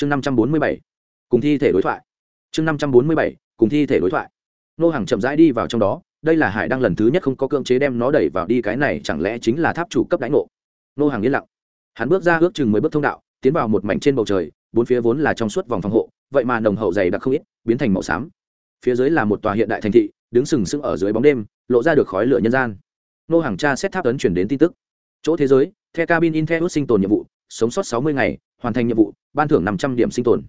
chương năm trăm bốn mươi bảy, cùng thi thể đối thoại. Chương năm trăm bốn mươi bảy, cùng thi thể đối thoại. Nô hàng chậm rãi đi vào trong đó, đây là hải đang lần thứ nhất không có cưỡng chế đem nó đẩy vào đi, cái này chẳng lẽ chính là tháp chủ cấp đánh ngộ? Nô hàng yên lặng. Hắn bước ra ước chừng mới bước thông đạo, tiến vào một mảnh trên bầu trời, bốn phía vốn là trong suốt vòng phòng hộ, vậy mà nồng hậu dày đặc không ít, biến thành màu xám. Phía dưới là một tòa hiện đại thành thị, đứng sừng sững ở dưới bóng đêm, lộ ra được khói lửa nhân gian. Nô hàng tra xét tháp ấn chuyển đến tin tức. Chỗ thế giới, the cabin in the sinh tồn nhiệm vụ, sống sót sáu mươi ngày hoàn thành nhiệm vụ, ban thưởng năm trăm điểm sinh tồn.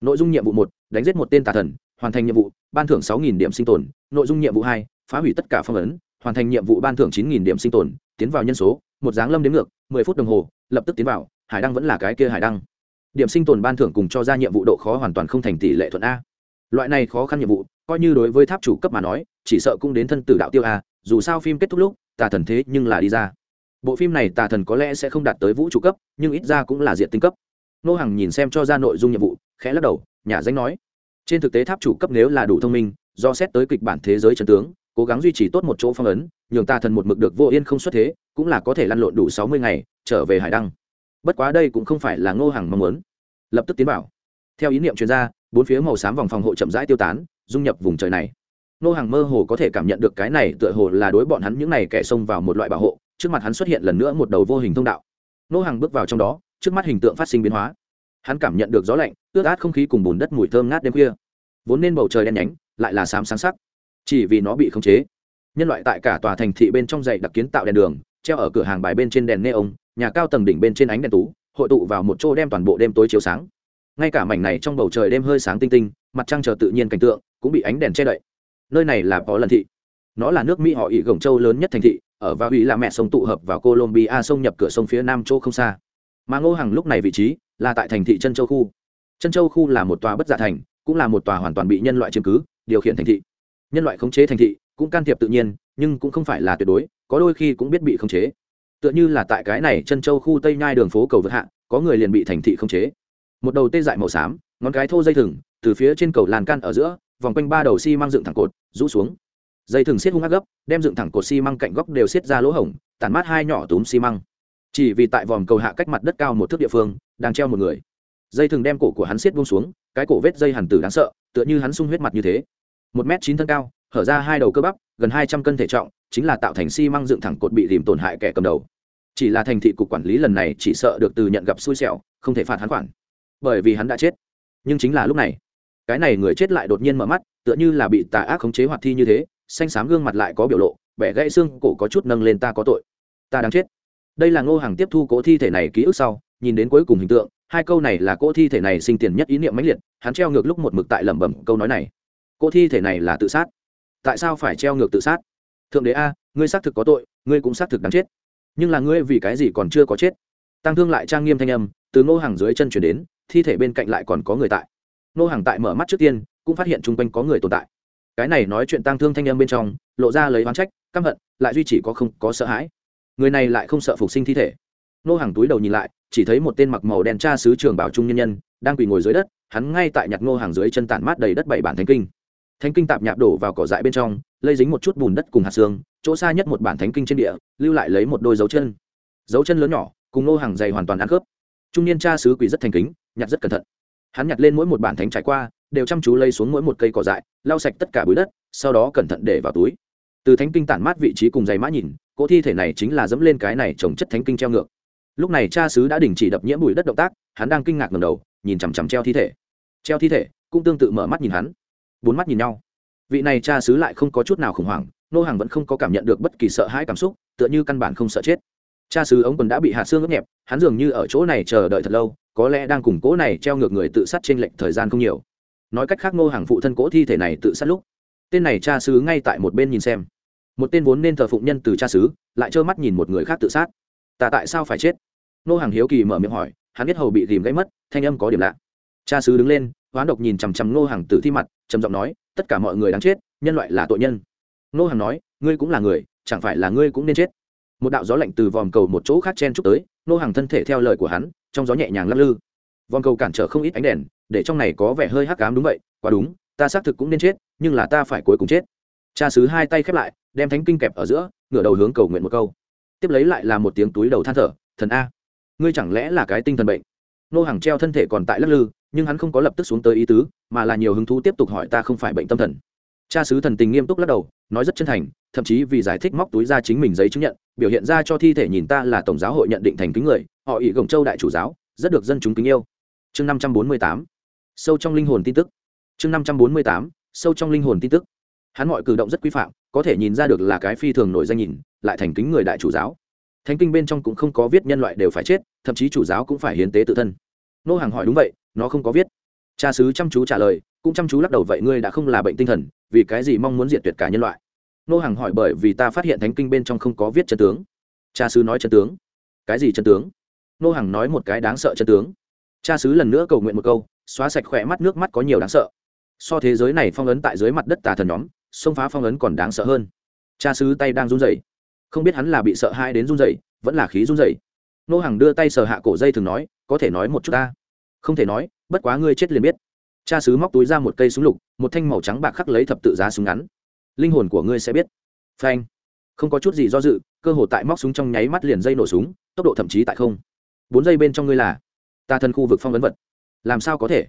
Nội dung nhiệm vụ một, đánh giết một tên tà thần, hoàn thành nhiệm vụ, ban thưởng sáu điểm sinh tồn. Nội dung nhiệm vụ hai, phá hủy tất cả phong ấn, hoàn thành nhiệm vụ ban thưởng chín điểm sinh tồn, tiến vào nhân số, một dáng lâm đến ngược, mười phút đồng hồ, lập tức tiến vào, hải đăng vẫn là cái kia hải đăng. Điểm sinh tồn ban thưởng cùng cho ra nhiệm vụ độ khó hoàn toàn không thành tỷ lệ thuận a. Loại này khó khăn nhiệm vụ, coi như đối với tháp chủ cấp mà nói, chỉ sợ cũng đến thân tử đạo tiêu a, dù sao phim kết thúc lúc, tà thần thế nhưng là đi ra. Bộ phim này tà thần có lẽ sẽ không đạt tới vũ trụ cấp, nhưng ít ra cũng là diện tinh cấp nô Hằng nhìn xem cho ra nội dung nhiệm vụ, khẽ lắc đầu, nhà danh nói. Trên thực tế tháp chủ cấp nếu là đủ thông minh, do xét tới kịch bản thế giới trần tướng, cố gắng duy trì tốt một chỗ phong ấn, nhường ta thần một mực được vô yên không xuất thế, cũng là có thể lăn lộn đủ sáu mươi ngày, trở về hải đăng. Bất quá đây cũng không phải là ngô hàng mong muốn. Lập tức tiến bảo. theo ý niệm chuyên gia bốn phía màu xám vòng phòng hộ chậm rãi tiêu tán, dung nhập vùng trời này. Ngô hàng mơ hồ có thể cảm nhận được cái này tựa hồ là đối bọn hắn những này kẻ xông vào một loại bảo hộ, trước mặt hắn xuất hiện lần nữa một đầu vô hình thông đạo. Ngô hàng bước vào trong đó trước mắt hình tượng phát sinh biến hóa. Hắn cảm nhận được gió lạnh, ướt át không khí cùng bùn đất mùi thơm ngát đêm khuya. Vốn nên bầu trời đen nhánh, lại là xám sáng sắc. Chỉ vì nó bị khống chế. Nhân loại tại cả tòa thành thị bên trong dậy đặc kiến tạo đèn đường, treo ở cửa hàng bài bên trên đèn neon, nhà cao tầng đỉnh bên trên ánh đèn tú, hội tụ vào một chỗ đem toàn bộ đêm tối chiếu sáng. Ngay cả mảnh này trong bầu trời đêm hơi sáng tinh tinh, mặt trăng chờ tự nhiên cảnh tượng, cũng bị ánh đèn che đậy. Nơi này là có lần thị. Nó là nước mỹ họ ỉ gồng châu lớn nhất thành thị, ở và ủy là mẹ sông tụ hợp vào colombia sông nhập cửa sông phía nam châu không xa mà ngô hằng lúc này vị trí là tại thành thị Trân châu khu. Trân châu khu là một tòa bất giả thành, cũng là một tòa hoàn toàn bị nhân loại chiếm cứ, điều khiển thành thị. Nhân loại khống chế thành thị cũng can thiệp tự nhiên, nhưng cũng không phải là tuyệt đối, có đôi khi cũng biết bị khống chế. Tựa như là tại cái này chân châu khu tây nhai đường phố cầu vượt hạ, có người liền bị thành thị khống chế. Một đầu tê dại màu xám, ngón cái thô dây thừng, từ phía trên cầu lan can ở giữa, vòng quanh ba đầu xi măng dựng thẳng cột, rũ xuống. Dây thừng xiết hung ác gấp, đem dựng thẳng cột xi măng cạnh góc đều xiết ra lỗ hổng, tản mát hai nhỏ túm xi măng chỉ vì tại vòm cầu hạ cách mặt đất cao một thước địa phương, đang treo một người. Dây thừng đem cổ của hắn xiết buông xuống, cái cổ vết dây hẳn tử đáng sợ, tựa như hắn sung huyết mặt như thế. Một m chín thân cao, hở ra hai đầu cơ bắp, gần hai trăm cân thể trọng, chính là tạo thành xi、si、măng dựng thẳng cột bị tìm tổn hại kẻ cầm đầu. Chỉ là thành thị cục quản lý lần này chỉ sợ được từ nhận gặp xui xẻo, không thể phạt hắn khoản. Bởi vì hắn đã chết. Nhưng chính là lúc này, cái này người chết lại đột nhiên mở mắt, tựa như là bị tà ác khống chế hoạt thi như thế, xanh xám gương mặt lại có biểu lộ, bẻ gãy xương cổ có chút nâng lên ta có tội. Ta đang chết đây là ngô hàng tiếp thu cỗ thi thể này ký ức sau, nhìn đến cuối cùng hình tượng, hai câu này là cỗ thi thể này sinh tiền nhất ý niệm mãnh liệt, hắn treo ngược lúc một mực tại lẩm bẩm câu nói này. Cỗ thi thể này là tự sát. Tại sao phải treo ngược tự sát? Thượng đế a, ngươi xác thực có tội, ngươi cũng xác thực đáng chết. Nhưng là ngươi vì cái gì còn chưa có chết? Tăng thương lại trang nghiêm thanh âm, từ ngô hàng dưới chân chuyển đến, thi thể bên cạnh lại còn có người tại. Ngô hàng tại mở mắt trước tiên, cũng phát hiện chung quanh có người tồn tại. Cái này nói chuyện tăng thương thanh âm bên trong, lộ ra lấy oán trách, căm hận, lại duy chỉ có không có sợ hãi người này lại không sợ phục sinh thi thể. Nô hàng túi đầu nhìn lại, chỉ thấy một tên mặc màu đen cha sứ trường bảo trung nhân nhân, đang quỳ ngồi dưới đất, hắn ngay tại nhặt nô hàng dưới chân tản mát đầy đất bảy bản thánh kinh. Thánh kinh tạp nhạp đổ vào cỏ dại bên trong, lây dính một chút bùn đất cùng hạt xương, chỗ xa nhất một bản thánh kinh trên địa, lưu lại lấy một đôi dấu chân. Dấu chân lớn nhỏ, cùng nô hàng dày hoàn toàn ăn khớp. Trung niên cha sứ quỷ rất thành kính, nhặt rất cẩn thận. Hắn nhặt lên mỗi một bản thánh trải qua, đều chăm chú lây xuống mỗi một cây cỏ dại, lau sạch tất cả bụi đất, sau đó cẩn thận để vào túi từ thánh kinh tản mát vị trí cùng giày mã nhìn, cỗ thi thể này chính là dẫm lên cái này trồng chất thánh kinh treo ngược. Lúc này cha sứ đã đình chỉ đập nhiễm bụi đất động tác, hắn đang kinh ngạc ngầm đầu, nhìn chằm chằm treo thi thể. Treo thi thể, cũng tương tự mở mắt nhìn hắn. Bốn mắt nhìn nhau. Vị này cha xứ lại không có chút nào khủng hoảng, nô hàng vẫn không có cảm nhận được bất kỳ sợ hãi cảm xúc, tựa như căn bản không sợ chết. Cha xứ ống quần đã bị hạ xương ướt nhẹp, hắn dường như ở chỗ này chờ đợi thật lâu, có lẽ đang cùng cố này treo ngược người tự sát trên lệnh thời gian không nhiều. Nói cách khác, nô hàng phụ thân cỗ thi thể này tự sát lúc tên này cha xứ ngay tại một bên nhìn xem. Một tên vốn nên thờ phụng nhân từ cha xứ, lại trơ mắt nhìn một người khác tự sát. Ta tại sao phải chết? Nô hàng hiếu kỳ mở miệng hỏi, hắn biết hầu bị tìm gãy mất, thanh âm có điểm lạ. Cha xứ đứng lên, hoán độc nhìn chằm chằm nô hàng tử thi mặt, trầm giọng nói, tất cả mọi người đáng chết, nhân loại là tội nhân. Nô hàng nói, ngươi cũng là người, chẳng phải là ngươi cũng nên chết? Một đạo gió lạnh từ vòm cầu một chỗ khác chen chúc tới, nô hàng thân thể theo lời của hắn, trong gió nhẹ nhàng lắc lư. Vòm cầu cản trở không ít ánh đèn, để trong này có vẻ hơi hắc ám đúng vậy, quá đúng ta xác thực cũng nên chết, nhưng là ta phải cuối cùng chết. Cha sứ hai tay khép lại, đem thánh kinh kẹp ở giữa, ngửa đầu hướng cầu nguyện một câu. Tiếp lấy lại là một tiếng túi đầu than thở, thần a, ngươi chẳng lẽ là cái tinh thần bệnh? Nô hàng treo thân thể còn tại lắc lư, nhưng hắn không có lập tức xuống tới ý tứ, mà là nhiều hứng thú tiếp tục hỏi ta không phải bệnh tâm thần. Cha sứ thần tình nghiêm túc lắc đầu, nói rất chân thành, thậm chí vì giải thích móc túi ra chính mình giấy chứng nhận, biểu hiện ra cho thi thể nhìn ta là tổng giáo hội nhận định thành kính người, họ ỷ gồng châu đại chủ giáo, rất được dân chúng kính yêu. Chương năm trăm bốn mươi tám. Sâu trong linh hồn tin tức chương năm trăm bốn mươi tám, sâu trong linh hồn tin tức. Hắn mọi cử động rất quy phạm, có thể nhìn ra được là cái phi thường nổi danh nhìn, lại thành kính người đại chủ giáo. Thánh kinh bên trong cũng không có viết nhân loại đều phải chết, thậm chí chủ giáo cũng phải hiến tế tự thân. Nô hàng hỏi, đúng vậy, nó không có viết. Cha sứ chăm chú trả lời, cũng chăm chú lắc đầu, vậy ngươi đã không là bệnh tinh thần, vì cái gì mong muốn diệt tuyệt cả nhân loại? Nô hàng hỏi, bởi vì ta phát hiện thánh kinh bên trong không có viết chân tướng. Cha sứ nói, chân tướng? Cái gì chân tướng? Nô hàng nói một cái đáng sợ chân tướng. Cha sứ lần nữa cầu nguyện một câu, xóa sạch khỏe mắt, nước mắt có nhiều đáng sợ so thế giới này phong ấn tại dưới mặt đất tà thần nhóm, xông phá phong ấn còn đáng sợ hơn. Cha sứ tay đang run rẩy. Không biết hắn là bị sợ hai đến run rẩy, vẫn là khí run rẩy. Nô hàng đưa tay sờ hạ cổ dây thường nói, có thể nói một chút ta. Không thể nói, bất quá ngươi chết liền biết. Cha sứ móc túi ra một cây súng lục, một thanh màu trắng bạc khắc lấy thập tự giá súng ngắn. Linh hồn của ngươi sẽ biết. Phanh. Không có chút gì do dự, cơ hồ tại móc súng trong nháy mắt liền dây nổ súng, tốc độ thậm chí tại không. Bốn giây bên trong ngươi là ta thân khu vực phong vấn vật. Làm sao có thể?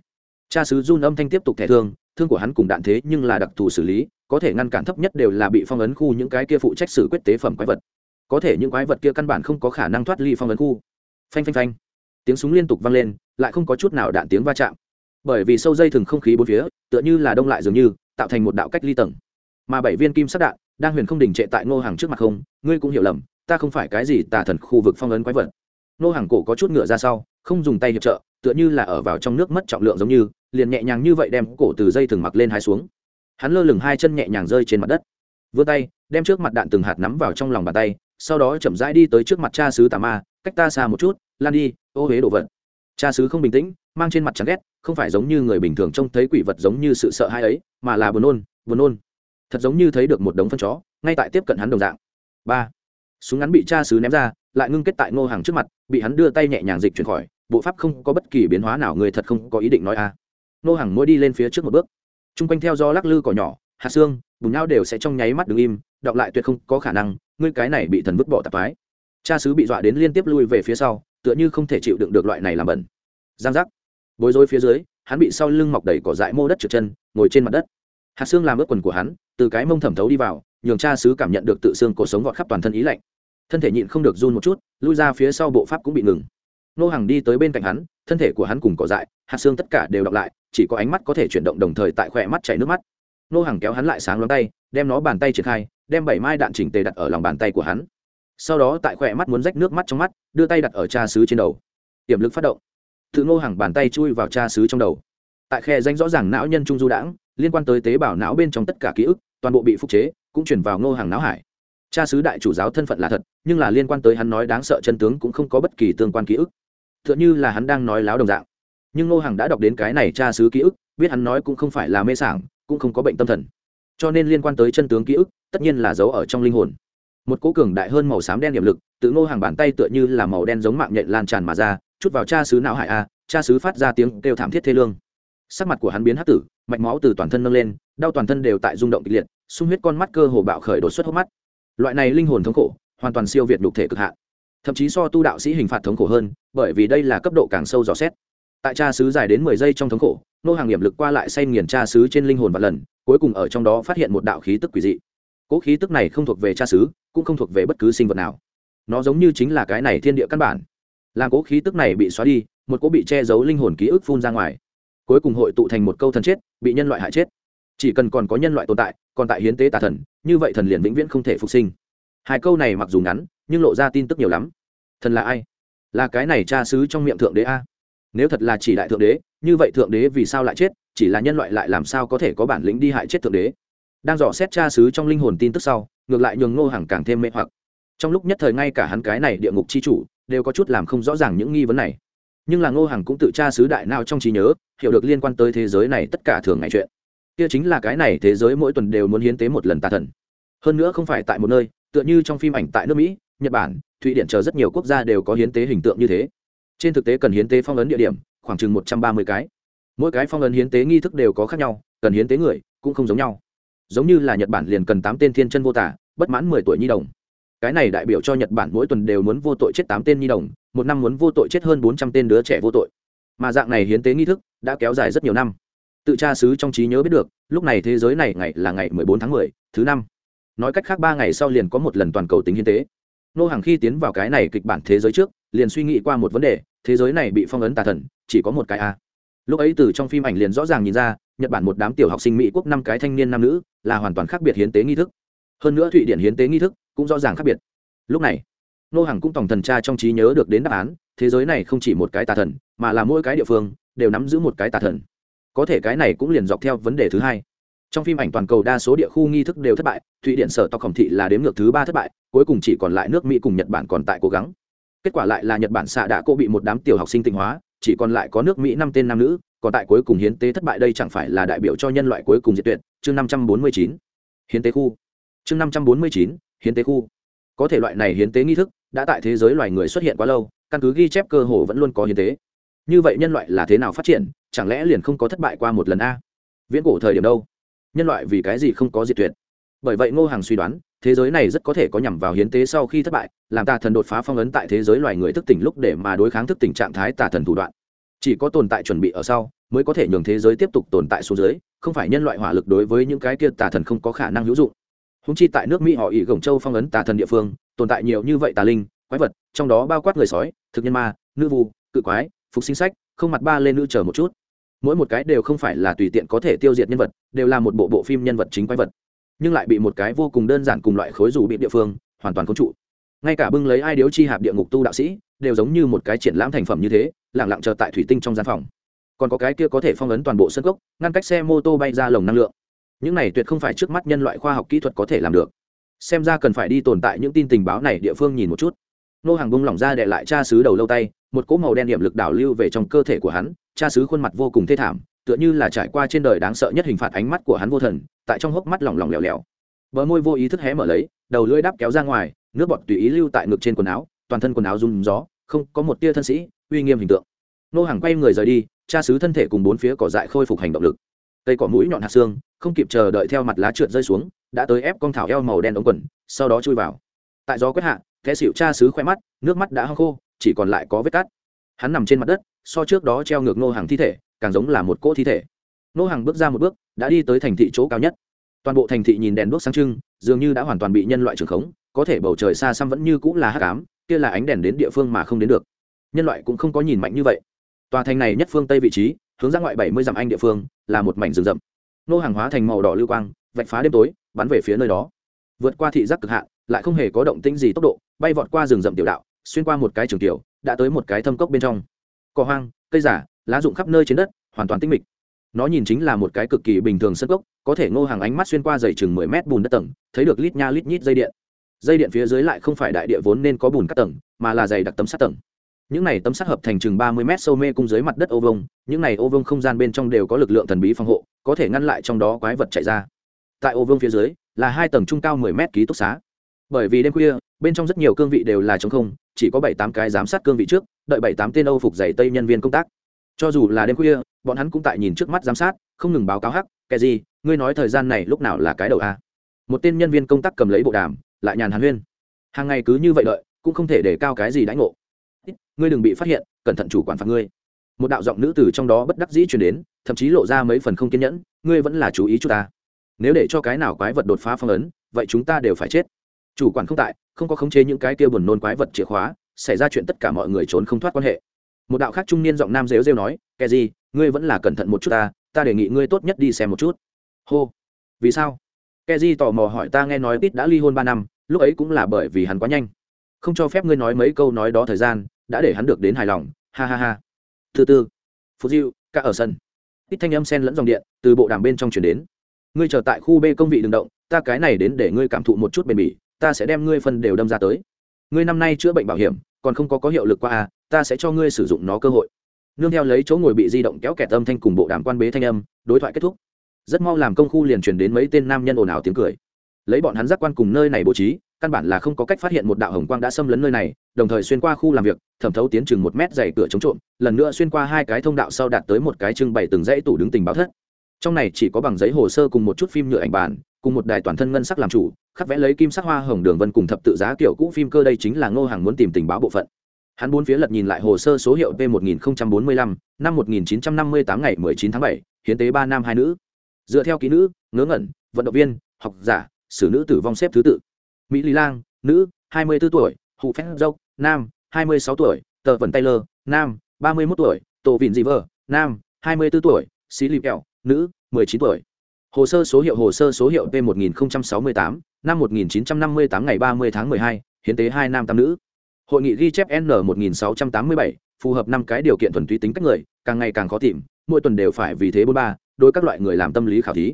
Cha sứ run âm thanh tiếp tục thẻ thương thương của hắn cùng đạn thế nhưng là đặc thù xử lý, có thể ngăn cản thấp nhất đều là bị phong ấn khu những cái kia phụ trách xử quyết tế phẩm quái vật. Có thể những quái vật kia căn bản không có khả năng thoát ly phong ấn khu. Phanh phanh phanh. Tiếng súng liên tục vang lên, lại không có chút nào đạn tiếng va chạm. Bởi vì sâu dây thừng không khí bốn phía, tựa như là đông lại dường như, tạo thành một đạo cách ly tầng. Mà bảy viên kim sắc đạn, đang huyền không đình trệ tại ngô hàng trước mặt không, ngươi cũng hiểu lầm, ta không phải cái gì tà thần khu vực phong ấn quái vật. Ngô hàng cổ có chút ngựa ra sau, không dùng tay hiệp trợ, tựa như là ở vào trong nước mất trọng lượng giống như liền nhẹ nhàng như vậy đem cổ từ dây thừng mặc lên hai xuống. Hắn lơ lửng hai chân nhẹ nhàng rơi trên mặt đất. Vươn tay, đem trước mặt đạn từng hạt nắm vào trong lòng bàn tay, sau đó chậm rãi đi tới trước mặt cha sứ tà ma, cách ta xa một chút, lan đi, ô huế đồ vật. Cha sứ không bình tĩnh, mang trên mặt chán ghét, không phải giống như người bình thường trông thấy quỷ vật giống như sự sợ hãi ấy, mà là buồn nôn buồn nôn. Thật giống như thấy được một đống phân chó, ngay tại tiếp cận hắn đồng dạng. Ba. Súng ngắn bị cha sứ ném ra, lại ngưng kết tại ngô hàng trước mặt, bị hắn đưa tay nhẹ nhàng dịch chuyển khỏi, bộ pháp không có bất kỳ biến hóa nào, người thật không có ý định nói a. Nô hàng mỗi đi lên phía trước một bước. T r u n g quanh theo do lắc lư cỏ nhỏ, hạt xương, bùn nhau đều sẽ trong nháy mắt đứng im đọng lại tuyệt không có khả năng, ngươi cái này bị thần vứt bỏ tạp mái cha sứ bị dọa đến liên tiếp lui về phía sau, tựa như không thể chịu đựng được loại này làm bẩn. Giang giác. Bối rối phía dưới, hắn bị sau lưng mọc đầy cỏ dại mô đất trượt chân, ngồi trên mặt đất. Hạt xương làm ướt quần của hắn, từ cái mông thẩm thấu đi vào, nhường cha sứ cảm nhận được tự xương cổ sống vọt khắp toàn thân ý lạnh. Thân thể nhịn không được run một chút, lui ra phía sau bộ pháp cũng bị ngừng nô hàng đi tới bên cạnh hắn, thân thể của hắn cùng cỏ dại, hạt xương tất cả đều đọc lại, chỉ có ánh mắt có thể chuyển động đồng thời tại khỏe mắt chảy nước mắt. Nô hàng kéo hắn lại sáng lóng tay, đem nó bàn tay triển khai, đem bảy mai đạn chỉnh tề đặt ở lòng bàn tay của hắn. Sau đó tại khỏe mắt muốn rách nước mắt trong mắt, đưa tay đặt ở cha xứ trên đầu. Tiềm lực phát động. Tự nô hàng bàn tay chui vào cha xứ trong đầu. Tại khe danh rõ ràng não nhân trung du đãng, liên quan tới tế bào não bên trong tất cả ký ức, toàn bộ bị phục chế, cũng chuyển vào ngô hàng não hải. Cha sứ đại chủ giáo thân phận là thật, nhưng là liên quan tới hắn nói đáng sợ chân tướng cũng không có bất kỳ tương quan ký ức. Tựa như là hắn đang nói láo đồng dạng. Nhưng ngô Hằng đã đọc đến cái này tra sứ ký ức, biết hắn nói cũng không phải là mê sảng, cũng không có bệnh tâm thần. Cho nên liên quan tới chân tướng ký ức, tất nhiên là giấu ở trong linh hồn. Một cố cường đại hơn màu xám đen điểm lực, tự ngô hàng bàn tay tựa như là màu đen giống mạng nhện lan tràn mà ra, chút vào cha sứ não hải a cha sứ phát ra tiếng kêu thảm thiết thê lương. Sắc mặt của hắn biến hắc tử, mạch máu từ toàn thân nâng lên, đau toàn thân đều tại rung động kịch liệt, sung huyết con mắt cơ hồ bạo khởi đột xuất hốc mắt. Loại này linh hồn thống khổ, hoàn toàn siêu việt đục thể cực hạn thậm chí so tu đạo sĩ hình phạt thống khổ hơn, bởi vì đây là cấp độ càng sâu dò xét. Tại cha sứ dài đến mười giây trong thống khổ, nô hàng nghiệm lực qua lại say nghiền cha sứ trên linh hồn và lần, cuối cùng ở trong đó phát hiện một đạo khí tức quỷ dị. Cỗ khí tức này không thuộc về cha sứ cũng không thuộc về bất cứ sinh vật nào. Nó giống như chính là cái này thiên địa căn bản. Làm cỗ khí tức này bị xóa đi, một cỗ bị che giấu linh hồn ký ức phun ra ngoài. Cuối cùng hội tụ thành một câu thần chết, bị nhân loại hại chết. Chỉ cần còn có nhân loại tồn tại, còn tại hiến tế tà thần, như vậy thần liền vĩnh viễn không thể phục sinh hai câu này mặc dù ngắn, nhưng lộ ra tin tức nhiều lắm. Thần là ai? Là cái này cha xứ trong miệng thượng đế a? Nếu thật là chỉ đại thượng đế, như vậy thượng đế vì sao lại chết? Chỉ là nhân loại lại làm sao có thể có bản lĩnh đi hại chết thượng đế? Đang dò xét cha xứ trong linh hồn tin tức sau, ngược lại nhường ngô hàng càng thêm mê hoặc. Trong lúc nhất thời ngay cả hắn cái này địa ngục c h i chủ đều có chút làm không rõ ràng những nghi vấn này. Nhưng là ngô hàng cũng tự tra xứ đại nào trong trí nhớ, hiểu được liên quan tới thế giới này tất cả thường ngày chuyện. Kia chính là cái này thế giới mỗi tuần đều muốn hiến tế một lần tà thần. Hơn nữa không phải tại một nơi tựa như trong phim ảnh tại nước mỹ nhật bản thụy điển chờ rất nhiều quốc gia đều có hiến tế hình tượng như thế. Trên thực tế cần hiến tế phong ấn địa điểm khoảng chừng một trăm ba mươi cái. Mỗi cái phong ấn hiến tế nghi thức đều có khác nhau cần hiến tế người cũng không giống nhau. Giống như là nhật bản liền cần tám tên thiên chân vô tả bất mãn mười tuổi nhi đồng. Cái này đại biểu cho nhật bản mỗi tuần đều muốn vô tội chết tám tên nhi đồng một năm muốn vô tội chết hơn bốn trăm tên đứa trẻ vô tội. Mà dạng này hiến tế nghi thức đã kéo dài rất nhiều năm. Tự tra sứ trong trí nhớ biết được lúc này thế giới này ngày là ngày 14 tháng 10, thứ năm nói cách khác ba ngày sau liền có một lần toàn cầu tính hiến tế. Nô hàng khi tiến vào cái này kịch bản thế giới trước, liền suy nghĩ qua một vấn đề, thế giới này bị phong ấn tà thần, chỉ có một cái a. Lúc ấy từ trong phim ảnh liền rõ ràng nhìn ra, nhật bản một đám tiểu học sinh mỹ quốc năm cái thanh niên nam nữ, là hoàn toàn khác biệt hiến tế nghi thức. Hơn nữa thụy điển hiến tế nghi thức cũng rõ ràng khác biệt. Lúc này, nô hàng cũng tổng thần tra trong trí nhớ được đến đáp án, thế giới này không chỉ một cái tà thần, mà là mỗi cái địa phương đều nắm giữ một cái tà thần. Có thể cái này cũng liền dọc theo vấn đề thứ hai trong phim ảnh toàn cầu đa số địa khu nghi thức đều thất bại, thụy điển sở tộc khổng thị là đếm ngược thứ ba thất bại, cuối cùng chỉ còn lại nước mỹ cùng nhật bản còn tại cố gắng. Kết quả lại là nhật bản xạ đã cô bị một đám tiểu học sinh tinh hóa, chỉ còn lại có nước mỹ năm tên nam nữ, còn tại cuối cùng hiến tế thất bại đây chẳng phải là đại biểu cho nhân loại cuối cùng diệt tuyệt, chương năm trăm bốn mươi chín. Hiến tế khu. Chương năm trăm bốn mươi chín, hiến tế khu. Có thể loại này hiến tế nghi thức, đã tại thế giới loài người xuất hiện quá lâu, căn cứ ghi chép cơ hồ vẫn luôn có hiến tế. Như vậy nhân loại là thế nào phát triển, chẳng lẽ liền không có thất bại qua một lần a? Viễn cổ thời điểm đâu? Nhân loại vì cái gì không có diệt tuyệt. Bởi vậy ngô hàng suy đoán, thế giới này rất có thể có nhằm vào hiến tế sau khi thất bại, làm tà thần đột phá phong ấn tại thế giới loài người thức tỉnh lúc để mà đối kháng thức tỉnh trạng thái tà thần thủ đoạn. Chỉ có tồn tại chuẩn bị ở sau, mới có thể nhường thế giới tiếp tục tồn tại xuống dưới, không phải nhân loại hỏa lực đối với những cái kia tà thần không có khả năng hữu dụng. Húng chi tại nước mỹ họ ỉ gồng châu phong ấn tà thần địa phương, tồn tại nhiều như vậy tà linh, quái vật, trong đó bao quát người sói, thực nhân ma, nữ vu, cự quái, phục sinh sách, không mặt ba lên nữ chờ một chút mỗi một cái đều không phải là tùy tiện có thể tiêu diệt nhân vật, đều là một bộ bộ phim nhân vật chính quái vật. Nhưng lại bị một cái vô cùng đơn giản cùng loại khối dù bị địa phương, hoàn toàn không trụ. Ngay cả bưng lấy ai điếu chi hạp địa ngục tu đạo sĩ, đều giống như một cái triển lãm thành phẩm như thế lẳng lặng chờ tại thủy tinh trong gian phòng. Còn có cái kia có thể phong ấn toàn bộ sân gốc, ngăn cách xe mô tô bay ra lồng năng lượng. Những này tuyệt không phải trước mắt nhân loại khoa học kỹ thuật có thể làm được. Xem ra cần phải đi tồn tại những tin tình báo này địa phương nhìn một chút. Nô hàng bung lỏng ra để lại cha xứ đầu lâu tay, một cỗ màu đen điểm lực đảo lưu về trong cơ thể của hắn cha xứ khuôn mặt vô cùng thê thảm, tựa như là trải qua trên đời đáng sợ nhất hình phạt ánh mắt của hắn vô thần, tại trong hốc mắt lỏng lỏng lẻo lẻo. Bờ môi vô ý thức hé mở lấy, đầu lưỡi đắp kéo ra ngoài, nước bọt tùy ý lưu tại ngực trên quần áo, toàn thân quần áo rung gió, không có một tia thân sĩ, uy nghiêm hình tượng. Nô hàng quay người rời đi, cha xứ thân thể cùng bốn phía cỏ dại khôi phục hành động lực. Cây cỏ mũi nhọn hạt xương, không kịp chờ đợi theo mặt lá trượt rơi xuống, đã tới ép con thảo eo màu đen ống quần, sau đó chui vào. Tại gió quét hạ thế xịu cha xứ khoe mắt, nước mắt đã hăng khô, chỉ còn lại có vết cắt hắn nằm trên mặt đất, so trước đó treo ngược nô hàng thi thể, càng giống là một cỗ thi thể. Nô hàng bước ra một bước, đã đi tới thành thị chỗ cao nhất. Toàn bộ thành thị nhìn đèn đuốc sáng trưng, dường như đã hoàn toàn bị nhân loại trường khống, có thể bầu trời xa xăm vẫn như cũng là hắc ám, kia là ánh đèn đến địa phương mà không đến được. Nhân loại cũng không có nhìn mạnh như vậy. Tòa thành này nhất phương tây vị trí, hướng ra ngoại bảy mươi dặm anh địa phương, là một mảnh rừng rậm. Nô hàng hóa thành màu đỏ lưu quang, vạch phá đêm tối, bắn về phía nơi đó. Vượt qua thị giác cực hạn, lại không hề có động tĩnh gì tốc độ, bay vọt qua rừng rậm tiểu đạo, xuyên qua một cái trường tiểu đã tới một cái thâm cốc bên trong. Cỏ hoang, cây giả, lá rụng khắp nơi trên đất, hoàn toàn tinh mịch. Nó nhìn chính là một cái cực kỳ bình thường sân cốc, có thể ngô hàng ánh mắt xuyên qua dày chừng mười mét bùn đất tầng, thấy được lít nha lít nhít dây điện. Dây điện phía dưới lại không phải đại địa vốn nên có bùn các tầng, mà là dày đặc tấm sát tầng. Những này tấm sắt hợp thành chừng ba mươi mét sâu mê cung dưới mặt đất ô vông những này ô vông không gian bên trong đều có lực lượng thần bí phòng hộ, có thể ngăn lại trong đó quái vật chạy ra. Tại ô vông phía dưới, là hai tầng trung cao mười mét ký túc xá. Bởi vì đêm khuya, bên trong rất nhiều cương vị đều là t không chỉ có bảy tám cái giám sát cương vị trước, đợi bảy tám tên âu phục giày tây nhân viên công tác. Cho dù là đêm khuya, bọn hắn cũng tại nhìn trước mắt giám sát, không ngừng báo cáo hắc, kẻ gì? Ngươi nói thời gian này lúc nào là cái đầu a? Một tên nhân viên công tác cầm lấy bộ đàm, lại nhàn hàn huyên. Hàng ngày cứ như vậy đợi, cũng không thể để cao cái gì đãi ngộ. Ngươi đừng bị phát hiện, cẩn thận chủ quản phạt ngươi. Một đạo giọng nữ từ trong đó bất đắc dĩ chuyển đến, thậm chí lộ ra mấy phần không kiên nhẫn, ngươi vẫn là chú ý chúng ta. Nếu để cho cái nào quái vật đột phá phong ấn, vậy chúng ta đều phải chết chủ quản không tại, không có khống chế những cái kia buồn nôn quái vật chìa khóa, xảy ra chuyện tất cả mọi người trốn không thoát quan hệ. Một đạo khác trung niên giọng nam rêu rêu nói, kẻ gì, ngươi vẫn là cẩn thận một chút ta ta đề nghị ngươi tốt nhất đi xem một chút. Hô. Vì sao? Kẻ gì tò mò hỏi, ta nghe nói tít đã ly hôn ba năm, lúc ấy cũng là bởi vì hắn quá nhanh. Không cho phép ngươi nói mấy câu nói đó thời gian, đã để hắn được đến hài lòng. Ha ha ha. Thứ tư. Phú diệu cả ở sân. Ít thanh âm sen lẫn dòng điện, từ bộ đàm bên trong chuyển đến. Ngươi chờ tại khu b công vị đường động, ta cái này đến để ngươi cảm thụ một chút bền bỉ ta sẽ đem ngươi phân đều đâm ra tới. Ngươi năm nay chữa bệnh bảo hiểm, còn không có có hiệu lực qua à ta sẽ cho ngươi sử dụng nó cơ hội. Nương theo lấy chỗ ngồi bị di động kéo kẹt âm thanh cùng bộ đàm quan bế thanh âm, đối thoại kết thúc. Rất mau làm công khu liền chuyển đến mấy tên nam nhân ồn ào tiếng cười. Lấy bọn hắn giác quan cùng nơi này bố trí, căn bản là không có cách phát hiện một đạo hồng quang đã xâm lấn nơi này, đồng thời xuyên qua khu làm việc, thẩm thấu tiến chừng một mét dày cửa chống trộm, lần nữa xuyên qua hai cái thông đạo sau đạt tới một cái trưng bày từng dãy tủ đứng tình báo thất trong này chỉ có bằng giấy hồ sơ cùng một chút phim nhựa ảnh bản cùng một đài toàn thân ngân sắc làm chủ khắc vẽ lấy kim sắc hoa hồng đường vân cùng thập tự giá kiểu cũ phim cơ đây chính là ngô hàng muốn tìm tình báo bộ phận. Hắn bốn phía lật nhìn lại hồ sơ số hiệu p 1045, năm 1958 ngày 19 tháng 7, hiến tế ba nam hai nữ. Dựa theo ký nữ ngớ ngẩn vận động viên học giả xử nữ tử vong xếp thứ tự. Mỹ lý lang nữ 24 tuổi hụ phép dốc nam 26 tuổi tờ vần taylor nam 31 tuổi tổ vịn dị vợ nam 24 tuổi xí lì kẹo nữ 19 tuổi. Hồ sơ số hiệu hồ sơ số hiệu p 1068, năm 1958 ngày 30 tháng 12, hiến tế hai nam tám nữ. Hội nghị ghi chép n 1687, phù hợp năm cái điều kiện thuần túy tính cách người càng ngày càng khó tìm mỗi tuần đều phải vì thế bốn ba đối các loại người làm tâm lý khảo thí.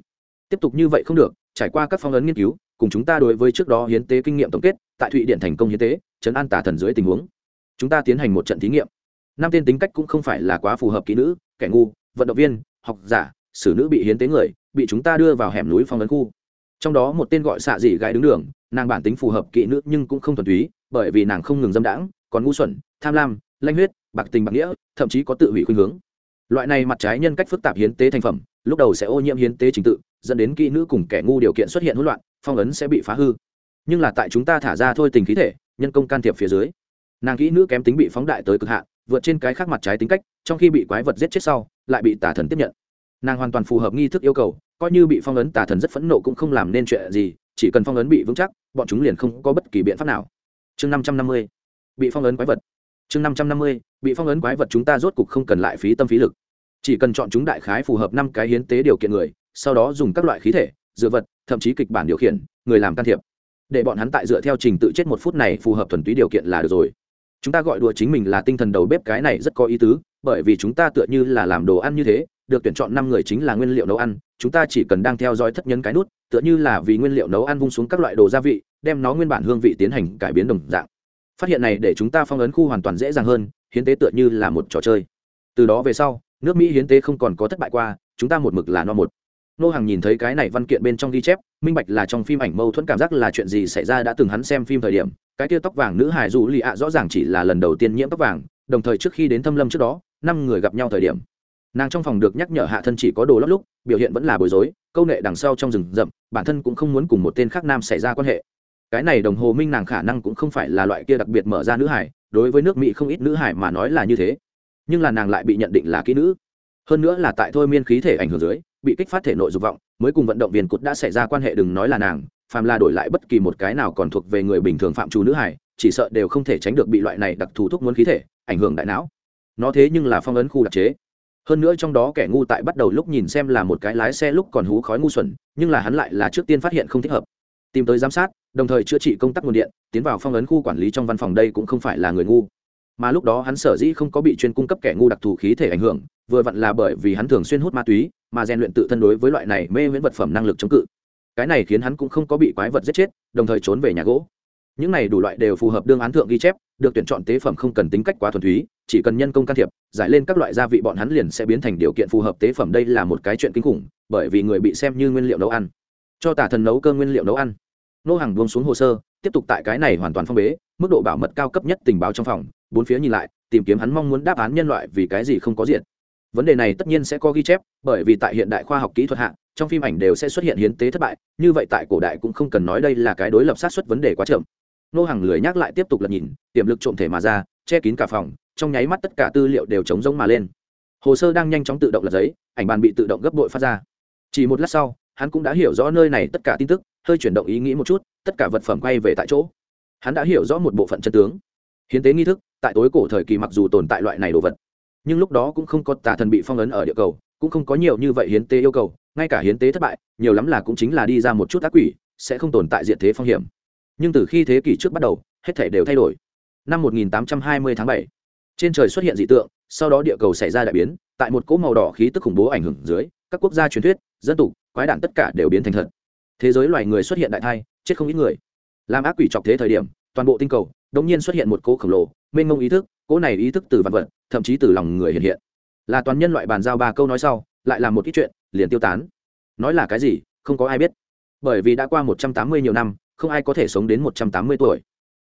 Tiếp tục như vậy không được trải qua các phong ấn nghiên cứu cùng chúng ta đối với trước đó hiến tế kinh nghiệm tổng kết tại thụy điện thành công hiến tế chấn an tả thần dưới tình huống. Chúng ta tiến hành một trận thí nghiệm. Năm tên tính cách cũng không phải là quá phù hợp kỹ nữ kẻ ngu vận động viên học giả xử nữ bị hiến tế người, bị chúng ta đưa vào hẻm núi phong ấn khu. Trong đó một tên gọi xạ dị gái đứng đường, nàng bản tính phù hợp kỹ nữ nhưng cũng không thuần túy, bởi vì nàng không ngừng dâm đãng, còn ngu xuẩn, tham lam, lanh huyết, bạc tình bạc nghĩa, thậm chí có tự hủy khuynh hướng. Loại này mặt trái nhân cách phức tạp hiến tế thành phẩm, lúc đầu sẽ ô nhiễm hiến tế trình tự, dẫn đến kỹ nữ cùng kẻ ngu điều kiện xuất hiện hỗn loạn, phong ấn sẽ bị phá hư. Nhưng là tại chúng ta thả ra thôi tình khí thể, nhân công can thiệp phía dưới, nàng kỹ nữ kém tính bị phóng đại tới cực hạn, vượt trên cái khác mặt trái tính cách, trong khi bị quái vật giết chết sau, lại bị tả thần tiếp nhận nàng hoàn toàn phù hợp nghi thức yêu cầu, coi như bị phong ấn tà thần rất phẫn nộ cũng không làm nên chuyện gì, chỉ cần phong ấn bị vững chắc, bọn chúng liền không có bất kỳ biện pháp nào. Chương năm trăm năm mươi, bị phong ấn quái vật. Chương năm trăm năm mươi, bị phong ấn quái vật chúng ta rốt cục không cần lại phí tâm phí lực. Chỉ cần chọn chúng đại khái phù hợp năm cái hiến tế điều kiện người, sau đó dùng các loại khí thể dựa vật, thậm chí kịch bản điều khiển, người làm can thiệp. Để bọn hắn tại dựa theo trình tự chết một phút này phù hợp thuần túy điều kiện là được rồi. Chúng ta gọi đùa chính mình là tinh thần đầu bếp cái này rất có ý tứ, bởi vì chúng ta tựa như là làm đồ ăn như thế được tuyển chọn năm người chính là nguyên liệu nấu ăn, chúng ta chỉ cần đang theo dõi thất nhân cái nút, tựa như là vì nguyên liệu nấu ăn vung xuống các loại đồ gia vị, đem nó nguyên bản hương vị tiến hành cải biến đồng dạng. Phát hiện này để chúng ta phong ấn khu hoàn toàn dễ dàng hơn, hiến tế tựa như là một trò chơi. Từ đó về sau, nước mỹ hiến tế không còn có thất bại qua, chúng ta một mực là no một. Nô hàng nhìn thấy cái này văn kiện bên trong ghi chép, minh bạch là trong phim ảnh mâu thuẫn cảm giác là chuyện gì xảy ra đã từng hắn xem phim thời điểm, cái tia tóc vàng nữ hài dù lì ạ rõ ràng chỉ là lần đầu tiên nhiễm tóc vàng, đồng thời trước khi đến thâm lâm trước đó, năm người gặp nhau thời điểm nàng trong phòng được nhắc nhở hạ thân chỉ có đồ lót lúc, biểu hiện vẫn là bối rối, câu nệ đằng sau trong rừng rậm, bản thân cũng không muốn cùng một tên khác nam xảy ra quan hệ. Cái này đồng hồ minh nàng khả năng cũng không phải là loại kia đặc biệt mở ra nữ hải, đối với nước mỹ không ít nữ hải mà nói là như thế. Nhưng là nàng lại bị nhận định là kỹ nữ. Hơn nữa là tại thôi miên khí thể ảnh hưởng dưới, bị kích phát thể nội dục vọng, mới cùng vận động viên cút đã xảy ra quan hệ đừng nói là nàng, phàm là đổi lại bất kỳ một cái nào còn thuộc về người bình thường phạm trù nữ hải, chỉ sợ đều không thể tránh được bị loại này đặc thù thuốc muốn khí thể, ảnh hưởng đại não. Nó thế nhưng là phong ấn khu đặc chế hơn nữa trong đó kẻ ngu tại bắt đầu lúc nhìn xem là một cái lái xe lúc còn hú khói ngu xuẩn, nhưng là hắn lại là trước tiên phát hiện không thích hợp. Tìm tới giám sát, đồng thời chữa trị công tác nguồn điện, tiến vào phong ấn khu quản lý trong văn phòng đây cũng không phải là người ngu. Mà lúc đó hắn sở dĩ không có bị chuyên cung cấp kẻ ngu đặc thù khí thể ảnh hưởng, vừa vặn là bởi vì hắn thường xuyên hút ma túy, mà rèn luyện tự thân đối với loại này mê miễn vật phẩm năng lực chống cự. Cái này khiến hắn cũng không có bị quái vật giết chết, đồng thời trốn về nhà gỗ những này đủ loại đều phù hợp đương án thượng ghi chép được tuyển chọn tế phẩm không cần tính cách quá thuần túy chỉ cần nhân công can thiệp giải lên các loại gia vị bọn hắn liền sẽ biến thành điều kiện phù hợp tế phẩm. Đây là một cái chuyện kinh khủng bởi vì người bị xem như nguyên liệu nấu ăn. Cho tả thần nấu cơ nguyên liệu nấu ăn. Nô hàng buông xuống hồ sơ tiếp tục tại cái này hoàn toàn phong bế mức độ bảo mật cao cấp nhất tình báo trong phòng bốn phía nhìn lại tìm kiếm hắn mong muốn đáp án nhân loại vì cái gì không có diện. Vấn đề này tất nhiên sẽ có ghi chép bởi vì tại hiện đại khoa học kỹ thuật hạng, trong phim ảnh đều sẽ xuất hiện hiến tế thất bại như vậy tại cổ đại cũng không cần nói đây là cái đối lập sát xuất vấn đề quá chậm nô hàng lười nhắc lại tiếp tục lật nhìn, tiềm lực trộm thể mà ra, che kín cả phòng, trong nháy mắt tất cả tư liệu đều chống rỗng mà lên. Hồ sơ đang nhanh chóng tự động lật giấy, ảnh bàn bị tự động gấp bội phát ra. Chỉ một lát sau, hắn cũng đã hiểu rõ nơi này tất cả tin tức, hơi chuyển động ý nghĩ một chút, tất cả vật phẩm quay về tại chỗ. Hắn đã hiểu rõ một bộ phận chân tướng. Hiến tế nghi thức, tại tối cổ thời kỳ mặc dù tồn tại loại này đồ vật, nhưng lúc đó cũng không có tà thần bị phong ấn ở địa cầu, cũng không có nhiều như vậy hiến tế yêu cầu, ngay cả hiến tế thất bại, nhiều lắm là cũng chính là đi ra một chút ác quỷ, sẽ không tồn tại diện thế phong hiểm nhưng từ khi thế kỷ trước bắt đầu hết thể đều thay đổi. Năm 1820 tháng 7, trên trời xuất hiện dị tượng sau đó địa cầu xảy ra đại biến tại một cỗ màu đỏ khí tức khủng bố ảnh hưởng dưới các quốc gia truyền thuyết dân tục quái đản tất cả đều biến thành thật. Thế giới loài người xuất hiện đại thai chết không ít người. Làm ác quỷ chọc thế thời điểm toàn bộ tinh cầu đống nhiên xuất hiện một cỗ khổng lồ mênh mông ý thức cỗ này ý thức từ vạn vật thậm chí từ lòng người hiện hiện. Là toàn nhân loại bàn giao ba câu nói sau lại là một ít chuyện liền tiêu tán. Nói là cái gì không có ai biết. Bởi vì đã qua một trăm tám mươi nhiều năm không ai có thể sống đến một trăm tám mươi tuổi.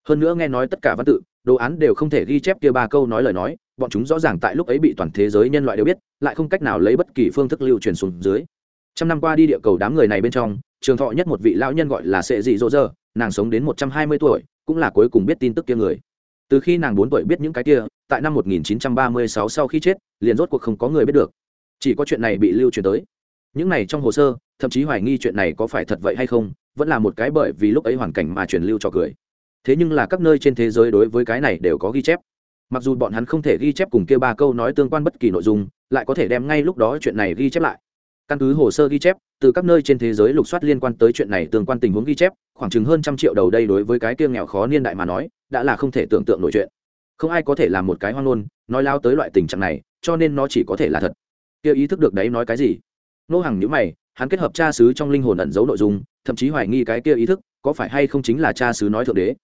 Hơn nữa nghe nói tất cả văn tự, đồ án đều không thể ghi chép kia ba câu nói lời nói, bọn chúng rõ ràng tại lúc ấy bị toàn thế giới nhân loại đều biết, lại không cách nào lấy bất kỳ phương thức lưu truyền xuống dưới. Trăm năm qua đi địa cầu đám người này bên trong, trường thọ nhất một vị lão nhân gọi là sệ dị dỗ dơ nàng sống đến một trăm hai mươi tuổi, cũng là cuối cùng biết tin tức kia người. Từ khi nàng bốn tuổi biết những cái kia, tại năm 1936 sau khi chết, liền rốt cuộc không có người biết được. Chỉ có chuyện này bị lưu truyền tới. Những này trong hồ sơ thậm chí hoài nghi chuyện này có phải thật vậy hay không, vẫn là một cái bởi vì lúc ấy hoàn cảnh mà truyền lưu cho cười. Thế nhưng là các nơi trên thế giới đối với cái này đều có ghi chép. Mặc dù bọn hắn không thể ghi chép cùng kia ba câu nói tương quan bất kỳ nội dung, lại có thể đem ngay lúc đó chuyện này ghi chép lại. Căn cứ hồ sơ ghi chép, từ các nơi trên thế giới lục soát liên quan tới chuyện này tương quan tình huống ghi chép, khoảng chừng hơn trăm triệu đầu đây đối với cái kia nghèo khó niên đại mà nói, đã là không thể tưởng tượng nổi chuyện. Không ai có thể làm một cái hoang ngôn, nói lao tới loại tình trạng này, cho nên nó chỉ có thể là thật. Kia ý thức được đấy nói cái gì? Nô hàng nhữ mày hắn kết hợp cha sứ trong linh hồn ẩn giấu nội dung, thậm chí hoài nghi cái kia ý thức có phải hay không chính là cha sứ nói thượng đế.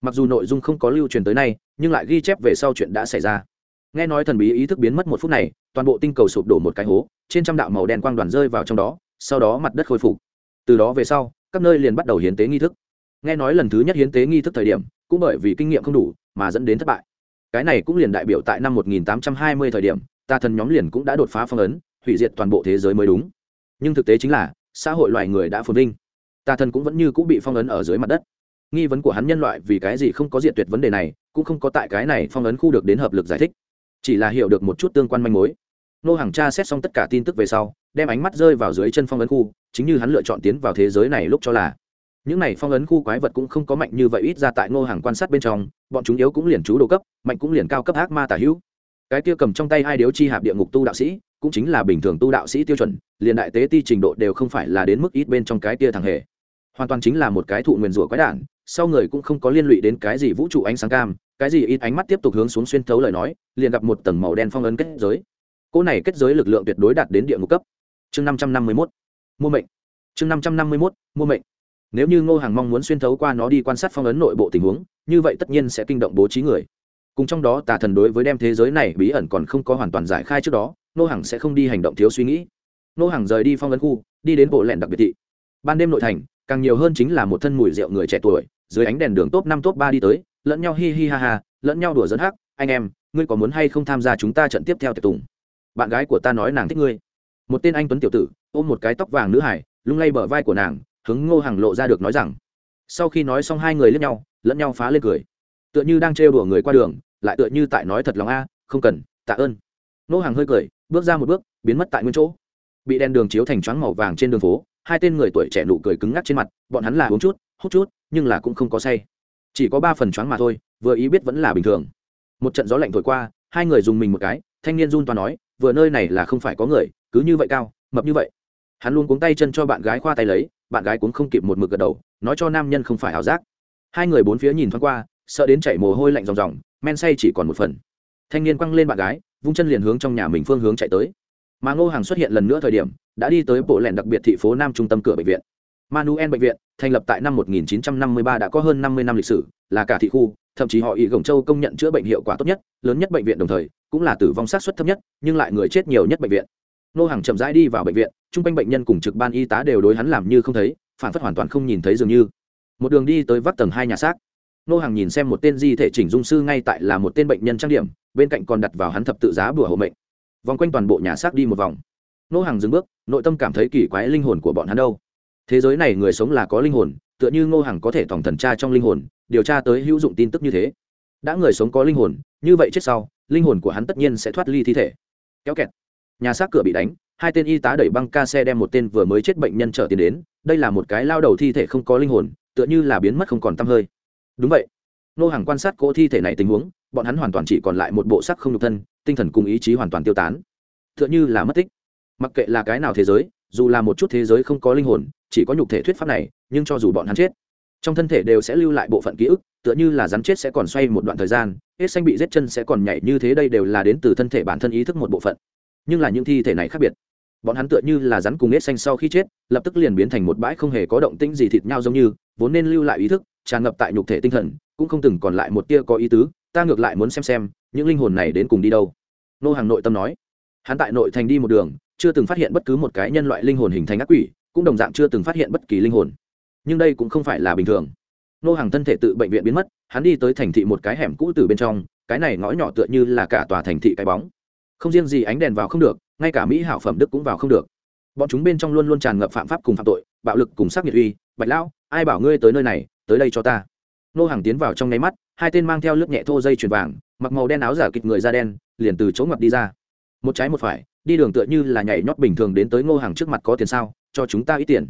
Mặc dù nội dung không có lưu truyền tới nay, nhưng lại ghi chép về sau chuyện đã xảy ra. Nghe nói thần bí ý thức biến mất một phút này, toàn bộ tinh cầu sụp đổ một cái hố, trên trăm đạo màu đen quang đoàn rơi vào trong đó, sau đó mặt đất khôi phục. Từ đó về sau, các nơi liền bắt đầu hiến tế nghi thức. Nghe nói lần thứ nhất hiến tế nghi thức thời điểm, cũng bởi vì kinh nghiệm không đủ, mà dẫn đến thất bại. Cái này cũng liền đại biểu tại năm 1820 thời điểm tà thần nhóm liền cũng đã đột phá phong ấn, hủy diệt toàn bộ thế giới mới đúng nhưng thực tế chính là, xã hội loài người đã phồn vinh. Tà thần cũng vẫn như cũng bị phong ấn ở dưới mặt đất. Nghi vấn của hắn nhân loại vì cái gì không có diện tuyệt vấn đề này, cũng không có tại cái này phong ấn khu được đến hợp lực giải thích. Chỉ là hiểu được một chút tương quan manh mối. Nô hàng tra xét xong tất cả tin tức về sau, đem ánh mắt rơi vào dưới chân phong ấn khu, chính như hắn lựa chọn tiến vào thế giới này lúc cho là. Những này phong ấn khu quái vật cũng không có mạnh như vậy, ít ra tại ngô hàng quan sát bên trong, bọn chúng yếu cũng liền chú đồ cấp, mạnh cũng liền cao cấp ác ma tả hữu. Cái kia cầm trong tay hai điếu chi hạp địa ngục tu đạo sĩ, cũng chính là bình thường tu đạo sĩ tiêu chuẩn liền đại tế ti trình độ đều không phải là đến mức ít bên trong cái tia thằng hề. Hoàn toàn chính là một cái thụ nguyền rủa quái đản, sau người cũng không có liên lụy đến cái gì vũ trụ ánh sáng cam, cái gì ít ánh mắt tiếp tục hướng xuống xuyên thấu lời nói, liền gặp một tầng màu đen phong ấn kết giới. Cỗ này kết giới lực lượng tuyệt đối đạt đến địa ngục cấp. Chương năm trăm năm mươi mốt, mua mệnh. Chương năm trăm năm mươi mốt, mua mệnh. Nếu như ngô hàng mong muốn xuyên thấu qua nó đi quan sát phong ấn nội bộ tình huống, như vậy tất nhiên sẽ kinh động bố trí người. Cùng trong đó tà thần đối với đem thế giới này bí ẩn còn không có hoàn toàn giải khai trước đó, ngô hàng sẽ không đi hành động thiếu suy nghĩ. Nô hàng rời đi phong ấn khu, đi đến bộ lẹn đặc biệt thị. Ban đêm nội thành, càng nhiều hơn chính là một thân mùi rượu người trẻ tuổi, dưới ánh đèn đường top năm top ba đi tới, lẫn nhau hi hi ha ha, lẫn nhau đùa dẫn hắc, anh em, ngươi có muốn hay không tham gia chúng ta trận tiếp theo tiệc tùng? Bạn gái của ta nói nàng thích ngươi. Một tên anh tuấn tiểu tử, ôm một cái tóc vàng nữ hải, lung lay bờ vai của nàng, hướng ngô hàng lộ ra được nói rằng, sau khi nói xong hai người lẫn nhau lẫn nhau phá lên cười. Tựa như đang trêu đùa người qua đường, lại tựa như tại nói thật lòng a, không cần, tạ ơn. Ngô hàng hơi cười, bước ra một bước, biến mất tại nguyên chỗ bị đèn đường chiếu thành choáng màu vàng trên đường phố, hai tên người tuổi trẻ nụ cười cứng ngắc trên mặt, bọn hắn là uống chút, hút chút, nhưng là cũng không có say. Chỉ có ba phần choáng mà thôi, vừa ý biết vẫn là bình thường. Một trận gió lạnh thổi qua, hai người dùng mình một cái, thanh niên run toa nói, vừa nơi này là không phải có người, cứ như vậy cao, mập như vậy. Hắn luôn cuống tay chân cho bạn gái khoa tay lấy, bạn gái cũng không kịp một mực gật đầu, nói cho nam nhân không phải ảo giác. Hai người bốn phía nhìn thoáng qua, sợ đến chảy mồ hôi lạnh ròng ròng, men say chỉ còn một phần. Thanh niên quăng lên bạn gái, vung chân liền hướng trong nhà mình phương hướng chạy tới mà ngô hàng xuất hiện lần nữa thời điểm, đã đi tới bộ lẻn đặc biệt thị phố nam trung tâm cửa bệnh viện. Manuel bệnh viện, thành lập tại năm 1953 đã có hơn 50 năm lịch sử, là cả thị khu, thậm chí họ ý gồng châu công nhận chữa bệnh hiệu quả tốt nhất, lớn nhất bệnh viện đồng thời, cũng là tử vong sát xuất thấp nhất, nhưng lại người chết nhiều nhất bệnh viện. Nô hàng chậm rãi đi vào bệnh viện, chung quanh bệnh nhân cùng trực ban y tá đều đối hắn làm như không thấy, phản phất hoàn toàn không nhìn thấy dường như. Một đường đi tới vắt tầng hai nhà xác. Nô hàng nhìn xem một tên di thể chỉnh dung sư ngay tại là một tên bệnh nhân trang điểm, bên cạnh còn đặt vào hắn thập tự giá bùa hộ mệnh vòng quanh toàn bộ nhà xác đi một vòng. Nô hàng dừng bước, nội tâm cảm thấy kỳ quái linh hồn của bọn hắn đâu. Thế giới này người sống là có linh hồn, tựa như ngô hàng có thể tổng thần tra trong linh hồn, điều tra tới hữu dụng tin tức như thế. Đã người sống có linh hồn, như vậy chết sau, linh hồn của hắn tất nhiên sẽ thoát ly thi thể. Kéo kẹt. Nhà xác cửa bị đánh, hai tên y tá đẩy băng ca xe đem một tên vừa mới chết bệnh nhân trở tiền đến. Đây là một cái lao đầu thi thể không có linh hồn, tựa như là biến mất không còn t hơi. Đúng vậy. Nô hàng quan sát cỗ thi thể này tình huống, bọn hắn hoàn toàn chỉ còn lại một bộ sắc không nhục thân tinh thần cùng ý chí hoàn toàn tiêu tán. Tựa như là mất tích. Mặc kệ là cái nào thế giới, dù là một chút thế giới không có linh hồn, chỉ có nhục thể thuyết pháp này, nhưng cho dù bọn hắn chết, trong thân thể đều sẽ lưu lại bộ phận ký ức, tựa như là rắn chết sẽ còn xoay một đoạn thời gian, hết xanh bị giết chân sẽ còn nhảy như thế đây đều là đến từ thân thể bản thân ý thức một bộ phận. Nhưng là những thi thể này khác biệt. Bọn hắn tựa như là rắn cùng hết xanh sau khi chết, lập tức liền biến thành một bãi không hề có động tĩnh gì thịt nhau giống như, vốn nên lưu lại ý thức, tràn ngập tại nhục thể tinh thần, cũng không từng còn lại một tia có ý tứ ta ngược lại muốn xem xem, những linh hồn này đến cùng đi đâu. Nô hàng nội tâm nói. Hắn tại nội thành đi một đường, chưa từng phát hiện bất cứ một cái nhân loại linh hồn hình thành ác quỷ, cũng đồng dạng chưa từng phát hiện bất kỳ linh hồn. Nhưng đây cũng không phải là bình thường. Nô hàng thân thể tự bệnh viện biến mất, hắn đi tới thành thị một cái hẻm cũ từ bên trong, cái này ngõ nhỏ tựa như là cả tòa thành thị cái bóng. Không riêng gì ánh đèn vào không được, ngay cả mỹ hảo phẩm đức cũng vào không được. Bọn chúng bên trong luôn luôn tràn ngập phạm pháp cùng phạm tội, bạo lực cùng sắc nhiệt uy, bạch lão, ai bảo ngươi tới nơi này, tới đây cho ta? Nô hàng tiến vào trong nháy mắt hai tên mang theo lớp nhẹ thô dây chuyền vàng, mặc màu đen áo giả kịch người da đen, liền từ chỗ ngập đi ra. Một trái một phải, đi đường tựa như là nhảy nhót bình thường đến tới ngô hàng trước mặt có tiền sao, cho chúng ta ít tiền.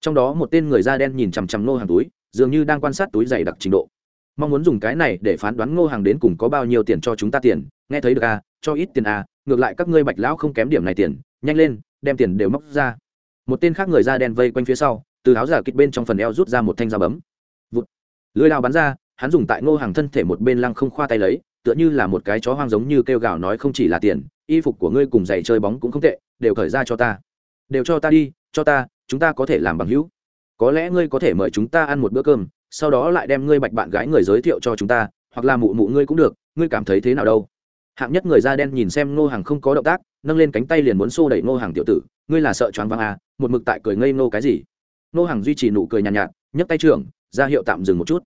Trong đó một tên người da đen nhìn chằm chằm ngô hàng túi, dường như đang quan sát túi dày đặc trình độ. Mong muốn dùng cái này để phán đoán ngô hàng đến cùng có bao nhiêu tiền cho chúng ta tiền, nghe thấy được à cho ít tiền à ngược lại các ngươi bạch lão không kém điểm này tiền, nhanh lên, đem tiền đều móc ra. Một tên khác người da đen vây quanh phía sau, từ áo giả kịch bên trong phần eo rút ra một thanh dao bấm. Vụt. Lưới lao bắn ra hắn dùng tại ngô hàng thân thể một bên lăng không khoa tay lấy tựa như là một cái chó hoang giống như kêu gào nói không chỉ là tiền y phục của ngươi cùng giày chơi bóng cũng không tệ đều khởi ra cho ta. Đều cho ta đi cho ta chúng ta có thể làm bằng hữu. Có lẽ ngươi có thể mời chúng ta ăn một bữa cơm sau đó lại đem ngươi bạch bạn gái người giới thiệu cho chúng ta hoặc là mụ mụ ngươi cũng được ngươi cảm thấy thế nào đâu? Hạng nhất người da đen nhìn xem ngô hàng không có động tác nâng lên cánh tay liền muốn xô đẩy ngô hàng tiểu tử ngươi là sợ choáng váng à một mực tại cười ngây ngô cái gì? Ngô hàng duy trì nụ cười nhàn nhạt, nhạt nhấc tay trưởng ra hiệu tạm dừng một chút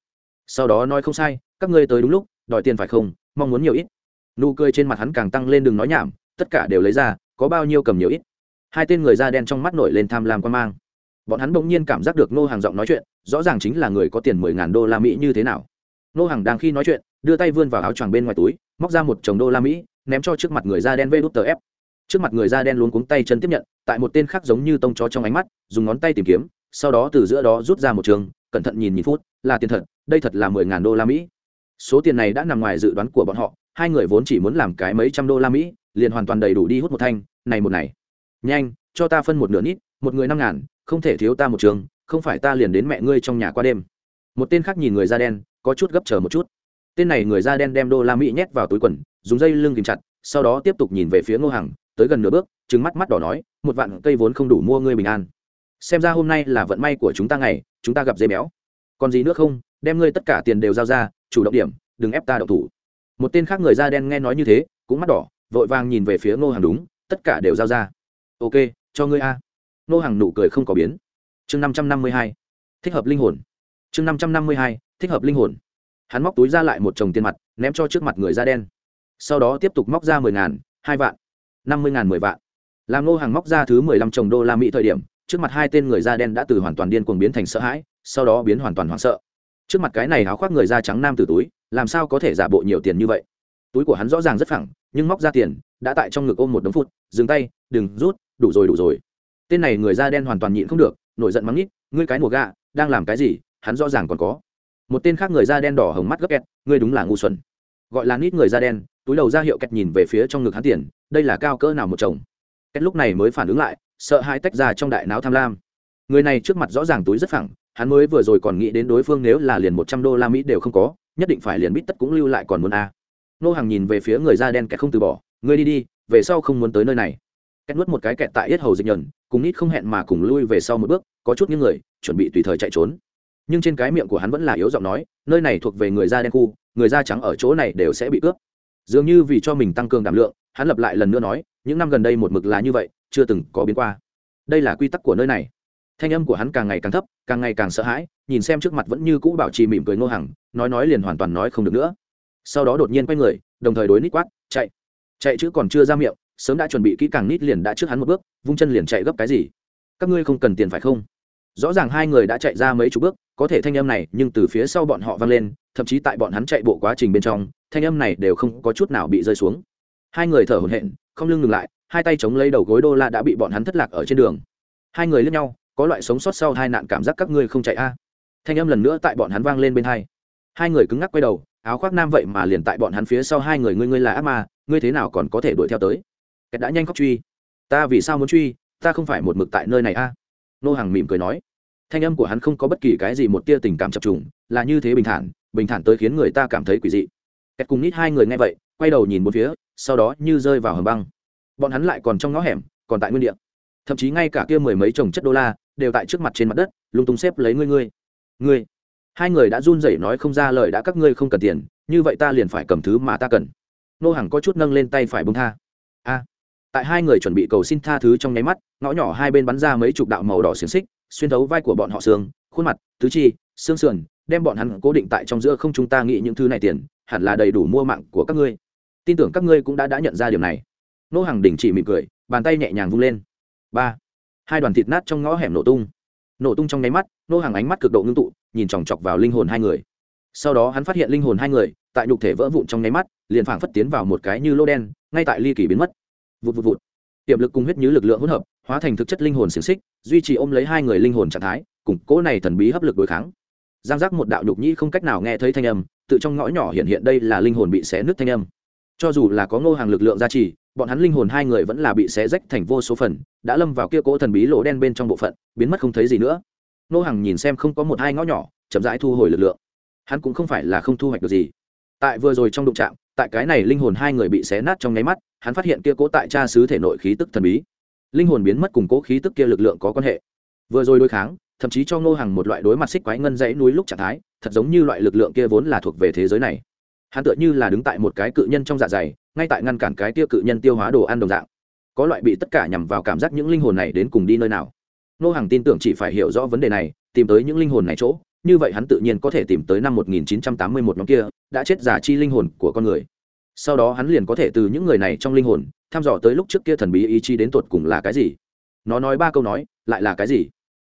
sau đó nói không sai, các ngươi tới đúng lúc, đòi tiền phải không? Mong muốn nhiều ít. Nụ cười trên mặt hắn càng tăng lên đừng nói nhảm, tất cả đều lấy ra, có bao nhiêu cầm nhiều ít. Hai tên người da đen trong mắt nổi lên tham lam quan mang. Bọn hắn bỗng nhiên cảm giác được nô hàng giọng nói chuyện, rõ ràng chính là người có tiền mười ngàn đô la mỹ như thế nào. Nô hàng đang khi nói chuyện, đưa tay vươn vào áo choàng bên ngoài túi, móc ra một chồng đô la mỹ, ném cho trước mặt người da đen vê đút tờ ép. Trước mặt người da đen luôn cuống tay chân tiếp nhận, tại một tên khác giống như tông chó trong ánh mắt, dùng ngón tay tìm kiếm, sau đó từ giữa đó rút ra một trường, cẩn thận nhìn nhìn phút, là tiền thật đây thật là mười ngàn đô la mỹ. Số tiền này đã nằm ngoài dự đoán của bọn họ, hai người vốn chỉ muốn làm cái mấy trăm đô la mỹ, liền hoàn toàn đầy đủ đi hút một thanh, này một này. Nhanh, cho ta phân một nửa nít, một người năm ngàn, không thể thiếu ta một trường, không phải ta liền đến mẹ ngươi trong nhà qua đêm. Một tên khác nhìn người da đen, có chút gấp chờ một chút. Tên này người da đen đem đô la mỹ nhét vào túi quần, dùng dây lưng kìm chặt, sau đó tiếp tục nhìn về phía ngô hằng, tới gần nửa bước trứng mắt mắt đỏ nói, một vạn cây vốn không đủ mua ngươi bình an. Xem ra hôm nay là vận may của chúng ta ngày, chúng ta gặp dây béo. Còn gì nữa không đem ngươi tất cả tiền đều giao ra, chủ động điểm, đừng ép ta đậu thủ. Một tên khác người da đen nghe nói như thế, cũng mắt đỏ, vội vàng nhìn về phía ngô hàng đúng, tất cả đều giao ra. Ok, cho ngươi a. Ngô hàng nụ cười không có biến. Chương năm trăm năm mươi hai, thích hợp linh hồn. Chương năm trăm năm mươi hai, thích hợp linh hồn. Hắn móc túi ra lại một chồng tiền mặt, ném cho trước mặt người da đen. Sau đó tiếp tục móc ra mười ngàn, hai vạn, năm mươi ngàn, mười vạn. Làm ngô hàng móc ra thứ mười lăm chồng đô la mỹ thời điểm, trước mặt hai tên người da đen đã từ hoàn toàn điên cuồng biến thành sợ hãi, sau đó biến hoàn toàn hoảng sợ trước mặt cái này áo khoác người da trắng nam từ túi, làm sao có thể giả bộ nhiều tiền như vậy? Túi của hắn rõ ràng rất phẳng, nhưng móc ra tiền, đã tại trong ngực ôm một đống phút dừng tay, đừng rút, đủ rồi đủ rồi. Tên này người da đen hoàn toàn nhịn không được, nổi giận mắng nhít, ngươi cái mùa gà, đang làm cái gì, hắn rõ ràng còn có. Một tên khác người da đen đỏ hồng mắt gấp kẹt, ngươi đúng là ngu xuẩn. Gọi là nít người da đen, túi đầu ra hiệu kẹt nhìn về phía trong ngực hắn tiền, đây là cao cỡ nào một chồng? Kẹt lúc này mới phản ứng lại, sợ hai tách ra trong đại não tham lam. Người này trước mặt rõ ràng túi rất phẳng hắn mới vừa rồi còn nghĩ đến đối phương nếu là liền một trăm đô la mỹ đều không có, nhất định phải liền bít tất cũng lưu lại còn muốn a. Nô hàng nhìn về phía người da đen kẻ không từ bỏ, ngươi đi đi, về sau không muốn tới nơi này. Kẹt nuốt một cái kẹt tại yết hầu dịch nhẫn, cùng nít không hẹn mà cùng lui về sau một bước, có chút những người, chuẩn bị tùy thời chạy trốn. Nhưng trên cái miệng của hắn vẫn là yếu giọng nói, nơi này thuộc về người da đen khu, người da trắng ở chỗ này đều sẽ bị cướp. Dường như vì cho mình tăng cường đảm lượng, hắn lập lại lần nữa nói, những năm gần đây một mực là như vậy, chưa từng có biến qua. Đây là quy tắc của nơi này thanh âm của hắn càng ngày càng thấp, càng ngày càng sợ hãi, nhìn xem trước mặt vẫn như cũ bảo trì mỉm cười ngô hằng, nói nói liền hoàn toàn nói không được nữa. Sau đó đột nhiên quay người, đồng thời đối nít quát, chạy chạy chứ còn chưa ra miệng, sớm đã chuẩn bị kỹ càng nít liền đã trước hắn một bước, vung chân liền chạy gấp cái gì? Các ngươi không cần tiền phải không? Rõ ràng hai người đã chạy ra mấy chục bước, có thể thanh âm này nhưng từ phía sau bọn họ vang lên, thậm chí tại bọn hắn chạy bộ quá trình bên trong, thanh âm này đều không có chút nào bị rơi xuống. Hai người thở hổn hển, không lưng ngừng lại, hai tay chống lấy đầu gối đô la đã bị bọn hắn thất lạc ở trên đường. Hai người lướt nhau có loại sống sót sau hai nạn cảm giác các ngươi không chạy a. Thanh âm lần nữa tại bọn hắn vang lên bên hai. Hai người cứng ngắc quay đầu, áo khoác nam vậy mà liền tại bọn hắn phía sau hai người, ngươi ngươi là ác ma, ngươi thế nào còn có thể đuổi theo tới? Kẹt đã nhanh khóc truy. Ta vì sao muốn truy, ta không phải một mực tại nơi này a? Nô hàng mỉm cười nói. Thanh âm của hắn không có bất kỳ cái gì một tia tình cảm chập trùng, là như thế bình thản bình thản tới khiến người ta cảm thấy quỷ dị. Kẹt cùng nít hai người nghe vậy, quay đầu nhìn một phía, sau đó như rơi vào hầm băng. Bọn hắn lại còn trong ngõ hẻm, còn tại nguyên địa thậm chí ngay cả kia mười mấy chồng chất đô la đều tại trước mặt trên mặt đất, lung tung xếp lấy ngươi ngươi ngươi. Hai người đã run rẩy nói không ra lời đã các ngươi không cần tiền, như vậy ta liền phải cầm thứ mà ta cần. Nô hàng có chút nâng lên tay phải bông tha. A. Tại hai người chuẩn bị cầu xin tha thứ trong nháy mắt, ngõ nhỏ hai bên bắn ra mấy chục đạo màu đỏ xiềng xích, xuyên thấu vai của bọn họ xương, khuôn mặt, tứ chi, xương sườn, đem bọn hắn cố định tại trong giữa không chúng ta nghĩ những thứ này tiền, hẳn là đầy đủ mua mạng của các ngươi. Tin tưởng các ngươi cũng đã đã nhận ra điều này. Nô hàng đình chỉ mỉm cười, bàn tay nhẹ nhàng vung lên ba hai đoàn thịt nát trong ngõ hẻm nổ tung nổ tung trong nháy mắt nô hàng ánh mắt cực độ ngưng tụ nhìn chòng chọc vào linh hồn hai người sau đó hắn phát hiện linh hồn hai người tại nhục thể vỡ vụn trong nháy mắt liền phảng phất tiến vào một cái như lô đen ngay tại ly kỳ biến mất vụt vụt vụt tiềm lực cùng huyết như lực lượng hỗn hợp hóa thành thực chất linh hồn xiềng xích duy trì ôm lấy hai người linh hồn trạng thái củng cố này thần bí hấp lực đối kháng giang giác một đạo nhục nhĩ không cách nào nghe thấy thanh âm tự trong ngõ nhỏ hiện hiện đây là linh hồn bị xé nứt thanh âm cho dù là có ngô hàng lực lượng gia trì bọn hắn linh hồn hai người vẫn là bị xé rách thành vô số phần, đã lâm vào kia cỗ thần bí lỗ đen bên trong bộ phận, biến mất không thấy gì nữa. Nô hàng nhìn xem không có một hai ngõ nhỏ, chậm rãi thu hồi lực lượng. Hắn cũng không phải là không thu hoạch được gì. Tại vừa rồi trong đụng trạm tại cái này linh hồn hai người bị xé nát trong nháy mắt, hắn phát hiện kia cố tại cha xứ thể nội khí tức thần bí. Linh hồn biến mất cùng cố khí tức kia lực lượng có quan hệ. Vừa rồi đối kháng, thậm chí cho ngô hàng một loại đối mặt xích quái ngân dãy núi lúc trạng thái, thật giống như loại lực lượng kia vốn là thuộc về thế giới này. Hắn tựa như là đứng tại một cái cự nhân trong dạ dày ngay tại ngăn cản cái tia cự nhân tiêu hóa đồ ăn đồng dạng. Có loại bị tất cả nhằm vào cảm giác những linh hồn này đến cùng đi nơi nào. Nô hàng tin tưởng chỉ phải hiểu rõ vấn đề này, tìm tới những linh hồn này chỗ, như vậy hắn tự nhiên có thể tìm tới năm 1981 nhóm kia, đã chết giả chi linh hồn của con người. Sau đó hắn liền có thể từ những người này trong linh hồn, thăm dò tới lúc trước kia thần bí ý chí đến tột cùng là cái gì. Nó nói ba câu nói, lại là cái gì?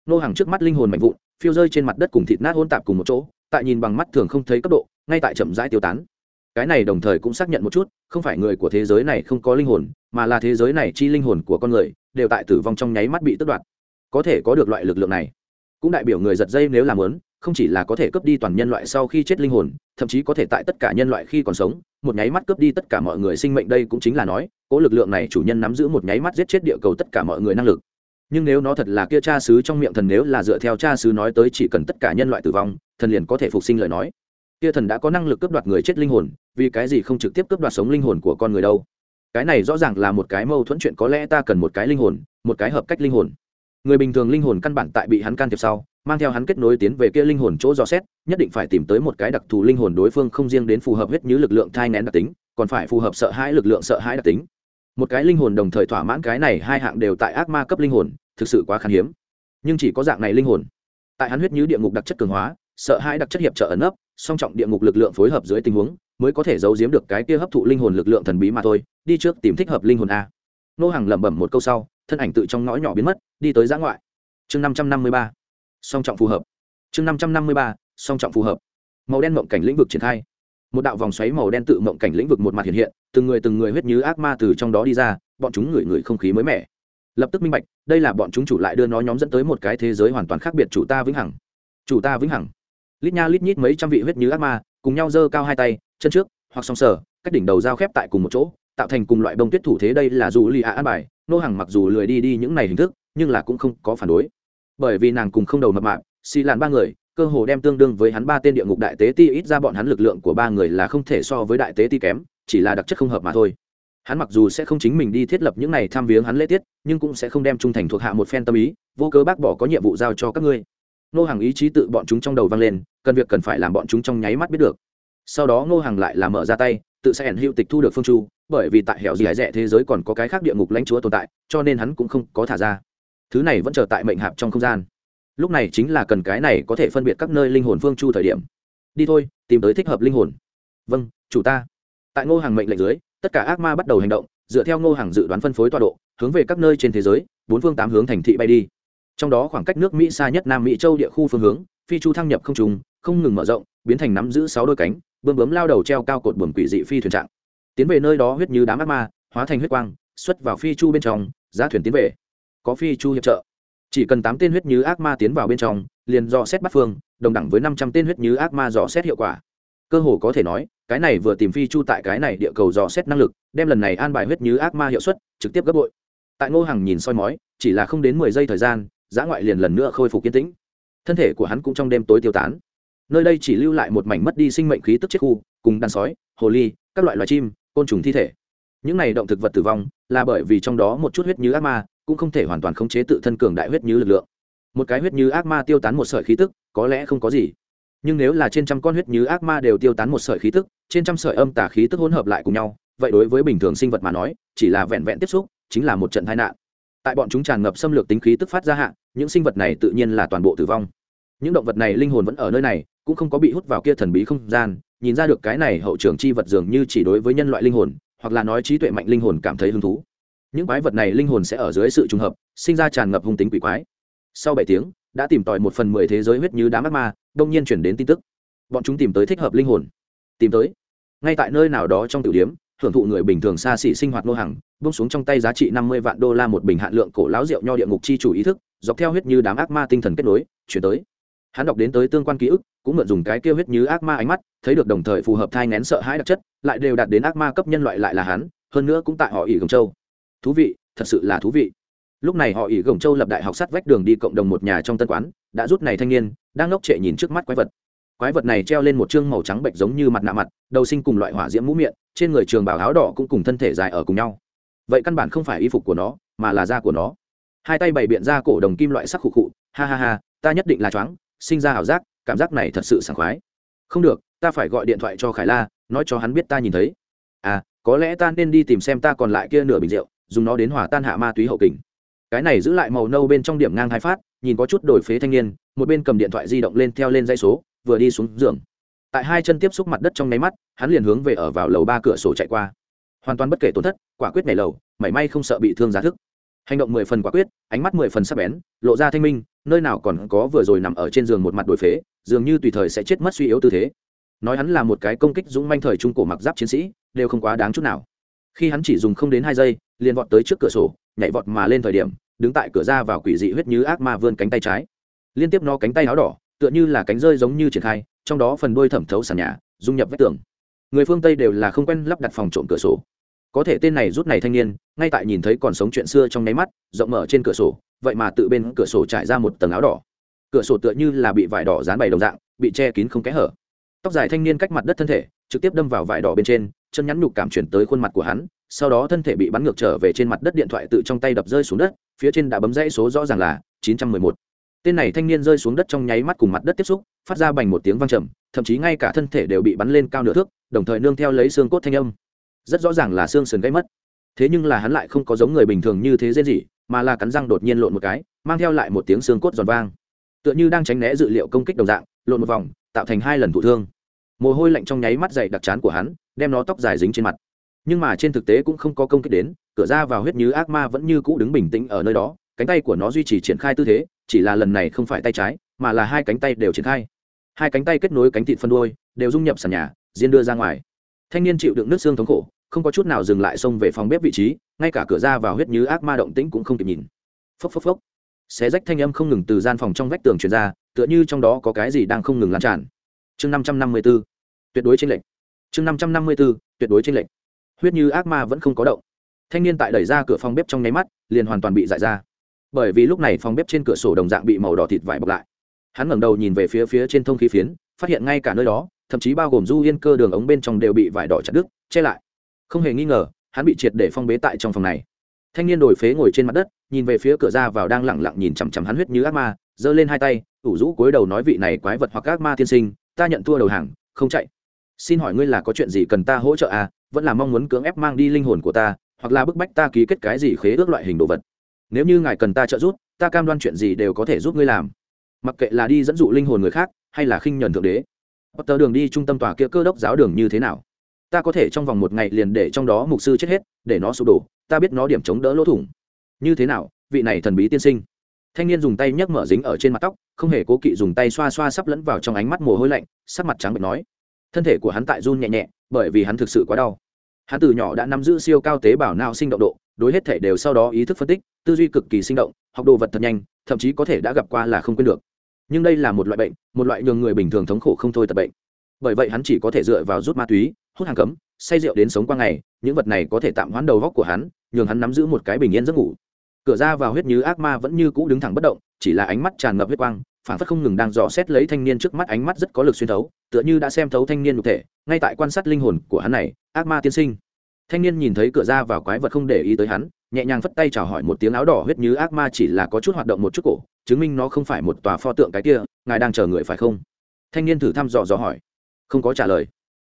Nô hàng trước mắt linh hồn mạnh vụn, phiêu rơi trên mặt đất cùng thịt nát hôn tạp cùng một chỗ, tại nhìn bằng mắt thường không thấy cấp độ, ngay tại chậm rãi tiêu tán cái này đồng thời cũng xác nhận một chút, không phải người của thế giới này không có linh hồn, mà là thế giới này chi linh hồn của con người, đều tại tử vong trong nháy mắt bị tước đoạt. Có thể có được loại lực lượng này. Cũng đại biểu người giật dây nếu làm lớn, không chỉ là có thể cướp đi toàn nhân loại sau khi chết linh hồn, thậm chí có thể tại tất cả nhân loại khi còn sống, một nháy mắt cướp đi tất cả mọi người sinh mệnh đây cũng chính là nói, cố lực lượng này chủ nhân nắm giữ một nháy mắt giết chết địa cầu tất cả mọi người năng lực. Nhưng nếu nó thật là kia cha sứ trong miệng thần nếu là dựa theo cha sứ nói tới chỉ cần tất cả nhân loại tử vong, thần liền có thể phục sinh lời nói kia thần đã có năng lực cướp đoạt người chết linh hồn, vì cái gì không trực tiếp cướp đoạt sống linh hồn của con người đâu? Cái này rõ ràng là một cái mâu thuẫn chuyện, có lẽ ta cần một cái linh hồn, một cái hợp cách linh hồn. Người bình thường linh hồn căn bản tại bị hắn can thiệp sau, mang theo hắn kết nối tiến về kia linh hồn chỗ dò xét, nhất định phải tìm tới một cái đặc thù linh hồn đối phương không riêng đến phù hợp huyết như lực lượng thai nén đặc tính, còn phải phù hợp sợ hãi lực lượng sợ hãi đặc tính. Một cái linh hồn đồng thời thỏa mãn cái này hai hạng đều tại ác ma cấp linh hồn, thực sự quá khan hiếm. Nhưng chỉ có dạng này linh hồn, tại hắn huyết như địa ngục đặc chất cường hóa, sợ hãi đặc chất hiệp trợ ẩn ấp song trọng địa ngục lực lượng phối hợp dưới tình huống, mới có thể giấu giếm được cái kia hấp thụ linh hồn lực lượng thần bí mà thôi, đi trước tìm thích hợp linh hồn a. Nô hàng lẩm bẩm một câu sau, thân ảnh tự trong ngõ nhỏ biến mất, đi tới giã ngoại. Chương năm trăm năm mươi ba. Song trọng phù hợp. Chương năm trăm năm mươi ba. Song trọng phù hợp. Màu đen mộng cảnh lĩnh vực triển khai. Một đạo vòng xoáy màu đen tự mộng cảnh lĩnh vực một mặt hiện hiện, từng người từng người huyết như ác ma từ trong đó đi ra, bọn chúng ngửi ngửi không khí mới mẻ. Lập tức minh bạch, đây là bọn chúng chủ lại đưa nó nhóm dẫn tới một cái thế giới hoàn toàn khác biệt chủ ta vĩnh hằng. Chủ ta vĩnh hằng lít nha lít nhít mấy trăm vị huyết như ác ma cùng nhau giơ cao hai tay chân trước hoặc song sở, cách đỉnh đầu giao khép tại cùng một chỗ tạo thành cùng loại bông tuyết thủ thế đây là dù lì ạ an bài nô hàng mặc dù lười đi đi những này hình thức nhưng là cũng không có phản đối. Bởi vì nàng cùng không đầu mập mạp xì làn ba người cơ hồ đem tương đương với hắn ba tên địa ngục đại tế ti ít ra bọn hắn lực lượng của ba người là không thể so với đại tế ti kém chỉ là đặc chất không hợp mà thôi. Hắn mặc dù sẽ không chính mình đi thiết lập những này tham viếng hắn lễ tiết nhưng cũng sẽ không đem trung thành thuộc hạ một phen tâm ý vô cớ bác bỏ có nhiệm vụ giao cho các ngươi nô hàng ý chí tự bọn chúng trong đầu vang lên, cần việc cần phải làm bọn chúng trong nháy mắt biết được. Sau đó ngô hàng lại là mở ra tay, tự sẽ ẩn hữu tịch thu được phương chu, bởi vì tại hẻo gì rẻ thế giới còn có cái khác địa ngục lãnh chúa tồn tại, cho nên hắn cũng không có thả ra. Thứ này vẫn chờ tại mệnh hạp trong không gian. Lúc này chính là cần cái này có thể phân biệt các nơi linh hồn phương chu thời điểm. Đi thôi, tìm tới thích hợp linh hồn. Vâng chủ ta. Tại ngô hàng mệnh lệnh dưới, tất cả ác ma bắt đầu hành động, dựa theo ngô hàng dự đoán phân phối tọa độ, hướng về các nơi trên thế giới, bốn phương tám hướng thành thị bay đi trong đó khoảng cách nước mỹ xa nhất nam mỹ châu địa khu phương hướng, phi chu thăng nhập không trùng không ngừng mở rộng, biến thành nắm giữ sáu đôi cánh bơm bướm lao đầu treo cao cột buồm quỷ dị phi thuyền trạng. Tiến về nơi đó huyết như đám ác ma, hóa thành huyết quang, xuất vào phi chu bên trong, giá thuyền tiến về. Có phi chu hiệp trợ. Chỉ cần tám tên huyết như ác ma tiến vào bên trong, liền dò xét bắt phương, đồng đẳng với năm trăm tên huyết như ác ma dò xét hiệu quả. Cơ hồ có thể nói, cái này vừa tìm phi chu tại cái này địa cầu dò xét năng lực, đem lần này an bài huyết như ác ma hiệu suất, trực tiếp gấp bội. Tại ngô hằng nhìn soi mói, chỉ là không đến mười giây thời gian giã ngoại liền lần nữa khôi phục kiên tĩnh. Thân thể của hắn cũng trong đêm tối tiêu tán. Nơi đây chỉ lưu lại một mảnh mất đi sinh mệnh khí tức chết khu, cùng đàn sói, hồ ly, các loại loài chim, côn trùng thi thể. Những này động thực vật tử vong là bởi vì trong đó một chút huyết như ác ma cũng không thể hoàn toàn khống chế tự thân cường đại huyết như lực lượng. Một cái huyết như ác ma tiêu tán một sợi khí tức, có lẽ không có gì. Nhưng nếu là trên trăm con huyết như ác ma đều tiêu tán một sợi khí tức, trên trăm sợi âm tả khí tức hỗn hợp lại cùng nhau, vậy đối với bình thường sinh vật mà nói, chỉ là vẹn vẹn tiếp xúc, chính là một trận tai nạn tại bọn chúng tràn ngập xâm lược tính khí tức phát ra hạn những sinh vật này tự nhiên là toàn bộ tử vong. Những động vật này linh hồn vẫn ở nơi này, cũng không có bị hút vào kia thần bí không gian, nhìn ra được cái này hậu trường chi vật dường như chỉ đối với nhân loại linh hồn, hoặc là nói trí tuệ mạnh linh hồn cảm thấy hứng thú. Những quái vật này linh hồn sẽ ở dưới sự trùng hợp, sinh ra tràn ngập hung tính quỷ quái. Sau bảy tiếng, đã tìm tòi một phần mười thế giới huyết như đám ác ma, đông nhiên chuyển đến tin tức. Bọn chúng tìm tới thích hợp linh hồn. Tìm tới. Ngay tại nơi nào đó trong tiểu điếm hưởng thụ người bình thường xa xỉ sinh hoạt nô hàng bông xuống trong tay giá trị năm mươi vạn đô la một bình hạn lượng cổ láo rượu nho địa ngục chi chủ ý thức, dọc theo huyết như đám ác ma tinh thần kết nối, chuyển tới. Hắn đọc đến tới tương quan ký ức, cũng mượn dùng cái kêu huyết như ác ma ánh mắt, thấy được đồng thời phù hợp thai ngén sợ hãi đặc chất, lại đều đạt đến ác ma cấp nhân loại lại là hắn, hơn nữa cũng tại họ ỷ gồng châu. Thú vị, thật sự là thú vị. Lúc này họ ỷ gồng châu lập đại học sát vách đường đi cộng đồng một nhà trong tân quán, đã rút này thanh niên, đang ngốc trệ nhìn trước mắt quái vật quái vật này treo lên một chương màu trắng bệnh giống như mặt nạ mặt, đầu sinh cùng loại hỏa diễm mũ miệng, trên người trường bảo áo đỏ cũng cùng thân thể dài ở cùng nhau. Vậy căn bản không phải y phục của nó, mà là da của nó. Hai tay bày biện ra cổ đồng kim loại sắc khụ khụ, ha ha ha, ta nhất định là choáng, sinh ra ảo giác, cảm giác này thật sự sảng khoái. Không được, ta phải gọi điện thoại cho khải la, nói cho hắn biết ta nhìn thấy. À có lẽ ta nên đi tìm xem ta còn lại kia nửa bình rượu, dùng nó đến hỏa tan hạ ma túy hậu kình. Cái này giữ lại màu nâu bên trong điểm ngang hai phát, nhìn có chút đổi phế thanh niên, một bên cầm điện thoại di động lên theo lên dây số vừa đi xuống giường. Tại hai chân tiếp xúc mặt đất trong nháy mắt, hắn liền hướng về ở vào lầu ba cửa sổ chạy qua. Hoàn toàn bất kể tổn thất, quả quyết nhảy lầu, mảy may không sợ bị thương giá thức. Hành động mười phần quả quyết, ánh mắt mười phần sắc bén, lộ ra thanh minh, nơi nào còn có vừa rồi nằm ở trên giường một mặt đổi phế, dường như tùy thời sẽ chết mất suy yếu tư thế. Nói hắn là một cái công kích dũng manh thời trung cổ mặc giáp chiến sĩ, đều không quá đáng chút nào. Khi hắn chỉ dùng không đến hai giây, liền vọt tới trước cửa sổ, nhảy vọt mà lên thời điểm, đứng tại cửa ra vào quỷ dị huyết như ác ma vươn cánh tay trái. Liên tiếp nó cánh tay áo đỏ tựa như là cánh rơi giống như triển khai, trong đó phần đuôi thẩm thấu sàn nhà, dung nhập vách tường. Người phương tây đều là không quen lắp đặt phòng trộm cửa sổ. Có thể tên này rút này thanh niên, ngay tại nhìn thấy còn sống chuyện xưa trong nháy mắt, rộng mở trên cửa sổ, vậy mà tự bên cửa sổ trải ra một tầng áo đỏ. Cửa sổ tựa như là bị vải đỏ dán bày đồng dạng, bị che kín không kẽ hở. Tóc dài thanh niên cách mặt đất thân thể, trực tiếp đâm vào vải đỏ bên trên, chân nhắn nhục cảm chuyển tới khuôn mặt của hắn, sau đó thân thể bị bắn ngược trở về trên mặt đất điện thoại tự trong tay đập rơi xuống đất, phía trên đã bấm dãy số rõ ràng là 911 tên này thanh niên rơi xuống đất trong nháy mắt cùng mặt đất tiếp xúc, phát ra bành một tiếng vang trầm, thậm chí ngay cả thân thể đều bị bắn lên cao nửa thước, đồng thời nương theo lấy xương cốt thanh âm. Rất rõ ràng là xương sườn gãy mất. Thế nhưng là hắn lại không có giống người bình thường như thế dễ gì, mà là cắn răng đột nhiên lộn một cái, mang theo lại một tiếng xương cốt giòn vang. Tựa như đang tránh né dự liệu công kích đồng dạng, lộn một vòng, tạo thành hai lần thụ thương. Mồ hôi lạnh trong nháy mắt dày đặc chán của hắn, đem nó tóc dài dính trên mặt. Nhưng mà trên thực tế cũng không có công kích đến, cửa ra vào huyết như ác ma vẫn như cũ đứng bình tĩnh ở nơi đó, cánh tay của nó duy trì triển khai tư thế chỉ là lần này không phải tay trái, mà là hai cánh tay đều triển khai. Hai cánh tay kết nối cánh thịt phân đôi, đều dung nhập sàn nhà diên đưa ra ngoài. Thanh niên chịu đựng nước xương thống khổ, không có chút nào dừng lại xông về phòng bếp vị trí, ngay cả cửa ra vào huyết như ác ma động tĩnh cũng không kịp nhìn. Phốc phốc phốc. Xé rách thanh âm không ngừng từ gian phòng trong vách tường truyền ra, tựa như trong đó có cái gì đang không ngừng lan tràn. Chương năm trăm năm mươi b ố tuyệt đối trên lệnh chương năm trăm năm mươi b ố tuyệt đối trên lệnh huyết như ác ma vẫn không có động. Thanh niên tại đẩy ra cửa phòng bếp trong nháy mắt, liền hoàn toàn bị dại ra bởi vì lúc này phòng bếp trên cửa sổ đồng dạng bị màu đỏ thịt vải bọc lại. Hắn ngẩng đầu nhìn về phía phía trên thông khí phiến, phát hiện ngay cả nơi đó, thậm chí bao gồm du yên cơ đường ống bên trong đều bị vải đỏ chặt đứt, che lại. Không hề nghi ngờ, hắn bị triệt để phong bế tại trong phòng này. Thanh niên đổi phế ngồi trên mặt đất, nhìn về phía cửa ra vào đang lẳng lặng nhìn chằm chằm hắn huyết như ác ma, giơ lên hai tay, ủ rũ cúi đầu nói vị này quái vật hoặc ác ma tiên sinh, ta nhận thua đầu hàng, không chạy. Xin hỏi ngươi là có chuyện gì cần ta hỗ trợ à? Vẫn là mong muốn cưỡng ép mang đi linh hồn của ta, hoặc là bức bách ta ký kết cái gì khế ước loại hình đồ vật nếu như ngài cần ta trợ giúp, ta cam đoan chuyện gì đều có thể giúp ngươi làm. Mặc kệ là đi dẫn dụ linh hồn người khác, hay là khinh nhuần thượng đế tờ đường đi trung tâm tòa kia cơ đốc giáo đường như thế nào? Ta có thể trong vòng một ngày liền để trong đó mục sư chết hết, để nó sụp đổ, ta biết nó điểm chống đỡ lỗ thủng. Như thế nào, vị này thần bí tiên sinh? Thanh niên dùng tay nhấc mở dính ở trên mặt tóc, không hề cố kỵ dùng tay xoa xoa sắp lẫn vào trong ánh mắt mồ hôi lạnh, sắc mặt trắng bệnh nói. Thân thể của hắn tại run nhẹ nhẹ, bởi vì hắn thực sự quá đau. Hắn từ nhỏ đã nắm giữ siêu cao tế bào não sinh động độ đối hết thể đều sau đó ý thức phân tích, tư duy cực kỳ sinh động, học đồ vật thật nhanh, thậm chí có thể đã gặp qua là không quên được. Nhưng đây là một loại bệnh, một loại nhường người bình thường thống khổ không thôi tập bệnh. Bởi vậy hắn chỉ có thể dựa vào rút ma túy, hút hàng cấm, say rượu đến sống qua ngày, những vật này có thể tạm hoãn đầu góc của hắn, nhường hắn nắm giữ một cái bình yên giấc ngủ. Cửa ra vào huyết như ác ma vẫn như cũ đứng thẳng bất động, chỉ là ánh mắt tràn ngập huyết quang phản phất không ngừng đang dò xét lấy thanh niên trước mắt ánh mắt rất có lực xuyên thấu, tựa như đã xem thấu thanh niên cụ thể, ngay tại quan sát linh hồn của hắn này, ác ma tiên sinh thanh niên nhìn thấy cửa ra vào quái vật không để ý tới hắn, nhẹ nhàng phất tay chào hỏi một tiếng áo đỏ huyết như ác ma chỉ là có chút hoạt động một chút cổ, chứng minh nó không phải một tòa pho tượng cái kia, ngài đang chờ người phải không? Thanh niên thử thăm dò dò hỏi. Không có trả lời.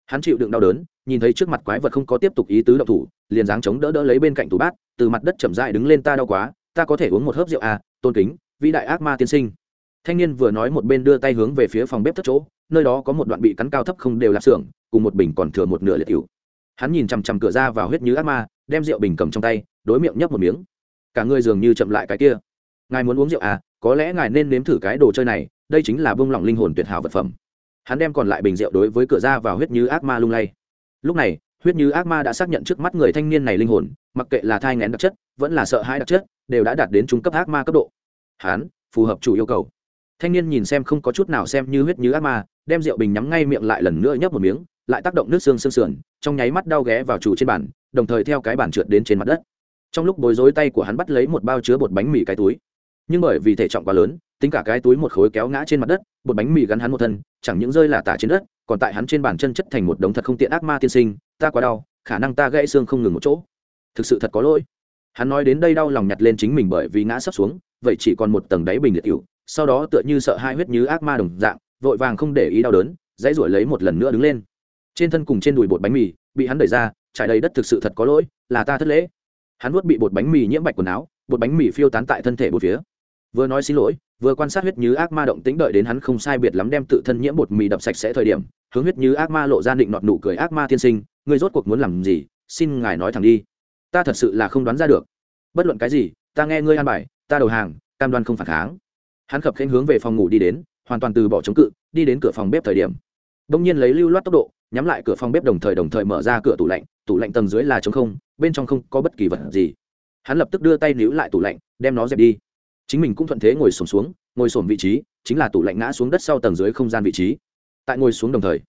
Hắn chịu đựng đau đớn, nhìn thấy trước mặt quái vật không có tiếp tục ý tứ động thủ, liền dáng chống đỡ đỡ lấy bên cạnh tủ bát, từ mặt đất chậm dại đứng lên ta đau quá, ta có thể uống một hớp rượu à tôn kính, vĩ đại ác ma tiên sinh. Thanh niên vừa nói một bên đưa tay hướng về phía phòng bếp thất chỗ, nơi đó có một đoạn bị cắn cao thấp không đều là xưởng, cùng một bình còn thừa một nửa liệt cựu hắn nhìn chằm chằm cửa ra vào huyết như ác ma, đem rượu bình cầm trong tay, đối miệng nhấp một miếng. Cả người dường như chậm lại cái kia. Ngài muốn uống rượu à? Có lẽ ngài nên nếm thử cái đồ chơi này, đây chính là bông lỏng linh hồn tuyệt hảo vật phẩm. Hắn đem còn lại bình rượu đối với cửa ra vào huyết như ác ma lung lay. Lúc này, huyết như ác ma đã xác nhận trước mắt người thanh niên này linh hồn, mặc kệ là thai ngén đặc chất, vẫn là sợ hãi đặc chất, đều đã đạt đến trung cấp ác ma cấp độ. Hắn phù hợp chủ yêu cầu. Thanh niên nhìn xem không có chút nào xem như huyết như ác ma, đem rượu bình nhắm ngay miệng lại lần nữa nhấp một miếng lại tác động nước xương xương sườn, trong nháy mắt đau ghé vào chủ trên bàn, đồng thời theo cái bàn trượt đến trên mặt đất. Trong lúc bối rối tay của hắn bắt lấy một bao chứa bột bánh mì cái túi. Nhưng bởi vì thể trọng quá lớn, tính cả cái túi một khối kéo ngã trên mặt đất, bột bánh mì gắn hắn một thân, chẳng những rơi là tả trên đất, còn tại hắn trên bàn chân chất thành một đống thật không tiện ác ma tiên sinh, ta quá đau, khả năng ta gãy xương không ngừng một chỗ. Thực sự thật có lỗi. Hắn nói đến đây đau lòng nhặt lên chính mình bởi vì ngã sấp xuống, vậy chỉ còn một tầng đáy bình liệt cựu sau đó tựa như sợ hai huyết như ác ma đồng dạng, vội vàng không để ý đau đớn, dãy ruổi lấy một lần nữa đứng lên trên thân cùng trên đùi bột bánh mì, bị hắn đẩy ra, trải đầy đất thực sự thật có lỗi, là ta thất lễ. Hắn nuốt bị bột bánh mì nhiễm bạch quần áo, bột bánh mì phiêu tán tại thân thể một phía. Vừa nói xin lỗi, vừa quan sát huyết như ác ma động tĩnh đợi đến hắn không sai biệt lắm đem tự thân nhiễm bột mì đập sạch sẽ thời điểm, hướng huyết như ác ma lộ ra định nọt nụ cười ác ma tiên sinh, ngươi rốt cuộc muốn làm gì? Xin ngài nói thẳng đi. Ta thật sự là không đoán ra được. Bất luận cái gì, ta nghe ngươi an bài, ta đầu hàng, cam đoan không phản kháng. Hắn khập khênh hướng về phòng ngủ đi đến, hoàn toàn từ bỏ chống cự, đi đến cửa phòng bếp thời điểm đông nhiên lấy lưu loát tốc độ, nhắm lại cửa phòng bếp đồng thời đồng thời mở ra cửa tủ lạnh tủ lạnh tầng dưới là trống không, bên trong không có bất kỳ vật gì. Hắn lập tức đưa tay níu lại tủ lạnh, đem nó dẹp đi. Chính mình cũng thuận thế ngồi sổm xuống, ngồi sổm vị trí, chính là tủ lạnh ngã xuống đất sau tầng dưới không gian vị trí. Tại ngồi xuống đồng thời,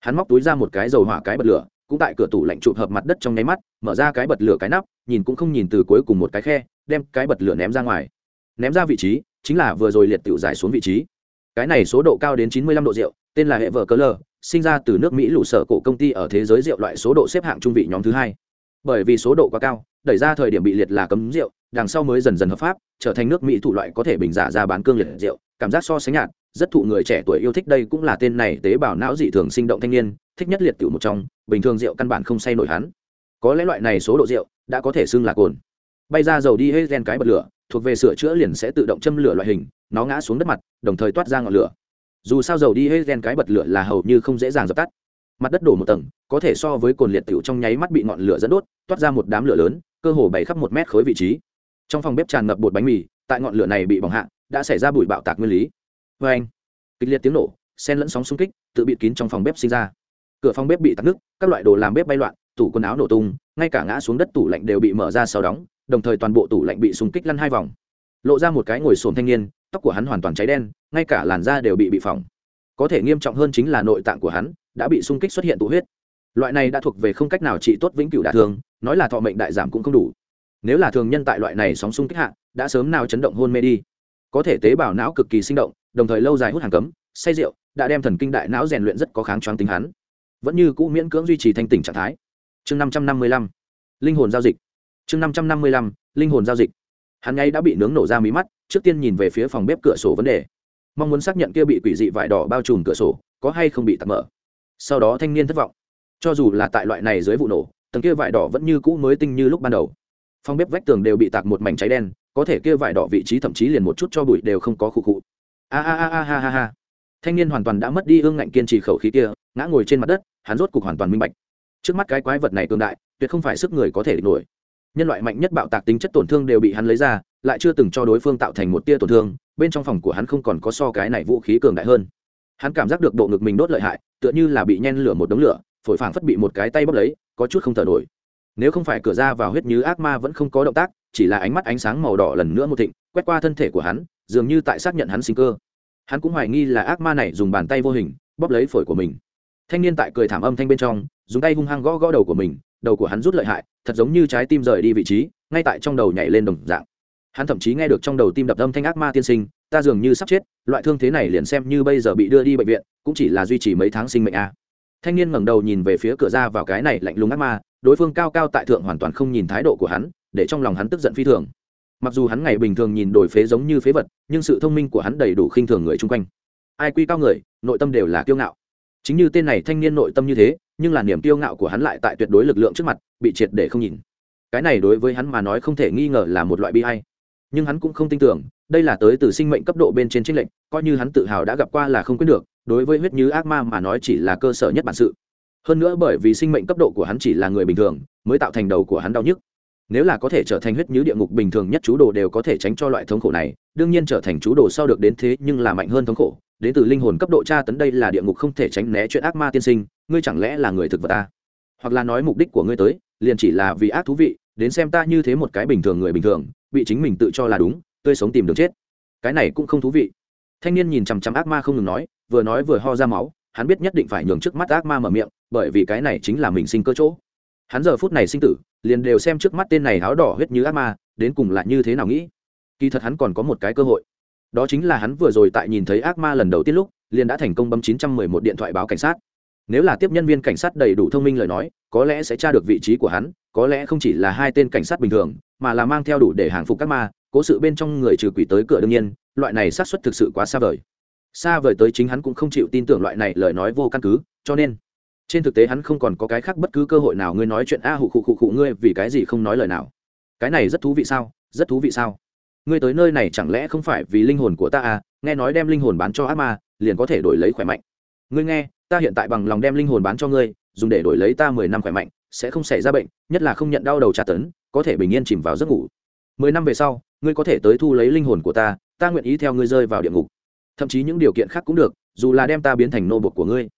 hắn móc túi ra một cái dầu hỏa cái bật lửa, cũng tại cửa tủ lạnh chụp hợp mặt đất trong nháy mắt, mở ra cái bật lửa cái nắp, nhìn cũng không nhìn từ cuối cùng một cái khe, đem cái bật lửa ném ra ngoài. Ném ra vị trí, chính là vừa rồi liệt tiểu giải xuống vị trí. Cái này số độ cao đến chín mươi lăm độ rượu tên là hệ vợ cờ lờ, sinh ra từ nước mỹ lũ sở cổ công ty ở thế giới rượu loại số độ xếp hạng trung vị nhóm thứ hai. Bởi vì số độ quá cao, đẩy ra thời điểm bị liệt là cấm rượu, đằng sau mới dần dần hợp pháp, trở thành nước mỹ thủ loại có thể bình giả ra bán cương liệt rượu, cảm giác so sánh nhạt, rất thụ người trẻ tuổi yêu thích đây cũng là tên này tế bào não dị thường sinh động thanh niên, thích nhất liệt tiểu một trong, bình thường rượu căn bản không say nổi hắn. Có lẽ loại này số độ rượu đã có thể xưng là cồn. Bay ra dầu đi hết gen cái bật lửa, thuộc về sửa chữa liền sẽ tự động châm lửa loại hình, nó ngã xuống đất mặt, đồng thời toát ra ngọn lửa dù sao dầu đi hết gen cái bật lửa là hầu như không dễ dàng dập tắt. Mặt đất đổ một tầng, có thể so với cồn liệt tiểu trong nháy mắt bị ngọn lửa dẫn đốt, toát ra một đám lửa lớn, cơ hồ bày khắp một mét khối vị trí. Trong phòng bếp tràn ngập bột bánh mì, tại ngọn lửa này bị bỏng hạ, đã xảy ra bụi bạo tạc nguyên lý. Vê anh, kịch liệt tiếng nổ, sen lẫn sóng xung kích, tự bị kín trong phòng bếp sinh ra. Cửa phòng bếp bị tắt nước các loại đồ làm bếp bay loạn, tủ quần áo nổ tung, ngay cả ngã xuống đất tủ lạnh đều bị mở ra sau đóng, đồng thời toàn bộ tủ lạnh bị xung kích lăn hai vòng lộ ra một cái ngồi sồn thanh niên, tóc của hắn hoàn toàn cháy đen, ngay cả làn da đều bị bị phỏng. Có thể nghiêm trọng hơn chính là nội tạng của hắn đã bị sung kích xuất hiện tụ huyết. Loại này đã thuộc về không cách nào trị tốt vĩnh cửu đả thương, nói là thọ mệnh đại giảm cũng không đủ. Nếu là thường nhân tại loại này sóng sung kích hạ, đã sớm nào chấn động hôn mê đi. Có thể tế bào não cực kỳ sinh động, đồng thời lâu dài hút hàng cấm, say rượu, đã đem thần kinh đại não rèn luyện rất có kháng choáng tính hắn. Vẫn như cũ miễn cưỡng duy trì thanh tỉnh trạng thái. Chương năm trăm năm mươi lăm, linh hồn giao dịch. Chương năm trăm năm mươi lăm, linh hồn giao dịch hắn ngay đã bị nướng nổ ra mí mắt, trước tiên nhìn về phía phòng bếp cửa sổ vấn đề. Mong muốn xác nhận kia bị quỷ dị vải đỏ bao trùm cửa sổ, có hay không bị tắt mở. Sau đó thanh niên thất vọng. Cho dù là tại loại này dưới vụ nổ, tầng kia vải đỏ vẫn như cũ mới tinh như lúc ban đầu. Phòng bếp vách tường đều bị tạc một mảnh cháy đen, có thể kia vải đỏ vị trí thậm chí liền một chút cho bụi đều không có khụ khụ. A a a a ha ha ha. Thanh niên hoàn toàn đã mất đi ương ngạnh kiên trì khẩu khí kia, ngã ngồi trên mặt đất, hắn rốt cục hoàn toàn minh bạch. Trước mắt cái quái vật này cường đại, tuyệt không phải sức người có thể địch nổi nhân loại mạnh nhất bạo tạc tính chất tổn thương đều bị hắn lấy ra, lại chưa từng cho đối phương tạo thành một tia tổn thương, bên trong phòng của hắn không còn có so cái này vũ khí cường đại hơn. Hắn cảm giác được bộ ngực mình đốt lợi hại, tựa như là bị nhen lửa một đống lửa, phổi phảng phất bị một cái tay bốc lấy, có chút không thở nổi. Nếu không phải cửa ra vào huyết như ác ma vẫn không có động tác, chỉ là ánh mắt ánh sáng màu đỏ lần nữa một thịnh, quét qua thân thể của hắn, dường như tại xác nhận hắn sinh cơ. Hắn cũng hoài nghi là ác ma này dùng bàn tay vô hình, bóp lấy phổi của mình. Thanh niên tại cười thảm âm thanh bên trong, dùng tay hung hăng gõ gõ đầu của mình, đầu của hắn rút lợi hại thật giống như trái tim rời đi vị trí, ngay tại trong đầu nhảy lên đồng dạng. Hắn thậm chí nghe được trong đầu tim đập âm thanh ác ma tiên sinh, ta dường như sắp chết, loại thương thế này liền xem như bây giờ bị đưa đi bệnh viện, cũng chỉ là duy trì mấy tháng sinh mệnh a. À. thanh niên ngẩng đầu nhìn về phía cửa ra vào cái này lạnh lùng ác ma, đối phương cao cao tại thượng hoàn toàn không nhìn thái độ của hắn, để trong lòng hắn tức giận phi thường. Mặc dù hắn ngày bình thường nhìn đổi phế giống như phế vật, nhưng sự thông minh của hắn đầy đủ khinh thường người chung quanh. Ai quy cao người, nội tâm đều là kiêu ngạo chính như tên này thanh niên nội tâm như thế, nhưng là niềm kiêu ngạo của hắn lại tại tuyệt đối lực lượng trước mặt, bị triệt để không nhìn. Cái này đối với hắn mà nói không thể nghi ngờ là một loại bi hay nhưng hắn cũng không tin tưởng, đây là tới từ sinh mệnh cấp độ bên trên trinh lệnh coi như hắn tự hào đã gặp qua là không quyết được, đối với huyết như ác ma mà nói chỉ là cơ sở nhất bản sự. Hơn nữa bởi vì sinh mệnh cấp độ của hắn chỉ là người bình thường, mới tạo thành đầu của hắn đau nhức nếu là có thể trở thành huyết như địa ngục bình thường nhất chú đồ đều có thể tránh cho loại thống khổ này, đương nhiên trở thành chú đồ sau được đến thế nhưng là mạnh hơn thống khổ. Đến từ linh hồn cấp độ tra tấn đây là địa ngục không thể tránh né chuyện ác ma tiên sinh, ngươi chẳng lẽ là người thực vật ta? Hoặc là nói mục đích của ngươi tới, liền chỉ là vì ác thú vị, đến xem ta như thế một cái bình thường người bình thường, bị chính mình tự cho là đúng, tươi sống tìm đường chết. Cái này cũng không thú vị. Thanh niên nhìn chằm chằm ác ma không ngừng nói, vừa nói vừa ho ra máu, hắn biết nhất định phải nhường trước mắt ác ma mở miệng, bởi vì cái này chính là mình sinh cơ chỗ. Hắn giờ phút này sinh tử liền đều xem trước mắt tên này áo đỏ huyết như ác ma, đến cùng là như thế nào nghĩ. Kỳ thật hắn còn có một cái cơ hội. Đó chính là hắn vừa rồi tại nhìn thấy ác ma lần đầu tiên lúc, liền đã thành công bấm 911 điện thoại báo cảnh sát. Nếu là tiếp nhân viên cảnh sát đầy đủ thông minh lời nói, có lẽ sẽ tra được vị trí của hắn, có lẽ không chỉ là hai tên cảnh sát bình thường, mà là mang theo đủ để hàng phục các ma, cố sự bên trong người trừ quỷ tới cửa đương nhiên, loại này xác suất thực sự quá xa vời. Xa vời tới chính hắn cũng không chịu tin tưởng loại này lời nói vô căn cứ, cho nên trên thực tế hắn không còn có cái khác bất cứ cơ hội nào ngươi nói chuyện a hụ khụ khụ khụ ngươi vì cái gì không nói lời nào. Cái này rất thú vị sao? Rất thú vị sao? Ngươi tới nơi này chẳng lẽ không phải vì linh hồn của ta à? Nghe nói đem linh hồn bán cho ác ma, liền có thể đổi lấy khỏe mạnh. Ngươi nghe, ta hiện tại bằng lòng đem linh hồn bán cho ngươi, dùng để đổi lấy ta mười năm khỏe mạnh, sẽ không xảy ra bệnh, nhất là không nhận đau đầu tra tấn, có thể bình yên chìm vào giấc ngủ. Mười năm về sau, ngươi có thể tới thu lấy linh hồn của ta ta nguyện ý theo ngươi rơi vào địa ngục. Thậm chí những điều kiện khác cũng được, dù là đem ta biến thành nô bột của ngươi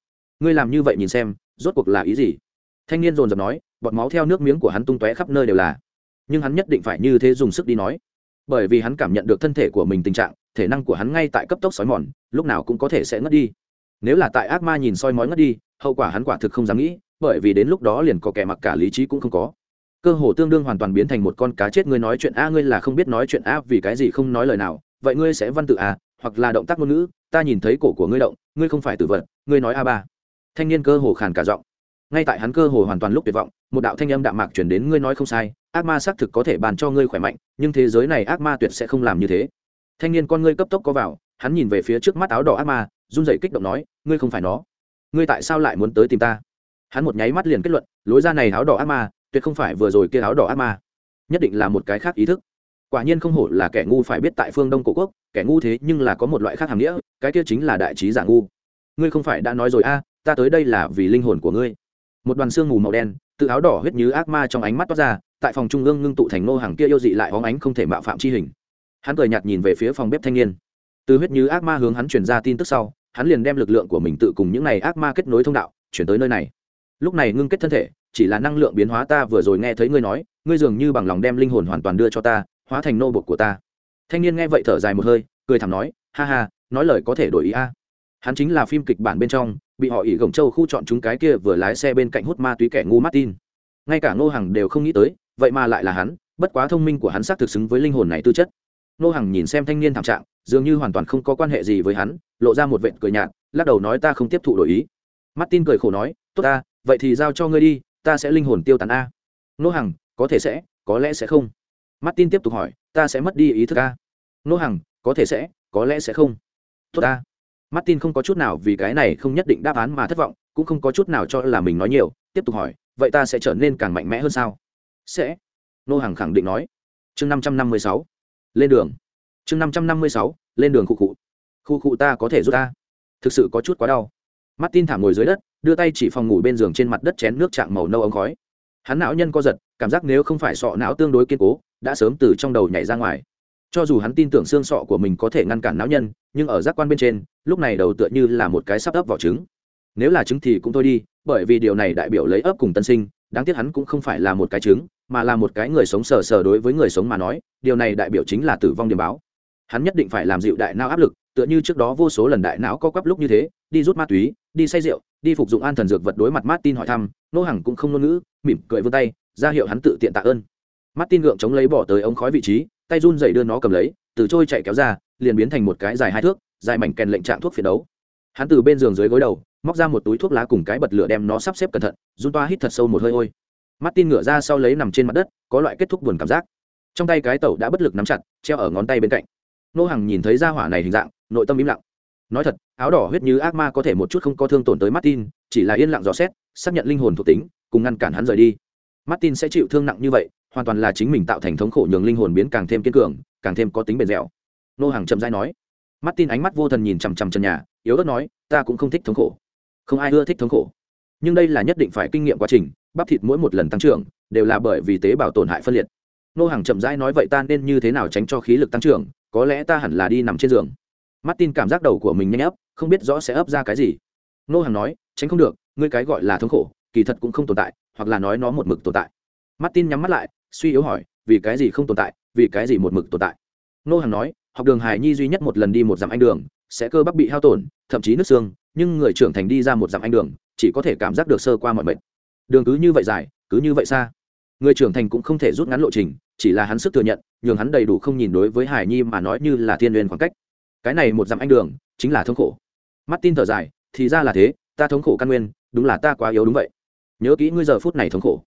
ngươi làm như vậy nhìn xem, rốt cuộc là ý gì? Thanh niên dồn dập nói, bọt máu theo nước miếng của hắn tung tóe khắp nơi đều là. Nhưng hắn nhất định phải như thế dùng sức đi nói. Bởi vì hắn cảm nhận được thân thể của mình tình trạng, thể năng của hắn ngay tại cấp tốc sói mòn, lúc nào cũng có thể sẽ ngất đi. Nếu là tại ác ma nhìn soi mói ngất đi, hậu quả hắn quả thực không dám nghĩ, bởi vì đến lúc đó liền có kẻ mặc cả lý trí cũng không có. Cơ hồ tương đương hoàn toàn biến thành một con cá chết, ngươi nói chuyện a, ngươi là không biết nói chuyện a, vì cái gì không nói lời nào, vậy ngươi sẽ văn tự a, hoặc là động tác ngôn ngữ, ta nhìn thấy cổ của ngươi động, ngươi không phải tử vật, ngươi nói a ba thanh niên cơ hồ khàn cả giọng. Ngay tại hắn cơ hồ hoàn toàn lúc tuyệt vọng, một đạo thanh âm đạm mạc chuyển đến, ngươi nói không sai, ác ma xác thực có thể bàn cho ngươi khỏe mạnh, nhưng thế giới này ác ma tuyệt sẽ không làm như thế. Thanh niên con ngươi cấp tốc có vào, hắn nhìn về phía trước mắt áo đỏ ác ma, run rẩy kích động nói, ngươi không phải nó. Ngươi tại sao lại muốn tới tìm ta? Hắn một nháy mắt liền kết luận, lối ra này áo đỏ ác ma, tuyệt không phải vừa rồi kia áo đỏ ác ma. Nhất định là một cái khác ý thức. Quả nhiên không hổ là kẻ ngu phải biết tại phương đông cổ quốc, kẻ ngu thế nhưng là có một loại khác hàm nghĩa, cái kia chính là đại trí giả ngu. Ngươi không phải đã nói rồi a ta tới đây là vì linh hồn của ngươi. Một đoàn xương mù màu đen, tự áo đỏ huyết như ác ma trong ánh mắt toát ra, tại phòng trung ương ngưng tụ thành nô hàng kia yêu dị lại hóng ánh không thể mạo phạm chi hình. Hắn cười nhạt nhìn về phía phòng bếp thanh niên. Từ huyết như ác ma hướng hắn truyền ra tin tức sau, hắn liền đem lực lượng của mình tự cùng những này ác ma kết nối thông đạo, chuyển tới nơi này. Lúc này ngưng kết thân thể, chỉ là năng lượng biến hóa ta vừa rồi nghe thấy ngươi nói, ngươi dường như bằng lòng đem linh hồn hoàn toàn đưa cho ta, hóa thành nô bột của ta. Thanh niên nghe vậy thở dài một hơi, cười thảm nói, ha ha, nói lời có thể đổi ý a. Hắn chính là phim kịch bản bên trong bị họ ỉ gồng châu khu chọn chúng cái kia vừa lái xe bên cạnh hút ma túy kẻ ngu martin. Ngay cả ngô hằng đều không nghĩ tới, vậy mà lại là hắn, bất quá thông minh của hắn xác thực xứng với linh hồn này tư chất. Ngô hằng nhìn xem thanh niên thảm trạng, dường như hoàn toàn không có quan hệ gì với hắn, lộ ra một vệt cười nhạt, lắc đầu nói ta không tiếp thụ đổi ý. Martin cười khổ nói, tốt ta, vậy thì giao cho ngươi đi, ta sẽ linh hồn tiêu tán a. Ngô hằng, có thể sẽ, có lẽ sẽ không. Martin tiếp tục hỏi, ta sẽ mất đi ý thức a. Ngô hằng, có thể sẽ, có lẽ sẽ không. Tốt ta martin không có chút nào vì cái này không nhất định đáp án mà thất vọng, cũng không có chút nào cho là mình nói nhiều, tiếp tục hỏi, vậy ta sẽ trở nên càng mạnh mẽ hơn sao? Sẽ. Nô hàng khẳng định nói. Chương năm trăm năm mươi sáu. Lên đường. Chương năm trăm năm mươi sáu. Lên đường khu cụ khu cụ ta có thể giúp ta. Thực sự có chút quá đau. Martin thảm ngồi dưới đất, đưa tay chỉ phòng ngủ bên giường trên mặt đất chén nước chạm màu nâu ống khói. Hắn não nhân co giật, cảm giác nếu không phải sọ não tương đối kiên cố, đã sớm từ trong đầu nhảy ra ngoài cho dù hắn tin tưởng xương sọ của mình có thể ngăn cản não nhân, nhưng ở giác quan bên trên, lúc này đầu tựa như là một cái sắp ấp vỏ trứng. Nếu là trứng thì cũng thôi đi, bởi vì điều này đại biểu lấy ấp cùng tân sinh, đáng tiếc hắn cũng không phải là một cái trứng, mà là một cái người sống sờ sờ đối với người sống mà nói, điều này đại biểu chính là tử vong điểm báo. Hắn nhất định phải làm dịu đại não áp lực, tựa như trước đó vô số lần đại não co quắp lúc như thế, đi rút ma túy, đi say rượu, đi phục dụng an thần dược vật đối mặt martin hỏi thăm, nô hằng cũng không ngôn ngữ, mỉm cười vươn tay, ra hiệu hắn tự tiện tạ ơn. Martin gượng chống lấy bỏ tới ống khói vị trí tay run dậy đưa nó cầm lấy, từ trôi chạy kéo ra, liền biến thành một cái dài hai thước, dài mảnh kèn lệnh trạng thuốc phiền đấu. Hắn từ bên giường dưới gối đầu, móc ra một túi thuốc lá cùng cái bật lửa đem nó sắp xếp cẩn thận, run toa hít thật sâu một hơi ôi. Mắt tin ngửa ra sau lấy nằm trên mặt đất, có loại kết thúc buồn cảm giác. Trong tay cái tẩu đã bất lực nắm chặt, treo ở ngón tay bên cạnh. Nô hằng nhìn thấy ra hỏa này hình dạng, nội tâm im lặng. Nói thật, áo đỏ huyết như ác ma có thể một chút không có thương tổn tới martin, chỉ là yên lặng dò xét, xác nhận linh hồn thuộc tính, cùng ngăn cản hắn rời đi. Martin sẽ chịu thương nặng như vậy hoàn toàn là chính mình tạo thành thống khổ nhường linh hồn biến càng thêm kiên cường, càng thêm có tính bền dẻo. Nô hàng chậm dai nói. Martin ánh mắt vô thần nhìn chằm chằm chân nhà, yếu ớt nói, ta cũng không thích thống khổ. Không ai ưa thích thống khổ. Nhưng đây là nhất định phải kinh nghiệm quá trình, bắp thịt mỗi một lần tăng trưởng đều là bởi vì tế bào tổn hại phân liệt. Nô hàng chậm rãi nói, vậy ta nên như thế nào tránh cho khí lực tăng trưởng? Có lẽ ta hẳn là đi nằm trên giường. Martin cảm giác đầu của mình nhanh ấp, không biết rõ sẽ ấp ra cái gì. Nô hàng nói, tránh không được, ngươi cái gọi là thống khổ, kỳ thật cũng không tồn tại, hoặc là nói nó một mực tồn tại. Martin nhắm mắt lại suy yếu hỏi, vì cái gì không tồn tại, vì cái gì một mực tồn tại? Nô hàng nói, học đường hải nhi duy nhất một lần đi một dặm anh đường, sẽ cơ bắp bị hao tổn, thậm chí nứt xương, nhưng người trưởng thành đi ra một dặm anh đường, chỉ có thể cảm giác được sơ qua mọi mệt. Đường cứ như vậy dài, cứ như vậy xa. Người trưởng thành cũng không thể rút ngắn lộ trình, chỉ là hắn sức thừa nhận, nhường hắn đầy đủ không nhìn đối với hải nhi mà nói như là thiên liên khoảng cách. Cái này một dặm anh đường, chính là thống khổ. Mắt tin thở dài, thì ra là thế, ta thống khổ căn nguyên, đúng là ta quá yếu đúng vậy. Nhớ kỹ ngươi giờ phút này thống khổ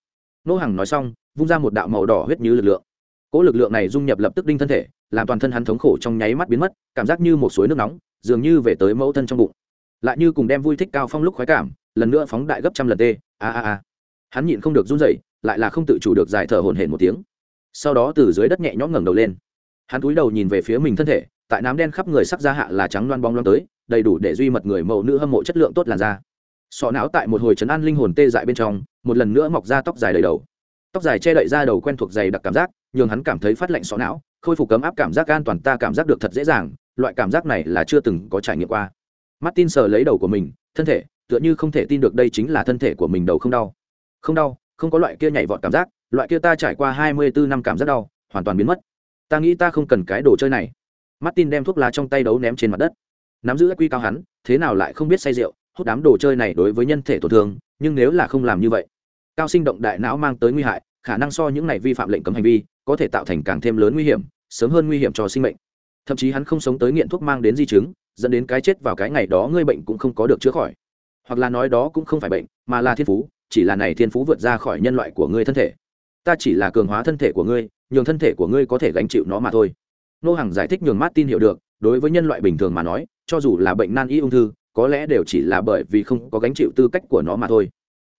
nô hàng nói xong, vung ra một đạo màu đỏ huyết như lực lượng. Cỗ lực lượng này dung nhập lập tức đinh thân thể, làm toàn thân hắn thống khổ trong nháy mắt biến mất, cảm giác như một suối nước nóng, dường như về tới mẫu thân trong bụng. Lại như cùng đem vui thích cao phong lúc khoái cảm, lần nữa phóng đại gấp trăm lần tê, a a a. Hắn nhịn không được run rẩy, lại là không tự chủ được giải thở hổn hển một tiếng. Sau đó từ dưới đất nhẹ nhõm ngẩng đầu lên. Hắn cúi đầu nhìn về phía mình thân thể, tại nám đen khắp người sắc da hạ là trắng loan bóng loan tới, đầy đủ để duy mật người mẫu nữ hâm mộ chất lượng tốt làn da. Sọ não tại một hồi trấn an linh hồn tê dại bên trong một lần nữa mọc ra tóc dài đầy đầu. Tóc dài che đậy ra đầu quen thuộc dày đặc cảm giác, nhường hắn cảm thấy phát lạnh sọ não, khôi phục cấm áp cảm giác an toàn ta cảm giác được thật dễ dàng, loại cảm giác này là chưa từng có trải nghiệm qua. Martin sờ lấy đầu của mình, thân thể, tựa như không thể tin được đây chính là thân thể của mình đầu không đau. Không đau, không có loại kia nhảy vọt cảm giác, loại kia ta trải qua hai mươi bốn năm cảm giác đau, hoàn toàn biến mất. Ta nghĩ ta không cần cái đồ chơi này. Martin đem thuốc lá trong tay đấu ném trên mặt đất. Nắm giữ quy cao hắn, thế nào lại không biết say rượu hút đám đồ chơi này đối với nhân thể tổn thương, nhưng nếu là không làm như vậy, cao sinh động đại não mang tới nguy hại, khả năng so những này vi phạm lệnh cấm hành vi, có thể tạo thành càng thêm lớn nguy hiểm, sớm hơn nguy hiểm cho sinh mệnh. Thậm chí hắn không sống tới nghiện thuốc mang đến di chứng, dẫn đến cái chết vào cái ngày đó ngươi bệnh cũng không có được chữa khỏi. Hoặc là nói đó cũng không phải bệnh, mà là thiên phú, chỉ là này thiên phú vượt ra khỏi nhân loại của ngươi thân thể. Ta chỉ là cường hóa thân thể của ngươi, nhường thân thể của ngươi có thể gánh chịu nó mà thôi. Nô hàng giải thích nhường tin hiểu được, đối với nhân loại bình thường mà nói, cho dù là bệnh nan y ung thư có lẽ đều chỉ là bởi vì không có gánh chịu tư cách của nó mà thôi.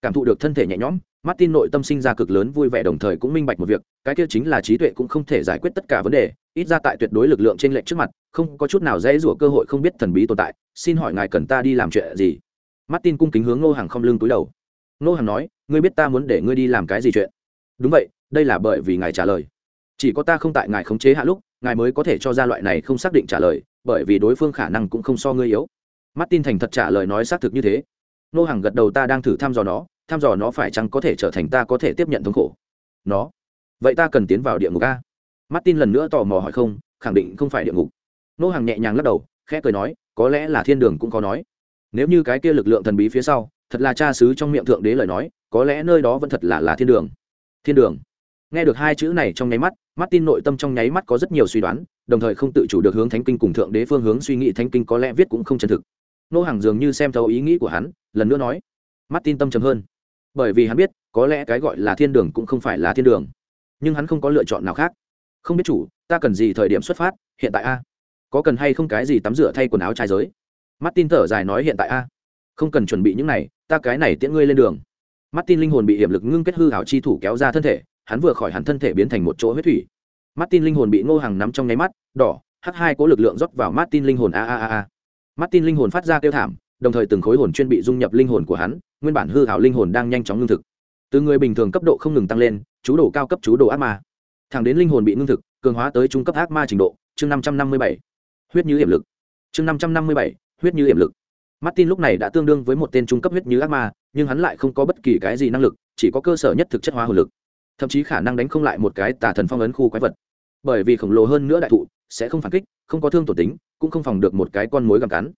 Cảm thụ được thân thể nhẹ nhõm, martin nội tâm sinh ra cực lớn vui vẻ đồng thời cũng minh bạch một việc, cái kia chính là trí tuệ cũng không thể giải quyết tất cả vấn đề, ít ra tại tuyệt đối lực lượng trên lệnh trước mặt, không có chút nào dễ rủa cơ hội không biết thần bí tồn tại, xin hỏi ngài cần ta đi làm chuyện gì? Martin cung kính hướng ngô hàng không lưng túi đầu. Ngô hàng nói, ngươi biết ta muốn để ngươi đi làm cái gì chuyện? Đúng vậy, đây là bởi vì ngài trả lời. Chỉ có ta không tại ngài khống chế hạ lúc, ngài mới có thể cho ra loại này không xác định trả lời, bởi vì đối phương khả năng cũng không so ngươi yếu martin thành thật trả lời nói xác thực như thế. Nô hàng gật đầu ta đang thử thăm dò nó, thăm dò nó phải chăng có thể trở thành ta có thể tiếp nhận thống khổ. Nó, vậy ta cần tiến vào địa ngục a? Martin lần nữa tò mò hỏi không, khẳng định không phải địa ngục. Nô hàng nhẹ nhàng lắc đầu, khẽ cười nói, có lẽ là thiên đường cũng có nói. Nếu như cái kia lực lượng thần bí phía sau, thật là cha xứ trong miệng thượng đế lời nói, có lẽ nơi đó vẫn thật là là thiên đường. Thiên đường. Nghe được hai chữ này trong nháy mắt, martin nội tâm trong nháy mắt có rất nhiều suy đoán, đồng thời không tự chủ được hướng thánh kinh cùng thượng đế phương hướng suy nghĩ thánh kinh có lẽ viết cũng không chân thực nô hàng dường như xem thấu ý nghĩ của hắn, lần nữa nói martin tâm trầm hơn. Bởi vì hắn biết, có lẽ cái gọi là thiên đường cũng không phải là thiên đường. Nhưng hắn không có lựa chọn nào khác. Không biết chủ, ta cần gì thời điểm xuất phát, hiện tại a? Có cần hay không cái gì tắm rửa thay quần áo trai giới? Martin thở dài nói, hiện tại a. Không cần chuẩn bị những này, ta cái này tiễn ngươi lên đường. Martin linh hồn bị hiểm lực ngưng kết hư hảo chi thủ kéo ra thân thể, hắn vừa khỏi hẳn thân thể biến thành một chỗ huyết thủy. Martin linh hồn bị ngô hàng nắm trong nháy mắt, đỏ h hai có lực lượng rót vào martin linh hồn a a a a martin linh hồn phát ra kêu thảm, đồng thời từng khối hồn chuyên bị dung nhập linh hồn của hắn, nguyên bản hư ảo linh hồn đang nhanh chóng ngưng thực. Từ người bình thường cấp độ không ngừng tăng lên, chú đồ cao cấp chú đồ ác ma. Thẳng đến linh hồn bị ngưng thực, cường hóa tới trung cấp ác ma trình độ, chương năm trăm năm mươi bảy. Huyết như hiểm lực. Chương năm trăm năm mươi bảy, huyết như hiểm lực. Martin lúc này đã tương đương với một tên trung cấp huyết như ác ma, nhưng hắn lại không có bất kỳ cái gì năng lực, chỉ có cơ sở nhất thực chất hóa hồn lực. Thậm chí khả năng đánh không lại một cái tà thần phong ấn khu quái vật. Bởi vì khổng lồ hơn nữa đại thụ, sẽ không phản kích, không có thương tổn tính cũng không phòng được một cái con mối gặm cắn.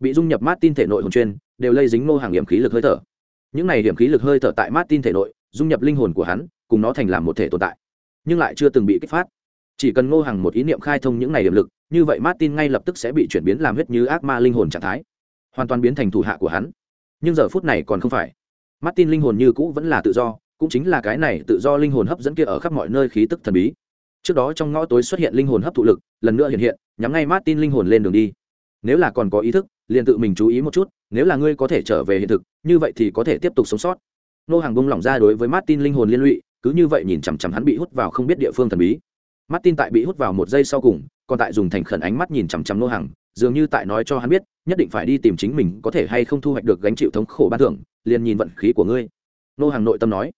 Bị dung nhập Martin thể nội hồn chuyên, đều lây dính nô hàng hiểm khí lực hơi thở. Những này hiểm khí lực hơi thở tại Martin thể nội, dung nhập linh hồn của hắn, cùng nó thành làm một thể tồn tại, nhưng lại chưa từng bị kích phát. Chỉ cần ngô hàng một ý niệm khai thông những này điểm lực, như vậy martin ngay lập tức sẽ bị chuyển biến làm huyết như ác ma linh hồn trạng thái, hoàn toàn biến thành thủ hạ của hắn. Nhưng giờ phút này còn không phải. Martin linh hồn như cũ vẫn là tự do, cũng chính là cái này tự do linh hồn hấp dẫn kia ở khắp mọi nơi khí tức thần bí trước đó trong ngõ tối xuất hiện linh hồn hấp thụ lực, lần nữa hiện hiện, nhắm ngay martin linh hồn lên đường đi. Nếu là còn có ý thức, liền tự mình chú ý một chút, nếu là ngươi có thể trở về hiện thực, như vậy thì có thể tiếp tục sống sót. Nô hàng bông lỏng ra đối với martin linh hồn liên lụy, cứ như vậy nhìn chằm chằm hắn bị hút vào không biết địa phương thần bí. Martin tại bị hút vào một giây sau cùng, còn tại dùng thành khẩn ánh mắt nhìn chằm chằm nô hàng, dường như tại nói cho hắn biết, nhất định phải đi tìm chính mình, có thể hay không thu hoạch được gánh chịu thống khổ ban thưởng, liền nhìn vận khí của ngươi. Nô hàng nội tâm nói,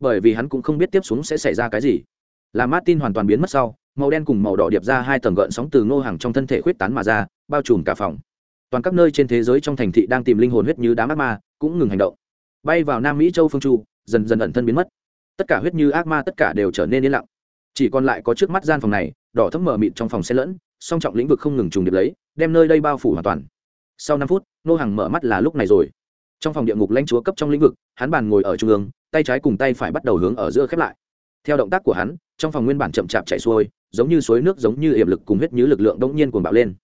bởi vì hắn cũng không biết tiếp xuống sẽ xảy ra cái gì là martin hoàn toàn biến mất sau, màu đen cùng màu đỏ điệp ra hai tầng gợn sóng từ nô hàng trong thân thể khuyết tán mà ra, bao trùm cả phòng. Toàn các nơi trên thế giới trong thành thị đang tìm linh hồn huyết như đám ác ma, cũng ngừng hành động. Bay vào nam mỹ châu phương chu, dần dần ẩn thân biến mất. Tất cả huyết như ác ma tất cả đều trở nên yên lặng. Chỉ còn lại có trước mắt gian phòng này, đỏ thấm mở mịt trong phòng xe lẫn, song trọng lĩnh vực không ngừng trùng điệp lấy, đem nơi đây bao phủ hoàn toàn. Sau năm phút nô hàng mở mắt là lúc này rồi. Trong phòng địa ngục lãnh chúa cấp trong lĩnh vực, hắn bàn ngồi ở trung ương, tay trái cùng tay phải bắt đầu hướng ở giữa khép lại. Theo động tác của hắn trong phòng nguyên bản chậm chạp chạy xuôi, giống như suối nước giống như hiểm lực cùng huyết như lực lượng đông nhiên cuồng bạo lên.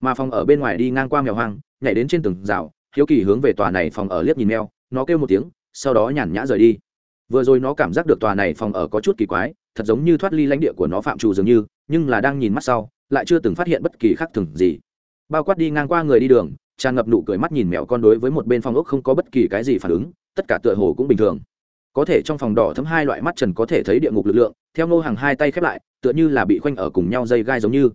Mà phòng ở bên ngoài đi ngang qua mèo hoang, nhảy đến trên tường rào, hiếu kỳ hướng về tòa này phòng ở liếc nhìn mèo, nó kêu một tiếng, sau đó nhàn nhã rời đi. Vừa rồi nó cảm giác được tòa này phòng ở có chút kỳ quái, thật giống như thoát ly lãnh địa của nó phạm trù dường như, nhưng là đang nhìn mắt sau, lại chưa từng phát hiện bất kỳ khác thường gì. Bao quát đi ngang qua người đi đường, tràn ngập nụ cười mắt nhìn mèo con đối với một bên phòng ốc không có bất kỳ cái gì phản ứng, tất cả tựa hồ cũng bình thường có thể trong phòng đỏ thấm hai loại mắt trần có thể thấy địa ngục lực lượng, theo ngô hàng hai tay khép lại, tựa như là bị khoanh ở cùng nhau dây gai giống như.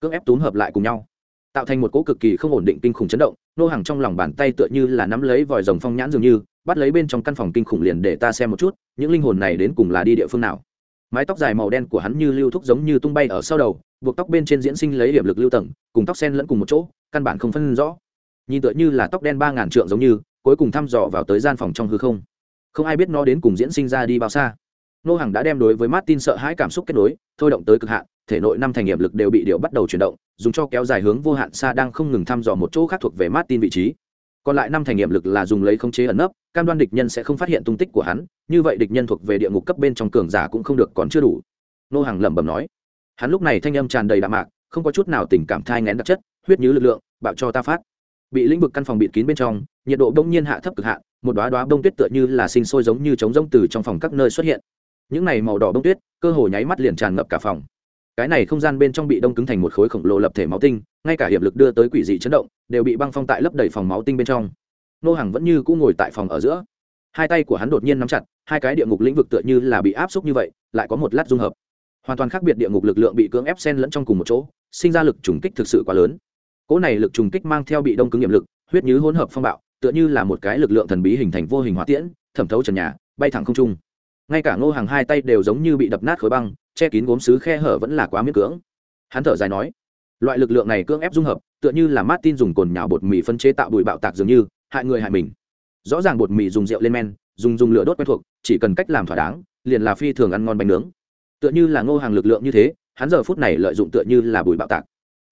Cưỡng ép túm hợp lại cùng nhau. Tạo thành một cỗ cực kỳ không ổn định kinh khủng chấn động, ngô hàng trong lòng bàn tay tựa như là nắm lấy vòi rồng phong nhãn dường như, bắt lấy bên trong căn phòng kinh khủng liền để ta xem một chút, những linh hồn này đến cùng là đi địa phương nào. Mái tóc dài màu đen của hắn như lưu thúc giống như tung bay ở sau đầu, buộc tóc bên trên diễn sinh lấy điểm lực lưu tầng, cùng tóc sen lẫn cùng một chỗ, căn bản không phân rõ. Nhìn tựa như là tóc đen ba ngàn trượng giống như, cuối cùng thăm dò vào tới gian phòng trong hư không không ai biết nó đến cùng diễn sinh ra đi bao xa. Nô hàng đã đem đối với martin sợ hãi cảm xúc kết nối, thôi động tới cực hạn, thể nội năm thành nghiệm lực đều bị điệu bắt đầu chuyển động, dùng cho kéo dài hướng vô hạn xa đang không ngừng thăm dò một chỗ khác thuộc về martin vị trí. Còn lại năm thành nghiệm lực là dùng lấy khống chế ẩn nấp, cam đoan địch nhân sẽ không phát hiện tung tích của hắn, như vậy địch nhân thuộc về địa ngục cấp bên trong cường giả cũng không được, còn chưa đủ. Nô hàng lẩm bẩm nói. Hắn lúc này thanh âm tràn đầy đạm mạc, không có chút nào tình cảm thai ngén đặc chất, huyết như lực lượng, bạo cho ta phát bị lĩnh vực căn phòng bịt kín bên trong, nhiệt độ bỗng nhiên hạ thấp cực hạn, một đoá đoá bông tuyết tựa như là sinh sôi giống như trống rông từ trong phòng các nơi xuất hiện. Những này màu đỏ bông tuyết, cơ hồ nháy mắt liền tràn ngập cả phòng. Cái này không gian bên trong bị đông cứng thành một khối khổng lồ lập thể máu tinh, ngay cả hiệp lực đưa tới quỷ dị chấn động, đều bị băng phong tại lấp đầy phòng máu tinh bên trong. Nô hàng vẫn như cũ ngồi tại phòng ở giữa. Hai tay của hắn đột nhiên nắm chặt, hai cái địa ngục lĩnh vực tựa như là bị áp xúc như vậy, lại có một lát dung hợp. Hoàn toàn khác biệt địa ngục lực lượng bị cưỡng ép sen lẫn trong cùng một chỗ, sinh ra lực trùng kích thực sự quá lớn cỗ này lực trùng kích mang theo bị đông cứng nghiệm lực, huyết như hỗn hợp phong bạo, tựa như là một cái lực lượng thần bí hình thành vô hình hóa tiễn, thẩm thấu trần nhà, bay thẳng không trung. Ngay cả ngô hàng hai tay đều giống như bị đập nát khối băng, che kín gốm xứ khe hở vẫn là quá miễn cưỡng. Hắn thở dài nói, loại lực lượng này cưỡng ép dung hợp, tựa như là martin dùng cồn nhào bột mì phân chế tạo bụi bạo tạc dường như, hại người hại mình. Rõ ràng bột mì dùng rượu lên men, dùng dùng lửa đốt quen thuộc, chỉ cần cách làm thỏa đáng, liền là phi thường ăn ngon bánh nướng. Tựa như là ngô hàng lực lượng như thế, hắn giờ phút này lợi dụng tựa như là bụi bạo tạc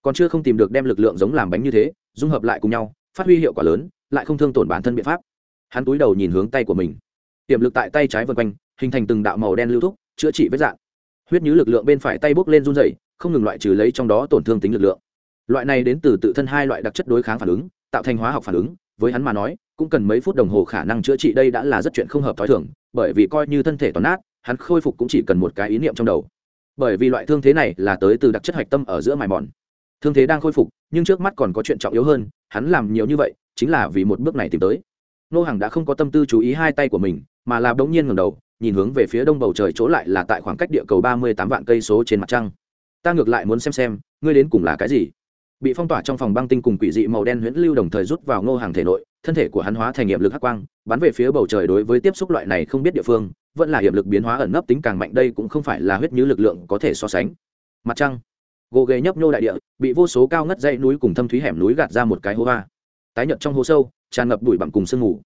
còn chưa không tìm được đem lực lượng giống làm bánh như thế, dung hợp lại cùng nhau, phát huy hiệu quả lớn, lại không thương tổn bản thân biện pháp. Hắn túi đầu nhìn hướng tay của mình. Tiềm lực tại tay trái vân quanh, hình thành từng đạo màu đen lưu thúc, chữa trị vết dạng huyết nhứ lực lượng bên phải tay bốc lên run dày không ngừng loại trừ lấy trong đó tổn thương tính lực lượng. Loại này đến từ tự thân hai loại đặc chất đối kháng phản ứng, tạo thành hóa học phản ứng, với hắn mà nói, cũng cần mấy phút đồng hồ khả năng chữa trị đây đã là rất chuyện không hợp t h o i thường, bởi vì coi như thân thể toàn nát, hắn khôi phục cũng chỉ cần một cái ý niệm trong đầu. Bởi vì loại thương thế này là tới từ đặc chất hạch tâm ở giữa mài mòn thương thế đang khôi phục, nhưng trước mắt còn có chuyện trọng yếu hơn, hắn làm nhiều như vậy, chính là vì một bước này tìm tới. Nô hàng đã không có tâm tư chú ý hai tay của mình, mà là đ ỗ n g nhiên ngầm đầu, nhìn hướng về phía đông bầu trời chỗ lại là tại khoảng cách địa cầu ba mươi tám vạn cây số trên mặt trăng. Ta ngược lại muốn xem xem, ngươi đến cùng là cái gì? Bị phong tỏa trong phòng băng tinh cùng quỷ dị màu đen huyễn lưu đồng thời rút vào ngô hàng thể nội, thân thể của hắn hóa thành nghiệm lực hắc quang, bắn về phía bầu trời đối với tiếp xúc loại này không biết địa phương, vẫn là hiệp lực biến hóa ẩn nấp tính càng mạnh, đây cũng không phải là huyết như lực lượng có thể so sánh. Mặt trăng gồ ghề nhấp nhô đại địa, bị vô số cao ngất dãy núi cùng thâm thúy hẻm núi gạt ra một cái hố hoa. Tái nhợt trong hố sâu, tràn ngập bụi bặm cùng sương mù.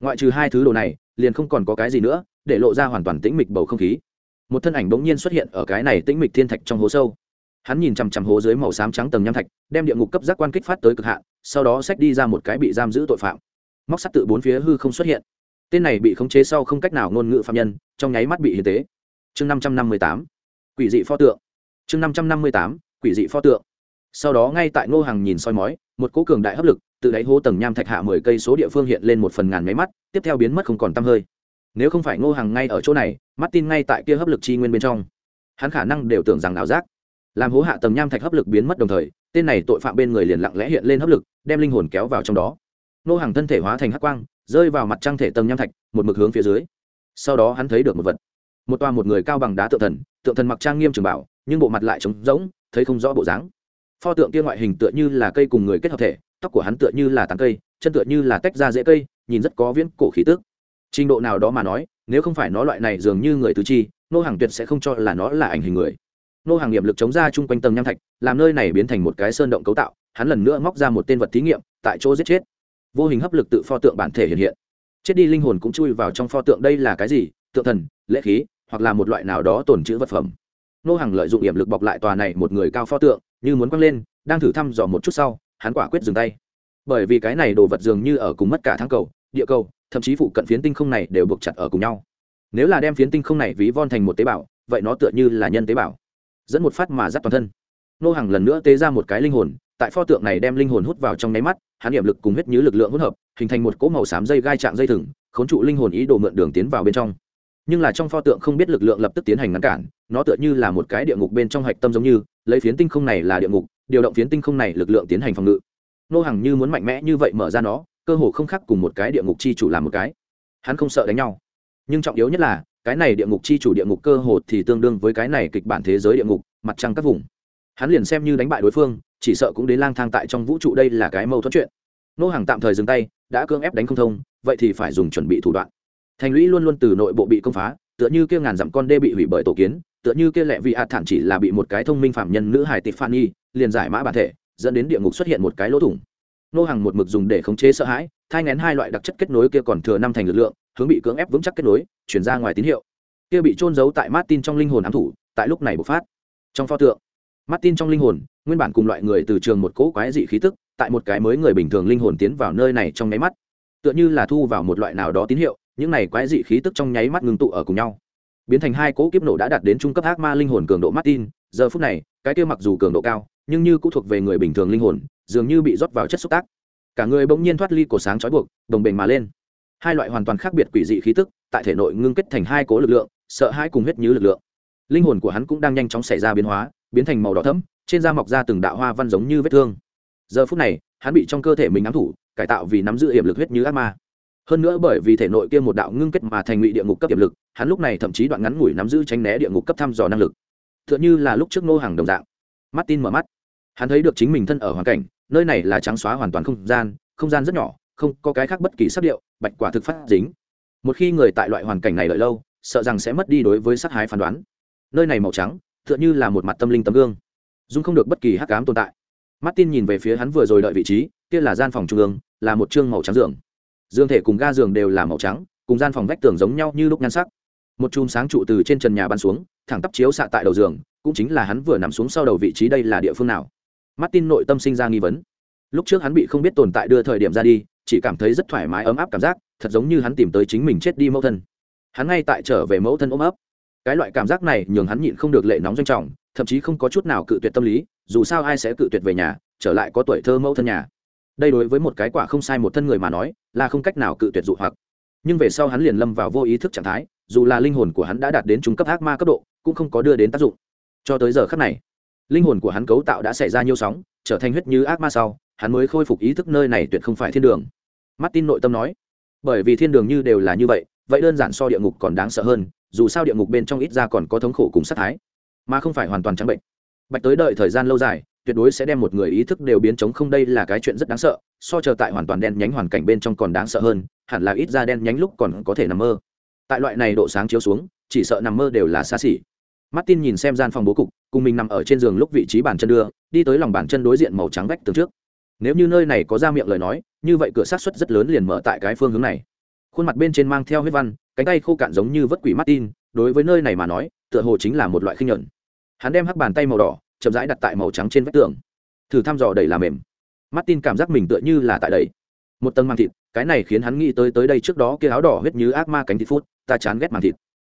Ngoại trừ hai thứ đồ này, liền không còn có cái gì nữa, để lộ ra hoàn toàn tĩnh mịch bầu không khí. Một thân ảnh bỗng nhiên xuất hiện ở cái này tĩnh mịch thiên thạch trong hố sâu. Hắn nhìn chằm chằm hố dưới màu xám trắng tầng nham thạch, đem địa ngục cấp giác quan kích phát tới cực hạn, sau đó xách đi ra một cái bị giam giữ tội phạm. Móc sắt tự bốn phía hư không xuất hiện. Tên này bị khống chế sau không cách nào ngôn ngữ phạm nhân, trong nháy mắt bị hiến tế. Chương năm trăm năm mươi tám. Quỷ dị pho tượng. Chương năm trăm năm mươi tám quỷ dị pho tượng. Sau đó ngay tại ngô hàng nhìn soi mói, một cỗ cường đại hấp lực từ đáy hố tầng nham thạch hạ mười cây số địa phương hiện lên một phần ngàn máy mắt, tiếp theo biến mất không còn t hơi. Nếu không phải ngô hàng ngay ở chỗ này mắt tin ngay tại kia hấp lực chi nguyên bên trong. Hắn khả năng đều tưởng rằng ảo giác. Làm hố hạ tầng nham thạch hấp lực biến mất đồng thời, tên này tội phạm bên người liền lặng lẽ hiện lên hấp lực, đem linh hồn kéo vào trong đó. Ngô hàng thân thể hóa thành hắc quang, rơi vào mặt trăng thể tầng nham thạch, một mực hướng phía dưới. Sau đó hắn thấy được một vật. Một toa một người cao bằng đá tượng thần tượng thần mặc trang nghiêm trường bảo nhưng bộ mặt lại trống rỗng, thấy không rõ bộ dáng. Pho tượng kia ngoại hình tựa như là cây cùng người kết hợp thể, tóc của hắn tựa như là tán cây, chân tựa như là tách ra dễ cây, nhìn rất có viễn cổ khí tước trình độ nào đó mà nói, nếu không phải nó loại này dường như người tứ chi, nô hàng tuyệt sẽ không cho là nó là ảnh hình người. Nô hàng nghiệm lực chống ra chung quanh tầng nham thạch, làm nơi này biến thành một cái sơn động cấu tạo, hắn lần nữa móc ra một tên vật thí nghiệm, tại chỗ giết chết. Vô hình hấp lực tự pho tượng bản thể hiện hiện. Chết đi linh hồn cũng chui vào trong pho tượng đây là cái gì? Tượng thần, lễ khí, hoặc là một loại nào đó tồn chữ vật phẩm nô hàng lợi dụng hiểm lực bọc lại tòa này một người cao pho tượng, như muốn quăng lên, đang thử thăm dò một chút sau, hắn quả quyết dừng tay. Bởi vì cái này đồ vật dường như ở cùng mất cả tháng cầu, địa cầu, thậm chí phụ cận phiến tinh không này đều buộc chặt ở cùng nhau. Nếu là đem phiến tinh không này ví von thành một tế bào, vậy nó tựa như là nhân tế bào, dẫn một phát mà dắt toàn thân. Nô hàng lần nữa tế ra một cái linh hồn, tại pho tượng này đem linh hồn hút vào trong nháy mắt, hắn điểm lực cùng huyết như lực lượng hỗn hợp, hình thành một cỗ màu xám dây gai trạng dây thừng, khốn trụ linh hồn ý đồ mượn đường tiến vào bên trong nhưng là trong pho tượng không biết lực lượng lập tức tiến hành ngăn cản, nó tựa như là một cái địa ngục bên trong hạch tâm giống như, lấy phiến tinh không này là địa ngục, điều động phiến tinh không này lực lượng tiến hành phòng ngự. Nô hàng như muốn mạnh mẽ như vậy mở ra nó, cơ hồ không khác cùng một cái địa ngục chi chủ làm một cái. Hắn không sợ đánh nhau. Nhưng trọng yếu nhất là, cái này địa ngục chi chủ địa ngục cơ hồ thì tương đương với cái này kịch bản thế giới địa ngục, mặt trăng các vùng. Hắn liền xem như đánh bại đối phương, chỉ sợ cũng đến lang thang tại trong vũ trụ đây là cái mâu thuẫn chuyện. Nô hàng tạm thời dừng tay, đã cưỡng ép đánh không thông, vậy thì phải dùng chuẩn bị thủ đoạn thành lũy luôn luôn từ nội bộ bị công phá, tựa như kia ngàn dặm con đê bị hủy bởi tổ kiến, tựa như kia lẹ vị hạt thản chỉ là bị một cái thông minh phạm nhân nữ hài y, liền giải mã bản thể, dẫn đến địa ngục xuất hiện một cái lỗ thủng. Nô hàng một mực dùng để khống chế sợ hãi, thai ngén hai loại đặc chất kết nối kia còn thừa năm thành lực lượng, hướng bị cưỡng ép vững chắc kết nối, chuyển ra ngoài tín hiệu. Kia bị trôn giấu tại martin trong linh hồn ám thủ, tại lúc này bộc phát. Trong pho tượng, martin trong linh hồn, nguyên bản cùng loại người từ trường một cỗ quái dị khí tức, tại một cái mới người bình thường linh hồn tiến vào nơi này trong nháy mắt. Tựa như là thu vào một loại nào đó tín hiệu những này quái dị khí tức trong nháy mắt ngưng tụ ở cùng nhau. Biến thành hai cỗ kiếp nổ đã đạt đến trung cấp ác ma linh hồn cường độ martin, giờ phút này, cái kia mặc dù cường độ cao, nhưng như cũng thuộc về người bình thường linh hồn, dường như bị rót vào chất xúc tác. Cả người bỗng nhiên thoát ly cổ sáng trói buộc đồng bền mà lên. Hai loại hoàn toàn khác biệt quỷ dị khí tức, tại thể nội ngưng kết thành hai cố lực lượng, sợ hai cùng huyết như lực lượng. Linh hồn của hắn cũng đang nhanh chóng xảy ra biến hóa, biến thành màu đỏ thẫm, trên da mọc ra từng đạo hoa văn giống như vết thương. Giờ phút này, hắn bị trong cơ thể mình ám thủ, cải tạo vì nắm giữ hiểm lực huyết như ác ma hơn nữa bởi vì thể nội kia một đạo ngưng kết mà thành ngụy địa ngục cấp tiềm lực, hắn lúc này thậm chí đoạn ngắn ngủi nắm giữ tránh né địa ngục cấp thăm dò năng lực. T h ư ợ n h ư là lúc trước nô hàng đồng dạng. Martin mở mắt. Hắn thấy được chính mình thân ở hoàn cảnh, nơi này là trắng xóa hoàn toàn không gian không gian rất nhỏ, không có cái khác bất kỳ sắc điệu, bạch quả thực phát dính. Một khi người tại loại hoàn cảnh này lợi lâu, sợ rằng sẽ mất đi đối với sắc hái phán đoán. Nơi này màu trắng t h ư ợ n h ư là một mặt tâm linh tấm gương. Dung không được bất kỳ hắc cám tồn tại. Martin nhìn về phía hắn vừa rồi đợi vị trí, kia là gian phòng trung ương, là một chương màu trắng giường dương thể cùng ga giường đều là màu trắng, cùng gian phòng vách tường giống nhau như lúc nhan sắc. Một chùm sáng trụ từ trên trần nhà bắn xuống, thẳng tắp chiếu xạ tại đầu giường, cũng chính là hắn vừa nằm xuống sau đầu vị trí đây là địa phương nào. Martin nội tâm sinh ra nghi vấn. Lúc trước hắn bị không biết tồn tại đưa thời điểm ra đi, chỉ cảm thấy rất thoải mái ấm áp cảm giác, thật giống như hắn tìm tới chính mình chết đi mẫu thân. Hắn ngay tại trở về mẫu thân ôm ấp. Cái loại cảm giác này nhường hắn nhịn không được lệ nóng doanh trọng, thậm chí không có chút nào cự tuyệt tâm lý, dù sao ai sẽ cự tuyệt về nhà, trở lại có tuổi thơ mẫu thân nhà đây đối với một cái quả không sai một thân người mà nói, là không cách nào cự tuyệt dụ hoặc. Nhưng về sau hắn liền lâm vào vô ý thức trạng thái, dù là linh hồn của hắn đã đạt đến trung cấp ác ma cấp độ, cũng không có đưa đến tác dụng. Cho tới giờ khắc này, linh hồn của hắn cấu tạo đã xảy ra nhiều sóng, trở thành huyết như ác ma sau, hắn mới khôi phục ý thức nơi này tuyệt không phải thiên đường. Martin nội tâm nói, bởi vì thiên đường như đều là như vậy vậy đơn giản so địa ngục còn đáng sợ hơn, dù sao địa ngục bên trong ít ra còn có thống khổ cùng sát thái, mà không phải hoàn toàn trắng bệnh. Bạch tới đợi thời gian lâu dài tuyệt đối sẽ đem một người ý thức đều biến chống không, đây là cái chuyện rất đáng sợ, so chờ tại hoàn toàn đen nhánh hoàn cảnh bên trong còn đáng sợ hơn, hẳn là ít ra đen nhánh lúc còn có thể nằm mơ. Tại loại này độ sáng chiếu xuống, chỉ sợ nằm mơ đều là xa xỉ. Martin nhìn xem gian phòng bố cục, cùng mình nằm ở trên giường lúc vị trí bàn chân đưa, đi tới lòng bàn chân đối diện màu trắng vách tường trước. Nếu như nơi này có ra miệng lời nói, như vậy cửa sát xuất rất lớn liền mở tại cái phương hướng này. Khuôn mặt bên trên mang theo huyết văn, cánh tay khô cạn giống như vất quỷ martin, đối với nơi này mà nói, tựa hồ chính là một loại khinh nhẫn hắn đem hắc bàn tay màu đỏ chậm rãi đặt tại màu trắng trên vách tường. Thử thăm dò đẩy là mềm. Martin cảm giác mình tựa như là tại đẩy một tầng màng thịt, cái này khiến hắn nghĩ tới tới đây trước đó kia áo đỏ huyết như ác ma cánh thịt phút, ta chán ghét màng thịt.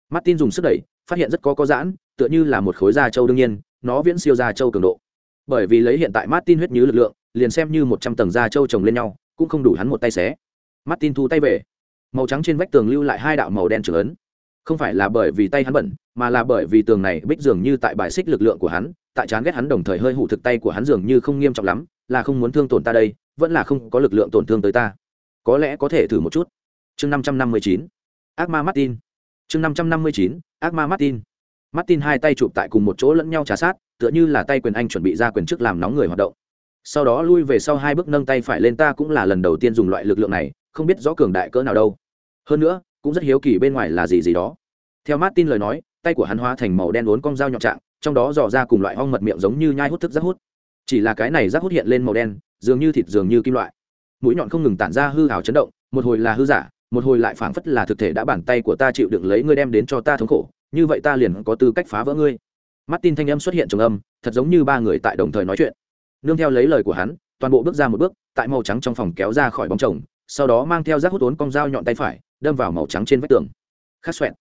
Martin dùng sức đẩy, phát hiện rất có có giãn, tựa như là một khối da trâu đương nhiên, nó viễn siêu da trâu cường độ. Bởi vì lấy hiện tại martin huyết như lực lượng, liền xem như một trăm tầng da trâu chồng lên nhau, cũng không đủ hắn một tay xé. Martin thu tay về. Màu trắng trên vách tường lưu lại hai đạo màu đen trưởng ấn. Không phải là bởi vì tay hắn bẩn, mà là bởi vì tường này bích dường như tại bài xích lực lượng của hắn tại chán ghét hắn đồng thời hơi hụ thực tay của hắn dường như không nghiêm trọng lắm, là không muốn thương tổn ta đây, vẫn là không có lực lượng tổn thương tới ta. Có lẽ có thể thử một chút. Chương năm trăm năm mươi chín, ác ma martin. Chương năm trăm năm mươi chín, ác ma martin. Martin hai tay chụp tại cùng một chỗ lẫn nhau trả sát, tựa như là tay quyền anh chuẩn bị ra quyền trước làm nóng người hoạt động. Sau đó lui về sau hai bước nâng tay phải lên ta cũng là lần đầu tiên dùng loại lực lượng này, không biết rõ cường đại cỡ nào đâu. Hơn nữa, cũng rất hiếu kỳ bên ngoài là gì gì đó. Theo martin lời nói, tay của hắn hóa thành màu đen uốn cong dao nhọn trạng trong đó dò ra cùng loại hong mật miệng giống như nhai hút thức rác hút. Chỉ là cái này rác hút hiện lên màu đen, dường như thịt dường như kim loại. Mũi nhọn không ngừng tản ra hư hào chấn động, một hồi là hư giả, một hồi lại phảng phất là thực thể đã bàn tay của ta chịu đựng lấy ngươi đem đến cho ta thống khổ, như vậy ta liền có tư cách phá vỡ ngươi. Mắt tin thanh âm xuất hiện trong âm, thật giống như ba người tại đồng thời nói chuyện. Nương theo lấy lời của hắn, toàn bộ bước ra một bước, tại màu trắng trong phòng kéo ra khỏi bóng chồng, sau đó mang theo rác hút ốn cong dao nhọn tay phải, đâm vào màu trắng trên vách tường. Khát xoẹn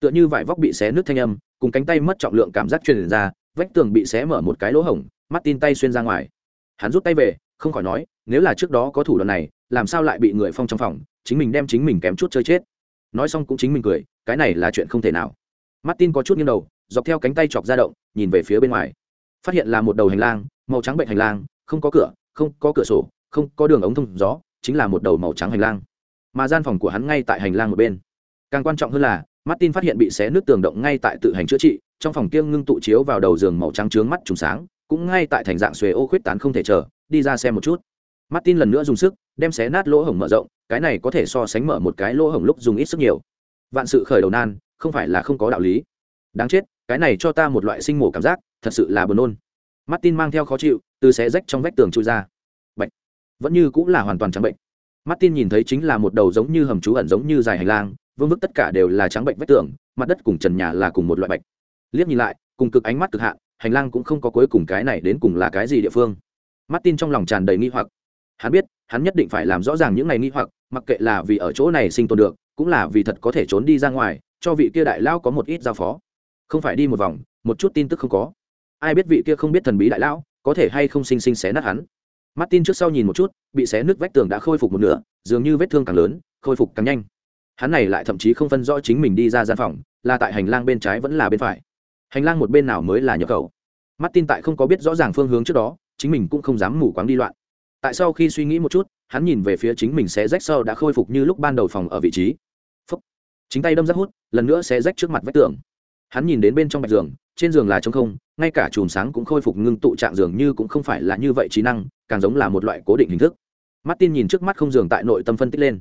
tựa như vải vóc bị xé nước thanh âm cùng cánh tay mất trọng lượng cảm giác truyền ra, vách tường bị xé mở một cái lỗ hổng, martin tay xuyên ra ngoài. Hắn rút tay về, không khỏi nói, nếu là trước đó có thủ đoạn này, làm sao lại bị người phong trong phòng, chính mình đem chính mình kém chút chơi chết. Nói xong cũng chính mình cười, cái này là chuyện không thể nào. Martin có chút nghiêng đầu, dọc theo cánh tay chọc ra động, nhìn về phía bên ngoài. Phát hiện là một đầu hành lang, màu trắng bệnh hành lang, không có cửa, không có cửa sổ, không có đường ống thông gió, chính là một đầu màu trắng hành lang. Mà gian phòng của hắn ngay tại hành lang một bên. Càng quan trọng hơn là martin phát hiện bị xé nước tường động ngay tại tự hành chữa trị, trong phòng kiêng ngưng tụ chiếu vào đầu giường màu trắng trướng mắt trùng sáng, cũng ngay tại thành dạng xuề ô khuyết tán không thể chờ, đi ra xem một chút. Martin lần nữa dùng sức, đem xé nát lỗ hổng mở rộng, cái này có thể so sánh mở một cái lỗ hổng lúc dùng ít sức nhiều. Vạn sự khởi đầu nan, không phải là không có đạo lý. Đáng chết, cái này cho ta một loại sinh mổ cảm giác, thật sự là buồn nôn. Martin mang theo khó chịu, từ xé rách trong vách tường chui ra. Bệnh. Vẫn như cũng là hoàn toàn trắng bệnh. Martin nhìn thấy chính là một đầu giống như hầm trú ẩn giống như dài hành lang vương vức tất cả đều là trắng bệnh vách tường, mặt đất cùng trần nhà là cùng một loại bạch. liếc nhìn lại, cùng cực ánh mắt cực hạn, hành lang cũng không có cuối cùng cái này đến cùng là cái gì địa phương. Martin trong lòng tràn đầy nghi hoặc. Hắn biết, hắn nhất định phải làm rõ ràng những này nghi hoặc, mặc kệ là vì ở chỗ này sinh tồn được, cũng là vì thật có thể trốn đi ra ngoài, cho vị kia đại lao có một ít giao phó. Không phải đi một vòng, một chút tin tức không có. Ai biết vị kia không biết thần bí đại lão có thể hay không sinh sinh xé nát hắn. Martin trước sau nhìn một chút, bị xé nước vách tường đã khôi phục một nửa, dường như vết thương càng lớn, khôi phục càng nhanh hắn này lại thậm chí không phân rõ chính mình đi ra gian phòng, là tại hành lang bên trái vẫn là bên phải. Hành lang một bên nào mới là nhập khẩu? Martin tại không có biết rõ ràng phương hướng trước đó, chính mình cũng không dám mù quáng đi loạn. Tại sau khi suy nghĩ một chút, hắn nhìn về phía chính mình sẽ rách sơ đã khôi phục như lúc ban đầu phòng ở vị trí. Phúc. chính tay đâm rác hút, lần nữa sẽ rách trước mặt vách tường. Hắn nhìn đến bên trong bạch giường, trên giường là trống không, ngay cả chùm sáng cũng khôi phục ngưng tụ trạng giường như cũng không phải là như vậy trí năng, càng giống là một loại cố định hình thức. Martin nhìn trước mắt không giường tại nội tâm phân tích lên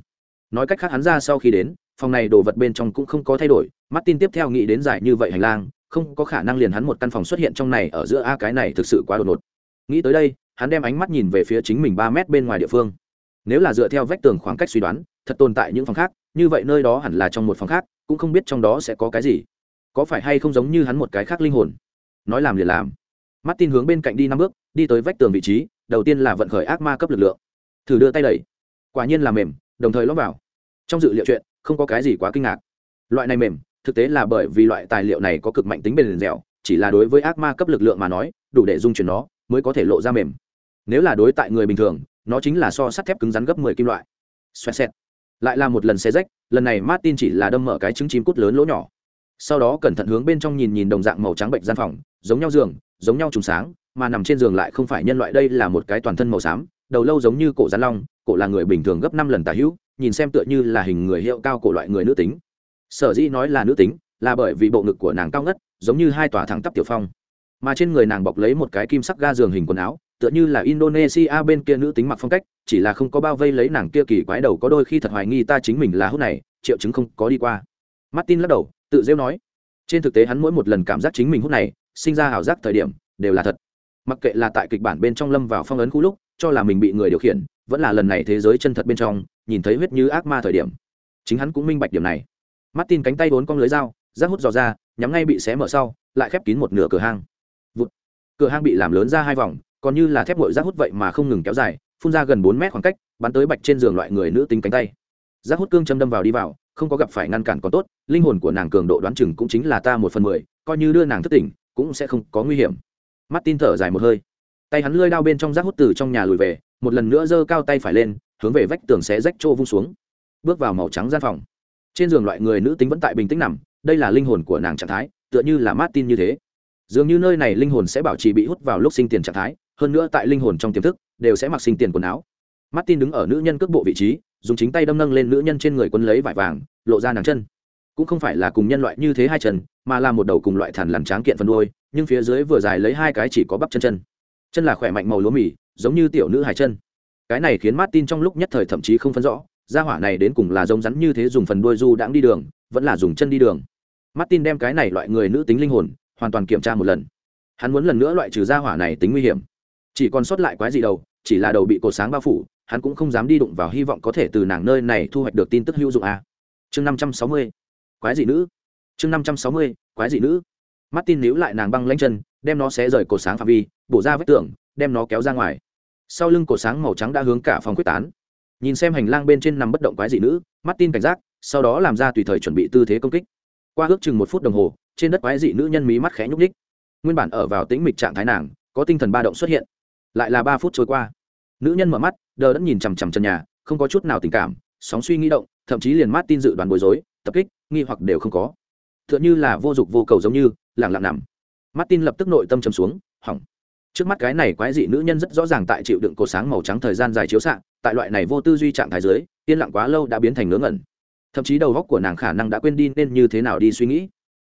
nói cách khác hắn ra sau khi đến, phòng này đồ vật bên trong cũng không có thay đổi, martin tiếp theo nghĩ đến giải như vậy hành lang, không có khả năng liền hắn một căn phòng xuất hiện trong này ở giữa a cái này thực sự quá đột ngột. Nghĩ tới đây, hắn đem ánh mắt nhìn về phía chính mình ba mét bên ngoài địa phương. Nếu là dựa theo vách tường khoảng cách suy đoán, thật tồn tại những phòng khác, như vậy nơi đó hẳn là trong một phòng khác, cũng không biết trong đó sẽ có cái gì. Có phải hay không giống như hắn một cái khác linh hồn? Nói làm liền làm. Martin hướng bên cạnh đi năm bước, đi tới vách tường vị trí, đầu tiên là vận khởi ác ma cấp lực lượng. Thử đưa tay đẩy. Quả nhiên là mềm đồng thời lót vào. Trong dự liệu chuyện, không có cái gì quá kinh ngạc. Loại này mềm, thực tế là bởi vì loại tài liệu này có cực mạnh tính bền dẻo, chỉ là đối với ác ma cấp lực lượng mà nói, đủ để dung chuyển nó, mới có thể lộ ra mềm. Nếu là đối tại người bình thường, nó chính là so sắt thép cứng rắn gấp mười kim loại. Xoẹt xẹt. Lại là một lần xe rách, lần này martin chỉ là đâm mở cái trứng chim cút lớn lỗ nhỏ. Sau đó cẩn thận hướng bên trong nhìn nhìn đồng dạng màu trắng bệnh gian phòng, giống nhau giường, giống nhau trùng sáng, mà nằm trên giường lại không phải nhân loại, đây là một cái toàn thân màu xám, đầu lâu giống như cổ rắn long cổ là người bình thường gấp năm lần tả hữu, nhìn xem tựa như là hình người hiệu cao cổ loại người nữ tính. Sở dĩ nói là nữ tính, là bởi vì bộ ngực của nàng cao ngất, giống như hai tòa thẳng tắp tiểu phong. Mà trên người nàng bọc lấy một cái kim sắc ga giường hình quần áo, tựa như là indonesia bên kia nữ tính mặc phong cách, chỉ là không có bao vây lấy nàng kia kỳ quái đầu có đôi khi thật hoài nghi ta chính mình là hút này, triệu chứng không có đi qua. Martin lắc đầu, tự rêu nói. Trên thực tế hắn mỗi một lần cảm giác chính mình hút này, sinh ra ảo giác thời điểm, đều là thật. Mặc kệ là tại kịch bản bên trong lâm vào phong ấn khu lúc, cho là mình bị người điều khiển vẫn là lần này thế giới chân thật bên trong, nhìn thấy huyết như ác ma thời điểm. Chính hắn cũng minh bạch điểm này. Martin cánh tay bốn con lưới dao, rác hút dò ra, nhắm ngay bị xé mở sau, lại khép kín một nửa cửa hang. Vụt. cửa hang bị làm lớn ra hai vòng, còn như là thép ngội rác hút vậy mà không ngừng kéo dài, phun ra gần bốn mét khoảng cách, bắn tới bạch trên giường loại người nữ tính cánh tay. Rác hút cương châm đâm vào đi vào, không có gặp phải ngăn cản còn tốt, linh hồn của nàng cường độ đoán chừng cũng chính là ta một phần mười, coi như đưa nàng thất tỉnh, cũng sẽ không có nguy hiểm. Mắt tin thở dài một hơi. Tay hắn lơi đao bên trong rác hút từ trong nhà lùi về một lần nữa giơ cao tay phải lên, hướng về vách tường xé rách trô vung xuống. Bước vào màu trắng gian phòng. Trên giường loại người nữ tính vẫn tại bình tĩnh nằm, đây là linh hồn của nàng trạng thái, tựa như là mát tin như thế. Dường như nơi này linh hồn sẽ bảo trì bị hút vào lúc sinh tiền trạng thái, hơn nữa tại linh hồn trong tiềm thức, đều sẽ mặc sinh tiền quần áo. Martin đứng ở nữ nhân cước bộ vị trí, dùng chính tay đâm nâng lên nữ nhân trên người quân lấy vải vàng, lộ ra nàng chân. Cũng không phải là cùng nhân loại như thế hai chân, mà là một đầu cùng loại thằn lằn tráng kiện phần đuôi, nhưng phía dưới vừa dài lấy hai cái chỉ có bắp chân chân. Chân là khỏe mạnh màu lúa mì giống như tiểu nữ hải chân. Cái này khiến martin trong lúc nhất thời thậm chí không phân rõ, gia hỏa này đến cùng là giống rắn như thế dùng phần đuôi du đãng đi đường, vẫn là dùng chân đi đường. Martin đem cái này loại người nữ tính linh hồn, hoàn toàn kiểm tra một lần. Hắn muốn lần nữa loại trừ gia hỏa này tính nguy hiểm. Chỉ còn sót lại quái gì đầu, chỉ là đầu bị cột sáng bao phủ, hắn cũng không dám đi đụng vào hy vọng có thể từ nàng nơi này thu hoạch được tin tức hữu dụng a. Chương năm trăm sáu mươi, quái dị nữ. Chương năm trăm sáu mươi, quái dị nữ. Mắt tin níu lại nàng băng lanh chân, đem nó xé rời cột sáng phạm vi, bổ ra vết tường, đem nó kéo ra ngoài sau lưng cổ sáng màu trắng đã hướng cả phòng quyết tán. Nhìn xem hành lang bên trên nằm bất động quái dị nữ, mắt tin cảnh giác, sau đó làm ra tùy thời chuẩn bị tư thế công kích. Qua ước chừng một phút đồng hồ, trên đất quái dị nữ nhân mí mắt khẽ nhúc ních nguyên bản ở vào tĩnh mịch trạng thái nàng, có tinh thần ba động xuất hiện. Lại là ba phút trôi qua. Nữ nhân mở mắt, đờ đẫn nhìn chằm chằm chân nhà, không có chút nào tình cảm, sóng suy nghĩ động, thậm chí liền mát tin dự đoán bối rối, tập kích, nghi hoặc đều không có. T h ư ợ n h ư là vô dụng vô cầu giống như lẳng lặng nằm. Mát tin lập tức nội tâm chầm xuống, hỏng trước mắt cái này quái dị nữ nhân rất rõ ràng tại chịu đựng cột sáng màu trắng thời gian dài chiếu xạ, tại loại này vô tư duy trạng thái dưới, yên lặng quá lâu đã biến thành ngớ ngẩn. Thậm chí đầu góc của nàng khả năng đã quên đi nên như thế nào đi suy nghĩ.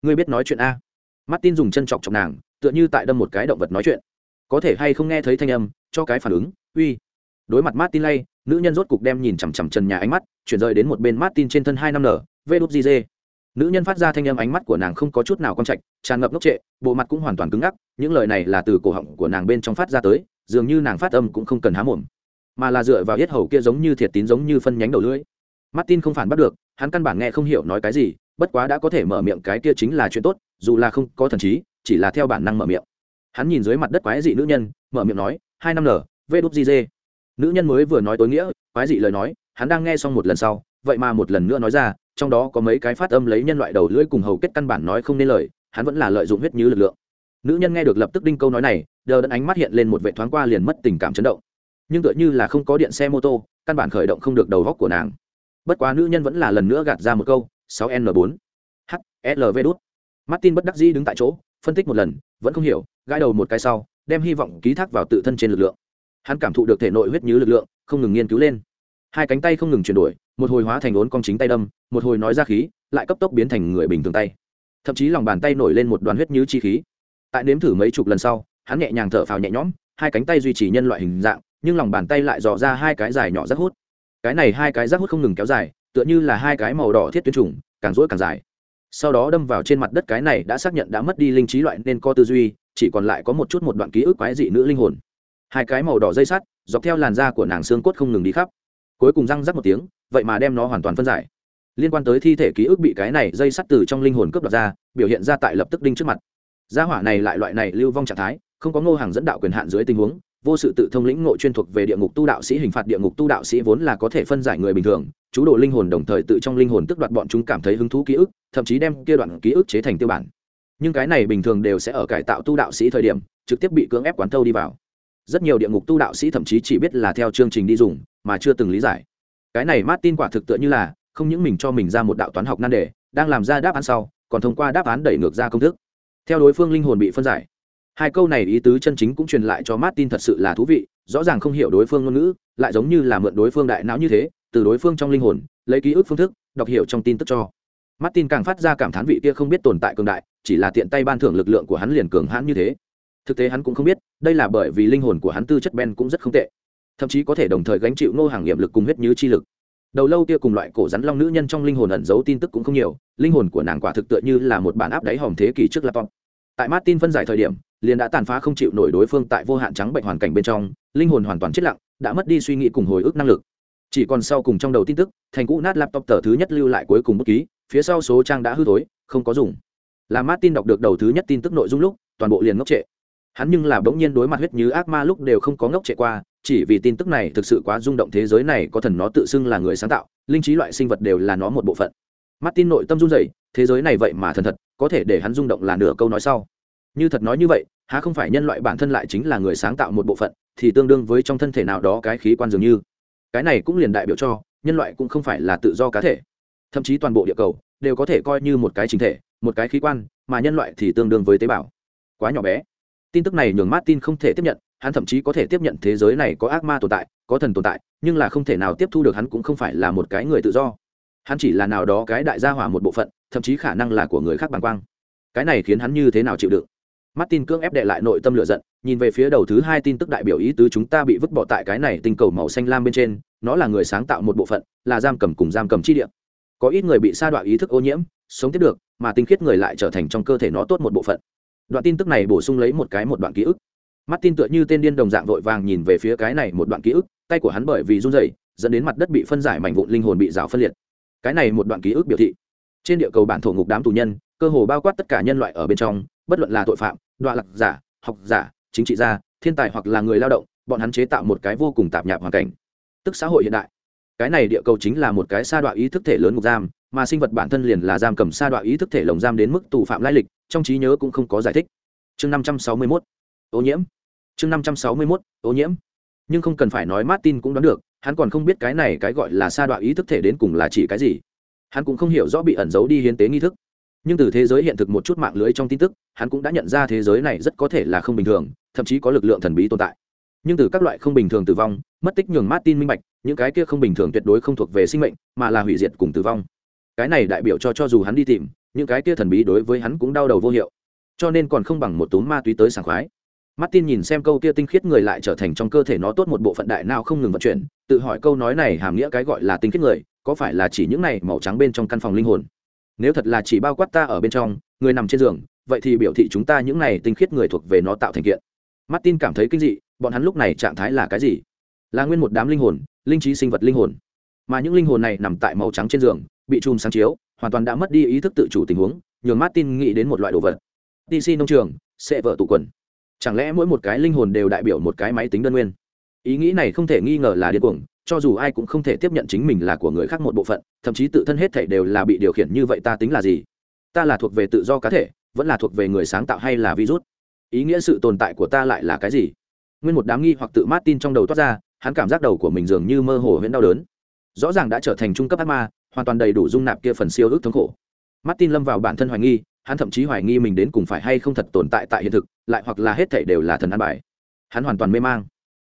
Ngươi biết nói chuyện a. Mắt tin dùng chân chọc chọc nàng, tựa như tại đâm một cái động vật nói chuyện. Có thể hay không nghe thấy thanh âm, cho cái phản ứng, uy. Đối mặt martin lay, nữ nhân rốt cục đem nhìn chằm chằm trần nhà ánh mắt, chuyển rời đến một bên martin trên thân hai năm nở vê đút di dê nữ nhân phát ra thanh âm ánh mắt của nàng không có chút nào con trạch, tràn ngập ngốc trệ, bộ mặt cũng hoàn toàn cứng ngắc, những lời này là từ cổ họng của nàng bên trong phát ra tới, dường như nàng phát âm cũng không cần há mồm, mà là dựa vào yết hầu kia giống như thiệt tín giống như phân nhánh đầu lưỡi. Martin không phản bắt được, hắn căn bản nghe không hiểu nói cái gì, bất quá đã có thể mở miệng cái kia chính là chuyện tốt, dù là không có thần trí, chỉ là theo bản năng mở miệng. Hắn nhìn dưới mặt đất quái dị nữ nhân, mở miệng nói, hai năm l vê đút di dê. Nữ nhân mới vừa nói tối nghĩa, quái dị lời nói, hắn đang nghe xong một lần sau, vậy mà một lần nữa nói ra trong đó có mấy cái phát âm lấy nhân loại đầu lưỡi cùng hầu kết căn bản nói không nên lời, hắn vẫn là lợi dụng huyết như lực lượng. Nữ nhân nghe được lập tức đinh câu nói này, đờ đẫn ánh mắt hiện lên một vệ thoáng qua liền mất tình cảm chấn động. Nhưng tựa như là không có điện xe mô tô, căn bản khởi động không được đầu góc của nàng. Bất quá nữ nhân vẫn là lần nữa gạt ra một câu 6 n 4 h, l v đút. Martin bất đắc dĩ đứng tại chỗ, phân tích một lần, vẫn không hiểu, gãi đầu một cái sau, đem hy vọng ký thác vào tự thân trên lực lượng. Hắn cảm thụ được thể nội huyết như lực lượng, không ngừng nghiên cứu lên. Hai cánh tay không ngừng chuyển đổi một hồi hóa thành ốn cong chính tay đâm, một hồi nói ra khí, lại cấp tốc biến thành người bình thường tay. Thậm chí lòng bàn tay nổi lên một đoàn huyết như chi khí. Tại nếm thử mấy chục lần sau, hắn nhẹ nhàng thở phào nhẹ nhõm, hai cánh tay duy trì nhân loại hình dạng, nhưng lòng bàn tay lại dò ra hai cái dài nhỏ rác hút. Cái này hai cái rác hút không ngừng kéo dài, tựa như là hai cái màu đỏ thiết tuyến trùng, càng rỗi càng dài. Sau đó đâm vào trên mặt đất cái này đã xác nhận đã mất đi linh trí loại nên co tư duy, chỉ còn lại có một chút một đoạn ký ức quái dị nữ linh hồn. Hai cái màu đỏ dây sắt, dọc theo làn da của nàng xương cốt không ngừng đi khắp cuối cùng răng rắc một tiếng, vậy mà đem nó hoàn toàn phân giải. Liên quan tới thi thể ký ức bị cái này dây sắt từ trong linh hồn cướp đoạt ra, biểu hiện ra tại lập tức đinh trước mặt. Gia hỏa này lại loại này lưu vong trạng thái, không có ngô hàng dẫn đạo quyền hạn dưới tình huống, vô sự tự thông lĩnh ngộ chuyên thuộc về địa ngục tu đạo sĩ, hình phạt địa ngục tu đạo sĩ vốn là có thể phân giải người bình thường, chú đồ linh hồn đồng thời tự trong linh hồn tức đoạt bọn chúng cảm thấy hứng thú ký ức, thậm chí đem kia đoạn ký ức chế thành tiêu bản. Nhưng cái này bình thường đều sẽ ở cải tạo tu đạo sĩ thời điểm, trực tiếp bị cưỡng ép quán thâu đi vào rất nhiều địa ngục tu đạo sĩ thậm chí chỉ biết là theo chương trình đi dùng, mà chưa từng lý giải. Cái này martin quả thực tựa như là không những mình cho mình ra một đạo toán học nan đề, đang làm ra đáp án sau, còn thông qua đáp án đẩy ngược ra công thức. Theo đối phương linh hồn bị phân giải. Hai câu này ý tứ chân chính cũng truyền lại cho martin thật sự là thú vị, rõ ràng không hiểu đối phương ngôn ngữ, lại giống như là mượn đối phương đại não như thế, từ đối phương trong linh hồn, lấy ký ức phương thức, đọc hiểu trong tin tức cho. Martin càng phát ra cảm thán vị kia không biết tồn tại cường đại, chỉ là tiện tay ban thưởng lực lượng của hắn liền cường hãn như thế thực tế hắn cũng không biết, đây là bởi vì linh hồn của hắn tư chất ben cũng rất không tệ. Thậm chí có thể đồng thời gánh chịu nô hàng nghiệm lực cùng huyết như chi lực. Đầu lâu kia cùng loại cổ rắn long nữ nhân trong linh hồn ẩn giấu tin tức cũng không nhiều, linh hồn của nàng quả thực tựa như là một bản áp đáy hòm thế kỷ trước laptop. Tại martin phân giải thời điểm, liền đã tàn phá không chịu nổi đối phương tại vô hạn trắng bệnh hoàn cảnh bên trong, linh hồn hoàn toàn chết lặng, đã mất đi suy nghĩ cùng hồi ức năng lực. Chỉ còn sau cùng trong đầu tin tức, thành cũ nát laptop tờ thứ nhất lưu lại cuối cùng bút ký, phía sau số trang đã hư tối không có dùng. Là martin đọc được đầu thứ nhất tin tức nội dung lúc, toàn bộ liền ngốc trệ hắn nhưng là bỗng nhiên đối mặt huyết như ác ma lúc đều không có ngốc chạy qua, chỉ vì tin tức này thực sự quá rung động thế giới này có thần nó tự xưng là người sáng tạo, linh trí loại sinh vật đều là nó một bộ phận. Martin nội tâm run rẩy, thế giới này vậy mà thần thật, có thể để hắn rung động là nửa câu nói sau. Như thật nói như vậy, há không phải nhân loại bản thân lại chính là người sáng tạo một bộ phận, thì tương đương với trong thân thể nào đó cái khí quan dường như. Cái này cũng liền đại biểu cho, nhân loại cũng không phải là tự do cá thể. Thậm chí toàn bộ địa cầu đều có thể coi như một cái chính thể, một cái khí quan, mà nhân loại thì tương đương với tế bào. Quá nhỏ bé tin tức này nhường martin không thể tiếp nhận hắn thậm chí có thể tiếp nhận thế giới này có ác ma tồn tại có thần tồn tại nhưng là không thể nào tiếp thu được hắn cũng không phải là một cái người tự do hắn chỉ là nào đó cái đại gia hỏa một bộ phận thậm chí khả năng là của người khác bàng quang cái này khiến hắn như thế nào chịu đựng Martin cưỡng ép đệ lại nội tâm lửa giận, nhìn về phía đầu thứ hai tin tức đại biểu ý tứ chúng ta bị vứt bỏ tại cái này tinh cầu màu xanh lam bên trên, nó là người sáng tạo một bộ phận, là giam cầm cùng giam cầm chi địa. Có ít người bị sa đoạn ý thức ô nhiễm, sống tiếp được, mà tinh khiết người lại trở thành trong cơ thể nó tốt một bộ phận. Đoạn tin tức này bổ sung lấy một cái một đoạn ký ức. mắt tin tựa như tên điên đồng dạng vội vàng nhìn về phía cái này một đoạn ký ức, tay của hắn bởi vì run rẩy, dẫn đến mặt đất bị phân giải mảnh vụn linh hồn bị rào phân liệt. Cái này một đoạn ký ức biểu thị, trên địa cầu bản thổ ngục đám tù nhân, cơ hồ bao quát tất cả nhân loại ở bên trong, bất luận là tội phạm đoạn lạc giả, học giả, chính trị gia, thiên tài hoặc là người lao động, bọn hắn chế tạo một cái vô cùng tạp nhạp hoàn cảnh. Tức xã hội hiện đại. Cái này địa cầu chính là một cái sa đoạn ý thức thể lớn ngục giam, mà sinh vật bản thân liền là giam cầm sa đoạn ý thức thể lồng giam đến mức tù phạm lai lịch trong trí nhớ cũng không có giải thích. Chương năm trăm sáu mươi mốt, ô nhiễm. Chương năm trăm sáu mươi mốt, ô nhiễm. Nhưng không cần phải nói martin cũng đoán được, hắn còn không biết cái này cái gọi là sa đoạn ý thức thể đến cùng là chỉ cái gì. Hắn cũng không hiểu rõ bị ẩn giấu đi hiến tế nghi thức. Nhưng từ thế giới hiện thực một chút mạng lưới trong tin tức, hắn cũng đã nhận ra thế giới này rất có thể là không bình thường, thậm chí có lực lượng thần bí tồn tại. Nhưng từ các loại không bình thường tử vong, mất tích nhường martin minh bạch, những cái kia không bình thường tuyệt đối không thuộc về sinh mệnh, mà là hủy diệt cùng tử vong. Cái này đại biểu cho cho dù hắn đi tìm những cái kia thần bí đối với hắn cũng đau đầu vô hiệu cho nên còn không bằng một túm ma túy tới sảng khoái Martin nhìn xem câu kia tinh khiết người lại trở thành trong cơ thể nó tốt một bộ phận đại nào không ngừng vận chuyển, tự hỏi câu nói này hàm nghĩa cái gọi là tinh khiết người, có phải là chỉ những này màu trắng bên trong căn phòng linh hồn? Nếu thật là chỉ bao quát ta ở bên trong, người nằm trên giường, vậy thì biểu thị chúng ta những này tinh khiết người thuộc về nó tạo thành kiện. Martin cảm thấy kinh dị, bọn hắn lúc này trạng thái là cái gì? Là nguyên một đám linh hồn, linh trí sinh vật linh hồn. Mà những linh hồn này nằm tại màu trắng trên giường, bị chùm sáng chiếu, hoàn toàn đã mất đi ý thức tự chủ tình huống, nhường Martin nghĩ đến một loại đồ vật. DC nông trường, sẽ vợ tụ quần. Chẳng lẽ mỗi một cái linh hồn đều đại biểu một cái máy tính đơn nguyên? Ý nghĩ này không thể nghi ngờ là điên cuồng cho dù ai cũng không thể tiếp nhận chính mình là của người khác một bộ phận thậm chí tự thân hết thể đều là bị điều khiển như vậy ta tính là gì? Ta là thuộc về tự do cá thể vẫn là thuộc về người sáng tạo hay là virus? Ý nghĩa sự tồn tại của ta lại là cái gì? Nguyên một đám nghi hoặc tự mát tin trong đầu toát ra hắn cảm giác đầu của mình dường như mơ hồ huyễn đau đớn. Rõ ràng đã trở thành trung cấp ác ma hoàn toàn đầy đủ dung nạp kia phần siêu ước thống khổ. Martin lâm vào bản thân hoài nghi, hắn thậm chí hoài nghi mình đến cùng phải hay không thật tồn tại tại hiện thực, lại hoặc là hết thảy đều là thần an bài. Hắn hoàn toàn mê mang.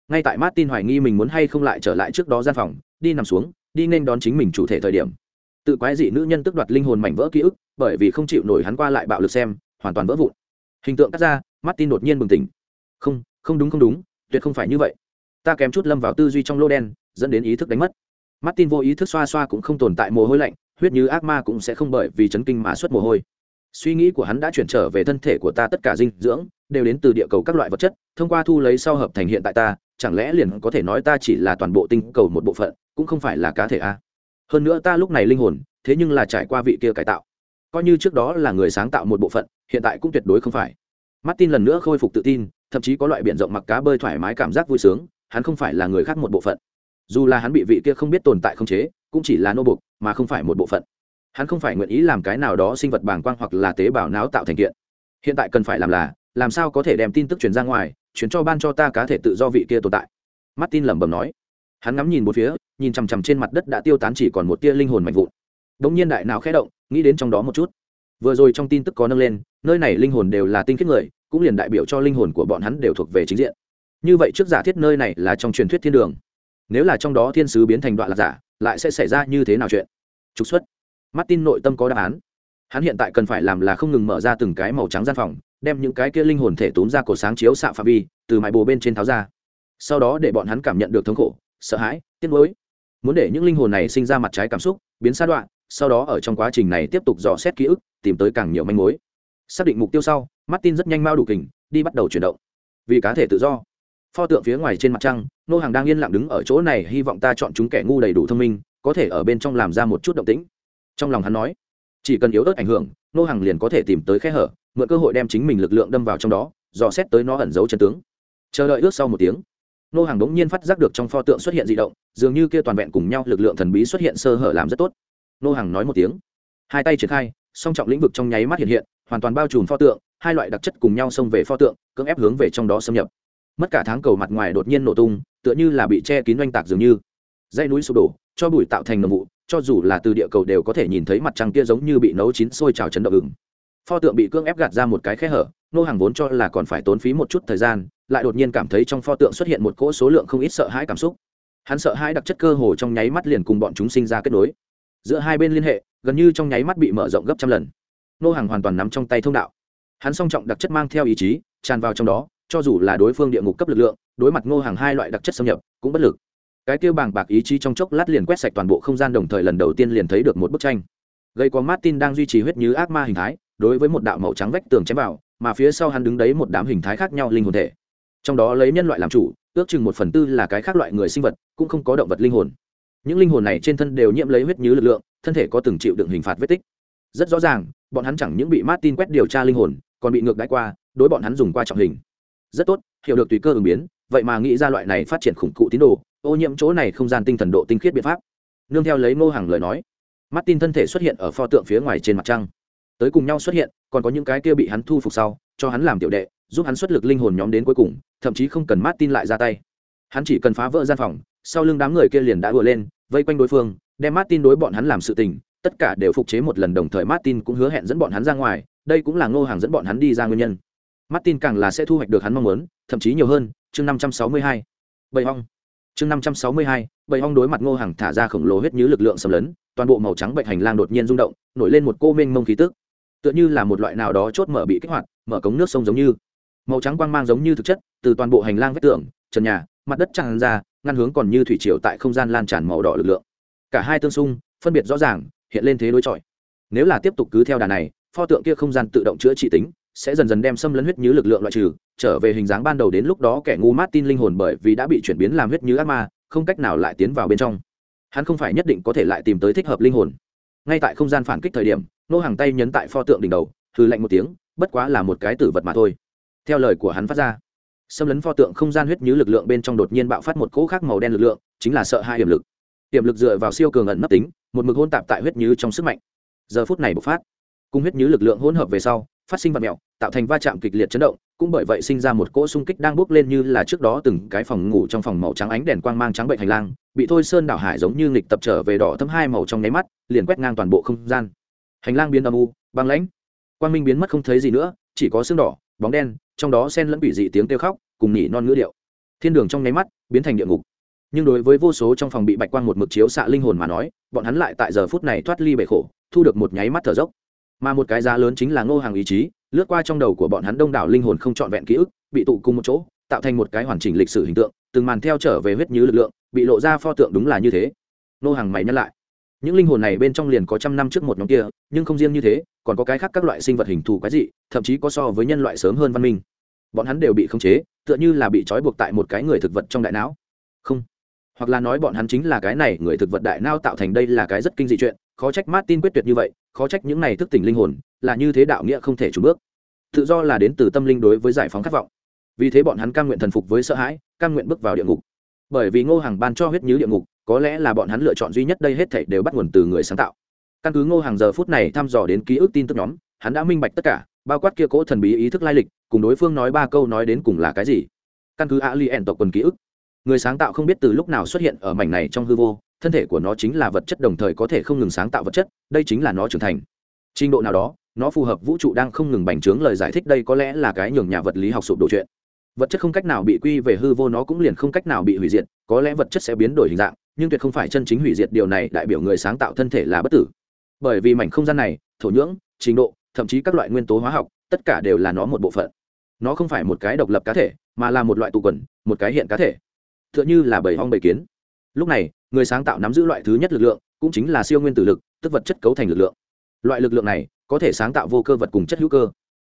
Ngay tại martin hoài nghi mình muốn hay không lại trở lại trước đó gian phòng, đi nằm xuống, đi nên đón chính mình chủ thể thời điểm. Tự quái dị nữ nhân tức đoạt linh hồn mảnh vỡ ký ức, bởi vì không chịu nổi hắn qua lại bạo lực xem, hoàn toàn vỡ vụn. Hình tượng cắt ra, martin đột nhiên bừng tỉnh. Không không đúng không đúng, tuyệt không phải như vậy. Ta kém chút lâm vào tư duy trong lô đen, dẫn đến ý thức đánh mất martin vô ý thức xoa xoa cũng không tồn tại mồ hôi lạnh, huyết như ác ma cũng sẽ không bởi vì chấn kinh mà xuất mồ hôi. Suy nghĩ của hắn đã chuyển trở về thân thể của ta tất cả dinh dưỡng, đều đến từ địa cầu các loại vật chất, thông qua thu lấy sau hợp thành hiện tại ta, chẳng lẽ liền có thể nói ta chỉ là toàn bộ tinh cầu một bộ phận, cũng không phải là cá thể a? Hơn nữa ta lúc này linh hồn, thế nhưng là trải qua vị kia cải tạo. Coi như trước đó là người sáng tạo một bộ phận, hiện tại cũng tuyệt đối không phải. Martin lần nữa khôi phục tự tin, thậm chí có loại biển rộng mặc cá bơi thoải mái cảm giác vui sướng, hắn không phải là người khác một bộ phận dù là hắn bị vị kia không biết tồn tại không chế, cũng chỉ là nô bục mà không phải một bộ phận. Hắn không phải nguyện ý làm cái nào đó sinh vật bàng quang hoặc là tế bào não tạo thành kiện. Hiện tại cần phải làm là, làm sao có thể đem tin tức truyền ra ngoài chuyển cho ban cho ta cá thể tự do vị kia tồn tại. Martin lẩm bẩm nói. Hắn ngắm nhìn một phía, nhìn chằm chằm trên mặt đất đã tiêu tán chỉ còn một tia linh hồn mạnh vụn. Đ ỗ n g nhiên đại nào khẽ động, nghĩ đến trong đó một chút. Vừa rồi trong tin tức có nâng lên, nơi này linh hồn đều là tinh khiết người, cũng liền đại biểu cho linh hồn của bọn hắn đều thuộc về chính diện. Như vậy trước giả thiết nơi này là trong truyền thuyết thiên đường nếu là trong đó thiên sứ biến thành đoạn lạc giả, lại sẽ xảy ra như thế nào chuyện? Trục xuất. Martin nội tâm có đáp án. Hắn hiện tại cần phải làm là không ngừng mở ra từng cái màu trắng gian phòng, đem những cái kia linh hồn thể tốn ra cổ sáng chiếu xạ phạm vi, từ mái bồ bên trên tháo ra. Sau đó để bọn hắn cảm nhận được thống khổ, sợ hãi, tiếc nuối. Muốn để những linh hồn này sinh ra mặt trái cảm xúc, biến xa đoạn, sau đó ở trong quá trình này tiếp tục dò xét ký ức, tìm tới càng nhiều manh mối. Xác định mục tiêu sau, martin rất nhanh mau đủ kình, đi bắt đầu chuyển động. Vì cá thể tự do. Pho tượng phía ngoài trên mặt trăng nô hàng đang yên lặng đứng ở chỗ này, hy vọng ta chọn chúng kẻ ngu đầy đủ thông minh, có thể ở bên trong làm ra một chút động tĩnh. Trong lòng hắn nói, chỉ cần yếu ớt ảnh hưởng, nô hàng liền có thể tìm tới khe hở, mượn cơ hội đem chính mình lực lượng đâm vào trong đó, dò xét tới nó ẩn giấu chân tướng. Chờ đợi ước sau một tiếng, nô hàng đống nhiên phát giác được trong pho tượng xuất hiện d ị động, dường như kia toàn vẹn cùng nhau lực lượng thần bí xuất hiện sơ hở làm rất tốt. Nô hàng nói một tiếng, hai tay triển khai, song trọng lĩnh vực trong nháy mắt hiện hiện, hoàn toàn bao trùm pho tượng, hai loại đặc chất cùng nhau xông về pho tượng, cưỡng ép hướng về trong đó xâm nhập. Mất cả tháng cầu mặt ngoài đột nhiên nổ tung tựa như là bị che kín oanh tạc dường như. Dãy núi sụp đổ, cho bụi tạo thành nồng vụ, cho dù là từ địa cầu đều có thể nhìn thấy mặt trăng kia giống như bị nấu chín sôi trào chấn động ứng pho tượng bị cưỡng ép gạt ra một cái khe hở, nô hàng vốn cho là còn phải tốn phí một chút thời gian, lại đột nhiên cảm thấy trong pho tượng xuất hiện một cỗ số lượng không ít sợ hãi cảm xúc. Hắn sợ hãi đặc chất cơ hồ trong nháy mắt liền cùng bọn chúng sinh ra kết nối. Giữa hai bên liên hệ, gần như trong nháy mắt bị mở rộng gấp trăm lần. Nô hàng hoàn toàn nắm trong tay thông đạo. Hắn song trọng đặc chất mang theo ý chí, tràn vào trong đó, cho dù là đối phương địa ngục cấp lực lượng đối mặt ngô hàng hai loại đặc chất xâm nhập, cũng bất lực. Cái kêu bàng bạc ý chí trong chốc lát liền quét sạch toàn bộ không gian đồng thời lần đầu tiên liền thấy được một bức tranh. Gây có martin đang duy trì huyết như ác ma hình thái, đối với một đạo màu trắng vách tường chém vào, mà phía sau hắn đứng đấy một đám hình thái khác nhau linh hồn thể. Trong đó lấy nhân loại làm chủ, ước chừng một phần tư là cái khác loại người sinh vật, cũng không có động vật linh hồn. Những linh hồn này trên thân đều nhiễm lấy huyết như lực lượng, thân thể có từng chịu đựng hình phạt vết tích. Rất rõ ràng, bọn hắn chẳng những bị martin quét điều tra linh hồn, còn bị ngược đãi qua, đối bọn hắn dùng qua trọng hình. Rất tốt, hiểu được tùy cơ ứng biến vậy mà nghĩ ra loại này phát triển khủng cụ tín đồ, ô nhiễm chỗ này không gian tinh thần độ tinh khiết biện pháp. Nương theo lấy ngô hàng lời nói, martin thân thể xuất hiện ở pho tượng phía ngoài trên mặt trăng. Tới cùng nhau xuất hiện, còn có những cái kia bị hắn thu phục sau, cho hắn làm tiểu đệ, giúp hắn xuất lực linh hồn nhóm đến cuối cùng, thậm chí không cần martin lại ra tay. Hắn chỉ cần phá vỡ gian phòng, sau lưng đám người kia liền đã ùa lên, vây quanh đối phương, đem martin đối bọn hắn làm sự tình, tất cả đều phục chế một lần đồng thời martin cũng hứa hẹn dẫn bọn hắn ra ngoài, đây cũng là ngô hàng dẫn bọn hắn đi ra nguyên nhân. Martin càng là sẽ thu hoạch được hắn mong muốn, thậm chí nhiều hơn chương năm trăm sáu mươi hai, bầy hong chương năm trăm sáu mươi hai, bầy hong đối mặt ngô hàng thả ra khổng lồ huyết như lực lượng xâm lấn, toàn bộ màu trắng bệnh hành lang đột nhiên rung động, nổi lên một cô mênh mông khí tức. Tựa như là một loại nào đó chốt mở bị kích hoạt, mở cống nước sông giống như. Màu trắng quang mang giống như thực chất, từ toàn bộ hành lang vách tường, trần nhà, mặt đất tràn ra, ngăn hướng còn như thủy triều tại không gian lan tràn màu đỏ lực lượng. Cả hai tương xung, phân biệt rõ ràng, hiện lên thế đối chọi. Nếu là tiếp tục cứ theo đà này, pho tượng kia không gian tự động chữa trị tính, sẽ dần dần đem xâm lấn huyết như lực lượng loại trừ trở về hình dáng ban đầu đến lúc đó kẻ ngu mát tin linh hồn bởi vì đã bị chuyển biến làm huyết như ác ma, không cách nào lại tiến vào bên trong. Hắn không phải nhất định có thể lại tìm tới thích hợp linh hồn. Ngay tại không gian phản kích thời điểm, nô hàng tay nhấn tại pho tượng đỉnh đầu hư lạnh một tiếng, bất quá là một cái tử vật mà thôi. Theo lời của hắn phát ra, xâm lấn pho tượng không gian huyết như lực lượng bên trong đột nhiên bạo phát một cỗ khác màu đen lực lượng, chính là sợ hai hiểm lực. Hiểm lực dựa vào siêu cường ẩn nấp tính, một mực hôn tạp tại huyết như trong sức mạnh. Giờ phút này bộc phát, cùng huyết như lực lượng hỗn hợp về sau, phát sinh vật mẹo, tạo thành va chạm kịch liệt chấn động cũng bởi vậy sinh ra một cỗ xung kích đang bốc lên như là trước đó từng cái phòng ngủ trong phòng màu trắng ánh đèn quang mang trắng bệnh hành lang, bị thôi sơn đảo hải giống như nghịch tập trở về đỏ thấm hai màu trong nháy mắt, liền quét ngang toàn bộ không gian. Hành lang biến âm u, băng lãnh. Quang minh biến mất không thấy gì nữa, chỉ có xương đỏ, bóng đen, trong đó sen lẫn bị dị tiếng kêu khóc, cùng nhỉ non ngữ điệu. Thiên đường trong nháy mắt, biến thành địa ngục. Nhưng đối với vô số trong phòng bị bạch quang một mực chiếu xạ linh hồn mà nói, bọn hắn lại tại giờ phút này thoát ly bể khổ, thu được một nháy mắt thở dốc. Mà một cái giá lớn chính là ngô hàng ý chí lướt qua trong đầu của bọn hắn đông đảo linh hồn không trọn vẹn ký ức, bị tụ cùng một chỗ, tạo thành một cái hoàn chỉnh lịch sử hình tượng, từng màn theo trở về huyết như lực lượng, bị lộ ra pho tượng đúng là như thế. Nô hàng mày nhắc lại, những linh hồn này bên trong liền có trăm năm trước một nhóm kia, nhưng không riêng như thế, còn có cái khác các loại sinh vật hình thù quái dị, thậm chí có so với nhân loại sớm hơn văn minh. Bọn hắn đều bị khống chế, tựa như là bị trói buộc tại một cái người thực vật trong đại não. Không, hoặc là nói bọn hắn chính là cái này người thực vật đại não tạo thành đây là cái rất kinh dị chuyện, khó trách martin quyết tuyệt như vậy, khó trách những này thức tỉnh linh hồn là như thế đạo nghĩa không thể trùn bước tự do là đến từ tâm linh đối với giải phóng khát vọng. Vì thế bọn hắn cam nguyện thần phục với sợ hãi, cam nguyện bước vào địa ngục. Bởi vì ngô hàng ban cho huyết nhứ địa ngục, có lẽ là bọn hắn lựa chọn duy nhất đây hết thảy đều bắt nguồn từ người sáng tạo. Căn cứ ngô hàng giờ phút này thăm dò đến ký ức tin tức nhóm, hắn đã minh bạch tất cả, bao quát kia cỗ thần bí ý thức lai lịch, cùng đối phương nói ba câu nói đến cùng là cái gì. Căn cứ ali ẻn tộc quần ký ức, người sáng tạo không biết từ lúc nào xuất hiện ở mảnh này trong hư vô, thân thể của nó chính là vật chất đồng thời có thể không ngừng sáng tạo vật chất, đây chính là nó trưởng thành. Trình độ nào đó nó phù hợp vũ trụ đang không ngừng bành trướng lời giải thích đây có lẽ là cái nhường nhà vật lý học sụp đổ chuyện. Vật chất không cách nào bị quy về hư vô, nó cũng liền không cách nào bị hủy diệt, có lẽ vật chất sẽ biến đổi hình dạng, nhưng tuyệt không phải chân chính hủy diệt, điều này đại biểu người sáng tạo thân thể là bất tử. Bởi vì mảnh không gian này, thổ nhưỡng, trình độ, thậm chí các loại nguyên tố hóa học, tất cả đều là nó một bộ phận. Nó không phải một cái độc lập cá thể, mà là một loại tụ quần, một cái hiện cá thể. T h ư ợ n h ư là bầy hong bầy kiến. Lúc này, người sáng tạo nắm giữ loại thứ nhất lực lượng, cũng chính là siêu nguyên tử lực, tức vật chất cấu thành lực lượng. Loại lực lượng này có thể sáng tạo vô cơ vật cùng chất hữu cơ.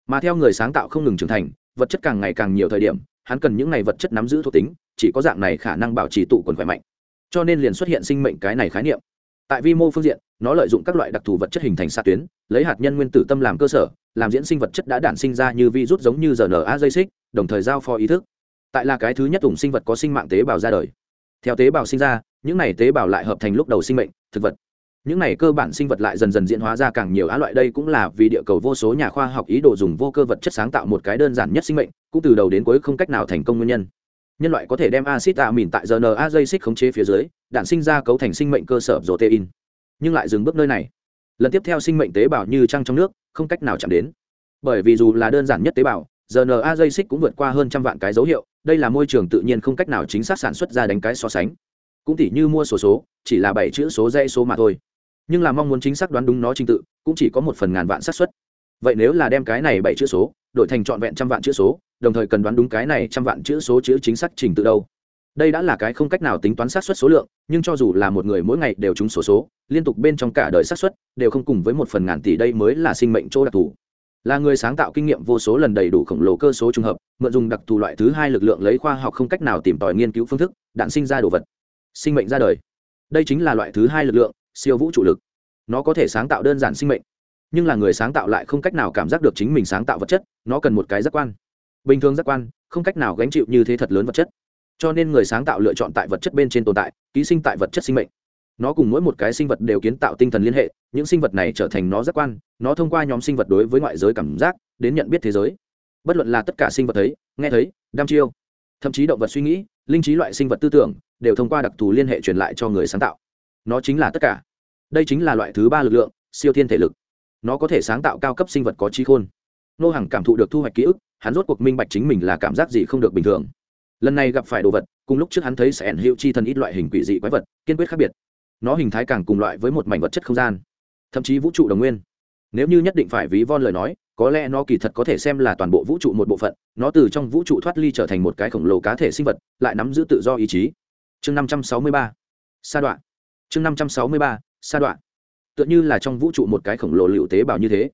Mà theo người sáng tạo không ngừng trưởng thành, vật chất càng ngày càng nhiều thời điểm, hắn cần những ngày vật chất nắm giữ thuộc tính, chỉ có dạng này khả năng bảo trì tụ quần khỏe mạnh. Cho nên liền xuất hiện sinh mệnh cái này khái niệm. Tại vi mô phương diện, nó lợi dụng các loại đặc thù vật chất hình thành xạ tuyến, lấy hạt nhân nguyên tử tâm làm cơ sở, làm diễn sinh vật chất đã đản sinh ra như vi rút giống như rna dây xích, đồng thời giao phó ý thức. Tại là cái thứ nhất ủng sinh vật có sinh mạng tế bào ra đời. Theo tế bào sinh ra, những này tế bào lại hợp thành lúc đầu sinh mệnh, thực vật những này cơ bản sinh vật lại dần dần diễn hóa ra càng nhiều á loại đây cũng là vì địa cầu vô số nhà khoa học ý đồ dùng vô cơ vật chất sáng tạo một cái đơn giản nhất sinh mệnh cũng từ đầu đến cuối không cách nào thành công nguyên nhân. Nhân loại có thể đem acid amin tại rna dây xích khống chế phía dưới đạn sinh ra cấu thành sinh mệnh cơ sở protein. Nhưng lại dừng bước nơi này. Lần tiếp theo sinh mệnh tế bào như trăng trong nước không cách nào chạm đến. Bởi vì dù là đơn giản nhất tế bào rna dây xích cũng vượt qua hơn trăm vạn cái dấu hiệu đây là môi trường tự nhiên không cách nào chính xác sản xuất ra đánh cái so sánh. Cũng tỉ như mua sổ số, số chỉ là bảy chữ số dây số mà thôi nhưng là mong muốn chính xác đoán đúng nó trình tự, cũng chỉ có một phần ngàn vạn xác suất. Vậy nếu là đem cái này bảy chữ số, đổi thành trọn vẹn trăm vạn chữ số, đồng thời cần đoán đúng cái này trăm vạn chữ số chữ chính xác trình tự đâu? Đây đã là cái không cách nào tính toán xác suất số lượng, nhưng cho dù là một người mỗi ngày đều trúng số số, liên tục bên trong cả đời xác suất, đều không cùng với một phần ngàn tỷ đây mới là sinh mệnh chỗ đặc thù. Là người sáng tạo kinh nghiệm vô số lần đầy đủ khổng lồ cơ số trùng hợp, mượn dùng đặc thù loại thứ hai lực lượng lấy khoa học không cách nào tìm tòi nghiên cứu phương thức, đạn sinh ra đồ vật, sinh mệnh ra đời. Đây chính là loại thứ hai lực lượng siêu vũ trụ lực. Nó có thể sáng tạo đơn giản sinh mệnh, nhưng là người sáng tạo lại không cách nào cảm giác được chính mình sáng tạo vật chất, nó cần một cái giác quan. Bình thường giác quan, không cách nào gánh chịu như thế thật lớn vật chất. Cho nên người sáng tạo lựa chọn tại vật chất bên trên tồn tại, ký sinh tại vật chất sinh mệnh. Nó cùng mỗi một cái sinh vật đều kiến tạo tinh thần liên hệ, những sinh vật này trở thành nó giác quan, nó thông qua nhóm sinh vật đối với ngoại giới cảm giác, đến nhận biết thế giới. Bất luận là tất cả sinh vật thấy, nghe thấy, đam chiêu, thậm chí động vật suy nghĩ, linh trí loại sinh vật tư tưởng, đều thông qua đặc thù liên hệ truyền lại cho người sáng tạo nó chính là tất cả. Đây chính là loại thứ ba lực lượng, siêu thiên thể lực. Nó có thể sáng tạo cao cấp sinh vật có trí khôn. Nô hàng cảm thụ được thu hoạch ký ức, hắn rốt cuộc minh bạch chính mình là cảm giác gì không được bình thường. Lần này gặp phải đồ vật, cùng lúc trước hắn thấy sẽ ẩn hiệu chi thần ít loại hình quỷ dị quái vật, kiên quyết khác biệt. Nó hình thái càng cùng loại với một mảnh vật chất không gian. Thậm chí vũ trụ đồng nguyên. Nếu như nhất định phải ví von lời nói, có lẽ nó kỳ thật có thể xem là toàn bộ vũ trụ một bộ phận, nó từ trong vũ trụ thoát ly trở thành một cái khổng lồ cá thể sinh vật, lại nắm giữ tự do ý chí. Chương năm trăm sáu mươi ba. Sa đoạn chương năm trăm sáu mươi ba, sa đoạn. Tựa như là trong vũ trụ một cái khổng lồ liệu tế bào như thế.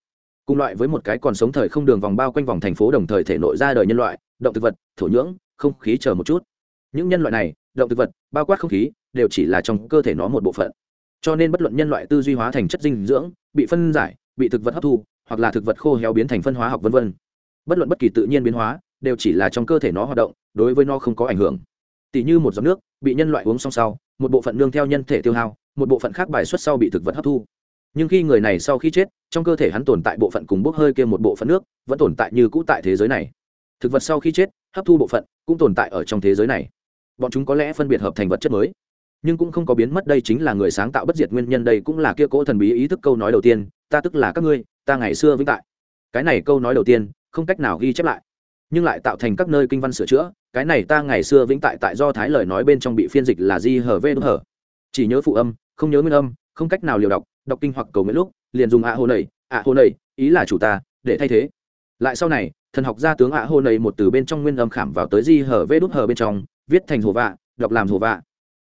Cùng loại với một cái còn sống thời không đường vòng bao quanh vòng thành phố đồng thời thể nội ra đời nhân loại, động thực vật, thổ nhưỡng, không khí chờ một chút. Những nhân loại này, động thực vật, bao quát không khí, đều chỉ là trong cơ thể nó một bộ phận. Cho nên bất luận nhân loại tư duy hóa thành chất dinh dưỡng, bị phân giải, bị thực vật hấp thu, hoặc là thực vật khô héo biến thành phân hóa học v v bất luận bất kỳ tự nhiên biến hóa, đều chỉ là trong cơ thể nó hoạt động, đối với nó không có ảnh hưởng tỷ như một giọt nước bị nhân loại uống xong sau, một bộ phận nương theo nhân thể tiêu hao, một bộ phận khác bài xuất sau bị thực vật hấp thu. Nhưng khi người này sau khi chết, trong cơ thể hắn tồn tại bộ phận cùng bốc hơi kia một bộ phận nước vẫn tồn tại như cũ tại thế giới này. Thực vật sau khi chết, hấp thu bộ phận cũng tồn tại ở trong thế giới này. Bọn chúng có lẽ phân biệt hợp thành vật chất mới, nhưng cũng không có biến mất đây chính là người sáng tạo bất diệt nguyên nhân đây cũng là kia cỗ thần bí ý thức câu nói đầu tiên, ta tức là các ngươi, ta ngày xưa vĩnh tại. Cái này câu nói đầu tiên không cách nào ghi chép lại nhưng lại tạo thành các nơi kinh văn sửa chữa, cái này ta ngày xưa vĩnh tại tại do thái lời nói bên trong bị phiên dịch là di hở vê đ hở chỉ nhớ phụ âm, không nhớ nguyên âm, không cách nào liều đọc đọc kinh hoặc cầu nguyện lúc, liền dùng ạ hồ nầy ạ hồ nầy ý là chủ ta, để thay thế. Lại sau này, thần học gia tướng ạ hồ nầy một từ bên trong nguyên âm khảm vào tới di hở vê đút hở bên trong, viết thành hồ vạ, đọc làm hồ vạ.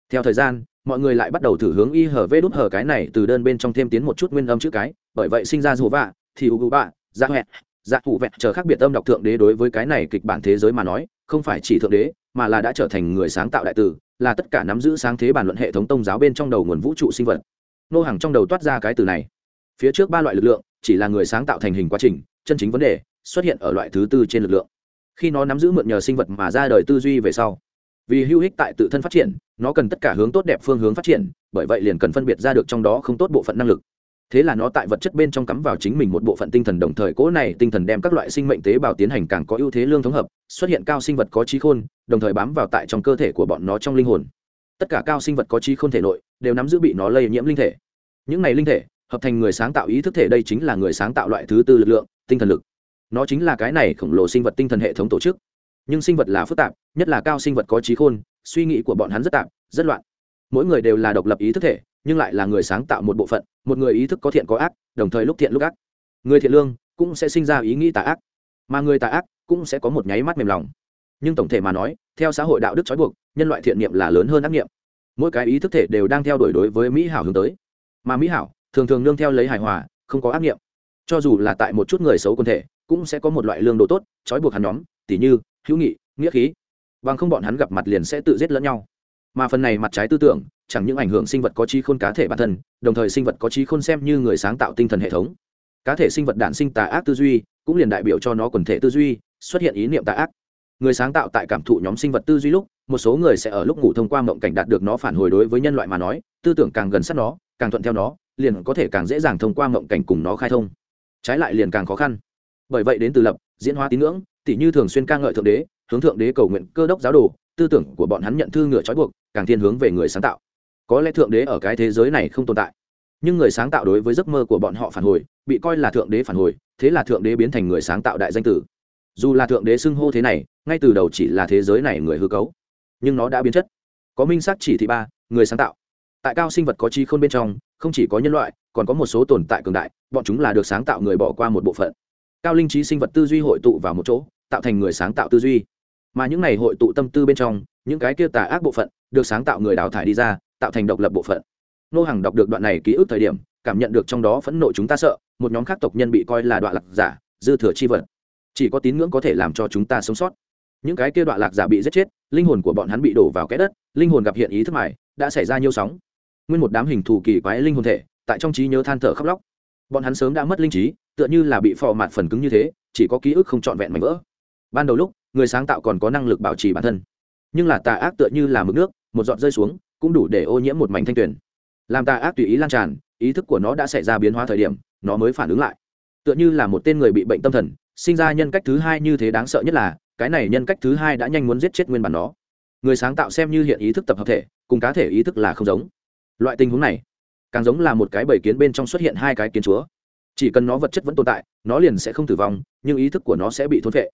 Theo thời gian, mọi người lại bắt đầu thử hướng y hở vê đút hở cái này từ đơn bên trong thêm tiến một chút nguyên âm chữ cái, bởi vậy sinh ra hồ vạ, thì u bạ ra huệ dạ thủ vẹn chờ khác biệt âm đọc thượng đế đối với cái này kịch bản thế giới mà nói, không phải chỉ thượng đế, mà là đã trở thành người sáng tạo đại tử, là tất cả nắm giữ sáng thế bản luận hệ thống tôn giáo bên trong đầu nguồn vũ trụ sinh vật. Nô hàng trong đầu toát ra cái từ này. Phía trước ba loại lực lượng, chỉ là người sáng tạo thành hình quá trình, chân chính vấn đề, xuất hiện ở loại thứ tư trên lực lượng. Khi nó nắm giữ mượn nhờ sinh vật mà ra đời tư duy về sau, vì hữu ích tại tự thân phát triển, nó cần tất cả hướng tốt đẹp phương hướng phát triển, bởi vậy liền cần phân biệt ra được trong đó không tốt bộ phận năng lực thế là nó tại vật chất bên trong cắm vào chính mình một bộ phận tinh thần, đồng thời cỗ này tinh thần đem các loại sinh mệnh tế bào tiến hành càng có ưu thế lương thống hợp, xuất hiện cao sinh vật có trí khôn, đồng thời bám vào tại trong cơ thể của bọn nó trong linh hồn. Tất cả cao sinh vật có trí khôn thể nội đều nắm giữ bị nó lây nhiễm linh thể. Những này linh thể hợp thành người sáng tạo ý thức thể, đây chính là người sáng tạo loại thứ tư lực lượng, tinh thần lực. Nó chính là cái này khổng lồ sinh vật tinh thần hệ thống tổ chức. Nhưng sinh vật là phức tạp, nhất là cao sinh vật có trí khôn, suy nghĩ của bọn hắn rất tạp, rất loạn. Mỗi người đều là độc lập ý thức thể, nhưng lại là người sáng tạo một bộ phận một người ý thức có thiện có ác, đồng thời lúc thiện lúc ác. Người thiện lương cũng sẽ sinh ra ý nghĩ tà ác, mà người tà ác cũng sẽ có một nháy mắt mềm lòng. Nhưng tổng thể mà nói, theo xã hội đạo đức trói buộc, nhân loại thiện niệm là lớn hơn ác niệm. Mỗi cái ý thức thể đều đang theo đuổi đối với mỹ hảo hướng tới. Mà mỹ hảo thường thường nương theo lấy hài hòa, không có ác niệm. Cho dù là tại một chút người xấu quân thể, cũng sẽ có một loại lương độ tốt, trói buộc hắn nhóm, tỉ như hữu nghị, nghĩa khí. Bằng không bọn hắn gặp mặt liền sẽ tự giết lẫn nhau. Mà phần này mặt trái tư tưởng chẳng những ảnh hưởng sinh vật có trí khôn cá thể bản thân, đồng thời sinh vật có trí khôn xem như người sáng tạo tinh thần hệ thống. Cá thể sinh vật đản sinh tà ác tư duy, cũng liền đại biểu cho nó quần thể tư duy, xuất hiện ý niệm tà ác. Người sáng tạo tại cảm thụ nhóm sinh vật tư duy lúc, một số người sẽ ở lúc ngủ thông qua mộng cảnh đạt được nó phản hồi đối với nhân loại mà nói, tư tưởng càng gần sát nó, càng thuận theo nó, liền có thể càng dễ dàng thông qua mộng cảnh cùng nó khai thông. Trái lại liền càng khó khăn. Bởi vậy đến từ lập, diễn hóa tín ngưỡng tỉ như thường xuyên ca ngợi thượng đế, hướng thượng đế cầu nguyện cơ đốc giáo đồ, tư tưởng của bọn hắn nhận thư ngựa trói buộc, càng thiên hướng về người sáng tạo có lẽ thượng đế ở cái thế giới này không tồn tại. Nhưng người sáng tạo đối với giấc mơ của bọn họ phản hồi, bị coi là thượng đế phản hồi, thế là thượng đế biến thành người sáng tạo đại danh tử. Dù là thượng đế xưng hô thế này, ngay từ đầu chỉ là thế giới này người hư cấu. Nhưng nó đã biến chất. Có minh xác chỉ thị ba, người sáng tạo. Tại cao sinh vật có chi khôn bên trong, không chỉ có nhân loại, còn có một số tồn tại cường đại, bọn chúng là được sáng tạo người bỏ qua một bộ phận. Cao linh trí sinh vật tư duy hội tụ vào một chỗ, tạo thành người sáng tạo tư duy. Mà những này hội tụ tâm tư bên trong, những cái kia tà ác bộ phận, được sáng tạo người đào thải đi ra tạo thành độc lập bộ phận. Nô hàng đọc được đoạn này ký ức thời điểm, cảm nhận được trong đó phẫn nộ chúng ta sợ, một nhóm khác tộc nhân bị coi là đoạn lạc giả, dư thừa chi vật. Chỉ có tín ngưỡng có thể làm cho chúng ta sống sót. Những cái kia đoạn lạc giả bị giết chết, linh hồn của bọn hắn bị đổ vào cái đất, linh hồn gặp hiện ý thức mải đã xảy ra nhiều sóng. Nguyên một đám hình thù kỳ quái linh hồn thể, tại trong trí nhớ than thở khóc lóc. Bọn hắn sớm đã mất linh trí, tựa như là bị phò mạt phần cứng như thế, chỉ có ký ức không trọn vẹn mảnh vỡ. Ban đầu lúc, người sáng tạo còn có năng lực bảo trì bản thân. Nhưng là tà ác tựa như là mực nước, một giọt rơi xuống cũng đủ để ô nhiễm một mảnh thanh tuyển làm tà ác tùy ý lan tràn, ý thức của nó đã xảy ra biến hóa thời điểm, nó mới phản ứng lại. Tựa như là một tên người bị bệnh tâm thần, sinh ra nhân cách thứ hai như thế đáng sợ nhất là, cái này nhân cách thứ hai đã nhanh muốn giết chết nguyên bản nó. Người sáng tạo xem như hiện ý thức tập hợp thể, cùng cá thể ý thức là không giống. Loại tình huống này, càng giống là một cái bầy kiến bên trong xuất hiện hai cái kiến chúa. Chỉ cần nó vật chất vẫn tồn tại, nó liền sẽ không tử vong, nhưng ý thức của nó sẽ bị thốn vệ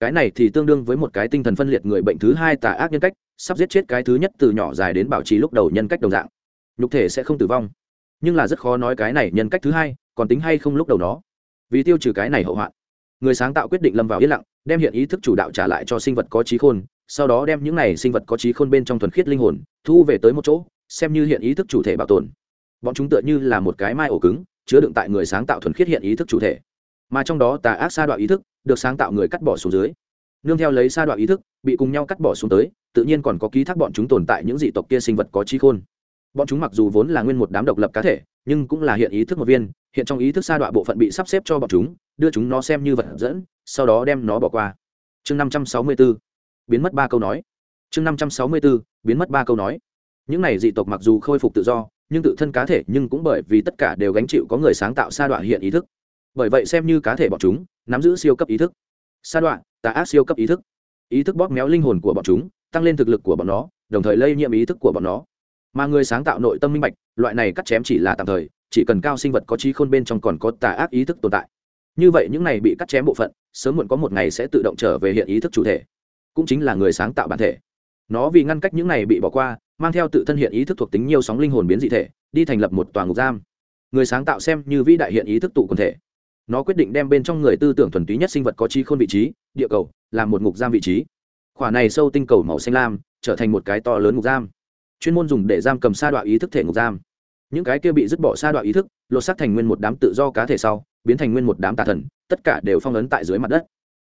cái này thì tương đương với một cái tinh thần phân liệt người bệnh thứ hai tà ác nhân cách sắp giết chết cái thứ nhất từ nhỏ dài đến bảo trì lúc đầu nhân cách đồng dạng. Nhục thể sẽ không tử vong. Nhưng là rất khó nói cái này nhân cách thứ hai còn tính hay không lúc đầu nó. Vì tiêu trừ cái này hậu hoạn, người sáng tạo quyết định lâm vào yên lặng, đem hiện ý thức chủ đạo trả lại cho sinh vật có trí khôn, sau đó đem những này sinh vật có trí khôn bên trong thuần khiết linh hồn, thu về tới một chỗ, xem như hiện ý thức chủ thể bảo tồn. Bọn chúng tựa như là một cái mai ổ cứng, chứa đựng tại người sáng tạo thuần khiết hiện ý thức chủ thể. Mà trong đó tà ác sa đoạn ý thức được sáng tạo người cắt bỏ xuống dưới nương theo lấy sa đoạn ý thức, bị cùng nhau cắt bỏ xuống tới, tự nhiên còn có ký thác bọn chúng tồn tại những dị tộc kia sinh vật có trí khôn. Bọn chúng mặc dù vốn là nguyên một đám độc lập cá thể, nhưng cũng là hiện ý thức một viên, hiện trong ý thức sa đoạn bộ phận bị sắp xếp cho bọn chúng, đưa chúng nó xem như vật dẫn, sau đó đem nó bỏ qua. Chương năm trăm sáu mươi b ố biến mất ba câu nói. Chương năm trăm sáu mươi b ố biến mất ba câu nói. Những này dị tộc mặc dù khôi phục tự do, nhưng tự thân cá thể nhưng cũng bởi vì tất cả đều gánh chịu có người sáng tạo sa đoạn hiện ý thức. Bởi vậy xem như cá thể bọn chúng, nắm giữ siêu cấp ý thức. Sa đoạn tà ác siêu cấp ý thức. Ý thức bóp méo linh hồn của bọn chúng, tăng lên thực lực của bọn nó, đồng thời lây nhiễm ý thức của bọn nó. Mà người sáng tạo nội tâm minh bạch, loại này cắt chém chỉ là tạm thời, chỉ cần cao sinh vật có trí khôn bên trong còn có tà ác ý thức tồn tại. Như vậy những này bị cắt chém bộ phận, sớm muộn có một ngày sẽ tự động trở về hiện ý thức chủ thể, cũng chính là người sáng tạo bản thể. Nó vì ngăn cách những này bị bỏ qua, mang theo tự thân hiện ý thức thuộc tính nhiều sóng linh hồn biến dị thể, đi thành lập một toàn ngục giam. Người sáng tạo xem như vĩ đại hiện ý thức tụ quần thể nó quyết định đem bên trong người tư tưởng thuần túy nhất sinh vật có trí khôn vị trí, địa cầu, làm một ngục giam vị trí. Khỏa này sâu tinh cầu màu xanh lam, trở thành một cái to lớn ngục giam. Chuyên môn dùng để giam cầm sa đoạn ý thức thể ngục giam. Những cái kia bị dứt bỏ sa đoạn ý thức, lột xác thành nguyên một đám tự do cá thể sau, biến thành nguyên một đám tà thần, tất cả đều phong ấn tại dưới mặt đất.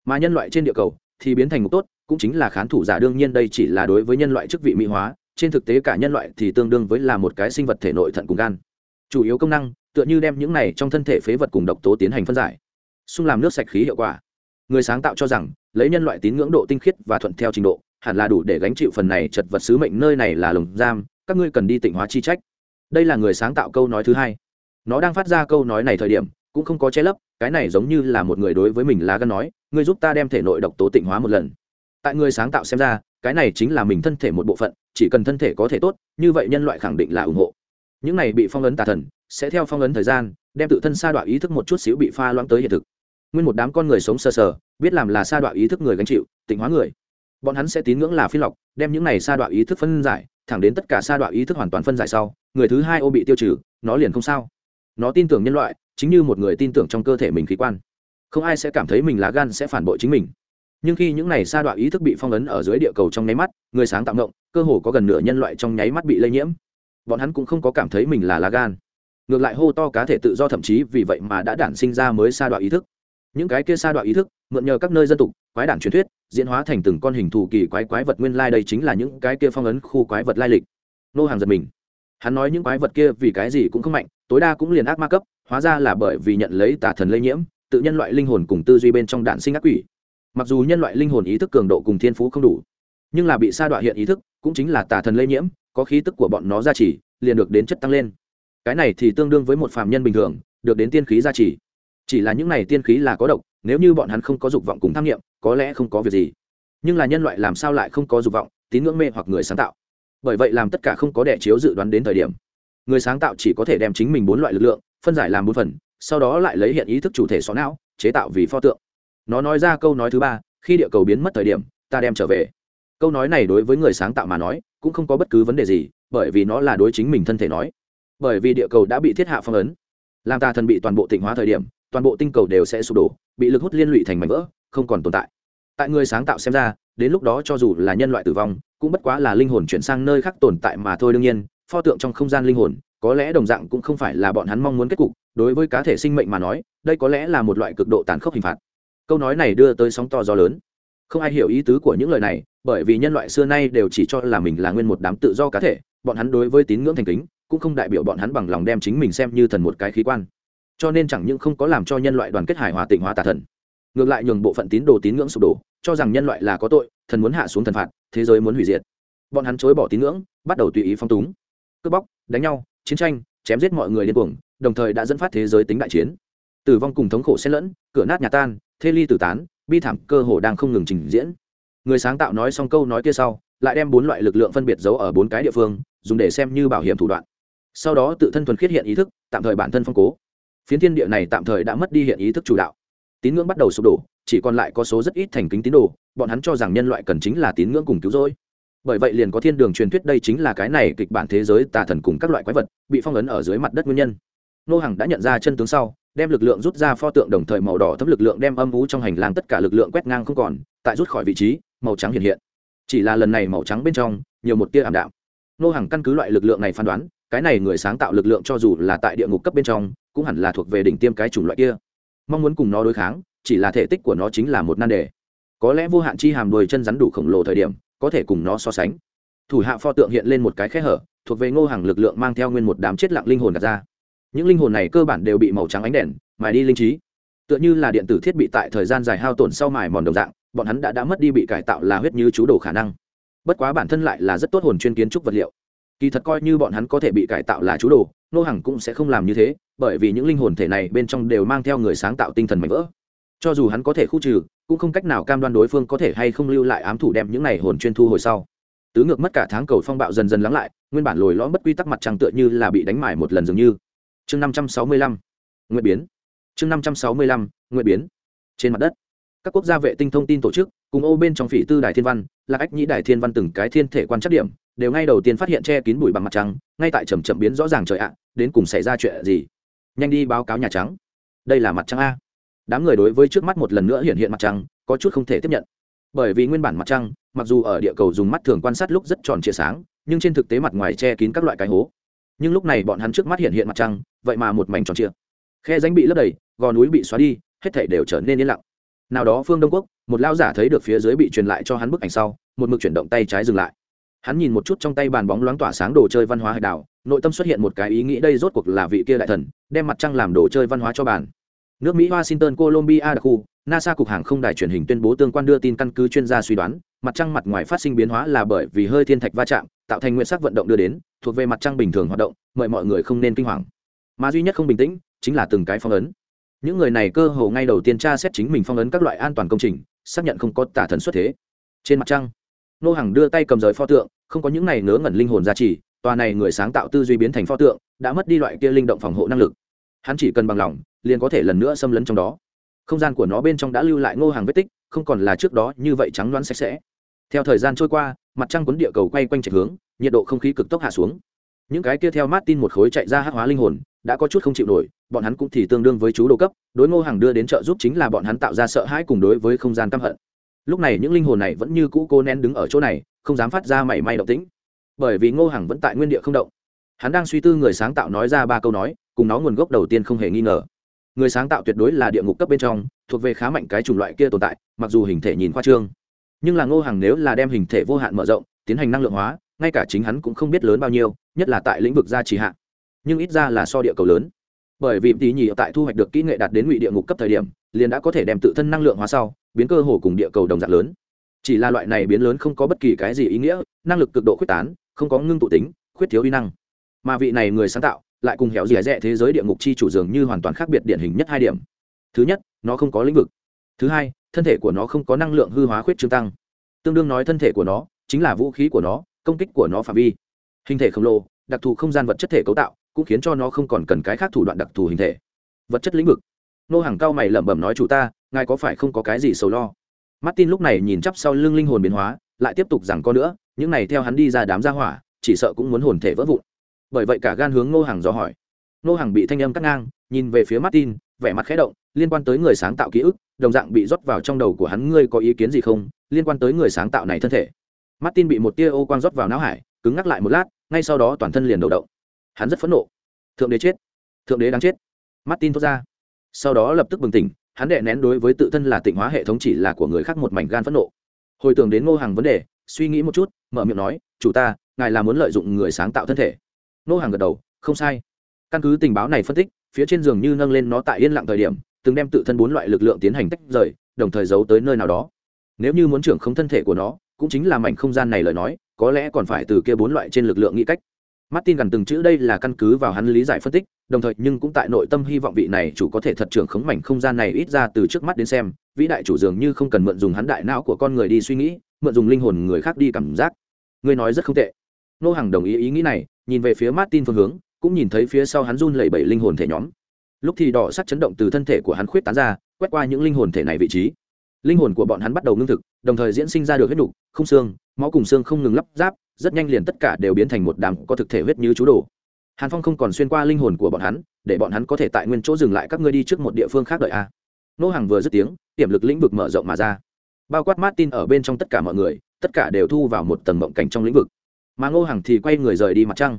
Mà nhân loại trên địa cầu thì biến thành ngục tốt, cũng chính là khán thủ giả đương nhiên đây chỉ là đối với nhân loại chức vị mỹ hóa, trên thực tế cả nhân loại thì tương đương với là một cái sinh vật thể nội thận cùng gan. Chủ yếu công năng tựa như đem những này trong thân thể phế vật cùng độc tố tiến hành phân giải, xung làm nước sạch khí hiệu quả. Người sáng tạo cho rằng, lấy nhân loại tín ngưỡng độ tinh khiết và thuận theo trình độ, hẳn là đủ để gánh chịu phần này chật vật sứ mệnh nơi này là lồng giam, các ngươi cần đi tịnh hóa chi trách. Đây là người sáng tạo câu nói thứ hai. Nó đang phát ra câu nói này thời điểm, cũng không có che lấp, cái này giống như là một người đối với mình lá gân nói, ngươi giúp ta đem thể nội độc tố tịnh hóa một lần. Tại người sáng tạo xem ra, cái này chính là mình thân thể một bộ phận, chỉ cần thân thể có thể tốt, như vậy nhân loại khẳng định là ủng hộ những này bị phong ấn tà thần, sẽ theo phong ấn thời gian, đem tự thân sa đọa ý thức một chút xíu bị pha loãng tới hiện thực. Nguyên một đám con người sống sờ sờ, biết làm là sa đọa ý thức người gánh chịu tịnh hóa người. Bọn hắn sẽ tín ngưỡng là phi lọc đem những này sa đọa ý thức phân giải, thẳng đến tất cả sa đọa ý thức hoàn toàn phân giải sau, người thứ hai ô bị tiêu trừ, nó liền không sao. Nó tin tưởng nhân loại, chính như một người tin tưởng trong cơ thể mình khí quan. Không ai sẽ cảm thấy mình lá gan sẽ phản bội chính mình. Nhưng khi những này sa đọa ý thức bị phong ấn ở dưới địa cầu trong nháy mắt, người sáng tạo ngộng, cơ hồ có gần nửa nhân loại trong nháy mắt bị lây nhiễm bọn hắn cũng không có cảm thấy mình là lá gan. Ngược lại hô to cá thể tự do thậm chí vì vậy mà đã đản sinh ra mới sa đoạn ý thức. Những cái kia sa đoạn ý thức, mượn nhờ các nơi dân tục, quái đản truyền thuyết, diễn hóa thành từng con hình thù kỳ quái quái vật nguyên lai đây chính là những cái kia phong ấn khu quái vật lai lịch. Nô hàng giật mình. Hắn nói những quái vật kia vì cái gì cũng không mạnh, tối đa cũng liền ác ma cấp, hóa ra là bởi vì nhận lấy tà thần lây nhiễm, tự nhân loại linh hồn cùng tư duy bên trong đạn sinh ác quỷ. Mặc dù nhân loại linh hồn ý thức cường độ cùng thiên phú không đủ, nhưng là bị sa đoạn hiện ý thức, cũng chính là tà thần lây nhiễm có khí tức của bọn nó gia trì, liền được đến chất tăng lên. Cái này thì tương đương với một phàm nhân bình thường, được đến tiên khí gia trì. Chỉ là những này tiên khí là có độc, nếu như bọn hắn không có dục vọng cùng tham nghiệm có lẽ không có việc gì. Nhưng là nhân loại làm sao lại không có dục vọng, tín ngưỡng mê hoặc người sáng tạo? Bởi vậy làm tất cả không có đẻ chiếu dự đoán đến thời điểm, người sáng tạo chỉ có thể đem chính mình bốn loại lực lượng, phân giải làm bốn phần, sau đó lại lấy hiện ý thức chủ thể xó não, chế tạo vì pho tượng. Nó nói ra câu nói thứ ba, khi địa cầu biến mất thời điểm, ta đem trở về. Câu nói này đối với người sáng tạo mà nói cũng không có bất cứ vấn đề gì, bởi vì nó là đối chính mình thân thể nói. Bởi vì địa cầu đã bị thiết hạ phong ấn. Làm tà thần bị toàn bộ tịnh hóa thời điểm, toàn bộ tinh cầu đều sẽ sụp đổ, bị lực hút liên lụy thành mảnh vỡ, không còn tồn tại. Tại người sáng tạo xem ra, đến lúc đó cho dù là nhân loại tử vong, cũng bất quá là linh hồn chuyển sang nơi khác tồn tại mà thôi đương nhiên, pho tượng trong không gian linh hồn, có lẽ đồng dạng cũng không phải là bọn hắn mong muốn kết cục, đối với cá thể sinh mệnh mà nói, đây có lẽ là một loại cực độ tàn khốc hình phạt. Câu nói này đưa tới sóng to gió lớn không ai hiểu ý tứ của những lời này, bởi vì nhân loại xưa nay đều chỉ cho là mình là nguyên một đám tự do cá thể, bọn hắn đối với tín ngưỡng thành kính, cũng không đại biểu bọn hắn bằng lòng đem chính mình xem như thần một cái khí quan. Cho nên chẳng những không có làm cho nhân loại đoàn kết hài hòa tịnh hóa tà thần, ngược lại nhường bộ phận tín đồ tín ngưỡng sụp đổ, cho rằng nhân loại là có tội, thần muốn hạ xuống thần phạt, thế giới muốn hủy diệt. Bọn hắn chối bỏ tín ngưỡng, bắt đầu tùy ý phong túng. Cướp bóc, đánh nhau, chiến tranh, chém giết mọi người điên cuồng, đồng thời đã dẫn phát thế giới tính đại chiến. Tử vong cùng thống khổ xen lẫn, cửa nát nhà tan, thê ly tử tán bi thảm cơ hồ đang không ngừng trình diễn. Người sáng tạo nói xong câu nói kia sau, lại đem bốn loại lực lượng phân biệt giấu ở bốn cái địa phương, dùng để xem như bảo hiểm thủ đoạn. Sau đó tự thân thuần khiết hiện ý thức, tạm thời bản thân phong cố. Phiến thiên địa này tạm thời đã mất đi hiện ý thức chủ đạo. Tín ngưỡng bắt đầu sụp đổ, chỉ còn lại có số rất ít thành kính tín đồ, bọn hắn cho rằng nhân loại cần chính là tín ngưỡng cùng cứu rỗi. Bởi vậy liền có thiên đường truyền thuyết đây chính là cái này kịch bản thế giới tà thần cùng các loại quái vật, bị phong ấn ở dưới mặt đất nguyên nhân nô hằng đã nhận ra chân tướng sau, đem lực lượng rút ra pho tượng đồng thời màu đỏ thấm lực lượng đem âm vú trong hành lang tất cả lực lượng quét ngang không còn, tại rút khỏi vị trí, màu trắng hiện hiện. Chỉ là lần này màu trắng bên trong, nhiều một tia ảm đạm. Nô Hằng căn cứ loại lực lượng này phán đoán, cái này người sáng tạo lực lượng cho dù là tại địa ngục cấp bên trong, cũng hẳn là thuộc về đỉnh tiêm cái chủng loại kia. Mong muốn cùng nó đối kháng, chỉ là thể tích của nó chính là một nan đề. Có lẽ vô hạn chi hàm đuôi chân rắn đủ khổng lồ thời điểm, có thể cùng nó so sánh. Thủ hạ pho tượng hiện lên một cái khe hở, thuộc về ngô hàng lực lượng mang theo nguyên một đám chết lặng linh hồn đặt ra những linh hồn này cơ bản đều bị màu trắng ánh đèn, mài đi linh trí. Tựa như là điện tử thiết bị tại thời gian dài hao tổn sau mài mòn đồng dạng, bọn hắn đã đã mất đi bị cải tạo là huyết như chú đồ khả năng. Bất quá bản thân lại là rất tốt hồn chuyên kiến trúc vật liệu. Kỳ thật coi như bọn hắn có thể bị cải tạo là chú đồ, nô Hằng cũng sẽ không làm như thế, bởi vì những linh hồn thể này bên trong đều mang theo người sáng tạo tinh thần mạnh vỡ. Cho dù hắn có thể khu trừ, cũng không cách nào cam đoan đối phương có thể hay không lưu lại ám thủ đem những này hồn chuyên thu hồi sau. Tứ ngược mất cả tháng cầu phong bạo dần dần lắng lại, nguyên bản lồi lõm bất quy tắc mặt trăng tựa như là bị đánh mải một lần dường như chương năm trăm sáu mươi lăm, nguyện biến. Chương năm trăm sáu mươi lăm, nguyện biến. Trên mặt đất, các quốc gia vệ tinh thông tin tổ chức, cùng ô bên trong phỉ tư đài thiên văn là cách nhĩ đài thiên văn từng cái thiên thể quan trắc điểm, đều ngay đầu tiên phát hiện che kín bụi bằng mặt trăng, ngay tại trầm chậm biến rõ ràng trời ạ, đến cùng xảy ra chuyện gì? Nhanh đi báo cáo nhà trắng. Đây là mặt trăng a. Đám người đối với trước mắt một lần nữa hiện hiện mặt trăng, có chút không thể tiếp nhận. Bởi vì nguyên bản mặt trăng, mặc dù ở địa cầu dùng mắt thường quan sát lúc rất tròn trịa sáng, nhưng trên thực tế mặt ngoài che kín các loại cái hố nhưng lúc này bọn hắn trước mắt hiện hiện mặt trăng, vậy mà một mảnh tròn trịa. Khe danh bị lấp đầy, gò núi bị xóa đi, hết thảy đều trở nên yên lặng. Nào đó phương đông quốc, một lao giả thấy được phía dưới bị truyền lại cho hắn bức ảnh sau, một mực chuyển động tay trái dừng lại. Hắn nhìn một chút trong tay bàn bóng loáng tỏa sáng đồ chơi văn hóa hải đảo, nội tâm xuất hiện một cái ý nghĩ đây rốt cuộc là vị kia đại thần, đem mặt trăng làm đồ chơi văn hóa cho bàn. Nước mỹ washington, colombia đặc khu, nasa cục hàng không đài truyền hình tuyên bố tương quan đưa tin căn cứ chuyên gia suy đoán mặt trăng mặt ngoài phát sinh biến hóa là bởi vì hơi thiên thạch va chạm, tạo thành nguyên sắc vận động đưa đến, thuộc về mặt trăng bình thường hoạt động, mời mọi người không nên kinh hoàng. Mà duy nhất không bình tĩnh, chính là từng cái phong ấn. Những người này cơ hồ ngay đầu tiên tra xét chính mình phong ấn các loại an toàn công trình, xác nhận không có tả thần xuất thế. Trên mặt trăng, nô hàng đưa tay cầm rời pho tượng, không có những này ngớ ngẩn linh hồn giá trị tòa này người sáng tạo tư duy biến thành pho tượng, đã mất đi loại kia linh động phòng hộ năng lực. Hắn chỉ cần bằng lòng, liền có thể lần nữa xâm lấn trong đó. Không gian của nó bên trong đã lưu lại ngô hàng vết tích không còn là trước đó như vậy trắng đoán sạch sẽ. Theo thời gian trôi qua, mặt trăng cuốn địa cầu quay quanh chạy hướng, nhiệt độ không khí cực tốc hạ xuống. Những cái kia theo martin một khối chạy ra hắc hóa linh hồn, đã có chút không chịu nổi, bọn hắn cũng thì tương đương với chú đồ cấp, đối ngô hàng đưa đến trợ giúp chính là bọn hắn tạo ra sợ hãi cùng đối với không gian căm hận. Lúc này những linh hồn này vẫn như cũ cô nén đứng ở chỗ này, không dám phát ra mảy may động tĩnh. Bởi vì ngô hàng vẫn tại nguyên địa không động. Hắn đang suy tư người sáng tạo nói ra ba câu nói, cùng nó nguồn gốc đầu tiên không hề nghi ngờ người sáng tạo tuyệt đối là địa ngục cấp bên trong, thuộc về khá mạnh cái chủng loại kia tồn tại, mặc dù hình thể nhìn khoa trương. Nhưng là ngô hàng nếu là đem hình thể vô hạn mở rộng, tiến hành năng lượng hóa, ngay cả chính hắn cũng không biết lớn bao nhiêu, nhất là tại lĩnh vực gia trì hạn nhưng ít ra là so địa cầu lớn. Bởi vì tí nhì tại thu hoạch được kỹ nghệ đạt đến ngụy địa ngục cấp thời điểm, liền đã có thể đem tự thân năng lượng hóa sau, biến cơ hồ cùng địa cầu đồng dạng lớn. Chỉ là loại này biến lớn không có bất kỳ cái gì ý nghĩa, năng lực cực độ khuyết tán, không có ngưng tụ tính, khuyết thiếu uy năng. Mà vị này người sáng tạo lại cùng héo dẻ rẽ thế giới địa ngục chi chủ dường như hoàn toàn khác biệt điển hình nhất hai điểm. Thứ nhất, nó không có lĩnh vực. Thứ hai, thân thể của nó không có năng lượng hư hóa khuyết trương tăng. Tương đương nói thân thể của nó chính là vũ khí của nó, công kích của nó phạm vi. Hình thể khổng lồ, đặc thù không gian vật chất thể cấu tạo, cũng khiến cho nó không còn cần cái khác thủ đoạn đặc thù hình thể. Vật chất lĩnh vực. Nô hàng cao mày lẩm bẩm nói, chủ ta, ngài có phải không có cái gì sầu lo? Martin lúc này nhìn chắp sau lưng linh hồn biến hóa, lại tiếp tục rằng có nữa, những này theo hắn đi ra đám gia hỏa, chỉ sợ cũng muốn hồn thể vỡ vụn bởi vậy cả gan hướng Ngô hàng dò hỏi. Ngô hàng bị thanh âm cắt ngang, nhìn về phía martin, vẻ mặt khẽ động, liên quan tới người sáng tạo ký ức, đồng dạng bị rót vào trong đầu của hắn, ngươi có ý kiến gì không? Liên quan tới người sáng tạo này thân thể. Martin bị một tia ô quang rót vào não hải, cứng ngắc lại một lát, ngay sau đó toàn thân liền đầu động. Hắn rất phẫn nộ. Thượng đế chết. Thượng đế đang chết. Martin thốt ra. Sau đó lập tức bừng tỉnh, hắn đệ nén đối với tự thân là tịnh hóa hệ thống chỉ là của người khác một mảnh gan phẫn nộ. Hồi tưởng đến ngô hàng vấn đề, suy nghĩ một chút, mở miệng nói, chủ ta, ngài là muốn lợi dụng người sáng tạo thân thể. Nô hàng gật đầu, không sai. Căn cứ tình báo này phân tích, phía trên giường như nâng lên nó tại yên lặng thời điểm, từng đem tự thân bốn loại lực lượng tiến hành tách rời, đồng thời giấu tới nơi nào đó. Nếu như muốn trưởng không thân thể của nó, cũng chính là mảnh không gian này lời nói, có lẽ còn phải từ kia bốn loại trên lực lượng nghĩ cách. Martin gần từng chữ đây là căn cứ vào hắn lý giải phân tích, đồng thời nhưng cũng tại nội tâm hy vọng vị này chủ có thể thật trưởng khống mảnh không gian này ít ra từ trước mắt đến xem, vĩ đại chủ dường như không cần mượn dùng hắn đại não của con người đi suy nghĩ, mượn dùng linh hồn người khác đi cảm giác. Ngươi nói rất không tệ. Nô hàng đồng ý ý nghĩ này nhìn về phía martin phương hướng cũng nhìn thấy phía sau hắn run lẩy bẩy linh hồn thể nhóm. Lúc thì đỏ sắc chấn động từ thân thể của hắn khuyết tán ra quét qua những linh hồn thể này vị trí. Linh hồn của bọn hắn bắt đầu ngưng thực đồng thời diễn sinh ra được huyết nục, không xương máu cùng xương không ngừng lắp ráp rất nhanh liền tất cả đều biến thành một đám có thực thể huyết như chú đồ. Hàn phong không còn xuyên qua linh hồn của bọn hắn để bọn hắn có thể tại nguyên chỗ dừng lại các ngươi đi trước một địa phương khác đợi a. Nô hàng vừa dứt tiếng tiềm lực lĩnh vực mở rộng mà ra. Bao quát martin ở bên trong tất cả mọi người tất cả đều thu vào một tầng mộng cảnh trong lĩnh vực mà ngô Hằng thì quay người rời đi mặt trăng.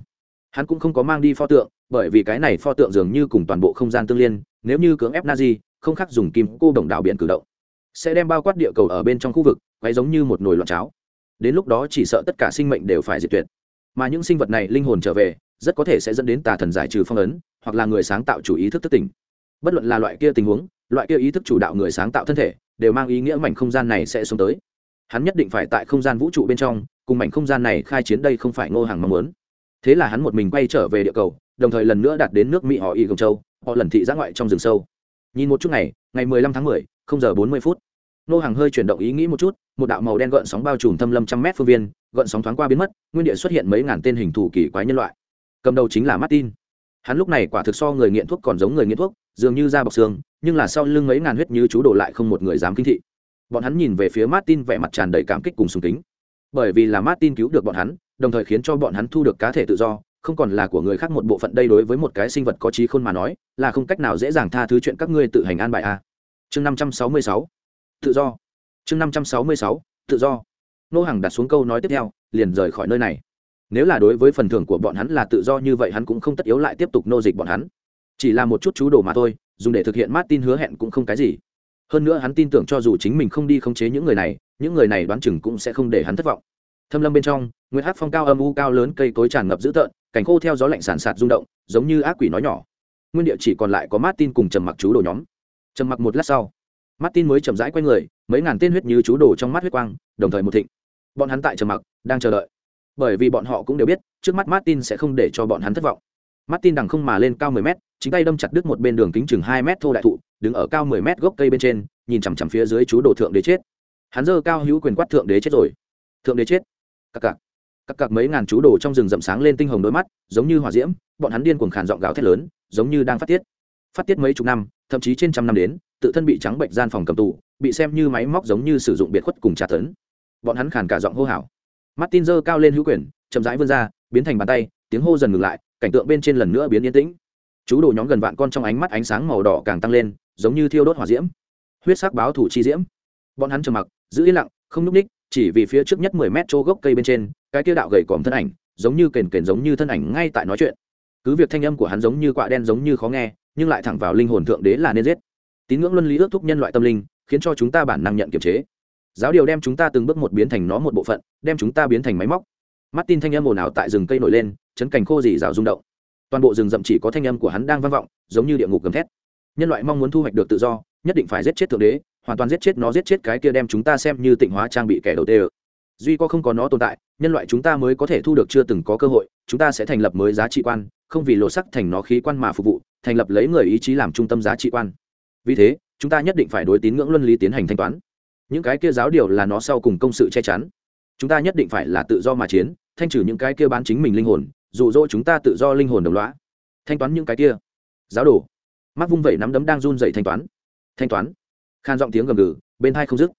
Hắn cũng không có mang đi pho tượng, bởi vì cái này pho tượng dường như cùng toàn bộ không gian tương liên, nếu như cưỡng ép na di không khác dùng kim cô đồng đảo biển cử động. Sẽ đem bao quát địa cầu ở bên trong khu vực quay giống như một nồi loạn cháo. Đến lúc đó chỉ sợ tất cả sinh mệnh đều phải diệt tuyệt. Mà những sinh vật này linh hồn trở về, rất có thể sẽ dẫn đến tà thần giải trừ phong ấn, hoặc là người sáng tạo chủ ý thức thức tỉnh. Bất luận là loại kia tình huống, loại kia ý thức chủ đạo người sáng tạo thân thể, đều mang ý nghĩa mảnh không gian này sẽ xuống tới. Hắn nhất định phải tại không gian vũ trụ bên trong cùng mảnh không gian này khai chiến đây không phải ngô hàng mong muốn. Thế là hắn một mình quay trở về địa cầu, đồng thời lần nữa đạt đến nước mỹ họ y gồng châu, họ lần thị giã ngoại trong rừng sâu. Nhìn một chút ngày ngày mười lăm tháng mười, không giờ bốn mươi phút. Nô hàng hơi chuyển động ý nghĩ một chút, một đạo màu đen gợn sóng bao trùm thâm lâm trăm mét phương viên, gợn sóng thoáng qua biến mất, nguyên địa xuất hiện mấy ngàn tên hình thù kỳ quái nhân loại. Cầm đầu chính là martin. Hắn lúc này quả thực so người nghiện thuốc còn giống người nghiện thuốc, dường như da bọc xương, nhưng là sau lưng mấy ngàn huyết như chú đổ lại không một người dám kinh thị. Bọn hắn nhìn về phía martin vẻ mặt tràn đầy cảm kích cùng sùng kính bởi vì là martin cứu được bọn hắn, đồng thời khiến cho bọn hắn thu được cá thể tự do, không còn là của người khác một bộ phận đây đối với một cái sinh vật có trí khôn mà nói, là không cách nào dễ dàng tha thứ chuyện các ngươi tự hành an bài a. Chương năm trăm sáu mươi sáu, tự do. Chương năm trăm sáu mươi sáu, tự do. Nô hàng đặt xuống câu nói tiếp theo, liền rời khỏi nơi này. Nếu là đối với phần thưởng của bọn hắn là tự do như vậy hắn cũng không tất yếu lại tiếp tục nô dịch bọn hắn. Chỉ là một chút chú đồ mà thôi, dùng để thực hiện martin hứa hẹn cũng không cái gì hơn nữa hắn tin tưởng cho dù chính mình không đi khống chế những người này, những người này đoán chừng cũng sẽ không để hắn thất vọng. Thâm lâm bên trong nguyễn hát phong cao âm u cao lớn cây cối tràn ngập dữ tợn cảnh khô theo gió lạnh sàn sạt rung động, giống như ác quỷ nói nhỏ. Nguyên địa chỉ còn lại có martin cùng trầm mặc chú đồ nhóm. Trầm mặc một lát sau, martin mới chậm rãi q u a y người, mấy ngàn tên huyết như chú đồ trong mắt huyết quang, đồng thời một thịnh. Bọn hắn tại trầm mặc, đang chờ đợi. Bởi vì bọn họ cũng đều biết, trước mắt martin sẽ không để cho bọn hắn thất vọng. Martin đằng không mà lên cao mười mét chính tay đâm chặt đứt một bên đường kính chừng hai mét thô đại thụ, đứng ở cao mười mét gốc cây bên trên, nhìn chằm chằm phía dưới chú đồ thượng đế chết. Hắn giơ cao hữu quyền quát thượng đế chết rồi. Thượng đế chết. Cặc cặc. Cặc cặc mấy ngàn chú đồ trong rừng rậm sáng lên tinh hồng đôi mắt, giống như hỏa diễm, bọn hắn điên cuồng khàn giọng gào thét lớn, giống như đang phát tiết. Phát tiết mấy chục năm, thậm chí trên trăm năm đến, tự thân bị trắng bệnh gian phòng cầm tù, bị xem như máy móc giống như sử dụng biệt khuất cùng trả tấn. Bọn hắn khàn cả giọng hô hào. Martin giơ cao lên hữu quyền, chậm rãi vươn ra, biến thành bàn tay, tiếng hô dần ngừng lại, cảnh tượng bên trên lần nữa biến yên tĩnh chú đồ nhóm gần vạn con trong ánh mắt ánh sáng màu đỏ càng tăng lên, giống như thiêu đốt hỏa diễm. Huyết sắc báo thủ chi diễm. Bọn hắn trầm mặc, giữ yên lặng, không núp ních, chỉ vì phía trước nhất mười mét chỗ gốc cây bên trên, cái kia đạo gầy còm thân ảnh, giống như kền kền giống như thân ảnh ngay tại nói chuyện. Cứ việc thanh âm của hắn giống như quạ đen giống như khó nghe, nhưng lại thẳng vào linh hồn thượng đế là nên giết. Tín ngưỡng luân lý ước thúc nhân loại tâm linh, khiến cho chúng ta bản năng nhận kiềm chế. Giáo điều đem chúng ta từng bước một biến thành nó một bộ phận, đem chúng ta biến thành máy móc. Martin thanh âm ồn ào tại rừng cây nổi lên, chấn cành khô dì rào rung động toàn bộ rừng rậm chỉ có thanh âm của hắn đang vang vọng, giống như địa ngục gầm thét. Nhân loại mong muốn thu hoạch được tự do, nhất định phải giết chết thượng đế, hoàn toàn giết chết nó, giết chết cái kia đem chúng ta xem như tịnh hóa trang bị kẻ đầu tê duy có không có nó tồn tại, nhân loại chúng ta mới có thể thu được chưa từng có cơ hội, chúng ta sẽ thành lập mới giá trị quan, không vì lộ sắc thành nó khí quan mà phục vụ, thành lập lấy người ý chí làm trung tâm giá trị quan. Vì thế, chúng ta nhất định phải đối tín ngưỡng luân lý tiến hành thanh toán. Những cái kia giáo điều là nó sau cùng công sự che chắn. Chúng ta nhất định phải là tự do mà chiến, thanh trừ những cái kia bán chính mình linh hồn dụ dỗ chúng ta tự do linh hồn đồng loá thanh toán những cái kia. Giáo đồ. Mắt vung vẩy nắm đấm đang run dậy thanh toán. Thanh toán. Khan giọng tiếng gầm gừ, bên hai không dứt.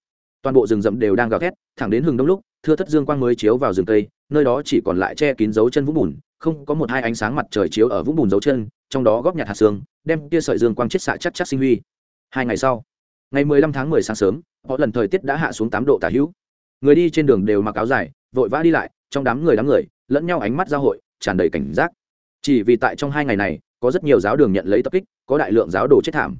Toàn bộ rừng rậm đều đang gào thét, thẳng đến hừng đông lúc, thưa thất dương quang mới chiếu vào rừng tây nơi đó chỉ còn lại che kín dấu chân vũng bùn, không có một hai ánh sáng mặt trời chiếu ở vũng bùn dấu chân, trong đó góp nhặt hạt xương, đem kia sợi dương quang chết xạ chắc chắc sinh huy. Hai ngày sau, ngày mười lăm tháng mười sáng sớm, họ lần thời tiết đã hạ xuống tám độ tả hữu. Người đi trên đường đều mặc áo dài, vội vã đi lại, trong đám người đám người, lẫn nhau ánh mắt giao hội tràn đầy cảnh giác. Chỉ vì tại trong hai ngày này, có rất nhiều giáo đường nhận lấy tập kích, có đại lượng giáo đồ chết thảm.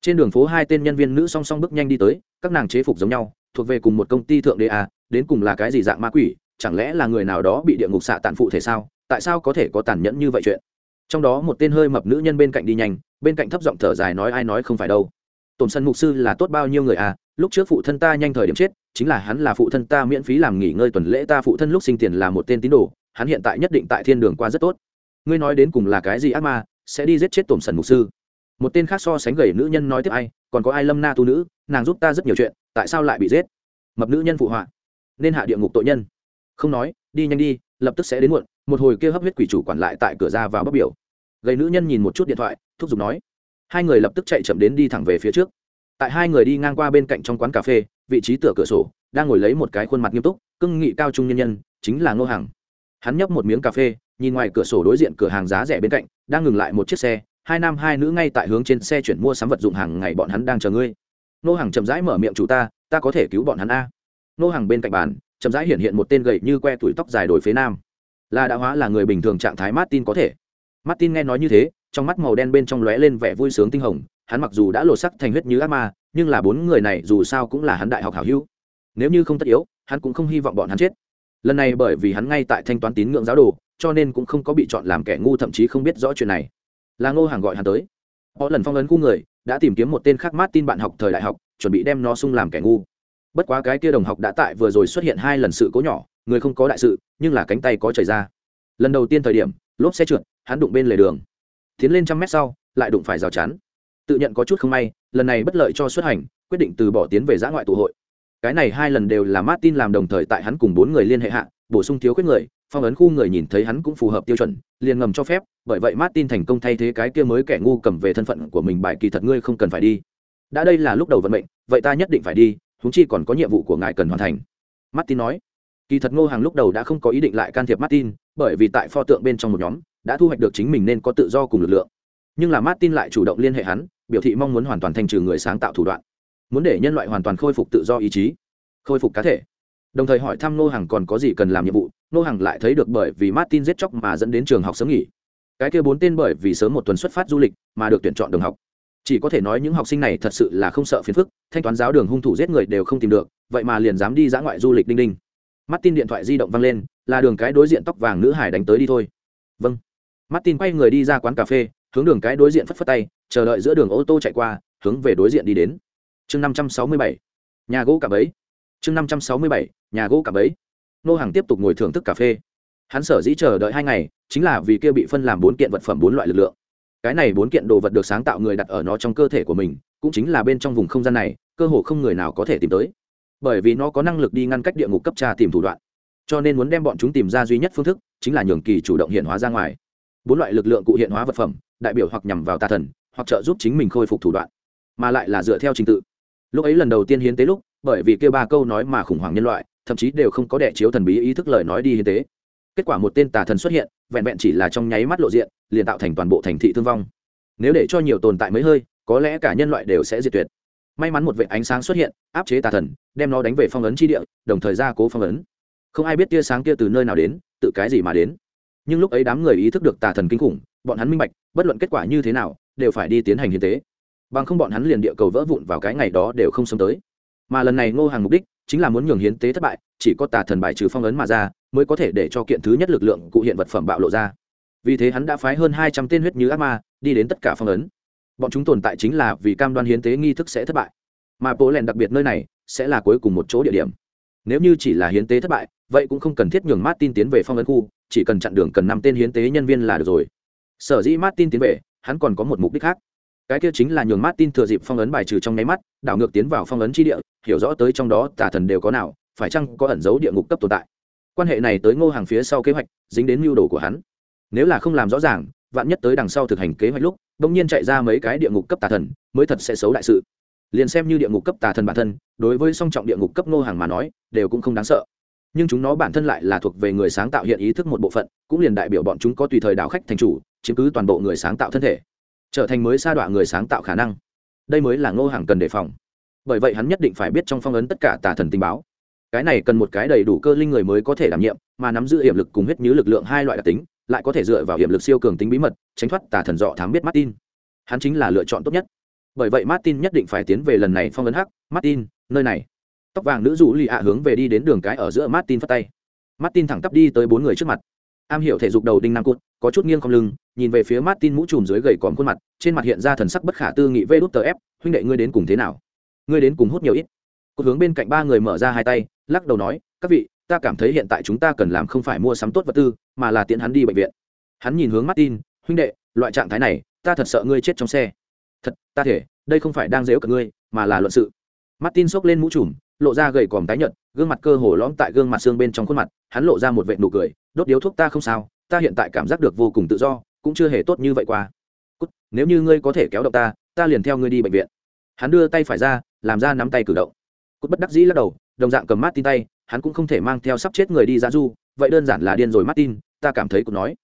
Trên đường phố hai tên nhân viên nữ song song bước nhanh đi tới, các nàng chế phục giống nhau, thuộc về cùng một công ty thượng đế a đến cùng là cái gì dạng ma quỷ, chẳng lẽ là người nào đó bị địa ngục xạ tàn phụ thể sao, tại sao có thể có tàn nhẫn như vậy chuyện? Trong đó một tên hơi mập nữ nhân bên cạnh đi nhanh, bên cạnh thấp giọng thở dài nói ai nói không phải đâu. Tổn sân mục sư là tốt bao nhiêu người à lúc trước phụ thân ta nhanh thời điểm chết, chính là hắn là phụ thân ta miễn phí làm nghỉ ngơi tuần lễ, ta phụ thân lúc sinh tiền là một tên tín đồ hắn hiện tại nhất định tại thiên đường qua rất tốt. Ngươi nói đến cùng là cái gì ác ma, sẽ đi giết chết tổn sần mục sư? Một tên khác so sánh gầy nữ nhân nói tiếp ai, còn có ai lâm na tu nữ, nàng giúp ta rất nhiều chuyện, tại sao lại bị giết? Mập nữ nhân phụ họa, nên hạ địa ngục tội nhân. Không nói, đi nhanh đi, lập tức sẽ đến muộn, một hồi kia hấp huyết quỷ chủ quản lại tại cửa ra vào bắc biểu. Gầy nữ nhân nhìn một chút điện thoại, thúc giục nói. Hai người lập tức chạy chậm đến đi thẳng về phía trước. Tại hai người đi ngang qua bên cạnh trong quán cà phê, vị trí tựa cửa sổ, đang ngồi lấy một cái khuôn mặt nghiêm túc, cưng nghị cao trung nhân nhân, chính là ngô hàng hắn nhấp một miếng cà phê, nhìn ngoài cửa sổ đối diện cửa hàng giá rẻ bên cạnh, đang ngừng lại một chiếc xe. Hai nam, hai nữ ngay tại hướng trên xe chuyển mua sắm vật dụng hàng ngày bọn hắn đang chờ ngươi. Nô hàng chậm rãi mở miệng chủ ta ta có thể cứu bọn hắn a. Nô hàng bên cạnh bàn, chậm rãi hiện hiện một tên gậy như que tuổi tóc dài đổi phế nam. Là đã hóa là người bình thường trạng thái martin có thể. Martin nghe nói như thế, trong mắt màu đen bên trong lóe lên vẻ vui sướng tinh hồng. Hắn mặc dù đã lột sắc thành huyết như ác ma, nhưng là bốn người này dù sao cũng là hắn đại học hảo hữu. Nếu như không tất yếu, hắn cũng không hy vọng bọn hắn chết lần này bởi vì hắn ngay tại thanh toán tín ngưỡng giáo đồ, cho nên cũng không có bị chọn làm kẻ ngu, thậm chí không biết rõ chuyện này. Là ngô hàng gọi hắn tới. Họ lần phong ấn khu người, đã tìm kiếm một tên khác mát tin bạn học thời đại học, chuẩn bị đem nó sung làm kẻ ngu. Bất quá cái kia đồng học đã tại vừa rồi xuất hiện hai lần sự cố nhỏ, người không có đại sự, nhưng là cánh tay có chảy ra. Lần đầu tiên thời điểm, lốp xe trượt, hắn đụng bên lề đường. Tiến lên trăm mét sau, lại đụng phải rào chắn. Tự nhận có chút không may, lần này bất lợi cho xuất hành, quyết định từ bỏ tiến về giã ngoại tụ hội cái này hai lần đều là martin làm đồng thời tại hắn cùng bốn người liên hệ hạ, bổ sung thiếu khuyết người, phong ấn khu người nhìn thấy hắn cũng phù hợp tiêu chuẩn, liền ngầm cho phép, bởi vậy martin thành công thay thế cái kia mới kẻ ngu cầm về thân phận của mình bài kỳ thật ngươi không cần phải đi. Đã đây là lúc đầu vận mệnh, vậy ta nhất định phải đi, huống chi còn có nhiệm vụ của ngài cần hoàn thành. Martin nói. Kỳ thật ngô hàng lúc đầu đã không có ý định lại can thiệp martin, bởi vì tại pho tượng bên trong một nhóm, đã thu hoạch được chính mình nên có tự do cùng lực lượng. Nhưng là martin lại chủ động liên hệ hắn, biểu thị mong muốn hoàn toàn thanh trừ người sáng tạo thủ đoạn muốn để nhân loại hoàn toàn khôi phục tự do ý chí, khôi phục cá thể. Đồng thời hỏi thăm nô hàng còn có gì cần làm nhiệm vụ nô hàng lại thấy được bởi vì martin giết chóc mà dẫn đến trường học sớm nghỉ. Cái kia bốn tên bởi vì sớm một tuần xuất phát du lịch mà được tuyển chọn đồng học. Chỉ có thể nói những học sinh này thật sự là không sợ phiền phức, thanh toán giáo đường hung thủ giết người đều không tìm được, vậy mà liền dám đi dã ngoại du lịch đinh đinh. Martin điện thoại di động văng lên, là đường cái đối diện tóc vàng nữ hải đánh tới đi thôi. Vâng. Martin quay người đi ra quán cà phê, hướng đường cái đối diện phất phất tay, chờ đợi giữa đường ô tô chạy qua, hướng về đối diện đi đến chương năm trăm sáu mươi bảy, nhà gỗ cặp ấy chương năm trăm sáu mươi bảy, nhà gỗ cặp ấy nô hàng tiếp tục ngồi thưởng thức cà phê. Hắn sở dĩ chờ đợi hai ngày, chính là vì kia bị phân làm bốn kiện vật phẩm bốn loại lực lượng. Cái này bốn kiện đồ vật được sáng tạo người đặt ở nó trong cơ thể của mình, cũng chính là bên trong vùng không gian này, cơ hồ không người nào có thể tìm tới. Bởi vì nó có năng lực đi ngăn cách địa ngục cấp tra tìm thủ đoạn. Cho nên muốn đem bọn chúng tìm ra duy nhất phương thức, chính là nhường kỳ chủ động hiện hóa ra ngoài. Bốn loại lực lượng cụ hiện hóa vật phẩm, đại biểu hoặc nhằm vào tà thần, hoặc trợ giúp chính mình khôi phục thủ đoạn, mà lại là dựa theo trình tự lúc ấy lần đầu tiên hiến tế lúc, bởi vì kêu ba câu nói mà khủng hoảng nhân loại, thậm chí đều không có đẻ chiếu thần bí ý thức lời nói đi hiến tế. Kết quả một tên tà thần xuất hiện, vẹn vẹn chỉ là trong nháy mắt lộ diện, liền tạo thành toàn bộ thành thị thương vong. Nếu để cho nhiều tồn tại mới hơi, có lẽ cả nhân loại đều sẽ diệt tuyệt. May mắn một vệ ánh sáng xuất hiện, áp chế tà thần, đem nó đánh về phong ấn chi địa, đồng thời ra cố phong ấn. Không ai biết tia sáng kia từ nơi nào đến, tự cái gì mà đến. Nhưng lúc ấy đám người ý thức được tà thần kinh khủng, bọn hắn minh bạch, bất luận kết quả như thế nào, đều phải đi tiến hành hiến tế bằng không bọn hắn liền địa cầu vỡ vụn vào cái ngày đó đều không sống tới. Mà lần này ngô hàng mục đích chính là muốn nhường hiến tế thất bại, chỉ có tà thần bài trừ phong ấn mà ra, mới có thể để cho kiện thứ nhất lực lượng cụ hiện vật phẩm bạo lộ ra. Vì thế hắn đã phái hơn hai trăm tên huyết như ác ma đi đến tất cả phong ấn. Bọn chúng tồn tại chính là vì cam đoan hiến tế nghi thức sẽ thất bại. Mà bố lèn đặc biệt nơi này sẽ là cuối cùng một chỗ địa điểm. Nếu như chỉ là hiến tế thất bại, vậy cũng không cần thiết nhường martin tiến về phong ấn khu, chỉ cần chặn đường cần năm tên hiến tế nhân viên là được rồi. Sở dĩ martin tiến về, hắn còn có một mục đích khác cái kia chính là nhường martin thừa dịp phong ấn bài trừ trong nháy mắt, đảo ngược tiến vào phong ấn chi địa, hiểu rõ tới trong đó tà thần đều có nào, phải chăng có ẩn dấu địa ngục cấp tồn tại. Quan hệ này tới ngô hàng phía sau kế hoạch, dính đến mưu đồ của hắn. Nếu là không làm rõ ràng, vạn nhất tới đằng sau thực hành kế hoạch lúc, bỗng nhiên chạy ra mấy cái địa ngục cấp tà thần, mới thật sẽ xấu đại sự. Liền xem như địa ngục cấp tà thần bản thân, đối với song trọng địa ngục cấp ngô hàng mà nói, đều cũng không đáng sợ. Nhưng chúng nó bản thân lại là thuộc về người sáng tạo hiện ý thức một bộ phận, cũng liền đại biểu bọn chúng có tùy thời đảo khách thành chủ, chiếm cứ toàn bộ người sáng tạo thân thể trở thành mới sa đọa người sáng tạo khả năng. Đây mới là ngô hàng cần đề phòng. Bởi vậy hắn nhất định phải biết trong phong ấn tất cả tà thần tình báo. Cái này cần một cái đầy đủ cơ linh người mới có thể đảm nhiệm, mà nắm giữ hiểm lực cùng huyết như lực lượng hai loại đặc tính, lại có thể dựa vào hiểm lực siêu cường tính bí mật, tránh thoát tà thần dọ thám biết martin. Hắn chính là lựa chọn tốt nhất. Bởi vậy martin nhất định phải tiến về lần này phong ấn hắc. Martin, nơi này. Tóc vàng nữ rủ lì ạ hướng về đi đến đường cái ở giữa martin phát tay. Martin thẳng tắp đi tới bốn người trước mặt am hiểu thể dục đầu đinh nam cụt, có chút nghiêng không lưng, nhìn về phía martin mũ trùm dưới gầy còm khuôn mặt, trên mặt hiện ra thần sắc bất khả tư nghị vê đút tờ ép, huynh đệ ngươi đến cùng thế nào? Ngươi đến cùng hút nhiều ít? Cụt hướng bên cạnh ba người mở ra hai tay, lắc đầu nói, các vị, ta cảm thấy hiện tại chúng ta cần làm không phải mua sắm tốt vật tư, mà là tiện hắn đi bệnh viện. Hắn nhìn hướng martin, huynh đệ, loại trạng thái này, ta thật sợ ngươi chết trong xe. Thật, ta thể, đây không phải đang dếu cả ngươi, mà là luận sự. Martin xốc lên mũ trùm, lộ ra gầy còm tái nhợt gương mặt cơ hồ lõm tại gương mặt xương bên trong khuôn mặt hắn lộ ra một vệt nụ cười đốt điếu thuốc ta không sao ta hiện tại cảm giác được vô cùng tự do cũng chưa hề tốt như vậy qua. Cút, nếu như ngươi có thể kéo động ta ta liền theo ngươi đi bệnh viện. Hắn đưa tay phải ra làm ra nắm tay cử động. Cút bất đắc dĩ lắc đầu đồng dạng cầm martin tay hắn cũng không thể mang theo sắp chết người đi ra du vậy đơn giản là điên rồi martin ta cảm thấy cút nói.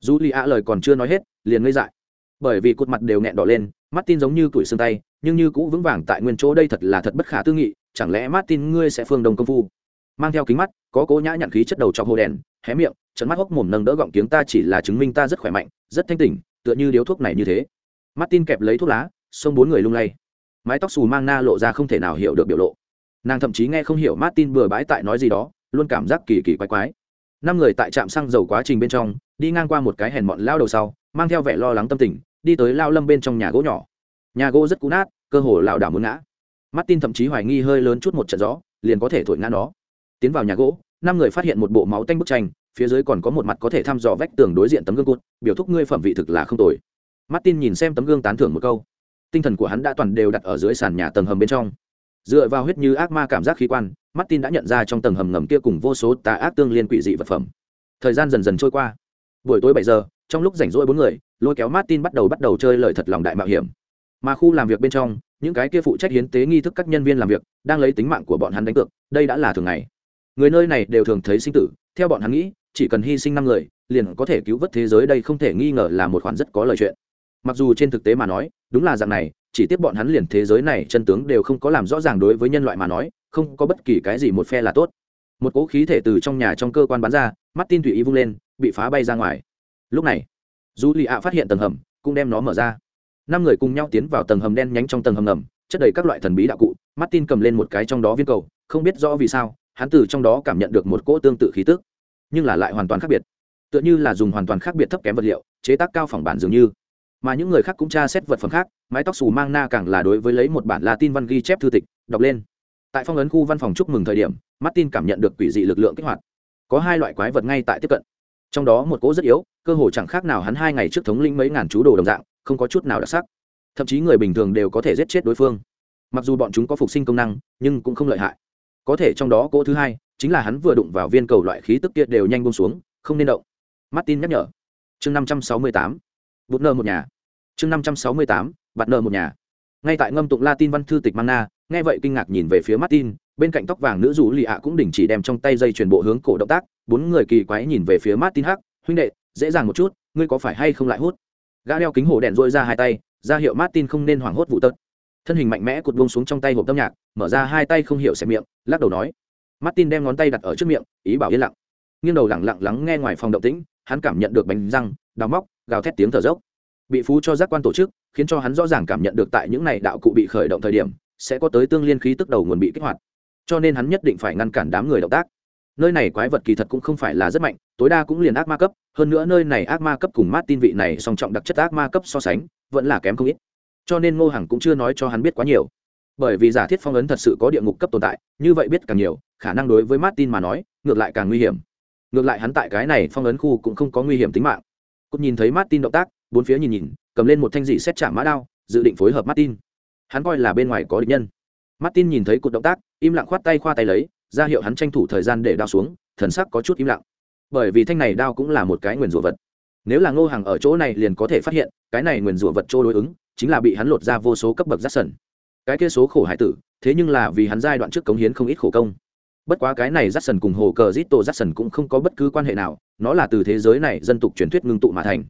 Du lì ạ lời còn chưa nói hết liền ngây dại. Bởi vì cút mặt đều nghẹn đỏ lên martin giống như tuổi xương tay, nhưng như cũ vững vàng tại nguyên chỗ đây thật là thật bất khả tư nghị, chẳng lẽ martin ngươi sẽ phương đồng công phu? Mang theo kính mắt, có cố nhã nhặn khí chất đầu trong hồ đèn, hé miệng, trợn mắt hốc mồm nâng đỡ gọng tiếng ta chỉ là chứng minh ta rất khỏe mạnh, rất thanh tỉnh, tựa như điếu thuốc này như thế. Martin kẹp lấy thuốc lá, xông bốn người lung lay. Mái tóc xù mang na lộ ra không thể nào hiểu được biểu lộ. Nàng thậm chí nghe không hiểu martin bừa bãi tại nói gì đó, luôn cảm giác kỳ kỳ quái quái. Năm người tại trạm xăng dầu quá trình bên trong, đi ngang qua một cái hèn mọn lao đầu sau, mang theo vẻ lo lắng tâm tình đi tới lao lâm bên trong nhà gỗ nhỏ. Nhà gỗ rất cũ nát, cơ hồ lảo đảo muốn ngã. Martin thậm chí hoài nghi hơi lớn chút một trận gió, liền có thể thổi ngã nó. Tiến vào nhà gỗ, năm người phát hiện một bộ máu tanh bức tranh, phía dưới còn có một mặt có thể thăm dò vách tường đối diện tấm gương cụt, biểu thúc ngươi phẩm vị thực là không tồi. Martin nhìn xem tấm gương tán thưởng một câu. Tinh thần của hắn đã toàn đều đặt ở dưới sàn nhà tầng hầm bên trong. Dựa vào huyết như ác ma cảm giác khí quan, martin đã nhận ra trong tầng hầm ngầm kia cùng vô số tà ác tương liên quỷ dị vật phẩm. Thời gian dần dần trôi qua buổi tối bảy giờ, trong lúc rảnh rỗi bốn người, lôi kéo martin bắt đầu bắt đầu chơi lời thật lòng đại mạo hiểm. Mà khu làm việc bên trong, những cái kia phụ trách hiến tế nghi thức các nhân viên làm việc, đang lấy tính mạng của bọn hắn đánh cược, đây đã là thường ngày. Người nơi này đều thường thấy sinh tử, theo bọn hắn nghĩ, chỉ cần hy sinh năm người, liền có thể cứu vớt thế giới đây không thể nghi ngờ là một khoản rất có lời chuyện. Mặc dù trên thực tế mà nói, đúng là dạng này, chỉ tiếp bọn hắn liền thế giới này chân tướng đều không có làm rõ ràng đối với nhân loại mà nói, không có bất kỳ cái gì một phe là tốt. Một cỗ khí thể từ trong nhà trong cơ quan bắn ra mắt tin tùy ý vung lên bị phá bay ra ngoài. Lúc này dù lì ạ phát hiện tầng hầm, cũng đem nó mở ra. Năm người cùng nhau tiến vào tầng hầm đen nhánh trong tầng hầm ngầm, chất đầy các loại thần bí đạo cụ. Martin cầm lên một cái trong đó viên cầu, không biết rõ vì sao, hắn từ trong đó cảm nhận được một cỗ tương tự khí tức, nhưng là lại hoàn toàn khác biệt. Tựa như là dùng hoàn toàn khác biệt thấp kém vật liệu, chế tác cao phỏng bản dường như. Mà những người khác cũng tra xét vật phẩm khác, mái tóc xù mang na càng là đối với lấy một bản latin văn ghi chép thư tịch, đọc lên. Tại phong ấn khu văn phòng chúc mừng thời điểm, martin cảm nhận được quỷ dị lực lượng kích hoạt. Có hai loại quái vật ngay tại tiếp cận trong đó một cỗ rất yếu, cơ hồ chẳng khác nào hắn hai ngày trước thống lĩnh mấy ngàn chú đồ đồng dạng, không có chút nào đặc sắc. Thậm chí người bình thường đều có thể giết chết đối phương. Mặc dù bọn chúng có phục sinh công năng, nhưng cũng không lợi hại. Có thể trong đó cỗ thứ hai, chính là hắn vừa đụng vào viên cầu loại khí tức kia đều nhanh bông xuống, không nên động. Martin nhắc nhở. Chương năm trăm sáu mươi tám. Bút nơ một nhà. Chương năm trăm sáu mươi tám. Bạt nơ một nhà. Ngay tại ngâm tụng latin văn thư tịch mana, nghe vậy kinh ngạc nhìn về phía martin, bên cạnh tóc vàng nữ rủ lì ạ cũng đình chỉ đem trong tay dây truyền bộ hướng cổ động tác bốn người kỳ quái nhìn về phía martin hắc, huynh đệ, dễ dàng một chút, ngươi có phải hay không lại hút? Gã đeo kính hổ đèn dội ra hai tay, ra hiệu martin không nên hoảng hốt vụ tật. Thân hình mạnh mẽ cụt buông xuống trong tay hộp tâm nhạc, mở ra hai tay không hiểu xem miệng, lắc đầu nói. Martin đem ngón tay đặt ở trước miệng, ý bảo yên lặng. Nghiêng đầu lặng lặng lắng nghe ngoài phòng động tĩnh, hắn cảm nhận được bánh răng, đào móc, gào thét tiếng thở dốc. Bị phú cho giác quan tổ chức, khiến cho hắn rõ ràng cảm nhận được tại những này đạo cụ bị khởi động thời điểm, sẽ có tới tương liên khí tức đầu nguồn bị kích hoạt. Cho nên hắn nhất định phải ngăn cản đám người động tác nơi này quái vật kỳ thật cũng không phải là rất mạnh, tối đa cũng liền ác ma cấp, hơn nữa nơi này ác ma cấp cùng mát tin vị này song trọng đặc chất ác ma cấp so sánh, vẫn là kém không ít. Cho nên ngô hằng cũng chưa nói cho hắn biết quá nhiều. Bởi vì giả thiết phong ấn thật sự có địa ngục cấp tồn tại, như vậy biết càng nhiều, khả năng đối với martin mà nói, ngược lại càng nguy hiểm. Ngược lại hắn tại cái này phong ấn khu cũng không có nguy hiểm tính mạng. Cốt nhìn thấy martin động tác, bốn phía nhìn nhìn, cầm lên một thanh dị xét chạm mã đao, dự định phối hợp martin. Hắn coi là bên ngoài có địch nhân. Martin nhìn thấy cột động tác, im lặng khoát tay khoa tay lấy ra hiệu hắn tranh thủ thời gian để đao xuống, thần sắc có chút im lặng. Bởi vì thanh này đao cũng là một cái nguyền rủa vật. Nếu là ngô hàng ở chỗ này liền có thể phát hiện, cái này nguyền rủa vật chỗ đối ứng, chính là bị hắn lột ra vô số cấp bậc rát sần. Cái kia số khổ hải tử, thế nhưng là vì hắn giai đoạn trước cống hiến không ít khổ công. Bất quá cái này rát sần cùng hồ cờ rít tổ rát sần cũng không có bất cứ quan hệ nào, nó là từ thế giới này dân tục truyền thuyết ngưng tụ mà thành.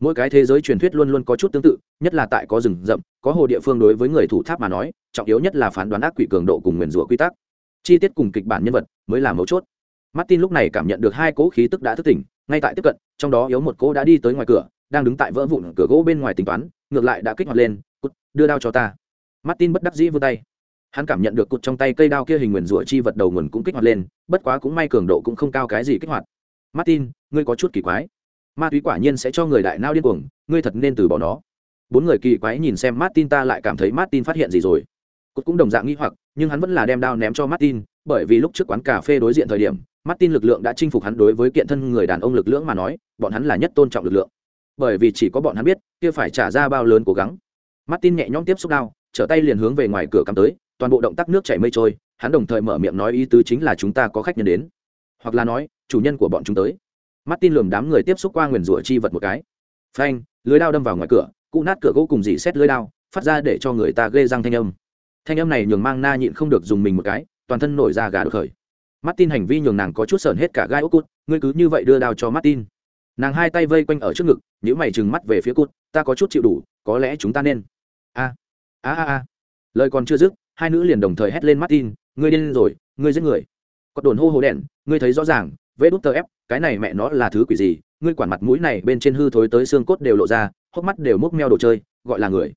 Mỗi cái thế giới truyền thuyết luôn luôn có chút tương tự, nhất là tại có rừng rậm, có hồ địa phương đối với người thủ tháp mà nói, trọng yếu nhất là phán đoán ác quỷ cường độ cùng nguyền rủa quy tắc chi tiết cùng kịch bản nhân vật mới là mấu chốt. Martin lúc này cảm nhận được hai cỗ khí tức đã thức tỉnh ngay tại tiếp cận trong đó yếu một cỗ đã đi tới ngoài cửa đang đứng tại vỡ vụn cửa gỗ bên ngoài tính toán ngược lại đã kích hoạt lên cút, đưa đao cho ta. Martin bất đắc dĩ vươn tay. Hắn cảm nhận được cụt trong tay cây đao kia hình nguyền rủa chi vật đầu nguồn cũng kích hoạt lên bất quá cũng may cường độ cũng không cao cái gì kích hoạt. Martin ngươi có chút kỳ quái. Ma túy quả nhiên sẽ cho người đại nao điên cuồng ngươi thật nên từ bỏ nó. Bốn người kỳ quái nhìn xem martin ta lại cảm thấy martin phát hiện gì rồi cốt cũng đồng dạng nghi hoặc, nhưng hắn vẫn là đem đao ném cho martin, bởi vì lúc trước quán cà phê đối diện thời điểm, martin lực lượng đã chinh phục hắn đối với kiện thân người đàn ông lực lượng mà nói, bọn hắn là nhất tôn trọng lực lượng. Bởi vì chỉ có bọn hắn biết, kia phải trả ra bao lớn cố gắng. Martin nhẹ nhõm tiếp xúc đao, trở tay liền hướng về ngoài cửa cắm tới, toàn bộ động tác nước chảy mây trôi, hắn đồng thời mở miệng nói ý tứ chính là chúng ta có khách nhân đến. Hoặc là nói, chủ nhân của bọn chúng tới. Martin lườm đám người tiếp xúc qua nguyền rủa chi vật một cái. Phanh, lưới đao đâm vào ngoài cửa, cụ nát cửa gỗ cùng dỉ xét lưới đao, phát ra để cho người ta ghê răng thanh âm thanh âm này nhường mang na nhịn không được dùng mình một cái, toàn thân nổi ra gà được khởi. Martin hành vi nhường nàng có chút sởn hết cả gai ốc cút ngươi cứ như vậy đưa đao cho martin. Nàng hai tay vây quanh ở trước ngực nhữ mày trừng mắt về phía cút ta có chút chịu đủ, có lẽ chúng ta nên. A a a a. Lời còn chưa dứt, hai nữ liền đồng thời hét lên martin, ngươi điên rồi, ngươi giết người. Có đồn hô hồ đèn, ngươi thấy rõ ràng, vê đút tờ ép, cái này mẹ nó là thứ quỷ gì, ngươi quản mặt mũi này bên trên hư thối tới xương cốt đều lộ ra, hốc mắt đều múc meo đồ chơi, gọi là người.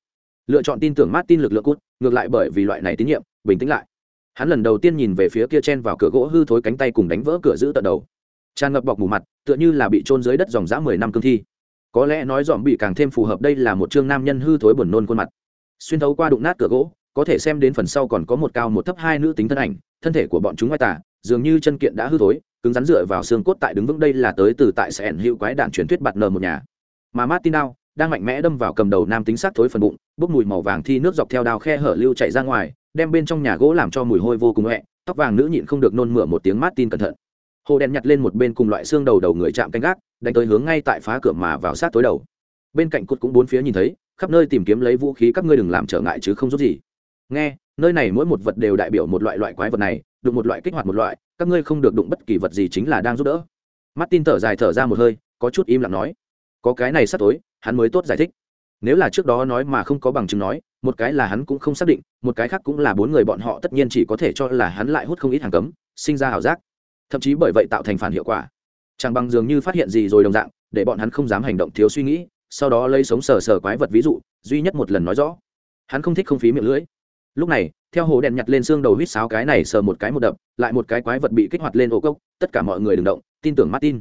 Lựa chọn tin tưởng martin lực lượng cút ngược lại bởi vì loại này tín nhiệm, bình tĩnh lại. Hắn lần đầu tiên nhìn về phía kia chen vào cửa gỗ hư thối cánh tay cùng đánh vỡ cửa giữ tận đầu. Tràn ngập bọc mù mặt, tựa như là bị trôn dưới đất dòng dã mười năm cương thi. Có lẽ nói dòm bị càng thêm phù hợp đây là một chương nam nhân hư thối buồn nôn khuôn mặt. Xuyên thấu qua đụng nát cửa gỗ, có thể xem đến phần sau còn có một cao một thấp hai nữ tính thân ảnh, thân thể của bọn chúng ngoài tả, dường như chân kiện đã hư thối, cứng rắn dựa vào xương cốt tại đứng vững đây là tới từ tại sẽ ẩn hữu quái đạn truyền thuyết bạt nờ một nhà. Mà martin đao đang mạnh mẽ đâm vào cầm đầu nam tính sát thối phần bụng, bốc mùi màu vàng thi nước dọc theo đao khe hở lưu chạy ra ngoài, đem bên trong nhà gỗ làm cho mùi hôi vô cùng hẹ tóc vàng nữ nhịn không được nôn mửa một tiếng martin cẩn thận. Hồ đèn nhặt lên một bên cùng loại xương đầu đầu người chạm canh gác, đánh tới hướng ngay tại phá cửa mà vào sát tối đầu. Bên cạnh cụt cũng bốn phía nhìn thấy, khắp nơi tìm kiếm lấy vũ khí các ngươi đừng làm trở ngại chứ không giúp gì. Nghe, nơi này mỗi một vật đều đại biểu một loại loại quái vật này, đụng một loại kích hoạt một loại, các ngươi không được đụng bất kỳ vật gì chính là đang giúp đỡ. Martin thở dài thở ra một hơi, có chút im lặng nói, có cái này sắp tối hắn mới tốt giải thích. Nếu là trước đó nói mà không có bằng chứng nói, một cái là hắn cũng không xác định, một cái khác cũng là bốn người bọn họ tất nhiên chỉ có thể cho là hắn lại hút không ít hàng cấm, sinh ra ảo giác. Thậm chí bởi vậy tạo thành phản hiệu quả. Chẳng bằng dường như phát hiện gì rồi đồng dạng, để bọn hắn không dám hành động thiếu suy nghĩ, sau đó lấy sống sờ sờ quái vật ví dụ, duy nhất một lần nói rõ. Hắn không thích không phí miệng lưỡi. Lúc này, theo hồ đèn nhặt lên xương đầu huýt sáo cái này sờ một cái một đập, lại một cái quái vật bị kích hoạt lên ô cốc, tất cả mọi người đừng động, tin tưởng martin.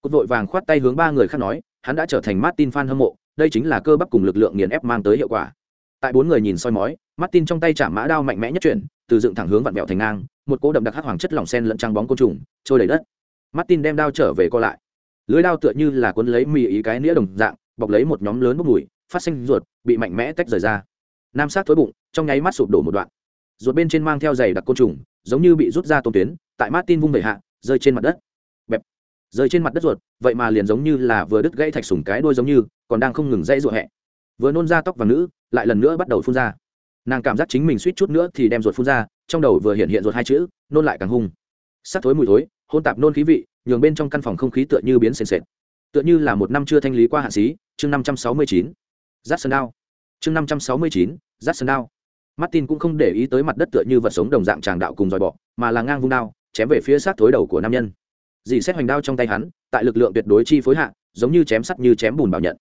Cốt vội vàng khoát tay hướng ba người khác nói hắn đã trở thành martin fan hâm mộ, đây chính là cơ bắp cùng lực lượng nghiền ép mang tới hiệu quả. Tại bốn người nhìn soi mói, martin trong tay chạm mã đao mạnh mẽ nhất chuyển, từ dựng thẳng hướng vặn vẹo thành ngang, một cỗ đậm đặc hắc hoàng chất lỏng sen lẫn trăng bóng côn trùng, trôi đầy đất. Martin đem đao trở về co lại. Lưới đao tựa như là cuốn lấy mì ý cái nĩa đồng dạng, bọc lấy một nhóm lớn bốc mùi, phát sinh ruột, bị mạnh mẽ tách rời ra. Nam sát thối bụng, trong nháy mắt sụp đổ một đoạn. Ruột bên trên mang theo dày đặc côn trùng, giống như bị rút ra tôm tuyến, tại martin vung về hạ, rơi trên mặt đất rơi trên mặt đất ruột, vậy mà liền giống như là vừa đứt gãy thạch sùng cái đôi giống như, còn đang không ngừng dãy ruột hẹ. Vừa nôn ra tóc và nữ, lại lần nữa bắt đầu phun ra. Nàng cảm giác chính mình suýt chút nữa thì đem ruột phun ra, trong đầu vừa hiện hiện ruột hai chữ, nôn lại càng hung. Sắc thối mùi thối, hôn tạp nôn khí vị, nhường bên trong căn phòng không khí tựa như biến sền sệt. Tựa như là một năm chưa thanh lý qua hạ xí, chương năm trăm sáu mươi chín. Giắt sơn đao. Chương năm trăm sáu mươi chín giắt sơn đao. Martin cũng không để ý tới mặt đất tựa như vật sống đồng dạng tràng đạo cùng dòi bọ, mà là ngang vung đao, chém về phía sát thối đầu của nam nhân dì xét hoành đao trong tay hắn, tại lực lượng tuyệt đối chi phối hạ, giống như chém sắt như chém bùn bảo nhận.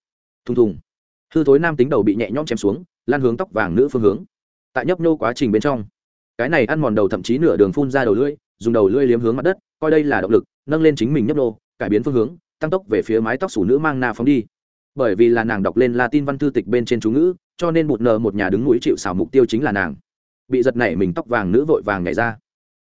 Thùng thùng. Hư thối nam tính đầu bị nhẹ nhõm chém xuống, lan hướng tóc vàng nữ phương hướng. Tại nhấp nhô quá trình bên trong, cái này ăn mòn đầu thậm chí nửa đường phun ra đầu lưỡi, dùng đầu lưỡi liếm hướng mặt đất, coi đây là động lực, nâng lên chính mình nhấp nô cải biến phương hướng, tăng tốc về phía mái tóc sủ nữ mang na phóng đi. Bởi vì là nàng đọc lên latin văn thư tịch bên trên chú ngữ, cho nên một nờ một nhà đứng núi chịu xảo mục tiêu chính là nàng. Bị giật nảy mình tóc vàng nữ vội vàng nhảy ra.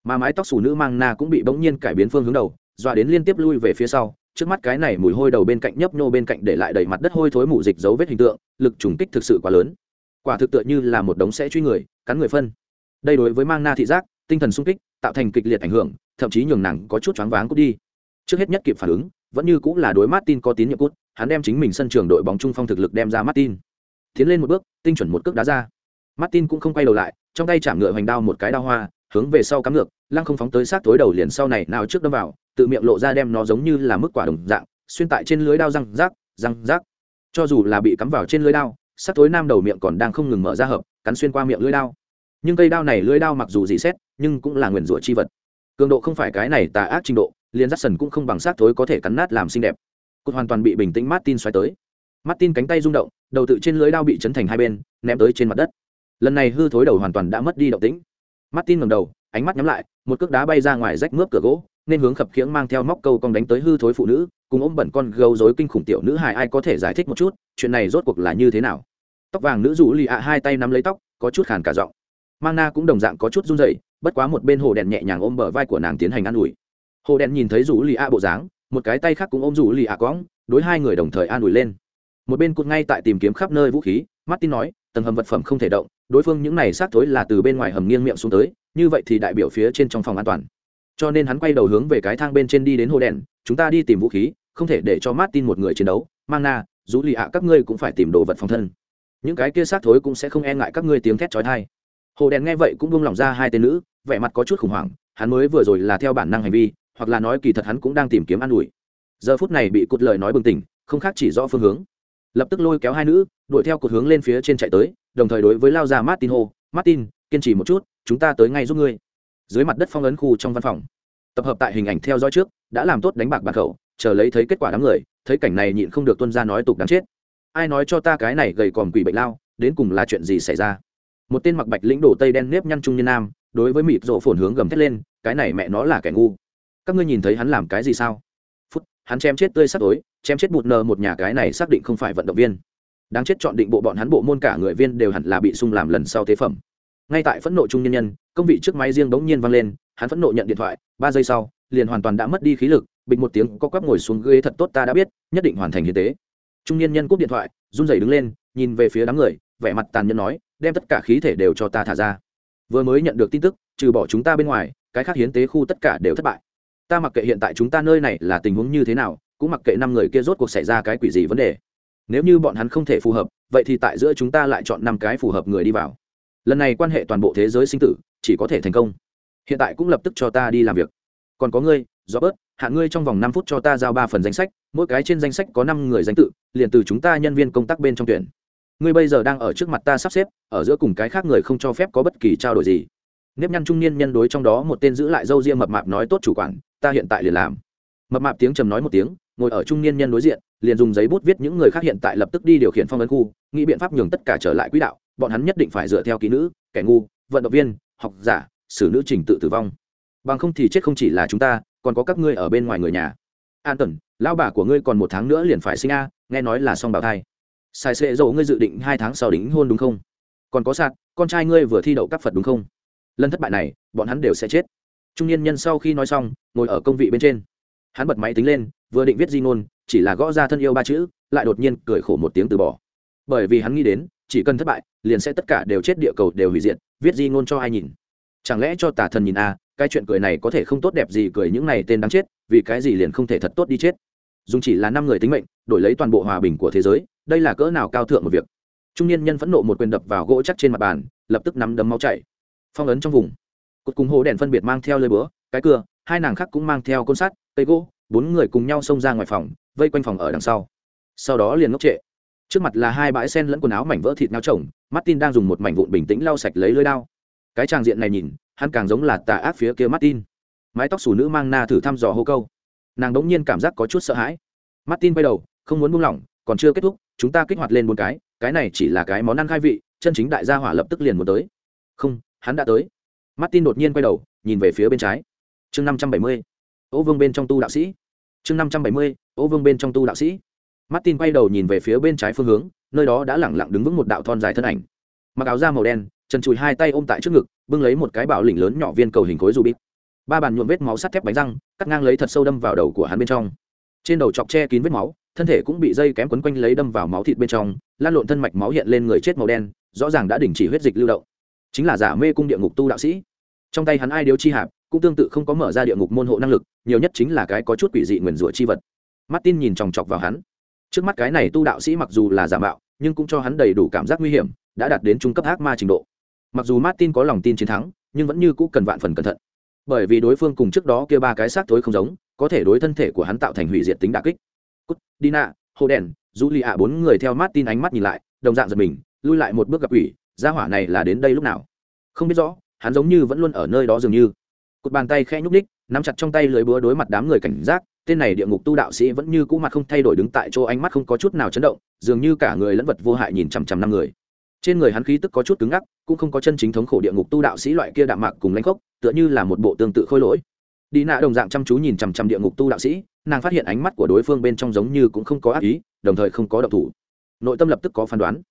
Mà mái tóc sủ nữ mang na cũng bị bỗng nhiên cải biến phương hướng đầu dọa đến liên tiếp lui về phía sau trước mắt cái này mùi hôi đầu bên cạnh nhấp nhô bên cạnh để lại đầy mặt đất hôi thối mù dịch dấu vết hình tượng lực trùng kích thực sự quá lớn quả thực tựa như là một đống sẽ truy người cắn người phân đây đối với mang na thị giác tinh thần sung kích tạo thành kịch liệt ảnh hưởng thậm chí nhường nàng có chút choáng váng cút đi trước hết nhất kịp phản ứng vẫn như cũng là đối Martin có tín nhiệm cút, hắn đem chính mình sân trường đội bóng trung phong thực lực đem ra Martin. Tiến lên một bước, tinh chuẩn một cước đá ra. Martin cũng không quay đầu lại, trong tay chạm ngựa hoành đao một cái đao hoa, hướng về sau cắm ngược, lăng không phóng tới sát tối đầu liền sau này nào trước đâm vào, tự miệng lộ ra đem nó giống như là mức quả đồng dạng, xuyên tại trên lưới đao răng rác, răng rác. Cho dù là bị cắm vào trên lưới đao, sát tối nam đầu miệng còn đang không ngừng mở ra hợp, cắn xuyên qua miệng lưới đao. Nhưng cây đao này lưới đao mặc dù dị xét, nhưng cũng là nguyên rủa chi vật. Cường độ không phải cái này tà ác trình độ, liền dắt sần cũng không bằng sát thối có thể cắn nát làm xinh đẹp cụt hoàn toàn bị bình tĩnh martin xoáy tới martin cánh tay rung động đầu tự trên lưới đao bị chấn thành hai bên ném tới trên mặt đất lần này hư thối đầu hoàn toàn đã mất đi động tĩnh martin ngẩng đầu, ánh mắt nhắm lại, một cước đá bay ra ngoài rách mướp cửa gỗ, nên hướng khập khiễng mang theo móc câu cong đánh tới hư thối phụ nữ, cùng ôm bẩn con gấu rối kinh khủng tiểu nữ hài ai có thể giải thích một chút, chuyện này rốt cuộc là như thế nào? Tóc vàng nữ rủ lì ạ hai tay nắm lấy tóc, có chút khàn cả giọng. Mang na cũng đồng dạng có chút run rẩy, bất quá một bên hồ đèn nhẹ nhàng ôm bờ vai của nàng tiến hành an ủi. Hồ đèn nhìn thấy rủ lì ạ bộ dáng, một cái tay khác cũng ôm rủ lì ạ cõng, đối hai người đồng thời an ủi lên. Một bên cụt ngay tại tìm kiếm khắp nơi vũ khí, martin nói tầng hầm vật phẩm không thể động, đối phương những này xác thối là từ bên ngoài hầm nghiêng miệng xuống tới, như vậy thì đại biểu phía trên trong phòng an toàn. Cho nên hắn quay đầu hướng về cái thang bên trên đi đến hồ đèn, chúng ta đi tìm vũ khí, không thể để cho martin một người chiến đấu. Mang na rủ lì ạ, các ngươi cũng phải tìm đồ vật phòng thân. Những cái kia xác thối cũng sẽ không e ngại các ngươi tiếng thét chói tai. Hồ đèn nghe vậy cũng buông lỏng ra hai tên nữ, vẻ mặt có chút khủng hoảng, hắn mới vừa rồi là theo bản năng hành vi, hoặc là nói kỳ thật hắn cũng đang tìm kiếm an ủi. Giờ phút này bị cụt lời nói bừng tỉnh, không khác chỉ rõ phương hướng lập tức lôi kéo hai nữ, đuổi theo cột hướng lên phía trên chạy tới, đồng thời đối với lao ra martin hô, martin, kiên trì một chút, chúng ta tới ngay giúp ngươi. Dưới mặt đất phong ấn khu trong văn phòng, tập hợp tại hình ảnh theo dõi trước, đã làm tốt đánh bạc bạc khẩu, chờ lấy thấy kết quả đám người, thấy cảnh này nhịn không được tuân ra nói tục đáng chết. Ai nói cho ta cái này gầy còm quỷ bệnh lao, đến cùng là chuyện gì xảy ra? Một tên mặc bạch lĩnh đổ tây đen nếp nhăn trung nhân nam, đối với mịt rộ phồn hướng gầm thét lên, cái này mẹ nó là kẻ ngu. Các ngươi nhìn thấy hắn làm cái gì sao? Hắn chém chết tươi sắp tối, chém chết bụt nờ một nhà cái này xác định không phải vận động viên. Đáng chết chọn định bộ bọn hắn bộ môn cả người viên đều hẳn là bị sung làm lần sau tế phẩm. Ngay tại phẫn nộ trung nhân nhân, công vị trước máy riêng bỗng nhiên vang lên, hắn phẫn nộ nhận điện thoại, ba giây sau, liền hoàn toàn đã mất đi khí lực, bịch một tiếng có quắp ngồi xuống ghế thật tốt ta đã biết, nhất định hoàn thành hiến tế. Trung nhân nhân cúp điện thoại, run rẩy đứng lên, nhìn về phía đám người, vẻ mặt tàn nhẫn nói, đem tất cả khí thể đều cho ta thả ra. Vừa mới nhận được tin tức, trừ bỏ chúng ta bên ngoài, cái khác hiến tế khu tất cả đều thất bại ta mặc kệ hiện tại chúng ta nơi này là tình huống như thế nào, cũng mặc kệ năm người kia rốt cuộc xảy ra cái quỷ gì vấn đề. Nếu như bọn hắn không thể phù hợp, vậy thì tại giữa chúng ta lại chọn năm cái phù hợp người đi vào. Lần này quan hệ toàn bộ thế giới sinh tử, chỉ có thể thành công. Hiện tại cũng lập tức cho ta đi làm việc. Còn có ngươi do bớt hạ ngươi trong vòng năm phút cho ta giao ba phần danh sách, mỗi cái trên danh sách có năm người danh tự, liền từ chúng ta nhân viên công tác bên trong tuyển. Ngươi bây giờ đang ở trước mặt ta sắp xếp, ở giữa cùng cái khác người không cho phép có bất kỳ trao đổi gì. Nếp nhăn trung niên nhân đối trong đó một tên giữ lại dâu ria mập mạp nói tốt chủ quản ta hiện tại liền làm. Mập mạp tiếng trầm nói một tiếng, ngồi ở trung niên nhân đối diện, liền dùng giấy bút viết những người khác hiện tại lập tức đi điều khiển phong ấn khu, nghĩ biện pháp nhường tất cả trở lại quỹ đạo, bọn hắn nhất định phải dựa theo kỹ nữ, kẻ ngu, vận động viên, học giả, xử nữ trình tự tử vong. Bằng không thì chết không chỉ là chúng ta, còn có các ngươi ở bên ngoài người nhà. An tần lao bà của ngươi còn một tháng nữa liền phải sinh a, nghe nói là xong bào thai. Sai sệ dầu ngươi dự định hai tháng sau đính hôn đúng không? Còn có sạt, con trai ngươi vừa thi đậu các phật đúng không? Lần thất bại này, bọn hắn đều sẽ chết trung niên nhân sau khi nói xong ngồi ở công vị bên trên. Hắn bật máy tính lên vừa định viết di ngôn chỉ là gõ ra thân yêu ba chữ lại đột nhiên cười khổ một tiếng từ bỏ. Bởi vì hắn nghĩ đến chỉ cần thất bại liền sẽ tất cả đều chết địa cầu đều hủy diệt viết di ngôn cho ai nhìn? Chẳng lẽ cho tà thần nhìn a à, cái chuyện cười này có thể không tốt đẹp gì cười những này tên đáng chết vì cái gì liền không thể thật tốt đi chết? Dùng chỉ là năm người tính mệnh đổi lấy toàn bộ hòa bình của thế giới đây là cỡ nào cao thượng một việc? Trung niên nhân phẫn nộ một quyền đập vào gỗ chắc trên mặt bàn lập tức nắm đấm máu chảy. Phong ấn trong vùng cột cùng hồ đèn phân biệt mang theo lơi búa, cái cưa hai nàng khác cũng mang theo côn sắt, cây gỗ, bốn người cùng nhau xông ra ngoài phòng, vây quanh phòng ở đằng sau. Sau đó liền ngốc trệ. Trước mặt là hai bãi sen lẫn quần áo mảnh vỡ thịt nhau trồng, martin đang dùng một mảnh vụn bình tĩnh lau sạch lấy lưới đao. Cái tràng diện này nhìn, hắn càng giống là tà ác phía kia martin. Mái tóc xù nữ mang na thử thăm dò hô câu. Nàng đ ỗ n g nhiên cảm giác có chút sợ hãi. Martin quay đầu, không muốn buông lỏng, còn chưa kết thúc, chúng ta kích hoạt lên một cái cái này chỉ là cái món ăn khai vị, chân chính đại gia hỏa lập tức liền muốn tới. Không, hắn đã tới martin đột nhiên quay đầu, nhìn về phía bên trái. Chương năm trăm bảy mươi, ô vương bên trong tu đạo sĩ. Chương năm trăm bảy mươi, ô vương bên trong tu đạo sĩ. Martin quay đầu nhìn về phía bên trái phương hướng, nơi đó đã lẳng lặng đứng vững một đạo thon dài thân ảnh. Mặc áo da màu đen, chân chùi hai tay ôm tại trước ngực, bưng lấy một cái bảo lĩnh lớn nhỏ viên cầu hình khối rubik. Ba bàn nhuộm vết máu sắt thép bánh răng, cắt ngang lấy thật sâu đâm vào đầu của hắn bên trong. Trên đầu chọc che kín vết máu, thân thể cũng bị dây kém quấn quanh lấy đâm vào máu thịt bên trong, lan lộn thân mạch máu hiện lên người chết màu đen, rõ ràng đã đình chỉ huyết dịch lưu động chính là giả mê cung địa ngục tu đạo sĩ. Trong tay hắn ai điếu chi hạp, cũng tương tự không có mở ra địa ngục môn hộ năng lực, nhiều nhất chính là cái có chút quỷ dị nguyền rủa chi vật. Martin nhìn chòng chọc vào hắn. Trước mắt cái này tu đạo sĩ mặc dù là giả mạo, nhưng cũng cho hắn đầy đủ cảm giác nguy hiểm, đã đạt đến trung cấp ác ma trình độ. Mặc dù martin có lòng tin chiến thắng, nhưng vẫn như cũ cần vạn phần cẩn thận. Bởi vì đối phương cùng trước đó kia ba cái xác thối không giống, có thể đối thân thể của hắn tạo thành hủy diệt tính đà kích. Cút dina hồ đèn dù lì ạ bốn người theo martin ánh mắt nhìn lại, đồng dạng giật mình, lui lại một bước gặp ủy gia hỏa này là đến đây lúc nào? Không biết rõ, hắn giống như vẫn luôn ở nơi đó dường như. Cụt bàn tay khẽ nhúc ních nắm chặt trong tay lưới búa đối mặt đám người cảnh giác, tên này địa ngục tu đạo sĩ vẫn như cũ mặt không thay đổi đứng tại chỗ ánh mắt không có chút nào chấn động, dường như cả người lẫn vật vô hại nhìn chằm chằm năm người. Trên người hắn khí tức có chút cứng ngắc, cũng không có chân chính thống khổ địa ngục tu đạo sĩ loại kia đạm mạc cùng lãnh khốc, tựa như là một bộ tương tự khôi lỗi. Đi nạ đồng dạng chăm chú nhìn chằm chằm địa ngục tu đạo sĩ, nàng phát hiện ánh mắt của đối phương bên trong giống như cũng không có ác ý, đồng thời không có độc thủ. Nội tâm lập tức có phán đoán.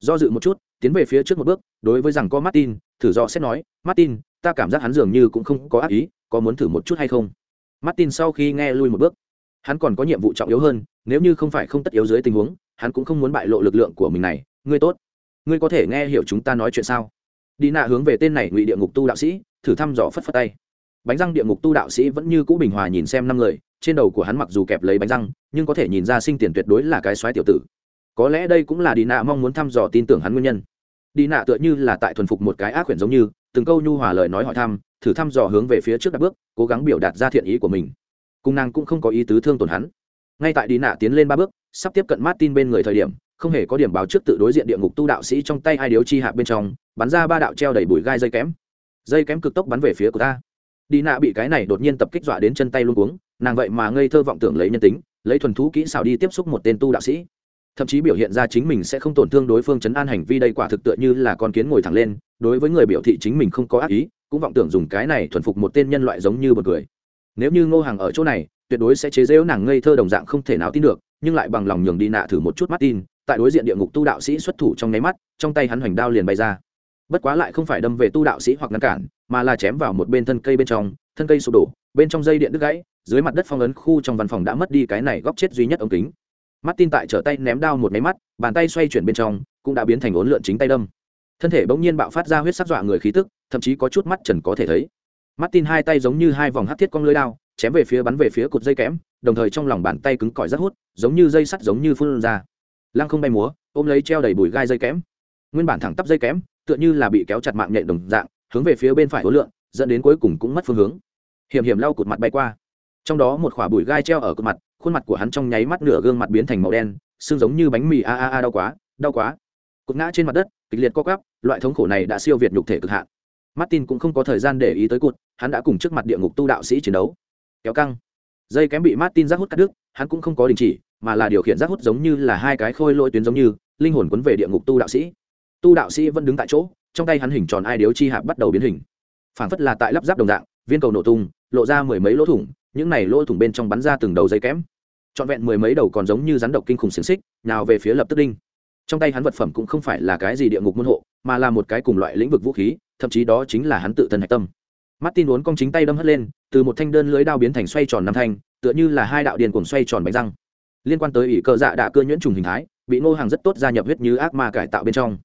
Do dự một chút tiến về phía trước một bước, đối với rằng có martin, thử do xét nói, martin, ta cảm giác hắn dường như cũng không có ác ý, có muốn thử một chút hay không? Martin sau khi nghe lui một bước, hắn còn có nhiệm vụ trọng yếu hơn, nếu như không phải không tất yếu dưới tình huống, hắn cũng không muốn bại lộ lực lượng của mình này. Ngươi tốt, ngươi có thể nghe hiểu chúng ta nói chuyện sao? Đi nạ hướng về tên này ngụy địa ngục tu đạo sĩ, thử thăm dò phất phất tay. Bánh răng địa ngục tu đạo sĩ vẫn như cũ bình hòa nhìn xem năm người, trên đầu của hắn mặc dù kẹp lấy bánh răng, nhưng có thể nhìn ra sinh tiền tuyệt đối là cái xoáy tiểu tử. Có lẽ đây cũng là đi nạ mong muốn thăm dò tin tưởng hắn nguyên nhân đi nạ tựa như là tại thuần phục một cái ác quyển giống như, từng câu nhu hòa lời nói hỏi thăm, thử thăm dò hướng về phía trước đặt bước, cố gắng biểu đạt ra thiện ý của mình. Cung nàng cũng không có ý tứ thương tổn hắn. Ngay tại đi nạ tiến lên ba bước, sắp tiếp cận martin bên người thời điểm, không hề có điểm báo trước tự đối diện địa ngục tu đạo sĩ trong tay hai điếu chi hạ bên trong, bắn ra ba đạo treo đầy bụi gai dây kém. Dây kém cực tốc bắn về phía của ta. Đi nạ bị cái này đột nhiên tập kích dọa đến chân tay luôn cuống, nàng vậy mà ngây thơ vọng tưởng lấy nhân tính, lấy thuần thú kỹ xảo đi tiếp xúc một tên tu đạo sĩ thậm chí biểu hiện ra chính mình sẽ không tổn thương đối phương chấn an hành vi đây quả thực tựa như là con kiến ngồi thẳng lên, đối với người biểu thị chính mình không có ác ý, cũng vọng tưởng dùng cái này thuần phục một tên nhân loại giống như một người nếu như ngô hàng ở chỗ này, tuyệt đối sẽ chế giễu nàng ngây thơ đồng dạng không thể nào tin được, nhưng lại bằng lòng nhường đi nạ thử một chút mắt tin tại đối diện địa ngục tu đạo sĩ xuất thủ trong nháy mắt, trong tay hắn hoành đao liền bay ra. Bất quá lại không phải đâm về tu đạo sĩ hoặc ngăn cản, mà là chém vào một bên thân cây bên trong, thân cây sụp đổ, bên trong dây điện đứt gãy, dưới mặt đất phong ấn khu trong văn phòng đã mất đi cái này góc chết duy nhất ống kính mắt tin tại trở tay ném đao một máy mắt, bàn tay xoay chuyển bên trong, cũng đã biến thành ốn lượn chính tay đâm. Thân thể bỗng nhiên bạo phát ra huyết sắc dọa người khí tức, thậm chí có chút mắt trần có thể thấy. Mắt tin hai tay giống như hai vòng hát thiết con lưới đao, chém về phía bắn về phía cột dây kẽm đồng thời trong lòng bàn tay cứng cỏi rất hút, giống như dây sắt giống như phun ra. Lăng không bay múa, ôm lấy treo đầy bùi gai dây kẽm nguyên bản thẳng tắp dây kẽm tựa như là bị kéo chặt mạng nhện đồng dạng, hướng về phía bên phải hối lượng dẫn đến cuối cùng cũng mất phương hướng. Hiểm hiểm lau cột mặt bay qua. Trong đó một khỏa bụi gai treo ở cột mặt khuôn mặt của hắn trong nháy mắt nửa gương mặt biến thành màu đen, xương giống như bánh mì, a a a, đau quá đau quá. Cục ngã trên mặt đất, kịch liệt co cắp loại thống khổ này đã siêu việt nhục thể cực hạn. Martin cũng không có thời gian để ý tới cụt, hắn đã cùng trước mặt địa ngục tu đạo sĩ chiến đấu. Kéo căng. Dây kém bị martin rác hút cắt đứt, hắn cũng không có đình chỉ, mà là điều khiển rác hút giống như là hai cái khôi lôi tuyến giống như, linh hồn quấn về địa ngục tu đạo sĩ. Tu đạo sĩ vẫn đứng tại chỗ, trong tay hắn hình tròn ai điếu chi hạp bắt đầu biến hình. Phảng phất là tại lắp ráp đồng dạng, viên cầu nổ tung, lộ ra mười mấy lỗ thủng, những này lỗ thủng bên trong bắn ra từng đầu dây kém trọn vẹn mười mấy đầu còn giống như rắn độc kinh khủng xiềng xích, nào về phía lập tức đinh. Trong tay hắn vật phẩm cũng không phải là cái gì địa ngục môn hộ, mà là một cái cùng loại lĩnh vực vũ khí, thậm chí đó chính là hắn tự thân hạch tâm. Martin uốn cong chính tay đâm hất lên, từ một thanh đơn lưới đao biến thành xoay tròn năm thanh, tựa như là hai đạo điền cùng xoay tròn bánh răng. Liên quan tới ỷ cơ dạ đạ cơ nhuyễn trùng hình thái, bị ngô hàng rất tốt gia nhập huyết như ác ma cải tạo bên trong.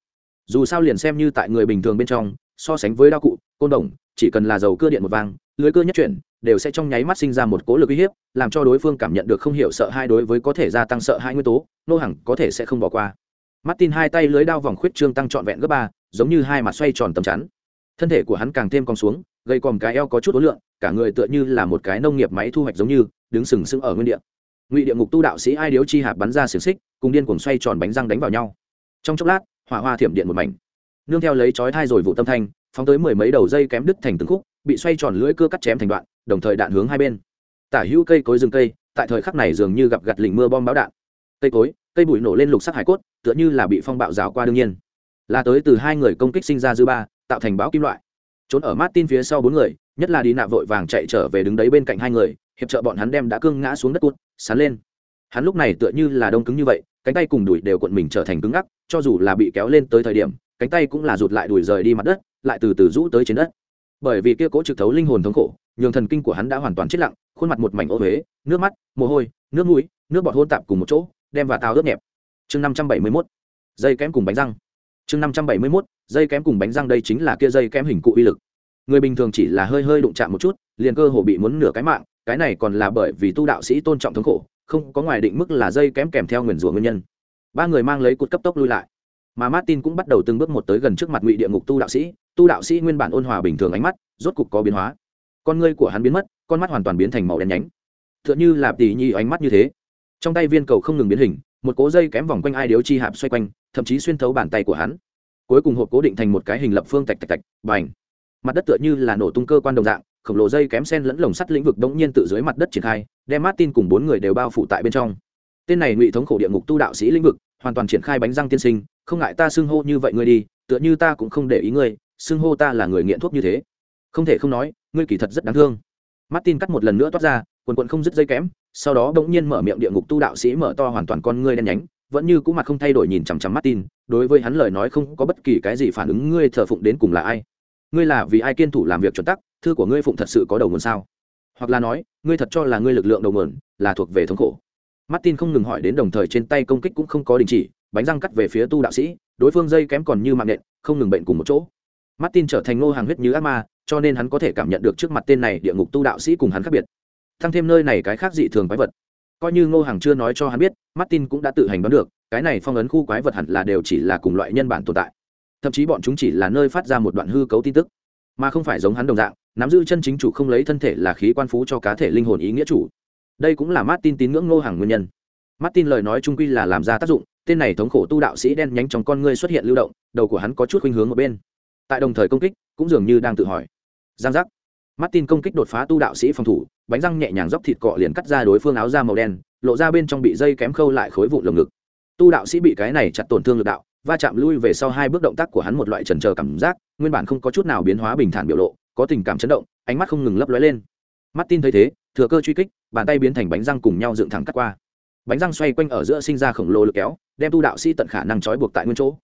Dù sao liền xem như tại người bình thường bên trong, so sánh với đao cụ, côn đồng, chỉ cần là dầu cơ điện một vang lưới cơ nhất chuyển đều sẽ trong nháy mắt sinh ra một cố lực uy hiếp, làm cho đối phương cảm nhận được không hiểu sợ hai đối với có thể gia tăng sợ hai nguyên tố, nô hàng có thể sẽ không bỏ qua. Martin hai tay lưới đao vòng khuyết trương tăng trọn vẹn gấp ba, giống như hai mặt xoay tròn tầm chắn. Thân thể của hắn càng thêm cong xuống, gây còm cái eo có chút ối lượng, cả người tựa như là một cái nông nghiệp máy thu hoạch giống như, đứng sừng sững ở nguyên địa. Ngụy địa ngục tu đạo sĩ ai điếu chi hạp bắn ra xiềng xích, cùng điên cuồng xoay tròn bánh răng đánh vào nhau. Trong chốc lát, hỏa hoa thiểm điện một mảnh. Nương theo lấy chói thai rồi vụ tâm thanh, phóng tới mười mấy đầu dây kém đứt thành từng khúc, bị xoay tròn lưỡi cưa cắt chém thành đoạn đồng thời đạn hướng hai bên tả hữu cây cối rừng cây tại thời khắc này dường như gặp gặt lình mưa bom báo đạn cây cối cây bụi nổ lên lục sắc hải cốt tựa như là bị phong bạo rào qua đương nhiên là tới từ hai người công kích sinh ra dư ba tạo thành bão kim loại trốn ở Martin phía sau bốn người, nhất là đi nạ vội vàng chạy trở về đứng đấy bên cạnh hai người, hiệp trợ bọn hắn đem đã cương ngã xuống đất cút, sán lên. Hắn lúc này tựa như là đông cứng như vậy, cánh tay cùng đùi đều cuộn mình trở thành cứng ngắc, cho dù là bị kéo lên tới thời điểm, cánh tay cũng là rụt lại đùi rời đi mặt đất, lại từ từ rũ tới trên đất. Bởi vì kia cố trực thấu linh hồn thống khổ, nhường thần kinh của hắn đã hoàn toàn chết lặng, khuôn mặt một mảnh ô huế nước mắt, mồ hôi, nước mũi, nước bọt hôn tạp cùng một chỗ, đem vào tao ướt nhẹp. Chương 571. Dây kém cùng bánh răng. Chương 571. Dây kém cùng bánh răng đây chính là kia dây kém hình cụ uy lực người bình thường chỉ là hơi hơi đụng chạm một chút liền cơ hồ bị muốn nửa cái mạng cái này còn là bởi vì tu đạo sĩ tôn trọng thống khổ không có ngoài định mức là dây kém kèm theo nguyền rủa nguyên nhân ba người mang lấy cột cấp tốc lui lại mà martin cũng bắt đầu từng bước một tới gần trước mặt ngụy địa ngục tu đạo sĩ. Tu đạo sĩ nguyên bản ôn hòa bình thường ánh mắt, rốt cục có biến hóa. Con ngươi của hắn biến mất, con mắt hoàn toàn biến thành màu đen nhánh. T h ư ợ n h ư là tỉ nhi ánh mắt như thế. Trong tay viên cầu không ngừng biến hình, một cố dây kém vòng quanh ai điếu chi hạp xoay quanh, thậm chí xuyên thấu bàn tay của hắn. Cuối cùng hộp cố định thành một cái hình lập phương tạch tạch tạch b à n h mặt đất tựa như là nổ tung cơ quan đồng dạng, khổng lồ dây kém sen lẫn lồng sắt lĩnh vực đống nhiên tự dưới mặt đất triển khai, đem martin cùng bốn người đều bao phủ tại bên trong. Tên này ngụy thống khổ địa ngục tu đạo sĩ lĩnh vực, hoàn toàn triển khai bánh răng tiên sinh không ngại ta xưng hô như vậy ngươi đi, tựa như ta cũng không để ý ngươi, xưng hô ta là người nghiện thuốc như thế. Không thể không nói, ngươi kỳ thật rất đáng thương. Martin cắt một lần nữa toát ra, quần quần không dứt dây kém, sau đó bỗng nhiên mở miệng địa ngục tu đạo sĩ mở to hoàn toàn con ngươi đen nhánh, vẫn như cũ mặt không thay đổi nhìn chằm chằm martin, đối với hắn lời nói không có bất kỳ cái gì phản ứng, ngươi thờ phụng đến cùng là ai? Ngươi là vì ai kiên thủ làm việc chuẩn tắc, thư của ngươi phụng thật sự có đầu nguồn sao? Hoặc là nói, ngươi thật cho là ngươi lực lượng đầu nguồn là thuộc về thống khổ? Martin không ngừng hỏi đến đồng thời trên tay công kích cũng không có đình chỉ bánh răng cắt về phía tu đạo sĩ, đối phương dây kém còn như mạng nện, không ngừng bệnh cùng một chỗ. Martin trở thành ngô hàng huyết như ác ma, cho nên hắn có thể cảm nhận được trước mặt tên này địa ngục tu đạo sĩ cùng hắn khác biệt. Thăng thêm nơi này cái khác dị thường quái vật. Coi như ngô hàng chưa nói cho hắn biết, martin cũng đã tự hành đoán được, cái này phong ấn khu quái vật hẳn là đều chỉ là cùng loại nhân bản tồn tại. Thậm chí bọn chúng chỉ là nơi phát ra một đoạn hư cấu tin tức, mà không phải giống hắn đồng dạng, nắm giữ chân chính chủ không lấy thân thể là khí quan phú cho cá thể linh hồn ý nghĩa chủ. Đây cũng là martin tín ngưỡng ngô hàng nguyên nhân. Martin lời nói trung quy là làm ra tác dụng tên này thống khổ tu đạo sĩ đen nhánh trong con ngươi xuất hiện lưu động, đầu của hắn có chút khuynh hướng ở bên. Tại đồng thời công kích, cũng dường như đang tự hỏi. Giang giác. Martin công kích đột phá tu đạo sĩ phòng thủ, bánh răng nhẹ nhàng dốc thịt cọ liền cắt ra đối phương áo da màu đen, lộ ra bên trong bị dây kém khâu lại khối vụn lồng ngực. Tu đạo sĩ bị cái này chặt tổn thương lực đạo, va chạm lui về sau hai bước động tác của hắn một loại trần trờ cảm giác, nguyên bản không có chút nào biến hóa bình thản biểu lộ, có tình cảm chấn động, ánh mắt không ngừng lấp lóe lên. Martin thấy thế, thừa cơ truy kích, bàn tay biến thành bánh răng cùng nhau dựng thẳng cắt qua. Bánh răng xoay quanh ở giữa sinh ra khổng lồ lực kéo đem tu đạo sĩ tận khả năng trói buộc tại nguyên chỗ.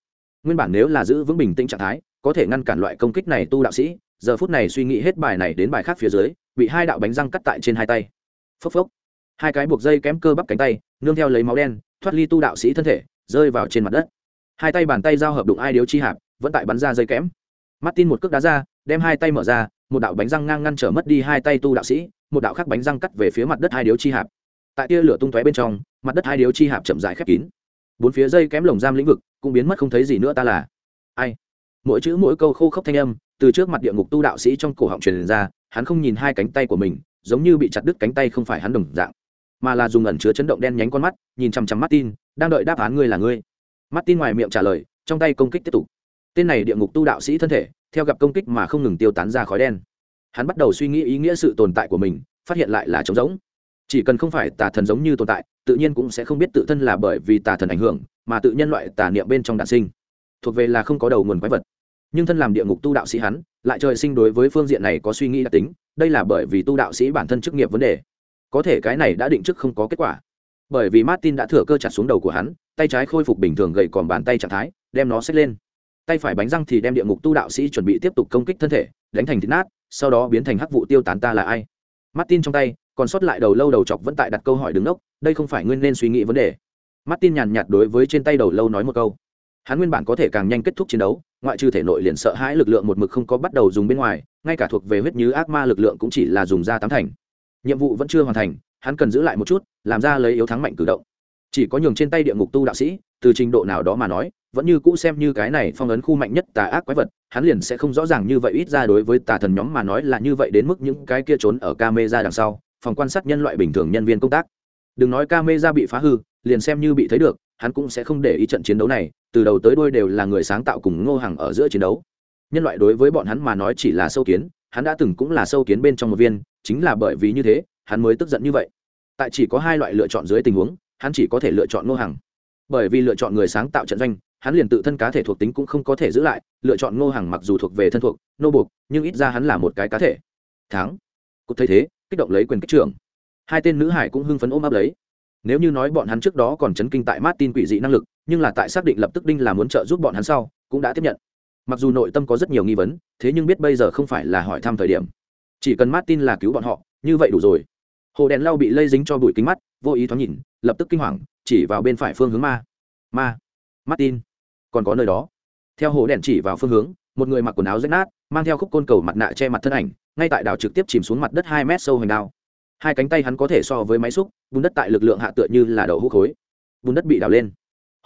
Nguyên bản nếu là giữ vững bình tĩnh trạng thái, có thể ngăn cản loại công kích này tu đạo sĩ, giờ phút này suy nghĩ hết bài này đến bài khác phía dưới, bị hai đạo bánh răng cắt tại trên hai tay. Phốc phốc. Hai cái buộc dây kém cơ bắp cánh tay, nương theo lấy máu đen, thoát ly tu đạo sĩ thân thể, rơi vào trên mặt đất. Hai tay bàn tay giao hợp đụng ai điếu chi hạp, vẫn tại bắn ra dây kém. Martin một cước đá ra, đem hai tay mở ra, một đạo bánh răng ngang ngăn trở mất đi hai tay tu đạo sĩ, một đạo khác bánh răng cắt về phía mặt đất hai điếu chi hạp. Tại tia lửa tung tóe bên trong, mặt đất hai điếu chi hạp chậm rãi khép kín bốn phía dây kém lồng giam lĩnh vực cũng biến mất không thấy gì nữa ta là ai? Mỗi chữ mỗi câu khô khốc thanh âm từ trước mặt địa ngục tu đạo sĩ trong cổ họng truyền ra, hắn không nhìn hai cánh tay của mình, giống như bị chặt đứt cánh tay không phải hắn đồng dạng, mà là dùng ẩn chứa chấn động đen nhánh con mắt, nhìn chằm chằm tin đang đợi đáp án ngươi là ngươi. Tin ngoài miệng trả lời, trong tay công kích tiếp tục. Tên này địa ngục tu đạo sĩ thân thể, theo gặp công kích mà không ngừng tiêu tán ra khói đen. Hắn bắt đầu suy nghĩ ý nghĩa sự tồn tại của mình, phát hiện lại là trống rỗng chỉ cần không phải tà thần giống như tồn tại, tự nhiên cũng sẽ không biết tự thân là bởi vì tà thần ảnh hưởng mà tự nhân loại tà niệm bên trong đạn sinh. Thuộc về là không có đầu nguồn quái vật. Nhưng thân làm địa ngục tu đạo sĩ hắn, lại trời sinh đối với phương diện này có suy nghĩ đặc tính, đây là bởi vì tu đạo sĩ bản thân chức nghiệp vấn đề. Có thể cái này đã định trước không có kết quả. Bởi vì martin đã thừa cơ chặt xuống đầu của hắn, tay trái khôi phục bình thường gậy còn bàn tay trạng thái, đem nó xách lên. Tay phải bánh răng thì đem địa ngục tu đạo sĩ chuẩn bị tiếp tục công kích thân thể, đánh thành thịt nát, sau đó biến thành hắc vụ tiêu tán ta là ai. Martin trong tay còn sót lại đầu lâu đầu chọc vẫn tại đặt câu hỏi đứng đốc đây không phải nguyên nên suy nghĩ vấn đề. Martin nhàn nhạt đối với trên tay đầu lâu nói một câu. Hắn nguyên bản có thể càng nhanh kết thúc chiến đấu, ngoại trừ thể nội liền sợ hãi lực lượng một mực không có bắt đầu dùng bên ngoài, ngay cả thuộc về huyết như ác ma lực lượng cũng chỉ là dùng ra tám thành. Nhiệm vụ vẫn chưa hoàn thành, hắn cần giữ lại một chút, làm ra lấy yếu thắng mạnh cử động. Chỉ có nhường trên tay địa ngục tu đạo sĩ, từ trình độ nào đó mà nói, vẫn như cũ xem như cái này phong ấn khu mạnh nhất tà ác quái vật, hắn liền sẽ không rõ ràng như vậy ít ra đối với tà thần nhóm mà nói là như vậy đến mức những cái kia trốn ở ca mê ra đằng sau phòng quan sát nhân loại bình thường nhân viên công tác. Đừng nói ca mê ra bị phá hư, liền xem như bị thấy được, hắn cũng sẽ không để ý trận chiến đấu này, từ đầu tới đôi đều là người sáng tạo cùng ngô hàng ở giữa chiến đấu. Nhân loại đối với bọn hắn mà nói chỉ là sâu kiến, hắn đã từng cũng là sâu kiến bên trong một viên, chính là bởi vì như thế, hắn mới tức giận như vậy. Tại chỉ có hai loại lựa chọn dưới tình huống, hắn chỉ có thể lựa chọn ngô hàng bởi vì lựa chọn người sáng tạo trận doanh, hắn liền tự thân cá thể thuộc tính cũng không có thể giữ lại, lựa chọn ngô hàng mặc dù thuộc về thân thuộc, nô buộc, nhưng ít ra hắn là một cái cá thể. Thắng. Cục thấy thế kích động lấy quyền kích trưởng. Hai tên nữ hải cũng hưng phấn ôm ấp lấy. Nếu như nói bọn hắn trước đó còn chấn kinh tại martin quỷ dị năng lực, nhưng là tại xác định lập tức đinh là muốn trợ giúp bọn hắn sau, cũng đã tiếp nhận. Mặc dù nội tâm có rất nhiều nghi vấn, thế nhưng biết bây giờ không phải là hỏi thăm thời điểm. Chỉ cần martin là cứu bọn họ, như vậy đủ rồi. Hồ đèn lau bị lây dính cho bụi kính mắt, vô ý thoáng nhìn, lập tức kinh hoàng, chỉ vào bên phải phương hướng ma. Ma, martin, còn có nơi đó. Theo hồ đèn chỉ vào phương hướng một người mặc quần áo rách nát, mang theo khúc côn cầu mặt nạ che mặt thân ảnh, ngay tại đảo trực tiếp chìm xuống mặt đất hai mét sâu hành đao. Hai cánh tay hắn có thể so với máy xúc, bùn đất tại lực lượng hạ tựa như là đậu hũ khối. Bùn đất bị đào lên.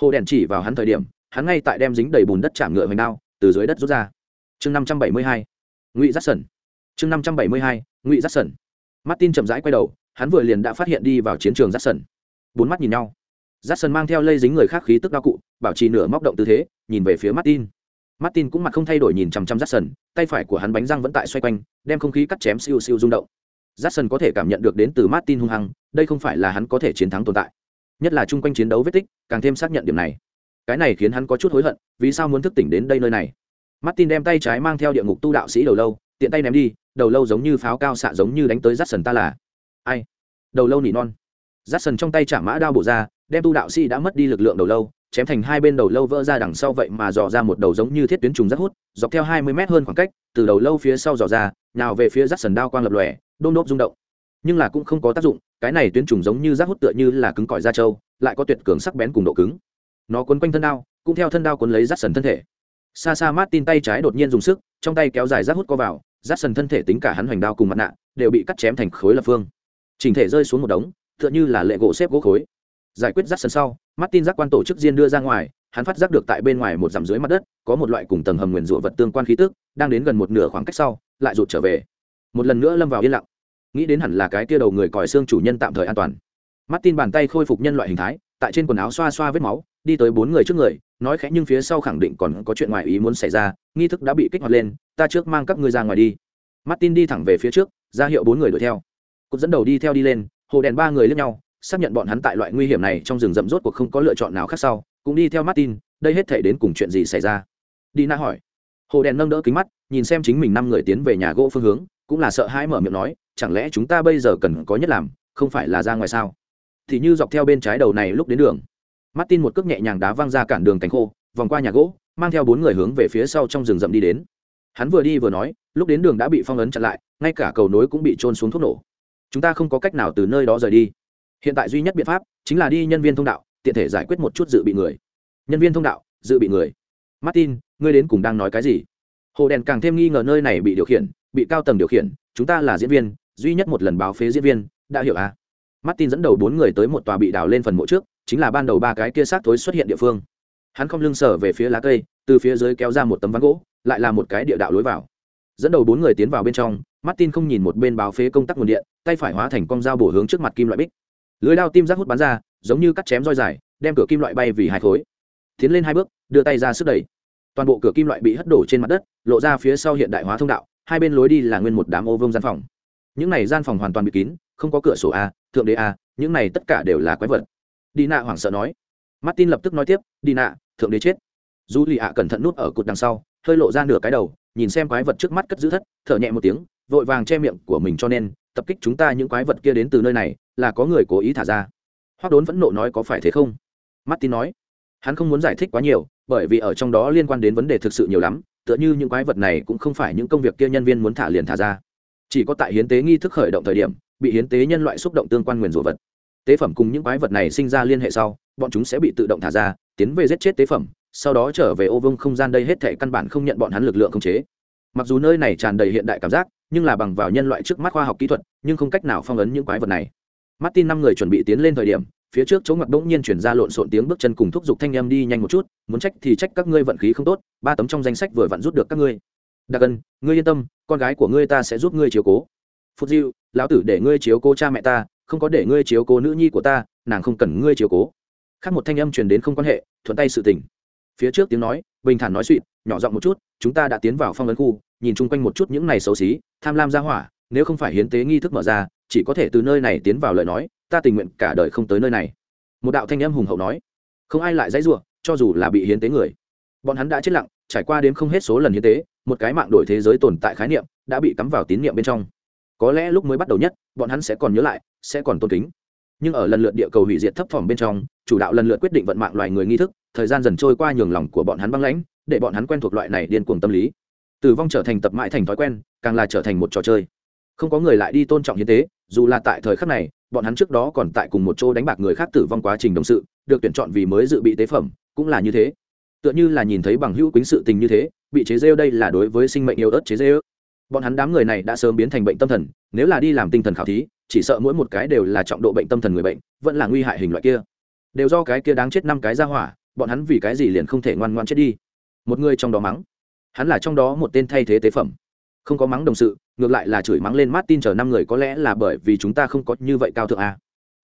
Hồ đèn chỉ vào hắn thời điểm, hắn ngay tại đem dính đầy bùn đất chạm ngựa hoành đao từ dưới đất rút ra. Chương năm trăm bảy mươi hai, ngụy giác sẩn. Chương năm trăm bảy mươi hai, ngụy giác sẩn. Martin chậm rãi quay đầu, hắn vừa liền đã phát hiện đi vào chiến trường giác sẩn. Bốn mắt nhìn nhau. Giác sẩn mang theo lây dính người khác khí tức đao cụ, bảo trì nửa móc động tư thế, nhìn về phía martin martin cũng mặt không thay đổi nhìn chằm chằm Jackson, tay phải của hắn bánh răng vẫn tại xoay quanh đem không khí cắt chém siêu siêu rung động. Jackson có thể cảm nhận được đến từ martin hung hăng đây không phải là hắn có thể chiến thắng tồn tại. Nhất là chung quanh chiến đấu vết tích càng thêm xác nhận điểm này. Cái này khiến hắn có chút hối hận vì sao muốn thức tỉnh đến đây nơi này? Martin đem tay trái mang theo địa ngục tu đạo sĩ đầu lâu tiện tay ném đi đầu lâu giống như pháo cao xạ giống như đánh tới Jackson ta là. Ai? Đầu lâu nỉ non. Jackson trong tay chả mã đao bổ ra đem tu đạo sĩ đã mất đi lực lượng đầu lâu chém thành hai bên đầu lâu vỡ ra đằng sau vậy mà dò ra một đầu giống như thiết tuyến trùng rất hút, dọc theo hai mươi mét hơn khoảng cách, từ đầu lâu phía sau dò ra, nào về phía rát sần đao quang lập lòe, đôm đốp rung động. Nhưng là cũng không có tác dụng, cái này tuyến trùng giống như rác hút tựa như là cứng cỏi da trâu, lại có tuyệt cường sắc bén cùng độ cứng. Nó quấn quanh thân đao, cũng theo thân đao quấn lấy rát sần thân thể. Xa xa mát tin tay trái đột nhiên dùng sức, trong tay kéo dài rác hút co vào rát sần thân thể tính cả hắn hoành đao cùng mặt nạ, đều bị cắt chém thành khối lập phương. Chỉnh thể rơi xuống một đống, tựa như là lệ gỗ xếp gỗ khối. Giải quyết rát sần sau mắt tin giác quan tổ chức riêng đưa ra ngoài, hắn phát giác được tại bên ngoài một dặm dưới mặt đất, có một loại cùng tầng hầm nguyên rủa vật tương quan khí tức, đang đến gần một nửa khoảng cách sau, lại rụt trở về. Một lần nữa lâm vào yên lặng. Nghĩ đến hẳn là cái kia đầu người còi xương chủ nhân tạm thời an toàn. Mắt tin bàn tay khôi phục nhân loại hình thái, tại trên quần áo xoa xoa vết máu, đi tới bốn người trước người, nói khẽ nhưng phía sau khẳng định còn có chuyện ngoài ý muốn xảy ra, nghi thức đã bị kích hoạt lên, ta trước mang các ngươi ra ngoài đi. Martin đi thẳng về phía trước, ra hiệu bốn người đuổi theo. Cục dẫn đầu đi theo đi lên, hồ đèn ba người lướt nhau xác nhận bọn hắn tại loại nguy hiểm này trong rừng rậm rốt cuộc không có lựa chọn nào khác sau, cũng đi theo martin, đây hết thể đến cùng chuyện gì xảy ra? Đi na hỏi. Hồ đèn nâng đỡ kính mắt, nhìn xem chính mình năm người tiến về nhà gỗ phương hướng, cũng là sợ hãi mở miệng nói, chẳng lẽ chúng ta bây giờ cần có nhất làm, không phải là ra ngoài sao? Thì như dọc theo bên trái đầu này lúc đến đường. Martin một cước nhẹ nhàng đá văng ra cản đường cánh khô, vòng qua nhà gỗ, mang theo bốn người hướng về phía sau trong rừng rậm đi đến. Hắn vừa đi vừa nói, lúc đến đường đã bị phong ấn chặn lại, ngay cả cầu nối cũng bị trôn xuống thuốc nổ. Chúng ta không có cách nào từ nơi đó rời đi hiện tại duy nhất biện pháp chính là đi nhân viên thông đạo, tiện thể giải quyết một chút dự bị người. Nhân viên thông đạo, dự bị người. Martin, ngươi đến cùng đang nói cái gì? Hồ đèn càng thêm nghi ngờ nơi này bị điều khiển, bị cao tầng điều khiển, chúng ta là diễn viên, duy nhất một lần báo phế diễn viên, đã hiểu à? Martin dẫn đầu bốn người tới một tòa bị đào lên phần mộ trước, chính là ban đầu ba cái kia xác thối xuất hiện địa phương. Hắn không lưng sở về phía lá cây, từ phía dưới kéo ra một tấm ván gỗ, lại là một cái địa đạo lối vào. Dẫn đầu bốn người tiến vào bên trong, martin không nhìn một bên báo phế công tắc nguồn điện, tay phải hóa thành con dao bổ hướng trước mặt kim loại bích lưới đao tim giác hút bắn ra, giống như cắt chém roi dài, đem cửa kim loại bay vì hai khối. Tiến lên hai bước, đưa tay ra sức đẩy. Toàn bộ cửa kim loại bị hất đổ trên mặt đất, lộ ra phía sau hiện đại hóa thông đạo, hai bên lối đi là nguyên một đám ô vương gian phòng. Những này gian phòng hoàn toàn bị kín, không có cửa sổ a, thượng đế a, những này tất cả đều là quái vật. Đi nạ hoảng sợ nói. Martin lập tức nói tiếp, đi nạ, thượng đế chết. Dù lì ạ cẩn thận nút ở cột đằng sau, hơi lộ ra nửa cái đầu, nhìn xem quái vật trước mắt cất giữ thất, thở nhẹ một tiếng, vội vàng che miệng của mình cho nên tập kích chúng ta những quái vật kia đến từ nơi này, là có người cố ý thả ra. Hoác đốn vẫn nộ nói có phải thế không? Martin nói, hắn không muốn giải thích quá nhiều, bởi vì ở trong đó liên quan đến vấn đề thực sự nhiều lắm, tựa như những quái vật này cũng không phải những công việc kia nhân viên muốn thả liền thả ra. Chỉ có tại hiến tế nghi thức khởi động thời điểm, bị hiến tế nhân loại xúc động tương quan nguyền rủa vật. Tế phẩm cùng những quái vật này sinh ra liên hệ sau, bọn chúng sẽ bị tự động thả ra, tiến về giết chết tế phẩm, sau đó trở về ô vương không gian đây hết thể căn bản không nhận bọn hắn lực lượng không chế. Mặc dù nơi này tràn đầy hiện đại cảm giác nhưng là bằng vào nhân loại trước mắt khoa học kỹ thuật, nhưng không cách nào phong ấn những quái vật này. Martin năm người chuẩn bị tiến lên thời điểm, phía trước chỗ ngoặt bỗng nhiên chuyển ra lộn xộn tiếng bước chân cùng thúc giục thanh âm đi nhanh một chút, muốn trách thì trách các ngươi vận khí không tốt, ba tấm trong danh sách vừa vặn rút được các ngươi. Đặc ân ngươi yên tâm, con gái của ngươi ta sẽ giúp ngươi chiếu cố. Phúc diệu lão tử để ngươi chiếu cố cha mẹ ta, không có để ngươi chiếu cố nữ nhi của ta, nàng không cần ngươi chiếu cố. Khác một thanh âm truyền đến không quan hệ, thuận tay sự tình. Phía trước tiếng nói, bình thản nói suỵt, nhỏ giọng một chút, chúng ta đã tiến vào phong ấn khu nhìn chung quanh một chút những này xấu xí, tham lam ra hỏa, nếu không phải hiến tế nghi thức mở ra, chỉ có thể từ nơi này tiến vào lời nói, ta tình nguyện cả đời không tới nơi này. Một đạo thanh âm hùng hậu nói, không ai lại dãy giụa cho dù là bị hiến tế người. Bọn hắn đã chết lặng, trải qua đến không hết số lần hiến tế, một cái mạng đổi thế giới tồn tại khái niệm đã bị cắm vào tín niệm bên trong. Có lẽ lúc mới bắt đầu nhất, bọn hắn sẽ còn nhớ lại, sẽ còn tôn kính. Nhưng ở lần lượt địa cầu hủy diệt thấp thỏm bên trong, chủ đạo lần lượt quyết định vận mạng loài người nghi thức, thời gian dần trôi qua nhường lòng của bọn hắn băng lãnh, để bọn hắn quen thuộc loại này điên cuồng tâm lý tử vong trở thành tập mãi thành thói quen, càng là trở thành một trò chơi. Không có người lại đi tôn trọng hiến tế, dù là tại thời khắc này, bọn hắn trước đó còn tại cùng một chỗ đánh bạc người khác tử vong quá trình đồng sự, được tuyển chọn vì mới dự bị tế phẩm, cũng là như thế. Tựa như là nhìn thấy bằng hữu quýnh sự tình như thế, bị chế rêu đây là đối với sinh mệnh yêu ớt chế rêu bọn hắn đám người này đã sớm biến thành bệnh tâm thần, nếu là đi làm tinh thần khảo thí, chỉ sợ mỗi một cái đều là trọng độ bệnh tâm thần người bệnh, vẫn là nguy hại hình loại kia. Đều do cái kia đáng chết năm cái ra hỏa, bọn hắn vì cái gì liền không thể ngoan ngoan chết đi. Một người trong đó mắng hắn là trong đó một tên thay thế tế phẩm. Không có mắng đồng sự, ngược lại là chửi mắng lên martin chờ năm người có lẽ là bởi vì chúng ta không có như vậy cao thượng a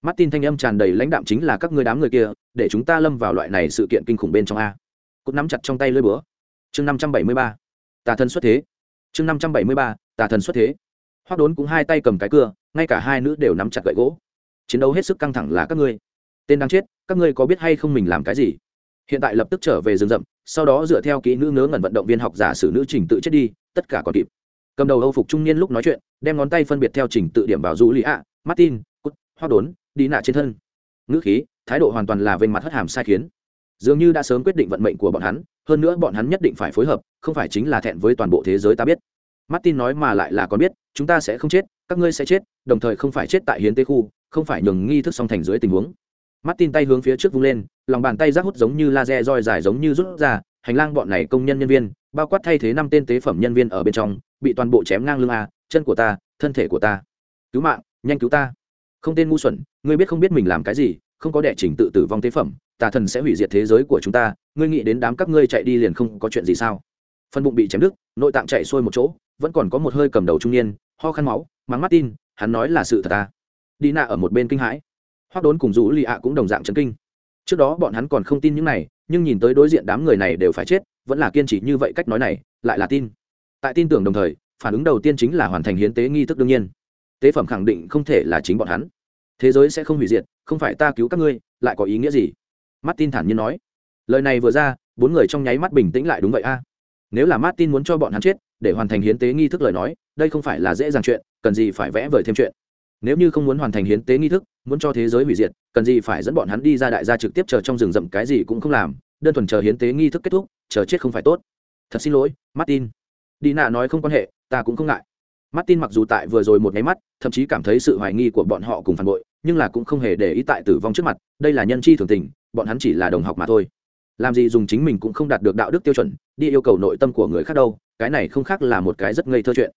martin thanh âm tràn đầy lãnh đạm chính là các người đám người kia, để chúng ta lâm vào loại này sự kiện kinh khủng bên trong a. Cút nắm chặt trong tay lưỡi búa. Chương năm trăm bảy mươi ba. Tà thần xuất thế. Chương năm trăm bảy mươi ba. Tà thần xuất thế. Hoác đốn cũng hai tay cầm cái cưa, ngay cả hai nữ đều nắm chặt gậy gỗ. Chiến đấu hết sức căng thẳng là các ngươi. Tên đang chết, các ngươi có biết hay không mình làm cái gì? Hiện tại lập tức trở về rừng rậm sau đó dựa theo kỹ nữ ngớ ngẩn vận động viên học giả sử nữ trình tự chết đi, tất cả còn kịp. Cầm đầu âu phục trung niên lúc nói chuyện, đem ngón tay phân biệt theo trình tự điểm vào du lý ạ, martin, cút hoa đốn, đi nạ trên thân. Ngữ khí, thái độ hoàn toàn là về mặt hất hàm sai khiến. Dường như đã sớm quyết định vận mệnh của bọn hắn, hơn nữa bọn hắn nhất định phải phối hợp, không phải chính là thẹn với toàn bộ thế giới ta biết. Martin nói mà lại là còn biết, chúng ta sẽ không chết, các ngươi sẽ chết, đồng thời không phải chết tại hiến tế khu, không phải nhường nghi thức song thành dưới tình huống martin tay hướng phía trước vung lên, lòng bàn tay rác hút giống như laser roi dài giống như rút ra, hành lang bọn này công nhân nhân viên, bao quát thay thế năm tên tế phẩm nhân viên ở bên trong, bị toàn bộ chém ngang lưng a chân của ta, thân thể của ta. Cứu mạng, nhanh cứu ta. Không tên ngu xuẩn, ngươi biết không biết mình làm cái gì, không có đệ trình tự tử vong tế phẩm, tà thần sẽ hủy diệt thế giới của chúng ta, ngươi nghĩ đến đám các ngươi chạy đi liền không có chuyện gì sao? Phân bụng bị chém đứt, nội tạng chạy xuôi một chỗ, vẫn còn có một hơi cầm đầu trung niên, ho khăn máu, mắng mắt tin hắn nói là sự thật ta đi nạ ở một bên kinh hãi hoác đốn cùng rũ lì ạ cũng đồng dạng chấn kinh. Trước đó bọn hắn còn không tin những này, nhưng nhìn tới đối diện đám người này đều phải chết, vẫn là kiên trì như vậy cách nói này, lại là tin. Tại tin tưởng đồng thời, phản ứng đầu tiên chính là hoàn thành hiến tế nghi thức đương nhiên. Tế phẩm khẳng định không thể là chính bọn hắn. Thế giới sẽ không hủy diệt, không phải ta cứu các ngươi, lại có ý nghĩa gì? Martin thản nhiên nói. Lời này vừa ra, bốn người trong nháy mắt bình tĩnh lại đúng vậy a. Nếu là martin muốn cho bọn hắn chết, để hoàn thành hiến tế nghi thức lời nói, đây không phải là dễ dàng chuyện, cần gì phải vẽ vời thêm chuyện. Nếu như không muốn hoàn thành hiến tế nghi thức muốn cho thế giới hủy diệt, cần gì phải dẫn bọn hắn đi ra đại gia trực tiếp chờ trong rừng rậm cái gì cũng không làm, đơn thuần chờ hiến tế nghi thức kết thúc, chờ chết không phải tốt. Thật xin lỗi, martin. Đi nạ nói không quan hệ, ta cũng không ngại. Martin mặc dù tại vừa rồi một nháy mắt, thậm chí cảm thấy sự hoài nghi của bọn họ cùng phản bội, nhưng là cũng không hề để ý tại tử vong trước mặt, đây là nhân chi thường tình, bọn hắn chỉ là đồng học mà thôi. Làm gì dùng chính mình cũng không đạt được đạo đức tiêu chuẩn, đi yêu cầu nội tâm của người khác đâu, cái này không khác là một cái rất ngây thơ chuyện.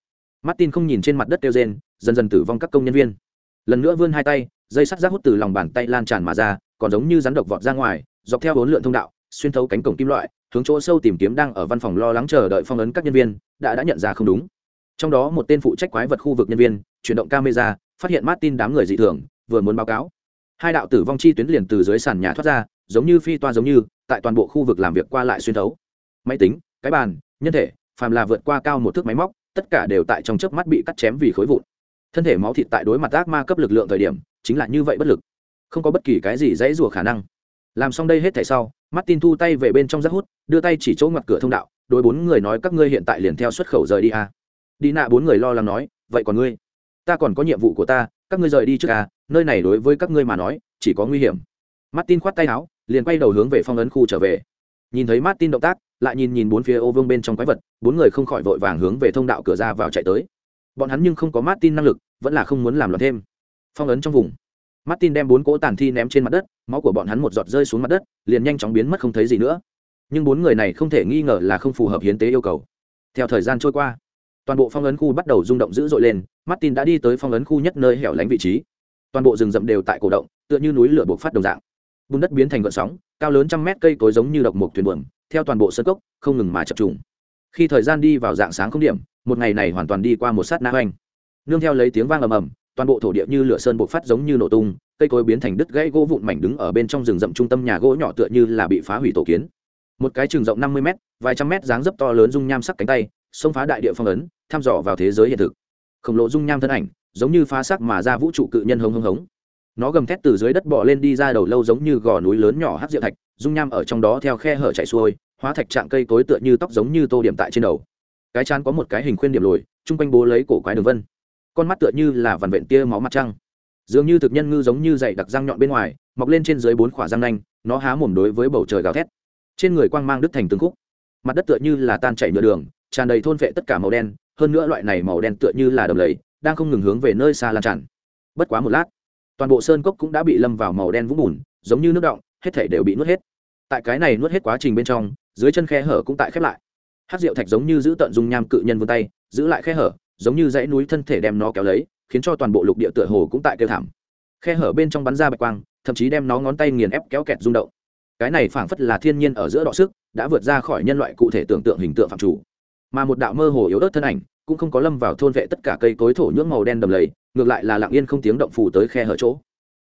Martin không nhìn trên mặt đất tiêu gen dần dần tử vong các công nhân viên lần nữa vươn hai tay, dây sắt rác hút từ lòng bàn tay lan tràn mà ra, còn giống như rắn độc vọt ra ngoài, dọc theo bốn lượn thông đạo, xuyên thấu cánh cổng kim loại, hướng chỗ sâu tìm kiếm đang ở văn phòng lo lắng chờ đợi phong ấn các nhân viên, đã đã nhận ra không đúng. Trong đó một tên phụ trách quái vật khu vực nhân viên, chuyển động camera, phát hiện martin đám người dị thường, vừa muốn báo cáo. Hai đạo tử vong chi tuyến liền từ dưới sàn nhà thoát ra, giống như phi toa giống như, tại toàn bộ khu vực làm việc qua lại xuyên thấu. Máy tính, cái bàn, nhân thể, phàm là vượt qua cao một thước máy móc, tất cả đều tại trong chớp mắt bị cắt chém vì khối vụn thân thể máu thịt tại đối mặt ác ma cấp lực lượng thời điểm, chính là như vậy bất lực. Không có bất kỳ cái gì dãy rủa khả năng. Làm xong đây hết thảy sau, martin thu tay về bên trong rác hút, đưa tay chỉ chỗ ngoặt cửa thông đạo, đối bốn người nói các ngươi hiện tại liền theo xuất khẩu rời đi à đi nạ bốn người lo lắng nói, vậy còn ngươi? Ta còn có nhiệm vụ của ta, các ngươi rời đi trước à nơi này đối với các ngươi mà nói, chỉ có nguy hiểm. Martin khoát tay áo, liền quay đầu hướng về phong ấn khu trở về. Nhìn thấy martin động tác, lại nhìn nhìn bốn phía ô vương bên trong quái vật, bốn người không khỏi vội vàng hướng về thông đạo cửa ra vào chạy tới bọn hắn nhưng không có martin năng lực, vẫn là không muốn làm loạn thêm. Phong ấn trong vùng. Martin đem bốn cỗ tàn thi ném trên mặt đất, máu của bọn hắn một giọt rơi xuống mặt đất, liền nhanh chóng biến mất không thấy gì nữa. Nhưng bốn người này không thể nghi ngờ là không phù hợp hiến tế yêu cầu. Theo thời gian trôi qua, toàn bộ phong ấn khu bắt đầu rung động dữ dội lên, martin đã đi tới phong ấn khu nhất nơi hẻo lánh vị trí. Toàn bộ rừng rậm đều tại cổ động, tựa như núi lửa buộc phát đồng dạng. Bùn đất biến thành gợn sóng, cao lớn trăm mét cây cối giống như độc mục thuyền buồm, theo toàn bộ sân cốc, không ngừng mà chập trùng. Khi thời gian đi vào dạng sáng không điểm một ngày này hoàn toàn đi qua một sát na hoành. Nương theo lấy tiếng vang ầm ầm, toàn bộ thổ địa như lửa sơn bộc phát giống như nổ tung, cây cối biến thành đứt gãy gỗ vụn mảnh đứng ở bên trong rừng rậm trung tâm nhà gỗ nhỏ tựa như là bị phá hủy tổ kiến. Một cái trường rộng năm mươi m vài trăm mét dáng dấp to lớn dung nham sắc cánh tay, xông phá đại địa phong ấn, thăm dò vào thế giới hiện thực. Khổng lồ dung nham thân ảnh, giống như phá sắc mà ra vũ trụ cự nhân hống hống hống. Nó gầm thét từ dưới đất bò lên đi ra đầu lâu giống như gò núi lớn nhỏ hát diệu thạch, dung nham ở trong đó theo khe hở chạy xuôi, hóa thạch trạng cây cối tựa như tóc giống như tô điểm tại trên đầu cái chán có một cái hình khuyên điểm lồi, chung quanh bố lấy cổ quái đường vân. Con mắt tựa như là vằn vện tia máu mặt trăng. Dường như thực nhân ngư giống như dày đặc răng nhọn bên ngoài, mọc lên trên dưới bốn khỏa răng nanh, nó há mồm đối với bầu trời gào thét. Trên người quang mang đứt thành từng khúc. Mặt đất tựa như là tan chảy nhựa đường, tràn đầy thôn vệ tất cả màu đen, hơn nữa loại này màu đen tựa như là đầm lầy, đang không ngừng hướng về nơi xa lan tràn. Bất quá một lát, toàn bộ sơn cốc cũng đã bị lâm vào màu đen vũng bùn, giống như nước động, hết thể đều bị nuốt hết. Tại cái này nuốt hết quá trình bên trong, dưới chân khe hở cũng tại khép lại hát rượu thạch giống như giữ tận dung nham cự nhân vươn tay, giữ lại khe hở, giống như dãy núi thân thể đem nó kéo lấy, khiến cho toàn bộ lục địa tựa hồ cũng tại kêu thảm. Khe hở bên trong bắn ra bạch quang, thậm chí đem nó ngón tay nghiền ép kéo kẹt rung động. Cái này phảng phất là thiên nhiên ở giữa đọ sức, đã vượt ra khỏi nhân loại cụ thể tưởng tượng hình tượng phạm chủ. Mà một đạo mơ hồ yếu ớt thân ảnh, cũng không có lâm vào thôn vệ tất cả cây cối thổ nhưỡng màu đen đầm lầy, ngược lại là lặng yên không tiếng động phủ tới khe hở chỗ.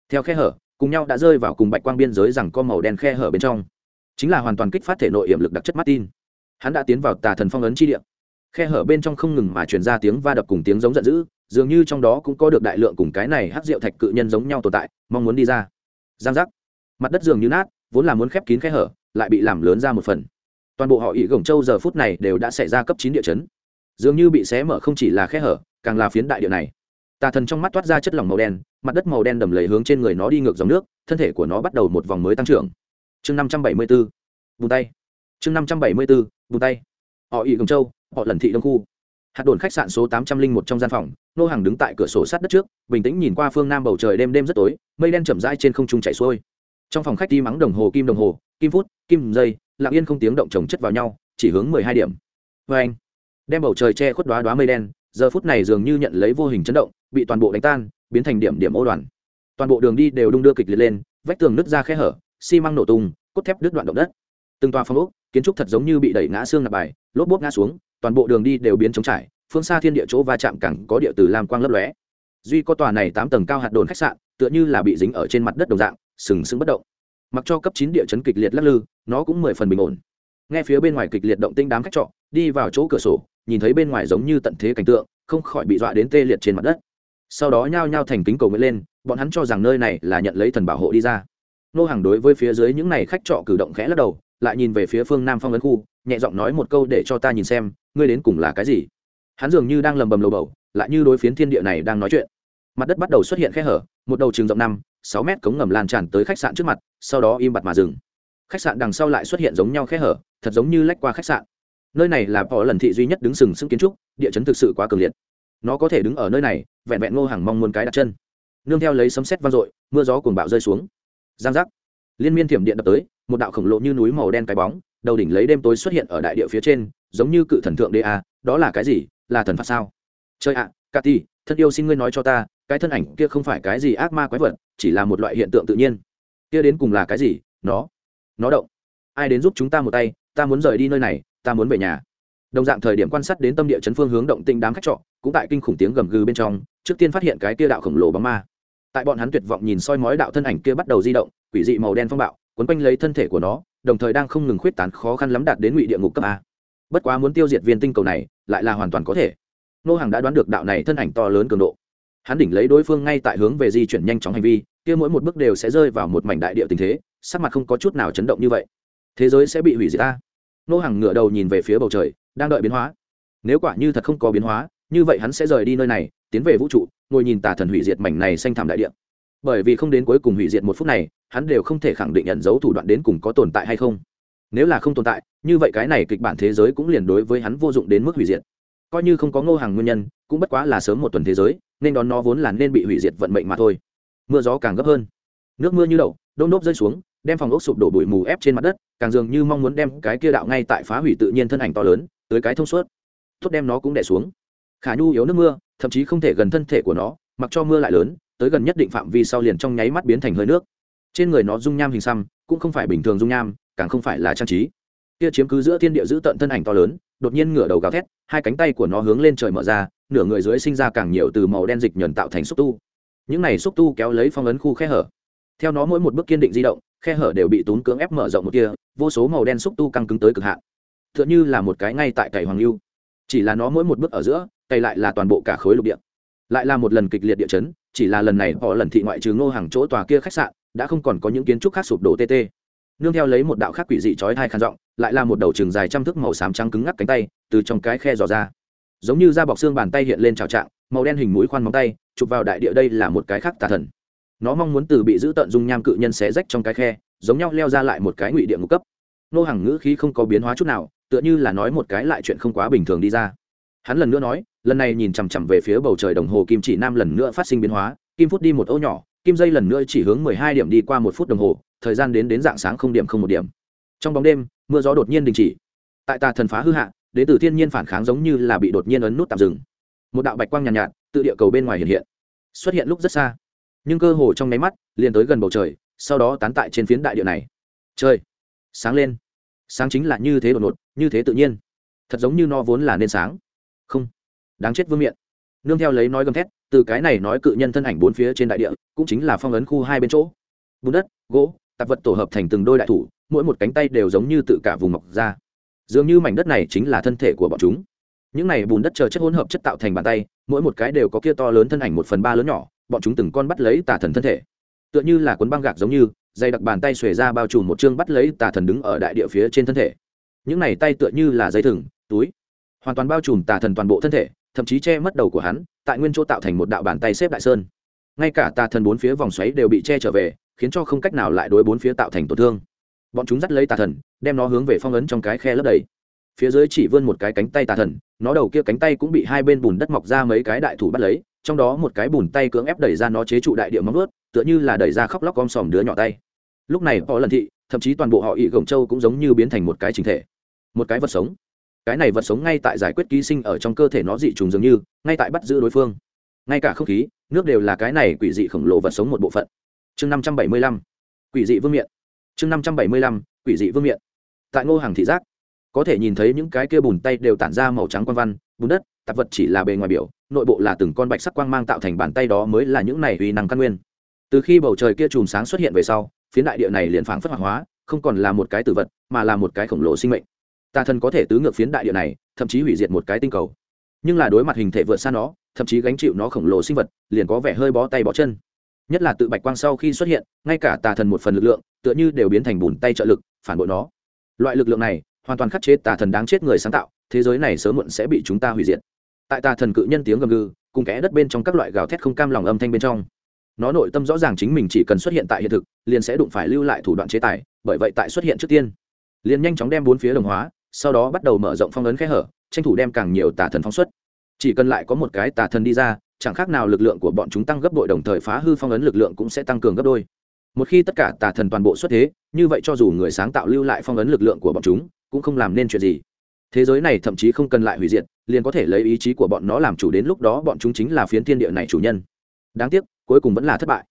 Theo khe hở, cùng nhau đã rơi vào cùng bạch quang biên giới rằng có màu đen khe hở bên trong. Chính là hoàn toàn kích phát thể nội hiểm lực đặc chất martin hắn đã tiến vào tà thần phong ấn chi địa. Khe hở bên trong không ngừng mà truyền ra tiếng va đập cùng tiếng giống giận dữ, dường như trong đó cũng có được đại lượng cùng cái này hát rượu thạch cự nhân giống nhau tồn tại, mong muốn đi ra. Giang giác. Mặt đất dường như nát, vốn là muốn khép kín khe hở, lại bị làm lớn ra một phần. Toàn bộ họ ỵ gồng châu giờ phút này đều đã xảy ra cấp chín địa chấn. Dường như bị xé mở không chỉ là khe hở, càng là phiến đại địa này. Tà thần trong mắt toát ra chất lỏng màu đen, mặt đất màu đen đầm lầy hướng trên người nó đi ngược dòng nước, thân thể của nó bắt đầu một vòng mới tăng trưởng. Chương năm trăm bảy mươi bốn vùng tay. Chương năm trăm bảy mươi bốn bùn tay. Họ ỉ gồng châu, họ lần thị đông khu. Hạt đồn khách sạn số tám trăm linh một trong gian phòng, nô hàng đứng tại cửa sổ sát đất trước, bình tĩnh nhìn qua phương nam bầu trời đêm đêm rất tối, mây đen chậm rãi trên không trung chảy xuôi. Trong phòng khách đi mắng đồng hồ, kim đồng hồ, kim phút, kim giây, lặng yên không tiếng động chồng chất vào nhau, chỉ hướng mười hai điểm. Vê anh, đem bầu trời che khuất đoá đoá mây đen, giờ phút này dường như nhận lấy vô hình chấn động, bị toàn bộ đánh tan, biến thành điểm điểm ô đoàn. Toàn bộ đường đi đều đung đưa kịch liệt lên, vách tường nứt ra khe hở, xi măng nổ tung, cốt thép đứt đoạn động đất. Từng tòa phong ốc kiến trúc thật giống như bị đẩy ngã xương nạp bài, lốp bốp ngã xuống, toàn bộ đường đi đều biến trống trải, phương xa thiên địa chỗ va chạm cẳng có địa từ lam quang lấp lóe. Duy có tòa này tám tầng cao hạt đồn khách sạn, tựa như là bị dính ở trên mặt đất đồng dạng, sừng sững bất động. Mặc cho cấp chín địa chấn kịch liệt lắc lư, nó cũng mười phần bình ổn. Nghe phía bên ngoài kịch liệt động tinh đám khách trọ, đi vào chỗ cửa sổ, nhìn thấy bên ngoài giống như tận thế cảnh tượng, không khỏi bị dọa đến tê liệt trên mặt đất. Sau đó nhao nhao thành kính cầu nguyện lên, bọn hắn cho rằng nơi này là nhận lấy thần bảo hộ đi ra. Nô hàng đối với phía dưới những này khách trọ cử động khẽ lắc đầu lại nhìn về phía phương nam phong ấn khu, nhẹ giọng nói một câu để cho ta nhìn xem, ngươi đến cùng là cái gì? Hắn dường như đang lầm bầm lầu bầu, lại như đối phiến thiên địa này đang nói chuyện. Mặt đất bắt đầu xuất hiện khe hở, một đầu trường rộng năm, sáu mét cống ngầm lan tràn tới khách sạn trước mặt, sau đó im bặt mà dừng. Khách sạn đằng sau lại xuất hiện giống nhau khe hở, thật giống như lách qua khách sạn. Nơi này là bỏ lần thị duy nhất đứng sừng sững kiến trúc, địa chấn thực sự quá cường liệt. Nó có thể đứng ở nơi này, vẹn vẹn ngô hàng mong muôn cái đặt chân. Nương theo lấy sấm sét vang dội, mưa gió cuồng bạo rơi xuống. Giang giác. Liên miên thiểm điện đập tới một đạo khổng lồ như núi màu đen cái bóng đầu đỉnh lấy đêm tối xuất hiện ở đại địa phía trên giống như cự thần thượng đê a à, đó là cái gì? Là thần phạt sao? Chơi ạ à, ti thân yêu xin ngươi nói cho ta cái thân ảnh kia không phải cái gì ác ma quái vật chỉ là một loại hiện tượng tự nhiên. Kia đến cùng là cái gì? Nó nó động. Ai đến giúp chúng ta một tay ta muốn rời đi nơi này ta muốn về nhà. Đồng dạng thời điểm quan sát đến tâm địa chấn phương hướng động tinh đám khách trọ cũng tại kinh khủng tiếng gầm gừ bên trong trước tiên phát hiện cái kia đạo khổng lồ bóng ma. Tại bọn hắn tuyệt vọng nhìn soi mói đạo thân ảnh kia bắt đầu di động quỷ dị màu đen phong bạo quấn quanh lấy thân thể của nó, đồng thời đang không ngừng khuyết tán khó khăn lắm đạt đến ngụy địa ngục cấp a. Bất quá muốn tiêu diệt viên tinh cầu này, lại là hoàn toàn có thể. Nô hàng đã đoán được đạo này thân ảnh to lớn cường độ. Hắn đỉnh lấy đối phương ngay tại hướng về di chuyển nhanh chóng hành vi, kia mỗi một bước đều sẽ rơi vào một mảnh đại địa tình thế, sắc mặt không có chút nào chấn động như vậy. Thế giới sẽ bị hủy diệt ta. Nô hàng ngửa đầu nhìn về phía bầu trời, đang đợi biến hóa. Nếu quả như thật không có biến hóa, như vậy hắn sẽ rời đi nơi này, tiến về vũ trụ, ngồi nhìn tà thần hủy diệt mảnh này xanh thảm đại địa bởi vì không đến cuối cùng hủy diệt một phút này, hắn đều không thể khẳng định nhận dấu thủ đoạn đến cùng có tồn tại hay không. Nếu là không tồn tại, như vậy cái này kịch bản thế giới cũng liền đối với hắn vô dụng đến mức hủy diệt. Coi như không có ngô hàng nguyên nhân, cũng bất quá là sớm một tuần thế giới, nên đón nó vốn là nên bị hủy diệt vận mệnh mà thôi. Mưa gió càng gấp hơn. Nước mưa như đậu đôn đốp rơi xuống, đem phòng ốc sụp đổ bụi mù ép trên mặt đất, càng dường như mong muốn đem cái kia đạo ngay tại phá hủy tự nhiên thân ảnh to lớn, tới cái thông suốt. Thốt đem nó cũng đẻ xuống. Khả nhu yếu nước mưa, thậm chí không thể gần thân thể của nó, mặc cho mưa lại lớn tới gần nhất định phạm vi sau liền trong nháy mắt biến thành hơi nước. Trên người nó dung nham hình xăm, cũng không phải bình thường dung nham, càng không phải là trang trí. Kia chiếm cứ giữa thiên địa giữ tận thân ảnh to lớn, đột nhiên ngửa đầu gào thét, hai cánh tay của nó hướng lên trời mở ra, nửa người dưới sinh ra càng nhiều từ màu đen dịch nhuần tạo thành xúc tu. Những này xúc tu kéo lấy phong ấn khu khe hở. Theo nó mỗi một bước kiên định di động, khe hở đều bị tốn cưỡng ép mở rộng một kia vô số màu đen xúc tu căng cứng tới cực hạn. T h ư ợ n h ư là một cái ngay tại cày hoàng lưu. Chỉ là nó mỗi một bước ở giữa, cày lại là toàn bộ cả khối lục địa lại là một lần kịch liệt địa chấn, chỉ là lần này họ lần thị ngoại trừ ngô hàng chỗ tòa kia khách sạn, đã không còn có những kiến trúc khác sụp đổ tê tê. Nương theo lấy một đạo khác quỷ dị chói hai khăn giọng, lại là một đầu trường dài trăm thước màu xám trắng cứng ngắc cánh tay, từ trong cái khe dò ra. Giống như da bọc xương bàn tay hiện lên trào trạng, màu đen hình mũi khoan móng tay, chụp vào đại địa đây là một cái khác tà thần. Nó mong muốn từ bị giữ tận dung nham cự nhân xé rách trong cái khe, giống nhau leo ra lại một cái ngụy địa ngục cấp. Nô hàng ngữ khí không có biến hóa chút nào, tựa như là nói một cái lại chuyện không quá bình thường đi ra hắn lần nữa nói lần này nhìn chằm chằm về phía bầu trời đồng hồ kim chỉ nam lần nữa phát sinh biến hóa kim phút đi một ô nhỏ kim dây lần nữa chỉ hướng mười hai điểm đi qua một phút đồng hồ thời gian đến đến dạng sáng không điểm không một điểm. Trong bóng đêm mưa gió đột nhiên đình chỉ. Tại tà thần phá hư hạ đến từ thiên nhiên phản kháng giống như là bị đột nhiên ấn nút tạm dừng. Một đạo bạch quang nhàn nhạt, nhạt tự địa cầu bên ngoài hiện hiện. Xuất hiện lúc rất xa. Nhưng cơ hồ trong nháy mắt liền tới gần bầu trời sau đó tán tại trên phiến đại địa này. Trời! Sáng lên. Sáng chính là như thế đột ngột như thế tự nhiên. Thật giống như nó vốn là nên sáng không. Đáng chết vương miện. Nương theo lấy nói gầm thét, từ cái này nói cự nhân thân ảnh bốn phía trên đại địa, cũng chính là phong ấn khu hai bên chỗ. Bùn đất, gỗ, tạp vật tổ hợp thành từng đôi đại thủ, mỗi một cánh tay đều giống như tự cả vùng mọc ra. Dường như mảnh đất này chính là thân thể của bọn chúng. Những này bùn đất chờ chất hỗn hợp chất tạo thành bàn tay, mỗi một cái đều có kia to lớn thân ảnh một phần ba lớn nhỏ, bọn chúng từng con bắt lấy tà thần thân thể. Tựa như là cuốn băng gạc giống như, dây đặc bàn tay xuề ra bao trùm một chương bắt lấy tà thần đứng ở đại địa phía trên thân thể. Những này tay tựa như là dây thừng, túi hoàn toàn bao trùm tà thần toàn bộ thân thể, thậm chí che mất đầu của hắn, tại nguyên chỗ tạo thành một đạo bàn tay xếp đại sơn. Ngay cả tà thần bốn phía vòng xoáy đều bị che trở về, khiến cho không cách nào lại đối bốn phía tạo thành tổn thương. Bọn chúng dắt lấy tà thần, đem nó hướng về phong ấn trong cái khe lấp đầy. Phía dưới chỉ vươn một cái cánh tay tà thần, nó đầu kia cánh tay cũng bị hai bên bùn đất mọc ra mấy cái đại thủ bắt lấy, trong đó một cái bùn tay cưỡng ép đẩy ra nó chế trụ đại địa móng ướt tựa như là đẩy ra khóc lóc gom sòm đứa nhỏ tay. Lúc này, họ lần thị, thậm chí toàn bộ họ ị gồng châu cũng giống như biến thành một cái chính thể, một cái vật sống cái này vật sống ngay tại giải quyết ký sinh ở trong cơ thể nó dị trùng dường như, ngay tại bắt giữ đối phương. Ngay cả không khí, nước đều là cái này quỷ dị khổng lồ vật sống một bộ phận. Chương năm trăm bảy mươi lăm, quỷ dị vương miện. Chương năm trăm bảy mươi lăm, quỷ dị vương miện. Tại ngô hàng thị giác, có thể nhìn thấy những cái kia bùn tay đều tản ra màu trắng quan văn, bùn đất, tạp vật chỉ là bề ngoài biểu, nội bộ là từng con bạch sắc quang mang tạo thành bàn tay đó mới là những này uy năng căn nguyên. Từ khi bầu trời kia chùm sáng xuất hiện về sau, phiến đại địa này liền phảng phất hoạt hóa, không còn là một cái tử vật, mà là một cái khổng lồ sinh mệnh tà thần có thể tứ ngược phiến đại địa này, thậm chí hủy diệt một cái tinh cầu. Nhưng là đối mặt hình thể vượt xa nó, thậm chí gánh chịu nó khổng lồ sinh vật, liền có vẻ hơi bó tay bó chân. Nhất là tự bạch quang sau khi xuất hiện, ngay cả tà thần một phần lực lượng, tựa như đều biến thành bùn tay trợ lực, phản bội nó. Loại lực lượng này, hoàn toàn khắc chế tà thần đáng chết người sáng tạo, thế giới này sớm muộn sẽ bị chúng ta hủy diệt. Tại tà thần cự nhân tiếng gầm gừ, cùng kẽ đất bên trong các loại gào thét không cam lòng âm thanh bên trong, nó nội tâm rõ ràng chính mình chỉ cần xuất hiện tại hiện thực, liền sẽ đụng phải lưu lại thủ đoạn chế tài, bởi vậy tại xuất hiện trước tiên, liền nhanh chóng đem bốn phía đồng hóa sau đó bắt đầu mở rộng phong ấn khe hở, tranh thủ đem càng nhiều tà thần phóng xuất. Chỉ cần lại có một cái tà thần đi ra, chẳng khác nào lực lượng của bọn chúng tăng gấp bội đồng thời phá hư phong ấn lực lượng cũng sẽ tăng cường gấp đôi. Một khi tất cả tà thần toàn bộ xuất thế, như vậy cho dù người sáng tạo lưu lại phong ấn lực lượng của bọn chúng, cũng không làm nên chuyện gì. Thế giới này thậm chí không cần lại hủy diệt, liền có thể lấy ý chí của bọn nó làm chủ đến lúc đó bọn chúng chính là phiến thiên địa này chủ nhân. Đáng tiếc, cuối cùng vẫn là thất bại.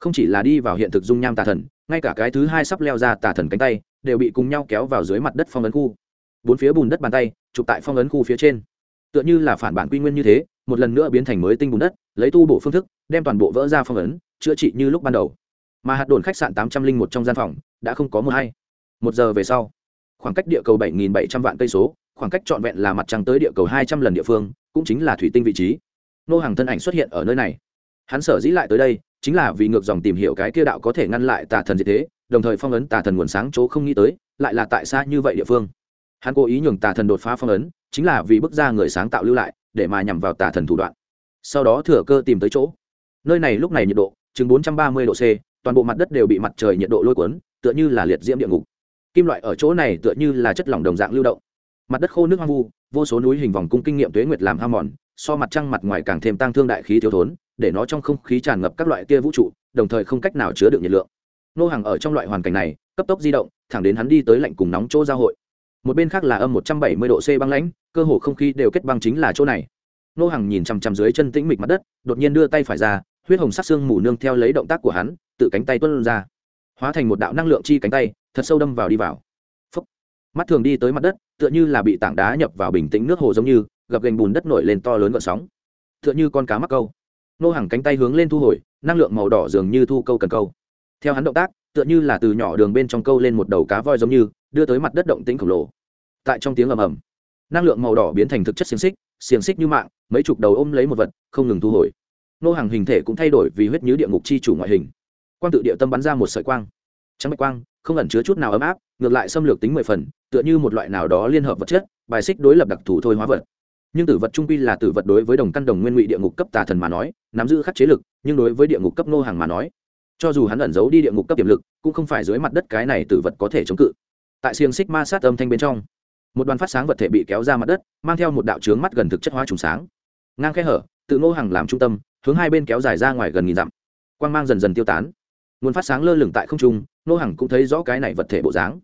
Không chỉ là đi vào hiện thực dung nham tà thần, ngay cả cái thứ hai sắp leo ra tà thần cánh tay, đều bị cùng nhau kéo vào dưới mặt đất phong ấn khu bốn phía bùn đất bàn tay chụp tại phong ấn khu phía trên tựa như là phản bản quy nguyên như thế một lần nữa biến thành mới tinh bùn đất lấy tu bổ phương thức đem toàn bộ vỡ ra phong ấn chữa trị như lúc ban đầu mà hạt đồn khách sạn tám trăm linh một trong gian phòng đã không có mưa hay. Một giờ về sau, khoảng cách địa cầu bảy nghìn bảy trăm vạn cây số, khoảng cách trọn vẹn là mặt trăng tới địa cầu hai trăm lần địa phương, cũng chính là thủy tinh vị trí. Nô hàng thân ảnh xuất hiện ở nơi này. Hắn sở dĩ lại tới đây, chính là vì ngược dòng tìm hiểu cái kia đạo có thể ngăn lại tà thần gì thế, đồng thời phong ấn tà thần nguồn sáng chỗ không nghĩ tới, lại là tại sao như vậy địa phương hắn cố ý nhường tà thần đột phá phong ấn, chính là vì bức ra người sáng tạo lưu lại, để mà nhằm vào tà thần thủ đoạn. Sau đó thừa cơ tìm tới chỗ. Nơi này lúc này nhiệt độ, chừng bốn trăm ba mươi độ c, toàn bộ mặt đất đều bị mặt trời nhiệt độ lôi cuốn, tựa như là liệt diễm địa ngục. Kim loại ở chỗ này tựa như là chất lỏng đồng dạng lưu động. Mặt đất khô nước hoang vu, vô số núi hình vòng cung kinh nghiệm tuế nguyệt làm ham mòn, so mặt trăng mặt ngoài càng thêm tăng thương đại khí thiếu thốn, để nó trong không khí tràn ngập các loại tia vũ trụ, đồng thời không cách nào chứa được nhiệt lượng. Nô hàng ở trong loại hoàn cảnh này, cấp tốc di động, thẳng đến hắn đi tới lạnh cùng nóng chỗ giao hội một bên khác là âm một trăm bảy mươi độ c băng lãnh, cơ hồ không khí đều kết băng chính là chỗ này. Nô hàng nhìn chằm chằm dưới chân tĩnh mịch mặt đất, đột nhiên đưa tay phải ra, huyết hồng sắc xương mù nương theo lấy động tác của hắn, tự cánh tay tuân ra, hóa thành một đạo năng lượng chi cánh tay, thật sâu đâm vào đi vào. Phúc. mắt thường đi tới mặt đất, tựa như là bị tảng đá nhập vào bình tĩnh nước hồ giống như, gập gành bùn đất nổi lên to lớn gợn sóng. Tựa như con cá mắc câu. Nô hàng cánh tay hướng lên thu hồi, năng lượng màu đỏ dường như thu câu cần câu. Theo hắn động tác, tựa như là từ nhỏ đường bên trong câu lên một đầu cá voi giống như đưa tới mặt đất động tĩnh khổng lồ. Tại trong tiếng ầm ầm, năng lượng màu đỏ biến thành thực chất xiềng xích xiềng xích như mạng, mấy chục đầu ôm lấy một vật, không ngừng thu hồi. Nô hàng hình thể cũng thay đổi vì huyết như địa ngục chi chủ ngoại hình. Quang tự địa tâm bắn ra một sợi quang. Trắng bạch quang, không ẩn chứa chút nào ấm áp, ngược lại xâm lược tính mười phần, tựa như một loại nào đó liên hợp vật chất, bài xích đối lập đặc thù thôi hóa vật. Nhưng tử vật trung quy là tử vật đối với đồng căn đồng nguyên ngụy địa ngục cấp tà thần mà nói, nắm giữ khắc chế lực, nhưng đối với địa ngục cấp nô hàng mà nói, cho dù hắn ẩn giấu đi địa ngục cấp tiềm lực, cũng không phải dưới mặt đất cái này tử vật có thể chống cự tại xiềng xích ma sát âm thanh bên trong, một đoàn phát sáng vật thể bị kéo ra mặt đất, mang theo một đạo trướng mắt gần thực chất hóa trùng sáng. Ngang khe hở, tự ngô hàng làm trung tâm, hướng hai bên kéo dài ra ngoài gần nghìn dặm. Quang mang dần dần tiêu tán. Nguồn phát sáng lơ lửng tại không trung, ngô hàng cũng thấy rõ cái này vật thể bộ dáng.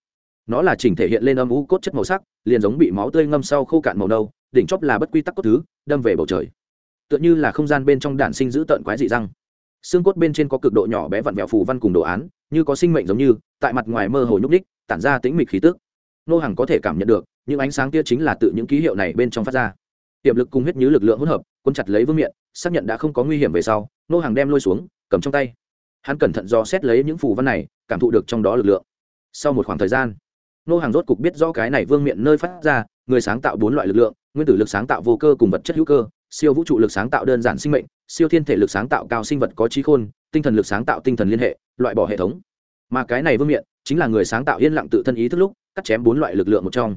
Nó là chỉnh thể hiện lên âm u cốt chất màu sắc, liền giống bị máu tươi ngâm sau khô cạn màu nâu, đỉnh chóp là bất quy tắc cốt thứ, đâm về bầu trời. Tựa như là không gian bên trong đản sinh giữ tợn quái dị răng. Xương cốt bên trên có cực độ nhỏ bé vặn vẹo phù văn cùng đồ án, như có sinh mệnh giống như, tại mặt ngoài mơ hồ nhúc ních tản ra tĩnh mịch khí tức. Nô hàng có thể cảm nhận được, những ánh sáng kia chính là tự những ký hiệu này bên trong phát ra. Tiềm lực cùng huyết như lực lượng hỗn hợp quân chặt lấy vương miện, xác nhận đã không có nguy hiểm về sau, nô hàng đem lôi xuống, cầm trong tay. Hắn cẩn thận do xét lấy những phù văn này, cảm thụ được trong đó lực lượng. Sau một khoảng thời gian, nô hàng rốt cục biết rõ cái này vương miện nơi phát ra, người sáng tạo bốn loại lực lượng, nguyên tử lực sáng tạo vô cơ cùng vật chất hữu cơ, siêu vũ trụ lực sáng tạo đơn giản sinh mệnh, siêu thiên thể lực sáng tạo cao sinh vật có trí khôn, tinh thần lực sáng tạo tinh thần liên hệ, loại bỏ hệ thống. Mà cái này vương miện chính là người sáng tạo yên lặng tự thân ý thức lúc, cắt chém bốn loại lực lượng một trong.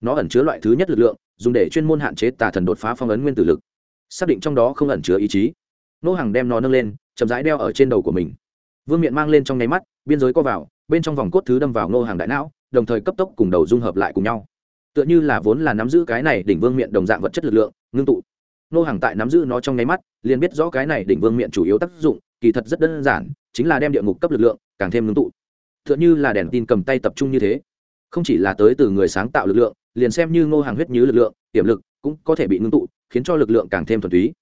Nó ẩn chứa loại thứ nhất lực lượng, dùng để chuyên môn hạn chế tà thần đột phá phong ấn nguyên tử lực. Xác định trong đó không ẩn chứa ý chí. Nô hàng đem nó nâng lên, chậm rãi đeo ở trên đầu của mình. Vương miện mang lên trong nháy mắt, biên giới co vào, bên trong vòng cốt thứ đâm vào nô hàng đại não, đồng thời cấp tốc cùng đầu dung hợp lại cùng nhau. Tựa như là vốn là nắm giữ cái này đỉnh vương miện đồng dạng vật chất lực lượng, ngưng tụ. Nô hàng tại nắm giữ nó trong nháy mắt, liền biết rõ cái này đỉnh vương miện chủ yếu tác dụng, kỳ thật rất đơn giản, chính là đem địa ngục cấp lực lượng, càng thêm ngưng tụ tựa như là đèn tin cầm tay tập trung như thế. Không chỉ là tới từ người sáng tạo lực lượng, liền xem như ngô hàng huyết như lực lượng, tiềm lực cũng có thể bị ngưng tụ, khiến cho lực lượng càng thêm thuần túy.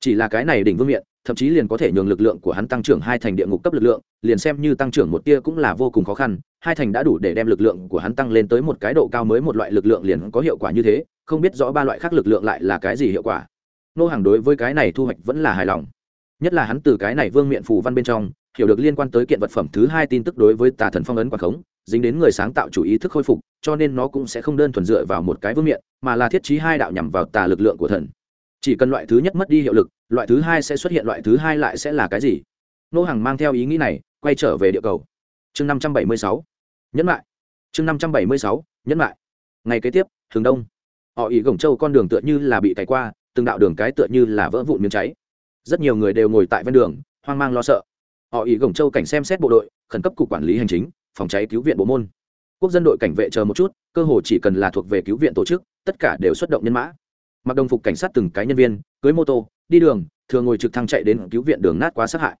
Chỉ là cái này đỉnh vương miện, thậm chí liền có thể nhường lực lượng của hắn tăng trưởng hai thành địa ngục cấp lực lượng, liền xem như tăng trưởng một tia cũng là vô cùng khó khăn, hai thành đã đủ để đem lực lượng của hắn tăng lên tới một cái độ cao mới một loại lực lượng liền có hiệu quả như thế, không biết rõ ba loại khác lực lượng lại là cái gì hiệu quả. Nô hàng đối với cái này thu hoạch vẫn là hài lòng. Nhất là hắn từ cái này vương miện phù văn bên trong hiểu được liên quan tới kiện vật phẩm thứ hai tin tức đối với tà thần phong ấn quảng khống, dính đến người sáng tạo chủ ý thức khôi phục, cho nên nó cũng sẽ không đơn thuần dựa vào một cái vương miện, mà là thiết trí hai đạo nhằm vào tà lực lượng của thần. Chỉ cần loại thứ nhất mất đi hiệu lực, loại thứ hai sẽ xuất hiện, loại thứ hai lại sẽ là cái gì? Nô hàng mang theo ý nghĩ này, quay trở về địa cầu. Chương năm trăm bảy mươi sáu. Nhẫn lại. Chương năm trăm bảy mươi sáu. Nhẫn lại. Ngày kế tiếp thường đông. Họ ý gồng châu con đường tựa như là bị cày qua, từng đạo đường cái tựa như là vỡ vụn miếng cháy. Rất nhiều người đều ngồi tại ven đường, hoang mang lo sợ họ ý gồng châu cảnh xem xét bộ đội, khẩn cấp cục quản lý hành chính, phòng cháy cứu viện bộ môn. Quốc dân đội cảnh vệ chờ một chút, cơ hồ chỉ cần là thuộc về cứu viện tổ chức, tất cả đều xuất động nhân mã. Mặc đồng phục cảnh sát từng cái nhân viên, cưới mô tô, đi đường, thường ngồi trực thăng chạy đến cứu viện đường nát quá sát hại.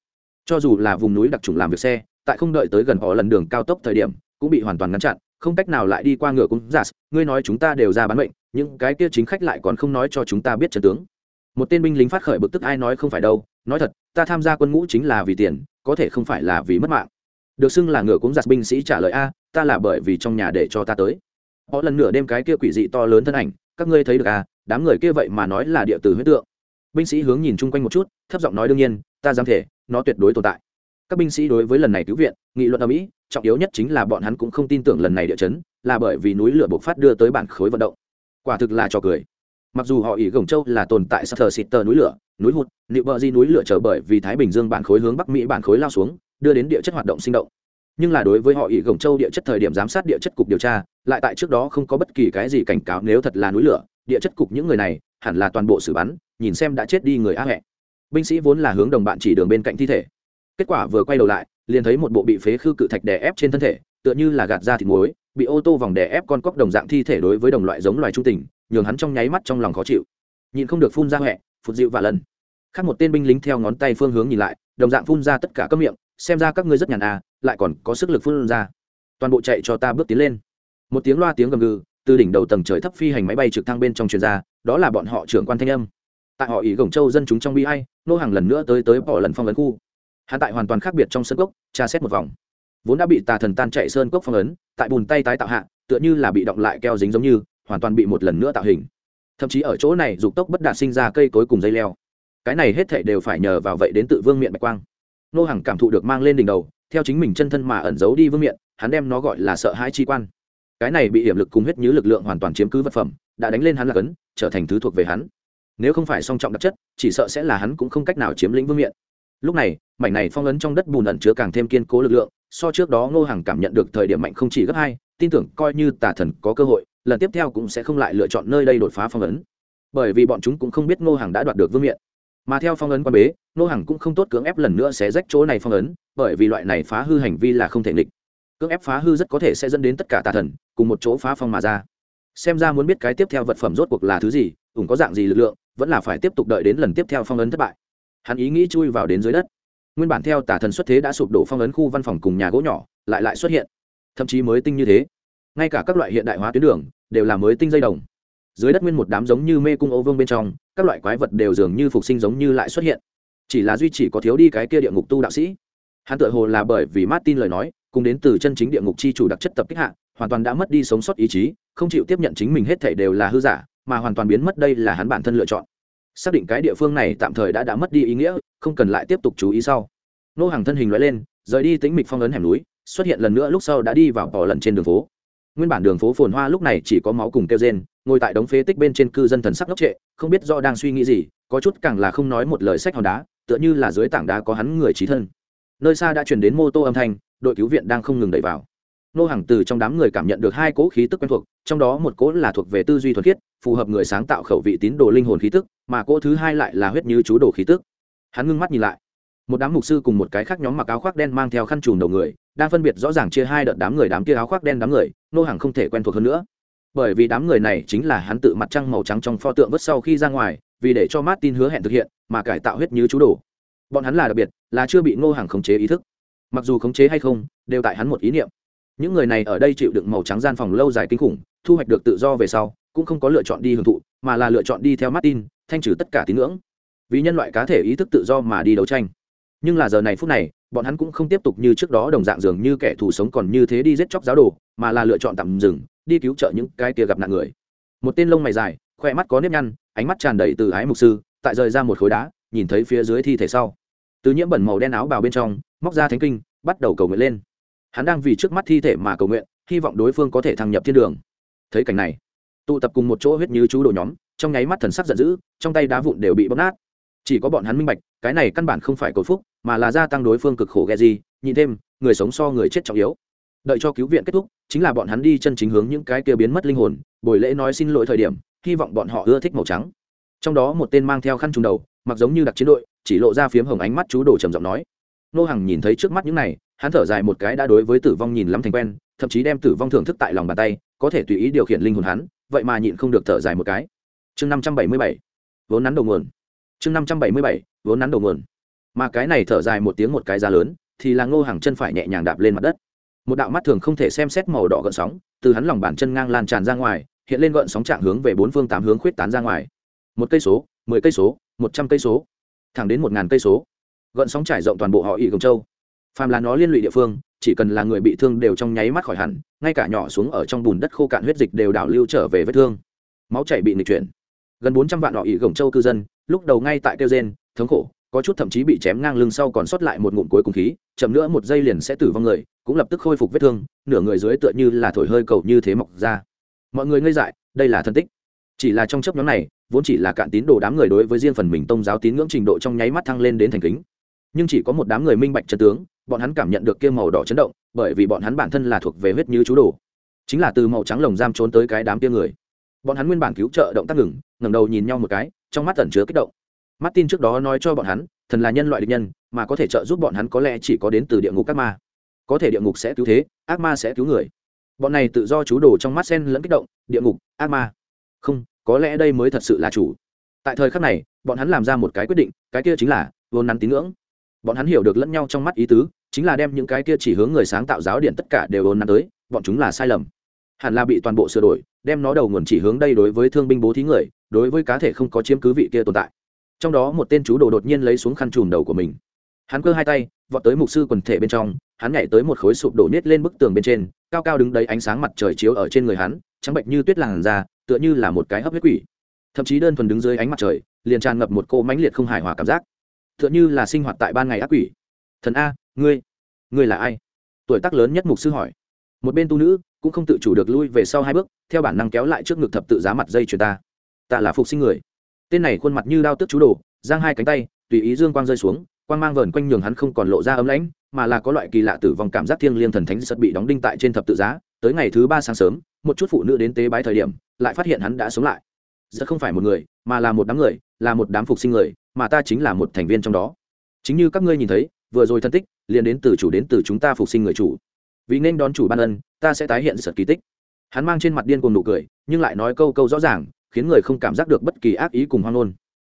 Cho dù là vùng núi đặc trùng làm việc xe, tại không đợi tới gần họ lần đường cao tốc thời điểm, cũng bị hoàn toàn ngăn chặn, không cách nào lại đi qua ngựa cũng giả. Ngươi nói chúng ta đều ra bán bệnh những cái kia chính khách lại còn không nói cho chúng ta biết trần tướng. Một tên binh lính phát khởi bực tức ai nói không phải đâu, nói thật ta tham gia quân ngũ chính là vì tiền, có thể không phải là vì mất mạng. Được xưng là ngựa cũng giặt binh sĩ trả lời a, ta là bởi vì trong nhà để cho ta tới. Họ lần nửa đêm cái kia quỷ dị to lớn thân ảnh, các ngươi thấy được à đám người kia vậy mà nói là địa tử huyết tượng. Binh sĩ hướng nhìn chung quanh một chút, thấp giọng nói đương nhiên, ta dám thể, nó tuyệt đối tồn tại. Các binh sĩ đối với lần này cứu viện, nghị luận ở mỹ trọng yếu nhất chính là bọn hắn cũng không tin tưởng lần này địa chấn, là bởi vì núi lửa bộc phát đưa tới bản khối vận động. Quả thực là trò cười mặc dù họ ỉ gồng châu là tồn tại sát thờ xịt tờ núi lửa, núi hụt nịu bờ di núi lửa trở bởi vì thái bình dương bản khối hướng bắc mỹ bản khối lao xuống, đưa đến địa chất hoạt động sinh động. Nhưng là đối với họ ỉ gồng châu địa chất thời điểm giám sát địa chất cục điều tra, lại tại trước đó không có bất kỳ cái gì cảnh cáo nếu thật là núi lửa, địa chất cục những người này hẳn là toàn bộ xử bắn, nhìn xem đã chết đi người á hẹ binh sĩ vốn là hướng đồng bạn chỉ đường bên cạnh thi thể. Kết quả vừa quay đầu lại, liền thấy một bộ bị phế khư cự thạch đè ép trên thân thể, tựa như là gạt ra thịt muối, bị ô tô vòng đè ép con cóc đồng dạng thi thể đối với đồng loại giống loài trung tình nhường hắn trong nháy mắt trong lòng khó chịu. Nhìn không được phun ra huệ phụt dịu và lần. Khác một tên binh lính theo ngón tay phương hướng nhìn lại, đồng dạng phun ra tất cả các miệng, xem ra các ngươi rất nhàn à lại còn có sức lực phun ra. Toàn bộ chạy cho ta bước tiến lên. Một tiếng loa tiếng gầm gừ, từ đỉnh đầu tầng trời thấp phi hành máy bay trực thăng bên trong truyền ra, đó là bọn họ trưởng quan thanh âm. Tại họ ý gồng châu dân chúng trong bi ai, nô hàng lần nữa tới tới bỏ lần phong ấn khu. Hạ tại hoàn toàn khác biệt trong sân cốc, tra xét một vòng. Vốn đã bị tà thần tan chạy sơn cốc phong ấn, tại bùn tay tái tạo hạ, tựa như là bị động lại keo dính giống như hoàn toàn bị một lần nữa tạo hình. Thậm chí ở chỗ này, dục tốc bất đạt sinh ra cây cối cùng dây leo. Cái này hết thể đều phải nhờ vào vậy đến tự vương miện bạch quang. Nô hàng cảm thụ được mang lên đỉnh đầu, theo chính mình chân thân mà ẩn giấu đi vương miện, hắn đem nó gọi là sợ hãi chi quan. Cái này bị hiểm lực cùng huyết như lực lượng hoàn toàn chiếm cứ vật phẩm, đã đánh lên hắn là cấn, trở thành thứ thuộc về hắn. Nếu không phải song trọng đặc chất, chỉ sợ sẽ là hắn cũng không cách nào chiếm lĩnh vương miện. Lúc này, mảnh này phong ấn trong đất bùn ẩn chứa càng thêm kiên cố lực lượng, so trước đó ngô hàng cảm nhận được thời điểm mạnh không chỉ gấp hai, tin tưởng coi như tà thần có cơ hội lần tiếp theo cũng sẽ không lại lựa chọn nơi đây đột phá phong ấn. Bởi vì bọn chúng cũng không biết ngô hàng đã đoạt được vương miện. Mà theo phong ấn quan bế, ngô hàng cũng không tốt cưỡng ép lần nữa sẽ rách chỗ này phong ấn, bởi vì loại này phá hư hành vi là không thể nghịch. Cưỡng ép phá hư rất có thể sẽ dẫn đến tất cả tà thần cùng một chỗ phá phong mà ra. Xem ra muốn biết cái tiếp theo vật phẩm rốt cuộc là thứ gì, ủng có dạng gì lực lượng, vẫn là phải tiếp tục đợi đến lần tiếp theo phong ấn thất bại. Hắn ý nghĩ chui vào đến dưới đất. Nguyên bản theo tà thần xuất thế đã sụp đổ phong ấn khu văn phòng cùng nhà gỗ nhỏ, lại lại xuất hiện. Thậm chí mới tinh như thế. Ngay cả các loại hiện đại hóa tuyến đường đều là mới tinh dây đồng. Dưới đất nguyên một đám giống như mê cung ô vương bên trong, các loại quái vật đều dường như phục sinh giống như lại xuất hiện. Chỉ là duy chỉ có thiếu đi cái kia địa ngục tu đạo sĩ. Hắn tự hồ là bởi vì martin lời nói, cùng đến từ chân chính địa ngục chi chủ đặc chất tập kích hạ, hoàn toàn đã mất đi sống sót ý chí, không chịu tiếp nhận chính mình hết thể đều là hư giả, mà hoàn toàn biến mất đây là hắn bản thân lựa chọn. Xác định cái địa phương này tạm thời đã đã mất đi ý nghĩa, không cần lại tiếp tục chú ý sau. Nô hàng thân hình loại lên, rời đi tính mịch phong ấn hẻm núi, xuất hiện lần nữa lúc sau đã đi vào bỏ lần trên đường phố nguyên bản đường phố phồn hoa lúc này chỉ có máu cùng kêu rên, ngồi tại đống phế tích bên trên cư dân thần sắc ngốc trệ, không biết do đang suy nghĩ gì, có chút càng là không nói một lời sách hòn đá, tựa như là dưới tảng đá có hắn người trí thân. Nơi xa đã truyền đến mô tô âm thanh, đội cứu viện đang không ngừng đẩy vào. Nô hàng từ trong đám người cảm nhận được hai cỗ khí tức quen thuộc, trong đó một cỗ là thuộc về tư duy thuần khiết, phù hợp người sáng tạo khẩu vị tín đồ linh hồn khí tức, mà cỗ thứ hai lại là huyết như chú đồ khí tức. Hắn ngưng mắt nhìn lại. Một đám mục sư cùng một cái khác nhóm mặc áo khoác đen mang theo khăn trùm đầu người đang phân biệt rõ ràng chia hai đợt đám người đám kia áo khoác đen đám người, nô hàng không thể quen thuộc hơn nữa. Bởi vì đám người này chính là hắn tự mặt trăng màu trắng trong pho tượng vứt sau khi ra ngoài, vì để cho martin hứa hẹn thực hiện, mà cải tạo huyết như chú đồ. Bọn hắn là đặc biệt, là chưa bị ngô hàng khống chế ý thức. Mặc dù khống chế hay không, đều tại hắn một ý niệm. Những người này ở đây chịu đựng màu trắng gian phòng lâu dài kinh khủng, thu hoạch được tự do về sau, cũng không có lựa chọn đi hưởng thụ, mà là lựa chọn đi theo martin, thanh trừ tất cả tín ngưỡng. Vì nhân loại cá thể ý thức tự do mà đi đấu tranh. Nhưng là giờ này phút này bọn hắn cũng không tiếp tục như trước đó đồng dạng dường như kẻ thù sống còn như thế đi giết chóc giáo đồ, mà là lựa chọn tạm dừng, đi cứu trợ những cái kia gặp nạn người. Một tên lông mày dài, khoe mắt có nếp nhăn, ánh mắt tràn đầy từ ái mục sư, tại rời ra một khối đá, nhìn thấy phía dưới thi thể sau. Từ nhiễm bẩn màu đen áo bào bên trong, móc ra thánh kinh, bắt đầu cầu nguyện lên. Hắn đang vì trước mắt thi thể mà cầu nguyện, hy vọng đối phương có thể thăng nhập thiên đường. Thấy cảnh này, tụ tập cùng một chỗ huyết như chú đồ nhóm, trong nháy mắt thần sắc giận dữ, trong tay đá vụn đều bị bóp nát. Chỉ có bọn hắn minh bạch, cái này căn bản không phải cầu phúc mà là gia tăng đối phương cực khổ ghe gì nhìn thêm, người sống so người chết trọng yếu. Đợi cho cứu viện kết thúc, chính là bọn hắn đi chân chính hướng những cái kia biến mất linh hồn, buổi lễ nói xin lỗi thời điểm, hy vọng bọn họ ưa thích màu trắng. Trong đó một tên mang theo khăn trùng đầu, mặc giống như đặc chiến đội, chỉ lộ ra phiếm hồng ánh mắt chú đồ trầm giọng nói. Nô hằng nhìn thấy trước mắt những này, hắn thở dài một cái đã đối với tử vong nhìn lắm thành quen, thậm chí đem tử vong thưởng thức tại lòng bàn tay, có thể tùy ý điều khiển linh hồn hắn, vậy mà nhịn không được thở dài một cái. Chương năm trăm bảy mươi bảy, vốn nắn đầu nguồn. Chương năm trăm bảy mươi bảy, vốn nắn đầu nguồn mà cái này thở dài một tiếng một cái giá lớn, thì là ngô hàng chân phải nhẹ nhàng đạp lên mặt đất. Một đạo mắt thường không thể xem xét màu đỏ gợn sóng, từ hắn lòng bàn chân ngang lan tràn ra ngoài, hiện lên gợn sóng trạng hướng về bốn phương tám hướng khuyết tán ra ngoài. Một cây số, mười cây số, một trăm cây số, thẳng đến một ngàn cây số. Gợn sóng trải rộng toàn bộ họ ỵ gồng châu. Phàm là nó liên lụy địa phương, chỉ cần là người bị thương đều trong nháy mắt khỏi hẳn, ngay cả nhỏ xuống ở trong bùn đất khô cạn huyết dịch đều đảo lưu trở về vết thương. Máu chảy bị nịch chuyển. Gần bốn trăm vạn họ ỵ gồng châu cư dân, lúc đầu ngay tại kêu gen thống khổ có chút thậm chí bị chém ngang lưng sau còn sót lại một ngụm cuối cùng khí, chậm nữa một giây liền sẽ tử vong người, cũng lập tức khôi phục vết thương, nửa người dưới tựa như là thổi hơi cầu như thế mọc ra. Mọi người ngây dại, đây là thân tích. Chỉ là trong chấp nhóm này, vốn chỉ là cạn tín đồ đám người đối với riêng phần mình tôn giáo tín ngưỡng trình độ trong nháy mắt thăng lên đến thành kính. Nhưng chỉ có một đám người minh bạch chân tướng, bọn hắn cảm nhận được kia màu đỏ chấn động, bởi vì bọn hắn bản thân là thuộc về huyết như chú đồ. Chính là từ màu trắng lồng giam trốn tới cái đám kia người. Bọn hắn nguyên bản cứu trợ động tác ngừng, ngẩng đầu nhìn nhau một cái, trong mắt tẩn chứa kích động martin trước đó nói cho bọn hắn, thần là nhân loại địch nhân, mà có thể trợ giúp bọn hắn có lẽ chỉ có đến từ địa ngục các ma. Có thể địa ngục sẽ cứu thế, ác ma sẽ cứu người. Bọn này tự do chú đồ trong mắt sen lẫn kích động, địa ngục, ác ma. Không, có lẽ đây mới thật sự là chủ. Tại thời khắc này, bọn hắn làm ra một cái quyết định, cái kia chính là vốn nắn tín ngưỡng. Bọn hắn hiểu được lẫn nhau trong mắt ý tứ, chính là đem những cái kia chỉ hướng người sáng tạo giáo điện tất cả đều vốn nắn tới, bọn chúng là sai lầm. Hẳn là bị toàn bộ sửa đổi, đem nó đầu nguồn chỉ hướng đây đối với thương binh bố thí người, đối với cá thể không có chiếm cứ vị kia tồn tại trong đó một tên chú đồ đột nhiên lấy xuống khăn trùm đầu của mình. Hắn cơ hai tay, vọt tới mục sư quần thể bên trong, hắn nhảy tới một khối sụp đổ nết lên bức tường bên trên, cao cao đứng đấy ánh sáng mặt trời chiếu ở trên người hắn, trắng bệnh như tuyết làn da, tựa như là một cái hấp huyết quỷ. Thậm chí đơn thuần đứng dưới ánh mặt trời, liền tràn ngập một cô mãnh liệt không hài hòa cảm giác. Tựa như là sinh hoạt tại ban ngày ác quỷ. Thần a, ngươi ngươi là ai? Tuổi tác lớn nhất mục sư hỏi. Một bên tu nữ cũng không tự chủ được lui về sau hai bước, theo bản năng kéo lại trước ngực thập tự giá mặt dây chuyền ta. Ta là phục sinh người tên này khuôn mặt như đao tức chú đồ, giang hai cánh tay, tùy ý dương quang rơi xuống, quang mang vờn quanh nhường hắn không còn lộ ra ấm lãnh, mà là có loại kỳ lạ tử vong cảm giác thiêng liêng thần thánh sật bị đóng đinh tại trên thập tự giá. Tới ngày thứ ba sáng sớm, một chút phụ nữ đến tế bái thời điểm, lại phát hiện hắn đã sống lại. Rất không phải một người, mà là một đám người, là một đám phục sinh người, mà ta chính là một thành viên trong đó. Chính như các ngươi nhìn thấy, vừa rồi thân tích, liền đến từ chủ đến từ chúng ta phục sinh người chủ. Vì nên đón chủ ban ân, ta sẽ tái hiện sật kỳ tích. Hắn mang trên mặt điên cùng nụ cười, nhưng lại nói câu câu rõ ràng khiến người không cảm giác được bất kỳ ác ý cùng hoang ngôn.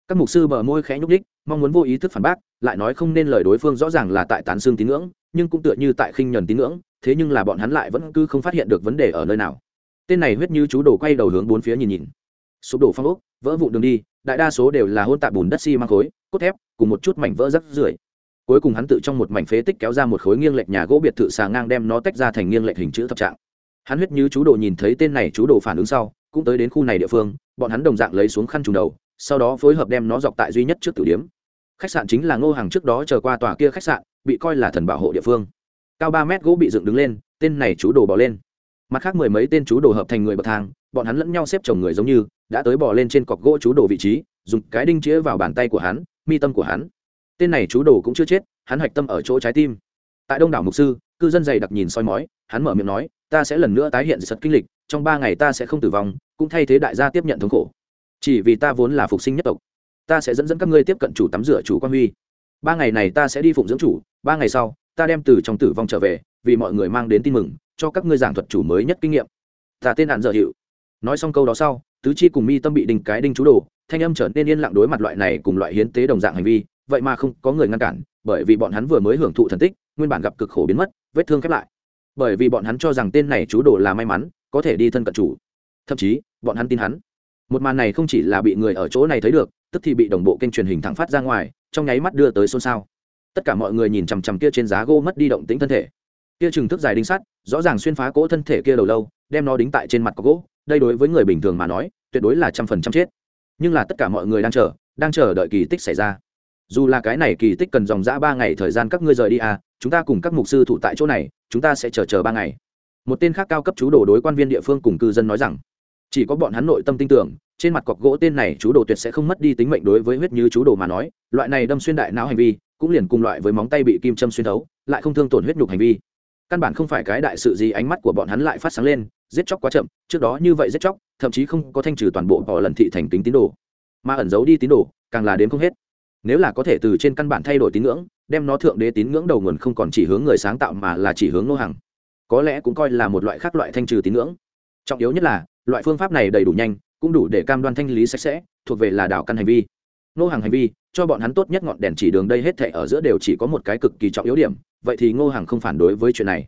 Các mục sư bờ môi khẽ nhúc đích mong muốn vô ý thức phản bác, lại nói không nên lời đối phương rõ ràng là tại tán xương tín ngưỡng, nhưng cũng tựa như tại khinh nhuần tín ngưỡng, thế nhưng là bọn hắn lại vẫn cứ không phát hiện được vấn đề ở nơi nào. Tên này huyết như chú đồ quay đầu hướng bốn phía nhìn nhìn. Sụp đổ phong ốc, vỡ vụn đường đi, đại đa số đều là hôn tạ bùn đất xi măng khối, cốt thép, cùng một chút mảnh vỡ rắc rưởi. Cuối cùng hắn tự trong một mảnh phế tích kéo ra một khối nghiêng lệch nhà gỗ biệt thự xà ngang đem nó tách ra thành nghiêng lệch hình chữ thập trạng. Hắn huyết như chú đồ nhìn thấy tên này chú đồ phản ứng sau cũng tới đến khu này địa phương, bọn hắn đồng dạng lấy xuống khăn trùng đầu, sau đó phối hợp đem nó dọc tại duy nhất trước tử điếm khách sạn chính là ngô hàng trước đó chờ qua tòa kia khách sạn, bị coi là thần bảo hộ địa phương. Cao ba mét gỗ bị dựng đứng lên, tên này chú đồ bỏ lên. Mặt khác mười mấy tên chú đồ hợp thành người bậc thang, bọn hắn lẫn nhau xếp chồng người giống như, đã tới bỏ lên trên cọc gỗ chú đồ vị trí, dùng cái đinh chĩa vào bàn tay của hắn, mi tâm của hắn. Tên này chú đồ cũng chưa chết, hắn hạch tâm ở chỗ trái tim. Tại đông đảo mục sư, cư dân dày đặc nhìn soi mói hắn mở miệng nói, ta sẽ lần nữa tái hiện sật kinh lịch, trong ba ngày ta sẽ không tử vong, cũng thay thế đại gia tiếp nhận thống khổ. Chỉ vì ta vốn là phục sinh nhất tộc, ta sẽ dẫn dẫn các ngươi tiếp cận chủ tắm rửa chủ quan huy. Ba ngày này ta sẽ đi phụng dưỡng chủ, ba ngày sau, ta đem từ trong tử vong trở về, vì mọi người mang đến tin mừng, cho các ngươi giảng thuật chủ mới nhất kinh nghiệm. Ta tên hạn dở hiệu nói xong câu đó sau, tứ chi cùng mi tâm bị đình cái đinh chú đồ, thanh âm trở nên yên lặng đối mặt loại này cùng loại hiến tế đồng dạng hành vi, vậy mà không có người ngăn cản, bởi vì bọn hắn vừa mới hưởng thụ thần tích, nguyên bản gặp cực khổ biến mất, vết thương khép lại bởi vì bọn hắn cho rằng tên này chú đồ là may mắn, có thể đi thân cận chủ. Thậm chí, bọn hắn tin hắn. Một màn này không chỉ là bị người ở chỗ này thấy được, tức thì bị đồng bộ kênh truyền hình thẳng phát ra ngoài, trong nháy mắt đưa tới xôn xao. Tất cả mọi người nhìn chằm chằm kia trên giá gỗ mất đi động tính thân thể. Kia chừng thức dài đinh sắt, rõ ràng xuyên phá cỗ thân thể kia đầu lâu, đem nó đính tại trên mặt có gỗ, đây đối với người bình thường mà nói, tuyệt đối là trăm phần trăm chết. Nhưng là tất cả mọi người đang chờ đang chờ đợi kỳ tích xảy ra. Dù là cái này kỳ tích cần dòng dã ba ngày thời gian các ngươi rời đi à chúng ta cùng các mục sư thủ tại chỗ này, chúng ta sẽ chờ chờ ba ngày. Một tên khác cao cấp chú đồ đối quan viên địa phương cùng cư dân nói rằng, chỉ có bọn hắn nội tâm tin tưởng, trên mặt cọc gỗ tên này chú đồ tuyệt sẽ không mất đi tính mệnh đối với huyết như chú đồ mà nói, loại này đâm xuyên đại não hành vi, cũng liền cùng loại với móng tay bị kim châm xuyên thấu, lại không thương tổn huyết nhục hành vi. Căn bản không phải cái đại sự gì ánh mắt của bọn hắn lại phát sáng lên, giết chóc quá chậm, trước đó như vậy giết chóc, thậm chí không có thanh trừ toàn bộ họ lần thị thành kính tín đồ. Mà ẩn giấu đi tín đồ, càng là đến không hết. Nếu là có thể từ trên căn bản thay đổi tín ngưỡng đem nó thượng đế tín ngưỡng đầu nguồn không còn chỉ hướng người sáng tạo mà là chỉ hướng nô hàng có lẽ cũng coi là một loại khác loại thanh trừ tín ngưỡng. Trọng yếu nhất là, loại phương pháp này đầy đủ nhanh, cũng đủ để cam đoan thanh lý sạch sẽ, thuộc về là đảo căn hành vi. Nô hàng hành vi, cho bọn hắn tốt nhất ngọn đèn chỉ đường đây hết thể ở giữa đều chỉ có một cái cực kỳ trọng yếu điểm, vậy thì ngô hàng không phản đối với chuyện này.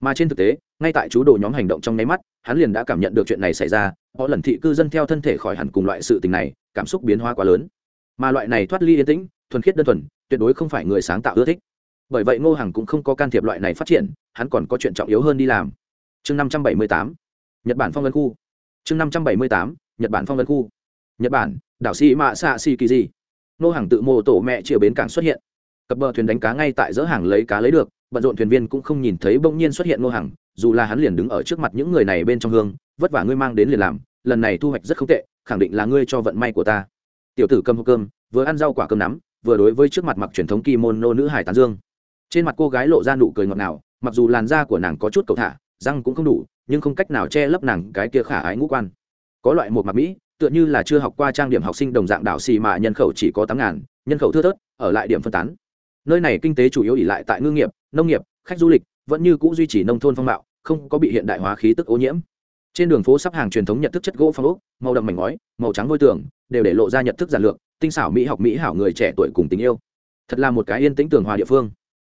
Mà trên thực tế, ngay tại chú đồ nhóm hành động trong nháy mắt, hắn liền đã cảm nhận được chuyện này xảy ra họ lần thị cư dân theo thân thể khỏi hẳn cùng loại sự tình này, cảm xúc biến hóa quá lớn mà loại này thoát ly yên tĩnh, thuần khiết đơn thuần, tuyệt đối không phải người sáng tạo ưa thích. Bởi vậy ngô hằng cũng không có can thiệp loại này phát triển, hắn còn có chuyện trọng yếu hơn đi làm. Chương năm trăm bảy mươi tám, nhật bản phong vân khu. Chương năm trăm bảy mươi tám, nhật bản phong vân khu. Nhật bản, đảo sĩ mạ xạ xì kỳ gì ngô hằng tự mô tổ mẹ chia bến cảng xuất hiện. Cập bờ thuyền đánh cá ngay tại dỡ hàng lấy cá lấy được, bận rộn thuyền viên cũng không nhìn thấy bỗng nhiên xuất hiện ngô hằng, dù là hắn liền đứng ở trước mặt những người này bên trong hương, vất vả ngươi mang đến liền làm, lần này thu hoạch rất không tệ, khẳng định là ngươi cho vận may của ta tiểu tử cầm hộp cơm, vừa ăn rau quả cơm nắm, vừa đối với trước mặt mặc truyền thống kimono nữ hải tán dương. Trên mặt cô gái lộ ra nụ cười ngọt ngào, mặc dù làn da của nàng có chút cầu thả, răng cũng không đủ, nhưng không cách nào che lấp nàng cái kia khả ái ngũ quan. Có loại một mặt mỹ, tựa như là chưa học qua trang điểm học sinh đồng dạng đảo xì mà nhân khẩu chỉ có tám ngàn, nhân khẩu thưa thớt, ở lại điểm phân tán. Nơi này kinh tế chủ yếu ỉ lại tại ngư nghiệp, nông nghiệp, khách du lịch, vẫn như c ũ duy trì nông thôn phong mạo không có bị hiện đại hóa khí tức ô nhiễm trên đường phố sắp hàng truyền thống nhận thức chất gỗ phong ốc màu đậm mảnh ngói màu trắng vôi tường đều để lộ ra nhận thức giản lược tinh xảo mỹ học mỹ hảo người trẻ tuổi cùng tình yêu. Thật là một cái yên tĩnh tường hòa địa phương.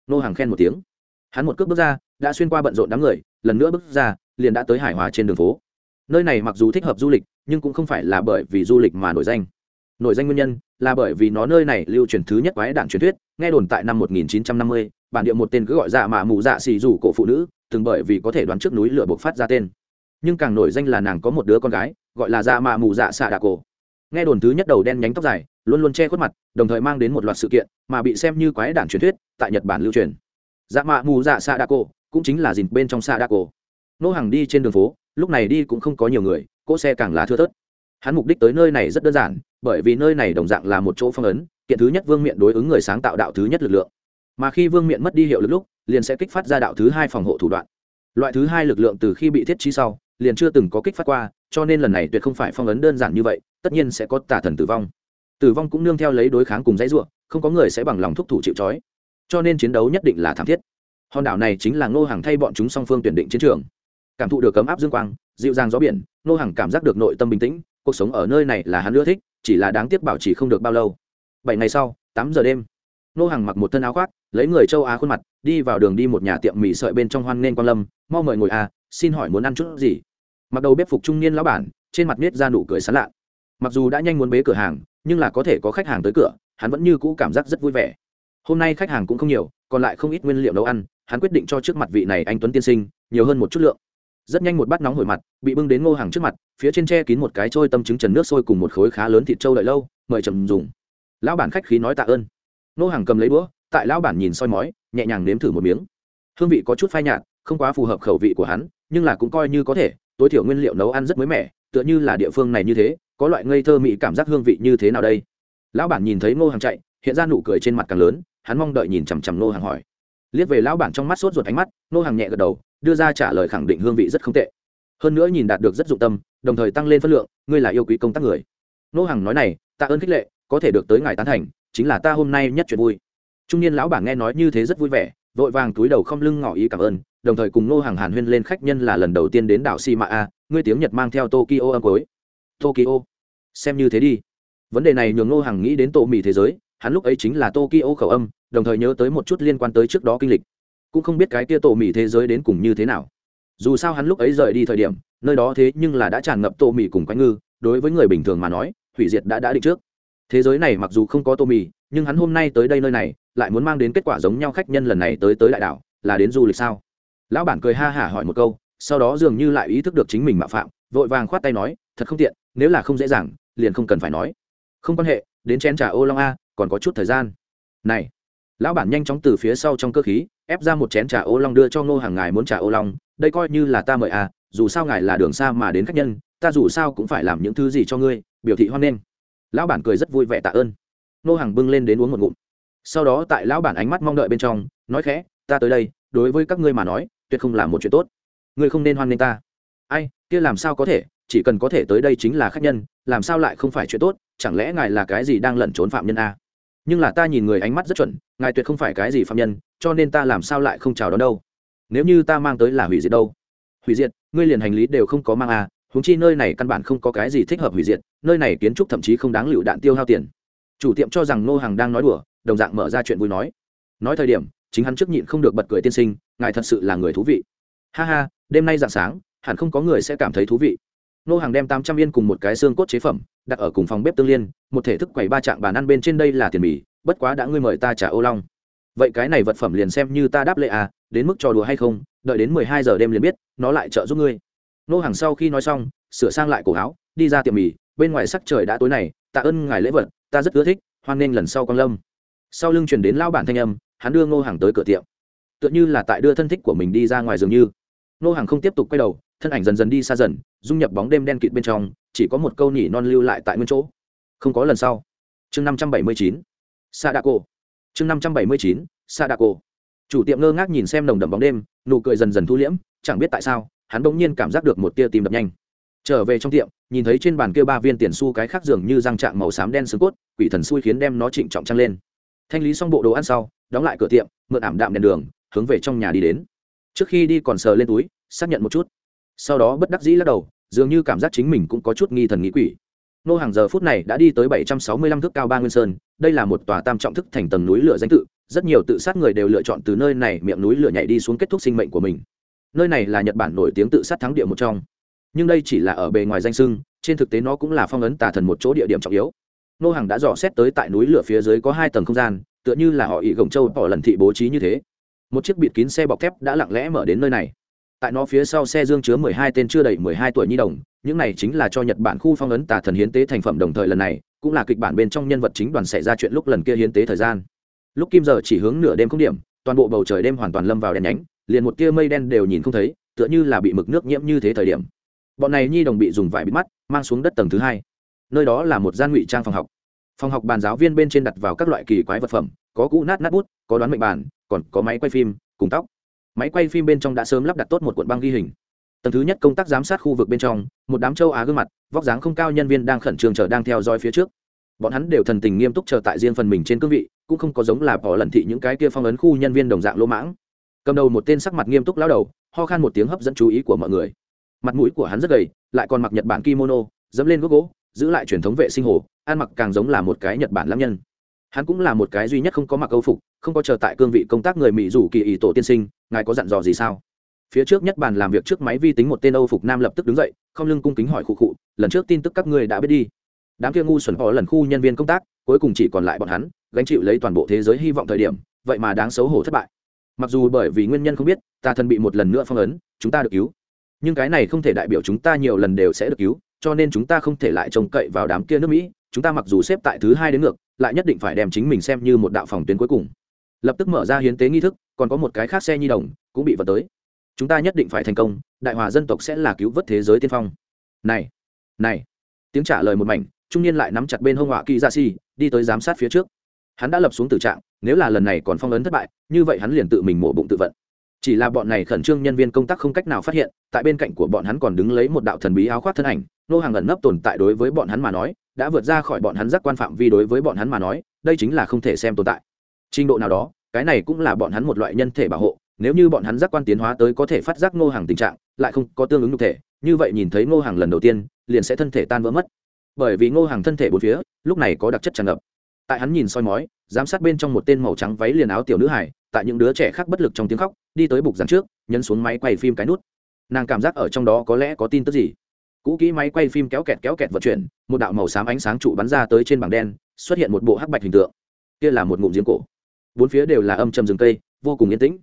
Nô hàng khen một tiếng. Hắn một cước bước ra đã xuyên qua bận rộn đám người lần nữa bước ra liền đã tới hải hòa trên đường phố. Nơi này mặc dù thích hợp du lịch nhưng cũng không phải là bởi vì du lịch mà nổi danh. Nổi danh nguyên nhân là bởi vì nó nơi này lưu truyền thứ nhất quái đảng truyền thuyết nghe đồn tại năm 1950, bản địa một tên cứ gọi dạ mà mù dạ xì rủ cổ phụ nữ từng bởi vì có thể đoán trước núi lửa bộc phát ra tên nhưng càng nổi danh là nàng có một đứa con gái, gọi là dạ mạ mù dạ xạ đà cổ. Nghe đồn thứ nhất đầu đen nhánh tóc dài, luôn luôn che khuất mặt, đồng thời mang đến một loạt sự kiện, mà bị xem như quái đản truyền thuyết, tại nhật bản lưu truyền. Dạ mạ mù dạ xạ đà cổ, cũng chính là dìn bên trong xạ đà cổ. Nô hàng đi trên đường phố, lúc này đi cũng không có nhiều người, cỗ xe càng là thưa thớt. Hắn mục đích tới nơi này rất đơn giản, bởi vì nơi này đồng dạng là một chỗ phong ấn, kiện thứ nhất vương miện đối ứng người sáng tạo đạo thứ nhất lực lượng. Mà khi vương miện mất đi hiệu lực lúc, liền sẽ kích phát ra đạo thứ hai phòng hộ thủ đoạn. Loại thứ hai lực lượng từ khi bị thiết trí sau liền chưa từng có kích phát qua, cho nên lần này tuyệt không phải phong ấn đơn giản như vậy, tất nhiên sẽ có tà thần tử vong. Tử vong cũng nương theo lấy đối kháng cùng dãy ruộng không có người sẽ bằng lòng thúc thủ chịu trói. Cho nên chiến đấu nhất định là thảm thiết. Hòn đảo này chính là ngô hàng thay bọn chúng song phương tuyển định chiến trường. Cảm thụ được cấm áp dương quang, dịu dàng gió biển, ngô hàng cảm giác được nội tâm bình tĩnh, cuộc sống ở nơi này là hắn ưa thích, chỉ là đáng tiếc bảo trì không được bao lâu. Bảy ngày sau, tám giờ đêm, ngô hàng mặc một thân áo khoác, lấy người châu á khuôn mặt, đi vào đường đi một nhà tiệm mì sợi bên trong hoan nên quan lâm, mau mời ngồi à xin hỏi muốn ăn chút gì? Mặc đầu bếp phục trung niên lão bản, trên mặt nết ra nụ cười sán lạ. Mặc dù đã nhanh muốn bế cửa hàng, nhưng là có thể có khách hàng tới cửa, hắn vẫn như cũ cảm giác rất vui vẻ. Hôm nay khách hàng cũng không nhiều, còn lại không ít nguyên liệu nấu ăn, hắn quyết định cho trước mặt vị này anh tuấn tiên sinh nhiều hơn một chút lượng. Rất nhanh một bát nóng hổi mặt, bị bưng đến ngô hàng trước mặt, phía trên tre kín một cái trôi tâm trứng trần nước sôi cùng một khối khá lớn thịt trâu đợi lâu, mời trầm dùng. Lão bản khách khí nói tạ ơn. Ngô hàng cầm lấy đũa, tại lão bản nhìn soi mói, nhẹ nhàng nếm thử một miếng. Hương vị có chút phai nhạt, không quá phù hợp khẩu vị của hắn, nhưng là cũng coi như có thể tối thiểu nguyên liệu nấu ăn rất mới mẻ, tựa như là địa phương này như thế, có loại ngây thơ mị cảm giác hương vị như thế nào đây? Lão bản nhìn thấy ngô hàng chạy, hiện ra nụ cười trên mặt càng lớn, hắn mong đợi nhìn chằm chằm ngô hàng hỏi. Liếc về lão bản trong mắt sốt ruột ánh mắt, ngô hàng nhẹ gật đầu, đưa ra trả lời khẳng định hương vị rất không tệ. Hơn nữa nhìn đạt được rất dụng tâm, đồng thời tăng lên phân lượng, ngươi là yêu quý công tác người. Ngô hàng nói này, tạ ơn khích lệ, có thể được tới ngài tán thành, chính là ta hôm nay nhất chuyện vui. Trung niên lão bản nghe nói như thế rất vui vẻ, vội vàng túi đầu không lưng ngỏ ý cảm ơn đồng thời cùng ngô hàng hàn huyên lên khách nhân là lần đầu tiên đến đảo Sima a, ngươi tiếng nhật mang theo tokyo âm cuối. Tokyo. Xem như thế đi. Vấn đề này nhường ngô hàng nghĩ đến tổ mì thế giới, hắn lúc ấy chính là tokyo khẩu âm, đồng thời nhớ tới một chút liên quan tới trước đó kinh lịch. Cũng không biết cái kia tổ mì thế giới đến cùng như thế nào. Dù sao hắn lúc ấy rời đi thời điểm, nơi đó thế nhưng là đã tràn ngập tô mì cùng quanh ngư, đối với người bình thường mà nói, hủy diệt đã đã định trước. Thế giới này mặc dù không có tô mì, nhưng hắn hôm nay tới đây nơi này, lại muốn mang đến kết quả giống nhau khách nhân lần này tới tới đại đảo, là đến du lịch sao? Lão bản cười ha hả hỏi một câu, sau đó dường như lại ý thức được chính mình mạo phạm, vội vàng khoát tay nói, thật không tiện, nếu là không dễ dàng, liền không cần phải nói. Không quan hệ, đến chén trà ô long a, còn có chút thời gian. Này. Lão bản nhanh chóng từ phía sau trong cơ khí, ép ra một chén trà ô long đưa cho ngô hàng ngài muốn trà ô long, đây coi như là ta mời à dù sao ngài là đường xa mà đến khách nhân, ta dù sao cũng phải làm những thứ gì cho ngươi, biểu thị hoan nghênh. Lão bản cười rất vui vẻ tạ ơn. Ngô hàng bưng lên đến uống một ngụm. Sau đó tại lão bản ánh mắt mong đợi bên trong, nói khẽ, ta tới đây, đối với các ngươi mà nói tuyệt không là một chuyện tốt. Ngươi không nên hoan nghênh ta. Ai, kia làm sao có thể? Chỉ cần có thể tới đây chính là khách nhân, làm sao lại không phải chuyện tốt? Chẳng lẽ ngài là cái gì đang lẩn trốn phạm nhân a? Nhưng là ta nhìn người ánh mắt rất chuẩn, ngài tuyệt không phải cái gì phạm nhân, cho nên ta làm sao lại không chào đón đâu? Nếu như ta mang tới là hủy diệt đâu? Hủy diệt, ngươi liền hành lý đều không có mang a, huống chi nơi này căn bản không có cái gì thích hợp hủy diệt, nơi này kiến trúc thậm chí không đáng lựu đạn tiêu hao tiền. Chủ tiệm cho rằng nô hàng đang nói đùa, đồng dạng mở ra chuyện vui nói. Nói thời điểm, chính hắn trước nhịn không được bật cười tiên sinh ngài thật sự là người thú vị. Ha ha, đêm nay dạng sáng, hẳn không có người sẽ cảm thấy thú vị. Nô hàng đem tám trăm yên cùng một cái xương cốt chế phẩm, đặt ở cùng phòng bếp tương liên, một thể thức quầy ba trạng bàn ăn bên trên đây là tiền mì, bất quá đã ngươi mời ta trả ô long. Vậy cái này vật phẩm liền xem như ta đáp lệ à đến mức trò đùa hay không, đợi đến mười hai giờ đêm liền biết, nó lại trợ giúp ngươi. Nô hàng sau khi nói xong, sửa sang lại cổ áo, đi ra tiệm mì, bên ngoài sắc trời đã tối này, tạ ơn ngài lễ vật, ta rất ưa thích, hoan nghênh lần sau con lâm. Sau lưng chuyển đến lao bản thanh âm, hắn đưa ngô hàng tới cửa tiệm tựa như là tại đưa thân thích của mình đi ra ngoài dường như. Nô hàng không tiếp tục quay đầu, thân ảnh dần dần đi xa dần, dung nhập bóng đêm đen kịt bên trong, chỉ có một câu nhỉ non lưu lại tại nguyên chỗ. Không có lần sau. Chương năm trăm bảy mươi chín sa đa cô chương năm trăm bảy mươi chín sa đa cô chủ tiệm ngơ ngác nhìn xem nồng đậm bóng đêm, nụ cười dần dần thu liễm, chẳng biết tại sao, hắn bỗng nhiên cảm giác được một tia tìm đập nhanh. Trở về trong tiệm, nhìn thấy trên bàn kia ba viên tiền xu cái khác dường như răng trạng màu xám đen xương cốt, quỷ thần xui khiến đem nó trịnh trọng trăng lên. Thanh lý xong bộ đồ ăn sau, đóng lại cửa tiệm, mượn ảm đạm đèn đường hướng về trong nhà đi đến. Trước khi đi còn sờ lên túi, xác nhận một chút. Sau đó bất đắc dĩ lắc đầu, dường như cảm giác chính mình cũng có chút nghi thần nghĩ quỷ. Nô hàng giờ phút này đã đi tới bảy trăm sáu mươi lăm thước cao ba nguyên sơn, đây là một tòa tam trọng thức thành tầng núi lửa danh tự, rất nhiều tự sát người đều lựa chọn từ nơi này miệng núi lửa nhảy đi xuống kết thúc sinh mệnh của mình. Nơi này là nhật bản nổi tiếng tự sát thắng địa một trong. Nhưng đây chỉ là ở bề ngoài danh sưng trên thực tế nó cũng là phong ấn tà thần một chỗ địa điểm trọng yếu. Nô hàng đã dò xét tới tại núi lửa phía dưới có hai tầng không gian, tựa như là họ ỵ gồng châu bỏ lần thị bố trí như thế một chiếc bịt kín xe bọc thép đã lặng lẽ mở đến nơi này. Tại nó phía sau xe dương chứa mười hai tên chưa đầy mười hai tuổi nhi đồng, những này chính là cho nhật bản khu phong ấn tà thần hiến tế thành phẩm đồng thời lần này, cũng là kịch bản bên trong nhân vật chính đoàn xảy ra chuyện lúc lần kia hiến tế thời gian. Lúc kim giờ chỉ hướng nửa đêm không điểm, toàn bộ bầu trời đêm hoàn toàn lâm vào đèn nhánh, liền một tia mây đen đều nhìn không thấy, tựa như là bị mực nước nhiễm như thế thời điểm. Bọn này nhi đồng bị dùng vải bịt mắt, mang xuống đất tầng thứ hai. Nơi đó là một gian ngụy trang phòng học. Phòng học bàn giáo viên bên trên đặt vào các loại kỳ quái vật phẩm, có cũ nát nát bút, có đoán mệnh bản còn có máy quay phim, cùng tóc. Máy quay phim bên trong đã sớm lắp đặt tốt một cuộn băng ghi hình. Tầng thứ nhất công tác giám sát khu vực bên trong, một đám châu á gương mặt, vóc dáng không cao nhân viên đang khẩn trương chờ đang theo dõi phía trước. Bọn hắn đều thần tình nghiêm túc chờ tại riêng phần mình trên cương vị, cũng không có giống là bỏ lần thị những cái kia phong ấn khu nhân viên đồng dạng lỗ mãng. Cầm đầu một tên sắc mặt nghiêm túc lao đầu, ho khan một tiếng hấp dẫn chú ý của mọi người. Mặt mũi của hắn rất gầy, lại còn mặc nhật bản kimono, dẫm lên gốc gỗ, giữ lại truyền thống vệ sinh hồ, ăn mặc càng giống là một cái nhật bản lam nhân hắn cũng là một cái duy nhất không có mặc âu phục, không có chờ tại cương vị công tác người mỹ dù kỳ ý tổ tiên sinh, ngài có dặn dò gì sao? Phía trước nhất bàn làm việc trước máy vi tính một tên âu phục nam lập tức đứng dậy, không lưng cung kính hỏi khụ khụ, lần trước tin tức các ngươi đã biết đi. Đám kia ngu xuẩn họ lần khu nhân viên công tác, cuối cùng chỉ còn lại bọn hắn, gánh chịu lấy toàn bộ thế giới hy vọng thời điểm, vậy mà đáng xấu hổ thất bại. Mặc dù bởi vì nguyên nhân không biết, ta thân bị một lần nữa phong ấn, chúng ta được cứu. Nhưng cái này không thể đại biểu chúng ta nhiều lần đều sẽ được cứu, cho nên chúng ta không thể lại trông cậy vào đám kia nước mỹ chúng ta mặc dù xếp tại thứ hai đến ngược, lại nhất định phải đem chính mình xem như một đạo phòng tuyến cuối cùng. Lập tức mở ra hiến tế nghi thức, còn có một cái khác xe nhi đồng cũng bị vật tới. Chúng ta nhất định phải thành công, đại hòa dân tộc sẽ là cứu vớt thế giới tiên phong. Này này, tiếng trả lời một mảnh, trung niên lại nắm chặt bên hông họa kỳ ra xì đi tới giám sát phía trước. Hắn đã lập xuống tử trạng, nếu là lần này còn phong ấn thất bại, như vậy hắn liền tự mình mổ bụng tự vận. Chỉ là bọn này khẩn trương nhân viên công tác không cách nào phát hiện, tại bên cạnh của bọn hắn còn đứng lấy một đạo thần bí áo khoác thân ảnh, nô hàng ẩn nấp tồn tại đối với bọn hắn mà nói đã vượt ra khỏi bọn hắn giác quan phạm vi đối với bọn hắn mà nói, đây chính là không thể xem tồn tại. Trình độ nào đó, cái này cũng là bọn hắn một loại nhân thể bảo hộ, nếu như bọn hắn giác quan tiến hóa tới có thể phát giác ngô hàng tình trạng, lại không có tương ứng nhục thể, như vậy nhìn thấy ngô hàng lần đầu tiên, liền sẽ thân thể tan vỡ mất. Bởi vì ngô hàng thân thể bốn phía, lúc này có đặc chất tràn ngập. Tại hắn nhìn soi mói, giám sát bên trong một tên màu trắng váy liền áo tiểu nữ hải tại những đứa trẻ khác bất lực trong tiếng khóc, đi tới bục giảng trước, nhấn xuống máy quay phim cái nút. Nàng cảm giác ở trong đó có lẽ có tin tức gì? Cũ kỹ máy quay phim kéo kẹt kéo kẹt vận chuyển, một đạo màu xám ánh sáng trụ bắn ra tới trên bảng đen, xuất hiện một bộ hắc bạch hình tượng. Kia là một ngụm giếng cổ. Bốn phía đều là âm trầm rừng cây, vô cùng yên tĩnh.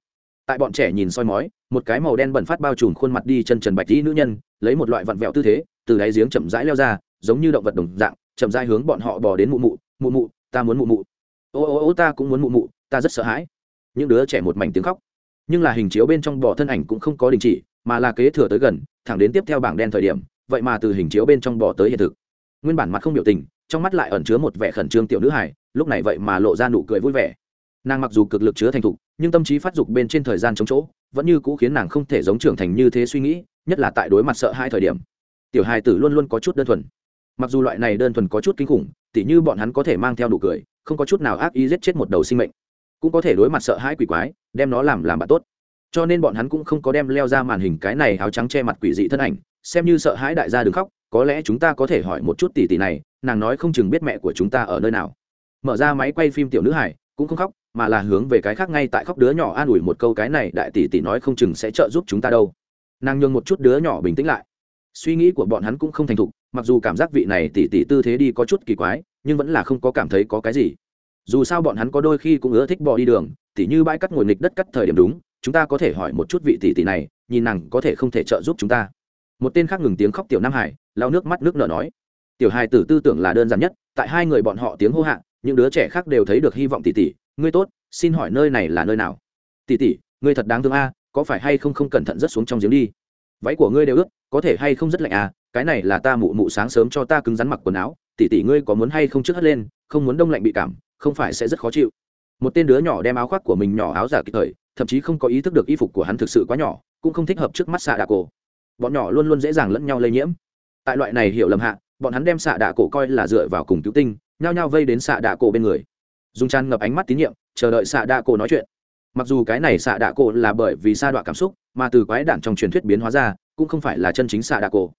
Tại bọn trẻ nhìn soi mói, một cái màu đen bẩn phát bao trùm khuôn mặt đi chân trần bạch dĩ nữ nhân, lấy một loại vặn vẹo tư thế, từ đáy giếng chậm rãi leo ra, giống như động vật đồng dạng, chậm rãi hướng bọn họ bò đến mụ mụ mụ mụ, ta muốn mụ mụ. Ô ô ô, ta cũng muốn mụ mụ, ta rất sợ hãi. Những đứa trẻ một mảnh tiếng khóc. Nhưng là hình chiếu bên trong bò thân ảnh cũng không có đình chỉ, mà là kế thừa tới gần, thẳng đến tiếp theo bảng đen thời điểm vậy mà từ hình chiếu bên trong bò tới hiện thực. Nguyên bản mặt không biểu tình, trong mắt lại ẩn chứa một vẻ khẩn trương tiểu nữ hải lúc này vậy mà lộ ra nụ cười vui vẻ. Nàng mặc dù cực lực chứa thành thục, nhưng tâm trí phát dục bên trên thời gian chống chỗ, vẫn như cũ khiến nàng không thể giống trưởng thành như thế suy nghĩ, nhất là tại đối mặt sợ hai thời điểm. Tiểu hài tử luôn luôn có chút đơn thuần. Mặc dù loại này đơn thuần có chút kinh khủng, tỉ như bọn hắn có thể mang theo nụ cười, không có chút nào ác ý giết chết một đầu sinh mệnh, cũng có thể đối mặt sợ hãi quỷ quái, đem nó làm làm bạn tốt. Cho nên bọn hắn cũng không có đem leo ra màn hình cái này áo trắng che mặt quỷ dị thân ảnh xem như sợ hãi đại gia đừng khóc, có lẽ chúng ta có thể hỏi một chút tỷ tỷ này, nàng nói không chừng biết mẹ của chúng ta ở nơi nào. Mở ra máy quay phim tiểu nữ hải, cũng không khóc, mà là hướng về cái khác ngay tại khóc đứa nhỏ an ủi một câu cái này, đại tỷ tỷ nói không chừng sẽ trợ giúp chúng ta đâu. Nàng nhường một chút đứa nhỏ bình tĩnh lại. Suy nghĩ của bọn hắn cũng không thành thục, mặc dù cảm giác vị này tỷ tỷ tư thế đi có chút kỳ quái, nhưng vẫn là không có cảm thấy có cái gì. Dù sao bọn hắn có đôi khi cũng ưa thích bỏ đi đường tỷ như bãi cắt ngồi nghịch đất cắt thời điểm đúng, chúng ta có thể hỏi một chút vị tỷ tỷ này, nhìn nàng có thể không thể trợ giúp chúng ta một tên khác ngừng tiếng khóc tiểu nam hải lao nước mắt nước nở nói, tiểu hài tử tư tưởng là đơn giản nhất, tại hai người bọn họ tiếng hô hạ, những đứa trẻ khác đều thấy được hy vọng tỷ tỷ, ngươi tốt, xin hỏi nơi này là nơi nào? Tỷ tỷ, ngươi thật đáng thương a, có phải hay không không cẩn thận rất xuống trong giếng đi? Váy của ngươi đều ướt, có thể hay không rất lạnh à cái này là ta mụ mụ sáng sớm cho ta cứng rắn mặc quần áo, tỷ tỷ ngươi có muốn hay không trước hất lên, không muốn đông lạnh bị cảm, không phải sẽ rất khó chịu. Một tên đứa nhỏ đem áo khoác của mình nhỏ áo giả kịp thời, thậm chí không có ý thức được y phục của hắn thực sự quá nhỏ, cũng không thích hợp trước mắt xạ đà cổ bọn nhỏ luôn luôn dễ dàng lẫn nhau lây nhiễm. Tại loại này hiểu lầm hạ, bọn hắn đem xạ đạ cổ coi là dựa vào cùng cứu tinh, nhao nhao vây đến xạ đạ cổ bên người. Dùng tràn ngập ánh mắt tín nhiệm, chờ đợi xạ đạ cổ nói chuyện. Mặc dù cái này xạ đạ cổ là bởi vì sa đọa cảm xúc, mà từ quái đản trong truyền thuyết biến hóa ra, cũng không phải là chân chính xạ đạ cổ.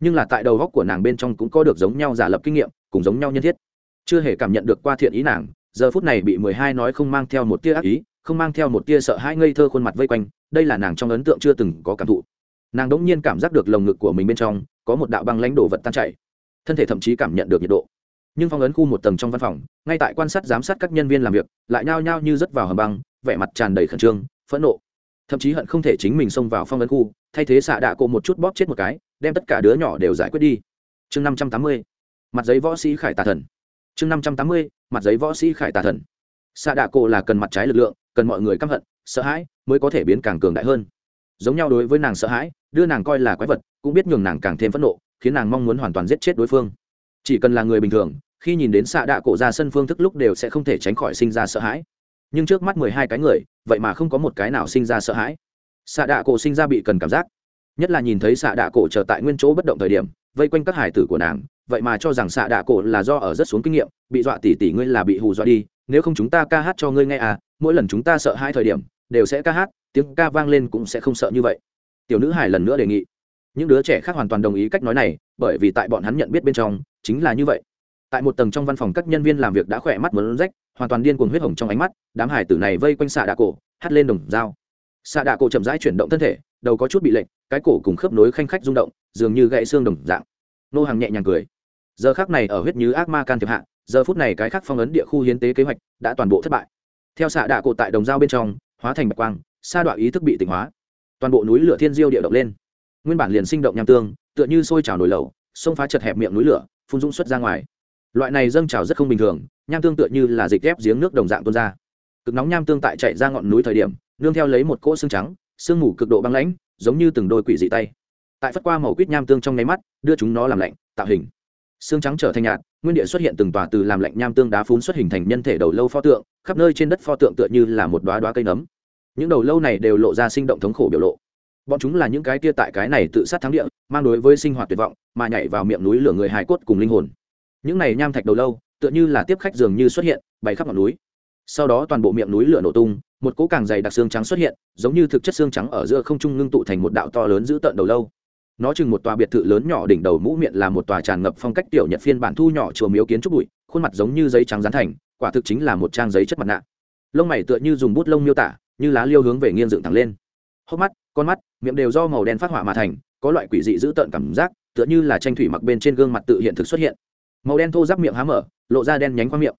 Nhưng là tại đầu góc của nàng bên trong cũng có được giống nhau giả lập kinh nghiệm, cùng giống nhau nhân thiết. Chưa hề cảm nhận được qua thiện ý nàng, giờ phút này bị mười hai nói không mang theo một tia ác ý, không mang theo một tia sợ hãi ngây thơ khuôn mặt vây quanh, đây là nàng trong ấn tượng chưa từng có cảm thụ nàng đỗng nhiên cảm giác được lồng ngực của mình bên trong có một đạo băng lãnh đổ vật tan chảy. Thân thể thậm chí cảm nhận được nhiệt độ. Nhưng phong ấn khu một tầng trong văn phòng, ngay tại quan sát giám sát các nhân viên làm việc, lại nhao nhao như rớt vào hầm băng, vẻ mặt tràn đầy khẩn trương, phẫn nộ. Thậm chí hận không thể chính mình xông vào phong ấn khu, thay thế xạ đạ cộ một chút bóp chết một cái, đem tất cả đứa nhỏ đều giải quyết đi. Chương năm trăm tám mươi, mặt giấy võ sĩ khải tà thần. Chương năm trăm tám mươi, mặt giấy võ sĩ khải tà thần. Xạ đạ cộ là cần mặt trái lực lượng, cần mọi người căm hận, sợ hãi, mới có thể biến càng cường đại hơn giống nhau đối với nàng sợ hãi, đưa nàng coi là quái vật, cũng biết nhường nàng càng thêm phẫn nộ, khiến nàng mong muốn hoàn toàn giết chết đối phương. Chỉ cần là người bình thường, khi nhìn đến xạ đạ cổ ra sân phương thức lúc đều sẽ không thể tránh khỏi sinh ra sợ hãi. Nhưng trước mắt mười hai cái người, vậy mà không có một cái nào sinh ra sợ hãi. Xạ đạ cổ sinh ra bị cần cảm giác. Nhất là nhìn thấy xạ đạ cổ trở tại nguyên chỗ bất động thời điểm, vây quanh các hải tử của nàng, vậy mà cho rằng xạ đạ cổ là do ở rất xuống kinh nghiệm, bị dọa tỉ tỉ ngươi là bị hù dọa đi, nếu không chúng ta ca hát cho ngươi nghe à mỗi lần chúng ta sợ hai thời điểm, đều sẽ ca hát tiếng ca vang lên cũng sẽ không sợ như vậy. Tiểu nữ hải lần nữa đề nghị. Những đứa trẻ khác hoàn toàn đồng ý cách nói này, bởi vì tại bọn hắn nhận biết bên trong, chính là như vậy. Tại một tầng trong văn phòng các nhân viên làm việc đã khỏe mắt muốn rách, hoàn toàn điên cuồng huyết hồng trong ánh mắt, đám hải tử này vây quanh xạ đạ cổ, hắt lên đồng dao. Xạ đạ cổ chậm rãi chuyển động thân thể, đầu có chút bị lệnh cái cổ cùng khớp nối khanh khách rung động, dường như gãy xương đồng dạng. Nô hàng nhẹ nhàng cười. Giờ khác này ở huyết như ác ma can thiệp hạ, giờ phút này cái khác phong ấn địa khu hiến tế kế hoạch đã toàn bộ thất bại. Theo xạ đạ cổ tại đồng dao bên trong, hóa thành bạch quang sa đoạn ý thức bị tỉnh hóa. Toàn bộ núi lửa thiên diêu địa động lên. Nguyên bản liền sinh động nham tương, tựa như sôi trào nổi lẩu xông phá chật hẹp miệng núi lửa, phun dũng xuất ra ngoài. Loại này dâng trào rất không bình thường, nham tương tựa như là dịch ghép giếng nước đồng dạng tuôn ra. Cực nóng nham tương tại chạy ra ngọn núi thời điểm, nương theo lấy một cỗ xương trắng, sương mù cực độ băng lãnh, giống như từng đôi quỷ dị tay. Tại phất qua màu quýt nham tương trong nháy mắt, đưa chúng nó làm lạnh, tạo hình. Xương trắng trở thành nhạt, nguyên địa xuất hiện từng tòa từ làm lạnh nham tương đá phun xuất hình thành nhân thể đầu lâu pho tượng, khắp nơi trên đất pho tượng tựa như là một đoá đoá cây nấm những đầu lâu này đều lộ ra sinh động thống khổ biểu lộ. Bọn chúng là những cái kia tại cái này tự sát thắng địa, mang đối với sinh hoạt tuyệt vọng, mà nhảy vào miệng núi lửa người hài cốt cùng linh hồn. Những này nham thạch đầu lâu, tựa như là tiếp khách dường như xuất hiện bày khắp ngọn núi. Sau đó toàn bộ miệng núi lửa nổ tung, một cỗ càng dày đặc xương trắng xuất hiện, giống như thực chất xương trắng ở giữa không trung ngưng tụ thành một đạo to lớn giữ tợn đầu lâu. Nó chừng một tòa biệt thự lớn nhỏ đỉnh đầu mũ miệng là một tòa tràn ngập phong cách tiểu nhật phiên bản thu nhỏ chùa miếu kiến trúc bụi, khuôn mặt giống như giấy trắng rán thành, quả thực chính là một trang giấy chất mặt nạ. Lông mày tựa như dùng bút lông miêu tả như lá liêu hướng về nghiêng dựng thẳng lên. Hốc mắt, con mắt, miệng đều do màu đen phát họa mà thành, có loại quỷ dị dữ tợn cảm giác, tựa như là tranh thủy mặc bên trên gương mặt tự hiện thực xuất hiện. Màu đen thô giáp miệng há mở, lộ ra đen nhánh qua miệng.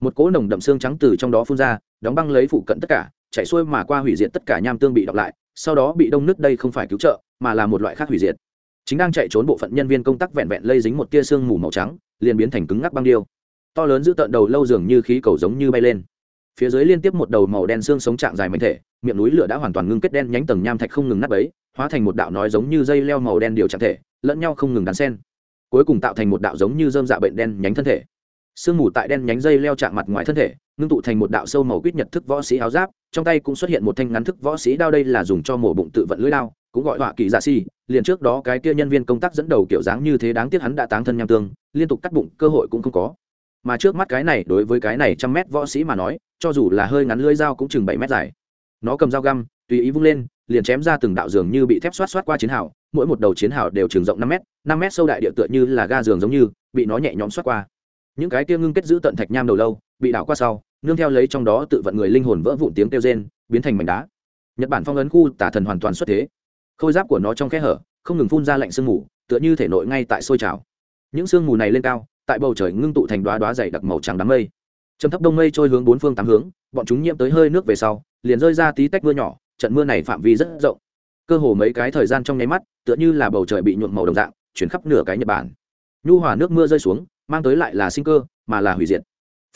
Một cỗ nồng đậm xương trắng từ trong đó phun ra, đóng băng lấy phụ cận tất cả chạy xuôi mà qua hủy diệt tất cả nham tương bị đọc lại, sau đó bị đông nước đây không phải cứu trợ, mà là một loại khác hủy diệt. Chính đang chạy trốn bộ phận nhân viên công tác vẹn vẹn lây dính một tia sương mù màu trắng, liền biến thành cứng ngắc băng điêu. To lớn giữ tợn đầu lâu dường như khí cầu giống như bay lên phía dưới liên tiếp một đầu màu đen xương sống trạng dài mạnh thể, miệng núi lửa đã hoàn toàn ngưng kết đen nhánh tầng nham thạch không ngừng nắp ấy, hóa thành một đạo nói giống như dây leo màu đen điều trạng thể, lẫn nhau không ngừng đan sen cuối cùng tạo thành một đạo giống như dơm dạ bệnh đen nhánh thân thể. Sương mù tại đen nhánh dây leo chạm mặt ngoài thân thể, ngưng tụ thành một đạo sâu màu quýt nhật thức võ sĩ áo giáp, trong tay cũng xuất hiện một thanh ngắn thức võ sĩ đao đây là dùng cho mổ bụng tự vận lưỡi đao, cũng gọi họa kỳ dạ giả si liền trước đó cái kia nhân viên công tác dẫn đầu kiểu dáng như thế đáng tiếc hắn đã táng thân nham tương, liên tục cắt bụng, cơ hội cũng không có mà trước mắt cái này đối với cái này trăm mét võ sĩ mà nói, cho dù là hơi ngắn lưỡi dao cũng chừng bảy mét dài. Nó cầm dao găm, tùy ý vung lên, liền chém ra từng đạo giường như bị thép xoát xoát qua chiến hào, mỗi một đầu chiến hào đều trường rộng năm mét năm mét sâu đại địa tựa như là ga giường giống như, bị nó nhẹ nhõm xoát qua. Những cái kia ngưng kết giữ tận thạch nham đầu lâu, bị đảo qua sau, nương theo lấy trong đó tự vận người linh hồn vỡ vụn tiếng kêu rên, biến thành mảnh đá. Nhật bản phong ấn khu tả thần hoàn toàn xuất thế. Khôi giáp của nó trong khe hở, không ngừng phun ra lạnh sương mù, tựa như thể nội ngay tại sôi trào. Những sương mù này lên cao tại bầu trời ngưng tụ thành đoá đoá dày đặc màu trắng đám mây. Trầm thấp đông mây trôi hướng bốn phương tám hướng, bọn chúng nhiễm tới hơi nước về sau, liền rơi ra tí tách mưa nhỏ, trận mưa này phạm vi rất rộng. Cơ hồ mấy cái thời gian trong nháy mắt, tựa như là bầu trời bị nhuộm màu đồng dạng, chuyển khắp nửa cái nhật bản. Nhu hòa nước mưa rơi xuống, mang tới lại là sinh cơ, mà là hủy diệt.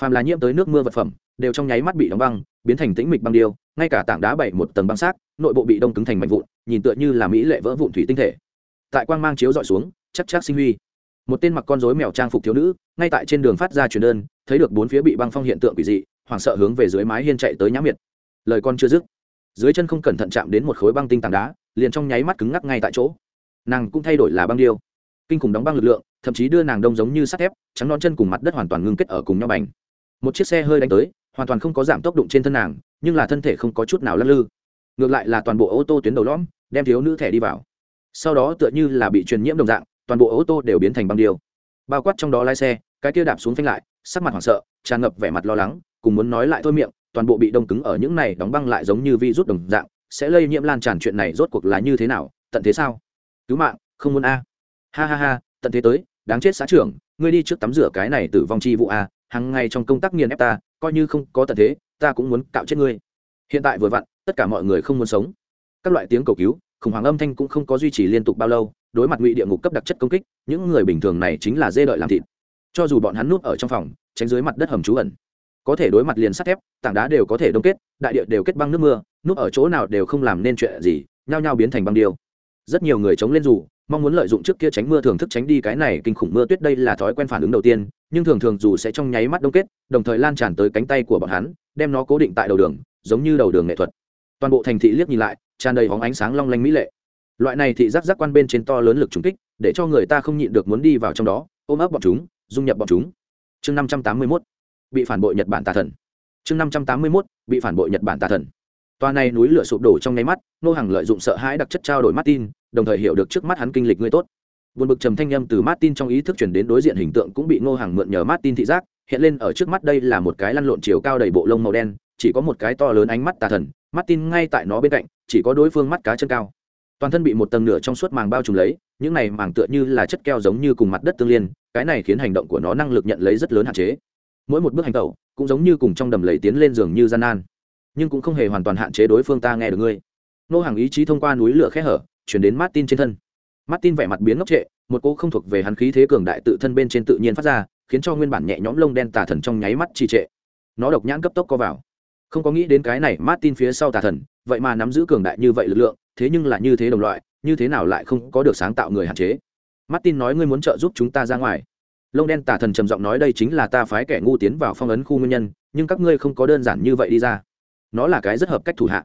Phàm là nhiễm tới nước mưa vật phẩm, đều trong nháy mắt bị đóng băng, biến thành tĩnh mịch băng điêu, ngay cả tảng đá bảy một tầng băng xác, nội bộ bị đông cứng thành mảnh vụn, nhìn tựa như là mỹ lệ vỡ vụn thủy tinh thể. Tại quang mang chiếu dọi xuống, chắc chắc sinh huy một tên mặc con rối mèo trang phục thiếu nữ, ngay tại trên đường phát ra truyền đơn, thấy được bốn phía bị băng phong hiện tượng quỷ dị, hoảng sợ hướng về dưới mái hiên chạy tới nhã miệt. Lời con chưa dứt, dưới chân không cẩn thận chạm đến một khối băng tinh tảng đá, liền trong nháy mắt cứng ngắc ngay tại chỗ. Nàng cũng thay đổi là băng điêu. Kinh khủng đóng băng lực lượng, thậm chí đưa nàng đông giống như sắt thép, trắng non chân cùng mặt đất hoàn toàn ngưng kết ở cùng nhau bành. Một chiếc xe hơi đánh tới, hoàn toàn không có giảm tốc độ trên thân nàng, nhưng là thân thể không có chút nào lắc lư. Ngược lại là toàn bộ ô tô tuyến đầu lõm, đem thiếu nữ thẻ đi vào. Sau đó tựa như là bị truyền nhiễm đồng dạng toàn bộ ô tô đều biến thành băng điêu. Bao quát trong đó lái xe, cái kia đạp xuống phanh lại, sắc mặt hoảng sợ, tràn ngập vẻ mặt lo lắng, cùng muốn nói lại thôi miệng, toàn bộ bị đông cứng ở những này đóng băng lại giống như vi rút đồng dạng, sẽ lây nhiễm lan tràn chuyện này rốt cuộc là như thế nào, tận thế sao? Cứu mạng, không muốn a. Ha ha ha, tận thế tới, đáng chết xã trưởng, ngươi đi trước tắm rửa cái này tử vong chi vụ a hàng ngày trong công tác nghiền ép ta, coi như không có tận thế, ta cũng muốn cạo chết ngươi. Hiện tại vừa vặn, tất cả mọi người không muốn sống. Các loại tiếng cầu cứu khủng hoảng âm thanh cũng không có duy trì liên tục bao lâu, đối mặt ngụy địa ngục cấp đặc chất công kích, những người bình thường này chính là dê đợi làm thịt. Cho dù bọn hắn núp ở trong phòng, tránh dưới mặt đất hầm trú ẩn. Có thể đối mặt liền sắt thép, tảng đá đều có thể đông kết, đại địa đều kết băng nước mưa núp ở chỗ nào đều không làm nên chuyện gì, nhao nhao biến thành băng điêu. Rất nhiều người chống lên dù, mong muốn lợi dụng trước kia tránh mưa thường thức tránh đi cái này kinh khủng mưa tuyết đây là thói quen phản ứng đầu tiên, nhưng thường thường dù sẽ trong nháy mắt đông kết, đồng thời lan tràn tới cánh tay của bọn hắn, đem nó cố định tại đầu đường, giống như đầu đường nghệ thuật. Toàn bộ thành thị liếc nhìn lại tràn đầy hóng ánh sáng long lanh mỹ lệ. Loại này thị giác giác quan bên trên to lớn lực trúng kích, để cho người ta không nhịn được muốn đi vào trong đó, ôm ấp bọn chúng, dung nhập bọn chúng. Chương năm trăm tám mươi mốt, bị phản bội nhật bản tà thần. Chương năm trăm tám mươi mốt, bị phản bội nhật bản tà thần. Toa này núi lửa sụp đổ trong nháy mắt, nô hàng lợi dụng sợ hãi đặc chất trao đổi martin, đồng thời hiểu được trước mắt hắn kinh lịch người tốt. Buồn bực trầm thanh â m từ martin trong ý thức chuyển đến đối diện hình tượng cũng bị nô hàng mượn nhờ martin thị giác, hiện lên ở trước mắt đây là một cái lăn lộn chiều cao đầy bộ lông màu đen chỉ có một cái to lớn ánh mắt tà thần, martin ngay tại nó bên cạnh, chỉ có đối phương mắt cá chân cao. Toàn thân bị một tầng nửa trong suốt màng bao trùm lấy, những này màng tựa như là chất keo giống như cùng mặt đất tương liên, cái này khiến hành động của nó năng lực nhận lấy rất lớn hạn chế. Mỗi một bước hành tẩu, cũng giống như cùng trong đầm lầy tiến lên giường như gian nan, nhưng cũng không hề hoàn toàn hạn chế đối phương ta nghe được ngươi. Nô hàng ý chí thông qua núi lửa khẽ hở, chuyển đến martin trên thân. Martin vẻ mặt biến ngốc trệ, một cô không thuộc về hắn khí thế cường đại tự thân bên trên tự nhiên phát ra, khiến cho nguyên bản nhẹ nhõm lông đen tà thần trong nháy mắt trì trệ. Nó độc nhãn cấp tốc co vào không có nghĩ đến cái này martin phía sau tà thần, vậy mà nắm giữ cường đại như vậy lực lượng, thế nhưng là như thế đồng loại, như thế nào lại không có được sáng tạo người hạn chế? Martin nói ngươi muốn trợ giúp chúng ta ra ngoài. Lông đen tà thần trầm giọng nói đây chính là ta phái kẻ ngu tiến vào phong ấn khu nguyên nhân, nhưng các ngươi không có đơn giản như vậy đi ra. Nó là cái rất hợp cách thủ hạ.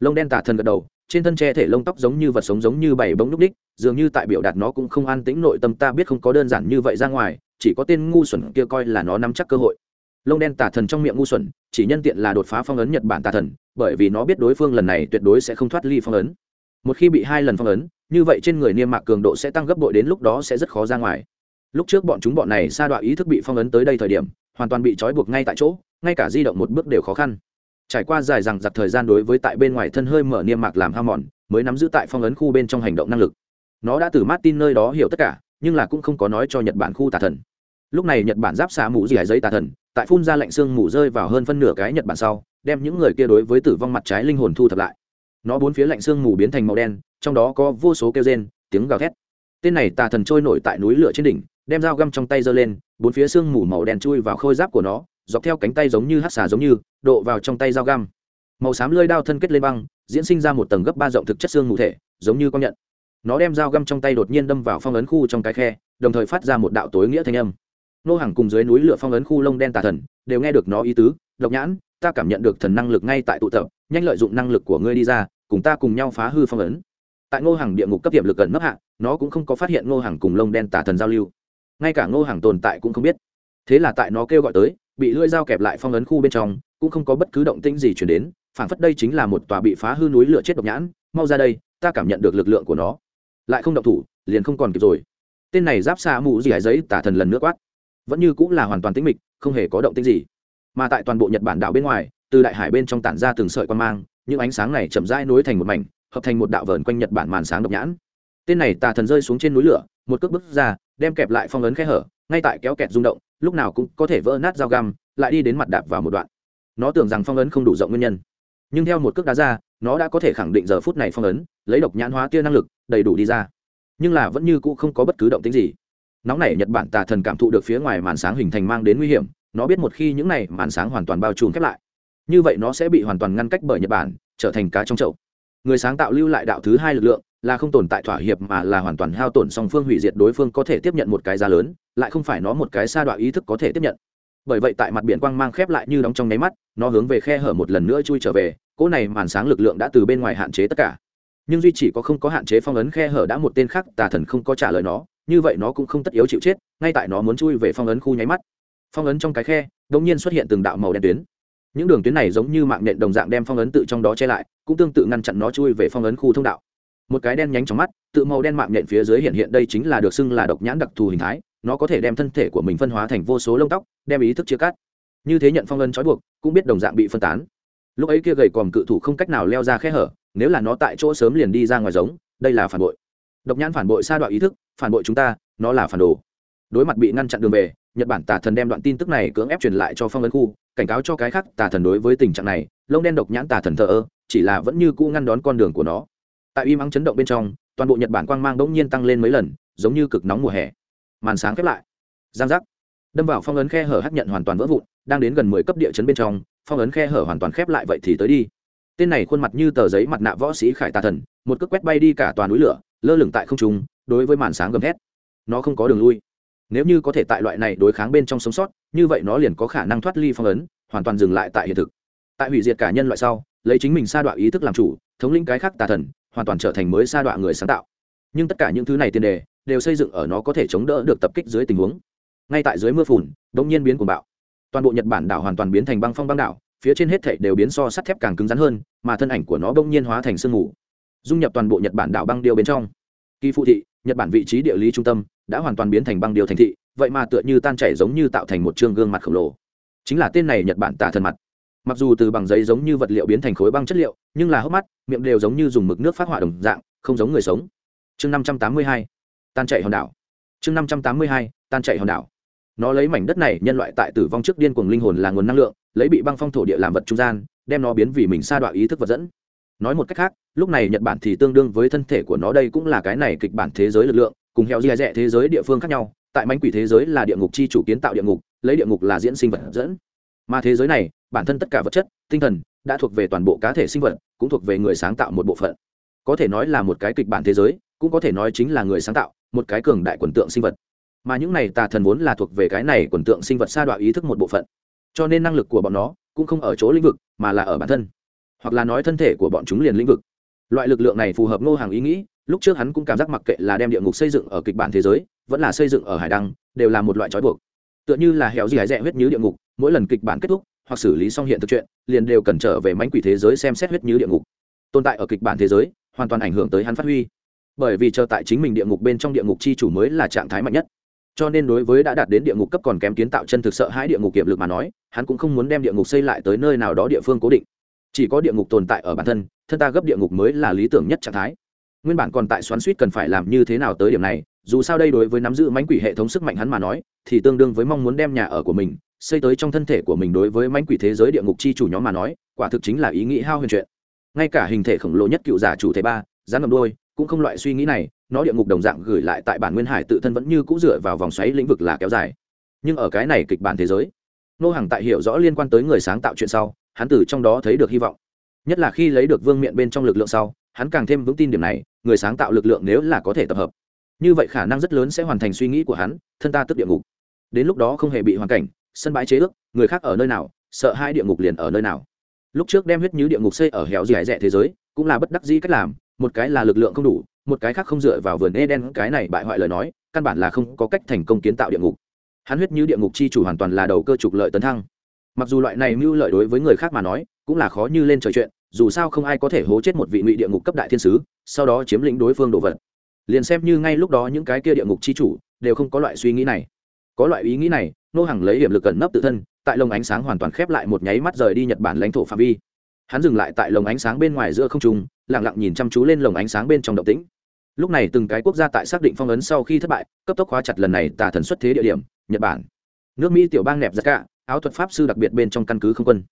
Lông đen tà thần gật đầu, trên thân tre thể lông tóc giống như vật sống giống như bảy bóng núc đích dường như tại biểu đạt nó cũng không an tĩnh nội tâm ta biết không có đơn giản như vậy ra ngoài, chỉ có tên ngu xuẩn kia coi là nó nắm chắc cơ hội lông đen tà thần trong miệng ngu xuẩn, chỉ nhân tiện là đột phá phong ấn nhật bản tà thần, bởi vì nó biết đối phương lần này tuyệt đối sẽ không thoát ly phong ấn. Một khi bị hai lần phong ấn, như vậy trên người niêm mạc cường độ sẽ tăng gấp bội đến lúc đó sẽ rất khó ra ngoài. Lúc trước bọn chúng bọn này sa đoạn ý thức bị phong ấn tới đây thời điểm, hoàn toàn bị trói buộc ngay tại chỗ, ngay cả di động một bước đều khó khăn. Trải qua dài rằng giặc thời gian đối với tại bên ngoài thân hơi mở niêm mạc làm hao mòn, mới nắm giữ tại phong ấn khu bên trong hành động năng lực. Nó đã từ martin nơi đó hiểu tất cả, nhưng là cũng không có nói cho nhật bản khu tà thần. Lúc này nhật bản giáp xạ mũ dì hải giấy tà thần tại phun ra lạnh xương mù rơi vào hơn phân nửa cái nhật bản sau, đem những người kia đối với tử vong mặt trái linh hồn thu thập lại. Nó bốn phía lạnh xương mù biến thành màu đen, trong đó có vô số kêu rên, tiếng gào thét. Tên này tà thần trôi nổi tại núi lửa trên đỉnh, đem dao găm trong tay giơ lên, bốn phía xương mù màu đen chui vào khôi giáp của nó, dọc theo cánh tay giống như hát xà giống như, độ vào trong tay dao găm. Màu xám lơi đao thân kết lên băng, diễn sinh ra một tầng gấp ba rộng thực chất xương mù thể, giống như con nhận. Nó đem dao găm trong tay đột nhiên đâm vào phong ấn khu trong cái khe, đồng thời phát ra một đạo tối nghĩa thanh âm nô hàng cùng dưới núi lửa phong ấn khu lông đen tà thần, đều nghe được nó ý tứ, độc nhãn, ta cảm nhận được thần năng lực ngay tại tụ tập, nhanh lợi dụng năng lực của ngươi đi ra, cùng ta cùng nhau phá hư phong ấn. Tại ngô hàng địa ngục cấp tiệm lực gần nấp hạ, nó cũng không có phát hiện ngô hàng cùng lông đen tà thần giao lưu. Ngay cả ngô hàng tồn tại cũng không biết. Thế là tại nó kêu gọi tới, bị lưỡi dao kẹp lại phong ấn khu bên trong, cũng không có bất cứ động tĩnh gì chuyển đến phản phất đây chính là một tòa bị phá hư núi lửa chết độc nhãn, mau ra đây, ta cảm nhận được lực lượng của nó. Lại không động thủ, liền không còn kịp rồi. Tên này giáp xa mũ gì hải giấy tả thần lần nước quát vẫn như cũng là hoàn toàn tĩnh mịch, không hề có động tĩnh gì. Mà tại toàn bộ nhật bản đảo bên ngoài, từ đại hải bên trong tản ra từng sợi quan mang, những ánh sáng này chậm rãi nối thành một mảnh, hợp thành một đạo vờn quanh nhật bản màn sáng độc nhãn. Tên này tà thần rơi xuống trên núi lửa, một cước bước ra, đem kẹp lại phong ấn khe hở, ngay tại kéo kẹt rung động, lúc nào cũng có thể vỡ nát dao găm, lại đi đến mặt đạp vào một đoạn. Nó tưởng rằng phong ấn không đủ rộng nguyên nhân, nhưng theo một cước đá ra, nó đã có thể khẳng định giờ phút này phong ấn, lấy độc nhãn hóa tia năng lực, đầy đủ đi ra. Nhưng là vẫn như cũ không có bất cứ động tính gì nóng này nhật bản tà thần cảm thụ được phía ngoài màn sáng hình thành mang đến nguy hiểm, nó biết một khi những này màn sáng hoàn toàn bao trùm khép lại, như vậy nó sẽ bị hoàn toàn ngăn cách bởi nhật bản, trở thành cá trong chậu. Người sáng tạo lưu lại đạo thứ hai lực lượng là không tồn tại thỏa hiệp mà là hoàn toàn hao tổn song phương hủy diệt đối phương có thể tiếp nhận một cái giá lớn, lại không phải nó một cái sa đoạn ý thức có thể tiếp nhận. Bởi vậy tại mặt biển quang mang khép lại như đóng trong nháy mắt, nó hướng về khe hở một lần nữa chui trở về, cỗ này màn sáng lực lượng đã từ bên ngoài hạn chế tất cả. Nhưng duy chỉ có không có hạn chế phong ấn khe hở đã một tên khác tà thần không có trả lời nó như vậy nó cũng không tất yếu chịu chết, ngay tại nó muốn chui về phong ấn khu nháy mắt. Phong ấn trong cái khe đ ỗ n g nhiên xuất hiện từng đạo màu đen tuyến. Những đường tuyến này giống như mạng nhện đồng dạng đem phong ấn tự trong đó che lại, cũng tương tự ngăn chặn nó chui về phong ấn khu thông đạo. Một cái đen nhánh trong mắt, tự màu đen mạng nhện phía dưới hiện hiện đây chính là được xưng là độc nhãn đặc thù hình thái, nó có thể đem thân thể của mình phân hóa thành vô số lông tóc, đem ý thức chia cắt. Như thế nhận phong ấn trói buộc, cũng biết đồng dạng bị phân tán. Lúc ấy kia gầy còm cự thủ không cách nào leo ra khe hở, nếu là nó tại chỗ sớm liền đi ra ngoài giống, đây là phản bội độc nhãn phản bội sa đoạn ý thức, phản bội chúng ta, nó là phản đồ. Đối mặt bị ngăn chặn đường về, nhật bản tà thần đem đoạn tin tức này cưỡng ép truyền lại cho phong ấn khu, cảnh cáo cho cái khác tà thần đối với tình trạng này, lông đen độc nhãn tà thần thờ ơ, chỉ là vẫn như cũ ngăn đón con đường của nó. Tại uy mắng chấn động bên trong, toàn bộ nhật bản quang mang đ ỗ n g nhiên tăng lên mấy lần, giống như cực nóng mùa hè. Màn sáng khép lại. Giang giác. Đâm vào phong ấn khe hở hắc nhận hoàn toàn vỡ vụn, đang đến gần mười cấp địa chấn bên trong, phong ấn khe hở hoàn toàn khép lại vậy thì tới đi. Tên này khuôn mặt như tờ giấy mặt nạ võ sĩ khải tà thần, một cước quét bay đi cả toàn núi lửa lơ lửng tại không trung, đối với màn sáng gầm thét. Nó không có đường lui. Nếu như có thể tại loại này đối kháng bên trong sống sót, như vậy nó liền có khả năng thoát ly phong ấn, hoàn toàn dừng lại tại hiện thực. Tại hủy diệt cả nhân loại sau, lấy chính mình sa đọa ý thức làm chủ, thống lĩnh cái khác tà thần, hoàn toàn trở thành mới sa đọa người sáng tạo. Nhưng tất cả những thứ này tiền đề đều xây dựng ở nó có thể chống đỡ được tập kích dưới tình huống. Ngay tại dưới mưa phùn đông nhiên biến cuồng bạo. Toàn bộ nhật bản đảo hoàn toàn biến thành băng phong băng đảo, phía trên hết thảy đều biến so sắt thép càng cứng rắn hơn, mà thân ảnh của nó đông nhiên hóa thành sương mù dung nhập toàn bộ nhật bản đảo băng điêu bên trong. Kỳ phụ thị, nhật bản vị trí địa lý trung tâm đã hoàn toàn biến thành băng điêu thành thị, vậy mà tựa như tan chảy giống như tạo thành một chương gương mặt khổng lồ. Chính là tên này nhật bản tả thần mặt. Mặc dù từ bằng giấy giống như vật liệu biến thành khối băng chất liệu, nhưng là hốc mắt, miệng đều giống như dùng mực nước phát họa đồng dạng, không giống người sống. Chương năm trăm tám mươi hai, tan chạy hòn đảo. Chương năm trăm tám mươi hai, tan chạy hòn đảo. Nó lấy mảnh đất này nhân loại tại tử vong trước điên cuồng linh hồn là nguồn năng lượng, lấy bị băng phong thổ địa làm vật trung gian, đem nó biến vì mình sa đoạn ý thức vật dẫn nói một cách khác, lúc này nhật bản thì tương đương với thân thể của nó đây cũng là cái này kịch bản thế giới lực lượng, cùng heo dì dẹ thế giới địa phương khác nhau, tại mánh quỷ thế giới là địa ngục chi chủ kiến tạo địa ngục, lấy địa ngục là diễn sinh vật dẫn. Mà thế giới này, bản thân tất cả vật chất, tinh thần, đã thuộc về toàn bộ cá thể sinh vật, cũng thuộc về người sáng tạo một bộ phận. Có thể nói là một cái kịch bản thế giới, cũng có thể nói chính là người sáng tạo, một cái cường đại quần tượng sinh vật. Mà những này tà thần vốn là thuộc về cái này quần tượng sinh vật sa đọa ý thức một bộ phận. Cho nên năng lực của bọn nó cũng không ở chỗ lĩnh vực, mà là ở bản thân hoặc là nói thân thể của bọn chúng liền lĩnh vực. Loại lực lượng này phù hợp ngô hàng ý nghĩ, lúc trước hắn cũng cảm giác mặc kệ là đem địa ngục xây dựng ở kịch bản thế giới, vẫn là xây dựng ở hải đăng, đều là một loại trói buộc. Tựa như là hẻo gì hải rẽ huyết như địa ngục, mỗi lần kịch bản kết thúc, hoặc xử lý xong hiện thực chuyện, liền đều cần trở về mánh quỷ thế giới xem xét huyết như địa ngục. Tồn tại ở kịch bản thế giới, hoàn toàn ảnh hưởng tới hắn phát huy. Bởi vì chờ tại chính mình địa ngục bên trong địa ngục chi chủ mới là trạng thái mạnh nhất. Cho nên đối với đã đạt đến địa ngục cấp còn kém kiến tạo chân thực sợ hãi địa ngục kiệm lực mà nói, hắn cũng không muốn đem địa ngục xây lại tới nơi nào đó địa phương cố định chỉ có địa ngục tồn tại ở bản thân thân ta gấp địa ngục mới là lý tưởng nhất trạng thái. Nguyên bản còn tại xoắn suýt cần phải làm như thế nào tới điểm này, dù sao đây đối với nắm giữ mánh quỷ hệ thống sức mạnh hắn mà nói, thì tương đương với mong muốn đem nhà ở của mình xây tới trong thân thể của mình đối với mánh quỷ thế giới địa ngục chi chủ nhóm mà nói, quả thực chính là ý nghĩ hao huyền chuyện. Ngay cả hình thể khổng lồ nhất cựu giả chủ thể ba giá ngầm đôi cũng không loại suy nghĩ này, nó địa ngục đồng dạng gửi lại tại bản nguyên hải tự thân vẫn như cũ dựa vào vòng xoáy lĩnh vực là kéo dài. Nhưng ở cái này kịch bản thế giới, nô hàng tại hiểu rõ liên quan tới người sáng tạo chuyện sau hắn từ trong đó thấy được hy vọng nhất là khi lấy được vương miện bên trong lực lượng sau hắn càng thêm vững tin điểm này người sáng tạo lực lượng nếu là có thể tập hợp như vậy khả năng rất lớn sẽ hoàn thành suy nghĩ của hắn thân ta tức địa ngục đến lúc đó không hề bị hoàn cảnh sân bãi chế ước người khác ở nơi nào sợ hai địa ngục liền ở nơi nào lúc trước đem huyết như địa ngục xây ở hẻo dẻ rẻ thế giới cũng là bất đắc dĩ cách làm một cái là lực lượng không đủ một cái khác không dựa vào vườn Eden cái này bại hoại lời nói, căn bản là không có cách thành công kiến tạo địa ngục. Hắn huyết như địa ngục chi chủ hoàn toàn là đầu cơ trục lợi tấn thăng. Mặc dù loại này mưu lợi đối với người khác mà nói, cũng là khó như lên trời chuyện, dù sao không ai có thể hố chết một vị ngụy địa ngục cấp đại thiên sứ, sau đó chiếm lĩnh đối phương đồ vật. Liền xem như ngay lúc đó những cái kia địa ngục chi chủ đều không có loại suy nghĩ này. Có loại ý nghĩ này, nô hàng lấy hiểm lực cẩn nấp tự thân, tại lồng ánh sáng hoàn toàn khép lại một nháy mắt rời đi Nhật Bản lãnh thổ phạm vi. Hắn dừng lại tại lồng ánh sáng bên ngoài giữa không trung, lặng lặng nhìn chăm chú lên lồng ánh sáng bên trong động tĩnh lúc này từng cái quốc gia tại xác định phong ấn sau khi thất bại cấp tốc khóa chặt lần này tà thần xuất thế địa điểm nhật bản nước mỹ tiểu bang nẹp giặc cả áo thuật pháp sư đặc biệt bên trong căn cứ không quân.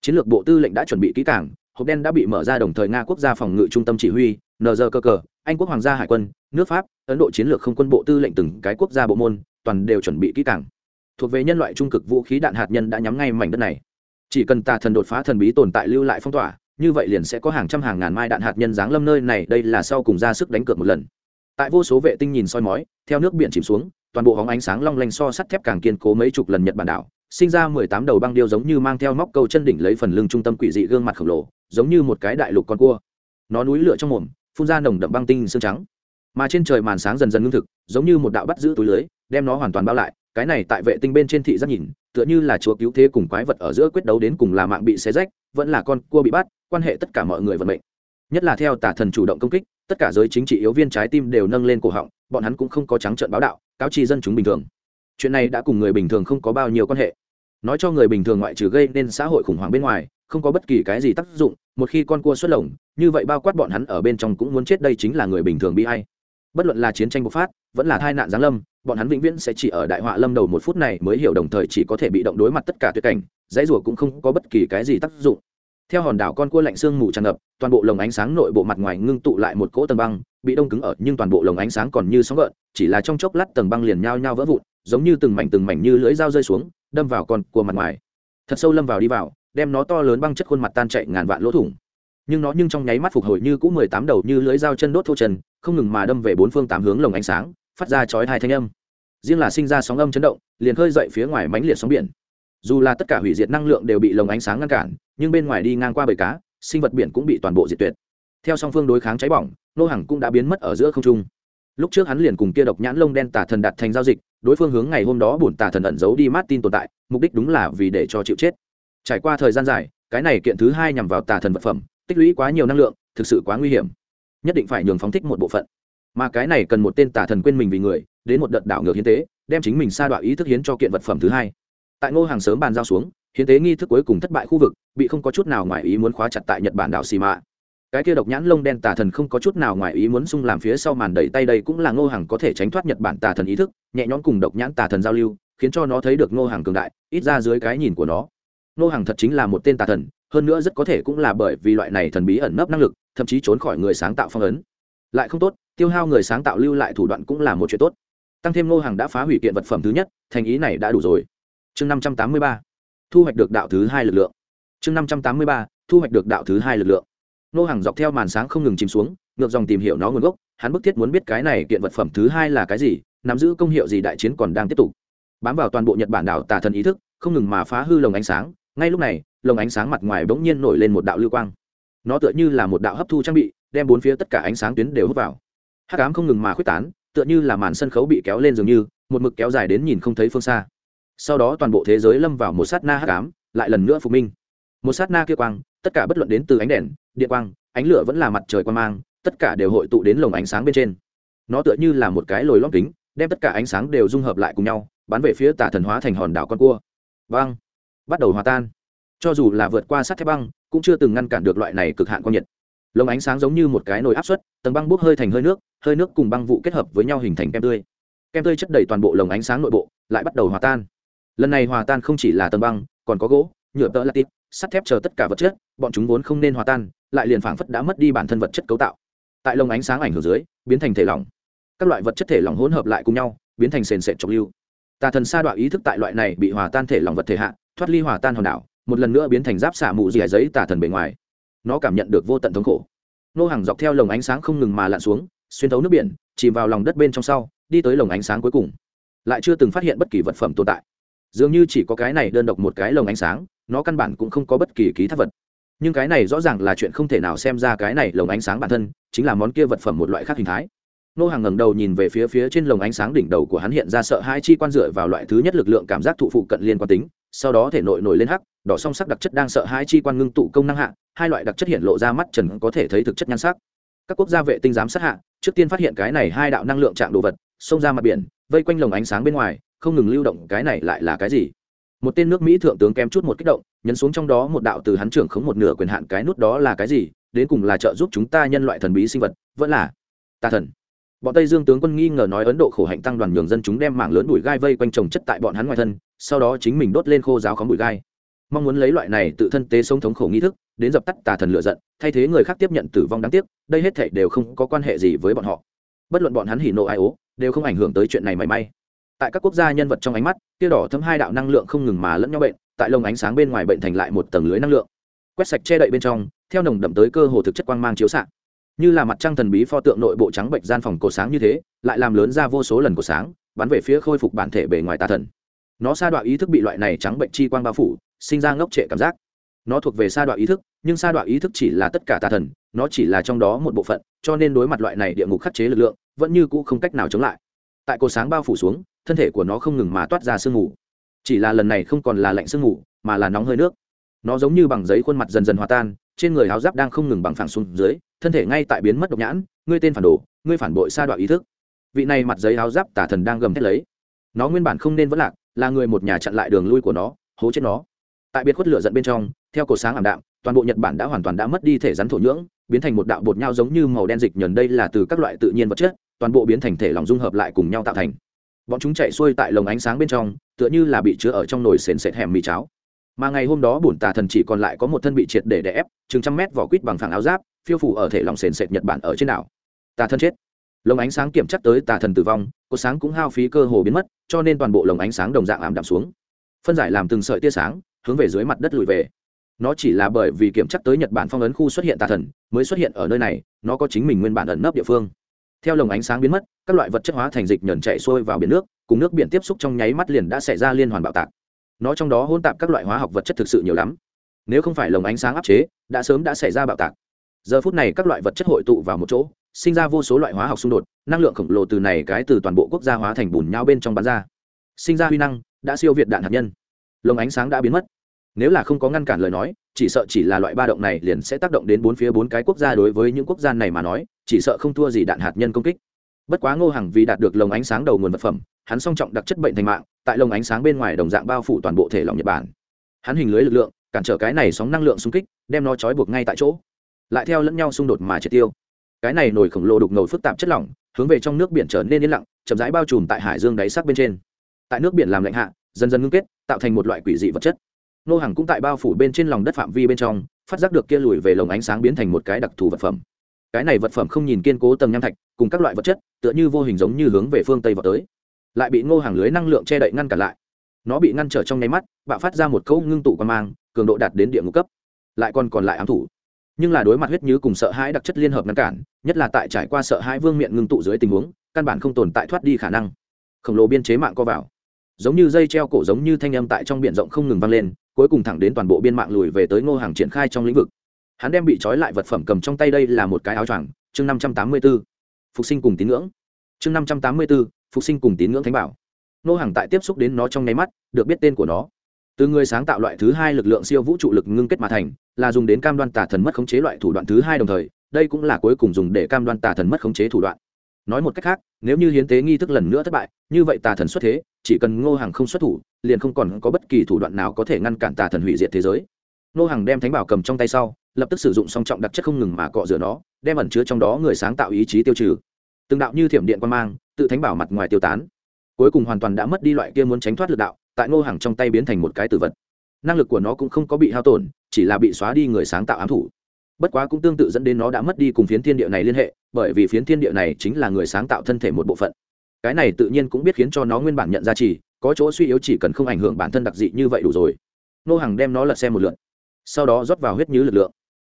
Chiến lược bộ tư lệnh đã chuẩn bị kỹ cảng hộp đen đã bị mở ra đồng thời nga quốc gia phòng ngự trung tâm chỉ huy nờ cơ cờ anh quốc hoàng gia hải quân, nước pháp, ấn độ chiến lược không quân bộ tư lệnh từng cái quốc gia bộ môn, toàn đều chuẩn bị kỹ cảng thuộc về nhân loại trung cực vũ khí đạn hạt nhân đã nhắm ngay mảnh đất này. Chỉ cần tà thần đột phá thần bí tồn tại lưu lại phong tỏa, như vậy liền sẽ có hàng trăm hàng ngàn mai đạn hạt nhân giáng lâm nơi này, đây là sau cùng ra sức đánh cược một lần. Tại vô số vệ tinh nhìn soi mói, theo nước biển chìm xuống, toàn bộ hóng ánh sáng long lanh so sắt thép càng kiên cố mấy chục lần nhật bản đảo sinh ra mười tám đầu băng điêu giống như mang theo móc câu chân đỉnh lấy phần lưng trung tâm quỷ dị gương mặt khổng lồ, giống như một cái đại lục con cua. Nó núi lửa trong mồm, phun ra nồng đậm băng tinh xương trắng. Mà trên trời màn sáng dần dần ngưng thực, giống như một đạo bắt giữ túi lưới, đem nó hoàn toàn bao lại. Cái này tại vệ tinh bên trên thị giác nhìn, tựa như là chúa cứu thế cùng quái vật ở giữa quyết đấu đến cùng là mạng bị xé rách, vẫn là con cua bị bắt, quan hệ tất cả mọi người vận mệnh. Nhất là theo tả thần chủ động công kích, tất cả giới chính trị yếu viên trái tim đều nâng lên cổ họng, bọn hắn cũng không có trắng trợn báo đạo, cáo chi dân chúng bình thường. Chuyện này đã cùng người bình thường không có bao nhiêu quan hệ nói cho người bình thường ngoại trừ gây nên xã hội khủng hoảng bên ngoài, không có bất kỳ cái gì tác dụng, một khi con cua xuất lồng, như vậy bao quát bọn hắn ở bên trong cũng muốn chết đây chính là người bình thường bị hay bất luận là chiến tranh bộc phát, vẫn là tai nạn giáng lâm, bọn hắn vĩnh viễn sẽ chỉ ở đại họa lâm đầu một phút này mới hiểu đồng thời chỉ có thể bị động đối mặt tất cả tuyệt cảnh, dãy rùa cũng không có bất kỳ cái gì tác dụng. Theo hòn đảo con cua lạnh sương mù tràn ngập, toàn bộ lồng ánh sáng nội bộ mặt ngoài ngưng tụ lại một cỗ tầng băng, bị đông cứng ở, nhưng toàn bộ lồng ánh sáng còn như sóng gợn, chỉ là trong chốc lát tầng băng liền nhao nhao vỡ vụn, giống như từng mảnh từng mảnh như lưỡi dao rơi xuống đâm vào con cua mặt ngoài. Thật sâu lâm vào đi vào, đem nó to lớn băng chất khuôn mặt tan chạy ngàn vạn lỗ thủng. Nhưng nó nhưng trong nháy mắt phục hồi như cũng mười tám đầu như lưỡi dao chân đốt thô chân không ngừng mà đâm về bốn phương tám hướng lồng ánh sáng, phát ra chói hai thanh âm. Riêng là sinh ra sóng âm chấn động, liền khơi dậy phía ngoài mánh liệt sóng biển. Dù là tất cả hủy diệt năng lượng đều bị lồng ánh sáng ngăn cản, nhưng bên ngoài đi ngang qua bầy cá, sinh vật biển cũng bị toàn bộ diệt tuyệt. Theo song phương đối kháng cháy bỏng, nô hằng cũng đã biến mất ở giữa không trung. Lúc trước hắn liền cùng kia độc nhãn lông đen tả thần đạt thành giao dịch đối phương hướng ngày hôm đó bổn tà thần ẩn giấu đi martin tồn tại, mục đích đúng là vì để cho chịu chết. Trải qua thời gian dài, cái này kiện thứ hai nhằm vào tà thần vật phẩm, tích lũy quá nhiều năng lượng, thực sự quá nguy hiểm. Nhất định phải nhường phóng thích một bộ phận. Mà cái này cần một tên tà thần quên mình vì người, đến một đợt đảo ngược hiến tế, đem chính mình sa đọa ý thức hiến cho kiện vật phẩm thứ hai. Tại ngô hàng sớm bàn giao xuống, hiến tế nghi thức cuối cùng thất bại khu vực, bị không có chút nào ngoài ý muốn khóa chặt tại nhật bản đảo xì mạ cái kia độc nhãn lông đen tà thần không có chút nào ngoài ý muốn xung làm phía sau màn đẩy tay đây cũng là ngô hàng có thể tránh thoát nhật bản tà thần ý thức, nhẹ nhõm cùng độc nhãn tà thần giao lưu, khiến cho nó thấy được ngô hàng cường đại, ít ra dưới cái nhìn của nó. Ngô hàng thật chính là một tên tà thần, hơn nữa rất có thể cũng là bởi vì loại này thần bí ẩn nấp năng lực, thậm chí trốn khỏi người sáng tạo phong ấn. Lại không tốt, tiêu hao người sáng tạo lưu lại thủ đoạn cũng là một chuyện tốt. Tăng thêm ngô hàng đã phá hủy kiện vật phẩm thứ nhất, thành ý này đã đủ rồi. Chương năm trăm tám mươi ba, thu hoạch được đạo thứ hai lực lượng. Chương năm trăm tám mươi ba, thu hoạch được đạo thứ hai lực lượng nô hàng dọc theo màn sáng không ngừng chìm xuống, ngược dòng tìm hiểu nó nguồn gốc, hắn bức thiết muốn biết cái này kiện vật phẩm thứ hai là cái gì, nắm giữ công hiệu gì đại chiến còn đang tiếp tục. Bám vào toàn bộ nhật bản đảo tà thần ý thức, không ngừng mà phá hư lồng ánh sáng, ngay lúc này, lồng ánh sáng mặt ngoài bỗng nhiên nổi lên một đạo lưu quang. Nó tựa như là một đạo hấp thu trang bị, đem bốn phía tất cả ánh sáng tuyến đều hút vào. Hắc ám không ngừng mà khuếch tán, tựa như là màn sân khấu bị kéo lên dường như, một mực kéo dài đến nhìn không thấy phương xa. Sau đó toàn bộ thế giới lâm vào một sát na hắc ám, lại lần nữa phục minh. Một sát na kia quang tất cả bất luận đến từ ánh đèn, điện quang, ánh lửa vẫn là mặt trời quan mang, tất cả đều hội tụ đến lồng ánh sáng bên trên. Nó tựa như là một cái lồi lót kính, đem tất cả ánh sáng đều dung hợp lại cùng nhau, bắn về phía tà thần hóa thành hòn đảo con cua. Băng bắt đầu hòa tan. Cho dù là vượt qua sắt thép băng, cũng chưa từng ngăn cản được loại này cực hạn quang nhiệt. Lồng ánh sáng giống như một cái nồi áp suất, tầng băng bốc hơi thành hơi nước hơi nước cùng băng vụ kết hợp với nhau hình thành kem tươi. Kem tươi chất đầy toàn bộ lồng ánh sáng nội bộ, lại bắt đầu hòa tan. Lần này hòa tan không chỉ là tầng băng, còn có gỗ nhựa tợ latit sắt thép chờ tất cả vật chất, bọn chúng vốn không nên hòa tan, lại liền phảng phất đã mất đi bản thân vật chất cấu tạo. Tại lồng ánh sáng ảnh hưởng dưới, biến thành thể lỏng. Các loại vật chất thể lỏng hỗn hợp lại cùng nhau, biến thành sền sệt trọc lưu. Tà thần sa đoạn ý thức tại loại này bị hòa tan thể lỏng vật thể hạ, thoát ly hòa tan hòn đảo, một lần nữa biến thành giáp xả mụ dì giấy tà thần bề ngoài. Nó cảm nhận được vô tận thống khổ. Nô hàng dọc theo lồng ánh sáng không ngừng mà lặn xuống, xuyên thấu nước biển, chìm vào lòng đất bên trong sau, đi tới lồng ánh sáng cuối cùng. Lại chưa từng phát hiện bất kỳ vật phẩm tồn tại. Dường như chỉ có cái này đơn độc một cái lồng ánh sáng nó căn bản cũng không có bất kỳ ký thác vật. Nhưng cái này rõ ràng là chuyện không thể nào xem ra cái này lồng ánh sáng bản thân chính là món kia vật phẩm một loại khác hình thái. Nô hàng ngẩng đầu nhìn về phía phía trên lồng ánh sáng đỉnh đầu của hắn hiện ra sợ hai chi quan dựa vào loại thứ nhất lực lượng cảm giác thụ phụ cận liên quan tính, sau đó thể nội nổi lên hắc, đỏ song sắc đặc chất đang sợ hai chi quan ngưng tụ công năng hạ, hai loại đặc chất hiện lộ ra mắt trần có thể thấy thực chất nhan sắc. Các quốc gia vệ tinh giám sát hạ, trước tiên phát hiện cái này hai đạo năng lượng trạng đồ vật, xông ra mặt biển, vây quanh lồng ánh sáng bên ngoài, không ngừng lưu động cái này lại là cái gì? Một tên nước mỹ thượng tướng kém chút một kích động, nhấn xuống trong đó một đạo từ hắn trưởng khống một nửa quyền hạn cái nút đó là cái gì, đến cùng là trợ giúp chúng ta nhân loại thần bí sinh vật, vẫn là tà thần. Bọn tây dương tướng quân nghi ngờ nói ấn độ khổ hạnh tăng đoàn nhường dân chúng đem mảng lớn bụi gai vây quanh trồng chất tại bọn hắn ngoài thân, sau đó chính mình đốt lên khô giáo khóng bụi gai. Mong muốn lấy loại này tự thân tế sống thống khổ nghi thức, đến dập tắt tà thần lựa giận, thay thế người khác tiếp nhận tử vong đáng tiếc, đây hết thảy đều không có quan hệ gì với bọn họ. Bất luận bọn hắn hỉ nộ ai ố, đều không ảnh hưởng tới chuyện này mảy may tại các quốc gia nhân vật trong ánh mắt, tia đỏ thấm hai đạo năng lượng không ngừng mà lẫn nhau bệnh, tại lồng ánh sáng bên ngoài bệnh thành lại một tầng lưới năng lượng. Quét sạch che đậy bên trong, theo nồng đậm tới cơ hồ thực chất quang mang chiếu xạ. Như là mặt trăng thần bí pho tượng nội bộ trắng bệnh gian phòng cổ sáng như thế, lại làm lớn ra vô số lần cổ sáng, bắn về phía khôi phục bản thể bề ngoài tà thần. Nó sa đoạn ý thức bị loại này trắng bệnh chi quang bao phủ, sinh ra ngốc trệ cảm giác. Nó thuộc về sa đoạn ý thức, nhưng sa đoạn ý thức chỉ là tất cả tà thần, nó chỉ là trong đó một bộ phận, cho nên đối mặt loại này địa ngục khắc chế lực lượng, vẫn như cũ không cách nào chống lại. Tại cổ sáng bao phủ xuống thân thể của nó không ngừng mà toát ra sương mù. Chỉ là lần này không còn là lạnh sương mù, mà là nóng hơi nước. Nó giống như bằng giấy khuôn mặt dần dần hòa tan, trên người áo giáp đang không ngừng bằng phẳng xuống dưới, thân thể ngay tại biến mất độc nhãn, ngươi tên phản đồ, ngươi phản bội sa đoạn ý thức. Vị này mặt giấy áo giáp tả thần đang gầm thét lấy. Nó nguyên bản không nên vẫn lạc, là người một nhà chặn lại đường lui của nó, hố chết nó. Tại biệt khuất lửa giận bên trong, theo cổ sáng ảm đạm, toàn bộ nhật bản đã hoàn toàn đã mất đi thể rắn thổ nhưỡng, biến thành một đạo bột nhau giống như màu đen dịch nhờn. Đây là từ các loại tự nhiên vật chất, toàn bộ biến thành thể lòng dung hợp lại cùng nhau tạo thành bọn chúng chạy xuôi tại lồng ánh sáng bên trong, tựa như là bị chứa ở trong nồi sền sệt hẻm mì cháo. Mà ngày hôm đó bổn tà thần chỉ còn lại có một thân bị triệt để đè ép, chừng trăm mét vỏ quýt bằng phẳng áo giáp, phiêu phủ ở thể lòng sền sệt nhật bản ở trên đảo. Tà thần chết. Lồng ánh sáng kiểm chắc tới tà thần tử vong, có sáng cũng hao phí cơ hồ biến mất, cho nên toàn bộ lồng ánh sáng đồng dạng ảm đạm xuống. Phân giải làm từng sợi tia sáng, hướng về dưới mặt đất lùi về. Nó chỉ là bởi vì kiểm chắc tới nhật bản phong ấn khu xuất hiện tà thần, mới xuất hiện ở nơi này, nó có chính mình nguyên bản ẩn nấp địa phương theo lồng ánh sáng biến mất, các loại vật chất hóa thành dịch nhờn chạy xuôi vào biển nước, cùng nước biển tiếp xúc trong nháy mắt liền đã xảy ra liên hoàn bạo tạc. Nó trong đó hôn tạp các loại hóa học vật chất thực sự nhiều lắm. Nếu không phải lồng ánh sáng áp chế, đã sớm đã xảy ra bạo tạc. Giờ phút này các loại vật chất hội tụ vào một chỗ, sinh ra vô số loại hóa học xung đột, năng lượng khổng lồ từ này cái từ toàn bộ quốc gia hóa thành bùn nhau bên trong bán ra. Sinh ra huy năng, đã siêu việt đạn hạt nhân. Lồng ánh sáng đã biến mất. Nếu là không có ngăn cản lời nói, chỉ sợ chỉ là loại ba động này liền sẽ tác động đến bốn phía bốn cái quốc gia đối với những quốc gia này mà nói chỉ sợ không thua gì đạn hạt nhân công kích. Bất quá ngô hằng vì đạt được lồng ánh sáng đầu nguồn vật phẩm, hắn song trọng đặc chất bệnh thành mạng, tại lồng ánh sáng bên ngoài đồng dạng bao phủ toàn bộ thể lỏng nhật bản. Hắn hình lưới lực lượng, cản trở cái này sóng năng lượng xung kích, đem nó trói buộc ngay tại chỗ. Lại theo lẫn nhau xung đột mà triệt tiêu. Cái này nổi khổng lồ đục ngầu phức tạp chất lỏng, hướng về trong nước biển trở nên yên lặng, chậm rãi bao trùm tại hải dương đáy sắc bên trên. Tại nước biển làm lạnh hạ, dần dần ngưng kết, tạo thành một loại quỷ dị vật chất. Nô hàng cũng tại bao phủ bên trên lòng đất phạm vi bên trong, phát giác được kia lùi về lồng ánh sáng biến thành một cái đặc thù vật phẩm cái này vật phẩm không nhìn kiên cố tầng nham thạch, cùng các loại vật chất, tựa như vô hình giống như hướng về phương tây vào tới. Lại bị ngô hàng lưới năng lượng che đậy ngăn cản lại. Nó bị ngăn trở trong nháy mắt, bạo phát ra một câu ngưng tụ quan mang, cường độ đạt đến địa ngục cấp. Lại còn còn lại ám thủ. Nhưng là đối mặt huyết như cùng sợ hãi đặc chất liên hợp ngăn cản, nhất là tại trải qua sợ hãi vương miệng ngưng tụ dưới tình huống, căn bản không tồn tại thoát đi khả năng. Khổng lồ biên chế mạng co vào. Giống như dây treo cổ giống như thanh âm tại trong biển rộng không ngừng vang lên, cuối cùng thẳng đến toàn bộ biên mạng lùi về tới ngô hàng triển khai trong lĩnh vực hắn đem bị trói lại vật phẩm cầm trong tay đây là một cái áo choàng, chương năm trăm tám mươi b ố phục sinh cùng tín ngưỡng. Chương năm trăm tám mươi b ố phục sinh cùng tín ngưỡng thánh bảo. Ngô hàng tại tiếp xúc đến nó trong nháy mắt, được biết tên của nó. Từ người sáng tạo loại thứ hai lực lượng siêu vũ trụ lực ngưng kết mà thành, là dùng đến cam đoan tà thần mất khống chế loại thủ đoạn thứ hai đồng thời, đây cũng là cuối cùng dùng để cam đoan tà thần mất khống chế thủ đoạn. Nói một cách khác, nếu như hiến tế nghi thức lần nữa thất bại, như vậy tà thần xuất thế, chỉ cần ngô hàng không xuất thủ, liền không còn có bất kỳ thủ đoạn nào có thể ngăn cản tà thần hủy diệt thế giới. Nô hàng đem thánh bảo cầm trong tay sau, lập tức sử dụng song trọng đặc chất không ngừng mà cọ rửa nó, đem ẩn chứa trong đó người sáng tạo ý chí tiêu trừ. Từng đạo như thiểm điện quan mang, tự thánh bảo mặt ngoài tiêu tán. Cuối cùng hoàn toàn đã mất đi loại kia muốn tránh thoát lực đạo, tại ngô hàng trong tay biến thành một cái tử vật. Năng lực của nó cũng không có bị hao tổn, chỉ là bị xóa đi người sáng tạo ám thủ. Bất quá cũng tương tự dẫn đến nó đã mất đi cùng phiến thiên địa này liên hệ, bởi vì phiến thiên địa này chính là người sáng tạo thân thể một bộ phận. Cái này tự nhiên cũng biết khiến cho nó nguyên bản nhận ra chỉ, có chỗ suy yếu chỉ cần không ảnh hưởng bản thân đặc dị như vậy đủ rồi. Nô hàng đem nó lật xem một lượt sau đó rót vào huyết như lực lượng.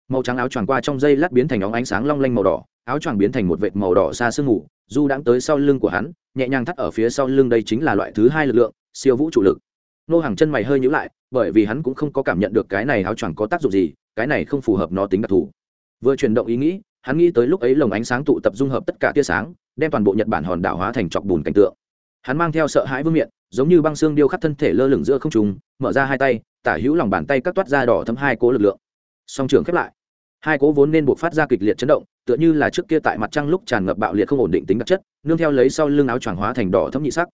Màu trắng áo choàng qua trong dây lát biến thành óng ánh sáng long lanh màu đỏ, áo choàng biến thành một vệt màu đỏ xa sương mù, du đãng tới sau lưng của hắn, nhẹ nhàng thắt ở phía sau lưng đây chính là loại thứ hai lực lượng, siêu vũ trụ lực. Nô hàng chân mày hơi nhữ lại, bởi vì hắn cũng không có cảm nhận được cái này áo choàng có tác dụng gì, cái này không phù hợp nó tính đặc thù. Vừa chuyển động ý nghĩ, hắn nghĩ tới lúc ấy lồng ánh sáng tụ tập dung hợp tất cả tia sáng, đem toàn bộ nhật bản hòn đảo hóa thành chọc bùn cảnh tượng. Hắn mang theo sợ hãi vương miện, giống như băng xương điêu khắc thân thể lơ lửng giữa không trùng mở ra hai tay tả hữu lòng bàn tay các toát ra đỏ thấm hai cố lực lượng. Song trường khép lại. Hai cố vốn nên buộc phát ra kịch liệt chấn động, tựa như là trước kia tại mặt trăng lúc tràn ngập bạo liệt không ổn định tính đặc chất, nương theo lấy sau lưng áo choàng hóa thành đỏ thấm nhị sắc.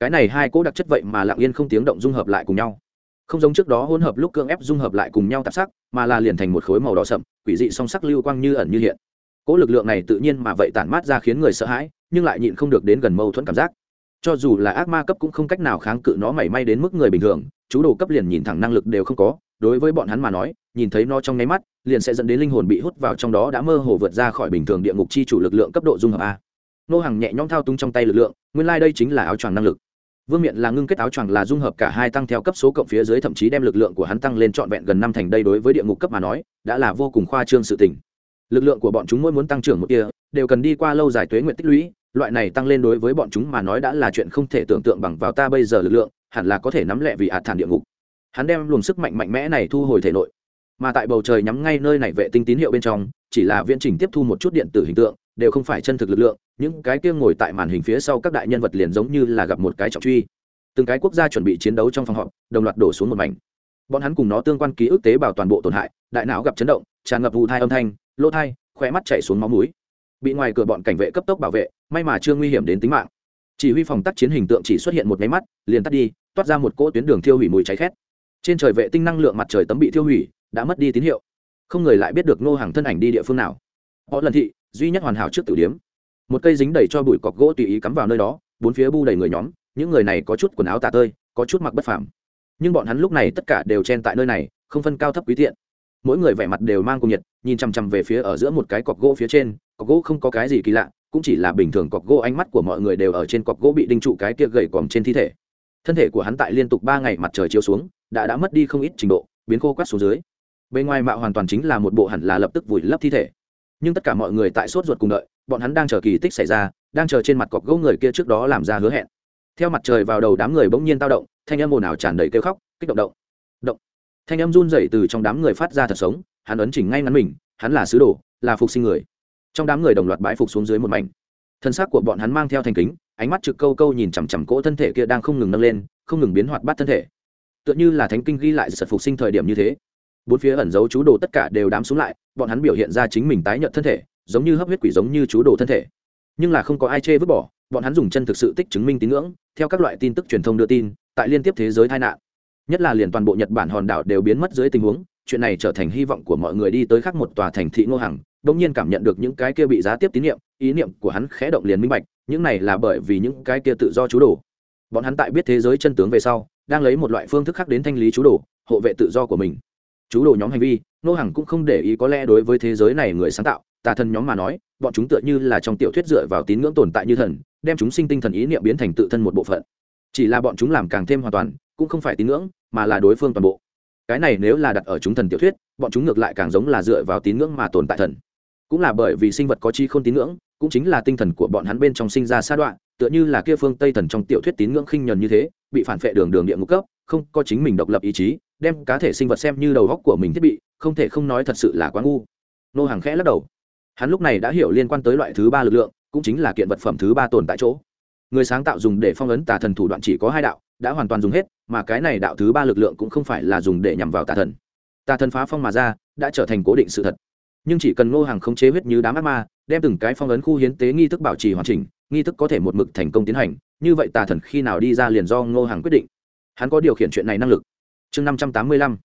Cái này hai cố đặc chất vậy mà lặng yên không tiếng động dung hợp lại cùng nhau. Không giống trước đó hỗn hợp lúc cưỡng ép dung hợp lại cùng nhau tạp sắc, mà là liền thành một khối màu đỏ sậm, quỷ dị song sắc lưu quang như ẩn như hiện. Cỗ lực lượng này tự nhiên mà vậy tản mát ra khiến người sợ hãi, nhưng lại nhịn không được đến gần mâu thuẫn cảm giác. Cho dù là ác ma cấp cũng không cách nào kháng cự nó mảy may đến mức người bình thường chú đồ cấp liền nhìn thẳng năng lực đều không có, đối với bọn hắn mà nói, nhìn thấy nó trong nháy mắt, liền sẽ dẫn đến linh hồn bị hút vào trong đó đã mơ hồ vượt ra khỏi bình thường địa ngục chi chủ lực lượng cấp độ dung hợp a. Nô hàng nhẹ nhõm thao túng trong tay lực lượng, nguyên lai、like、đây chính là áo choàng năng lực. Vương miện là ngưng kết áo choàng là dung hợp cả hai tăng theo cấp số cộng phía dưới thậm chí đem lực lượng của hắn tăng lên trọn vẹn gần năm thành đây đối với địa ngục cấp mà nói, đã là vô cùng khoa trương sự tình. Lực lượng của bọn chúng mỗi muốn tăng trưởng một kia đều cần đi qua lâu dài tuế nguyện tích lũy, loại này tăng lên đối với bọn chúng mà nói đã là chuyện không thể tưởng tượng bằng vào ta bây giờ lực lượng hẳn là có thể nắm lẹ vì ạt thản địa ngục. Hắn đem luồng sức mạnh mạnh mẽ này thu hồi thể nội, mà tại bầu trời nhắm ngay nơi này vệ tinh tín hiệu bên trong, chỉ là viễn trình tiếp thu một chút điện tử hình tượng, đều không phải chân thực lực lượng, những cái kia ngồi tại màn hình phía sau các đại nhân vật liền giống như là gặp một cái trọng truy. Từng cái quốc gia chuẩn bị chiến đấu trong phòng họp, đồng loạt đổ xuống một mảnh. Bọn hắn cùng nó tương quan ký ức tế bào toàn bộ tổn hại, đại não gặp chấn động, tràn ngập vụ thai âm thanh, lỗ thai khỏe mắt chảy xuống máu mũi. Bị ngoài cửa bọn cảnh vệ cấp tốc bảo vệ, may mà chưa nguy hiểm đến tính mạng. Chỉ huy phòng tác chiến hình tượng chỉ xuất hiện một máy mắt, liền tắt đi toát ra một cỗ tuyến đường thiêu hủy mùi cháy khét. Trên trời vệ tinh năng lượng mặt trời tấm bị thiêu hủy, đã mất đi tín hiệu. Không người lại biết được ngô hàng thân ảnh đi địa phương nào. Họ lần thị, duy nhất hoàn hảo trước tử điếm. Một cây dính đầy cho bụi cọc gỗ tùy ý cắm vào nơi đó, bốn phía bu đầy người nhóm, những người này có chút quần áo tà tơi, có chút mặc bất phàm. Nhưng bọn hắn lúc này tất cả đều chen tại nơi này, không phân cao thấp quý thiện mỗi người vẻ mặt đều mang cùng nhiệt, nhìn chằm chằm về phía ở giữa một cái cọc gỗ phía trên, cọc gỗ không có cái gì kỳ lạ, cũng chỉ là bình thường cọc gỗ ánh mắt của mọi người đều ở trên cọc gỗ bị đinh trụ cái kia gầy còm trên thi thể thân thể của hắn tại liên tục ba ngày mặt trời chiếu xuống, đã đã mất đi không ít trình độ, biến khô quát xuống dưới. Bên ngoài mạo hoàn toàn chính là một bộ hẳn là lập tức vùi lấp thi thể. Nhưng tất cả mọi người tại sốt ruột cùng đợi, bọn hắn đang chờ kỳ tích xảy ra, đang chờ trên mặt cọc gỗ người kia trước đó làm ra hứa hẹn. Theo mặt trời vào đầu đám người bỗng nhiên tao động, thanh âm ồn ào tràn đầy kêu khóc, kích động động. Động. Thanh âm run rẩy từ trong đám người phát ra thật sống, hắn ấn chỉnh ngay ngắn mình, hắn là sứ đồ, là phục sinh người. Trong đám người đồng loạt bãi phục xuống dưới một mảnh. Thân xác của bọn hắn mang theo thành kính ánh mắt trực câu câu nhìn chằm chằm cỗ thân thể kia đang không ngừng nâng lên, không ngừng biến hoạt bát thân thể. Tựa như là thánh kinh ghi lại sự phục sinh thời điểm như thế. Bốn phía ẩn giấu chú đồ tất cả đều đám xuống lại, bọn hắn biểu hiện ra chính mình tái nhận thân thể, giống như hấp huyết quỷ giống như chú đồ thân thể. Nhưng là không có ai chê vứt bỏ, bọn hắn dùng chân thực sự tích chứng minh tín ngưỡng, theo các loại tin tức truyền thông đưa tin, tại liên tiếp thế giới tai nạn. Nhất là liền toàn bộ nhật bản hòn đảo đều biến mất dưới tình huống, chuyện này trở thành hy vọng của mọi người đi tới khác một tòa thành thị ngô hằng đông nhiên cảm nhận được những cái kia bị giá tiếp tín nhiệm, ý niệm của hắn khẽ động liền minh bạch, những này là bởi vì những cái kia tự do chú đồ. Bọn hắn tại biết thế giới chân tướng về sau, đang lấy một loại phương thức khác đến thanh lý chú đồ, hộ vệ tự do của mình. Chú đồ nhóm hành vi, nô hằng cũng không để ý có lẽ đối với thế giới này người sáng tạo, tà thần nhóm mà nói, bọn chúng tựa như là trong tiểu thuyết dựa vào tín ngưỡng tồn tại như thần, đem chúng sinh tinh thần ý niệm biến thành tự thân một bộ phận. Chỉ là bọn chúng làm càng thêm hoàn toàn, cũng không phải tín ngưỡng, mà là đối phương toàn bộ. Cái này nếu là đặt ở chúng thần tiểu thuyết, bọn chúng ngược lại càng giống là dựa vào tín ngưỡng mà tồn tại thần cũng là bởi vì sinh vật có chi không tín ngưỡng, cũng chính là tinh thần của bọn hắn bên trong sinh ra sa đoạn tựa như là kia phương tây thần trong tiểu thuyết tín ngưỡng khinh nhuần như thế, bị phản vệ đường đường địa ngục cấp, không có chính mình độc lập ý chí, đem cá thể sinh vật xem như đầu góc của mình thiết bị, không thể không nói thật sự là quá ngu. Nô hàng khẽ lắc đầu. Hắn lúc này đã hiểu liên quan tới loại thứ ba lực lượng, cũng chính là kiện vật phẩm thứ ba tồn tại chỗ. Người sáng tạo dùng để phong ấn tà thần thủ đoạn chỉ có hai đạo, đã hoàn toàn dùng hết, mà cái này đạo thứ ba lực lượng cũng không phải là dùng để nhằm vào tà thần. Tà thần phá phong mà ra, đã trở thành cố định sự thật nhưng chỉ cần ngô hàng khống chế huyết như đám ác ma, đem từng cái phong ấn khu hiến tế nghi thức bảo trì hoàn chỉnh, nghi thức có thể một mực thành công tiến hành, như vậy tà thần khi nào đi ra liền do ngô hàng quyết định. Hắn có điều khiển chuyện này năng lực. Chương năm trăm tám mươi lăm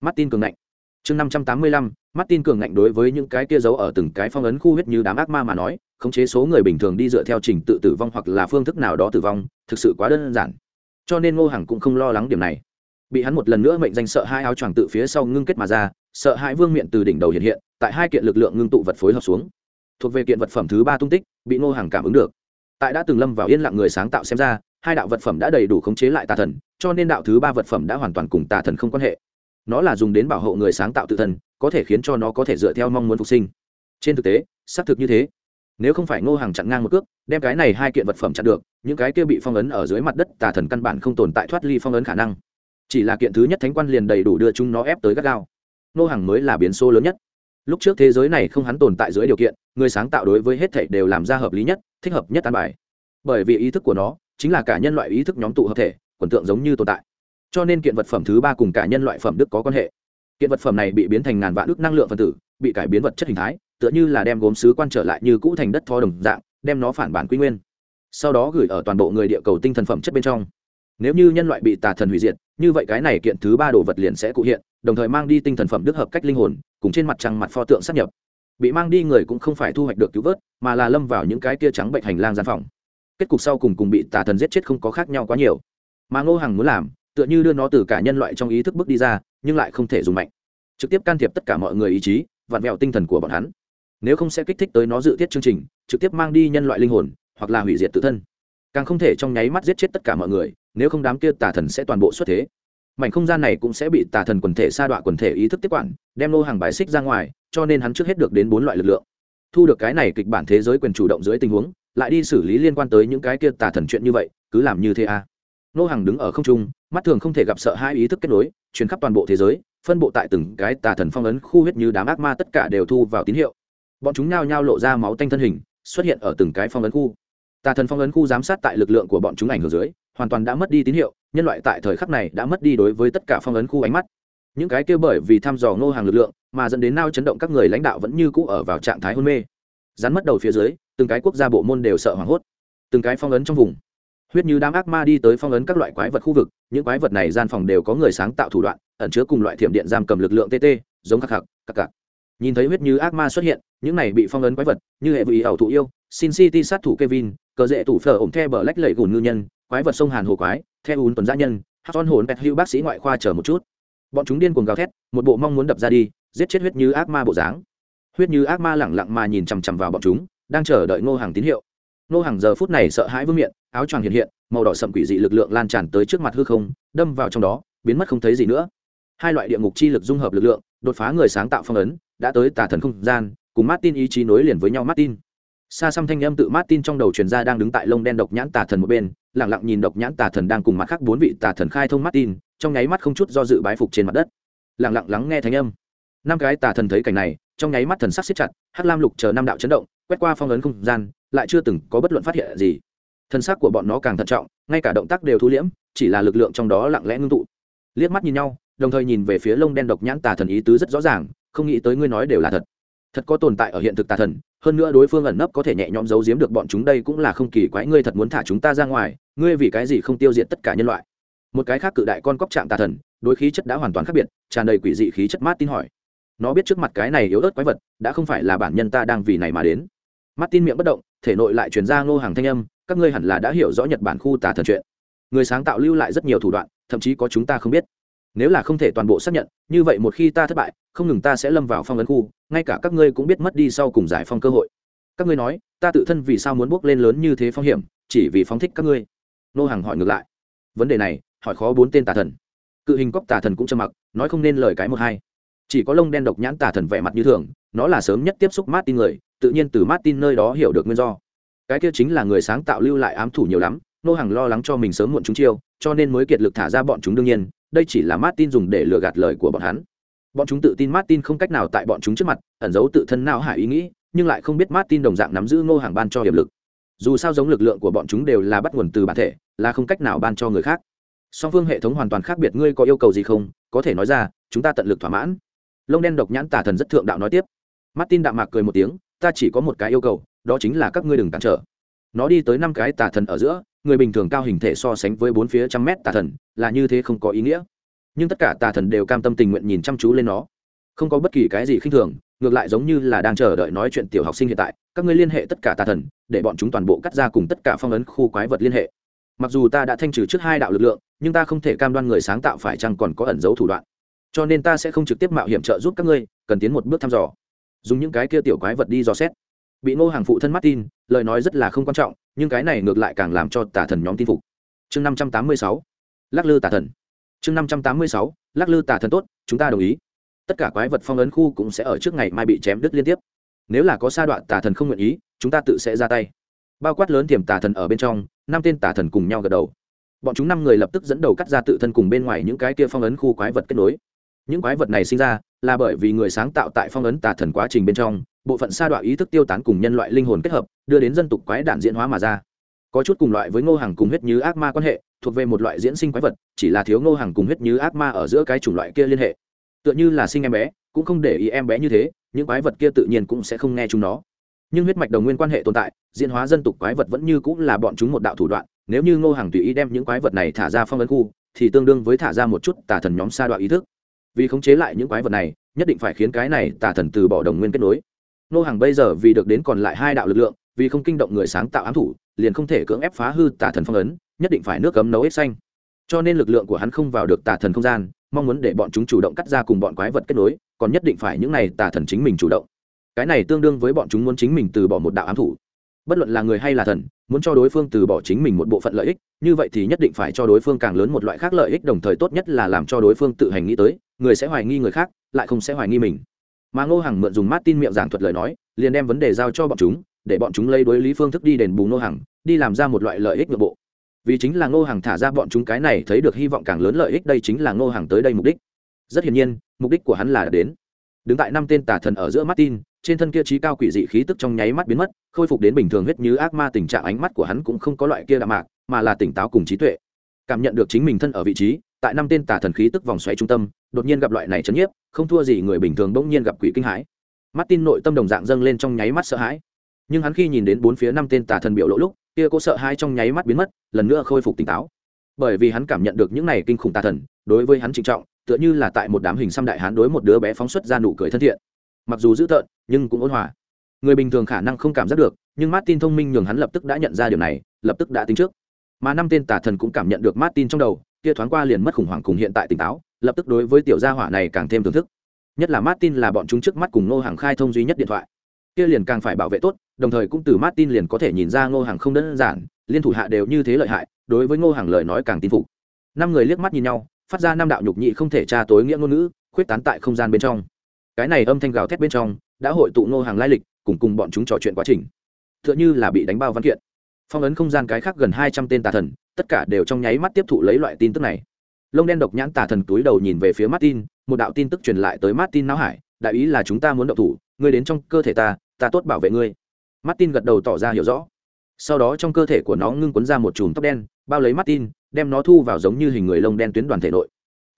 mắt tin cường ngạnh. Chương năm trăm tám mươi lăm mắt tin cường ngạnh đối với những cái kia giấu ở từng cái phong ấn khu huyết như đám ác ma mà nói, khống chế số người bình thường đi dựa theo trình tự tử vong hoặc là phương thức nào đó tử vong, thực sự quá đơn giản. Cho nên ngô hằng cũng không lo lắng điểm này bị hắn một lần nữa mệnh danh sợ hai áo choàng tự phía sau ngưng kết mà ra, sợ hai vương miện từ đỉnh đầu hiện hiện, tại hai kiện lực lượng ngưng tụ vật phối hợp xuống. Thuộc về kiện vật phẩm thứ ba tung tích, bị ngô hằng cảm ứng được. Tại đã từng lâm vào yên lặng người sáng tạo xem ra, hai đạo vật phẩm đã đầy đủ khống chế lại tà thần, cho nên đạo thứ ba vật phẩm đã hoàn toàn cùng tà thần không quan hệ. Nó là dùng đến bảo hộ người sáng tạo tự thân có thể khiến cho nó có thể dựa theo mong muốn phục sinh. Trên thực tế, xác thực như thế. Nếu không phải ngô hàng chặn ngang một cước, đem cái này hai kiện vật phẩm chặn được, những cái kia bị phong ấn ở dưới mặt đất tà thần căn bản không tồn tại thoát ly phong ấn khả năng chỉ là kiện thứ nhất thánh quan liền đầy đủ đưa chúng nó ép tới gắt gao. Nô hàng mới là biến số lớn nhất. Lúc trước thế giới này không hắn tồn tại dưới điều kiện, người sáng tạo đối với hết thảy đều làm ra hợp lý nhất, thích hợp nhất an bài. Bởi vì ý thức của nó chính là cả nhân loại ý thức nhóm tụ hợp thể, quần tượng giống như tồn tại. Cho nên kiện vật phẩm thứ ba cùng cả nhân loại phẩm đức có quan hệ. Kiện vật phẩm này bị biến thành ngàn vạn đức năng lượng phân tử, bị cải biến vật chất hình thái, tựa như là đem gốm sứ quan trở lại như cũ thành đất thô đồng dạng, đem nó phản bản quy nguyên. Sau đó gửi ở toàn bộ người địa cầu tinh thần phẩm chất bên trong. Nếu như nhân loại bị tà thần hủy diệt như vậy cái này kiện thứ ba đồ vật liền sẽ cụ hiện, đồng thời mang đi tinh thần phẩm đức hợp cách linh hồn, cùng trên mặt trăng mặt pho tượng sắp nhập. Bị mang đi người cũng không phải thu hoạch được cứu vớt, mà là lâm vào những cái kia trắng bệnh hành lang gian phòng. Kết cục sau cùng cùng bị tà thần giết chết không có khác nhau quá nhiều. Mà ngô hằng muốn làm, tựa như đưa nó từ cả nhân loại trong ý thức bước đi ra, nhưng lại không thể dùng mạnh. Trực tiếp can thiệp tất cả mọi người ý chí, vặn vẹo tinh thần của bọn hắn. Nếu không sẽ kích thích tới nó dự tiết chương trình, trực tiếp mang đi nhân loại linh hồn, hoặc là hủy diệt tự thân. Càng không thể trong nháy mắt giết chết tất cả mọi người nếu không đám kia tà thần sẽ toàn bộ xuất thế. Mảnh không gian này cũng sẽ bị tà thần quần thể sa đọa quần thể ý thức tiếp quản, đem lô hàng bài xích ra ngoài, cho nên hắn trước hết được đến bốn loại lực lượng. Thu được cái này kịch bản thế giới quyền chủ động dưới tình huống, lại đi xử lý liên quan tới những cái kia tà thần chuyện như vậy, cứ làm như thế à. nô hàng đứng ở không trung, mắt thường không thể gặp sợ hai ý thức kết nối, truyền khắp toàn bộ thế giới, phân bộ tại từng cái tà thần phong ấn khu huyết như đám ác ma tất cả đều thu vào tín hiệu. Bọn chúng nhao nhao lộ ra máu tanh thân hình, xuất hiện ở từng cái phong ấn khu tà thần phong ấn khu giám sát tại lực lượng của bọn chúng ảnh hưởng dưới, hoàn toàn đã mất đi tín hiệu, nhân loại tại thời khắc này đã mất đi đối với tất cả phong ấn khu ánh mắt. Những cái kia bởi vì thăm dò ngô hàng lực lượng, mà dẫn đến nao chấn động các người lãnh đạo vẫn như cũ ở vào trạng thái hôn mê. Rắn mất đầu phía dưới, từng cái quốc gia bộ môn đều sợ hoảng hốt. Từng cái phong ấn trong vùng. Huyết như đám ác ma đi tới phong ấn các loại quái vật khu vực, những quái vật này gian phòng đều có người sáng tạo thủ đoạn, ẩn chứa cùng loại thiểm điện giam cầm lực lượng tt giống khắc khắc khắc khắc. Nhìn thấy huyết như ác ma xuất hiện, những này bị phong ấn quái vật, như hệ vị ảo thụ yêu, sin city sát thủ kevin cờ dễ tủ phở ổng the bờ lách lẩy gùn ngư nhân, quái vật sông hàn hồ quái theo ún tuần gia nhân, hát son hồn pet hữu bác sĩ ngoại khoa chờ một chút. Bọn chúng điên cuồng gào thét, một bộ mong muốn đập ra đi, giết chết huyết như ác ma bộ dáng. Huyết như ác ma lẳng lặng mà nhìn chằm chằm vào bọn chúng, đang chờ đợi ngô hàng tín hiệu. Ngô hàng giờ phút này sợ hãi vương miệng, áo choàng hiện hiện, màu đỏ sậm quỷ dị lực lượng lan tràn tới trước mặt hư không, đâm vào trong đó, biến mất không thấy gì nữa. Hai loại địa ngục chi lực dung hợp lực lượng, đột phá người sáng tạo phong ấn, đã tới tà thần không gian, cùng martin ý chí nối liền với nhau martin xa xăm thanh âm tự mát tin trong đầu truyền ra đang đứng tại lông đen độc nhãn tà thần một bên lẳng lặng nhìn độc nhãn tà thần đang cùng mặt khác bốn vị tà thần khai thông mát tin trong nháy mắt không chút do dự bái phục trên mặt đất. Lẳng lặng lắng nghe thanh âm. Năm cái tà thần thấy cảnh này, trong nháy mắt thần sắc xếp chặt, hắc lam lục chờ năm đạo chấn động, quét qua phong ấn không gian, lại chưa từng có bất luận phát hiện gì. Thân sắc của bọn nó càng thận trọng, ngay cả động tác đều thu liễm, chỉ là lực lượng trong đó lặng lẽ ngưng tụ. Liếc mắt nhìn nhau, đồng thời nhìn về phía lông đen độc nhãn tà thần ý tứ rất rõ ràng, không nghĩ tới ngươi nói đều là thật. Thật có tồn tại ở hiện thực tà thần hơn nữa đối phương ẩn nấp có thể nhẹ nhõm giấu giếm được bọn chúng đây cũng là không kỳ quái, ngươi thật muốn thả chúng ta ra ngoài, ngươi vì cái gì không tiêu diệt tất cả nhân loại? Một cái khác cự đại con cóc trạng tà thần, đối khí chất đã hoàn toàn khác biệt, tràn đầy quỷ dị khí chất mát tin hỏi. Nó biết trước mặt cái này yếu ớt quái vật, đã không phải là bản nhân ta đang vì này mà đến. Mắt tin miệng bất động, thể nội lại chuyển ra ngô hàng thanh âm, các ngươi hẳn là đã hiểu rõ nhật bản khu tà thần chuyện. Người sáng tạo lưu lại rất nhiều thủ đoạn, thậm chí có chúng ta không biết nếu là không thể toàn bộ xác nhận, như vậy một khi ta thất bại, không ngừng ta sẽ lâm vào phong ấn khu, ngay cả các ngươi cũng biết mất đi sau cùng giải phong cơ hội. Các ngươi nói, ta tự thân vì sao muốn bước lên lớn như thế phong hiểm, chỉ vì phóng thích các ngươi? Nô hàng hỏi ngược lại. Vấn đề này, hỏi khó bốn tên tà thần. Cự hình cóc tà thần cũng trầm mặc, nói không nên lời cái một hai. Chỉ có lông đen độc nhãn tà thần vẻ mặt như thường, nó là sớm nhất tiếp xúc martin người, tự nhiên từ martin nơi đó hiểu được nguyên do. Cái kia chính là người sáng tạo lưu lại ám thủ nhiều lắm, nô hàng lo lắng cho mình sớm muộn chúng chiêu, cho nên mới kiệt lực thả ra bọn chúng đương nhiên đây chỉ là martin dùng để lừa gạt lời của bọn hắn. Bọn chúng tự tin martin không cách nào tại bọn chúng trước mặt, ẩn giấu tự thân não hải ý nghĩ, nhưng lại không biết martin đồng dạng nắm giữ ngô hàng ban cho hiệp lực. Dù sao giống lực lượng của bọn chúng đều là bắt nguồn từ bản thể, là không cách nào ban cho người khác. Song phương hệ thống hoàn toàn khác biệt, ngươi có yêu cầu gì không? Có thể nói ra, chúng ta tận lực thỏa mãn. Lông đen độc nhãn tả thần rất thượng đạo nói tiếp. Martin đạm mạc cười một tiếng, ta chỉ có một cái yêu cầu, đó chính là các ngươi đừng cản trở. Nó đi tới năm cái tà thần ở giữa người bình thường cao hình thể so sánh với bốn phía trăm mét tà thần, là như thế không có ý nghĩa. Nhưng tất cả tà thần đều cam tâm tình nguyện nhìn chăm chú lên nó. Không có bất kỳ cái gì khinh thường, ngược lại giống như là đang chờ đợi nói chuyện tiểu học sinh hiện tại, các ngươi liên hệ tất cả tà thần, để bọn chúng toàn bộ cắt ra cùng tất cả phong ấn khu quái vật liên hệ. Mặc dù ta đã thanh trừ trước hai đạo lực lượng, nhưng ta không thể cam đoan người sáng tạo phải chăng còn có ẩn dấu thủ đoạn. Cho nên ta sẽ không trực tiếp mạo hiểm trợ giúp các ngươi, cần tiến một bước thăm dò. Dùng những cái kia tiểu quái vật đi dò xét. Bị ngô hàng phụ thân martin lời nói rất là không quan trọng, nhưng cái này ngược lại càng làm cho tà thần nhóm tin phục. Chương năm trăm tám mươi sáu, lắc lư tà thần. Chương năm trăm tám mươi sáu, lắc lư tà thần tốt, chúng ta đồng ý. Tất cả quái vật phong ấn khu cũng sẽ ở trước ngày mai bị chém đứt liên tiếp. Nếu là có sa đoạn tà thần không nguyện ý, chúng ta tự sẽ ra tay. Bao quát lớn tiềm tà thần ở bên trong, năm tên tà thần cùng nhau gật đầu. Bọn chúng năm người lập tức dẫn đầu cắt ra tự thân cùng bên ngoài những cái kia phong ấn khu quái vật kết nối. Những quái vật này sinh ra là bởi vì người sáng tạo tại phong ấn tà thần quá trình bên trong bộ phận sa đoạn ý thức tiêu tán cùng nhân loại linh hồn kết hợp, đưa đến dân tục quái đản diễn hóa mà ra. Có chút cùng loại với ngô hàng cùng huyết như ác ma quan hệ, thuộc về một loại diễn sinh quái vật, chỉ là thiếu ngô hàng cùng huyết như ác ma ở giữa cái chủng loại kia liên hệ. Tựa như là sinh em bé, cũng không để ý em bé như thế, những quái vật kia tự nhiên cũng sẽ không nghe chúng nó. Nhưng huyết mạch đồng nguyên quan hệ tồn tại, diễn hóa dân tục quái vật vẫn như cũng là bọn chúng một đạo thủ đoạn, nếu như ngô hàng tùy ý đem những quái vật này thả ra phong ấn khu, thì tương đương với thả ra một chút tà thần nhóm sa đoạn ý thức. Vì khống chế lại những quái vật này, nhất định phải khiến cái này tà thần từ bỏ đồng nguyên kết nối. Nô hàng bây giờ vì được đến còn lại hai đạo lực lượng, vì không kinh động người sáng tạo ám thủ, liền không thể cưỡng ép phá hư tà thần phong ấn, nhất định phải nước cấm nấu ếch xanh. Cho nên lực lượng của hắn không vào được tà thần không gian, mong muốn để bọn chúng chủ động cắt ra cùng bọn quái vật kết nối, còn nhất định phải những này tà thần chính mình chủ động. Cái này tương đương với bọn chúng muốn chính mình từ bỏ một đạo ám thủ. Bất luận là người hay là thần, muốn cho đối phương từ bỏ chính mình một bộ phận lợi ích, như vậy thì nhất định phải cho đối phương càng lớn một loại khác lợi ích, đồng thời tốt nhất là làm cho đối phương tự hành nghĩ tới, người sẽ hoài nghi người khác, lại không sẽ hoài nghi mình mà ngô hằng mượn dùng mát tin miệng giảng thuật lời nói, liền đem vấn đề giao cho bọn chúng, để bọn chúng lấy đối lý phương thức đi đền bù ngô hằng, đi làm ra một loại lợi ích nội bộ. Vì chính là ngô hằng thả ra bọn chúng cái này thấy được hy vọng càng lớn lợi ích đây chính là ngô hằng tới đây mục đích. Rất hiển nhiên, mục đích của hắn là đến. Đứng tại năm tên tà thần ở giữa martin, trên thân kia trí cao quỷ dị khí tức trong nháy mắt biến mất, khôi phục đến bình thường huyết như ác ma tình trạng ánh mắt của hắn cũng không có loại kia đạm mạc, mà là tỉnh táo cùng trí tuệ. Cảm nhận được chính mình thân ở vị trí tại năm tên tà thần khí tức vòng xoáy trung tâm, đột nhiên gặp loại này chấn nhiếp, không thua gì người bình thường bỗng nhiên gặp quỷ kinh hãi. Martin nội tâm đồng dạng dâng lên trong nháy mắt sợ hãi. Nhưng hắn khi nhìn đến bốn phía năm tên tà thần biểu lộ lúc, kia cô sợ hãi trong nháy mắt biến mất, lần nữa khôi phục tỉnh táo. Bởi vì hắn cảm nhận được những này kinh khủng tà thần, đối với hắn trịnh trọng, tựa như là tại một đám hình xăm đại hán đối một đứa bé phóng xuất ra nụ cười thân thiện. Mặc dù dữ tợn, nhưng cũng ôn hòa. Người bình thường khả năng không cảm giác được, nhưng martin thông minh nhường hắn lập tức đã nhận ra điều này, lập tức đã tính trước. Mà năm tên tà thần cũng cảm nhận được martin trong đầu kia thoáng qua liền mất khủng hoảng cùng hiện tại tỉnh táo, lập tức đối với tiểu gia hỏa này càng thêm thưởng thức. Nhất là martin là bọn chúng trước mắt cùng ngô hàng khai thông duy nhất điện thoại. Kia liền càng phải bảo vệ tốt, đồng thời cũng từ martin liền có thể nhìn ra ngô hàng không đơn giản, liên thủ hạ đều như thế lợi hại, đối với ngô hàng lời nói càng tin phục. Năm người liếc mắt nhìn nhau, phát ra năm đạo nhục nhị không thể tra tối nghĩa ngôn ngữ, khuyết tán tại không gian bên trong. Cái này âm thanh gào thét bên trong, đã hội tụ ngô hàng lai lịch, cùng cùng bọn chúng trò chuyện quá trình. T h ư ợ n h ư là bị đánh bao văn kiện phong ấn không gian cái khác gần hai trăm tên tà thần, tất cả đều trong nháy mắt tiếp thụ lấy loại tin tức này. Lông đen độc nhãn tà thần túi đầu nhìn về phía martin, một đạo tin tức truyền lại tới martin não hải, đại ý là chúng ta muốn động thủ, ngươi đến trong cơ thể ta ta tốt bảo vệ ngươi. Martin gật đầu tỏ ra hiểu rõ. Sau đó trong cơ thể của nó ngưng quấn ra một chùm tóc đen, bao lấy martin, đem nó thu vào giống như hình người lông đen tuyến đoàn thể nội.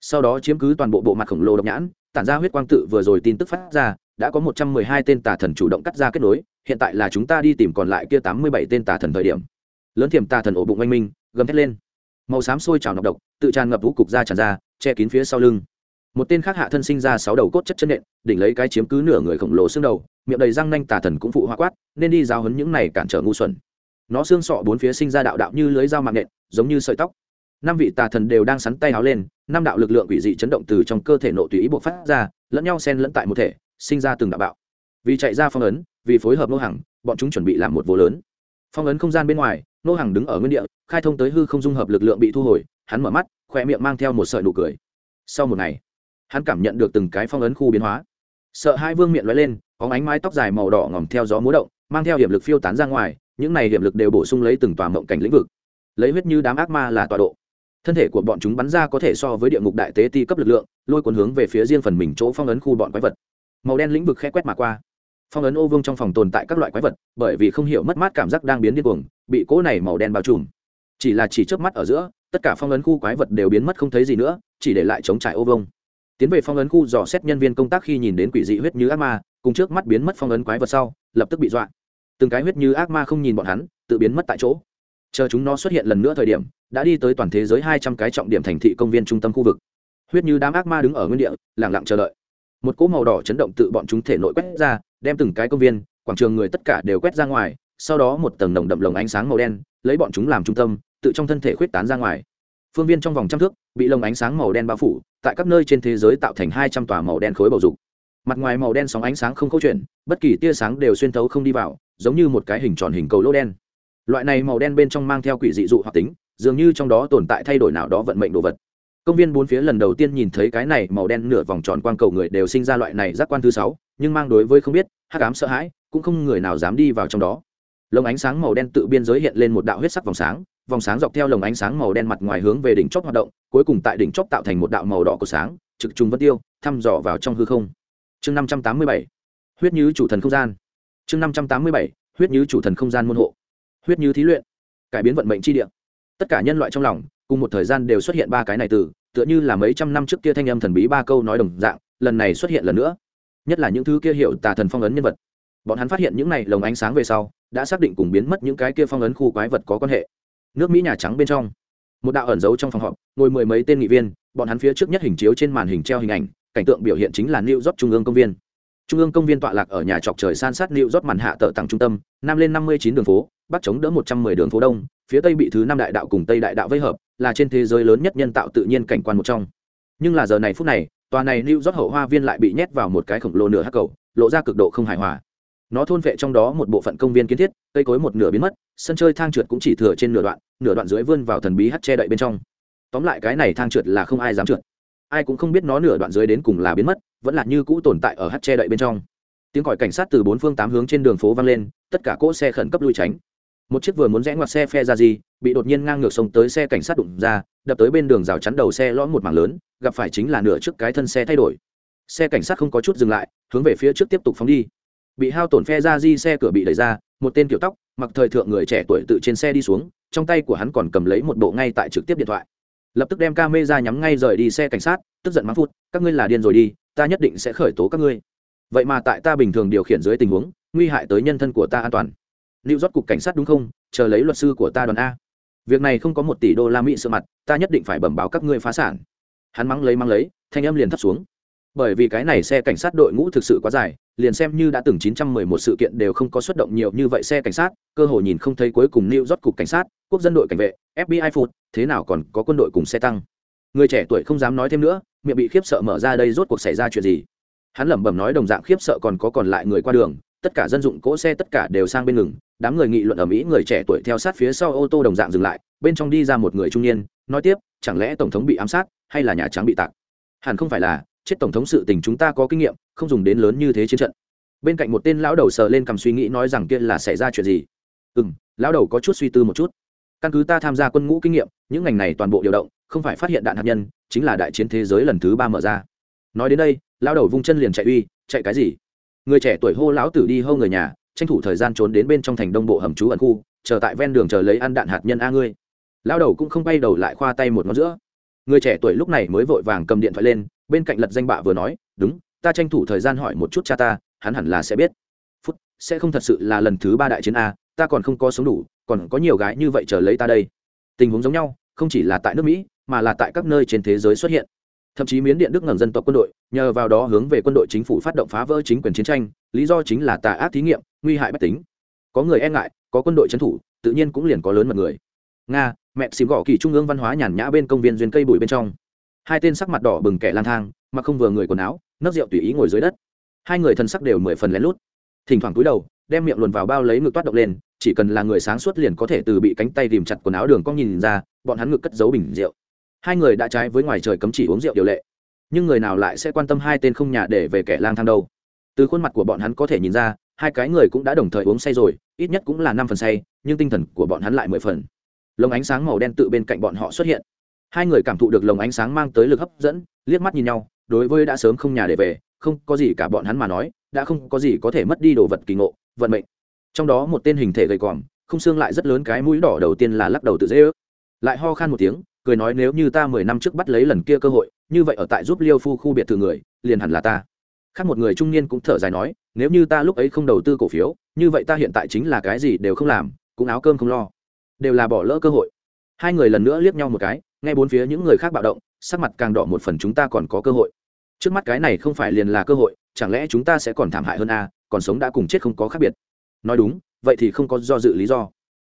Sau đó chiếm cứ toàn bộ bộ mặt khổng lồ độc nhãn, tản ra huyết quang tự vừa rồi tin tức phát ra đã có một trăm mười hai tên tà thần chủ động cắt ra kết nối, hiện tại là chúng ta đi tìm còn lại kia tám mươi bảy tên tà thần thời điểm. Lớn thiểm tà thần ổ bụng oanh minh, gầm thét lên. Màu xám sôi trào nọc độc, tự tràn ngập vũ cục ra tràn ra, che kín phía sau lưng. Một tên khác hạ thân sinh ra sáu đầu cốt chất chân nện, đỉnh lấy cái chiếm cứ nửa người khổng lồ xương đầu, miệng đầy răng nanh tà thần cũng phụ hoa quát, nên đi giáo hấn những này cản trở ngu xuẩn. Nó xương sọ bốn phía sinh ra đạo đạo như lưới dao mạng nện, giống như sợi tóc. Năm vị tà thần đều đang sắn tay áo lên, năm đạo lực lượng quỷ dị chấn động từ trong cơ thể nộ tùy ý buộc phát ra, lẫn nhau xen lẫn tại một thể sinh ra từng đạo bạo. Vì chạy ra phong ấn, vì phối hợp nô hàng bọn chúng chuẩn bị làm một vô lớn. Phong ấn không gian bên ngoài, nô hàng đứng ở nguyên địa, khai thông tới hư không dung hợp lực lượng bị thu hồi, hắn mở mắt khoe miệng mang theo một sợi nụ cười. Sau một ngày, hắn cảm nhận được từng cái phong ấn khu biến hóa. Sợ hai vương miệng lóe lên, có ánh mái tóc dài màu đỏ ngòm theo gió múa động, mang theo hiểm lực phiêu tán ra ngoài, những này hiểm lực đều bổ sung lấy từng tòa mộng cảnh lĩnh vực. Lấy huyết như đám ác ma là tọa độ. Thân thể của bọn chúng bắn ra có thể so với địa ngục đại tế ti cấp lực lượng, lôi cuốn hướng về phía riêng phần mình chỗ phong ấn khu bọn quái vật màu đen lĩnh vực khe quét mà qua. Phong ấn ô vương trong phòng tồn tại các loại quái vật, bởi vì không hiểu mất mát cảm giác đang biến điên cuồng, bị cỗ này màu đen bao trùm. Chỉ là chỉ trước mắt ở giữa, tất cả phong ấn khu quái vật đều biến mất không thấy gì nữa, chỉ để lại chống trải ô vông tiến về phong ấn khu dò xét nhân viên công tác khi nhìn đến quỷ dị huyết như ác ma, cùng trước mắt biến mất phong ấn quái vật sau, lập tức bị dọa. Từng cái huyết như ác ma không nhìn bọn hắn, tự biến mất tại chỗ. Chờ chúng nó xuất hiện lần nữa thời điểm, đã đi tới toàn thế giới hai trăm cái trọng điểm thành thị công viên trung tâm khu vực. Huyết như đám ác ma đứng ở nguyên địa lẳng lặng chờ đợi một cỗ màu đỏ chấn động tự bọn chúng thể nội quét ra, đem từng cái công viên, quảng trường người tất cả đều quét ra ngoài, sau đó một tầng nồng đậm lồng ánh sáng màu đen, lấy bọn chúng làm trung tâm, tự trong thân thể khuyết tán ra ngoài. Phương viên trong vòng trăm thước, bị lồng ánh sáng màu đen bao phủ, tại các nơi trên thế giới tạo thành hai trăm tòa màu đen khối bầu dục. Mặt ngoài màu đen sóng ánh sáng không câu chuyện bất kỳ tia sáng đều xuyên thấu không đi vào, giống như một cái hình tròn hình cầu lỗ đen. Loại này màu đen bên trong mang theo quỷ dị dụ hoặc tính, dường như trong đó tồn tại thay đổi nào đó vận mệnh đồ vật công viên bốn phía lần đầu tiên nhìn thấy cái này màu đen nửa vòng tròn quang cầu người đều sinh ra loại này giác quan thứ sáu, nhưng mang đối với không biết, hắc ám sợ hãi, cũng không người nào dám đi vào trong đó. Lồng ánh sáng màu đen tự biên giới hiện lên một đạo huyết sắc vòng sáng vòng sáng dọc theo lồng ánh sáng màu đen mặt ngoài hướng về đỉnh chóp hoạt động, cuối cùng tại đỉnh chóp tạo thành một đạo màu đỏ của sáng, trực trùng vân tiêu, thăm dò vào trong hư không. Chương năm trăm tám mươi bảy, huyết như chủ thần không gian. Chương năm trăm tám mươi bảy, huyết như chủ thần không gian môn hộ. Huyết như thí luyện, cải biến vận mệnh chi địa. Tất cả nhân loại trong lòng, cùng một thời gian đều xuất hiện ba cái này từ tựa như là mấy trăm năm trước kia thanh âm thần bí ba câu nói đồng dạng, lần này xuất hiện lần nữa. Nhất là những thứ kia hiệu tà thần phong ấn nhân vật. Bọn hắn phát hiện những này lồng ánh sáng về sau, đã xác định cùng biến mất những cái kia phong ấn khu quái vật có quan hệ. Nước mỹ nhà trắng bên trong, một đạo ẩn giấu trong phòng họp, ngồi mười mấy tên nghị viên, bọn hắn phía trước nhất hình chiếu trên màn hình treo hình ảnh, cảnh tượng biểu hiện chính là new york trung ương công viên. Trung ương công viên tọa lạc ở nhà trọc trời san sát new york màn hạ tở tặng trung tâm, nam lên năm mươi chín đường phố, bắc chống đỡ một trăm mười đường phố đông, phía tây bị thứ năm đại đạo cùng tây đại đạo vây hợp là trên thế giới lớn nhất nhân tạo tự nhiên cảnh quan một trong. Nhưng là giờ này phút này, tòa này lưu rót hậu hoa viên lại bị nhét vào một cái khổng lồ nửa hắc cầu, lộ ra cực độ không hài hòa. Nó thôn vệ trong đó một bộ phận công viên kiến thiết, cây cối một nửa biến mất, sân chơi thang trượt cũng chỉ thừa trên nửa đoạn nửa đoạn dưới vươn vào thần bí hắt che đậy bên trong. Tóm lại cái này thang trượt là không ai dám trượt. Ai cũng không biết nó nửa đoạn dưới đến cùng là biến mất, vẫn là như cũ tồn tại ở hắt che đậy bên trong. Tiếng còi cảnh sát từ bốn phương tám hướng trên đường phố vang lên, tất cả cỗ xe khẩn cấp lui tránh. Một chiếc vừa muốn rẽ ngoặt xe phe ra gì bị đột nhiên ngang ngược sông tới xe cảnh sát đụng ra, đập tới bên đường rào chắn đầu xe lõm một mảng lớn, gặp phải chính là nửa trước cái thân xe thay đổi. Xe cảnh sát không có chút dừng lại, hướng về phía trước tiếp tục phóng đi. Bị hao tổn phe ra di xe cửa bị đẩy ra, một tên kiểu tóc, mặc thời thượng người trẻ tuổi tự trên xe đi xuống, trong tay của hắn còn cầm lấy một bộ ngay tại trực tiếp điện thoại. Lập tức đem ca mê ra nhắm ngay rời đi xe cảnh sát, tức giận mắng phút, các ngươi là điên rồi đi, ta nhất định sẽ khởi tố các ngươi. Vậy mà tại ta bình thường điều khiển dưới tình huống, nguy hại tới nhân thân của ta an toàn. Lưu rót cục cảnh sát đúng không? Chờ lấy luật sư của ta đoàn a việc này không có một tỷ đô la mỹ sợ mặt, ta nhất định phải bẩm báo các ngươi phá sản. Hắn mắng lấy mắng lấy, thanh âm liền thấp xuống. Bởi vì cái này xe cảnh sát đội ngũ thực sự quá dài, liền xem như đã từng 911 sự kiện đều không có xuất động nhiều như vậy xe cảnh sát, cơ hội nhìn không thấy cuối cùng New York cục cảnh sát, quốc dân đội cảnh vệ FBI phụt, thế nào còn có quân đội cùng xe tăng. Người trẻ tuổi không dám nói thêm nữa, miệng bị khiếp sợ mở ra đây rốt cuộc xảy ra chuyện gì. Hắn lẩm bẩm nói đồng dạng khiếp sợ còn có còn lại người qua đường, tất cả dân dụng cỗ xe tất cả đều sang bên ngừng đám người nghị luận ở mỹ người trẻ tuổi theo sát phía sau ô tô đồng dạng dừng lại, bên trong đi ra một người trung niên, nói tiếp, chẳng lẽ tổng thống bị ám sát, hay là nhà trắng bị tạc? Hẳn không phải là, chết tổng thống sự tình chúng ta có kinh nghiệm, không dùng đến lớn như thế chiến trận. Bên cạnh một tên lão đầu sờ lên cầm suy nghĩ nói rằng kia là xảy ra chuyện gì? Ừ m lão đầu có chút suy tư một chút. Căn cứ ta tham gia quân ngũ kinh nghiệm, những ngành này toàn bộ điều động, không phải phát hiện đạn hạt nhân, chính là đại chiến thế giới lần thứ ba mở ra. Nói đến đây, lão đầu vung chân liền chạy uy, chạy cái gì? Người trẻ tuổi hô, lão tử đi hô người nhà tranh thủ thời gian trốn đến bên trong thành đông bộ hầm trú ẩn khu, chờ tại ven đường chờ lấy ăn đạn hạt nhân a ngươi. Lão đầu cũng không bay đầu lại khoa tay một ngón giữa. Người trẻ tuổi lúc này mới vội vàng cầm điện thoại lên, bên cạnh lật danh bạ vừa nói, đúng, ta tranh thủ thời gian hỏi một chút cha ta, hắn hẳn là sẽ biết. Phút, sẽ không thật sự là lần thứ ba đại chiến a, ta còn không có sống đủ, còn có nhiều gái như vậy chờ lấy ta đây. Tình huống giống nhau, không chỉ là tại nước mỹ, mà là tại các nơi trên thế giới xuất hiện. Thậm chí miến điện đức ngầm dân tộc quân đội, nhờ vào đó hướng về quân đội chính phủ phát động phá vỡ chính quyền chiến tranh, lý do chính là tà ác thí nghiệm nguy hại bách tính. Có người e ngại, có quân đội trấn thủ, tự nhiên cũng liền có lớn mật người. Nga, mẹ xìm gõ kỳ trung ương văn hóa nhàn nhã bên công viên duyên cây bụi bên trong. Hai tên sắc mặt đỏ bừng kẻ lang thang mà không vừa người quần áo, nấc rượu tùy ý ngồi dưới đất. Hai người thân sắc đều mười phần lén lút. Thỉnh thoảng cúi đầu, đem miệng luồn vào bao lấy ngực toát động lên, chỉ cần là người sáng suốt liền có thể từ bị cánh tay tìm chặt quần áo đường cong nhìn ra, bọn hắn ngực cất giấu bình rượu. Hai người đã trái với ngoài trời cấm chỉ uống rượu điều lệ. Nhưng người nào lại sẽ quan tâm hai tên không nhà để về kẻ lang thang đâu? Từ khuôn mặt của bọn hắn có thể nhìn ra hai cái người cũng đã đồng thời uống say rồi, ít nhất cũng là năm phần say, nhưng tinh thần của bọn hắn lại mười phần. Lồng ánh sáng màu đen tự bên cạnh bọn họ xuất hiện. Hai người cảm thụ được lồng ánh sáng mang tới lực hấp dẫn, liếc mắt nhìn nhau, đối với đã sớm không nhà để về, không có gì cả bọn hắn mà nói, đã không có gì có thể mất đi đồ vật kỳ ngộ, vận mệnh. Trong đó một tên hình thể gầy còm không xương lại rất lớn cái mũi đỏ đầu tiên là lắc đầu tự dễ ước. Lại ho khan một tiếng, cười nói nếu như ta mười năm trước bắt lấy lần kia cơ hội, như vậy ở tại giúp liêu phu khu biệt thự người, liền hẳn là ta khác một người trung niên cũng thở dài nói, nếu như ta lúc ấy không đầu tư cổ phiếu, như vậy ta hiện tại chính là cái gì đều không làm, cũng áo cơm không lo, đều là bỏ lỡ cơ hội. Hai người lần nữa liếc nhau một cái, nghe bốn phía những người khác bạo động, sắc mặt càng đỏ một phần chúng ta còn có cơ hội. Trước mắt cái này không phải liền là cơ hội, chẳng lẽ chúng ta sẽ còn thảm hại hơn a còn sống đã cùng chết không có khác biệt. Nói đúng, vậy thì không có do dự lý do.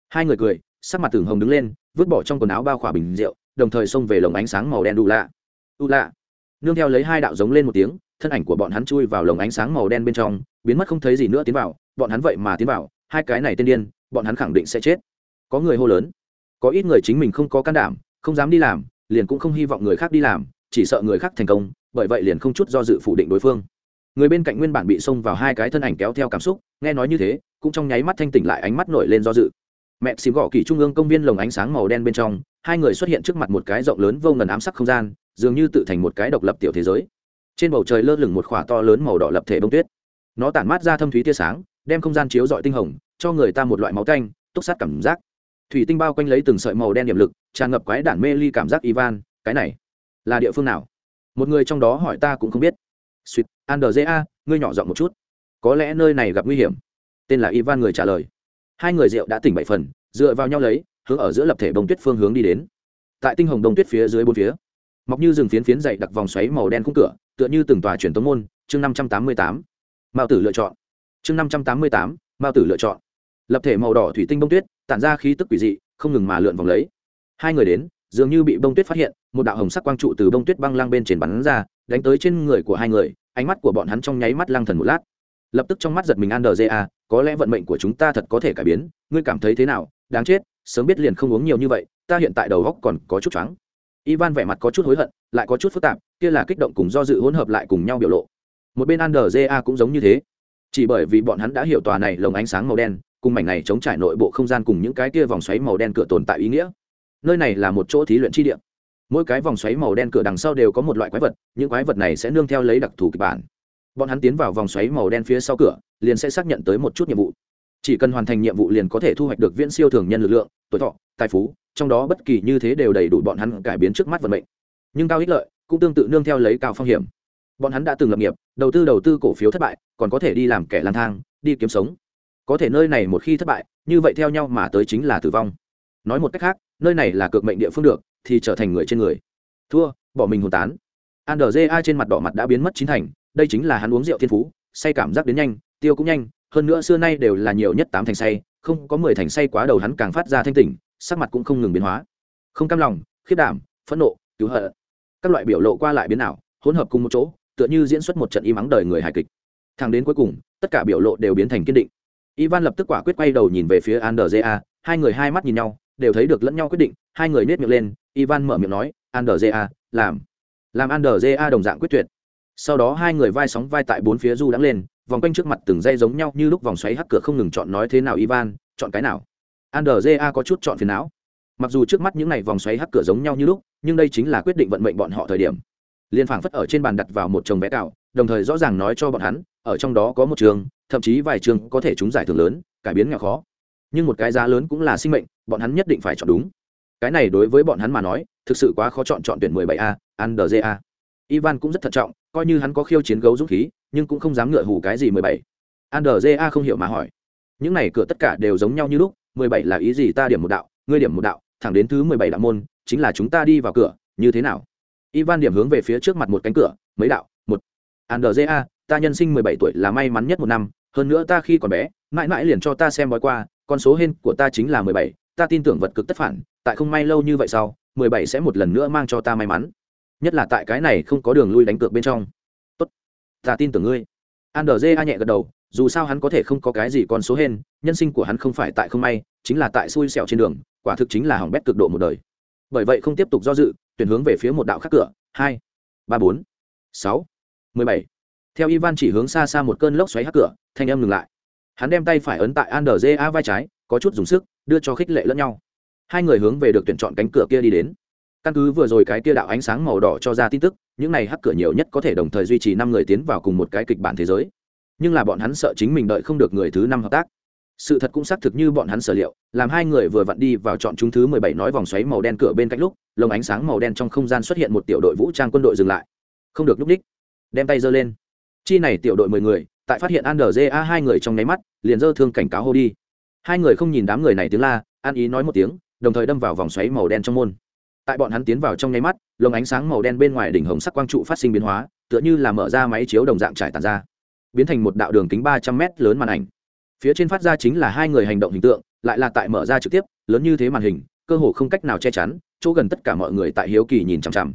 Hai người cười, sắc mặt tưởng hồng đứng lên, vứt bỏ trong quần áo bao khỏa bình rượu, đồng thời xông về lồng ánh sáng màu đen đủ lạ. U lạ. Nương theo lấy hai đạo giống lên một tiếng thân ảnh của bọn hắn chui vào lồng ánh sáng màu đen bên trong, biến mất không thấy gì nữa tiến vào, bọn hắn vậy mà tiến vào, hai cái này tên điên, bọn hắn khẳng định sẽ chết. Có người hô lớn, có ít người chính mình không có can đảm, không dám đi làm, liền cũng không hy vọng người khác đi làm, chỉ sợ người khác thành công, bởi vậy liền không chút do dự phủ định đối phương. Người bên cạnh nguyên bản bị xông vào hai cái thân ảnh kéo theo cảm xúc, nghe nói như thế, cũng trong nháy mắt thanh tỉnh lại ánh mắt nổi lên do dự. Mẹ xìm gõ kỳ trung ương công viên lồng ánh sáng màu đen bên trong, hai người xuất hiện trước mặt một cái rộng lớn vô ngần ám sắc không gian, dường như tự thành một cái độc lập tiểu thế giới trên bầu trời lơ lửng một khỏa to lớn màu đỏ lập thể bông tuyết. Nó tản mát ra thâm thúy tia sáng, đem không gian chiếu dọi tinh hồng, cho người ta một loại máu canh túc sát cảm giác. Thủy tinh bao quanh lấy từng sợi màu đen điểm lực, tràn ngập quái đản mê ly cảm giác ivan, cái này là địa phương nào? Một người trong đó hỏi ta cũng không biết. Suýt, andrea, ngươi nhỏ giọng một chút. Có lẽ nơi này gặp nguy hiểm. Tên là ivan người trả lời. Hai người rượu đã tỉnh bảy phần, dựa vào nhau lấy, hướng ở giữa lập thể bông tuyết phương hướng đi đến. Tại tinh hồng đông tuyết phía dưới bốn phía mọc như rừng phiến phiến dậy đặc vòng xoáy màu đen khung cửa, tựa như từng tòa truyền tống môn, chương năm trăm tám mươi tám. Mao tử lựa chọn. Chương năm trăm tám mươi tám, mao tử lựa chọn. Lập thể màu đỏ thủy tinh bông tuyết, tản ra khí tức quỷ dị, không ngừng mà lượn vòng lấy. Hai người đến, dường như bị bông tuyết phát hiện, một đạo hồng sắc quang trụ từ bông tuyết băng lang bên trên bắn ra, đánh tới trên người của hai người, ánh mắt của bọn hắn trong nháy mắt lăng thần một lát. Lập tức trong mắt giật mình an đờ ja có lẽ vận mệnh của chúng ta thật có thể cải biến, ngươi cảm thấy thế nào? Đáng chết, sớm biết liền không uống nhiều như vậy, ta hiện tại đầu góc còn có chút choáng ivan vẻ mặt có chút hối hận, lại có chút phức tạp, kia là kích động cùng do dự hỗn hợp lại cùng nhau biểu lộ. Một bên an ja cũng giống như thế. Chỉ bởi vì bọn hắn đã hiểu tòa này lồng ánh sáng màu đen, cùng mảnh này chống trải nội bộ không gian cùng những cái kia vòng xoáy màu đen cửa tồn tại ý nghĩa. Nơi này là một chỗ thí luyện chi địa. Mỗi cái vòng xoáy màu đen cửa đằng sau đều có một loại quái vật, những quái vật này sẽ nương theo lấy đặc thù kịch bản. Bọn hắn tiến vào vòng xoáy màu đen phía sau cửa, liền sẽ xác nhận tới một chút nhiệm vụ. Chỉ cần hoàn thành nhiệm vụ liền có thể thu hoạch được viễn siêu thường nhân lực lượng, tuổi thọ, tài phú trong đó bất kỳ như thế đều đầy đủ bọn hắn cải biến trước mắt vận mệnh. Nhưng cao ích lợi cũng tương tự nương theo lấy cao phong hiểm. Bọn hắn đã từng lập nghiệp, đầu tư đầu tư cổ phiếu thất bại, còn có thể đi làm kẻ lang thang, đi kiếm sống. Có thể nơi này một khi thất bại, như vậy theo nhau mà tới chính là tử vong. Nói một cách khác, nơi này là cược mệnh địa phương được, thì trở thành người trên người. Thua, bỏ mình hồn tán. Andrja trên mặt đỏ mặt đã biến mất chín thành, đây chính là hắn uống rượu thiên phú, say cảm giác đến nhanh, tiêu cũng nhanh, hơn nữa xưa nay đều là nhiều nhất tám thành say, không có mười thành say quá đầu hắn càng phát ra thanh tỉnh sắc mặt cũng không ngừng biến hóa. Không cam lòng khiết đảm, phẫn nộ, cứu hận. Các loại biểu lộ qua lại biến ảo, hỗn hợp cùng một chỗ, tựa như diễn xuất một trận im ắng đời người hài kịch. Thẳng đến cuối cùng, tất cả biểu lộ đều biến thành kiên định. Ivan lập tức quả quyết quay đầu nhìn về phía andrea hai người hai mắt nhìn nhau, đều thấy được lẫn nhau quyết định, hai người nết miệng lên, ivan mở miệng nói andrea làm. Làm andrea đồng dạng quyết tuyệt. Sau đó hai người vai sóng vai tại bốn phía du đắng lên, vòng quanh trước mặt từng dây giống nhau như lúc vòng xoáy hắc cửa không ngừng chọn nói thế nào ivan, chọn cái nào? Andrja có chút chọn phiền não. Mặc dù trước mắt những này vòng xoáy hắc cửa giống nhau như lúc, nhưng đây chính là quyết định vận mệnh bọn họ thời điểm. Liên phảng phất ở trên bàn đặt vào một chồng vé cạo đồng thời rõ ràng nói cho bọn hắn, ở trong đó có một trường, thậm chí vài trường có thể chúng giải thưởng lớn, cải biến nghèo khó. Nhưng một cái giá lớn cũng là sinh mệnh, bọn hắn nhất định phải chọn đúng. Cái này đối với bọn hắn mà nói, thực sự quá khó chọn chọn tuyển 17 a andja ivan cũng rất thận trọng, coi như hắn có khiêu chiến gấu dũng khí, nhưng cũng không dám ngựa hủ cái gì 17. andja không hiểu mà hỏi. Những này cửa tất cả đều giống nhau như lúc 17 là ý gì ta điểm một đạo ngươi điểm một đạo thẳng đến thứ 17 đạo môn chính là chúng ta đi vào cửa như thế nào? Ivan điểm hướng về phía trước mặt một cánh cửa mấy đạo một. Andja ta nhân sinh 17 tuổi là may mắn nhất một năm hơn nữa ta khi còn bé mãi mãi liền cho ta xem bói qua con số hên của ta chính là 17, ta tin tưởng vật cực tất phản tại không may lâu như vậy sau 17 sẽ một lần nữa mang cho ta may mắn. Nhất là tại cái này không có đường lui đánh cược bên trong. Tốt ta tin tưởng ngươi. Andrz nhẹ gật đầu dù sao hắn có thể không có cái gì con số hên, nhân sinh của hắn không phải tại không may, chính là tại xui xẻo trên đường, quả thực chính là hỏng bét cực độ một đời. Bởi vậy không tiếp tục do dự, tuyển hướng về phía một đạo khác cửa, hai, ba, bốn, sáu, mười bảy. Theo ivan chỉ hướng xa xa một cơn lốc xoáy hắc cửa, thanh em ngừng lại. Hắn đem tay phải ấn tại andrza vai trái, có chút dùng sức, đưa cho khích lệ lẫn nhau. Hai người hướng về được tuyển chọn cánh cửa kia đi đến. Căn cứ vừa rồi cái kia đạo ánh sáng màu đỏ cho ra tin tức, những này hắc cửa nhiều nhất có thể đồng thời duy trì năm người tiến vào cùng một cái kịch bản thế giới nhưng là bọn hắn sợ chính mình đợi không được người thứ năm hợp tác. Sự thật cũng xác thực như bọn hắn sở liệu, làm hai người vừa vặn đi vào chọn chúng thứ mười bảy nói vòng xoáy màu đen cửa bên cạnh lúc, lồng ánh sáng màu đen trong không gian xuất hiện một tiểu đội vũ trang quân đội dừng lại. Không được núp đích. Đem tay giơ lên. Chi này tiểu đội mười người, tại phát hiện an a hai người trong nháy mắt, liền dơ thương cảnh cáo hô đi. Hai người không nhìn đám người này tiếng la, an ý nói một tiếng, đồng thời đâm vào vòng xoáy màu đen trong môn. Tại bọn hắn tiến vào trong nháy mắt, lồng ánh sáng màu đen bên ngoài đỉnh hồng sắc quang trụ phát sinh biến hóa, tựa như là mở ra máy chiếu đồng dạng trải tàn ra biến thành một đạo đường kính ba trăm mét lớn màn ảnh. Phía trên phát ra chính là hai người hành động hình tượng, lại là tại mở ra trực tiếp, lớn như thế màn hình, cơ hồ không cách nào che chắn, chỗ gần tất cả mọi người tại hiếu kỳ nhìn chằm chằm.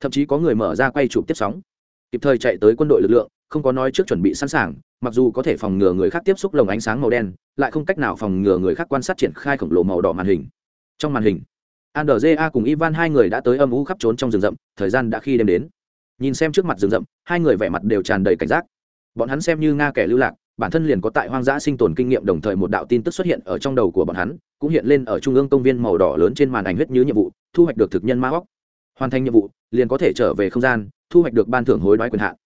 Thậm chí có người mở ra quay chụp tiếp sóng. Kịp thời chạy tới quân đội lực lượng, không có nói trước chuẩn bị sẵn sàng, mặc dù có thể phòng ngừa người khác tiếp xúc lồng ánh sáng màu đen, lại không cách nào phòng ngừa người khác quan sát triển khai khổng lồ màu đỏ màn hình. Trong màn hình andrza cùng ivan hai người đã tới âm u khắp trốn trong rừng rậm, thời gian đã khi đêm đến. Nhìn xem trước mặt rừng rậm, hai người vẻ mặt đều tràn đầy cảnh giác bọn hắn xem như nga kẻ lưu lạc, bản thân liền có tại hoang dã sinh tồn kinh nghiệm, đồng thời một đạo tin tức xuất hiện ở trong đầu của bọn hắn, cũng hiện lên ở trung ương công viên màu đỏ lớn trên màn ảnh huyết như nhiệm vụ, thu hoạch được thực nhân ma óc. Hoàn thành nhiệm vụ, liền có thể trở về không gian, thu hoạch được ban thưởng hối đoái quyền hạn.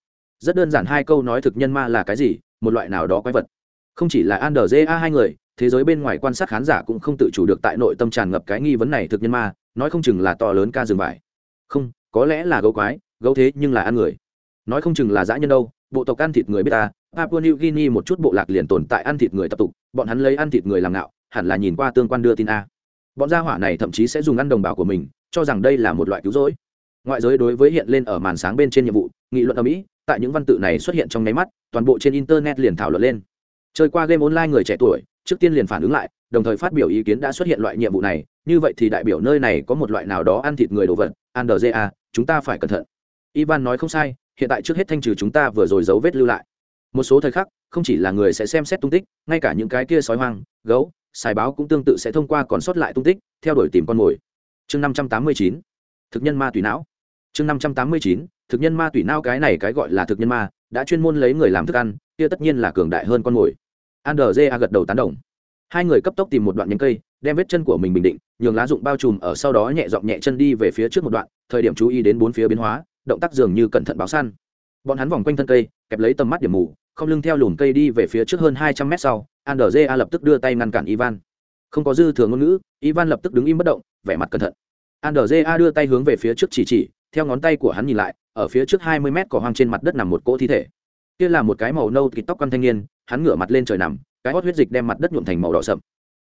Rất đơn giản hai câu nói thực nhân ma là cái gì, một loại nào đó quái vật. Không chỉ là an a hai người, thế giới bên ngoài quan sát khán giả cũng không tự chủ được tại nội tâm tràn ngập cái nghi vấn này thực nhân ma, nói không chừng là to lớn ca rừng vải. Không, có lẽ là gấu quái, gấu thế nhưng là ăn người. Nói không chừng là dã nhân đâu bộ tộc ăn thịt người biết ta, papua new guinea một chút bộ lạc liền tồn tại ăn thịt người tập tục, bọn hắn lấy ăn thịt người làm ngạo, hẳn là nhìn qua tương quan đưa tin a. Bọn gia hỏa này thậm chí sẽ dùng ăn đồng bào của mình, cho rằng đây là một loại cứu rỗi. Ngoại giới đối với hiện lên ở màn sáng bên trên nhiệm vụ, nghị luận ở mỹ tại những văn tự này xuất hiện trong nháy mắt, toàn bộ trên internet liền thảo luận lên. Chơi qua game online người trẻ tuổi, trước tiên liền phản ứng lại, đồng thời phát biểu ý kiến đã xuất hiện loại nhiệm vụ này, như vậy thì đại biểu nơi này có một loại nào đó ăn thịt người đồ vật andja chúng ta phải cẩn thận. Ivan nói không sai hiện tại trước hết thanh trừ chúng ta vừa rồi dấu vết lưu lại. Một số thời khắc, không chỉ là người sẽ xem xét tung tích, ngay cả những cái kia sói hoang, gấu xài báo cũng tương tự sẽ thông qua còn sót lại tung tích, theo đuổi tìm con mồi. Chương năm trăm tám mươi chín, thực nhân ma tùy não. Chương năm trăm tám mươi chín, thực nhân ma tùy não, cái này cái gọi là thực nhân ma, đã chuyên môn lấy người làm thức ăn, kia tất nhiên là cường đại hơn con mồi. Andrja gật đầu tán đồng. Hai người cấp tốc tìm một đoạn nhánh cây, đem vết chân của mình bình định, nhường lá dụng bao trùm ở sau đó nhẹ dọn nhẹ chân đi về phía trước một đoạn, thời điểm chú ý đến bốn phía biến hóa động tác dường như cẩn thận báo săn. Bọn hắn vòng quanh thân cây, kẹp lấy tầm mắt điểm mù, không lưng theo lùn cây đi về phía trước hơn hai trăm mét sau andrja lập tức đưa tay ngăn cản ivan. Không có dư thừa ngôn ngữ, ivan lập tức đứng im bất động, vẻ mặt cẩn thận. Andrja đưa tay hướng về phía trước chỉ chỉ, theo ngón tay của hắn nhìn lại, ở phía trước hai mươi mét cỏ hoang trên mặt đất nằm một cỗ thi thể. Kia là một cái màu nâu kịt tóc con thanh niên, hắn ngửa mặt lên trời nằm, cái hót huyết dịch đem mặt đất nhuộm thành màu đỏ sậm.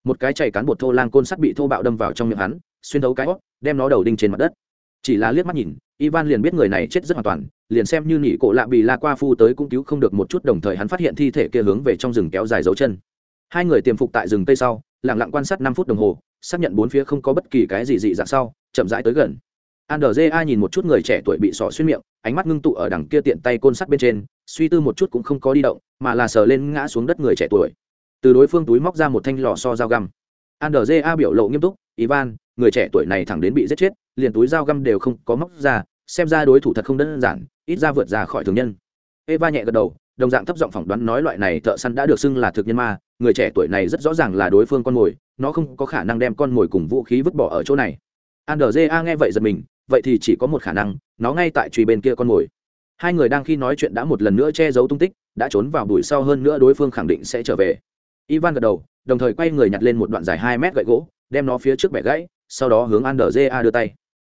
Một cái chảy cán bột thô lang côn sắt bị thô bạo đâm vào trong miệng hắn, xuyên thấu cái hót, đem nó đầu đinh trên mặt đất. Chỉ là liếc mắt nhìn ivan liền biết người này chết rất hoàn toàn, liền xem như nỉ cổ lạ bị la qua phu tới cũng cứu không được một chút, đồng thời hắn phát hiện thi thể kia hướng về trong rừng kéo dài dấu chân. Hai người tiềm phục tại rừng tây sau, lặng lặng quan sát năm phút đồng hồ, xác nhận bốn phía không có bất kỳ cái gì dị dạng sau, chậm rãi tới gần. Andrja nhìn một chút người trẻ tuổi bị sọ xuyên miệng, ánh mắt ngưng tụ ở đằng kia tiện tay côn sắt bên trên, suy tư một chút cũng không có đi động, mà là sờ lên ngã xuống đất người trẻ tuổi. Từ đối phương túi móc ra một thanh lò so dao găm. Andrja biểu lộ nghiêm túc, ivan, người trẻ tuổi này thẳng đến bị giết chết, liền túi dao găm đều không có móc ra xem ra đối thủ thật không đơn giản, ít ra vượt ra khỏi thường nhân. Eva nhẹ gật đầu, đồng dạng thấp giọng phỏng đoán nói loại này thợ săn đã được xưng là thực nhân ma, người trẻ tuổi này rất rõ ràng là đối phương con mồi, nó không có khả năng đem con mồi cùng vũ khí vứt bỏ ở chỗ này. Andrja nghe vậy giật mình, vậy thì chỉ có một khả năng, nó ngay tại truy bên kia con mồi. Hai người đang khi nói chuyện đã một lần nữa che giấu tung tích, đã trốn vào đùi sau hơn nữa đối phương khẳng định sẽ trở về. Ivan gật đầu, đồng thời quay người nhặt lên một đoạn dài hai mét gậy gỗ, đem nó phía trước bẻ gãy, sau đó hướng andrja đưa tay.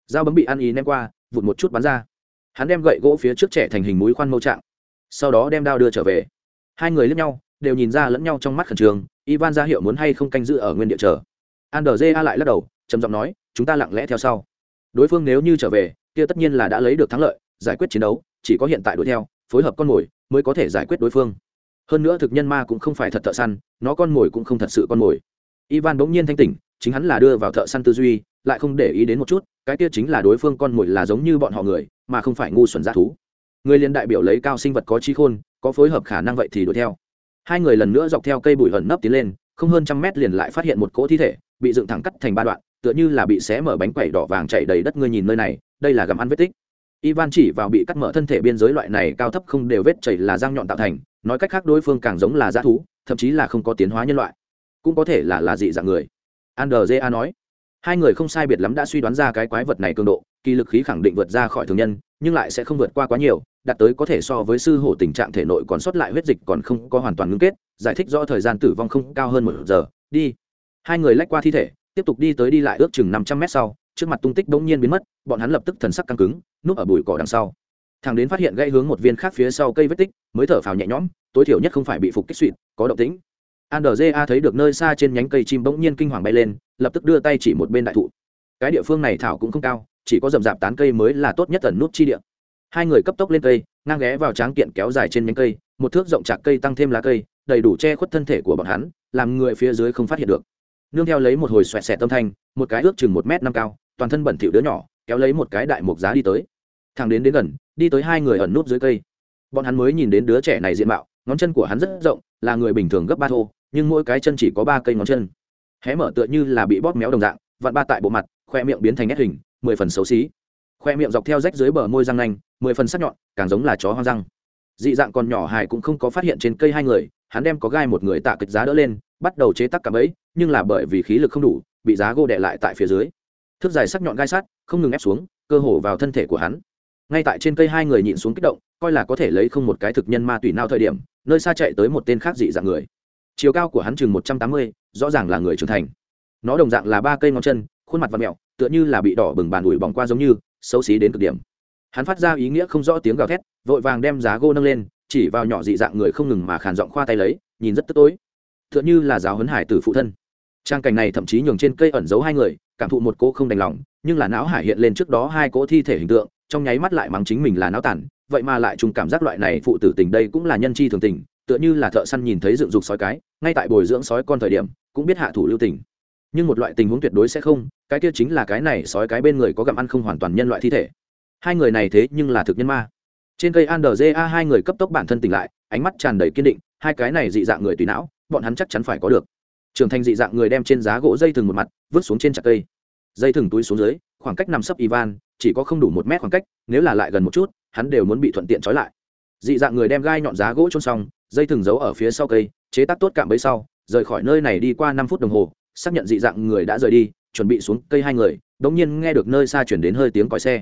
Dao bấm bị ăn ý ném qua vụt một chút bắn ra. Hắn đem gậy gỗ phía trước trẻ thành hình mũi khoan mâu trạng, sau đó đem đao đưa trở về. Hai người lẫn nhau, đều nhìn ra lẫn nhau trong mắt khẩn trương, ivan ra hiệu muốn hay không canh giữ ở nguyên địa chờ. Andrja lại lắc đầu, trầm giọng nói, chúng ta lặng lẽ theo sau. Đối phương nếu như trở về, kia tất nhiên là đã lấy được thắng lợi, giải quyết chiến đấu, chỉ có hiện tại đuổi theo, phối hợp con mồi mới có thể giải quyết đối phương. Hơn nữa thực nhân ma cũng không phải thật thợ săn, nó con mồi cũng không thật sự con mồi. Ivan bỗng nhiên thanh tỉnh, chính hắn là đưa vào thợ săn tư duy lại không để ý đến một chút, cái kia chính là đối phương con mồi là giống như bọn họ người, mà không phải ngu xuẩn g thú. Người liên đại biểu lấy cao sinh vật có trí khôn, có phối hợp khả năng vậy thì đuổi theo. Hai người lần nữa dọc theo cây bụi hẩn nấp tiến lên, không hơn trăm mét liền lại phát hiện một cỗ thi thể, bị dựng thẳng cắt thành ba đoạn, tựa như là bị xé mở bánh quẩy đỏ vàng chạy đầy đất ngươi nhìn nơi này, đây là gặm ăn vết tích. Ivan chỉ vào bị cắt mở thân thể biên giới loại này cao thấp không đều vết chảy là răng nhọn tạo thành, nói cách khác đối phương càng giống là g thú, thậm chí là không có tiến hóa nhân loại. Cũng có thể là là dị dạng người. Andrja nói hai người không sai biệt lắm đã suy đoán ra cái quái vật này cường độ, kỳ lực khí khẳng định vượt ra khỏi thường nhân, nhưng lại sẽ không vượt qua quá nhiều, đạt tới có thể so với sư hổ tình trạng thể nội còn sót lại huyết dịch còn không có hoàn toàn ngưng kết, giải thích do thời gian tử vong không cao hơn một giờ, đi. Hai người lách qua thi thể, tiếp tục đi tới đi lại ước chừng năm trăm mét sau, trước mặt tung tích bỗng nhiên biến mất, bọn hắn lập tức thần sắc căng cứng, núp ở bụi cỏ đằng sau. Thằng đến phát hiện gây hướng một viên khác phía sau cây vết tích, mới thở phào nhẹ nhõm, tối thiểu nhất không phải bị phục kích suỵt, có động tĩnh andrja thấy được nơi xa trên nhánh cây chim bỗng nhiên kinh hoàng bay lên, lập tức đưa tay chỉ một bên đại thụ. Cái địa phương này thảo cũng không cao, chỉ có rậm rạp tán cây mới là tốt nhất ẩn nút chi địa. Hai người cấp tốc lên cây, ngang ghé vào tráng kiện kéo dài trên nhánh cây, một thước rộng chạc cây tăng thêm lá cây, đầy đủ che khuất thân thể của bọn hắn, làm người phía dưới không phát hiện được. Nương theo lấy một hồi xoẹt xẹt tâm thanh, một cái ước chừng một m năm cao, toàn thân bẩn thỉu đứa nhỏ, kéo lấy một cái đại mục giá đi tới. Thằng đến đến gần, đi tới hai người ẩn nút dưới cây. Bọn hắn mới nhìn đến đứa trẻ này diện mạo, ngón chân của hắn rất rộng, là người bình thường gấp ba thô nhưng mỗi cái chân chỉ có ba cây ngón chân. Hé mở tựa như là bị bóp méo đồng dạng, vặn ba tại bộ mặt, khoe miệng biến thành nét hình, mười phần xấu xí. Khoe miệng dọc theo rách dưới bờ môi răng nanh, mười phần sắc nhọn, càng giống là chó hoang răng. Dị dạng còn nhỏ hải cũng không có phát hiện trên cây hai người, hắn đem có gai một người tạ kịch giá đỡ lên, bắt đầu chế tắc cả bẫy, nhưng là bởi vì khí lực không đủ, bị giá gô đè lại tại phía dưới. Thước dài sắc nhọn gai sắt, không ngừng ép xuống, cơ hồ vào thân thể của hắn. Ngay tại trên cây hai người nhịn xuống kích động, coi là có thể lấy không một cái thực nhân ma tùy nào thời điểm, nơi xa chạy tới một tên khác dị dạng người chiều cao của hắn chừng một trăm tám mươi, rõ ràng là người trưởng thành. Nó đồng dạng là ba cây ngón chân, khuôn mặt và mẹo, tựa như là bị đỏ bừng bàn ủi bỏng qua giống như, xấu xí đến cực điểm. Hắn phát ra ý nghĩa không rõ tiếng gào thét, vội vàng đem giá gô nâng lên, chỉ vào nhỏ dị dạng người không ngừng mà khàn giọng khoa tay lấy, nhìn rất tức tối. Tựa như là giáo hấn hải từ phụ thân. Trang cảnh này thậm chí nhường trên cây ẩn giấu hai người, cảm thụ một cô không đành lòng, nhưng là não hải hiện lên trước đó hai cỗ thi thể hình tượng, trong nháy mắt lại mắng chính mình là não tản vậy mà lại chung cảm giác loại này phụ tử tình đây cũng là nhân chi thường tình tựa như là thợ săn nhìn thấy dựng dục sói cái, ngay tại bồi dưỡng sói con thời điểm, cũng biết hạ thủ lưu tình. Nhưng một loại tình huống tuyệt đối sẽ không, cái kia chính là cái này sói cái bên người có gặm ăn không hoàn toàn nhân loại thi thể. Hai người này thế nhưng là thực nhân ma. Trên cây andrja hai người cấp tốc bản thân tỉnh lại, ánh mắt tràn đầy kiên định, hai cái này dị dạng người tùy não, bọn hắn chắc chắn phải có được. Trưởng thành dị dạng người đem trên giá gỗ dây thừng một mặt, vứt xuống trên chặt cây. Dây thừng túi xuống dưới, khoảng cách nằm sấp ivan, chỉ có không đủ một mét khoảng cách, nếu là lại gần một chút, hắn đều muốn bị thuận tiện trói lại. Dị dạng người đem gai nhọn giá gỗ trôn xong dây thừng giấu ở phía sau cây, chế tác tốt cạm bẫy sau, rời khỏi nơi này đi qua năm phút đồng hồ, xác nhận dị dạng người đã rời đi, chuẩn bị xuống cây hai người đ ỗ n g nhiên nghe được nơi xa chuyển đến hơi tiếng còi xe.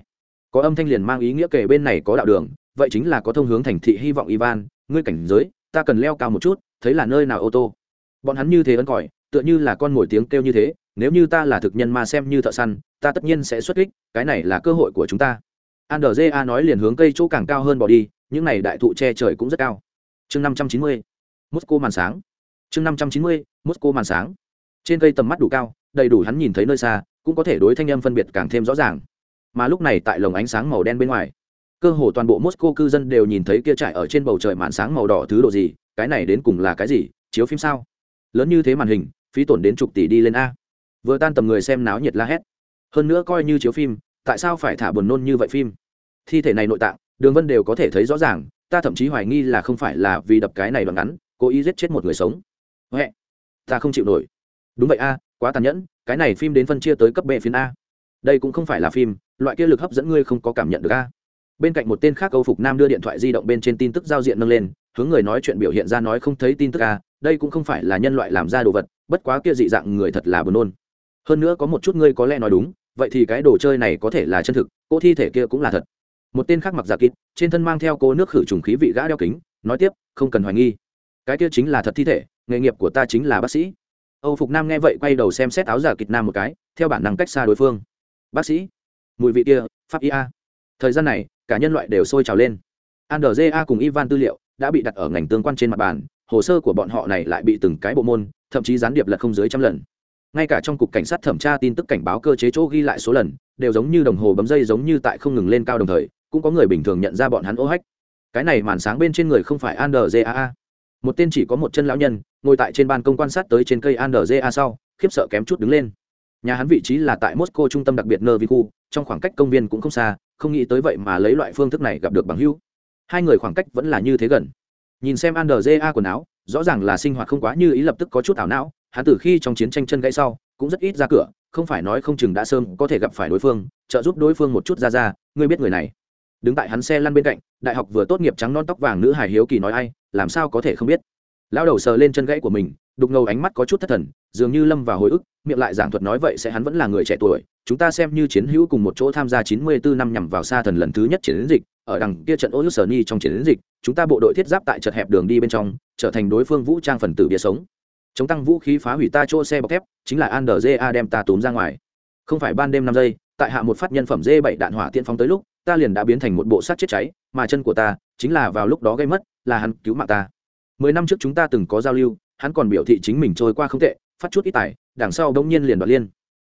Có âm thanh liền mang ý nghĩa kể bên này có đạo đường, vậy chính là có thông hướng thành thị hy vọng ivan, ngươi cảnh giới, ta cần leo cao một chút, thấy là nơi nào ô tô? Bọn hắn như thế ấn còi, tựa như là con mồi tiếng kêu như thế, nếu như ta là thực nhân mà xem như thợ săn, ta tất nhiên sẽ xuất kích, cái này là cơ hội của chúng ta. Andrja nói liền hướng cây chỗ càng cao hơn bỏ đi, những này đại thụ che trời cũng rất cao chương năm trăm chín mươi mosco màn sáng. Chương năm trăm chín mươi mosco màn sáng. Trên cây tầm mắt đủ cao, đầy đủ hắn nhìn thấy nơi xa, cũng có thể đối thanh âm phân biệt càng thêm rõ ràng. Mà lúc này tại lồng ánh sáng màu đen bên ngoài, cơ hồ toàn bộ mosco cư dân đều nhìn thấy kia trải ở trên bầu trời màn sáng màu đỏ thứ độ gì, cái này đến cùng là cái gì, chiếu phim sao? Lớn như thế màn hình, phí tổn đến chục tỷ đi lên a. Vừa tan tầm người xem náo nhiệt la hét. Hơn nữa coi như chiếu phim, tại sao phải thả buồn nôn như vậy phim? Thi thể này nội tạng, đường vân đều có thể thấy rõ ràng ta thậm chí hoài nghi là không phải là vì đập cái này đoạn ngắn, cố ý giết chết một người sống. Huệ, ta không chịu nổi. Đúng vậy a, quá tàn nhẫn, cái này phim đến phân chia tới cấp bệ phiến a. Đây cũng không phải là phim, loại kia lực hấp dẫn ngươi không có cảm nhận được a. Bên cạnh một tên khác câu phục nam đưa điện thoại di động bên trên tin tức giao diện nâng lên, hướng người nói chuyện biểu hiện ra nói không thấy tin tức a, đây cũng không phải là nhân loại làm ra đồ vật, bất quá kia dị dạng người thật là buồn nôn. Hơn nữa có một chút ngươi có lẽ nói đúng, vậy thì cái đồ chơi này có thể là chân thực, cô thi thể kia cũng là thật một tên khác mặc giả kít trên thân mang theo cô nước khử trùng khí vị gã đeo kính, nói tiếp, không cần hoài nghi. Cái kia chính là thật thi thể, nghề nghiệp của ta chính là bác sĩ. Âu phục nam nghe vậy quay đầu xem xét áo giả kịch nam một cái, theo bản năng cách xa đối phương. Bác sĩ, mùi vị kia, pháp ia thời gian này, cả nhân loại đều sôi trào lên. Andrza cùng ivan tư liệu đã bị đặt ở ngành tương quan trên mặt bàn, hồ sơ của bọn họ này lại bị từng cái bộ môn, thậm chí gián điệp lật không dưới trăm lần. Ngay cả trong cục cảnh sát thẩm tra tin tức cảnh báo cơ chế chỗ ghi lại số lần, đều giống như đồng hồ bấm dây giống như tại không ngừng lên cao đồng thời cũng có người bình thường nhận ra bọn hắn ô hách. Cái này màn sáng bên trên người không phải andrja một tên chỉ có một chân lão nhân, ngồi tại trên ban công quan sát tới trên cây andrja sau, khiếp sợ kém chút đứng lên. Nhà hắn vị trí là tại moscow trung tâm đặc biệt nơ vi khu trong khoảng cách công viên cũng không xa, không nghĩ tới vậy mà lấy loại phương thức này gặp được bằng hữu. Hai người khoảng cách vẫn là như thế gần. Nhìn xem andrja quần áo, rõ ràng là sinh hoạt không quá như ý lập tức có chút ảo não, hắn từ khi trong chiến tranh chân gãy sau, cũng rất ít ra cửa, không phải nói không chừng đã sớm có thể gặp phải đối phương, trợ giúp đối phương một chút ra ra, ngươi biết người này đứng tại hắn xe lăn bên cạnh, đại học vừa tốt nghiệp trắng non tóc vàng nữ hải hiếu kỳ nói ai, làm sao có thể không biết. Lão đầu sờ lên chân gãy của mình, đục ngầu ánh mắt có chút thất thần, dường như lâm vào hồi ức, miệng lại giảng thuật nói vậy sẽ hắn vẫn là người trẻ tuổi, chúng ta xem như chiến hữu cùng một chỗ tham gia chín mươi bốn năm nhằm vào xa thần lần thứ nhất chiến dịch, ở đằng kia trận ô nhức sở ni trong chiến dịch, chúng ta bộ đội thiết giáp tại chật hẹp đường đi bên trong, trở thành đối phương vũ trang phần tử bia sống. Chống tăng vũ khí phá hủy ta chỗ xe bọc thép, chính là an đem ta túm ra ngoài. Không phải ban đêm năm giây, tại hạ một phát nhân phẩm d bảy đạn hỏa tiên phóng tới lúc ta liền đã biến thành một bộ xác chết cháy, mà chân của ta chính là vào lúc đó gây mất, là hắn cứu mạng ta. Mười năm trước chúng ta từng có giao lưu, hắn còn biểu thị chính mình trôi qua không tệ, phát chút ít tài, đằng sau đông nhiên liền đoạt liên.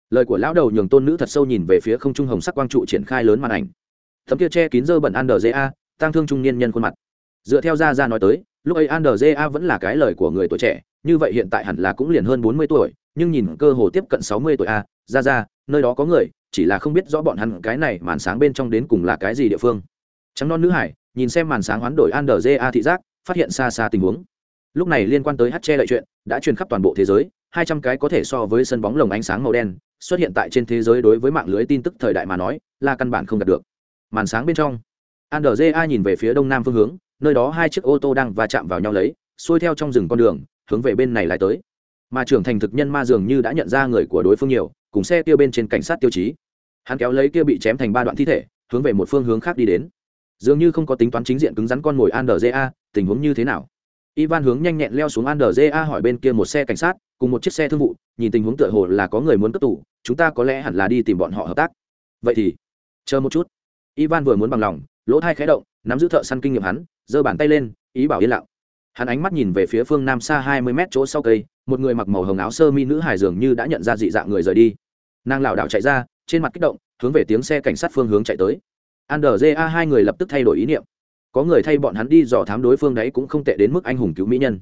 Lời của lão đầu nhường tôn nữ thật sâu nhìn về phía không trung hồng sắc quang trụ triển khai lớn màn ảnh. Thấm kia che kín dơ bẩn andja tăng thương trung niên nhân khuôn mặt. Dựa theo ra ra nói tới, lúc ấy andja vẫn là cái lời của người tuổi trẻ, như vậy hiện tại hẳn là cũng liền hơn bốn mươi tuổi, nhưng nhìn cơ hồ tiếp cận sáu mươi tuổi a ra ra nơi đó có người, chỉ là không biết rõ bọn hắn cái này màn sáng bên trong đến cùng là cái gì địa phương. Trắng non nữ hải, nhìn xem màn sáng hoán đổi andja thị giác, phát hiện xa xa tình huống. Lúc này liên quan tới hát che lại chuyện, đã truyền khắp toàn bộ thế giới, hai trăm cái có thể so với sân bóng lồng ánh sáng màu đen, xuất hiện tại trên thế giới đối với mạng lưới tin tức thời đại mà nói, là căn bản không đạt được. Màn sáng bên trong andrja nhìn về phía đông nam phương hướng, nơi đó hai chiếc ô tô đang va chạm vào nhau lấy, xuôi theo trong rừng con đường, hướng về bên này lại tới mà trưởng thành thực nhân ma dường như đã nhận ra người của đối phương nhiều, cùng xe tiêu bên trên cảnh sát tiêu chí. Hắn kéo lấy kia bị chém thành ba đoạn thi thể, hướng về một phương hướng khác đi đến. Dường như không có tính toán chính diện cứng rắn con mồi andrja tình huống như thế nào? Ivan hướng nhanh nhẹn leo xuống andrja hỏi bên kia một xe cảnh sát, cùng một chiếc xe thương vụ, nhìn tình huống tựa hồ là có người muốn cất tủ chúng ta có lẽ hẳn là đi tìm bọn họ hợp tác. Vậy thì, chờ một chút. Ivan vừa muốn bằng lòng, lỗ thai khẽ động, nắm giữ thợ săn kinh nghiệm hắn, giơ bàn tay lên, ý bảo yên lặng. Hắn ánh mắt nhìn về phía phương nam xa hai mươi mét chỗ sau cây một người mặc màu hồng áo sơ mi nữ hài dường như đã nhận ra dị dạng người rời đi. Nàng lảo đảo chạy ra, trên mặt kích động, hướng về tiếng xe cảnh sát phương hướng chạy tới. Andrja hai người lập tức thay đổi ý niệm. Có người thay bọn hắn đi dò thám đối phương đấy cũng không tệ đến mức anh hùng cứu mỹ nhân.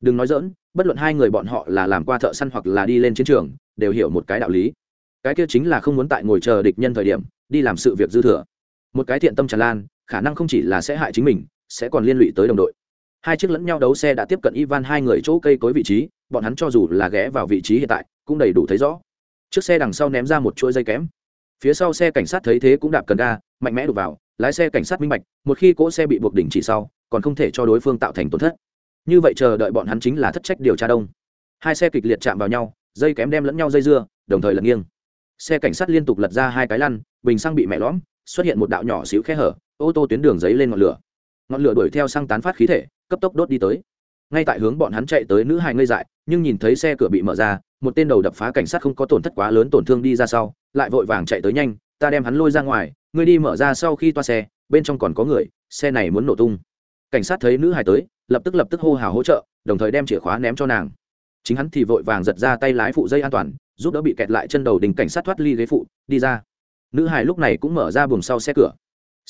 Đừng nói dỡn bất luận hai người bọn họ là làm qua thợ săn hoặc là đi lên chiến trường, đều hiểu một cái đạo lý. Cái kia chính là không muốn tại ngồi chờ địch nhân thời điểm, đi làm sự việc dư thừa. Một cái thiện tâm tràn lan, khả năng không chỉ là sẽ hại chính mình, sẽ còn liên lụy tới đồng đội hai chiếc lẫn nhau đấu xe đã tiếp cận ivan hai người chỗ cây cối vị trí, bọn hắn cho dù là ghé vào vị trí hiện tại, cũng đầy đủ thấy rõ. Chiếc xe đằng sau ném ra một chuỗi dây kém. Phía sau xe cảnh sát thấy thế cũng đạp cần ga, mạnh mẽ đục vào, lái xe cảnh sát minh bạch, một khi cỗ xe bị buộc đỉnh chỉ sau, còn không thể cho đối phương tạo thành tổn thất. Như vậy chờ đợi bọn hắn chính là thất trách điều tra đông. Hai xe kịch liệt chạm vào nhau, dây kém đem lẫn nhau dây dưa, đồng thời lật nghiêng. Xe cảnh sát liên tục lật ra hai cái lăn, bình xăng bị mẹ lõm, xuất hiện một đạo nhỏ xíu khe hở, ô tô tuyến đường giấy lên ngọn lửa. Ngọn lửa đuổi theo xăng tán phát khí thể cấp tốc đốt đi tới. Ngay tại hướng bọn hắn chạy tới nữ hài ngây dại, nhưng nhìn thấy xe cửa bị mở ra, một tên đầu đập phá cảnh sát không có tổn thất quá lớn tổn thương đi ra sau, lại vội vàng chạy tới nhanh, ta đem hắn lôi ra ngoài, ngươi đi mở ra sau khi toa xe, bên trong còn có người, xe này muốn nổ tung. Cảnh sát thấy nữ hài tới, lập tức lập tức hô hào hỗ trợ, đồng thời đem chìa khóa ném cho nàng. Chính hắn thì vội vàng giật ra tay lái phụ dây an toàn, giúp đỡ bị kẹt lại chân đầu đình cảnh sát thoát ly ghế phụ, đi ra. Nữ hài lúc này cũng mở ra buồng sau xe cửa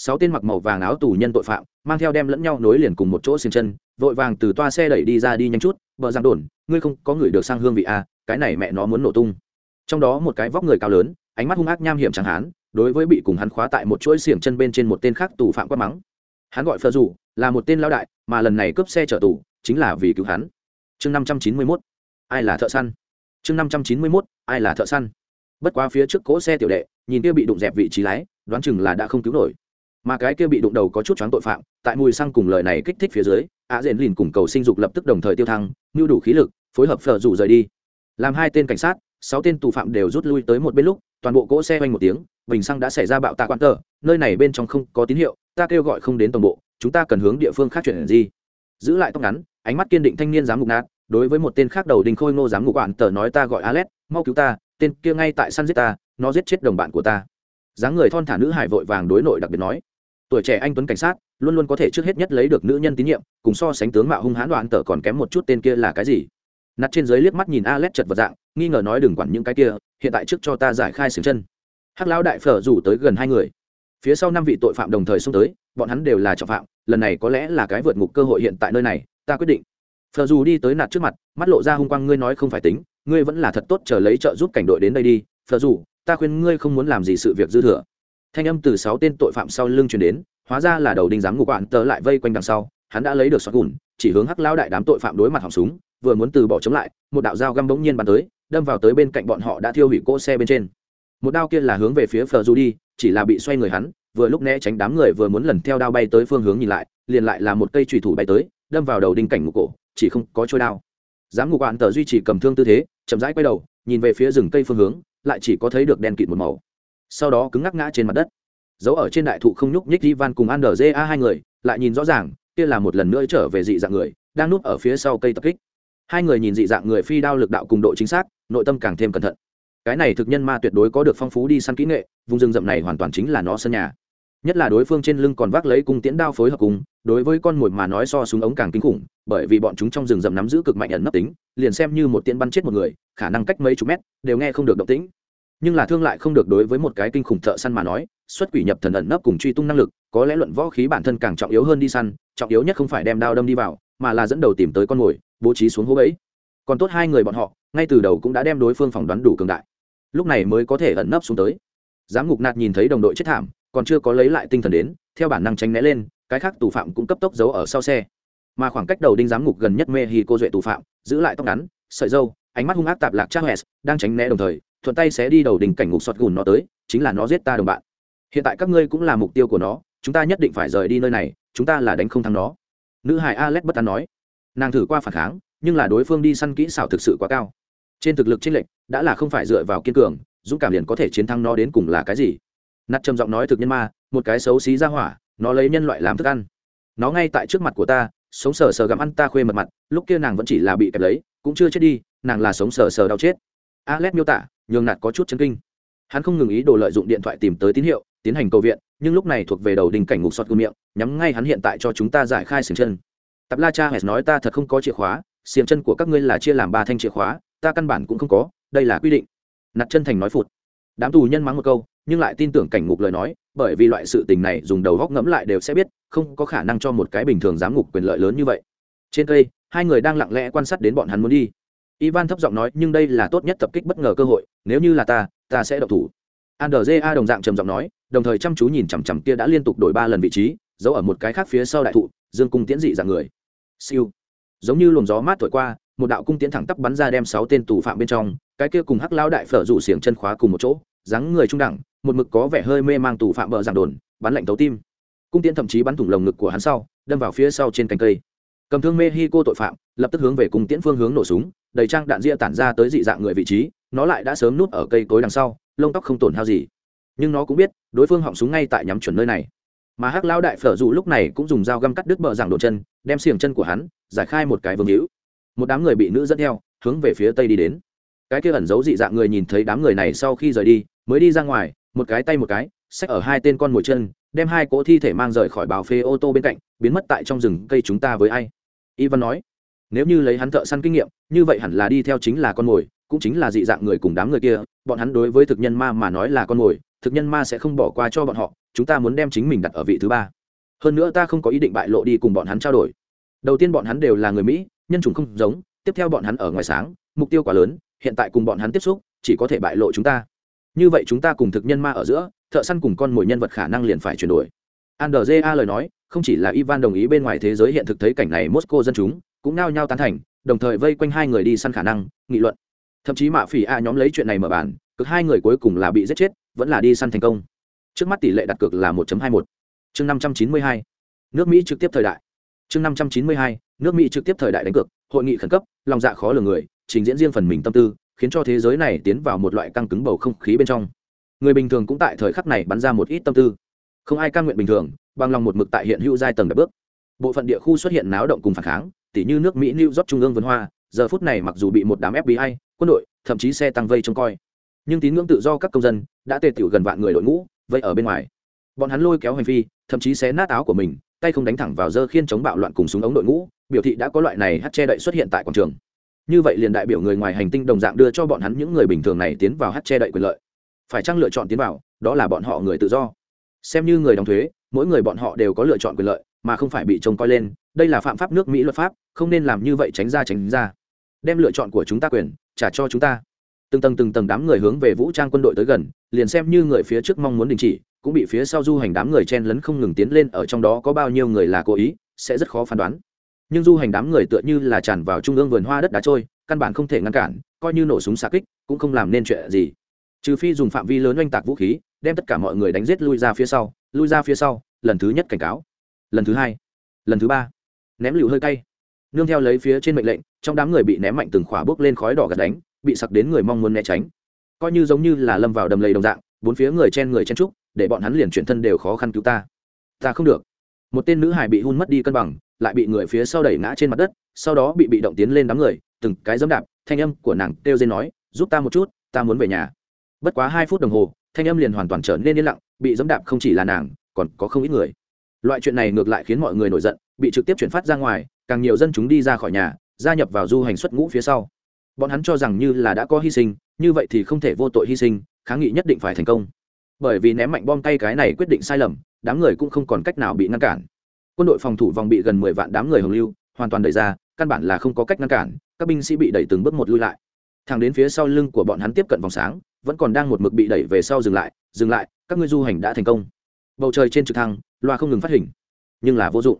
sáu tên mặc màu vàng áo tù nhân tội phạm mang theo đem lẫn nhau nối liền cùng một chỗ xiềng chân vội vàng từ toa xe đẩy đi ra đi nhanh chút bờ giang đồn ngươi không có người được sang hương vị a à, cái này mẹ nó muốn nổ tung. Trong đó một cái vóc người cao lớn ánh mắt hung ác nham hiểm chẳng hán đối với bị cùng hắn khóa tại một chuỗi xiềng chân bên trên một tên khác tù phạm quát mắng. Hắn gọi phờ dù là một tên lao đại mà lần này cướp xe chở tù chính là vì cứu hắn. Chương năm trăm chín mươi mốt ai là thợ săn? Chương năm trăm chín mươi mốt ai là thợ săn? Bất quá phía trước cỗ xe tiểu đệ nhìn kia bị đụng dẹp vị trí lái đoán chừng là đã không cứu nổi mà cái kia bị đụng đầu có chút choáng tội phạm, tại mùi xăng cùng lời này kích thích phía dưới ạ dện lìn cùng cầu sinh dục lập tức đồng thời tiêu thăng như đủ khí lực, phối hợp phở rủ rời đi. Làm hai tên cảnh sát, sáu tên tù phạm đều rút lui tới một bên lúc, toàn bộ cỗ xe quanh một tiếng, bình xăng đã xảy ra bạo tạ quan tờ, nơi này bên trong không có tín hiệu, ta kêu gọi không đến toàn bộ, chúng ta cần hướng địa phương khác chuyển gì giữ lại tóc ngắn, ánh mắt kiên định thanh niên dám ngục nát, đối với một tên khác đầu đình khôi ngô dám ngục quản tờ nói ta gọi alex, mau cứu ta, tên kia ngay tại săn giết ta, nó giết chết đồng bạn của ta. Dáng người thon thả nữ hải vội vàng đối nội đặc biệt nói tuổi trẻ anh tuấn cảnh sát, luôn luôn có thể trước hết nhất lấy được nữ nhân tín nhiệm, cùng so sánh tướng mạo hung hãn đoạn tờ còn kém một chút tên kia là cái gì. Nặt trên dưới liếc mắt nhìn alex chật vật dạng, nghi ngờ nói đừng quản những cái kia, hiện tại trước cho ta giải khai xứng chân. Hắc lão đại phở rủ tới gần hai người. Phía sau năm vị tội phạm đồng thời xông tới, bọn hắn đều là trọng phạm, lần này có lẽ là cái vượt ngục cơ hội hiện tại nơi này, ta quyết định. Phở dù đi tới nạt trước mặt, mắt lộ ra hung quang, ngươi nói không phải tính, ngươi vẫn là thật tốt chờ lấy trợ giúp cảnh đội đến đây đi. Phở dù ta khuyên ngươi không muốn làm gì sự việc dư thừa thanh âm từ sáu tên tội phạm sau lưng truyền đến, hóa ra là đầu đinh giám ngục bạn tờ lại vây quanh đằng sau, hắn đã lấy được sọt gùn, chỉ hướng hắc lão đại đám tội phạm đối mặt họng súng, vừa muốn từ bỏ chống lại, một đạo dao găm bỗng nhiên bắn tới, đâm vào tới bên cạnh bọn họ đã thiêu hủy cỗ xe bên trên. Một đao kia là hướng về phía phờ du đi, chỉ là bị xoay người hắn, vừa lúc né tránh đám người vừa muốn lần theo đao bay tới phương hướng nhìn lại, liền lại là một cây trùy thủ bay tới, đâm vào đầu đinh cảnh ngục cổ, chỉ không có trôi đao. Giám ngục bạn tờ duy trì cầm thương tư thế, chậm rãi quay đầu, nhìn về phía rừng cây phương hướng, lại chỉ có thấy được đen kịt một màu sau đó cứng ngắc ngã trên mặt đất giấu ở trên đại thụ không nhúc nhích Ivan cùng Anderja hai người, lại nhìn rõ ràng, kia là một lần nữa trở về dị dạng người, đang núp ở phía sau cây tập kích. Hai người nhìn dị dạng người phi đao lực đạo cùng độ chính xác, nội tâm càng thêm cẩn thận. Cái này thực nhân ma tuyệt đối có được phong phú đi săn kỹ nghệ, vùng rừng rậm này hoàn toàn chính là nó sân nhà. Nhất là đối phương trên lưng còn vác lấy cung tiễn đao phối hợp cùng, đối với con mồi mà nói so súng ống càng kinh khủng, bởi vì bọn chúng trong rừng rậm nắm giữ cực mạnh ẩn nấp tính, liền xem như một tiễn bắn chết một người, khả năng cách mấy chục mét đều nghe không được động tĩnh nhưng là thương lại không được đối với một cái kinh khủng thợ săn mà nói, xuất quỷ nhập thần ẩn nấp cùng truy tung năng lực, có lẽ luận võ khí bản thân càng trọng yếu hơn đi săn, trọng yếu nhất không phải đem đao đâm đi vào, mà là dẫn đầu tìm tới con mồi, bố trí xuống hố bẫy. Còn tốt hai người bọn họ, ngay từ đầu cũng đã đem đối phương phỏng đoán đủ cường đại. Lúc này mới có thể ẩn nấp xuống tới. Giám ngục nạt nhìn thấy đồng đội chết thảm, còn chưa có lấy lại tinh thần đến, theo bản năng tránh né lên, cái khác tù phạm cũng cấp tốc giấu ở sau xe. Mà khoảng cách đầu đinh giám ngục gần nhất mê hi cô duệ tù phạm, giữ lại tóc ngắn, sợi dâu ánh mắt hung ác tạp lạc chắc hẹt đang tránh né đồng thời thuận tay sẽ đi đầu đình cảnh ngục sọt gùn nó tới, chính là nó giết ta đồng bạn. Hiện tại các ngươi cũng là mục tiêu của nó, chúng ta nhất định phải rời đi nơi này, chúng ta là đánh không thắng nó. Nữ hải alex bất tán nói. Nàng thử qua phản kháng, nhưng là đối phương đi săn kỹ xảo thực sự quá cao. Trên thực lực trên lệnh đã là không phải dựa vào kiên cường, dũng cảm liền có thể chiến thắng nó đến cùng là cái gì. Nát trầm giọng nói thực nhân ma, một cái xấu xí ra hỏa, nó lấy nhân loại làm thức ăn. Nó ngay tại trước mặt của ta, sống sờ sờ gặm ăn ta khuê mật mặt, lúc kia nàng vẫn chỉ là bị kẹp lấy, cũng chưa chết đi, nàng là sống sờ sờ đau chết. Alex miêu tả nhường nạt có chút chấn kinh. Hắn không ngừng ý đồ lợi dụng điện thoại tìm tới tín hiệu, tiến hành cầu viện, nhưng lúc này thuộc về đầu đình cảnh ngục sọt miệng, nhắm ngay hắn hiện tại cho chúng ta giải khai xiềng chân. Tập la cha hẹt nói ta thật không có chìa khóa, xiềng chân của các ngươi là chia làm ba thanh chìa khóa, ta căn bản cũng không có, đây là quy định. Nạt chân thành nói phụt. Đám tù nhân mắng một câu, nhưng lại tin tưởng cảnh ngục lời nói, bởi vì loại sự tình này dùng đầu góc ngẫm lại đều sẽ biết, không có khả năng cho một cái bình thường giám ngục quyền lợi lớn như vậy. Trên cây, hai người đang lặng lẽ quan sát đến bọn hắn muốn đi ivan thấp giọng nói, nhưng đây là tốt nhất tập kích bất ngờ cơ hội, nếu như là ta ta sẽ độc thủ. Andrja đồng dạng trầm giọng nói, đồng thời chăm chú nhìn chằm chằm kia đã liên tục đổi ba lần vị trí, giấu ở một cái khác phía sau đại thụ, dương cung tiễn dị dạng người. Siêu. Giống như luồng gió mát thổi qua, một đạo cung tiễn thẳng tắp bắn ra đem sáu tên tù phạm bên trong, cái kia cùng hắc lao đại phở rủ xiềng chân khóa cùng một chỗ, dáng người trung đẳng, một mực có vẻ hơi mê mang tù phạm bờ giảng đồn, bắn lạnh tấu tim. Cung tiễn thậm chí bắn thủng lồng ngực của hắn sau, đâm vào phía sau trên cành cây cầm thương mexico tội phạm, lập tức hướng về cung tiễn phương hướng nổ súng, đầy trang đạn ria tản ra tới dị dạng người vị trí, nó lại đã sớm núp ở cây cối đằng sau, lông tóc không tổn hao gì. Nhưng nó cũng biết, đối phương họng súng ngay tại nhắm chuẩn nơi này. Mà hắc lão đại phở dù lúc này cũng dùng dao găm cắt đứt bờ giảng đột chân, đem xiềng chân của hắn giải khai một cái vương hữu. Một đám người bị nữ dẫn theo, hướng về phía tây đi đến. Cái kia ẩn giấu dị dạng người nhìn thấy đám người này sau khi rời đi, mới đi ra ngoài, một cái tay một cái, xách ở hai tên con mồi chân, đem hai cỗ thi thể mang rời khỏi bào phê ô tô bên cạnh, biến mất tại trong rừng cây chúng ta với ai ivan nói, nếu như lấy hắn thợ săn kinh nghiệm, như vậy hẳn là đi theo chính là con mồi, cũng chính là dị dạng người cùng đám người kia, bọn hắn đối với thực nhân ma mà nói là con mồi, thực nhân ma sẽ không bỏ qua cho bọn họ, chúng ta muốn đem chính mình đặt ở vị thứ ba. Hơn nữa ta không có ý định bại lộ đi cùng bọn hắn trao đổi. Đầu tiên bọn hắn đều là người mỹ, nhân chủng không giống, tiếp theo bọn hắn ở ngoài sáng, mục tiêu quá lớn, hiện tại cùng bọn hắn tiếp xúc, chỉ có thể bại lộ chúng ta. Như vậy chúng ta cùng thực nhân ma ở giữa, thợ săn cùng con mồi nhân vật khả năng liền phải chuyển đổi. Andrja lời nói không chỉ là ivan đồng ý bên ngoài thế giới hiện thực thấy cảnh này moscow dân chúng cũng nao nhao tán thành, đồng thời vây quanh hai người đi săn khả năng, nghị luận thậm chí mạ phỉ a nhóm lấy chuyện này mở bàn cực hai người cuối cùng là bị giết chết, vẫn là đi săn thành công trước mắt tỷ lệ đặt cược là 1 một. chương 592. nước mỹ trực tiếp thời đại chương 592. nước mỹ trực tiếp thời đại đánh cược, hội nghị khẩn cấp, lòng dạ khó lường người, trình diễn riêng phần mình tâm tư, khiến cho thế giới này tiến vào một loại căng cứng bầu không khí bên trong người bình thường cũng tại thời khắc này bắn ra một ít tâm tư không ai căn nguyện bình thường bằng lòng một mực tại hiện hữu giai tầng đập bước. Bộ phận địa khu xuất hiện náo động cùng phản kháng, tỉ như nước mỹ, new york, trung ương vân hoa, giờ phút này mặc dù bị một đám fbi quân đội, thậm chí xe tăng vây trông coi. Nhưng tín ngưỡng tự do các công dân đã tề tiểu gần vạn người đội ngũ, vây ở bên ngoài. Bọn hắn lôi kéo hành vi thậm chí xé nát áo của mình, tay không đánh thẳng vào dơ khiên chống bạo loạn cùng súng ống đội ngũ, biểu thị đã có loại này hát che đậy xuất hiện tại quảng trường. Như vậy liền đại biểu người ngoài hành tinh đồng dạng đưa cho bọn hắn những người bình thường này tiến vào hát che đậy quyền lợi. Phải chăng lựa chọn tiến vào, đó là bọn họ người tự do? Xem như người đóng thuế, mỗi người bọn họ đều có lựa chọn quyền lợi, mà không phải bị trông coi lên. Đây là phạm pháp nước mỹ luật pháp, không nên làm như vậy tránh ra tránh ra. Đem lựa chọn của chúng ta quyền, trả cho chúng ta. Từng tầng từng tầng đám người hướng về vũ trang quân đội tới gần, liền xem như người phía trước mong muốn đình chỉ, cũng bị phía sau du hành đám người chen lấn không ngừng tiến lên ở trong đó có bao nhiêu người là cố ý, sẽ rất khó phán đoán. Nhưng du hành đám người tựa như là tràn vào trung ương vườn hoa đất đá trôi, căn bản không thể ngăn cản, coi như nổ súng xạ kích, cũng không làm nên chuyện gì trừ phi dùng phạm vi lớn oanh tạc vũ khí, đem tất cả mọi người đánh giết lui ra phía sau, lui ra phía sau, lần thứ nhất cảnh cáo. Lần thứ hai, lần thứ ba. Ném lựu hơi cay. Nương theo lấy phía trên mệnh lệnh, trong đám người bị ném mạnh từng khỏa bốc lên khói đỏ gạt đánh, bị sặc đến người mong muốn né tránh. Coi như giống như là lâm vào đầm lầy đồng dạng, bốn phía người chen người chen trúc để bọn hắn liền chuyển thân đều khó khăn cứu ta. Ta không được. Một tên nữ hải bị hun mất đi cân bằng, lại bị người phía sau đẩy ngã trên mặt đất, sau đó bị bị động tiến lên đám người, từng cái dẫm đạp, thanh âm của nàng kêu dên nói, giúp ta một chút, ta muốn về nhà bất quá hai phút đồng hồ, thanh âm liền hoàn toàn trở nên yên lặng, bị dẫm đạp không chỉ là nàng, còn có không ít người. Loại chuyện này ngược lại khiến mọi người nổi giận, bị trực tiếp chuyển phát ra ngoài, càng nhiều dân chúng đi ra khỏi nhà, gia nhập vào du hành xuất ngũ phía sau. Bọn hắn cho rằng như là đã có hy sinh, như vậy thì không thể vô tội hy sinh, kháng nghị nhất định phải thành công. Bởi vì ném mạnh bom tay cái này quyết định sai lầm, đám người cũng không còn cách nào bị ngăn cản. Quân đội phòng thủ vòng bị gần mười vạn đám người hồng lưu, hoàn toàn đẩy ra, căn bản là không có cách ngăn cản, các binh sĩ bị đẩy từng bước một lui lại. Thẳng đến phía sau lưng của bọn hắn tiếp cận vòng sáng vẫn còn đang một mực bị đẩy về sau dừng lại dừng lại, các ngươi du hành đã thành công. Bầu trời trên trực thăng, loa không ngừng phát hình, nhưng là vô dụng.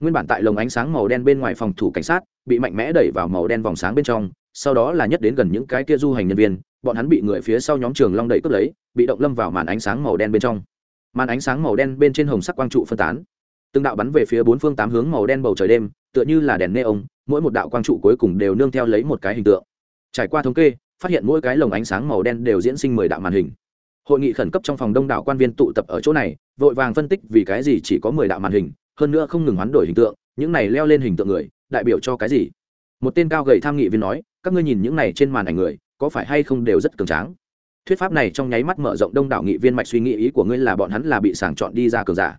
Nguyên bản tại lồng ánh sáng màu đen bên ngoài phòng thủ cảnh sát, bị mạnh mẽ đẩy vào màu đen vòng sáng bên trong, sau đó là nhất đến gần những cái kia du hành nhân viên, bọn hắn bị người phía sau nhóm trường long đẩy cướp lấy, bị động lâm vào màn ánh sáng màu đen bên trong. Màn ánh sáng màu đen bên trên hồng sắc quang trụ phân tán. Từng đạo bắn về phía bốn phương tám hướng màu đen bầu trời đêm, tựa như là đèn neon, mỗi một đạo quang trụ cuối cùng đều nương theo lấy một cái hình tượng. Trải qua thống kê phát hiện mỗi cái lồng ánh sáng màu đen đều diễn sinh mười đạo màn hình. Hội nghị khẩn cấp trong phòng đông đảo quan viên tụ tập ở chỗ này, vội vàng phân tích vì cái gì chỉ có mười đạo màn hình, hơn nữa không ngừng hoán đổi hình tượng, những này leo lên hình tượng người, đại biểu cho cái gì? Một tên cao gầy tham nghị viên nói, các ngươi nhìn những này trên màn ảnh người, có phải hay không đều rất cường tráng? Thuyết pháp này trong nháy mắt mở rộng đông đảo nghị viên mạch suy nghĩ ý của ngươi là bọn hắn là bị sàng chọn đi ra cường giả.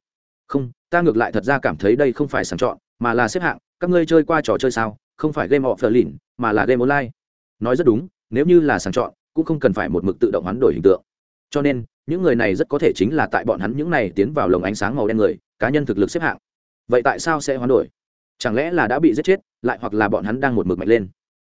Không, ta ngược lại thật ra cảm thấy đây không phải sàng chọn, mà là xếp hạng, các ngươi chơi qua trò chơi sao? Không phải game of the lin mà là game online. Nói rất đúng nếu như là sàng chọn, cũng không cần phải một mực tự động hoán đổi hình tượng. Cho nên, những người này rất có thể chính là tại bọn hắn những này tiến vào lồng ánh sáng màu đen người, cá nhân thực lực xếp hạng. Vậy tại sao sẽ hoán đổi? Chẳng lẽ là đã bị giết chết, lại hoặc là bọn hắn đang một mực mạnh lên?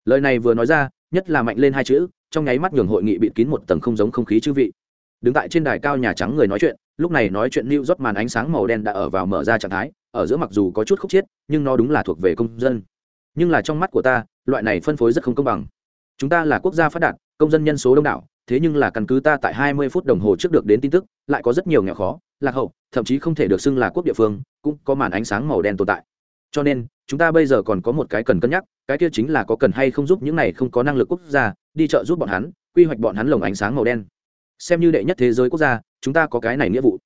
Lời này vừa nói ra, nhất là mạnh lên hai chữ, trong nháy mắt nhường hội nghị bịt kín một tầng không giống không khí chư vị. Đứng tại trên đài cao nhà trắng người nói chuyện, lúc này nói chuyện lưu rót màn ánh sáng màu đen đã ở vào mở ra trạng thái, ở giữa mặc dù có chút khúc chiết, nhưng nó đúng là thuộc về công dân. Nhưng là trong mắt của ta, loại này phân phối rất không công bằng chúng ta là quốc gia phát đạt, công dân nhân số đông đảo, thế nhưng là căn cứ ta tại 20 phút đồng hồ trước được đến tin tức, lại có rất nhiều nghèo khó, lạc hậu, thậm chí không thể được xưng là quốc địa phương, cũng có màn ánh sáng màu đen tồn tại. Cho nên, chúng ta bây giờ còn có một cái cần cân nhắc, cái kia chính là có cần hay không giúp những này không có năng lực quốc gia, đi trợ giúp bọn hắn, quy hoạch bọn hắn lồng ánh sáng màu đen. Xem như đệ nhất thế giới quốc gia, chúng ta có cái này nghĩa vụ.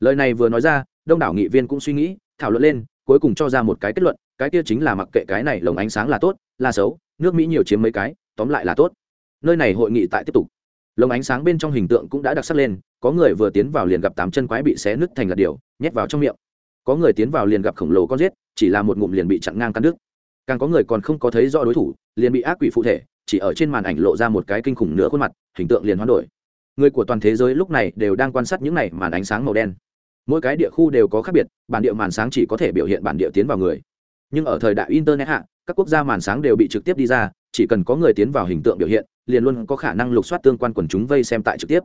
Lời này vừa nói ra, đông đảo nghị viên cũng suy nghĩ, thảo luận lên, cuối cùng cho ra một cái kết luận, cái kia chính là mặc kệ cái này lồng ánh sáng là tốt, là xấu, nước mỹ nhiều chiếm mấy cái tóm lại là tốt. Nơi này hội nghị tại tiếp tục. Lồng ánh sáng bên trong hình tượng cũng đã đặc sắc lên có người vừa tiến vào liền gặp tám chân quái bị xé nứt thành lạt điều nhét vào trong miệng. Có người tiến vào liền gặp khổng lồ con rết, chỉ là một ngụm liền bị chặn ngang cắn đứt. Càng có người còn không có thấy rõ đối thủ liền bị ác quỷ phụ thể chỉ ở trên màn ảnh lộ ra một cái kinh khủng nửa khuôn mặt hình tượng liền hoán đổi. Người của toàn thế giới lúc này đều đang quan sát những này màn ánh sáng màu đen. Mỗi cái địa khu đều có khác biệt bản địa màn sáng chỉ có thể biểu hiện bản địa tiến vào người. Nhưng ở thời đại internet hạ các quốc gia màn sáng đều bị trực tiếp đi ra chỉ cần có người tiến vào hình tượng biểu hiện, liền luôn có khả năng lục soát tương quan quần chúng vây xem tại trực tiếp.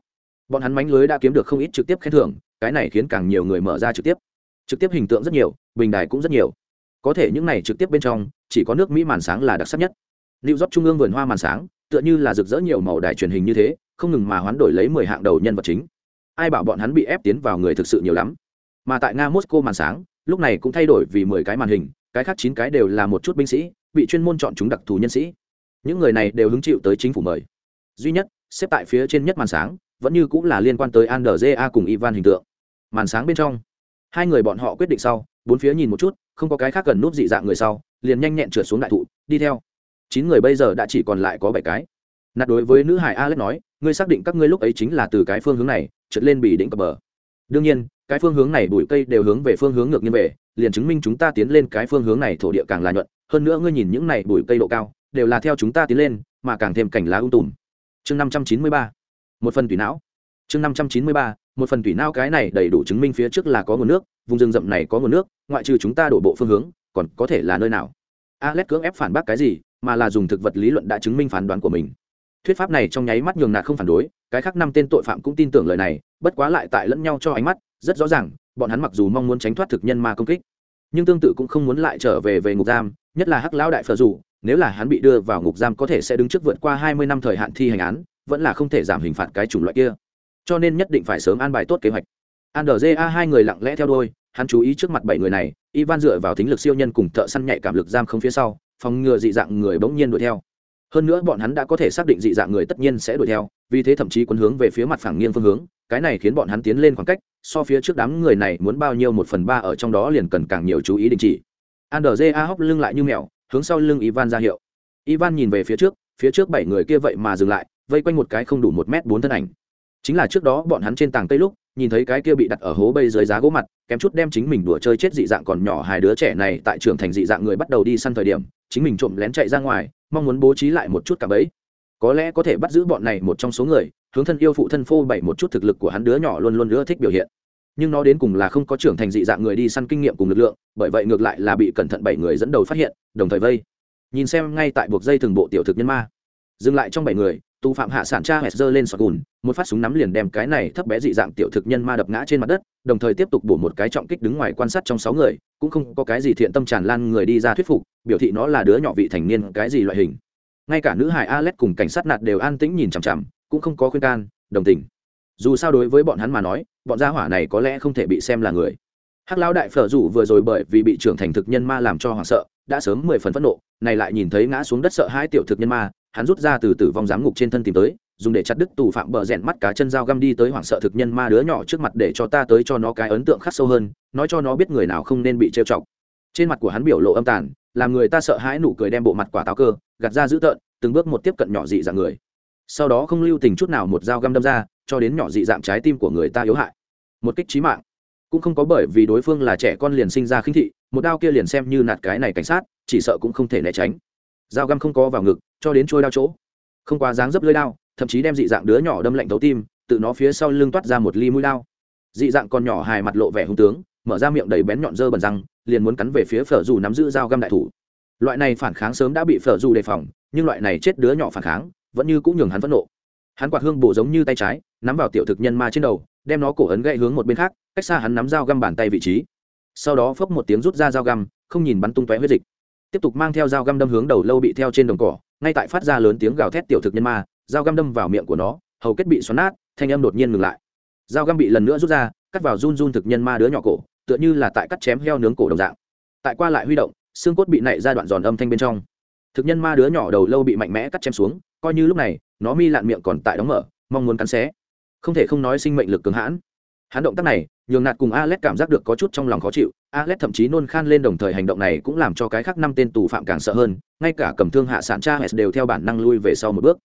Bọn hắn mánh lưới đã kiếm được không ít trực tiếp khen thưởng, cái này khiến càng nhiều người mở ra trực tiếp. Trực tiếp hình tượng rất nhiều, bình đài cũng rất nhiều. Có thể những này trực tiếp bên trong, chỉ có nước mỹ màn sáng là đặc sắc nhất. Lưu rót trung ương vườn hoa màn sáng, tựa như là rực rỡ nhiều màu đài truyền hình như thế, không ngừng mà hoán đổi lấy mười hạng đầu nhân vật chính. Ai bảo bọn hắn bị ép tiến vào người thực sự nhiều lắm. Mà tại nga moscow màn sáng, lúc này cũng thay đổi vì mười cái màn hình, cái khác chín cái đều là một chút binh sĩ, bị chuyên môn chọn chúng đặc thù nhân sĩ những người này đều hứng chịu tới chính phủ mời. Duy nhất, xếp tại phía trên nhất màn sáng, vẫn như cũng là liên quan tới andrja cùng ivan hình tượng. Màn sáng bên trong, hai người bọn họ quyết định sau, bốn phía nhìn một chút, không có cái khác cần nút dị dạng người sau, liền nhanh nhẹn trượt xuống đại thụ, đi theo. Chín người bây giờ đã chỉ còn lại có bảy cái. Nạt đối với nữ hải alex nói, ngươi xác định các ngươi lúc ấy chính là từ cái phương hướng này, trượt lên bị đỉnh cập bờ. Đương nhiên, cái phương hướng này bụi cây đều hướng về phương hướng ngược như về, liền chứng minh chúng ta tiến lên cái phương hướng này thổ địa càng là nhuận. Hơn nữa ngươi nhìn những này bụi cây độ cao đều là theo chúng ta tiến lên, mà càng thêm cảnh lá ung tùm. Chương năm trăm chín mươi ba, một phần tùy não. Chương năm trăm chín mươi ba, một phần tùy não cái này đầy đủ chứng minh phía trước là có nguồn nước, vùng rừng rậm này có nguồn nước, ngoại trừ chúng ta đổ bộ phương hướng, còn có thể là nơi nào? Alex cưỡng ép phản bác cái gì, mà là dùng thực vật lý luận đã chứng minh phán đoán của mình. Thuyết pháp này trong nháy mắt nhường nạt không phản đối, cái khác năm tên tội phạm cũng tin tưởng lời này, bất quá lại tại lẫn nhau cho ánh mắt, rất rõ ràng, bọn hắn mặc dù mong muốn tránh thoát thực nhân ma công kích, nhưng tương tự cũng không muốn lại trở về về ngục giam, nhất là hắc lão đại phở dù nếu là hắn bị đưa vào ngục giam có thể sẽ đứng trước vượt qua hai mươi năm thời hạn thi hành án, vẫn là không thể giảm hình phạt cái chủng loại kia. Cho nên nhất định phải sớm an bài tốt kế hoạch. Andrja hai người lặng lẽ theo đôi hắn chú ý trước mặt bảy người này, ivan dựa vào thính lực siêu nhân cùng thợ săn nhạy cảm lực giam không phía sau, phòng ngừa dị dạng người bỗng nhiên đuổi theo. Hơn nữa bọn hắn đã có thể xác định dị dạng người tất nhiên sẽ đuổi theo, vì thế thậm chí quân hướng về phía mặt phẳng nghiêng phương hướng, cái này khiến bọn hắn tiến lên khoảng cách, so phía trước đám người này muốn bao nhiêu một phần ba ở trong đó liền cần càng nhiều chú ý đình chỉ. Andrja hóc lưng lại như mèo hướng sau lưng ivan ra hiệu. Ivan nhìn về phía trước phía trước bảy người kia vậy mà dừng lại, vây quanh một cái không đủ một m bốn thân ảnh. Chính là trước đó bọn hắn trên tảng cây lúc, nhìn thấy cái kia bị đặt ở hố bây dưới giá gỗ mặt, kém chút đem chính mình đùa chơi chết dị dạng còn nhỏ hai đứa trẻ này tại trưởng thành dị dạng người bắt đầu đi săn thời điểm, chính mình trộm lén chạy ra ngoài, mong muốn bố trí lại một chút cả bấy có lẽ có thể bắt giữ bọn này một trong số người, hướng thân yêu phụ thân phô bày một chút thực lực của hắn đứa nhỏ luôn luôn ưa thích biểu hiện nhưng nó đến cùng là không có trưởng thành dị dạng người đi săn kinh nghiệm cùng lực lượng, bởi vậy ngược lại là bị cẩn thận bảy người dẫn đầu phát hiện, đồng thời vây. Nhìn xem ngay tại buộc dây thường bộ tiểu thực nhân ma. Dừng lại trong bảy người tù phạm hạ sản cha hẹt dơ lên sọt gùn, một phát súng nắm liền đem cái này thấp bé dị dạng tiểu thực nhân ma đập ngã trên mặt đất, đồng thời tiếp tục bổ một cái trọng kích đứng ngoài quan sát trong sáu người, cũng không có cái gì thiện tâm tràn lan người đi ra thuyết phục, biểu thị nó là đứa nhỏ vị thành niên cái gì loại hình. Ngay cả nữ hải alex cùng cảnh sát nạt đều an tĩnh nhìn chằm chằm, cũng không có khuyên can, đồng tình. Dù sao đối với bọn hắn mà nói bọn gia hỏa này có lẽ không thể bị xem là người. Hắc lão đại phở rủ vừa rồi bởi vì bị trưởng thành thực nhân ma làm cho hoảng sợ, đã sớm mười phần phẫn nộ, này lại nhìn thấy ngã xuống đất sợ hai tiểu thực nhân ma, hắn rút ra từ tử vong giám ngục trên thân tìm tới, dùng để chặt đứt tù phạm bờ rèn mắt cá chân dao găm đi tới hoảng sợ thực nhân ma đứa nhỏ trước mặt để cho ta tới cho nó cái ấn tượng khắc sâu hơn, nói cho nó biết người nào không nên bị trêu chọc. Trên mặt của hắn biểu lộ âm tàn, làm người ta sợ hãi nụ cười đem bộ mặt quả táo cơ, gạt ra dữ tợn, từng bước một tiếp cận nhỏ dị dạng người. Sau đó không lưu tình chút nào một dao găm đâm ra cho đến nhỏ dị dạng trái tim của người ta yếu hại. Một kích trí mạng. Cũng không có bởi vì đối phương là trẻ con liền sinh ra khinh thị, một đao kia liền xem như nạt cái này cảnh sát, chỉ sợ cũng không thể né tránh. Dao găm không có vào ngực, cho đến trôi đao chỗ. Không quá dáng dấp lưỡi đao, thậm chí đem dị dạng đứa nhỏ đâm lạnh thấu tim, tự nó phía sau lưng toát ra một ly mũi đao. Dị dạng còn nhỏ hài mặt lộ vẻ hung tướng, mở ra miệng đầy bén nhọn dơ bẩn răng, liền muốn cắn về phía phở dù nắm giữ dao găm đại thủ. Loại này phản kháng sớm đã bị phở dù đề phòng, nhưng loại này chết đứa nhỏ phản kháng, vẫn như cũng nhường hắn phẫn nộ hắn quạt hương bổ giống như tay trái, nắm vào tiểu thực nhân ma trên đầu, đem nó cổ ấn gậy hướng một bên khác, cách xa hắn nắm dao găm bàn tay vị trí. Sau đó phốc một tiếng rút ra dao găm, không nhìn bắn tung tóe huyết dịch. Tiếp tục mang theo dao găm đâm hướng đầu lâu bị theo trên đồng cỏ, ngay tại phát ra lớn tiếng gào thét tiểu thực nhân ma, dao găm đâm vào miệng của nó, hầu kết bị xoắn nát, thanh âm đột nhiên ngừng lại. Dao găm bị lần nữa rút ra, cắt vào run run thực nhân ma đứa nhỏ cổ, tựa như là tại cắt chém heo nướng cổ đồng dạng. Tại qua lại huy động, xương cốt bị nảy ra đoạn giòn âm thanh bên trong. Thực nhân ma đứa nhỏ đầu lâu bị mạnh mẽ cắt chém xuống, coi như lúc này nó mi lạn miệng còn tại đóng mở, mong muốn cắn xé. Không thể không nói sinh mệnh lực cường hãn. Hắn động tác này, nhường nạt cùng alex cảm giác được có chút trong lòng khó chịu. Alex thậm chí nôn khan lên đồng thời hành động này cũng làm cho cái khác năm tên tù phạm càng sợ hơn, ngay cả cầm thương hạ sản cha hết đều theo bản năng lui về sau một bước.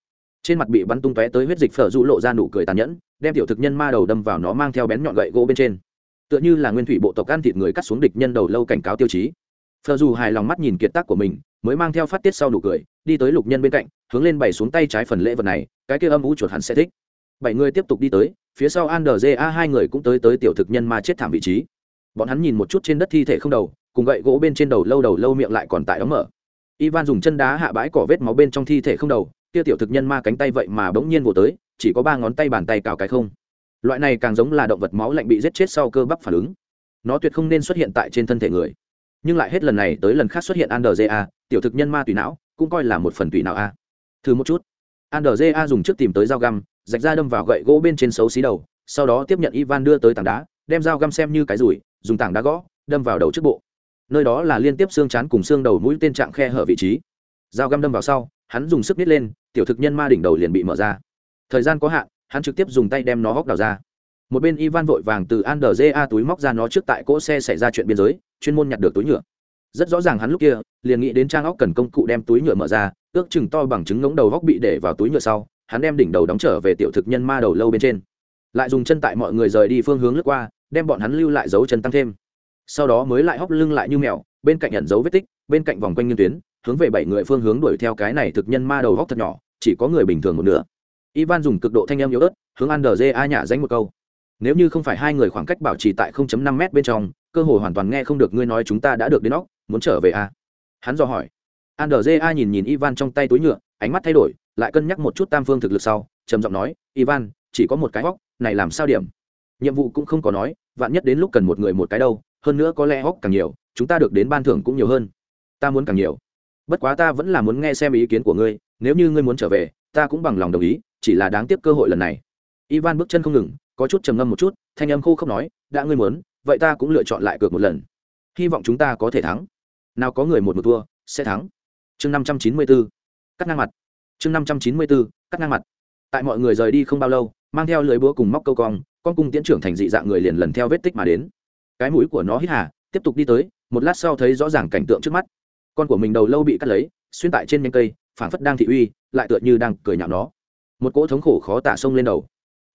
Trên mặt bị bắn tung tóe tới huyết dịch phở rũ lộ ra nụ cười tàn nhẫn, đem tiểu thực nhân ma đầu đâm vào nó mang theo bén nhọn gậy gỗ bên trên. Tựa như là nguyên thủy bộ tộc ăn thịt người cắt xuống địch nhân đầu lâu cảnh cáo tiêu chí. Phở dù hài lòng mắt nhìn kiệt tác của mình, mới mang theo phát tiết sau nụ cười đi tới lục nhân bên cạnh, hướng lên bày xuống tay trái phần lễ vật này, cái kia âm ú chuột hắn sẽ thích. Bảy người tiếp tục đi tới, phía sau andrja hai người cũng tới tới tiểu thực nhân ma chết thảm vị trí. Bọn hắn nhìn một chút trên đất thi thể không đầu, cùng gậy gỗ bên trên đầu lâu đầu lâu miệng lại còn tại đóng mở. Ivan dùng chân đá hạ bãi cỏ vết máu bên trong thi thể không đầu, kia tiểu thực nhân ma cánh tay vậy mà bỗng nhiên vỗ tới, chỉ có ba ngón tay bàn tay cào cái không. Loại này càng giống là động vật máu lạnh bị giết chết sau cơ bắp phản ứng. Nó tuyệt không nên xuất hiện tại trên thân thể người. Nhưng lại hết lần này tới lần khác xuất hiện andrja tiểu thực nhân ma tùy não, cũng coi là một phần tùy não a. Thử một chút. Andrja dùng trước tìm tới dao găm, rạch ra đâm vào gậy gỗ bên trên xấu xí đầu, sau đó tiếp nhận ivan đưa tới tảng đá, đem dao găm xem như cái rủi, dùng tảng đá gõ, đâm vào đầu trước bộ. Nơi đó là liên tiếp xương chán cùng xương đầu mũi tên trạng khe hở vị trí. Dao găm đâm vào sau, hắn dùng sức nít lên, tiểu thực nhân ma đỉnh đầu liền bị mở ra. Thời gian có hạn, hắn trực tiếp dùng tay đem nó hóc đào ra. Một bên ivan vội vàng từ an a túi móc ra nó trước tại cỗ xe xảy ra chuyện biên giới, chuyên môn nhặt được túi nhựa rất rõ ràng hắn lúc kia, liền nghĩ đến trang óc cần công cụ đem túi nhựa mở ra, ước chừng to bằng chứng ngống đầu góc bị để vào túi nhựa sau, hắn đem đỉnh đầu đóng trở về tiểu thực nhân ma đầu lâu bên trên. Lại dùng chân tại mọi người rời đi phương hướng lướt qua, đem bọn hắn lưu lại dấu chân tăng thêm. Sau đó mới lại hóc lưng lại như mèo, bên cạnh nhận dấu vết tích, bên cạnh vòng quanh nghiên tuyến, hướng về bảy người phương hướng đuổi theo cái này thực nhân ma đầu góc thật nhỏ, chỉ có người bình thường một nửa. Ivan dùng cực độ thanh âm yếu ớt, hướng ăn đờ dê a nhả danh một câu nếu như không phải hai người khoảng cách bảo trì tại 0.5 m bên trong, cơ hội hoàn toàn nghe không được ngươi nói chúng ta đã được đến óc, muốn trở về à? hắn dò hỏi. Andrja nhìn nhìn ivan trong tay túi nhựa, ánh mắt thay đổi, lại cân nhắc một chút tam phương thực lực sau, trầm giọng nói, ivan, chỉ có một cái óc, này làm sao điểm? Nhiệm vụ cũng không có nói, vạn nhất đến lúc cần một người một cái đâu, hơn nữa có lẽ óc càng nhiều, chúng ta được đến ban thưởng cũng nhiều hơn. Ta muốn càng nhiều. Bất quá ta vẫn là muốn nghe xem ý kiến của ngươi, nếu như ngươi muốn trở về, ta cũng bằng lòng đồng ý, chỉ là đáng tiếc cơ hội lần này. Ivan bước chân không ngừng có chút trầm ngâm một chút, thanh âm khô không nói, đã ngươi muốn, vậy ta cũng lựa chọn lại cược một lần. Hy vọng chúng ta có thể thắng. Nào có người một một thua, sẽ thắng. Chương năm trăm chín mươi bốn cắt ngang mặt. Chương năm trăm chín mươi bốn cắt ngang mặt. Tại mọi người rời đi không bao lâu, mang theo lưới búa cùng móc câu cong, con cung tiễn trưởng thành dị dạng người liền lần theo vết tích mà đến. Cái mũi của nó hít hà, tiếp tục đi tới, một lát sau thấy rõ ràng cảnh tượng trước mắt. Con của mình đầu lâu bị cắt lấy, xuyên tại trên nhanh cây, phảng phất đang thị uy, lại tựa như đang cười nhạo nó. Một cỗ thống khổ khó tả sông lên đầu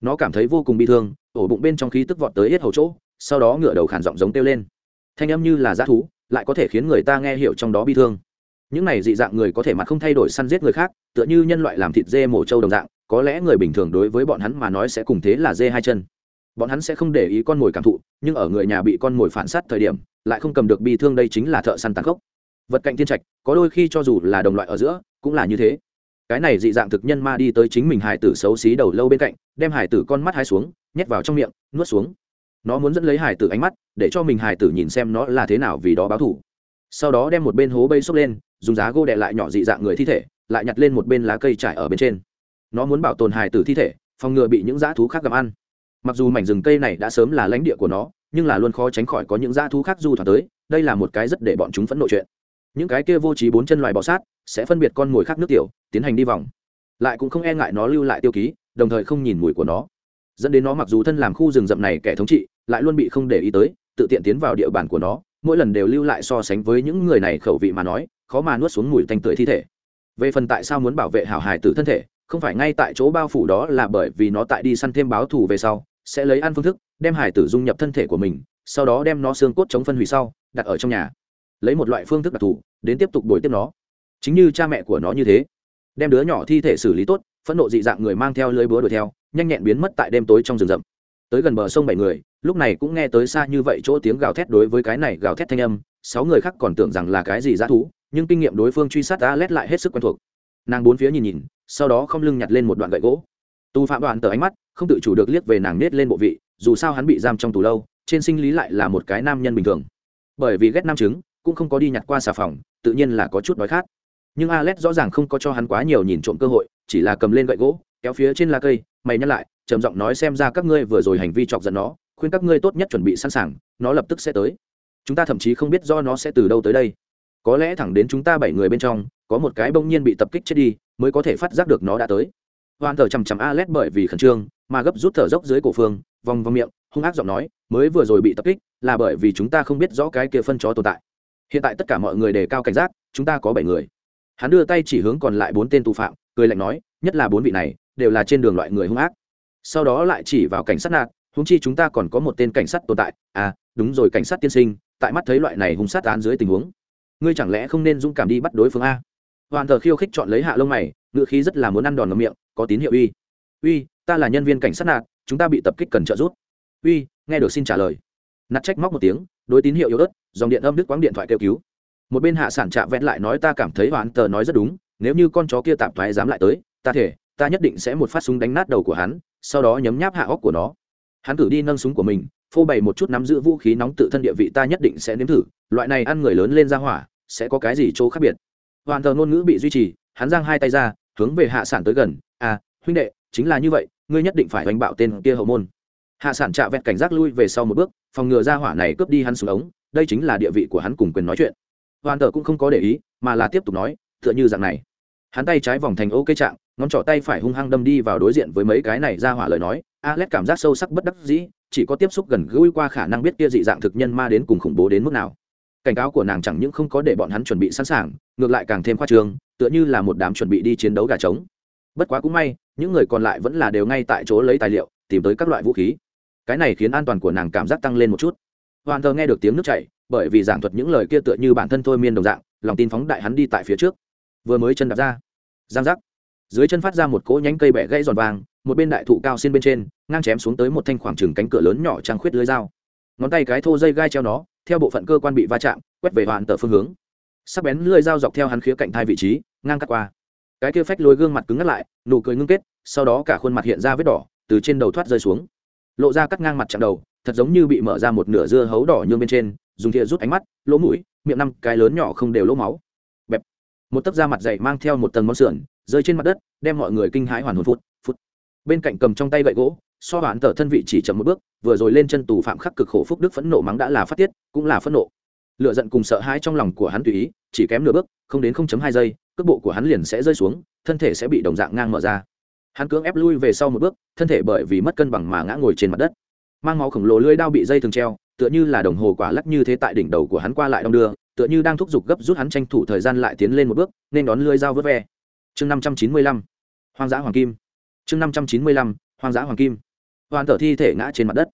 nó cảm thấy vô cùng bi thương, ổ bụng bên trong khí tức vọt tới hết hầu chỗ, sau đó ngửa đầu khản giọng giống kêu lên. Thanh âm như là g thú, lại có thể khiến người ta nghe hiểu trong đó bi thương. Những này dị dạng người có thể mặt không thay đổi săn giết người khác, tựa như nhân loại làm thịt dê mổ trâu đồng dạng, có lẽ người bình thường đối với bọn hắn mà nói sẽ cùng thế là dê hai chân. Bọn hắn sẽ không để ý con mồi cảm thụ, nhưng ở người nhà bị con mồi phản sát thời điểm, lại không cầm được bi thương đây chính là thợ săn tàn khốc. Vật cạnh thiên trạch, có đôi khi cho dù là đồng loại ở giữa, cũng là như thế cái này dị dạng thực nhân ma đi tới chính mình hải tử xấu xí đầu lâu bên cạnh, đem hải tử con mắt hai xuống, nhét vào trong miệng, nuốt xuống. Nó muốn dẫn lấy hải tử ánh mắt, để cho mình hải tử nhìn xem nó là thế nào vì đó báo thủ sau đó đem một bên hố bây xốc lên, dùng giá gô đệ lại nhỏ dị dạng người thi thể, lại nhặt lên một bên lá cây trải ở bên trên. Nó muốn bảo tồn hải tử thi thể, phòng ngừa bị những dã thú khác gặm ăn. Mặc dù mảnh rừng cây này đã sớm là lãnh địa của nó, nhưng là luôn khó tránh khỏi có những dã thú khác du thoạt tới, đây là một cái rất để bọn chúng phẫn nộ chuyện. Những cái kia vô trí bốn chân loài bọ sát, sẽ phân biệt con mồi khác nước tiểu tiến hành đi vòng. Lại cũng không e ngại nó lưu lại tiêu ký, đồng thời không nhìn mùi của nó. Dẫn đến nó mặc dù thân làm khu rừng rậm này kẻ thống trị, lại luôn bị không để ý tới, tự tiện tiến vào địa bàn của nó, mỗi lần đều lưu lại so sánh với những người này khẩu vị mà nói, khó mà nuốt xuống mùi tanh tưởi thi thể. Về phần tại sao muốn bảo vệ hảo hài tử thân thể, không phải ngay tại chỗ bao phủ đó là bởi vì nó tại đi săn thêm báo thù về sau, sẽ lấy ăn phương thức, đem hải tử dung nhập thân thể của mình, sau đó đem nó xương cốt chống phân hủy sau, đặt ở trong nhà. Lấy một loại phương thức đặc thù, đến tiếp tục đổi tiếp nó. Chính như cha mẹ của nó như thế đem đứa nhỏ thi thể xử lý tốt, phẫn nộ dị dạng người mang theo lưới búa đuổi theo, nhanh nhẹn biến mất tại đêm tối trong rừng rậm. Tới gần bờ sông bảy người, lúc này cũng nghe tới xa như vậy chỗ tiếng gào thét đối với cái này gào thét thanh âm, sáu người khác còn tưởng rằng là cái gì dã thú, nhưng kinh nghiệm đối phương truy sát đã lét lại hết sức quen thuộc. Nàng bốn phía nhìn nhìn, sau đó không lưng nhặt lên một đoạn gậy gỗ. Tù phạm đoạn tờ ánh mắt, không tự chủ được liếc về nàng nết lên bộ vị, dù sao hắn bị giam trong tù lâu, trên sinh lý lại là một cái nam nhân bình thường. Bởi vì ghét nam chứng, cũng không có đi nhặt qua xà phòng, tự nhiên là có chút đói khát nhưng alex rõ ràng không có cho hắn quá nhiều nhìn trộm cơ hội, chỉ là cầm lên gậy gỗ, kéo phía trên lá cây, mày nhắc lại, trầm giọng nói xem ra các ngươi vừa rồi hành vi chọc giận nó, khuyên các ngươi tốt nhất chuẩn bị sẵn sàng, nó lập tức sẽ tới. Chúng ta thậm chí không biết do nó sẽ từ đâu tới đây. Có lẽ thẳng đến chúng ta bảy người bên trong, có một cái bỗng nhiên bị tập kích chết đi, mới có thể phát giác được nó đã tới. Hoàn thở chằm chằm Alex bởi vì khẩn trương, mà gấp rút thở dốc dưới cổ phương, vòng vòng miệng, hung ác giọng nói, mới vừa rồi bị tập kích, là bởi vì chúng ta không biết rõ cái kia phân chó tồn tại. Hiện tại tất cả mọi người đề cao cảnh giác, chúng ta có bảy người hắn đưa tay chỉ hướng còn lại bốn tên tù phạm, cười lạnh nói, nhất là bốn vị này, đều là trên đường loại người hung ác. Sau đó lại chỉ vào cảnh sát nạt húng chi chúng ta còn có một tên cảnh sát tồn tại. À đúng rồi, cảnh sát tiên sinh, tại mắt thấy loại này hung sát án dưới tình huống, ngươi chẳng lẽ không nên dũng cảm đi bắt đối phương a? Hoàn thờ khiêu khích chọn lấy hạ lông mày ngựa khí rất là muốn ăn đòn ngầm miệng, có tín hiệu uy. Uy, ta là nhân viên cảnh sát nạt, chúng ta bị tập kích cần trợ giúp. Uy, nghe được xin trả lời. Nạt trách móc một tiếng, đối tín hiệu yếu ớt, dòng điện âm đứt quãng điện thoại kêu cứu một bên hạ sản trạ vẹn lại nói ta cảm thấy hoàn tờ nói rất đúng, nếu như con chó kia tạp thoái dám lại tới, ta thể, ta nhất định sẽ một phát súng đánh nát đầu của hắn, sau đó nhấm nháp hạ óc của nó. Hắn cử đi nâng súng của mình, phô bày một chút nắm giữ vũ khí nóng tự thân địa vị ta nhất định sẽ nếm thử, loại này ăn người lớn lên ra hỏa, sẽ có cái gì chỗ khác biệt? Hoàn tờ ngôn ngữ bị duy trì, hắn giang hai tay ra, hướng về hạ sản tới gần à huynh đệ, chính là như vậy, ngươi nhất định phải đánh bạo tên kia hậu môn. Hạ sản trạ vẹt cảnh giác lui về sau một bước, phòng ngừa ra hỏa này cướp đi hắn xuống ống, đây chính là địa vị của hắn cùng quyền nói chuyện hoàn tờ cũng không có để ý, mà là tiếp tục nói, tựa như dạng này. Hắn tay trái vòng thành ô trạng, ngón trỏ tay phải hung hăng đâm đi vào đối diện với mấy cái này ra hỏa lời nói. Alex cảm giác sâu sắc bất đắc dĩ, chỉ có tiếp xúc gần gũi qua khả năng biết kia dị dạng thực nhân ma đến cùng khủng bố đến mức nào. Cảnh cáo của nàng chẳng những không có để bọn hắn chuẩn bị sẵn sàng, ngược lại càng thêm khoa trương, tựa như là một đám chuẩn bị đi chiến đấu gà trống. Bất quá cũng may, những người còn lại vẫn là đều ngay tại chỗ lấy tài liệu, tìm tới các loại vũ khí. Cái này khiến an toàn của nàng cảm giác tăng lên một chút. Hoàn thờ nghe được tiếng nước chảy bởi vì giảng thuật những lời kia tựa như bản thân thôi miên đồng dạng, lòng tin phóng đại hắn đi tại phía trước. Vừa mới chân đạp ra, giang giác. Dưới chân phát ra một cỗ nhánh cây bẹ gãy giòn vàng, một bên đại thụ cao xin bên trên, ngang chém xuống tới một thanh khoảng trừng cánh cửa lớn nhỏ trăng khuyết lưới dao. Ngón tay cái thô dây gai treo nó, theo bộ phận cơ quan bị va chạm, quét về hoàn tờ phương hướng. Sắc bén lưỡi dao dọc theo hắn khía cạnh thai vị trí, ngang cắt qua. Cái kia phách lôi gương mặt cứng ngắt lại, nụ cười ngưng kết, sau đó cả khuôn mặt hiện ra vết đỏ, từ trên đầu thoát rơi xuống. Lộ ra cắt ngang mặt chạm đầu, thật giống như bị mở ra một nửa dưa hấu đỏ nhương bên trên dùng thìa rút ánh mắt, lỗ mũi, miệng năm cái lớn nhỏ không đều lỗ máu. Bẹp. Một tấc da mặt dày mang theo một tầng món sườn, rơi trên mặt đất, đem mọi người kinh hãi hoàn hồn phút phút bên cạnh cầm trong tay gậy gỗ, so hoãn tờ thân vị chỉ chậm một bước, vừa rồi lên chân tù phạm khắc cực khổ phúc đức phẫn nộ mắng đã là phát tiết, cũng là phẫn nộ. Lựa giận cùng sợ hãi trong lòng của hắn tùy ý, chỉ kém nửa bước, không đến 0.2 giây, cước bộ của hắn liền sẽ rơi xuống, thân thể sẽ bị đồng dạng ngang mở ra. Hắn cưỡng ép lui về sau một bước, thân thể bởi vì mất cân bằng mà ngã ngồi trên mặt đất. Mang máu khổng lồ lưỡi đao bị dây thường treo tựa như là đồng hồ quả lắc như thế tại đỉnh đầu của hắn qua lại đong đưa, tựa như đang thúc giục gấp rút hắn tranh thủ thời gian lại tiến lên một bước, nên đón lưỡi dao vớt ve. Chương năm trăm chín mươi lăm, hoang dã hoàng kim. Chương năm trăm chín mươi lăm, hoang dã hoàng kim. Hoàn tở thi thể ngã trên mặt đất.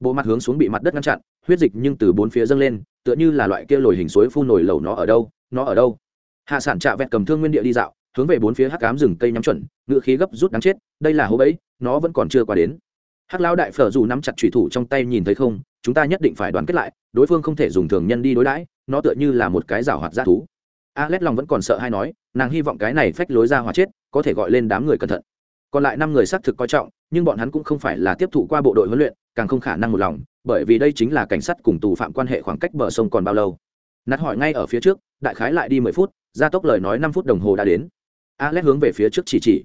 Bộ mặt hướng xuống bị mặt đất ngăn chặn, huyết dịch nhưng từ bốn phía dâng lên, tựa như là loại kia lồi hình suối phun nổi lầu nó ở đâu, nó ở đâu. Hạ sản trạ vẹt cầm thương nguyên địa đi dạo, hướng về bốn phía hắc cám rừng cây nhắm chuẩn, ngựa khí gấp rút đáng chết, đây là hố bẫy, nó vẫn còn chưa qua đến hắc lão đại phở dù nắm chặt trùy thủ trong tay nhìn thấy không, chúng ta nhất định phải đoàn kết lại, đối phương không thể dùng thường nhân đi đối đãi, nó tựa như là một cái rào hoạt g thú. A alex lòng vẫn còn sợ hay nói, nàng hy vọng cái này phách lối ra hòa chết, có thể gọi lên đám người cẩn thận. Còn lại năm người xác thực coi trọng, nhưng bọn hắn cũng không phải là tiếp thụ qua bộ đội huấn luyện, càng không khả năng một lòng, bởi vì đây chính là cảnh sát cùng tù phạm quan hệ khoảng cách bờ sông còn bao lâu. Nạt hỏi ngay ở phía trước, đại khái lại đi mười phút, gia tốc lời nói năm phút đồng hồ đã đến. A alex hướng về phía trước chỉ chỉ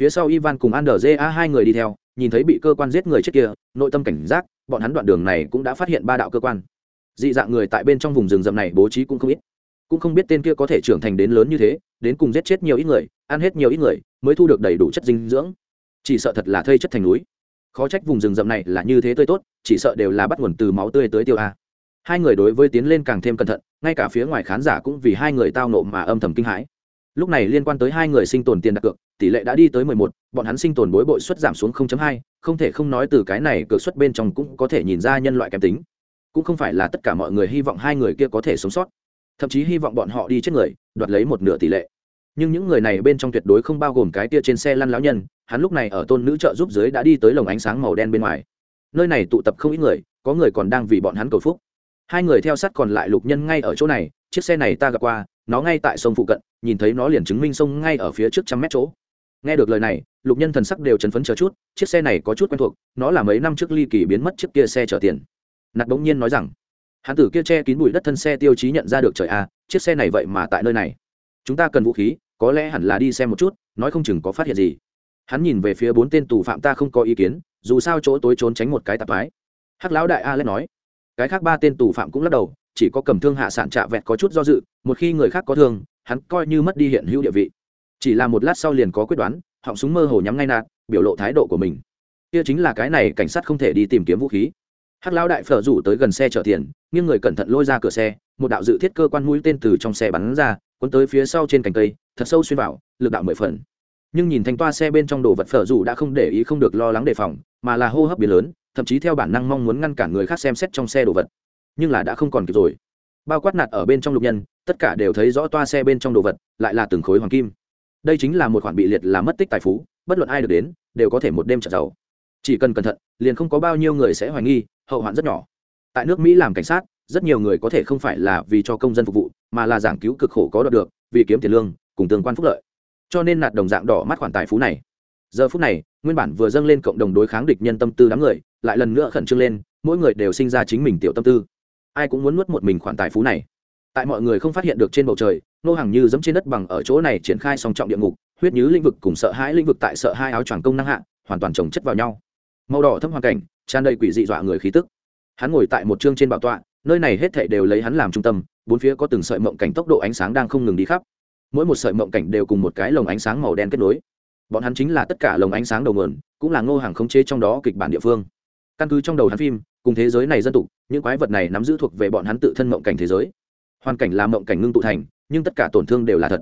phía sau ivan cùng andrja hai người đi theo, nhìn thấy bị cơ quan giết người chết kia, nội tâm cảnh giác, bọn hắn đoạn đường này cũng đã phát hiện ba đạo cơ quan. Dị dạng người tại bên trong vùng rừng rậm này bố trí cũng không ít. Cũng không biết tên kia có thể trưởng thành đến lớn như thế, đến cùng giết chết nhiều ít người, ăn hết nhiều ít người, mới thu được đầy đủ chất dinh dưỡng. Chỉ sợ thật là thây chất thành núi. Khó trách vùng rừng rậm này là như thế tươi tốt, chỉ sợ đều là bắt nguồn từ máu tươi tới tiêu a. Hai người đối với tiến lên càng thêm cẩn thận, ngay cả phía ngoài khán giả cũng vì hai người tao nộ mà âm thầm kinh hãi lúc này liên quan tới hai người sinh tồn tiền đặt cược, tỷ lệ đã đi tới mười một, bọn hắn sinh tồn bối bội suất giảm xuống không chấm hai, không thể không nói từ cái này cược suất bên trong cũng có thể nhìn ra nhân loại kém tính. Cũng không phải là tất cả mọi người hy vọng hai người kia có thể sống sót. Thậm chí hy vọng bọn họ đi chết người, đoạt lấy một nửa tỷ lệ. Nhưng những người này bên trong tuyệt đối không bao gồm cái kia trên xe lăn lão nhân, hắn lúc này ở tôn nữ trợ giúp dưới đã đi tới lồng ánh sáng màu đen bên ngoài. Nơi này tụ tập không ít người, có người còn đang vì bọn hắn cầu phúc. Hai người theo sát còn lại lục nhân ngay ở chỗ này, chiếc xe này ta gặp qua nó ngay tại sông phụ cận, nhìn thấy nó liền chứng minh sông ngay ở phía trước trăm mét chỗ. Nghe được lời này, lục nhân thần sắc đều chấn phấn chờ chút, chiếc xe này có chút quen thuộc, nó là mấy năm trước ly kỳ biến mất chiếc kia xe chở tiền. Nạt bỗng nhiên nói rằng hắn tử kia che kín bụi đất thân xe tiêu chí nhận ra được trời a, chiếc xe này vậy mà tại nơi này. Chúng ta cần vũ khí, có lẽ hẳn là đi xem một chút, nói không chừng có phát hiện gì. Hắn nhìn về phía bốn tên tù phạm ta không có ý kiến, dù sao chỗ tối trốn tránh một cái tạp mái hắc lão đại a lên nói. Cái khác ba tên tù phạm cũng lắc đầu chỉ có cầm thương hạ sản trạ vẹt có chút do dự, một khi người khác có thương, hắn coi như mất đi hiện hữu địa vị. Chỉ là một lát sau liền có quyết đoán, họng súng mơ hồ nhắm ngay nạt, biểu lộ thái độ của mình. Kia chính là cái này cảnh sát không thể đi tìm kiếm vũ khí. Hắc lão đại phở rủ tới gần xe chở tiền nhưng người cẩn thận lôi ra cửa xe, một đạo dự thiết cơ quan mũi tên từ trong xe bắn ra, cuốn tới phía sau trên cành cây, thật sâu xuyên vào, lực đạo mười phần. Nhưng nhìn thành toa xe bên trong đồ vật phở rủ đã không để ý không được lo lắng đề phòng, mà là hô hấp biến lớn, thậm chí theo bản năng mong muốn ngăn cản người khác xem xét trong xe đồ vật nhưng là đã không còn kịp rồi. Bao quát nạt ở bên trong lục nhân, tất cả đều thấy rõ toa xe bên trong đồ vật, lại là từng khối hoàng kim. Đây chính là một khoản bị liệt là mất tích tài phú, bất luận ai được đến, đều có thể một đêm trở giàu. Chỉ cần cẩn thận, liền không có bao nhiêu người sẽ hoài nghi, hậu hoạn rất nhỏ. Tại nước mỹ làm cảnh sát, rất nhiều người có thể không phải là vì cho công dân phục vụ, mà là giảng cứu cực khổ có đọc được, vì kiếm tiền lương, cùng tương quan phúc lợi. Cho nên nạt đồng dạng đỏ mắt khoản tài phú này. Giờ phút này, nguyên bản vừa dâng lên cộng đồng đối kháng địch nhân tâm tư đám người, lại lần nữa khẩn trương lên, mỗi người đều sinh ra chính mình tiểu tâm tư ai cũng muốn nuốt một mình khoản tài phú này. Tại mọi người không phát hiện được trên bầu trời, nô hàng như dẫm trên đất bằng ở chỗ này triển khai song trọng địa ngục, huyết nhứ lĩnh vực cùng sợ hãi lĩnh vực tại sợ hai áo choàng công năng hạ, hoàn toàn trồng chất vào nhau. Màu đỏ thâm hoàn cảnh, tràn đầy quỷ dị dọa người khí tức. Hắn ngồi tại một chương trên bảo tọa, nơi này hết thảy đều lấy hắn làm trung tâm, bốn phía có từng sợi mộng cảnh tốc độ ánh sáng đang không ngừng đi khắp. Mỗi một sợi mộng cảnh đều cùng một cái lồng ánh sáng màu đen kết nối. Bọn hắn chính là tất cả lồng ánh sáng đầu nguồn, cũng là ngô hàng khống chế trong đó kịch bản địa phương. Căn cứ trong đầu hắn phim cùng thế giới này dân tục, những quái vật này nắm giữ thuộc về bọn hắn tự thân mộng cảnh thế giới. Hoàn cảnh là mộng cảnh ngưng tụ thành, nhưng tất cả tổn thương đều là thật.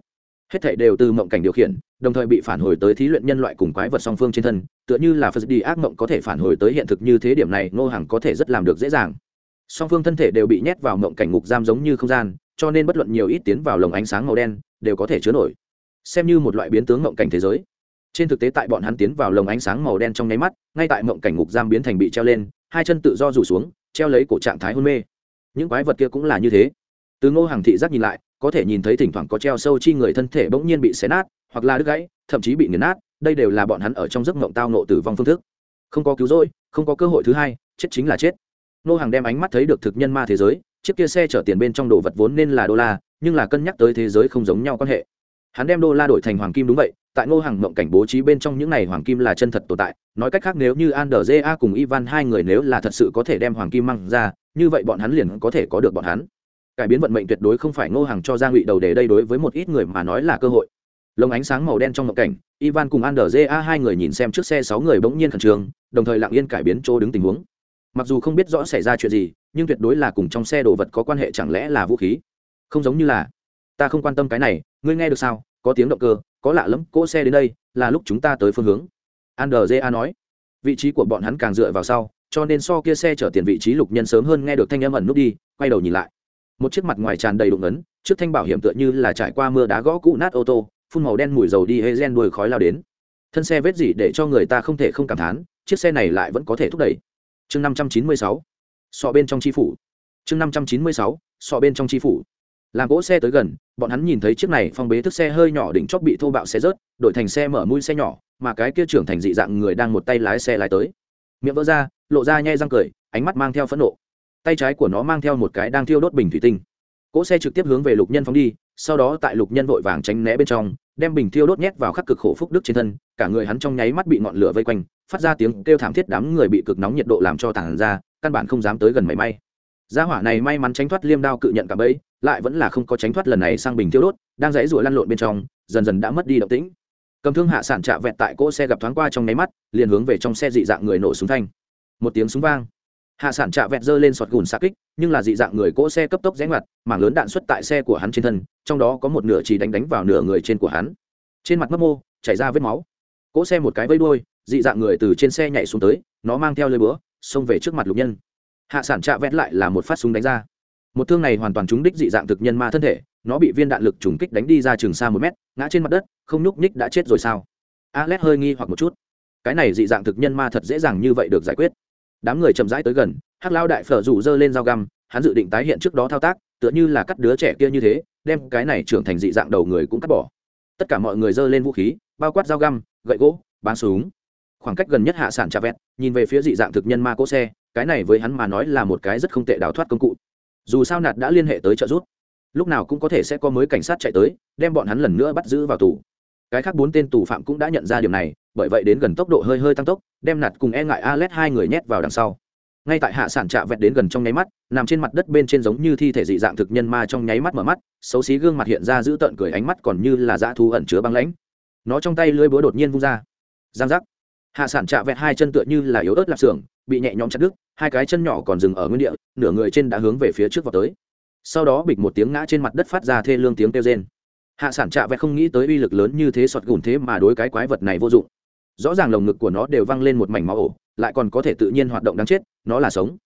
Hết thảy đều từ mộng cảnh điều khiển, đồng thời bị phản hồi tới thí luyện nhân loại cùng quái vật song phương trên thân, tựa như là phật đi ác mộng có thể phản hồi tới hiện thực như thế điểm này, ngô hàng có thể rất làm được dễ dàng. Song phương thân thể đều bị nhét vào mộng cảnh ngục giam giống như không gian, cho nên bất luận nhiều ít tiến vào lồng ánh sáng màu đen, đều có thể chứa nổi. Xem như một loại biến tướng mộng cảnh thế giới. Trên thực tế tại bọn hắn tiến vào lồng ánh sáng màu đen trong nháy mắt, ngay tại mộng cảnh ngục giam biến thành bị treo lên hai chân tự do rủ xuống, treo lấy cổ trạng thái hôn mê. Những quái vật kia cũng là như thế. Từ ngô hàng thị giác nhìn lại, có thể nhìn thấy thỉnh thoảng có treo sâu chi người thân thể bỗng nhiên bị xé nát, hoặc là đứt gãy, thậm chí bị nghiền nát, đây đều là bọn hắn ở trong giấc mộng tao nộ tử vong phương thức. Không có cứu rỗi, không có cơ hội thứ hai, chết chính là chết. Ngô hàng đem ánh mắt thấy được thực nhân ma thế giới, chiếc kia xe chở tiền bên trong đồ vật vốn nên là đô la, nhưng là cân nhắc tới thế giới không giống nhau quan hệ hắn đem đô la đổi thành hoàng kim đúng vậy, tại ngô hàng mộng cảnh bố trí bên trong những này hoàng kim là chân thật tồn tại, nói cách khác nếu như andrja cùng ivan hai người nếu là thật sự có thể đem hoàng kim mang ra, như vậy bọn hắn liền có thể có được bọn hắn. Cải biến vận mệnh tuyệt đối không phải ngô hàng cho ra ngụy đầu để đây đối với một ít người mà nói là cơ hội. Lồng ánh sáng màu đen trong mộng cảnh, ivan cùng andrja hai người nhìn xem trước xe sáu người bỗng nhiên khẩn trương, đồng thời lặng yên cải biến chỗ đứng tình huống. Mặc dù không biết rõ xảy ra chuyện gì, nhưng tuyệt đối là cùng trong xe đồ vật có quan hệ chẳng lẽ là vũ khí. Không giống như là ta không quan tâm cái này, ngươi nghe được sao? Có tiếng động cơ, có lạ lẫm, cỗ xe đến đây, là lúc chúng ta tới phương hướng. Andrja nói. Vị trí của bọn hắn càng dựa vào sau, cho nên so kia xe chở tiền vị trí lục nhân sớm hơn nghe được thanh âm ẩn nút đi, quay đầu nhìn lại. Một chiếc mặt ngoài tràn đầy đụng ấn, trước thanh bảo hiểm tựa như là trải qua mưa đá gõ cụ nát ô tô, phun màu đen mùi dầu đi hay gen đuôi khói lao đến. Thân xe vết gì để cho người ta không thể không cảm thán, chiếc xe này lại vẫn có thể thúc đẩy. Chương năm trăm chín mươi sáu. Sọ bên trong chi phủ. Chương năm trăm chín mươi sáu. Sọ bên trong chi phủ làm gỗ xe tới gần, bọn hắn nhìn thấy chiếc này phong bế thức xe hơi nhỏ đỉnh chóp bị thô bạo xe rớt, đổi thành xe mở mũi xe nhỏ, mà cái kia trưởng thành dị dạng người đang một tay lái xe lái tới. Miệng vỡ ra, lộ ra nhai răng cười, ánh mắt mang theo phẫn nộ. Tay trái của nó mang theo một cái đang thiêu đốt bình thủy tinh. Cỗ xe trực tiếp hướng về lục nhân phóng đi, sau đó tại lục nhân vội vàng tránh né bên trong, đem bình thiêu đốt nhét vào khắc cực khổ phúc đức trên thân, cả người hắn trong nháy mắt bị ngọn lửa vây quanh, phát ra tiếng kêu thảm thiết đám người bị cực nóng nhiệt độ làm cho tàn ra, căn bản không dám tới gần mảy may gia hỏa này may mắn tránh thoát liêm đao cự nhận cả bẫy, lại vẫn là không có tránh thoát lần này sang bình thiêu đốt, đang dãy rủa lăn lộn bên trong, dần dần đã mất đi động tĩnh. Cầm thương hạ sản trạ vẹt tại cỗ xe gặp thoáng qua trong nháy mắt, liền hướng về trong xe dị dạng người nổ súng thanh. Một tiếng súng vang. Hạ sản trạ vẹt giơ lên sọt gùn xa kích, nhưng là dị dạng người cỗ xe cấp tốc rẽ ngoặt, mảng lớn đạn xuất tại xe của hắn trên thân, trong đó có một nửa chỉ đánh đánh vào nửa người trên của hắn. Trên mặt mấp mô, chảy ra vết máu. Cỗ xe một cái vây đuôi, dị dạng người từ trên xe nhảy xuống tới, nó mang theo lơi búa, xông về trước mặt lục nhân hạ sản trạ vẹt lại là một phát súng đánh ra. Một thương này hoàn toàn trúng đích dị dạng thực nhân ma thân thể, nó bị viên đạn lực trùng kích đánh đi ra trường xa một mét, ngã trên mặt đất, không nhúc nhích đã chết rồi sao? Alex hơi nghi hoặc một chút. Cái này dị dạng thực nhân ma thật dễ dàng như vậy được giải quyết. Đám người chậm rãi tới gần, hắc lao đại phở rủ dơ lên dao găm, hắn dự định tái hiện trước đó thao tác, tựa như là cắt đứa trẻ kia như thế, đem cái này trưởng thành dị dạng đầu người cũng cắt bỏ. Tất cả mọi người dơ lên vũ khí, bao quát dao găm, gậy gỗ bán súng. Khoảng cách gần nhất hạ sản trà vẹt, nhìn về phía dị dạng thực nhân ma cỗ xe cái này với hắn mà nói là một cái rất không tệ đào thoát công cụ. Dù sao nạt đã liên hệ tới trợ giúp, lúc nào cũng có thể sẽ có mới cảnh sát chạy tới, đem bọn hắn lần nữa bắt giữ vào tù. Cái khác bốn tên tù phạm cũng đã nhận ra điều này, bởi vậy đến gần tốc độ hơi hơi tăng tốc, đem nạt cùng e ngại alet hai người nhét vào đằng sau. Ngay tại hạ sản trạ vẹt đến gần trong nháy mắt, nằm trên mặt đất bên trên giống như thi thể dị dạng thực nhân ma trong nháy mắt mở mắt, xấu xí gương mặt hiện ra giữ tợn cười, ánh mắt còn như là dã thu ẩn chứa băng lãnh. Nó trong tay lưới búa đột nhiên vung ra. Giang giác. Hạ sản trạ vẹt hai chân tựa như là yếu ớt lạp xưởng bị nhẹ nhõm chặt đứt, hai cái chân nhỏ còn dừng ở nguyên địa, nửa người trên đã hướng về phía trước vào tới. Sau đó bịch một tiếng ngã trên mặt đất phát ra thê lương tiếng kêu rên. Hạ sản trạ vẹt không nghĩ tới uy lực lớn như thế sọt gùn thế mà đối cái quái vật này vô dụng. Rõ ràng lồng ngực của nó đều văng lên một mảnh máu ổ, lại còn có thể tự nhiên hoạt động đáng chết, nó là sống.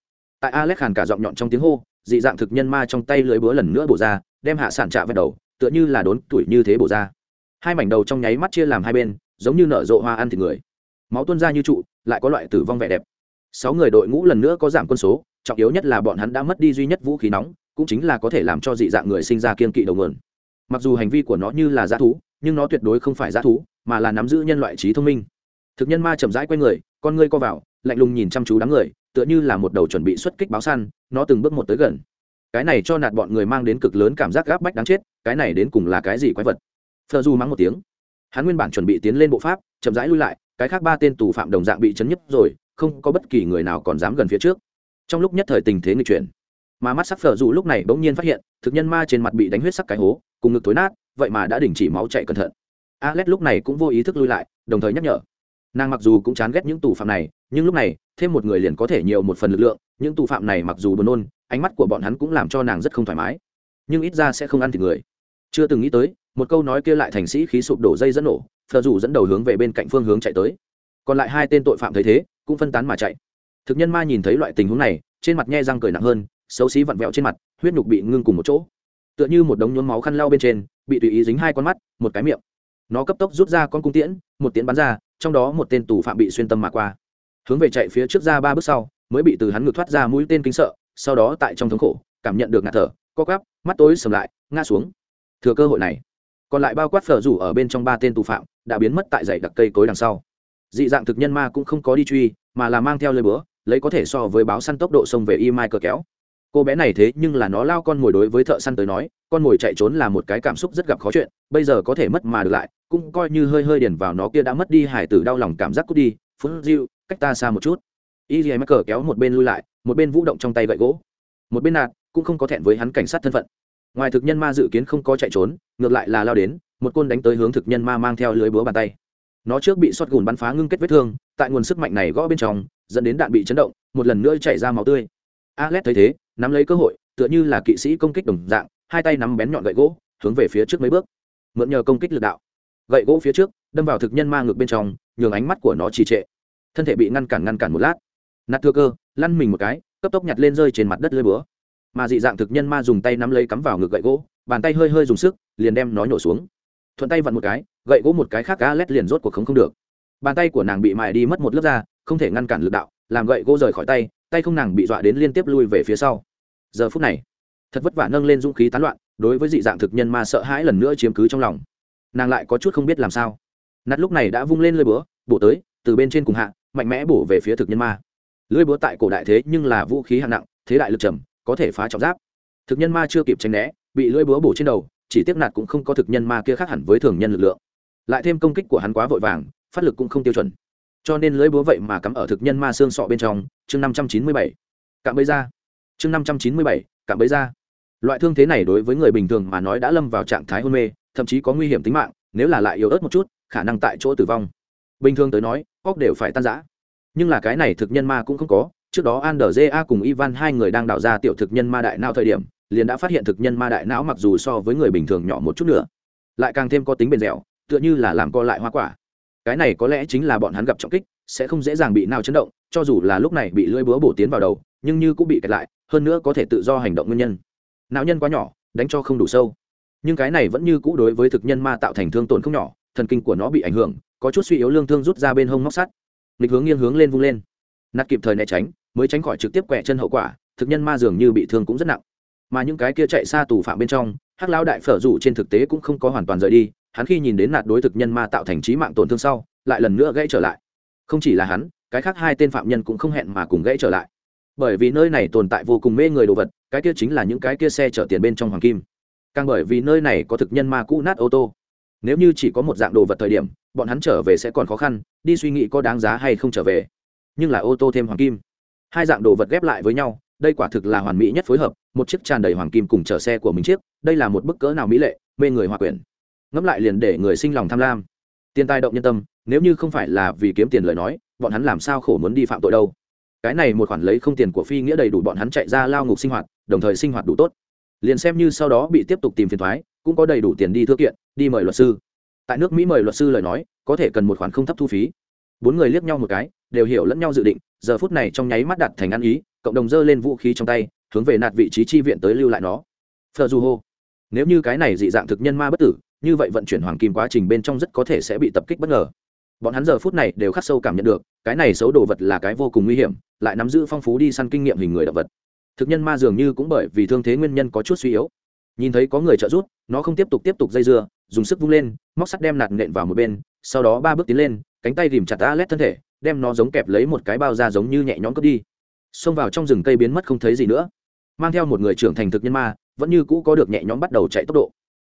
Tại alex hàn cả giọng nhọn trong tiếng hô, dị dạng thực nhân ma trong tay lưới búa lần nữa bổ ra, đem hạ sản trạ vẹt đầu, tựa như là đốn tuổi như thế bổ ra. Hai mảnh đầu trong nháy mắt chia làm hai bên, giống như nở rộ hoa ăn thịt người. Máu tuôn ra như trụ, lại có loại tử vong vẻ đẹp sáu người đội ngũ lần nữa có giảm quân số, trọng yếu nhất là bọn hắn đã mất đi duy nhất vũ khí nóng, cũng chính là có thể làm cho dị dạng người sinh ra kiên kỵ đầu nguồn. Mặc dù hành vi của nó như là g thú, nhưng nó tuyệt đối không phải g thú, mà là nắm giữ nhân loại trí thông minh. Thực nhân ma chậm rãi q u a y người, con ngươi co vào, lạnh lùng nhìn chăm chú đám người, tựa như là một đầu chuẩn bị xuất kích báo săn, nó từng bước một tới gần. Cái này cho nạt bọn người mang đến cực lớn cảm giác gáp bách đáng chết, cái này đến cùng là cái gì quái vật? Phờ du mắng một tiếng. Hắn nguyên bản chuẩn bị tiến lên bộ pháp, chậm rãi lui lại, cái khác ba tên tù phạm đồng dạng bị chấn nhấp rồi không có bất kỳ người nào còn dám gần phía trước. Trong lúc nhất thời tình thế người chuyển, mà mắt sắc phở dù lúc này bỗng nhiên phát hiện, thực nhân ma trên mặt bị đánh huyết sắc cái hố, cùng ngực thối nát, vậy mà đã đình chỉ máu chạy cẩn thận. Alex lúc này cũng vô ý thức lui lại, đồng thời nhắc nhở. Nàng mặc dù cũng chán ghét những tù phạm này, nhưng lúc này, thêm một người liền có thể nhiều một phần lực lượng, những tù phạm này mặc dù buồn nôn, ánh mắt của bọn hắn cũng làm cho nàng rất không thoải mái. Nhưng ít ra sẽ không ăn thịt người. Chưa từng nghĩ tới, một câu nói kia lại thành sĩ khí sụp đổ dây dẫn nổ phờ dù dẫn đầu hướng về bên cạnh phương hướng chạy tới. Còn lại hai tên tội phạm thấy thế cũng phân tán mà chạy. Thực nhân ma nhìn thấy loại tình huống này, trên mặt nhe răng cười nặng hơn, xấu xí vặn vẹo trên mặt, huyết nhục bị ngưng cùng một chỗ. Tựa như một đống nhuốm máu khăn lau bên trên, bị tùy ý dính hai con mắt, một cái miệng. Nó cấp tốc rút ra con cung tiễn, một tiễn bắn ra, trong đó một tên tù phạm bị xuyên tâm mà qua. Hướng về chạy phía trước ra ba bước sau, mới bị từ hắn ngược thoát ra mũi tên kính sợ, sau đó tại trong thống khổ, cảm nhận được ngạt thở, co gắp mắt tối sầm lại, ngã xuống. Thừa cơ hội này, còn lại bao quát phở rủ ở bên trong ba tên tù phạm, đã biến mất tại dãy đặc cây cối đằng sau dị dạng thực nhân ma cũng không có đi truy, mà là mang theo lời bữa lấy có thể so với báo săn tốc độ xông về y mai cờ kéo. Cô bé này thế nhưng là nó lao con mồi đối với thợ săn tới nói, con mồi chạy trốn là một cái cảm xúc rất gặp khó chuyện, bây giờ có thể mất mà được lại, cũng coi như hơi hơi điền vào nó kia đã mất đi hải tử đau lòng cảm giác cút đi, phút diệu cách ta xa một chút. Y dì mắc cờ kéo một bên lui lại, một bên vũ động trong tay gậy gỗ. Một bên nạt, cũng không có thẹn với hắn cảnh sát thân phận. Ngoài thực nhân ma dự kiến không có chạy trốn, ngược lại là lao đến, một côn đánh tới hướng thực nhân ma mang theo lưới búa bàn tay nó trước bị xót gùn bắn phá ngưng kết vết thương, tại nguồn sức mạnh này gõ bên trong, dẫn đến đạn bị chấn động, một lần nữa chảy ra máu tươi. Alex thấy thế, nắm lấy cơ hội, tựa như là kỵ sĩ công kích đồng dạng, hai tay nắm bén nhọn gậy gỗ, hướng về phía trước mấy bước. Mượn nhờ công kích lực đạo. Gậy gỗ phía trước, đâm vào thực nhân ma ngược bên trong, nhường ánh mắt của nó trì trệ. Thân thể bị ngăn cản ngăn cản một lát. Nạt thưa cơ, lăn mình một cái, cấp tốc nhặt lên rơi trên mặt đất lơi búa. Mà dị dạng thực nhân ma dùng tay nắm lấy cắm vào ngực gậy gỗ, bàn tay hơi hơi dùng sức, liền đem nó nhổ xuống thuận tay vặn một cái, gậy gỗ một cái khác cá lét liền rốt cuộc không không được. Bàn tay của nàng bị mài đi mất một lớp da, không thể ngăn cản lực đạo, làm gậy gỗ rời khỏi tay tay không nàng bị dọa đến liên tiếp lui về phía sau. Giờ phút này, thật vất vả nâng lên dũng khí tán loạn, đối với dị dạng thực nhân ma sợ hãi lần nữa chiếm cứ trong lòng. Nàng lại có chút không biết làm sao. Nát lúc này đã vung lên lơi búa, bổ tới, từ bên trên cùng hạ, mạnh mẽ bổ về phía thực nhân ma. Lưỡi búa tại cổ đại thế nhưng là vũ khí hạng nặng, thế đại lực trầm, có thể phá trọng giáp. Thực nhân ma chưa kịp tránh né, bị lưỡi búa bổ trên đầu chỉ tiếc nạt cũng không có thực nhân ma kia khác hẳn với thường nhân lực lượng. Lại thêm công kích của hắn quá vội vàng phát lực cũng không tiêu chuẩn. Cho nên lưỡi búa vậy mà cắm ở thực nhân ma xương sọ bên trong chương năm trăm chín mươi bảy. Cạm bấy ra. Chương năm trăm chín mươi bảy cạm bấy ra. Loại thương thế này đối với người bình thường mà nói đã lâm vào trạng thái hôn mê thậm chí có nguy hiểm tính mạng nếu là lại yếu ớt một chút khả năng tại chỗ tử vong. Bình thường tới nói óc đều phải tan rã. Nhưng là cái này thực nhân ma cũng không có trước đó Andrea cùng Ivan hai người đang đào ra tiểu thực nhân ma đại não thời điểm, liền đã phát hiện thực nhân ma đại não mặc dù so với người bình thường nhỏ một chút nữa, lại càng thêm có tính bền dẻo, tựa như là làm co lại hoa quả. Cái này có lẽ chính là bọn hắn gặp trọng kích, sẽ không dễ dàng bị nào chấn động, cho dù là lúc này bị lưỡi búa bổ tiến vào đầu, nhưng như cũng bị kẹt lại, hơn nữa có thể tự do hành động nguyên nhân. Não nhân quá nhỏ, đánh cho không đủ sâu. Nhưng cái này vẫn như cũ đối với thực nhân ma tạo thành thương tổn không nhỏ, thần kinh của nó bị ảnh hưởng, có chút suy yếu lương thương rút ra bên hông móc sắt. Lịch hướng nghiêng hướng lên vung lên. nạt kịp thời né tránh, mới tránh khỏi trực tiếp quẹ chân hậu quả thực nhân ma dường như bị thương cũng rất nặng mà những cái kia chạy xa tù phạm bên trong, hắc lao đại phở rủ trên thực tế cũng không có hoàn toàn rời đi, hắn khi nhìn đến nạt đối thực nhân ma tạo thành trí mạng tổn thương sau, lại lần nữa gãy trở lại. Không chỉ là hắn, cái khác hai tên phạm nhân cũng không hẹn mà cùng gãy trở lại. Bởi vì nơi này tồn tại vô cùng mê người đồ vật, cái kia chính là những cái kia xe chở tiền bên trong hoàng kim. Càng bởi vì nơi này có thực nhân ma cũ nát ô tô. Nếu như chỉ có một dạng đồ vật thời điểm, bọn hắn trở về sẽ còn khó khăn, đi suy nghĩ có đáng giá hay không trở về. Nhưng là ô tô thêm hoàng kim. Hai dạng đồ vật ghép lại với nhau đây quả thực là hoàn mỹ nhất phối hợp, một chiếc tràn đầy hoàng kim cùng chở xe của mình chiếc, đây là một bức cỡ nào mỹ lệ, mê người hòa quyển. Ngẫm lại liền để người sinh lòng tham lam. Tiền tài động nhân tâm, nếu như không phải là vì kiếm tiền lời nói, bọn hắn làm sao khổ muốn đi phạm tội đâu. Cái này một khoản lấy không tiền của phi nghĩa đầy đủ bọn hắn chạy ra lao ngục sinh hoạt, đồng thời sinh hoạt đủ tốt. Liền xem như sau đó bị tiếp tục tìm phiền thoái, cũng có đầy đủ tiền đi thư kiện, đi mời luật sư. Tại nước mỹ mời luật sư lời nói, có thể cần một khoản không thấp thu phí. Bốn người liếc nhau một cái, đều hiểu lẫn nhau dự định, giờ phút này trong nháy mắt đặt thành ăn ý cộng đồng dơ lên vũ khí trong tay, hướng về nạt vị trí chi viện tới lưu lại nó. Phờ du hô, nếu như cái này dị dạng thực nhân ma bất tử, như vậy vận chuyển hoàng kim quá trình bên trong rất có thể sẽ bị tập kích bất ngờ. Bọn hắn giờ phút này đều khắc sâu cảm nhận được, cái này xấu đồ vật là cái vô cùng nguy hiểm, lại nắm giữ phong phú đi săn kinh nghiệm hình người động vật. Thực nhân ma dường như cũng bởi vì thương thế nguyên nhân có chút suy yếu. Nhìn thấy có người trợ giúp, nó không tiếp tục tiếp tục dây dưa, dùng sức vung lên, móc sắt đem nạt nện vào một bên, sau đó ba bước tiến lên, cánh tay tìm chặt lét thân thể, đem nó giống kẹp lấy một cái bao da giống như nhẹ nhõm cướp đi xông vào trong rừng cây biến mất không thấy gì nữa. Mang theo một người trưởng thành thực nhân ma, vẫn như cũ có được nhẹ nhõm bắt đầu chạy tốc độ.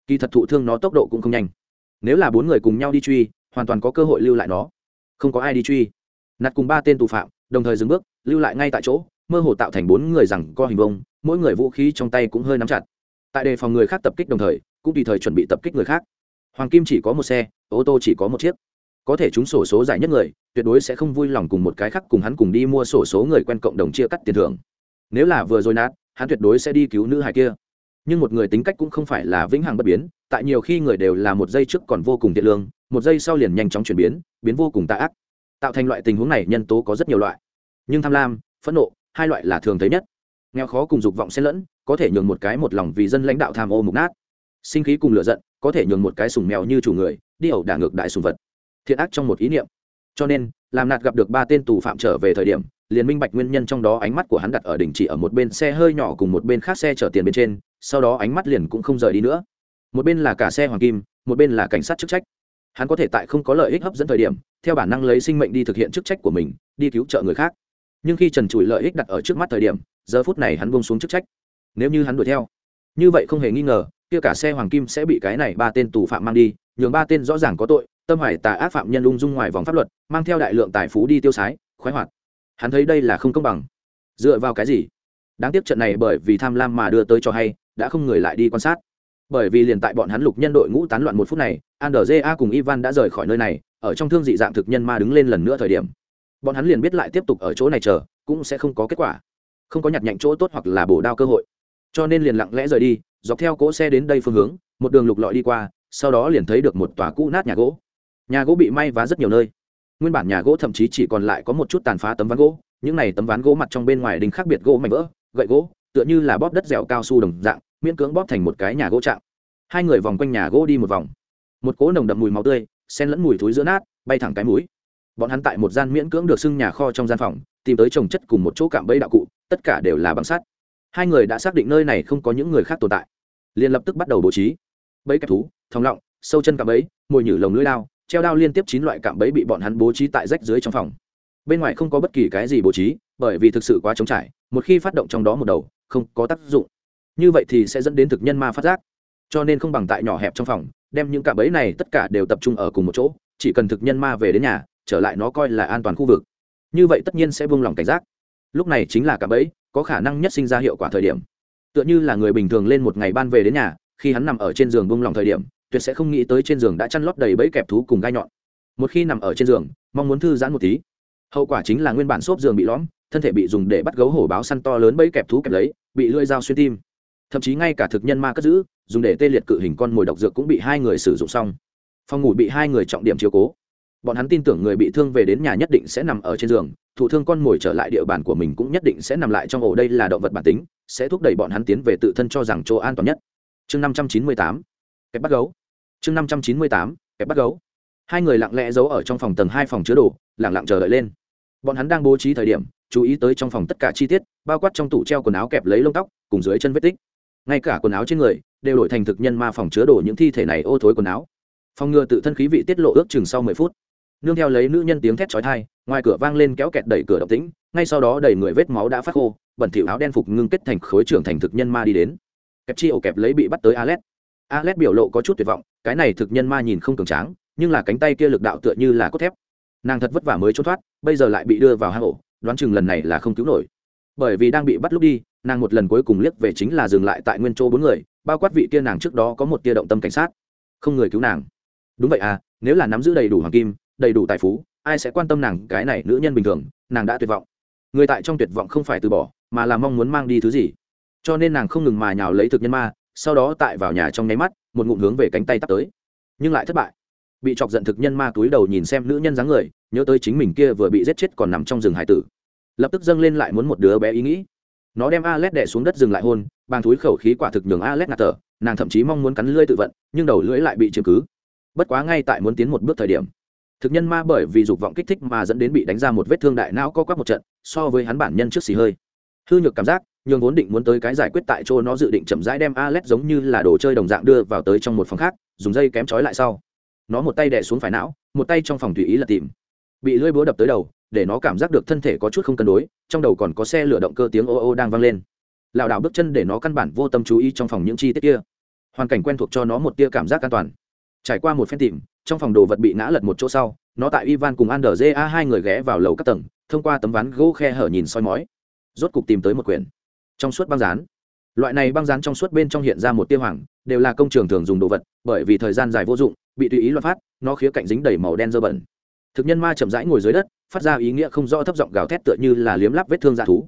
Kỳ thật thụ thương nó tốc độ cũng không nhanh. Nếu là bốn người cùng nhau đi truy, hoàn toàn có cơ hội lưu lại nó. Không có ai đi truy. Nạt cùng ba tên tù phạm, đồng thời dừng bước, lưu lại ngay tại chỗ, mơ hồ tạo thành bốn người rằng co hình vông mỗi người vũ khí trong tay cũng hơi nắm chặt. Tại đề phòng người khác tập kích đồng thời, cũng tùy thời chuẩn bị tập kích người khác. Hoàng kim chỉ có một xe, ô tô chỉ có một chiếc có thể chúng sổ số giải nhất người, tuyệt đối sẽ không vui lòng cùng một cái khác cùng hắn cùng đi mua sổ số người quen cộng đồng chia cắt tiền thưởng. Nếu là vừa rồi nát, hắn tuyệt đối sẽ đi cứu nữ hài kia. Nhưng một người tính cách cũng không phải là vĩnh hằng bất biến, tại nhiều khi người đều là một giây trước còn vô cùng thiện lương, một giây sau liền nhanh chóng chuyển biến biến vô cùng tạ ác. Tạo thành loại tình huống này, nhân tố có rất nhiều loại. Nhưng tham lam, phẫn nộ, hai loại là thường thấy nhất. Nghèo khó cùng dục vọng xen lẫn, có thể nhường một cái một lòng vì dân lãnh đạo tham ô mục nát. Sinh khí cùng lựa giận, có thể nhường một cái sùng mèo như chủ người, đi ẩu đả ngược đại sùng vật thiện ác trong một ý niệm. Cho nên làm nạt gặp được ba tên tù phạm trở về thời điểm, liền minh bạch nguyên nhân trong đó ánh mắt của hắn đặt ở đỉnh chỉ ở một bên xe hơi nhỏ cùng một bên khác xe chở tiền bên trên, sau đó ánh mắt liền cũng không rời đi nữa. Một bên là cả xe hoàng kim, một bên là cảnh sát chức trách. Hắn có thể tại không có lợi ích hấp dẫn thời điểm, theo bản năng lấy sinh mệnh đi thực hiện chức trách của mình, đi cứu trợ người khác. Nhưng khi trần trụi lợi ích đặt ở trước mắt thời điểm, giờ phút này hắn buông xuống chức trách. Nếu như hắn đuổi theo, như vậy không hề nghi ngờ, kia cả xe hoàng kim sẽ bị cái này ba tên tù phạm mang đi, nhường ba tên rõ ràng có tội tâm hoài tà ác phạm nhân ung dung ngoài vòng pháp luật, mang theo đại lượng tài phú đi tiêu sái, khoái hoạt. Hắn thấy đây là không công bằng. Dựa vào cái gì? Đáng tiếc trận này bởi vì tham lam mà đưa tới cho hay, đã không người lại đi quan sát. Bởi vì liền tại bọn hắn lục nhân đội ngũ tán loạn một phút này andrja cùng ivan đã rời khỏi nơi này, ở trong thương dị dạng thực nhân ma đứng lên lần nữa thời điểm. Bọn hắn liền biết lại tiếp tục ở chỗ này chờ, cũng sẽ không có kết quả. Không có nhặt nhạnh chỗ tốt hoặc là bổ đao cơ hội. Cho nên liền lặng lẽ rời đi, dọc theo cỗ xe đến đây phương hướng, một đường lục lọi đi qua, sau đó liền thấy được một tòa cũ nát nhà gỗ nhà gỗ bị may vá rất nhiều nơi. Nguyên bản nhà gỗ thậm chí chỉ còn lại có một chút tàn phá tấm ván gỗ, những này tấm ván gỗ mặt trong bên ngoài đình khác biệt gỗ mảnh vỡ, gậy gỗ, tựa như là bóp đất dẻo cao su đồng dạng, miễn cưỡng bóp thành một cái nhà gỗ chạm. hai người vòng quanh nhà gỗ đi một vòng. Một cỗ nồng đậm mùi máu tươi sen lẫn mùi thúi giữa nát, bay thẳng cái mũi. Bọn hắn tại một gian miễn cưỡng được xưng nhà kho trong gian phòng, tìm tới trồng chất cùng một chỗ cạm bẫy đạo cụ, tất cả đều là bằng sắt. Hai người đã xác định nơi này không có những người khác tồn tại. Liền lập tức bắt đầu bố trí. Bẫy kẹp thú, thòng lọng, sâu chân cạm bẫy, mồi nhử lồng lưỡi lao treo đao liên tiếp chín loại cạm bẫy bị bọn hắn bố trí tại rách dưới trong phòng. Bên ngoài không có bất kỳ cái gì bố trí, bởi vì thực sự quá trống trải, một khi phát động trong đó một đầu, không có tác dụng. Như vậy thì sẽ dẫn đến thực nhân ma phát giác. Cho nên không bằng tại nhỏ hẹp trong phòng, đem những cạm bẫy này tất cả đều tập trung ở cùng một chỗ, chỉ cần thực nhân ma về đến nhà, trở lại nó coi là an toàn khu vực. Như vậy tất nhiên sẽ buông lỏng cảnh giác. Lúc này chính là cạm bẫy, có khả năng nhất sinh ra hiệu quả thời điểm. Tựa như là người bình thường lên một ngày ban về đến nhà, khi hắn nằm ở trên giường buông lỏng thời điểm tuyệt sẽ không nghĩ tới trên giường đã chăn lót đầy bẫy kẹp thú cùng gai nhọn. Một khi nằm ở trên giường, mong muốn thư giãn một tí. Hậu quả chính là nguyên bản xốp giường bị lõm, thân thể bị dùng để bắt gấu hổ báo săn to lớn bẫy kẹp thú kẹp lấy, bị lưỡi dao xuyên tim. Thậm chí ngay cả thực nhân ma cất giữ, dùng để tê liệt cự hình con mồi độc dược cũng bị hai người sử dụng xong. Phòng ngủ bị hai người trọng điểm chiếu cố. Bọn hắn tin tưởng người bị thương về đến nhà nhất định sẽ nằm ở trên giường thủ thương con mồi trở lại địa bàn của mình cũng nhất định sẽ nằm lại trong ổ đây là động vật bản tính, sẽ thúc đẩy bọn hắn tiến về tự thân cho rằng chỗ an toàn nhất. Chương năm trăm chín mươi tám kẹp bắt gấu chương năm trăm chín mươi tám kẹp bắt gấu. Hai người lặng lẽ giấu ở trong phòng tầng hai phòng chứa đồ, lặng lặng chờ đợi lên. Bọn hắn đang bố trí thời điểm, chú ý tới trong phòng tất cả chi tiết, bao quát trong tủ treo quần áo kẹp lấy lông tóc, cùng dưới chân vết tích. Ngay cả quần áo trên người, đều đổi thành thực nhân ma phòng chứa đồ những thi thể này ô thối quần áo. Phòng ngừa tự thân khí vị tiết lộ ước chừng sau mười phút. Nương theo lấy nữ nhân tiếng thét chói tai, ngoài cửa vang lên kéo kẹt đẩy cửa động tĩnh, ngay sau đó đầy người vết máu đã phát khô, bẩn thỉu áo đen phục ngưng kết thành khối trưởng thành thực nhân ma đi đến. Kẹp chi ổ kẹp lấy bị bắt tới alet alet biểu lộ có chút tuyệt vọng, cái này thực nhân ma nhìn không cường tráng, nhưng là cánh tay kia lực đạo tựa như là cốt thép. Nàng thật vất vả mới trốn thoát, bây giờ lại bị đưa vào hang ổ, đoán chừng lần này là không cứu nổi. Bởi vì đang bị bắt lúc đi, nàng một lần cuối cùng liếc về chính là dừng lại tại nguyên chỗ bốn người, bao quát vị kia nàng trước đó có một tia động tâm cảnh sát. Không người cứu nàng. Đúng vậy à nếu là nắm giữ đầy đủ hoàng kim, đầy đủ tài phú, ai sẽ quan tâm nàng, cái này nữ nhân bình thường, nàng đã tuyệt vọng. Người tại trong tuyệt vọng không phải từ bỏ, mà là mong muốn mang đi thứ gì. Cho nên nàng không ngừng mà nhào lấy thực nhân ma sau đó tại vào nhà trong nháy mắt một ngụm hướng về cánh tay tắt tới nhưng lại thất bại bị chọc giận thực nhân ma túi đầu nhìn xem nữ nhân dáng người nhớ tới chính mình kia vừa bị giết chết còn nằm trong rừng hải tử lập tức dâng lên lại muốn một đứa bé ý nghĩ nó đem Alet đẻ xuống đất dừng lại hôn, bàng túi khẩu khí quả thực nhường Alet ngạt thở, nàng thậm chí mong muốn cắn lưỡi tự vận, nhưng đầu lưỡi lại bị chiếm cứ. Bất quá ngay tại muốn tiến một bước thời điểm, thực nhân ma bởi vì dục vọng kích thích mà dẫn đến bị đánh ra một vết thương đại não co quắp một trận, so với hắn bản nhân trước xì hơi. Hư nhược cảm giác, nhường vốn định muốn tới cái giải quyết tại chỗ nó dự định chậm rãi đem Alex giống như là đồ chơi đồng dạng đưa vào tới trong một phòng khác, dùng dây kém trói lại sau. Nó một tay đè xuống phải não, một tay trong phòng tùy ý là tìm. Bị lưỡi búa đập tới đầu, để nó cảm giác được thân thể có chút không cân đối trong đầu còn có xe lửa động cơ tiếng ô ô đang vang lên. Lão đảo bước chân để nó căn bản vô tâm chú ý trong phòng những chi tiết kia. Hoàn cảnh quen thuộc cho nó một tia cảm giác an toàn. Trải qua một phen tìm trong phòng đồ vật bị ngã lật một chỗ sau nó tại ivan cùng ander hai người ghé vào lầu các tầng thông qua tấm ván gỗ khe hở nhìn soi mói. Rốt cục tìm tới một quyển trong suốt băng rán loại này băng rán trong suốt bên trong hiện ra một tia hoàng, đều là công trường thường dùng đồ vật, bởi vì thời gian dài vô dụng, bị tùy ý loạn phát, nó khía cạnh dính đầy màu đen dơ bẩn. Thực nhân ma chậm rãi ngồi dưới đất, phát ra ý nghĩa không rõ thấp giọng gào thét tựa như là liếm lắp vết thương dạ thú.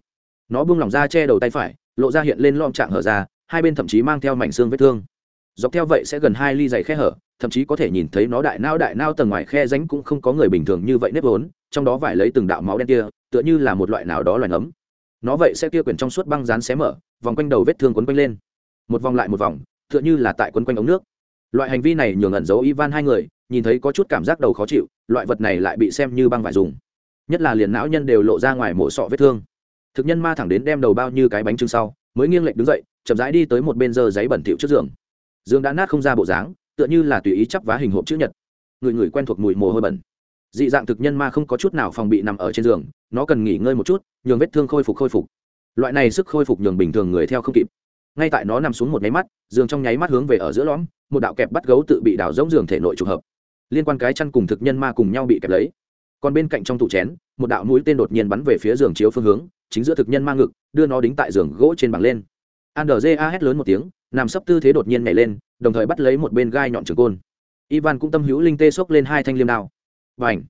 Nó buông lỏng ra che đầu tay phải, lộ ra hiện lên lom trạng hở ra, hai bên thậm chí mang theo mảnh xương vết thương. Dọc theo vậy sẽ gần hai ly dày khe hở, thậm chí có thể nhìn thấy nó đại nao đại nao tầng ngoài khe ránh cũng không có người bình thường như vậy nếp vốn, trong đó vải lấy từng đạo máu đen kia, tựa như là một loại nào đó loài nấm nó vậy sẽ kia quyển trong suốt băng rán xé mở, vòng quanh đầu vết thương quấn quanh lên. Một vòng lại một vòng, tựa như là tại quấn quanh ống nước. Loại hành vi này nhường ẩn giấu ivan hai người, nhìn thấy có chút cảm giác đầu khó chịu, loại vật này lại bị xem như băng vải dùng. Nhất là liền não nhân đều lộ ra ngoài mổ sọ vết thương. Thực nhân ma thẳng đến đem đầu bao như cái bánh trưng sau, mới nghiêng lệch đứng dậy, chậm rãi đi tới một bên giờ giấy bẩn thỉu trước giường. Giường đã nát không ra bộ dáng, tựa như là tùy ý chắp vá hình hộp chữ nhật. Người người quen thuộc mùi mồ hôi bẩn dị dạng thực nhân ma không có chút nào phòng bị nằm ở trên giường, nó cần nghỉ ngơi một chút, nhường vết thương khôi phục khôi phục. Loại này sức khôi phục nhường bình thường người theo không kịp. Ngay tại nó nằm xuống một nháy mắt, giường trong nháy mắt hướng về ở giữa lõm, một đạo kẹp bắt gấu tự bị đảo giống giường thể nội trùng hợp. Liên quan cái chăn cùng thực nhân ma cùng nhau bị kẹp lấy. Còn bên cạnh trong tủ chén, một đạo mũi tên đột nhiên bắn về phía giường chiếu phương hướng, chính giữa thực nhân ma ngực, đưa nó đính tại giường gỗ trên bảng lên. Andrza hét lớn một tiếng, nằm sấp tư thế đột nhiên nhảy lên, đồng thời bắt lấy một bên gai nhọn trường côn. Ivan cũng tâm hữu linh tê xốc lên hai thanh liêm đao và ảnh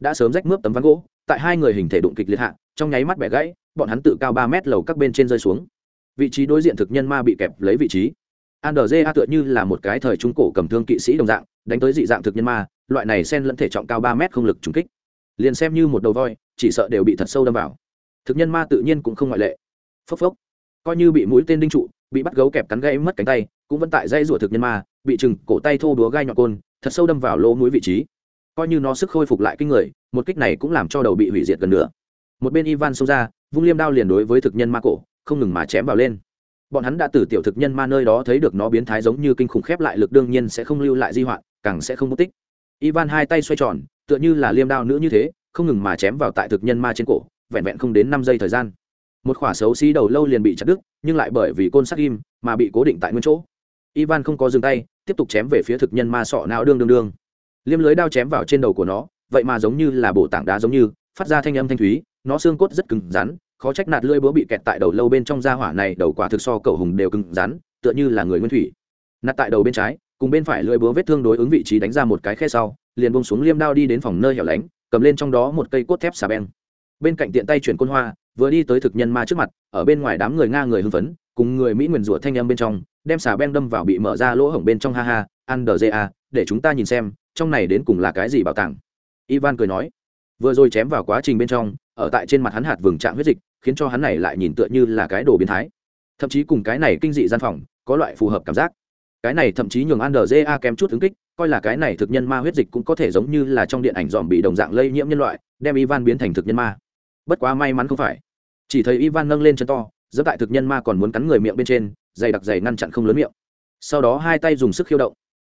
đã sớm rách mướp tấm ván gỗ, tại hai người hình thể đụng kịch liệt hạ, trong nháy mắt bẻ gãy, bọn hắn tự cao ba mét lầu các bên trên rơi xuống. Vị trí đối diện thực nhân ma bị kẹp lấy vị trí. Andrza tựa như là một cái thời trung cổ cầm thương kỵ sĩ đồng dạng, đánh tới dị dạng thực nhân ma, loại này sen lẫn thể trọng cao ba mét không lực trúng kích. Liền xem như một đầu voi, chỉ sợ đều bị thật sâu đâm vào. Thực nhân ma tự nhiên cũng không ngoại lệ. Phốc phốc. Coi như bị mũi tên đinh trụ, bị bắt gấu kẹp cắn gãy mất cánh tay, cũng vẫn tại dây rủa thực nhân ma, bị chừng cổ tay thô đúa gai nhọn côn, thật sâu đâm vào lỗ mũi vị trí coi như nó sức khôi phục lại kinh người, một kích này cũng làm cho đầu bị hủy diệt gần nữa một bên ivan xông ra, vung liêm đao liền đối với thực nhân ma cổ, không ngừng mà chém vào lên. Bọn hắn đã từ tiểu thực nhân ma nơi đó thấy được nó biến thái giống như kinh khủng khép lại lực đương nhiên sẽ không lưu lại di hoạn, càng sẽ không mất tích. Ivan hai tay xoay tròn, tựa như là liêm đao nữ như thế, không ngừng mà chém vào tại thực nhân ma trên cổ, vẹn vẹn không đến năm giây thời gian. Một khỏa xấu xí đầu lâu liền bị chặt đứt, nhưng lại bởi vì côn sắt ghim mà bị cố định tại nguyên chỗ. Ivan không có dừng tay, tiếp tục chém về phía thực nhân ma sọ não đương đương đương liêm lưới đao chém vào trên đầu của nó, vậy mà giống như là bộ tảng đá giống như, phát ra thanh âm thanh thúy, nó xương cốt rất cứng rắn, khó trách nạt lưỡi búa bị kẹt tại đầu lâu bên trong da hỏa này, đầu quả thực so cầu hùng đều cứng rắn, tựa như là người nguyên thủy. Nạt tại đầu bên trái, cùng bên phải lưỡi búa vết thương đối ứng vị trí đánh ra một cái khe sau, liền bông xuống liêm đao đi đến phòng nơi hẻo lánh, cầm lên trong đó một cây cốt thép xà beng. Bên cạnh tiện tay chuyển côn hoa, vừa đi tới thực nhân ma trước mặt, ở bên ngoài đám người nga người hưng phấn, cùng người mỹ nguyền rủa thanh âm bên trong, đem xà beng đâm vào bị mở ra lỗ hổng bên trong, ha ha ăn đờ để chúng ta nhìn xem trong này đến cùng là cái gì bảo tàng? Ivan cười nói, vừa rồi chém vào quá trình bên trong, ở tại trên mặt hắn hạt vừng trạng huyết dịch, khiến cho hắn này lại nhìn tựa như là cái đồ biến thái. Thậm chí cùng cái này kinh dị gian phòng, có loại phù hợp cảm giác. Cái này thậm chí nhường andrja kém chút ứng kích, coi là cái này thực nhân ma huyết dịch cũng có thể giống như là trong điện ảnh dòm bị đồng dạng lây nhiễm nhân loại, đem ivan biến thành thực nhân ma. Bất quá may mắn không phải. Chỉ thấy ivan nâng lên chân to giữa tại thực nhân ma còn muốn cắn người miệng bên trên, dày đặc dày ngăn chặn không lớn miệng. Sau đó hai tay dùng sức khiêu động.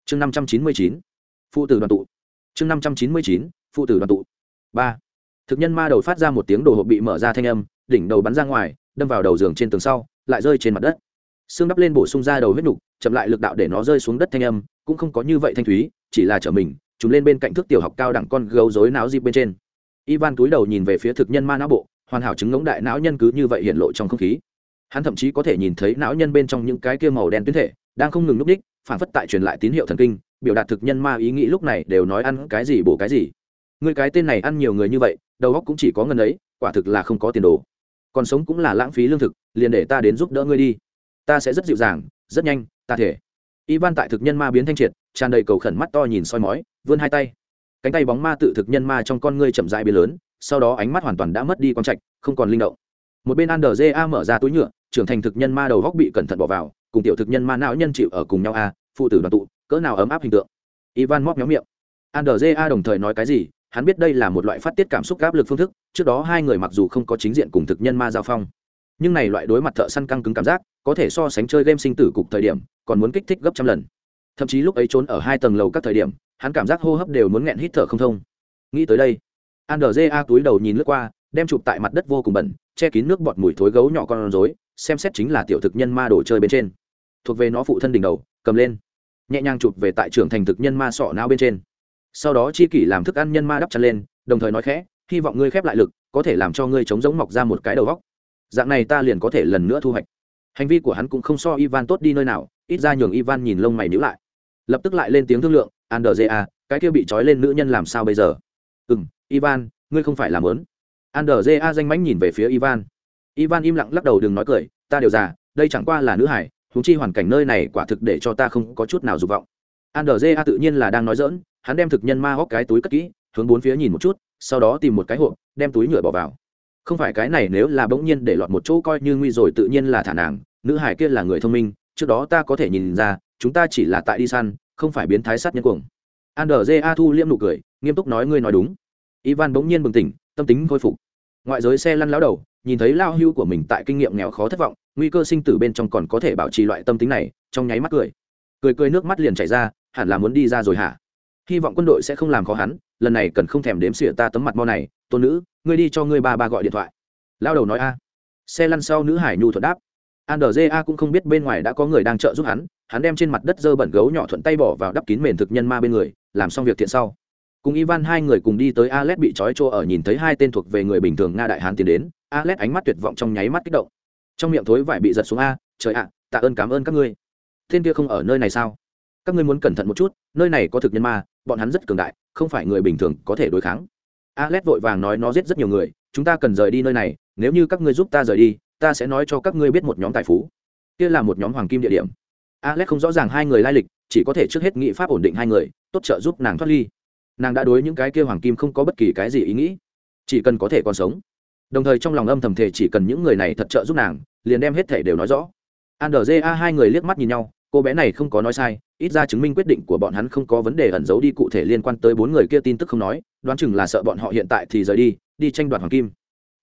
Chương năm trăm chín mươi chín phụ tử đoàn tụ. Chương năm trăm chín mươi chín, phụ tử đoàn tụ. Ba. Thực nhân ma đầu phát ra một tiếng đồ hộp bị mở ra thanh âm, đỉnh đầu bắn ra ngoài, đâm vào đầu giường trên tường sau, lại rơi trên mặt đất. Xương đắp lên bổ sung ra đầu huyết nục, chậm lại lực đạo để nó rơi xuống đất thanh âm, cũng không có như vậy thanh thúy, chỉ là trở mình chúng lên bên cạnh thước tiểu học cao đẳng con gấu rối não dịp bên trên. Ivan túi đầu nhìn về phía thực nhân ma não bộ, hoàn hảo chứng ngống đại não nhân cứ như vậy hiện lộ trong không khí. Hắn thậm chí có thể nhìn thấy não nhân bên trong những cái kia màu đen tuyến thể, đang không ngừng núp đích phản phất tại truyền lại tín hiệu thần kinh biểu đạt thực nhân ma ý nghĩ lúc này đều nói ăn cái gì bổ cái gì. Người cái tên này ăn nhiều người như vậy, đầu óc cũng chỉ có ngân ấy, quả thực là không có tiền đồ. Còn sống cũng là lãng phí lương thực, liền để ta đến giúp đỡ ngươi đi. Ta sẽ rất dịu dàng, rất nhanh, ta thể. Ivan tại thực nhân ma biến thanh triệt, tràn đầy cầu khẩn mắt to nhìn soi mói, vươn hai tay. Cánh tay bóng ma tự thực nhân ma trong con ngươi chậm dại biến lớn, sau đó ánh mắt hoàn toàn đã mất đi con trạch, không còn linh động. Một bên an a mở ra túi nhựa, trưởng thành thực nhân ma đầu góc bị cẩn thận bỏ vào, cùng tiểu thực nhân ma não nhân chịu ở cùng nhau a, phụ tử đoàn tụ cỡ nào ấm áp hình tượng. Ivan móc nhóm miệng. An đồng thời nói cái gì? Hắn biết đây là một loại phát tiết cảm xúc áp lực phương thức, trước đó hai người mặc dù không có chính diện cùng thực nhân ma giao phong, nhưng này loại đối mặt thợ săn căng cứng cảm giác, có thể so sánh chơi game sinh tử cục thời điểm, còn muốn kích thích gấp trăm lần. Thậm chí lúc ấy trốn ở hai tầng lầu các thời điểm, hắn cảm giác hô hấp đều muốn nghẹn hít thở không thông. Nghĩ tới đây andrja túi đầu nhìn lướt qua, đem chụp tại mặt đất vô cùng bẩn, che kín nước bọt mùi thối gấu nhỏ con rối, xem xét chính là tiểu thực nhân ma đồ chơi bên trên. Thuộc về nó phụ thân đỉnh đầu, cầm lên nhẹ nhàng chụp về tại trưởng thành thực nhân ma sọ não bên trên. Sau đó chi kỷ làm thức ăn nhân ma đắp chăn lên, đồng thời nói khẽ, hy vọng ngươi khép lại lực, có thể làm cho ngươi chống giống mọc ra một cái đầu góc dạng này ta liền có thể lần nữa thu hoạch. Hành vi của hắn cũng không so ivan tốt đi nơi nào, ít ra nhường ivan nhìn lông mày níu lại. Lập tức lại lên tiếng thương lượng andrja cái kia bị trói lên nữ nhân làm sao bây giờ? Ừ m ivan, ngươi không phải làm lớn. A danh mãnh nhìn về phía ivan. Ivan im lặng lắc đầu đừng nói cười, ta đều già, đây chẳng qua là nữ hải huống chi hoàn cảnh nơi này quả thực để cho ta không có chút nào dục vọng. Andrja tự nhiên là đang nói giỡn, hắn đem thực nhân ma hốc cái túi cất kỹ hướng bốn phía nhìn một chút sau đó tìm một cái hộp đem túi nhựa bỏ vào. Không phải cái này nếu là bỗng nhiên để lọt một chỗ coi như nguy rồi tự nhiên là thả nàng nữ hải kia là người thông minh trước đó ta có thể nhìn ra chúng ta chỉ là tại đi săn không phải biến thái sát nhân cuồng. Andrja thu liễm nụ cười nghiêm túc nói ngươi nói đúng. Ivan bỗng nhiên bừng tỉnh tâm tính khôi phục. Ngoại giới xe lăn lão đầu nhìn thấy lao hưu của mình tại kinh nghiệm nghèo khó thất vọng, nguy cơ sinh tử bên trong còn có thể bảo trì loại tâm tính này, trong nháy mắt cười. Cười cười nước mắt liền chảy ra, hẳn là muốn đi ra rồi hả? Hy vọng quân đội sẽ không làm khó hắn, lần này cần không thèm đếm xỉa ta tấm mặt mau này. Tôn nữ, ngươi đi cho ngươi ba ba gọi điện thoại. Lao đầu nói a. Xe lăn sau nữ hải nhu thuận đáp. Andrja cũng không biết bên ngoài đã có người đang trợ giúp hắn hắn đem trên mặt đất dơ bẩn gấu nhỏ thuận tay bỏ vào đắp kín mền thực nhân ma bên người, làm xong việc thiện sau. Cùng ivan hai người cùng đi tới alex bị trói trô ở, nhìn thấy hai tên thuộc về người bình thường nga đại hán tiến đến alex ánh mắt tuyệt vọng trong nháy mắt kích động. Trong miệng thối vải bị giật xuống a, trời ạ, tạ ơn cảm ơn các ngươi. Thiên kia không ở nơi này sao? Các ngươi muốn cẩn thận một chút, nơi này có thực nhân ma, bọn hắn rất cường đại, không phải người bình thường có thể đối kháng. Alex vội vàng nói nó giết rất nhiều người, chúng ta cần rời đi nơi này, nếu như các ngươi giúp ta rời đi, ta sẽ nói cho các ngươi biết một nhóm tài phú. Kia là một nhóm hoàng kim địa điểm. Alex không rõ ràng hai người lai lịch, chỉ có thể trước hết nghị pháp ổn định hai người, tốt trợ giúp nàng thoát ly. Nàng đã đối những cái kia hoàng kim không có bất kỳ cái gì ý nghĩ, chỉ cần có thể còn sống đồng thời trong lòng âm thầm thể chỉ cần những người này thật trợ giúp nàng liền đem hết thể đều nói rõ. Andrja hai người liếc mắt nhìn nhau cô bé này không có nói sai ít ra chứng minh quyết định của bọn hắn không có vấn đề ẩn giấu đi cụ thể liên quan tới bốn người kia tin tức không nói đoán chừng là sợ bọn họ hiện tại thì rời đi đi tranh đoạt hoàng kim.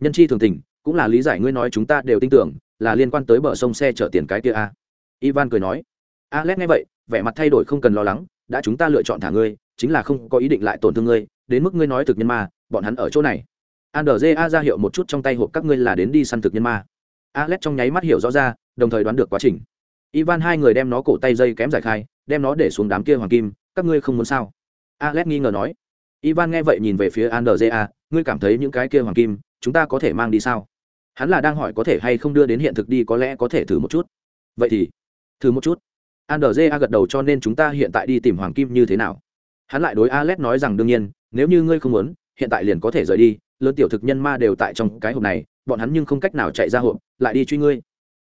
Nhân chi thường tình cũng là lý giải ngươi nói chúng ta đều tin tưởng là liên quan tới bờ sông xe chở tiền cái kia a. Ivan cười nói alex nghe vậy vẻ mặt thay đổi không cần lo lắng đã chúng ta lựa chọn thả ngươi chính là không có ý định lại tổn thương ngươi đến mức ngươi nói thực nhân mà, bọn hắn ở chỗ này andrja ra hiệu một chút trong tay hộp các ngươi là đến đi săn thực nhân ma. Alex trong nháy mắt hiểu rõ ra, đồng thời đoán được quá trình. Ivan hai người đem nó cổ tay dây kém giải khai, đem nó để xuống đám kia hoàng kim, các ngươi không muốn sao? Alex nghi ngờ nói. Ivan nghe vậy nhìn về phía andrja ngươi cảm thấy những cái kia hoàng kim, chúng ta có thể mang đi sao? Hắn là đang hỏi có thể hay không đưa đến hiện thực đi, có lẽ có thể thử một chút. Vậy thì, thử một chút. Andrja gật đầu cho nên chúng ta hiện tại đi tìm hoàng kim như thế nào? Hắn lại đối alex nói rằng đương nhiên, nếu như ngươi không muốn hiện tại liền có thể rời đi, lớn tiểu thực nhân ma đều tại trong cái hộp này, bọn hắn nhưng không cách nào chạy ra hộp, lại đi truy ngươi.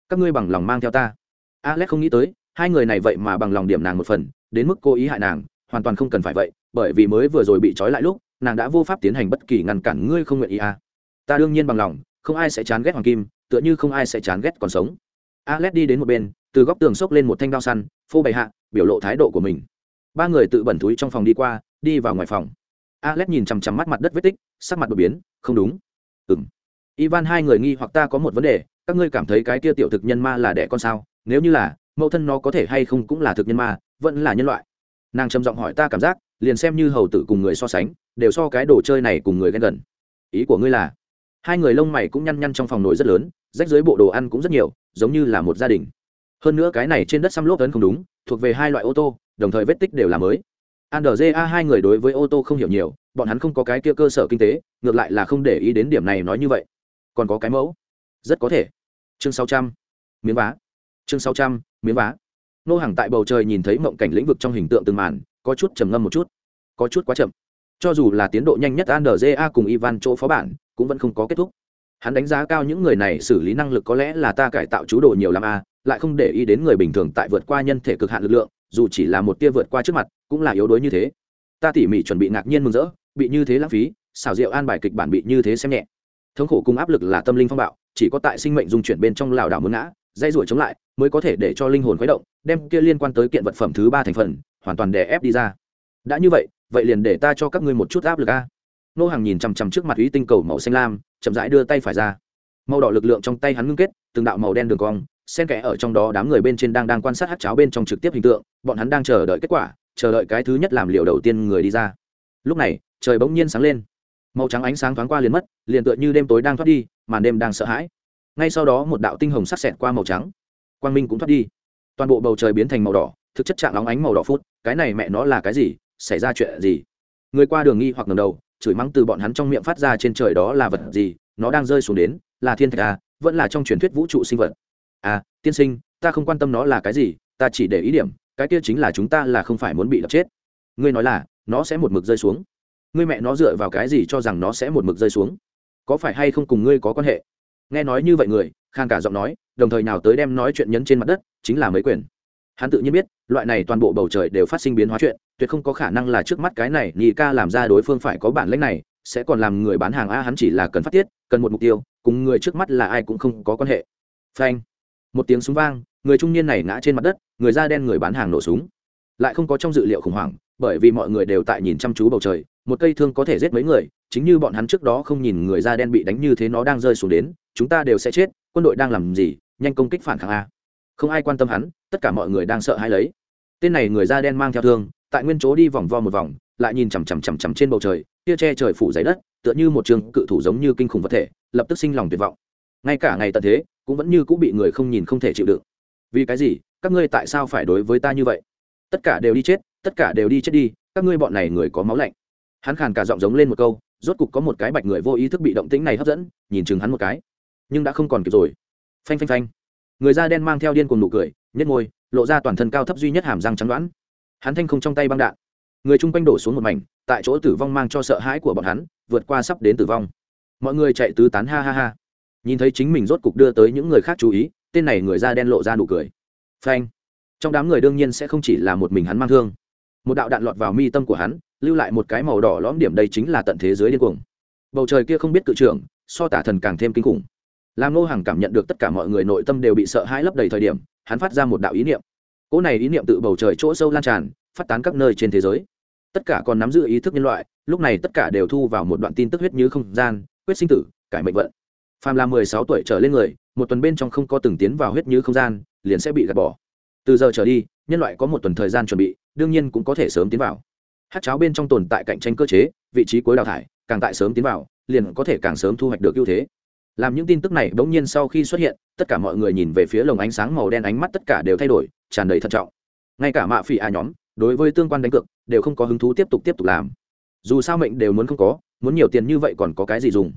Các ngươi bằng lòng mang theo ta. Alex không nghĩ tới, hai người này vậy mà bằng lòng điểm nàng một phần, đến mức cố ý hại nàng, hoàn toàn không cần phải vậy, bởi vì mới vừa rồi bị trói lại lúc, nàng đã vô pháp tiến hành bất kỳ ngăn cản ngươi không nguyện ý à. ta đương nhiên bằng lòng, không ai sẽ chán ghét hoàng kim, tựa như không ai sẽ chán ghét còn sống. Alex đi đến một bên, từ góc tường xốc lên một thanh đao săn, phô bày hạ, biểu lộ thái độ của mình. Ba người tự bẩn túi trong phòng đi qua, đi vào ngoài phòng alex nhìn chằm chằm mắt mặt đất vết tích, sắc mặt đột biến, không đúng. Ừng ivan, hai người nghi hoặc ta có một vấn đề, các ngươi cảm thấy cái kia tiểu thực nhân ma là đẻ con sao? Nếu như là, mẫu thân nó có thể hay không cũng là thực nhân ma, vẫn là nhân loại. Nàng trầm giọng hỏi ta cảm giác, liền xem như hầu tử cùng người so sánh, đều so cái đồ chơi này cùng người ghen gần. Ý của ngươi là? Hai người lông mày cũng nhăn nhăn trong phòng nồi rất lớn, rách dưới bộ đồ ăn cũng rất nhiều, giống như là một gia đình. Hơn nữa cái này trên đất xăm lốp ấn không đúng, thuộc về hai loại ô tô, đồng thời vết tích đều là mới. Andrea hai người đối với ô tô không hiểu nhiều, bọn hắn không có cái kia cơ sở kinh tế, ngược lại là không để ý đến điểm này nói như vậy. Còn có cái mẫu? Rất có thể. Chương sáu trăm, miếng vá. Chương sáu trăm, miếng vá. Nô hàng tại bầu trời nhìn thấy mộng cảnh lĩnh vực trong hình tượng từng màn, có chút trầm ngâm một chút. Có chút quá chậm. Cho dù là tiến độ nhanh nhất Andrea cùng ivan chỗ phó bản, cũng vẫn không có kết thúc. Hắn đánh giá cao những người này xử lý năng lực có lẽ là ta cải tạo chú đồ nhiều lắm a lại không để ý đến người bình thường tại vượt qua nhân thể cực hạn lực lượng dù chỉ là một tia vượt qua trước mặt, cũng là yếu đuối như thế. Ta tỉ mỉ chuẩn bị ngạc nhiên mừng rỡ, bị như thế lãng phí, xảo diệu an bài kịch bản bị như thế xem nhẹ. Thống khổ cùng áp lực là tâm linh phong bạo, chỉ có tại sinh mệnh dung chuyển bên trong lảo đảo muốn ngã dây ruổi chống lại, mới có thể để cho linh hồn khuấy động, đem kia liên quan tới kiện vật phẩm thứ ba thành phần, hoàn toàn đè ép đi ra. Đã như vậy vậy liền để ta cho các ngươi một chút áp lực a. Nô hàng nhìn chằm chằm trước mặt ý tinh cầu màu xanh lam, chậm rãi đưa tay phải ra. Màu đỏ lực lượng trong tay hắn ngưng kết, từng đạo màu đen đường cong xen kẽ ở trong đó đám người bên trên đang đang quan sát hát cháo bên trong trực tiếp hình tượng bọn hắn đang chờ đợi kết quả chờ đợi cái thứ nhất làm liệu đầu tiên người đi ra. Lúc này trời bỗng nhiên sáng lên. Màu trắng ánh sáng thoáng qua liền mất liền tựa như đêm tối đang thoát đi màn đêm đang sợ hãi. Ngay sau đó một đạo tinh hồng sắc xẹt qua màu trắng. Quang minh cũng thoát đi. Toàn bộ bầu trời biến thành màu đỏ thực chất trạng óng ánh màu đỏ phút cái này mẹ nó là cái gì xảy ra chuyện gì? Người qua đường nghi hoặc ngầm đầu chửi mắng từ bọn hắn trong miệng phát ra trên trời đó là vật gì nó đang rơi xuống đến là thiên thạch à, vẫn là trong truyền thuyết vũ trụ sinh vật à tiên sinh, ta không quan tâm nó là cái gì, ta chỉ để ý điểm, cái kia chính là chúng ta là không phải muốn bị đập chết. Ngươi nói là, nó sẽ một mực rơi xuống. Ngươi mẹ nó dựa vào cái gì cho rằng nó sẽ một mực rơi xuống? Có phải hay không cùng ngươi có quan hệ? Nghe nói như vậy người, khang cả giọng nói, đồng thời nào tới đem nói chuyện nhấn trên mặt đất, chính là mấy quyền. Hắn tự nhiên biết, loại này toàn bộ bầu trời đều phát sinh biến hóa chuyện, tuyệt không có khả năng là trước mắt cái này nhị ca làm ra đối phương phải có bản lãnh này, sẽ còn làm người bán hàng a, hắn chỉ là cần phát tiết, cần một mục tiêu, cùng người trước mắt là ai cũng không có quan hệ. Phanh một tiếng súng vang, người trung niên này ngã trên mặt đất, người da đen người bán hàng nổ súng. Lại không có trong dự liệu khủng hoảng, bởi vì mọi người đều tại nhìn chăm chú bầu trời, một cây thương có thể giết mấy người, chính như bọn hắn trước đó không nhìn người da đen bị đánh như thế nó đang rơi xuống đến, chúng ta đều sẽ chết, quân đội đang làm gì, nhanh công kích phản kháng a. Không ai quan tâm hắn, tất cả mọi người đang sợ hãi lấy. Tên này người da đen mang theo thương, tại nguyên chỗ đi vòng vo một vòng, lại nhìn chằm chằm chằm chằm trên bầu trời, tia che trời phủ giấy đất, tựa như một trường cự thủ giống như kinh khủng vật thể, lập tức sinh lòng tuyệt vọng. Ngay cả ngày tận thế cũng vẫn như cũng bị người không nhìn không thể chịu đựng. Vì cái gì? Các ngươi tại sao phải đối với ta như vậy? Tất cả đều đi chết tất cả đều đi chết đi các ngươi bọn này người có máu lạnh. Hắn khàn cả giọng giống lên một câu rốt cục có một cái bạch người vô ý thức bị động tĩnh này hấp dẫn nhìn chừng hắn một cái. Nhưng đã không còn kịp rồi. Phanh phanh phanh. Người da đen mang theo điên cùng nụ cười nhất môi, lộ ra toàn thân cao thấp duy nhất hàm răng trắng đoán. Hắn thanh không trong tay băng đạn. Người chung quanh đổ xuống một mảnh tại chỗ tử vong mang cho sợ hãi của bọn hắn vượt qua sắp đến tử vong. Mọi người chạy tứ tán ha ha ha nhìn thấy chính mình rốt cục đưa tới những người khác chú ý, tên này người da đen lộ ra nụ cười. Phanh. Trong đám người đương nhiên sẽ không chỉ là một mình hắn mang thương. Một đạo đạn lọt vào mi tâm của hắn, lưu lại một cái màu đỏ lõm điểm đây chính là tận thế giới điên cuồng. Bầu trời kia không biết cự trưởng, so tả thần càng thêm kinh khủng. Làm nô hàng cảm nhận được tất cả mọi người nội tâm đều bị sợ hãi lấp đầy thời điểm, hắn phát ra một đạo ý niệm. Cỗ này ý niệm tự bầu trời chỗ sâu lan tràn, phát tán các nơi trên thế giới. Tất cả còn nắm giữ ý thức nhân loại, lúc này tất cả đều thu vào một đoạn tin tức huyết như không gian, quyết sinh tử, cải mệnh vận phàm là mười sáu tuổi trở lên người, một tuần bên trong không có từng tiến vào huyết như không gian, liền sẽ bị gạt bỏ. Từ giờ trở đi, nhân loại có một tuần thời gian chuẩn bị, đương nhiên cũng có thể sớm tiến vào. Hát cháo bên trong tồn tại cạnh tranh cơ chế, vị trí cuối đào thải, càng tại sớm tiến vào, liền có thể càng sớm thu hoạch được ưu thế. Làm những tin tức này bỗng nhiên sau khi xuất hiện, tất cả mọi người nhìn về phía lồng ánh sáng màu đen ánh mắt tất cả đều thay đổi, tràn đầy thận trọng. Ngay cả mạ phỉ a nhóm, đối với tương quan đánh cược, đều không có hứng thú tiếp tục tiếp tục làm. Dù sao mệnh đều muốn không có, muốn nhiều tiền như vậy còn có cái gì dùng?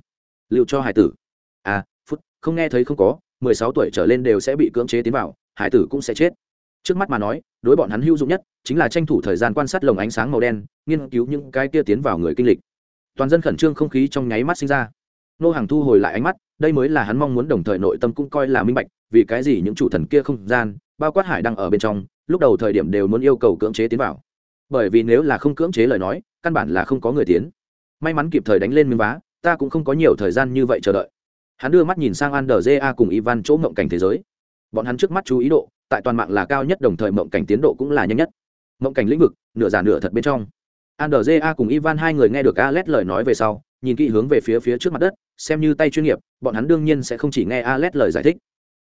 Liệu cho hải tử à phút, không nghe thấy không có, mười sáu tuổi trở lên đều sẽ bị cưỡng chế tiến vào, hải tử cũng sẽ chết. Trước mắt mà nói, đối bọn hắn hữu dụng nhất chính là tranh thủ thời gian quan sát lồng ánh sáng màu đen, nghiên cứu những cái kia tiến vào người kinh lịch. Toàn dân khẩn trương không khí trong nháy mắt sinh ra. Nô hàng thu hồi lại ánh mắt, đây mới là hắn mong muốn đồng thời nội tâm cũng coi là minh bạch, vì cái gì những chủ thần kia không gian, bao quát hải đang ở bên trong, lúc đầu thời điểm đều muốn yêu cầu cưỡng chế tiến vào. Bởi vì nếu là không cưỡng chế lời nói, căn bản là không có người tiến. May mắn kịp thời đánh lên miếng vá, ta cũng không có nhiều thời gian như vậy chờ đợi hắn đưa mắt nhìn sang an đờ ja cùng ivan chỗ mộng cảnh thế giới. Bọn hắn trước mắt chú ý độ, tại toàn mạng là cao nhất, đồng thời mộng cảnh tiến độ cũng là nhanh nhất. Mộng cảnh lĩnh vực, nửa giả nửa thật bên trong. An đờ ja cùng ivan hai người nghe được alex lời nói về sau, nhìn kỹ hướng về phía phía trước mặt đất, xem như tay chuyên nghiệp, bọn hắn đương nhiên sẽ không chỉ nghe alex lời giải thích.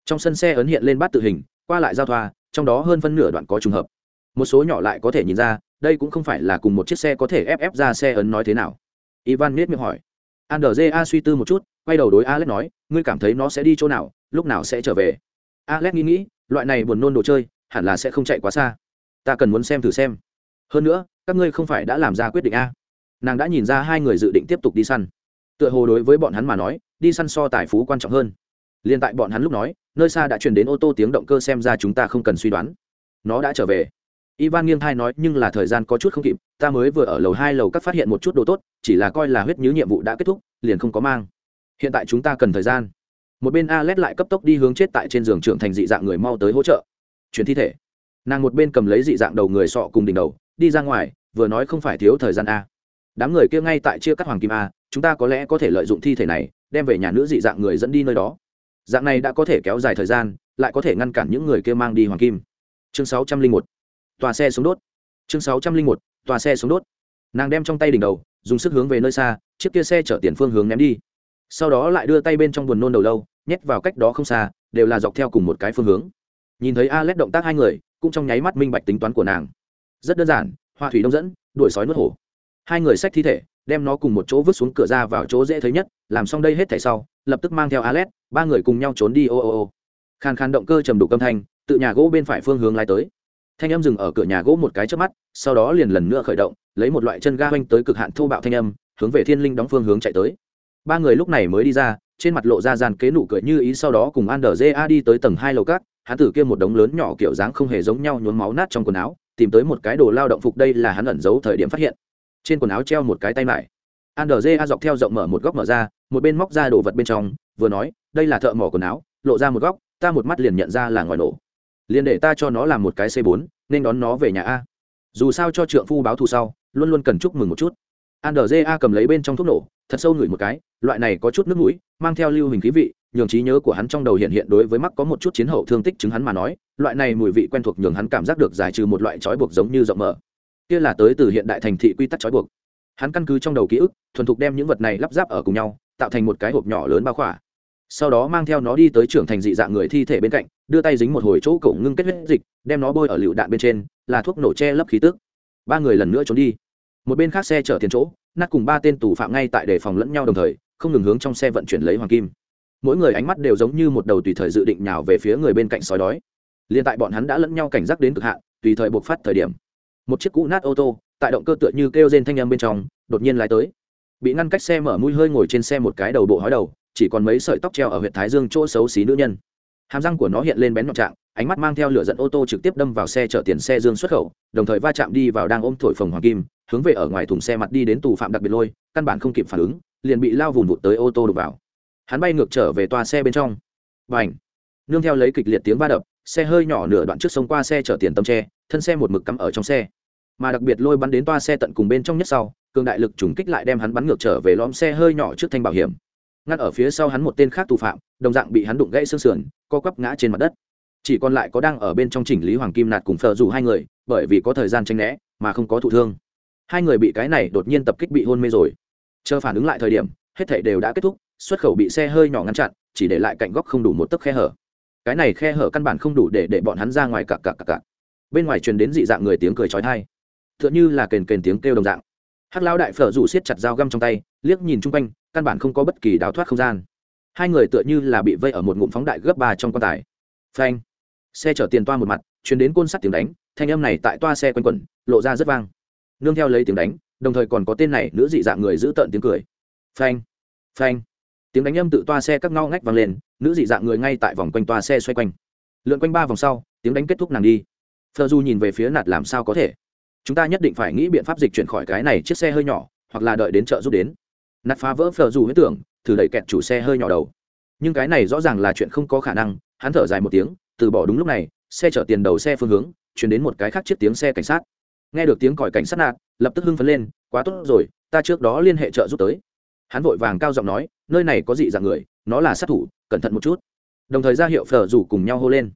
Trong sân xe ấn hiện lên bát tự hình, qua lại giao thoa, trong đó hơn phân nửa đoạn có trùng hợp. Một số nhỏ lại có thể nhìn ra, đây cũng không phải là cùng một chiếc xe có thể ép ép ra xe ấn nói thế nào. Ivan miết miệng hỏi. Andrja suy tư một chút quay đầu đối alex nói, ngươi cảm thấy nó sẽ đi chỗ nào, lúc nào sẽ trở về? Alex nghĩ nghĩ, loại này buồn nôn đồ chơi, hẳn là sẽ không chạy quá xa. Ta cần muốn xem thử xem. Hơn nữa, các ngươi không phải đã làm ra quyết định a? Nàng đã nhìn ra hai người dự định tiếp tục đi săn. Tựa hồ đối với bọn hắn mà nói, đi săn so tài phú quan trọng hơn. Liền tại bọn hắn lúc nói, nơi xa đã truyền đến ô tô tiếng động cơ xem ra chúng ta không cần suy đoán. Nó đã trở về. Ivan nghiêng thai nói, nhưng là thời gian có chút không kịp, ta mới vừa ở lầu hai lầu các phát hiện một chút đồ tốt, chỉ là coi là huyết nhứ nhiệm vụ đã kết thúc, liền không có mang hiện tại chúng ta cần thời gian. Một bên a lại cấp tốc đi hướng chết tại trên giường trưởng thành dị dạng người mau tới hỗ trợ. Chuyển thi thể. Nàng một bên cầm lấy dị dạng đầu người sọ cùng đỉnh đầu, đi ra ngoài, vừa nói không phải thiếu thời gian a. Đám người kia ngay tại chia cắt hoàng kim a, chúng ta có lẽ có thể lợi dụng thi thể này, đem về nhà nữ dị dạng người dẫn đi nơi đó. Dạng này đã có thể kéo dài thời gian, lại có thể ngăn cản những người kia mang đi hoàng kim. Chương sáu trăm linh một. Tòa xe xuống đốt. Chương sáu trăm linh một. Tòa xe xuống đốt. Nàng đem trong tay đỉnh đầu, dùng sức hướng về nơi xa, chiếc kia xe chở tiền phương hướng ném đi sau đó lại đưa tay bên trong buồn nôn đầu lâu, nhét vào cách đó không xa, đều là dọc theo cùng một cái phương hướng. Nhìn thấy a lét động tác hai người, cũng trong nháy mắt minh bạch tính toán của nàng. Rất đơn giản hoa thủy đông dẫn, đuổi sói nuốt hổ. Hai người xách thi thể, đem nó cùng một chỗ vứt xuống cửa ra vào chỗ dễ thấy nhất, làm xong đây hết thảy sau, lập tức mang theo alet ba người cùng nhau trốn đi ô ô ô. Khàn khàn động cơ trầm đục âm thanh, tự nhà gỗ bên phải phương hướng lái tới. Thanh âm dừng ở cửa nhà gỗ một cái trước mắt, sau đó liền lần nữa khởi động, lấy một loại chân ga oanh tới cực hạn thô bạo thanh âm, hướng về thiên linh đóng phương hướng chạy tới ba người lúc này mới đi ra, trên mặt lộ ra dàn kế nụ cười như ý sau đó cùng an đờ ja đi tới tầng hai lầu cát hắn tử kia một đống lớn nhỏ kiểu dáng không hề giống nhau nhốn máu nát trong quần áo, tìm tới một cái đồ lao động phục đây là hắn ẩn giấu thời điểm phát hiện. Trên quần áo treo một cái tay mải. An đờ ja dọc theo rộng mở một góc mở ra, một bên móc ra đồ vật bên trong, vừa nói, đây là thợ mỏ quần áo, lộ ra một góc, ta một mắt liền nhận ra là ngòi nổ. Liền để ta cho nó làm một cái c 4 nên đón nó về nhà a. Dù sao cho trượng phu báo thù sau, luôn luôn cần chúc mừng một chút andrja cầm lấy bên trong thuốc nổ, thật sâu ngửi một cái, loại này có chút nước mũi, mang theo lưu hình khí vị, nhường trí nhớ của hắn trong đầu hiện hiện đối với mắc có một chút chiến hậu thương tích chứng hắn mà nói, loại này mùi vị quen thuộc nhường hắn cảm giác được giải trừ một loại trói buộc giống như rộng mở. Kia là tới từ hiện đại thành thị quy tắc trói buộc. Hắn căn cứ trong đầu ký ức, thuần thục đem những vật này lắp ráp ở cùng nhau, tạo thành một cái hộp nhỏ lớn bao khỏa. Sau đó mang theo nó đi tới trưởng thành dị dạng người thi thể bên cạnh, đưa tay dính một hồi chỗ cổ ngưng kết huyết dịch, đem nó bôi ở lựu đạn bên trên, là thuốc nổ che lấp khí tức. Ba người lần nữa trốn đi một bên khác xe chở tiền chỗ, nát cùng ba tên tù phạm ngay tại đề phòng lẫn nhau đồng thời, không ngừng hướng trong xe vận chuyển lấy hoàng kim. Mỗi người ánh mắt đều giống như một đầu tùy thời dự định nhào về phía người bên cạnh sói đói. Liên tại bọn hắn đã lẫn nhau cảnh giác đến cực hạn, tùy thời buộc phát thời điểm, một chiếc cũ nát ô tô, tại động cơ tựa như kêu rên thanh âm bên trong, đột nhiên lái tới. Bị ngăn cách xe mở mũi hơi ngồi trên xe một cái đầu bộ hói đầu, chỉ còn mấy sợi tóc treo ở huyện thái dương chỗ xấu xí nữ nhân hàm răng của nó hiện lên bén nhọn trạng, ánh mắt mang theo lửa dẫn ô tô trực tiếp đâm vào xe chở tiền xe dương xuất khẩu, đồng thời va chạm đi vào đang ôm thổi phồng hoàng kim, hướng về ở ngoài thùng xe mặt đi đến tù phạm đặc biệt lôi, căn bản không kịp phản ứng, liền bị lao vùn vụt tới ô tô đục vào. Hắn bay ngược trở về toa xe bên trong. Và ảnh nương theo lấy kịch liệt tiếng va đập, xe hơi nhỏ nửa đoạn trước sông qua xe chở tiền tâm tre, thân xe một mực cắm ở trong xe. Mà đặc biệt lôi bắn đến toa xe tận cùng bên trong nhất sau, cường đại lực trùng kích lại đem hắn bắn ngược trở về lõm xe hơi nhỏ trước thanh bảo hiểm ngắt ở phía sau hắn một tên khác tù phạm, đồng dạng bị hắn đụng gãy xương sườn, co quắp ngã trên mặt đất. Chỉ còn lại có đang ở bên trong chỉnh lý hoàng kim nạt cùng phờ dù hai người, bởi vì có thời gian tranh né mà không có thụ thương. Hai người bị cái này đột nhiên tập kích bị hôn mê rồi. Chờ phản ứng lại thời điểm, hết thảy đều đã kết thúc, xuất khẩu bị xe hơi nhỏ ngăn chặn, chỉ để lại cạnh góc không đủ một tấc khe hở. Cái này khe hở căn bản không đủ để để bọn hắn ra ngoài cặp cặp cặp cặp bên ngoài truyền đến dị dạng người tiếng cười trói thai t h ư ợ n như là kền kền tiếng kêu đồng dạng. Hắc lao đại phở rủ siết chặt dao găm trong tay, liếc nhìn chung quanh căn bản không có bất kỳ đào thoát không gian. Hai người tựa như là bị vây ở một ngụm phóng đại gấp ba trong quan tài. Phanh. Xe chở tiền toa một mặt chuyển đến côn sắt tiếng đánh, thanh âm này tại toa xe quanh quẩn, lộ ra rất vang. Nương theo lấy tiếng đánh, đồng thời còn có tên này nữ dị dạng người giữ tợn tiếng cười. Phanh. Phanh. Tiếng đánh âm tự toa xe các ngao ngách vang lên, nữ dị dạng người ngay tại vòng quanh toa xe xoay quanh. Lượn quanh ba vòng sau, tiếng đánh kết thúc nàng đi. Phờ du nhìn về phía nạt làm sao có thể? Chúng ta nhất định phải nghĩ biện pháp dịch chuyển khỏi cái này chiếc xe hơi nhỏ, hoặc là đợi đến chợ giúp đến nạt phá vỡ phờ dù huyết tưởng, thử đẩy kẹt chủ xe hơi nhỏ đầu. Nhưng cái này rõ ràng là chuyện không có khả năng, hắn thở dài một tiếng, từ bỏ đúng lúc này, xe chở tiền đầu xe phương hướng, chuyển đến một cái khác chiếc tiếng xe cảnh sát. Nghe được tiếng còi cảnh sát nạt, lập tức hưng phấn lên, quá tốt rồi, ta trước đó liên hệ trợ giúp tới. Hắn vội vàng cao giọng nói, nơi này có dị dạng người, nó là sát thủ, cẩn thận một chút. Đồng thời ra hiệu phở rủ cùng nhau hô lên.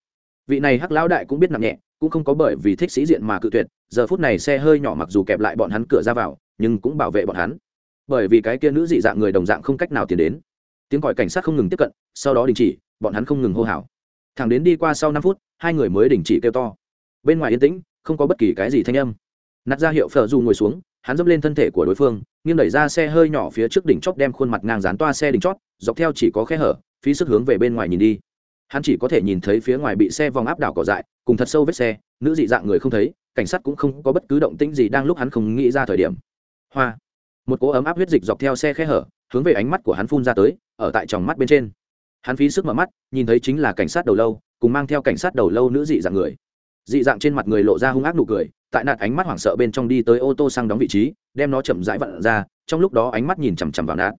Vị này hắc lão đại cũng biết nặng nhẹ, cũng không có bởi vì thích sĩ diện mà cự tuyệt, giờ phút này xe hơi nhỏ mặc dù kẹp lại bọn hắn cửa ra vào, nhưng cũng bảo vệ bọn hắn bởi vì cái kia nữ dị dạng người đồng dạng không cách nào tiến đến. Tiếng còi cảnh sát không ngừng tiếp cận, sau đó đình chỉ, bọn hắn không ngừng hô hào. Thẳng đến đi qua sau năm phút, hai người mới đình chỉ kêu to. Bên ngoài yên tĩnh, không có bất kỳ cái gì thanh âm. Nạt ra hiệu phở dù ngồi xuống, hắn dẫm lên thân thể của đối phương, nghiêng đẩy ra xe hơi nhỏ phía trước đỉnh chót đem khuôn mặt ngang dán toa xe đỉnh chót dọc theo chỉ có khe hở, phí sức hướng về bên ngoài nhìn đi. Hắn chỉ có thể nhìn thấy phía ngoài bị xe vòng áp đảo cỏ dại, cùng thật sâu vết xe, nữ dị dạng người không thấy, cảnh sát cũng không có bất cứ động tĩnh gì đang lúc hắn không nghĩ ra thời điểm. Hoa! Một cỗ ấm áp huyết dịch dọc theo xe khe hở, hướng về ánh mắt của hắn phun ra tới, ở tại tròng mắt bên trên. Hắn phí sức mở mắt, nhìn thấy chính là cảnh sát đầu lâu, cùng mang theo cảnh sát đầu lâu nữ dị dạng người. Dị dạng trên mặt người lộ ra hung ác nụ cười, tại nạt ánh mắt hoảng sợ bên trong đi tới ô tô sang đóng vị trí, đem nó chậm rãi vặn ra, trong lúc đó ánh mắt nhìn chằm chằm vào nạt.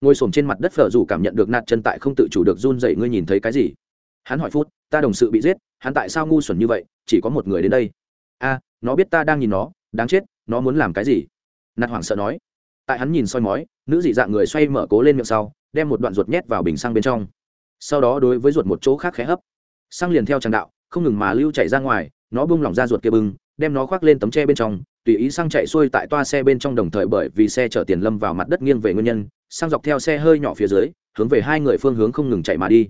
Ngồi s trên mặt đất phở dù cảm nhận được nạt chân tại không tự chủ được run dậy ngươi nhìn thấy cái gì? Hắn hỏi phút, ta đồng sự bị giết, hắn tại sao ngu xuẩn như vậy, chỉ có một người đến đây? A, nó biết ta đang nhìn nó, đáng chết, nó muốn làm cái gì? Nạt hoảng sợ nói tại hắn nhìn soi mói, nữ dị dạng người xoay mở cố lên miệng sau, đem một đoạn ruột nhét vào bình xăng bên trong. Sau đó đối với ruột một chỗ khác khẽ hấp. Xăng liền theo tràng đạo, không ngừng mà lưu chạy ra ngoài, nó bung lỏng ra ruột kia bưng, đem nó khoác lên tấm tre bên trong, tùy ý xăng chạy xuôi tại toa xe bên trong đồng thời bởi vì xe chở tiền lâm vào mặt đất nghiêng về nguyên nhân, xăng dọc theo xe hơi nhỏ phía dưới, hướng về hai người phương hướng không ngừng chạy mà đi.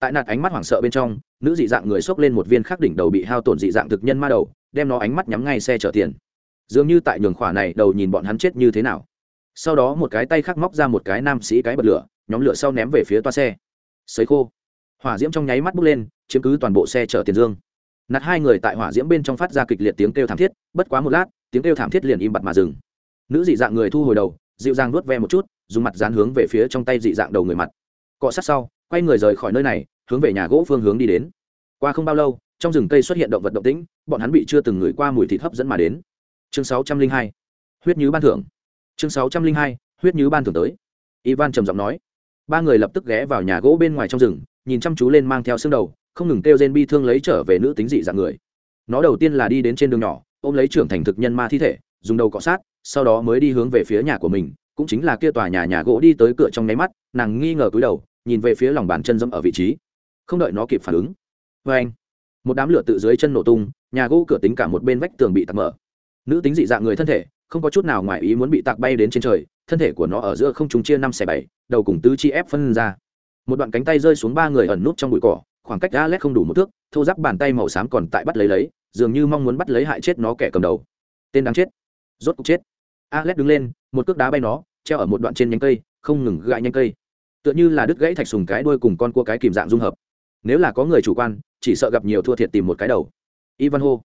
Tại nạt ánh mắt hoảng sợ bên trong, nữ dị dạng người xốc lên một viên khắc đỉnh đầu bị hao tổn dị dạng thực nhân ma đầu, đem nó ánh mắt nhắm ngay xe chở tiền. Dường như tại nhường khỏa này đầu nhìn bọn hắn chết như thế nào sau đó một cái tay khác móc ra một cái nam sĩ cái bật lửa, nhóm lửa sau ném về phía toa xe. Sấy khô. Hỏa diễm trong nháy mắt bốc lên, chiếm cứ toàn bộ xe chở tiền dương. Nạt hai người tại hỏa diễm bên trong phát ra kịch liệt tiếng kêu thảm thiết, bất quá một lát, tiếng kêu thảm thiết liền im bặt mà dừng. Nữ dị dạng người thu hồi đầu, dịu dàng nuốt ve một chút, dùng mặt dán hướng về phía trong tay dị dạng đầu người mặt. Cọ sát sau, quay người rời khỏi nơi này, hướng về nhà gỗ phương hướng đi đến. Qua không bao lâu, trong rừng cây xuất hiện động vật động tĩnh, bọn hắn bị chưa từng ngửi qua mùi thịt hấp dẫn mà đến. Chương sáu trăm linh hai. Huyết nhứ ban thưởng chương sáu trăm linh hai, huyết như ban thưởng tới. Ivan trầm giọng nói. Ba người lập tức ghé vào nhà gỗ bên ngoài trong rừng, nhìn chăm chú lên mang theo xương đầu, không ngừng kêu gen bi thương lấy trở về nữ tính dị dạng người. Nó đầu tiên là đi đến trên đường nhỏ, ôm lấy trưởng thành thực nhân ma thi thể, dùng đầu cọ sát, sau đó mới đi hướng về phía nhà của mình, cũng chính là kia tòa nhà nhà gỗ đi tới cửa trong nháy mắt, nàng nghi ngờ cúi đầu, nhìn về phía lòng bàn chân dẫm ở vị trí. Không đợi nó kịp phản ứng. Vê anh, một đám lửa tự dưới chân nổ tung, nhà gỗ cửa tính cả một bên vách tường bị tạc mở. Nữ tính dị dạng người thân thể không có chút nào ngoài ý muốn bị tạc bay đến trên trời thân thể của nó ở giữa không trùng chia năm xẻ bảy đầu cùng tứ chi ép phân ra một đoạn cánh tay rơi xuống ba người ẩn nút trong bụi cỏ khoảng cách Alex không đủ một thước, thô ráp bàn tay màu xám còn tại bắt lấy lấy, dường như mong muốn bắt lấy hại chết nó kẻ cầm đầu. Tên đáng chết, rốt cục chết. Alex đứng lên, một cước đá bay nó, treo ở một đoạn trên nhánh cây, không ngừng gãi nhánh cây. tựa như là đứt gãy thạch sùng cái đuôi cùng con cua cái kìm dạng dung hợp nếu là có người chủ quan chỉ sợ gặp nhiều thua thiệt tìm một cái đầu ivan hô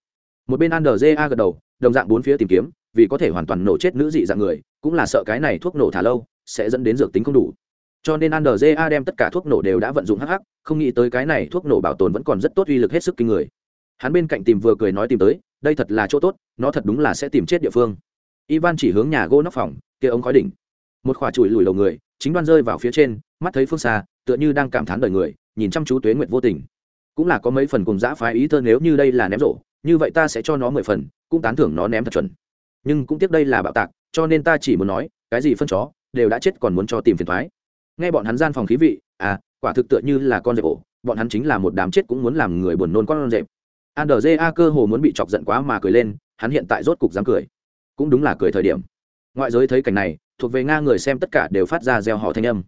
một bên andrja gật đầu đồng dạng bốn phía tìm kiếm vì có thể hoàn toàn nổ chết nữ dị dạng người, cũng là sợ cái này thuốc nổ thả lâu, sẽ dẫn đến dược tính không đủ. Cho nên andrja đem tất cả thuốc nổ đều đã vận dụng hắc hắc, không nghĩ tới cái này thuốc nổ bảo tồn vẫn còn rất tốt uy lực hết sức kinh người. Hắn bên cạnh tìm vừa cười nói tìm tới, đây thật là chỗ tốt, nó thật đúng là sẽ tìm chết địa phương. Ivan chỉ hướng nhà gỗ nóc phòng, kia ống khói đỉnh. Một khỏa chùi lùi đầu người, chính đoan rơi vào phía trên, mắt thấy phương xa, tựa như đang cảm thán đời người, nhìn chăm chú tuế nguyện vô tình. Cũng là có mấy phần cùng giã phái ý thơ nếu như đây là ném rổ, như vậy ta sẽ cho nó mười phần, cũng tán thưởng nó ném thật chuẩn nhưng cũng tiếc đây là bạo tạc, cho nên ta chỉ muốn nói, cái gì phân chó, đều đã chết còn muốn cho tìm phiền thoái. Nghe bọn hắn gian phòng khí vị à quả thực tựa như là con rệp ổ, bọn hắn chính là một đám chết cũng muốn làm người buồn nôn con rệp. A cơ hồ muốn bị chọc giận quá mà cười lên, hắn hiện tại rốt cục dám cười. Cũng đúng là cười thời điểm. Ngoại giới thấy cảnh này, thuộc về nga người xem tất cả đều phát ra gieo họ thanh âm.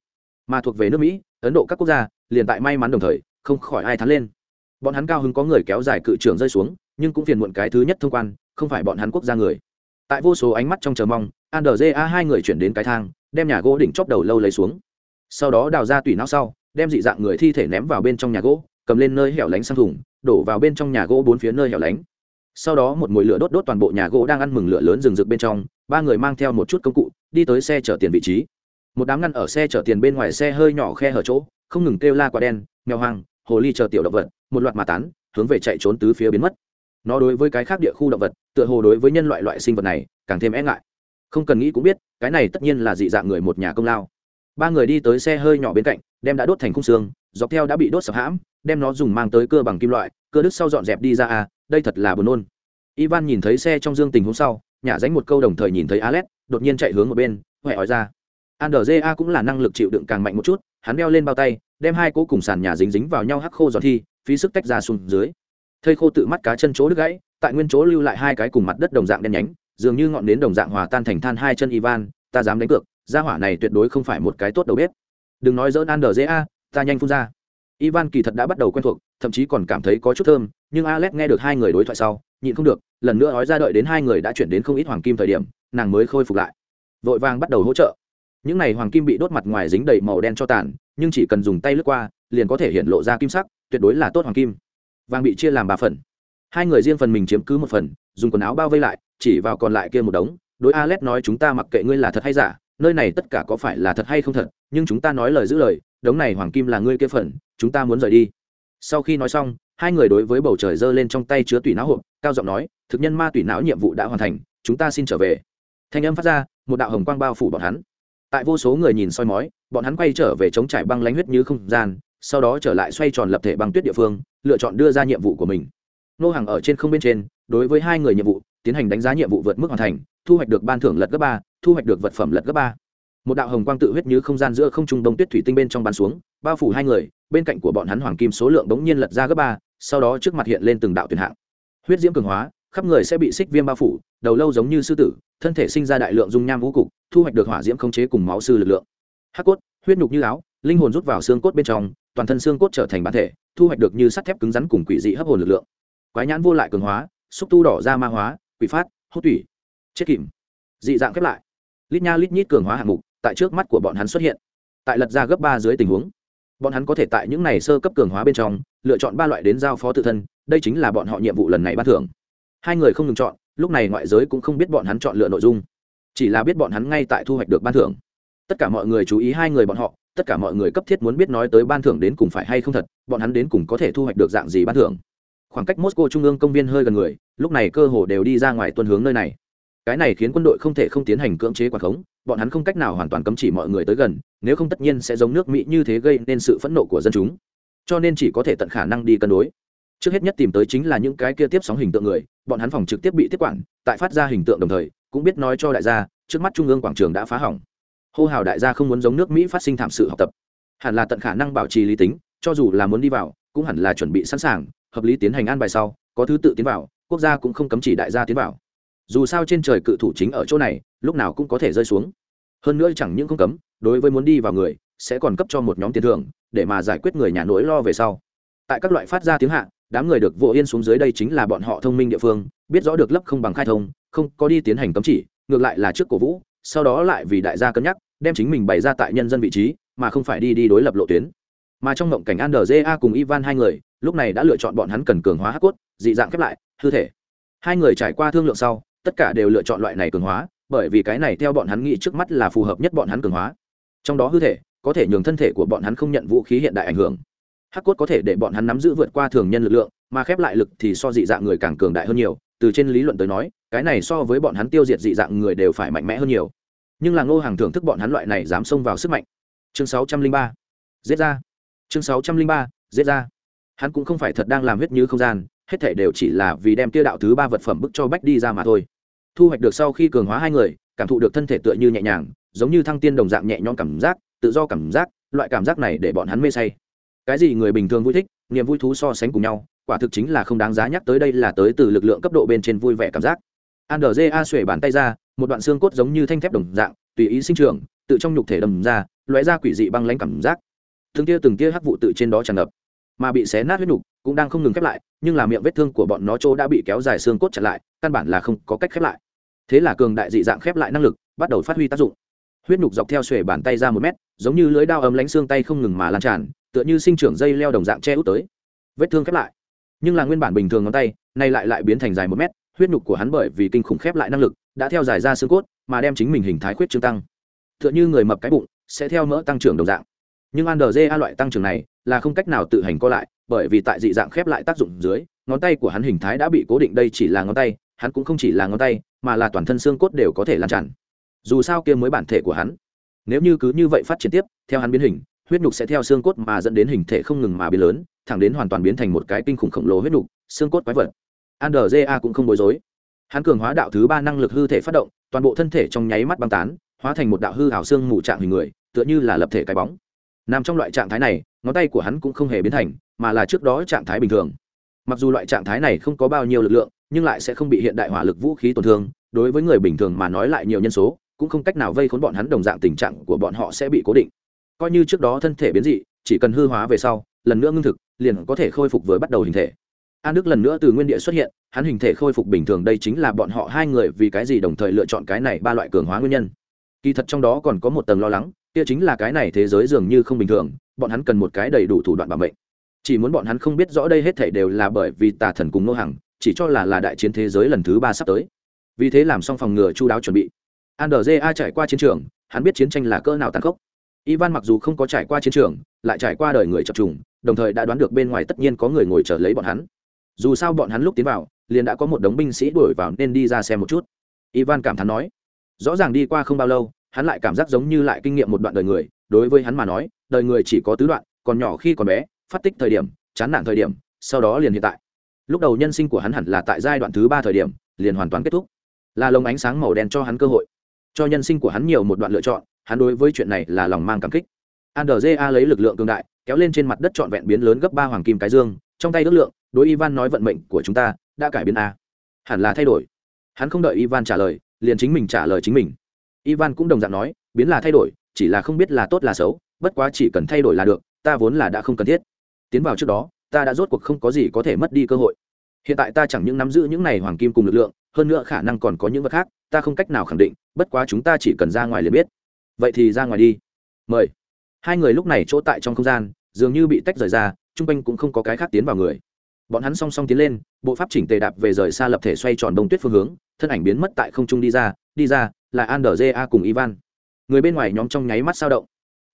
Mà thuộc về nước mỹ, ấn độ các quốc gia, liền tại may mắn đồng thời, không khỏi ai thắn lên. Bọn hắn cao hứng có người kéo dài cự trường rơi xuống, nhưng cũng phiền muộn cái thứ nhất thông quan, không phải bọn hắn quốc gia người tại vô số ánh mắt trong chờ mong andrja hai người chuyển đến cái thang, đem nhà gỗ đỉnh chóp đầu lâu lấy xuống. Sau đó đào ra tủy não sau, đem dị dạng người thi thể ném vào bên trong nhà gỗ, cầm lên nơi hẻo lánh sang thùng, đổ vào bên trong nhà gỗ bốn phía nơi hẻo lánh. Sau đó một mồi lửa đốt đốt toàn bộ nhà gỗ đang ăn mừng lửa lớn rừng rực bên trong, ba người mang theo một chút công cụ, đi tới xe chở tiền vị trí. Một đám ngăn ở xe chở tiền bên ngoài xe hơi nhỏ khe hở chỗ, không ngừng kêu la quả đen, mèo hoang, hồ ly chờ tiểu động vật, một loạt mà tán, hướng về chạy trốn tứ phía biến mất nó đối với cái khác địa khu động vật, tựa hồ đối với nhân loại loại sinh vật này, càng thêm e ngại. Không cần nghĩ cũng biết, cái này tất nhiên là dị dạng người một nhà công lao. Ba người đi tới xe hơi nhỏ bên cạnh, đem đã đốt thành khung xương, dọc theo đã bị đốt sập hãm, đem nó dùng mang tới cơ bằng kim loại, cơ đứt sau dọn dẹp đi ra à đây thật là buồn nôn. Ivan nhìn thấy xe trong dương tình huống sau, nhả dánh một câu đồng thời nhìn thấy alex, đột nhiên chạy hướng một bên huệ hỏi ra. Andrja cũng là năng lực chịu đựng càng mạnh một chút, hắn đeo lên bao tay, đem hai cỗ cùng sàn nhà dính dính vào nhau hắc khô giọt thi, phí sức tách ra xuống dưới thây khô tự mắt cá chân chỗ đứt gãy, tại nguyên chỗ lưu lại hai cái cùng mặt đất đồng dạng đen nhánh, dường như ngọn nến đồng dạng hòa tan thành than hai chân ivan, ta dám đánh cược, gia hỏa này tuyệt đối không phải một cái tốt đầu bếp. Đừng nói dỡn andrja ta nhanh phun ra. Ivan kỳ thật đã bắt đầu quen thuộc, thậm chí còn cảm thấy có chút thơm, nhưng alex nghe được hai người đối thoại sau, nhịn không được, lần nữa nói ra đợi đến hai người đã chuyển đến không ít hoàng kim thời điểm, nàng mới khôi phục lại. Vội vàng bắt đầu hỗ trợ. Những này hoàng kim bị đốt mặt ngoài dính đầy màu đen cho tàn, nhưng chỉ cần dùng tay lướt qua, liền có thể hiện lộ ra kim sắc, tuyệt đối là tốt hoàng kim vàng bị chia làm ba phần. Hai người riêng phần mình chiếm cứ một phần, dùng quần áo bao vây lại, chỉ vào còn lại kia một đống, đối alex nói chúng ta mặc kệ ngươi là thật hay giả, nơi này tất cả có phải là thật hay không thật, nhưng chúng ta nói lời giữ lời, đống này hoàng kim là ngươi kia phần, chúng ta muốn rời đi. Sau khi nói xong, hai người đối với bầu trời giơ lên trong tay chứa tủy não hộp, cao giọng nói, thực nhân ma tủy não nhiệm vụ đã hoàn thành, chúng ta xin trở về. Thanh âm phát ra, một đạo hồng quang bao phủ bọn hắn. Tại vô số người nhìn soi mói, bọn hắn quay trở về chống trải băng lánh huyết như không gian, sau đó trở lại xoay tròn lập thể băng tuyết địa phương lựa chọn đưa ra nhiệm vụ của mình. Nô hàng ở trên không bên trên, đối với hai người nhiệm vụ, tiến hành đánh giá nhiệm vụ vượt mức hoàn thành, thu hoạch được ban thưởng lật gấp ba, thu hoạch được vật phẩm lật gấp ba. Một đạo hồng quang tự huyết như không gian giữa không trung đông tuyết thủy tinh bên trong bàn xuống, bao phủ hai người, bên cạnh của bọn hắn hoàng kim số lượng đống nhiên lật ra gấp ba, sau đó trước mặt hiện lên từng đạo tuyển hạng. Huyết diễm cường hóa, khắp người sẽ bị xích viêm bao phủ, đầu lâu giống như sư tử, thân thể sinh ra đại lượng dung nham vũ cục, thu hoạch được hỏa diễm khống chế cùng máu sư lực lượng. Hắc cốt, huyết nhục như áo, linh hồn rút vào xương cốt bên trong toàn thân xương cốt trở thành bản thể, thu hoạch được như sắt thép cứng rắn cùng quỷ dị hấp hồn lực lượng. Quái nhãn vô lại cường hóa, xúc tu đỏ ra ma hóa, quỷ phát, hốt tủy, chết kìm. Dị dạng khép lại. Lít nha lít nhít cường hóa hạng mục tại trước mắt của bọn hắn xuất hiện. Tại lật ra gấp ba dưới tình huống, bọn hắn có thể tại những này sơ cấp cường hóa bên trong, lựa chọn ba loại đến giao phó tự thân, đây chính là bọn họ nhiệm vụ lần này ban thưởng. Hai người không ngừng chọn, lúc này ngoại giới cũng không biết bọn hắn chọn lựa nội dung, chỉ là biết bọn hắn ngay tại thu hoạch được ban thưởng. Tất cả mọi người chú ý hai người bọn họ tất cả mọi người cấp thiết muốn biết nói tới ban thưởng đến cùng phải hay không thật, bọn hắn đến cùng có thể thu hoạch được dạng gì ban thưởng. Khoảng cách moscow trung ương công viên hơi gần người, lúc này cơ hồ đều đi ra ngoài tuân hướng nơi này. Cái này khiến quân đội không thể không tiến hành cưỡng chế quản khống, bọn hắn không cách nào hoàn toàn cấm chỉ mọi người tới gần, nếu không tất nhiên sẽ giống nước mỹ như thế gây nên sự phẫn nộ của dân chúng. Cho nên chỉ có thể tận khả năng đi cân đối. Trước hết nhất tìm tới chính là những cái kia tiếp sóng hình tượng người, bọn hắn phòng trực tiếp bị tiếp quản, tại phát ra hình tượng đồng thời, cũng biết nói cho đại gia, trước mắt trung ương quảng trường đã phá hỏng hô hào đại gia không muốn giống nước mỹ phát sinh thảm sự học tập. Hẳn là tận khả năng bảo trì lý tính, cho dù là muốn đi vào, cũng hẳn là chuẩn bị sẵn sàng, hợp lý tiến hành an bài sau, có thứ tự tiến vào, quốc gia cũng không cấm chỉ đại gia tiến vào. Dù sao trên trời cự thủ chính ở chỗ này, lúc nào cũng có thể rơi xuống. Hơn nữa chẳng những không cấm, đối với muốn đi vào người, sẽ còn cấp cho một nhóm tiền thưởng, để mà giải quyết người nhà nỗi lo về sau. Tại các loại phát ra tiếng hạ, đám người được vô yên xuống dưới đây chính là bọn họ thông minh địa phương, biết rõ được lấp không bằng khai thông, không có đi tiến hành cấm chỉ, ngược lại là trước cổ vũ, sau đó lại vì đại gia cân nhắc đem chính mình bày ra tại nhân dân vị trí, mà không phải đi đi đối lập lộ tuyến. Mà trong mộng cảnh andrja cùng ivan hai người, lúc này đã lựa chọn bọn hắn cần cường hóa hát cốt, dị dạng khép lại, hư thể. Hai người trải qua thương lượng sau, tất cả đều lựa chọn loại này cường hóa, bởi vì cái này theo bọn hắn nghĩ trước mắt là phù hợp nhất bọn hắn cường hóa. Trong đó hư thể, có thể nhường thân thể của bọn hắn không nhận vũ khí hiện đại ảnh hưởng. Hát cốt có thể để bọn hắn nắm giữ vượt qua thường nhân lực lượng, mà khép lại lực thì so dị dạng người càng cường đại hơn nhiều. Từ trên lý luận tới nói, cái này so với bọn hắn tiêu diệt dị dạng người đều phải mạnh mẽ hơn nhiều nhưng là ngô hàng thưởng thức bọn hắn loại này dám xông vào sức mạnh. Chương sáu trăm linh ba, giết ra. Chương sáu trăm linh ba, giết ra. Hắn cũng không phải thật đang làm huyết như không gian, hết thể đều chỉ là vì đem tiêu đạo thứ ba vật phẩm bức cho bách đi ra mà thôi. Thu hoạch được sau khi cường hóa hai người, cảm thụ được thân thể tựa như nhẹ nhàng, giống như thăng tiên đồng dạng nhẹ nhõm cảm giác, tự do cảm giác, loại cảm giác này để bọn hắn mê say. Cái gì người bình thường vui thích, niềm vui thú so sánh cùng nhau, quả thực chính là không đáng giá nhắc tới đây là tới từ lực lượng cấp độ bên trên vui vẻ cảm giác andrja xuể bàn tay ra, một đoạn xương cốt giống như thanh thép đồng dạng, tùy ý sinh trưởng, tự trong nhục thể đầm ra loại ra quỷ dị băng lãnh cảm giác. Từng tia từng tia hắc vụ tự trên đó tràn ngập, mà bị xé nát huyết nhục cũng đang không ngừng khép lại, nhưng là miệng vết thương của bọn nó chỗ đã bị kéo dài xương cốt chặt lại, căn bản là không có cách khép lại. Thế là cường đại dị dạng khép lại năng lực, bắt đầu phát huy tác dụng. Huyết nhục dọc theo xuể bàn tay ra một mét, giống như lưới đao ấm lánh xương tay không ngừng mà lan tràn, tựa như sinh trưởng dây leo đồng dạng che út tới. Vết thương khép lại, nhưng là nguyên bản bình thường ngón tay, nay lại lại biến thành dài một mét huyết nhục của hắn bởi vì kinh khủng khép lại năng lực, đã theo dài ra xương cốt, mà đem chính mình hình thái khuyết trương tăng. Tựa như người mập cái bụng, sẽ theo mỡ tăng trưởng đồng dạng. Nhưng andrja loại tăng trưởng này, là không cách nào tự hành co lại, bởi vì tại dị dạng khép lại tác dụng dưới, ngón tay của hắn hình thái đã bị cố định đây chỉ là ngón tay, hắn cũng không chỉ là ngón tay, mà là toàn thân xương cốt đều có thể lan tràn. Dù sao kia mới bản thể của hắn. Nếu như cứ như vậy phát triển tiếp, theo hắn biến hình, huyết nhục sẽ theo xương cốt mà dẫn đến hình thể không ngừng mà biến lớn, thẳng đến hoàn toàn biến thành một cái kinh khủng khổng lồ huyết nhục, xương cốt quái vật andrja cũng không bối rối. Hắn cường hóa đạo thứ ba năng lực hư thể phát động, toàn bộ thân thể trong nháy mắt băng tán, hóa thành một đạo hư hảo xương mù trạng hình người, tựa như là lập thể cái bóng. Nằm trong loại trạng thái này, ngón tay của hắn cũng không hề biến thành, mà là trước đó trạng thái bình thường. Mặc dù loại trạng thái này không có bao nhiêu lực lượng, nhưng lại sẽ không bị hiện đại hỏa lực vũ khí tổn thương, đối với người bình thường mà nói lại nhiều nhân số, cũng không cách nào vây khốn bọn hắn đồng dạng tình trạng của bọn họ sẽ bị cố định. Coi như trước đó thân thể biến dị, chỉ cần hư hóa về sau, lần nữa ngưng thực, liền có thể khôi phục với bắt đầu hình thể an đức lần nữa từ nguyên địa xuất hiện, hắn hình thể khôi phục bình thường, đây chính là bọn họ hai người vì cái gì đồng thời lựa chọn cái này ba loại cường hóa nguyên nhân. Kỳ thật trong đó còn có một tầng lo lắng, kia chính là cái này thế giới dường như không bình thường, bọn hắn cần một cái đầy đủ thủ đoạn bảo mệnh. Chỉ muốn bọn hắn không biết rõ đây hết thể đều là bởi vì tà thần cùng nô hàng chỉ cho là là đại chiến thế giới lần thứ ba sắp tới. Vì thế làm xong phòng ngừa chu đáo chuẩn bị. Andrja trải qua chiến trường, hắn biết chiến tranh là cỡ nào tàn khốc. Ivan mặc dù không có trải qua chiến trường, lại trải qua đời người chập trùng, đồng thời đã đoán được bên ngoài tất nhiên có người ngồi chờ lấy bọn hắn dù sao bọn hắn lúc tiến vào, liền đã có một đống binh sĩ đuổi vào nên đi ra xem một chút. Ivan cảm thán nói, rõ ràng đi qua không bao lâu, hắn lại cảm giác giống như lại kinh nghiệm một đoạn đời người, đối với hắn mà nói, đời người chỉ có tứ đoạn, còn nhỏ khi còn bé, phát tích thời điểm, chán nản thời điểm, sau đó liền hiện tại. Lúc đầu nhân sinh của hắn hẳn là tại giai đoạn thứ ba thời điểm, liền hoàn toàn kết thúc. Là lồng ánh sáng màu đen cho hắn cơ hội. Cho nhân sinh của hắn nhiều một đoạn lựa chọn, hắn đối với chuyện này là lòng mang cảm kích. Andrza lấy lực lượng cường đại, kéo lên trên mặt đất trọn vẹn biến lớn gấp ba hoàng kim cái dương trong tay ước lượng, đối ivan nói vận mệnh của chúng ta đã cải biến a hẳn là thay đổi. Hắn không đợi ivan trả lời, liền chính mình trả lời chính mình. Ivan cũng đồng dạng nói, biến là thay đổi, chỉ là không biết là tốt là xấu, bất quá chỉ cần thay đổi là được, ta vốn là đã không cần thiết. Tiến vào trước đó, ta đã rốt cuộc không có gì có thể mất đi cơ hội. Hiện tại ta chẳng những nắm giữ những này hoàng kim cùng lực lượng, hơn nữa khả năng còn có những vật khác, ta không cách nào khẳng định, bất quá chúng ta chỉ cần ra ngoài liền biết. Vậy thì ra ngoài đi. Mời. Hai người lúc này chỗ tại trong không gian, dường như bị tách rời ra chung quanh cũng không có cái khác tiến vào người. Bọn hắn song song tiến lên, bộ pháp chỉnh tề đạp về rời xa lập thể xoay tròn đông tuyết phương hướng, thân ảnh biến mất tại không trung đi ra đi ra là an đờ ja cùng ivan. Người bên ngoài nhóm trong nháy mắt sao động.